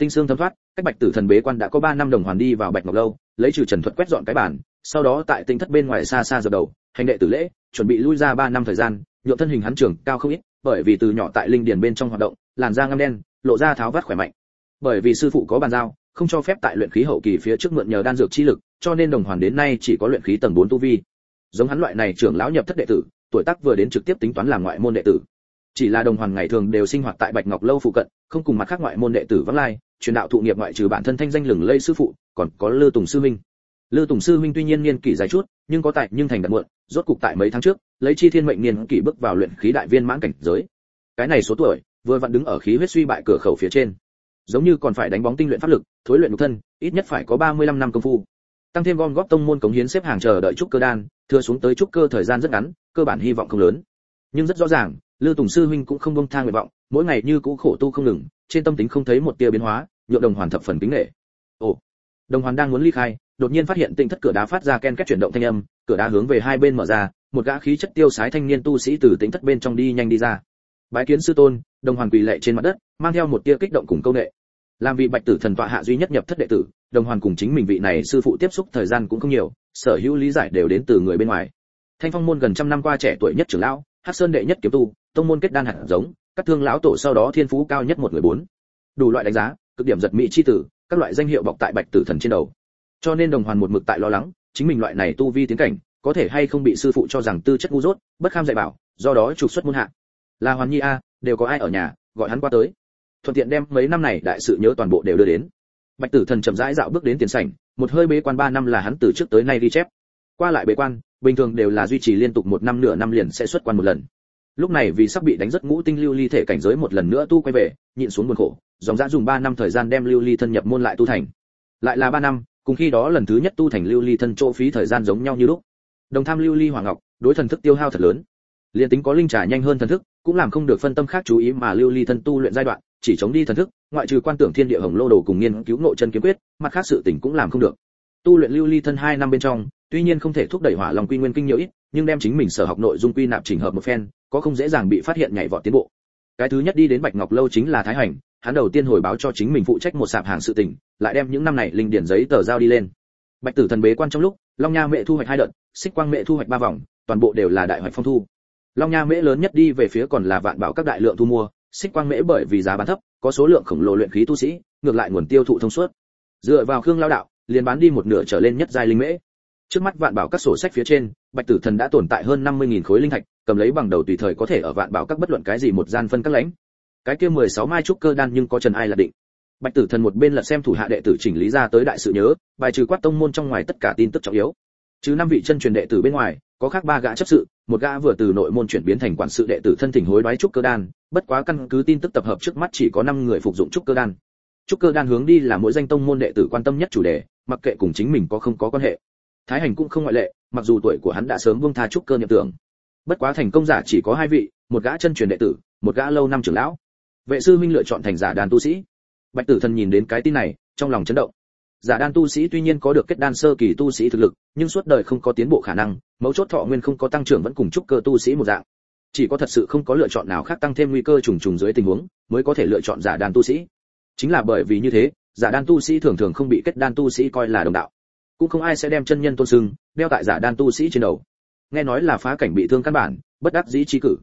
S1: tinh xương thấm thoát, cách bạch tử thần bế quan đã có ba năm đồng hoàn đi vào bạch ngọc lâu, lấy trừ trần thuật quét dọn cái bàn, sau đó tại tinh thất bên ngoài xa xa dập đầu, hành đệ tử lễ, chuẩn bị lui ra ba năm thời gian, nhượng thân hình hắn trưởng cao không ít, bởi vì từ nhỏ tại linh điền bên trong hoạt động, làn da ngăm đen, lộ ra tháo vát khỏe mạnh. Bởi vì sư phụ có bàn giao, không cho phép tại luyện khí hậu kỳ phía trước mượn nhờ đan dược chi lực, cho nên đồng hoàn đến nay chỉ có luyện khí tầng 4 tu vi. Giống hắn loại này trưởng lão nhập thất đệ tử, tuổi tác vừa đến trực tiếp tính toán làm ngoại môn đệ tử. Chỉ là đồng hoàn ngày thường đều sinh hoạt tại bạch ngọc lâu phụ cận, không cùng mặt khác ngoại môn đệ tử vắng lai truyền đạo thụ nghiệp ngoại trừ bản thân thanh danh lừng lây sư phụ, còn có lư tùng sư minh. Lư tùng sư minh tuy nhiên niên kỷ dài chút, nhưng có tại, nhưng thành đạt muộn, rốt cục tại mấy tháng trước, lấy chi thiên mệnh niên kỷ bước vào luyện khí đại viên mãn cảnh giới. Cái này số tuổi, vừa vặn đứng ở khí huyết suy bại cửa khẩu phía trên. Giống như còn phải đánh bóng tinh luyện pháp lực, thối luyện nhục thân, ít nhất phải có 35 năm công phu. Tăng thêm gom góp tông môn cống hiến xếp hàng chờ đợi trúc cơ đan, thừa xuống tới trúc cơ thời gian rất ngắn, cơ bản hy vọng không lớn nhưng rất rõ ràng Lưu Tùng sư huynh cũng không bông tha nguyện vọng, mỗi ngày như cũ khổ tu không ngừng, trên tâm tính không thấy một tia biến hóa, nhượng đồng hoàn thập phần kính nghệ Ồ, đồng hoàn đang muốn ly khai, đột nhiên phát hiện tinh thất cửa đá phát ra ken két chuyển động thanh âm, cửa đá hướng về hai bên mở ra, một gã khí chất tiêu sái thanh niên tu sĩ từ tinh thất bên trong đi nhanh đi ra. Bái kiến sư tôn, đồng hoàn quỳ lệ trên mặt đất, mang theo một tia kích động cùng câu nệ. Làm vị bạch tử thần tọa hạ duy nhất nhập thất đệ tử, đồng hoàn cùng chính mình vị này sư phụ tiếp xúc thời gian cũng không nhiều, sở hữu lý giải đều đến từ người bên ngoài. Thanh Phong môn gần trăm năm qua trẻ tuổi nhất trưởng lão, Hắc Sơn đệ nhất kiếm tu, tông môn kết đan hạt giống, các thương lão tổ sau đó thiên phú cao nhất một người bốn. Đủ loại đánh giá, cực điểm giật mỹ chi tử, các loại danh hiệu bọc tại bạch tử thần trên đầu. Cho nên đồng hoàn một mực tại lo lắng, chính mình loại này tu vi tiến cảnh, có thể hay không bị sư phụ cho rằng tư chất ngu dốt, bất kham dạy bảo, do đó trục xuất môn hạ. Là Hoàn Nhi a, đều có ai ở nhà, gọi hắn qua tới. Thuận tiện đem mấy năm này đại sự nhớ toàn bộ đều đưa đến. Bạch Tử Thần chậm rãi dạo bước đến tiền sảnh, một hơi bế quan ba năm là hắn từ trước tới nay ghi chép. Qua lại bế quan, bình thường đều là duy trì liên tục một năm nửa năm liền sẽ xuất quan một lần. Lúc này vì sắp bị đánh rất ngũ tinh lưu ly thể cảnh giới một lần nữa tu quay về, nhịn xuống buồn khổ, dòng dã dùng 3 năm thời gian đem lưu ly thân nhập môn lại tu thành. Lại là 3 năm, cùng khi đó lần thứ nhất tu thành lưu ly thân chỗ phí thời gian giống nhau như lúc. Đồng tham lưu ly hoàng ngọc, đối thần thức tiêu hao thật lớn. Liên tính có linh trả nhanh hơn thần thức, cũng làm không được phân tâm khác chú ý mà lưu ly thân tu luyện giai đoạn, chỉ chống đi thần thức, ngoại trừ quan tưởng thiên địa hồng lô đồ cùng nghiên cứu nội chân kiếm quyết, mặt khác sự tình cũng làm không được. Tu luyện lưu ly thân hai năm bên trong tuy nhiên không thể thúc đẩy hỏa long quy nguyên kinh nhiều ít, nhưng đem chính mình sở học nội dung quy nạp chỉnh hợp một phen, có không dễ dàng bị phát hiện nhảy vọt tiến bộ. Cái thứ nhất đi đến bạch ngọc lâu chính là thái hành, hắn đầu tiên hồi báo cho chính mình phụ trách một sạp hàng sự tình, lại đem những năm này linh điển giấy tờ giao đi lên. Bạch tử thần bế quan trong lúc, long nha mẹ thu hoạch hai đợt, xích quang mẹ thu hoạch ba vòng, toàn bộ đều là đại hoạch phong thu. Long nha mễ lớn nhất đi về phía còn là vạn bảo các đại lượng thu mua, xích quang mễ bởi vì giá bán thấp, có số lượng khổng lồ luyện khí tu sĩ, ngược lại nguồn tiêu thụ thông suốt. Dựa vào khương lao đạo, liền bán đi một nửa trở lên nhất giai linh mễ trước mắt vạn bảo các sổ sách phía trên, bạch tử thần đã tồn tại hơn 50.000 khối linh thạch, cầm lấy bằng đầu tùy thời có thể ở vạn bảo các bất luận cái gì một gian phân các lãnh. Cái kia 16 mai trúc cơ đan nhưng có trần ai là định. Bạch tử thần một bên lật xem thủ hạ đệ tử chỉnh lý ra tới đại sự nhớ, bài trừ quát tông môn trong ngoài tất cả tin tức trọng yếu. Chứ năm vị chân truyền đệ tử bên ngoài, có khác ba gã chấp sự, một gã vừa từ nội môn chuyển biến thành quản sự đệ tử thân thỉnh hối đoái trúc cơ đan, bất quá căn cứ tin tức tập hợp trước mắt chỉ có năm người phục dụng trúc cơ đan. Trúc cơ đan hướng đi là mỗi danh tông môn đệ tử quan tâm nhất chủ đề, mặc kệ cùng chính mình có không có quan hệ thái hành cũng không ngoại lệ, mặc dù tuổi của hắn đã sớm buông tha trúc cơ niệm tưởng. Bất quá thành công giả chỉ có hai vị, một gã chân truyền đệ tử, một gã lâu năm trưởng lão. Vệ sư minh lựa chọn thành giả đàn tu sĩ. Bạch tử thần nhìn đến cái tin này, trong lòng chấn động. Giả đan tu sĩ tuy nhiên có được kết đan sơ kỳ tu sĩ thực lực, nhưng suốt đời không có tiến bộ khả năng, mấu chốt thọ nguyên không có tăng trưởng vẫn cùng trúc cơ tu sĩ một dạng. Chỉ có thật sự không có lựa chọn nào khác tăng thêm nguy cơ trùng trùng dưới tình huống, mới có thể lựa chọn giả đan tu sĩ. Chính là bởi vì như thế, giả đan tu sĩ thường thường không bị kết đan tu sĩ coi là đồng đạo cũng không ai sẽ đem chân nhân tôn sưng, đeo tại giả đan tu sĩ trên đầu. Nghe nói là phá cảnh bị thương căn bản, bất đắc dĩ trí cử.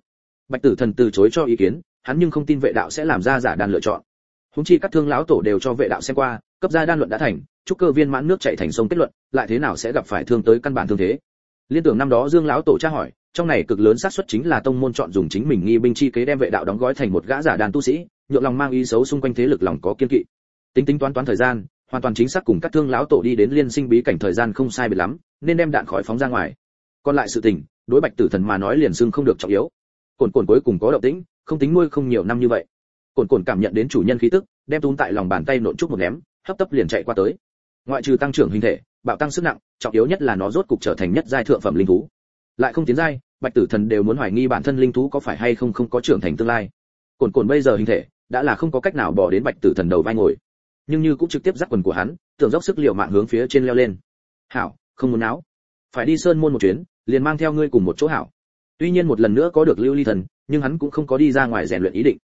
S1: Bạch tử thần từ chối cho ý kiến, hắn nhưng không tin vệ đạo sẽ làm ra giả đan lựa chọn. Húng chi các thương lão tổ đều cho vệ đạo xem qua, cấp gia đan luận đã thành trúc cơ viên mãn nước chạy thành sông kết luận, lại thế nào sẽ gặp phải thương tới căn bản thương thế? Liên tưởng năm đó dương lão tổ tra hỏi, trong này cực lớn xác suất chính là tông môn chọn dùng chính mình nghi binh chi kế đem vệ đạo đóng gói thành một gã giả đàn tu sĩ, nhượng lòng mang ý xấu xung quanh thế lực lòng có kiên kỵ. Tính tính toán toán thời gian hoàn toàn chính xác cùng các thương lão tổ đi đến liên sinh bí cảnh thời gian không sai biệt lắm, nên đem đạn khỏi phóng ra ngoài. Còn lại sự tình, đối bạch tử thần mà nói liền xưng không được trọng yếu. Cồn cồn cuối cùng có động tĩnh, không tính nuôi không nhiều năm như vậy. Cồn cồn cảm nhận đến chủ nhân khí tức, đem túm tại lòng bàn tay nộn chút một ném, hấp tấp liền chạy qua tới. Ngoại trừ tăng trưởng hình thể, bạo tăng sức nặng, trọng yếu nhất là nó rốt cục trở thành nhất giai thượng phẩm linh thú. Lại không tiến giai, bạch tử thần đều muốn hoài nghi bản thân linh thú có phải hay không không có trưởng thành tương lai. Cồn cồn bây giờ hình thể, đã là không có cách nào bỏ đến bạch tử thần đầu vai ngồi nhưng như cũng trực tiếp giắt quần của hắn, tưởng dốc sức liều mạng hướng phía trên leo lên. Hảo, không muốn náo. Phải đi sơn môn một chuyến, liền mang theo ngươi cùng một chỗ hảo. Tuy nhiên một lần nữa có được lưu ly thần, nhưng hắn cũng không có đi ra ngoài rèn luyện ý định.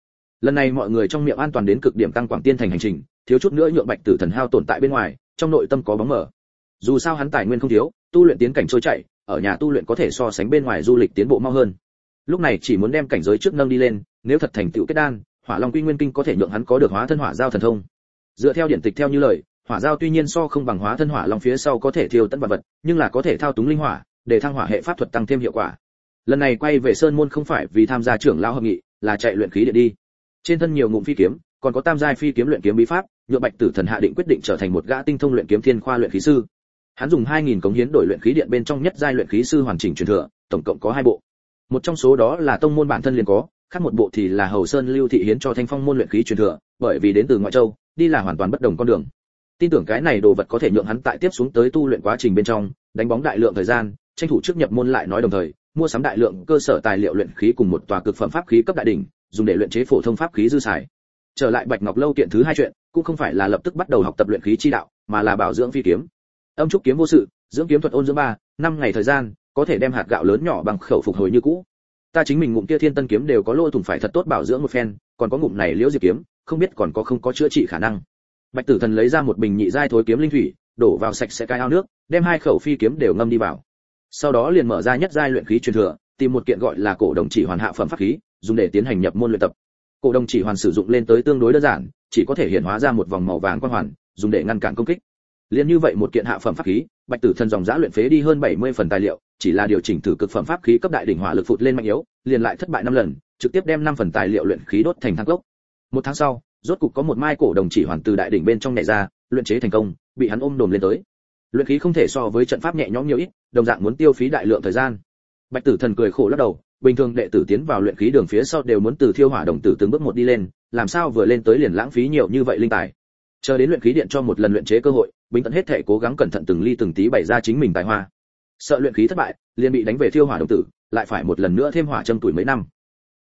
S1: Lần này mọi người trong miệng an toàn đến cực điểm tăng quảng tiên thành hành trình, thiếu chút nữa nhượng bạch tử thần hao tồn tại bên ngoài, trong nội tâm có bóng mở dù sao hắn tài nguyên không thiếu, tu luyện tiến cảnh trôi chảy, ở nhà tu luyện có thể so sánh bên ngoài du lịch tiến bộ mau hơn. Lúc này chỉ muốn đem cảnh giới trước nâng đi lên, nếu thật thành tựu kết đan, hỏa long quy nguyên kinh có thể nhượng hắn có được hóa thân hỏa giao thần thông dựa theo điển tịch theo như lời, hỏa giao tuy nhiên so không bằng hóa thân hỏa long phía sau có thể thiêu tận vật vật, nhưng là có thể thao túng linh hỏa, để thăng hỏa hệ pháp thuật tăng thêm hiệu quả. Lần này quay về sơn môn không phải vì tham gia trưởng lao hợp nghị, là chạy luyện khí điện đi. Trên thân nhiều ngụm phi kiếm, còn có tam giai phi kiếm luyện kiếm bí pháp, nhượng bạch tử thần hạ định quyết định trở thành một gã tinh thông luyện kiếm thiên khoa luyện khí sư. Hắn dùng 2.000 cống hiến đổi luyện khí điện bên trong nhất giai luyện khí sư hoàn chỉnh truyền thừa, tổng cộng có hai bộ. Một trong số đó là tông môn bản thân liền có, khác một bộ thì là hầu sơn lưu thị hiến cho thanh phong môn luyện khí truyền thừa, bởi vì đến từ ngoại châu đi là hoàn toàn bất đồng con đường. Tin tưởng cái này đồ vật có thể nhượng hắn tại tiếp xuống tới tu luyện quá trình bên trong, đánh bóng đại lượng thời gian, tranh thủ trước nhập môn lại nói đồng thời, mua sắm đại lượng cơ sở tài liệu luyện khí cùng một tòa cực phẩm pháp khí cấp đại đỉnh, dùng để luyện chế phổ thông pháp khí dư xài. Trở lại bạch ngọc lâu kiện thứ hai chuyện, cũng không phải là lập tức bắt đầu học tập luyện khí chi đạo, mà là bảo dưỡng phi kiếm. Âm trúc kiếm vô sự, dưỡng kiếm thuật ôn dưỡng ba, năm ngày thời gian, có thể đem hạt gạo lớn nhỏ bằng khẩu phục hồi như cũ. Ta chính mình ngụm kia thiên tân kiếm đều có lỗ thủng phải thật tốt bảo dưỡng một phen, còn có ngụm này liễu diệp kiếm không biết còn có không có chữa trị khả năng. Bạch tử thần lấy ra một bình nhị giai thối kiếm linh thủy, đổ vào sạch sẽ cái ao nước, đem hai khẩu phi kiếm đều ngâm đi vào. Sau đó liền mở ra nhất giai luyện khí truyền thừa, tìm một kiện gọi là cổ đồng chỉ hoàn hạ phẩm pháp khí, dùng để tiến hành nhập môn luyện tập. Cổ đồng chỉ hoàn sử dụng lên tới tương đối đơn giản, chỉ có thể hiện hóa ra một vòng màu vàng quang hoàn, dùng để ngăn cản công kích. Liền như vậy một kiện hạ phẩm pháp khí, bạch tử thần dòng giã luyện phế đi hơn 70 phần tài liệu, chỉ là điều chỉnh thử cực phẩm pháp khí cấp đại đỉnh hỏa lực phụt lên mạnh yếu, liền lại thất bại năm lần, trực tiếp đem 5 phần tài liệu luyện khí đốt thành thang cốc một tháng sau, rốt cục có một mai cổ đồng chỉ hoàn từ đại đỉnh bên trong nhảy ra, luyện chế thành công, bị hắn ôm đồm lên tới. Luyện khí không thể so với trận pháp nhẹ nhõm nhiều ít, đồng dạng muốn tiêu phí đại lượng thời gian. Bạch tử thần cười khổ lắc đầu, bình thường đệ tử tiến vào luyện khí đường phía sau đều muốn từ thiêu hỏa đồng tử từng bước một đi lên, làm sao vừa lên tới liền lãng phí nhiều như vậy linh tài. Chờ đến luyện khí điện cho một lần luyện chế cơ hội, bình tận hết thể cố gắng cẩn thận từng ly từng tí bày ra chính mình tài hoa. Sợ luyện khí thất bại, liền bị đánh về thiêu hỏa đồng tử, lại phải một lần nữa thêm hỏa châm tuổi mấy năm.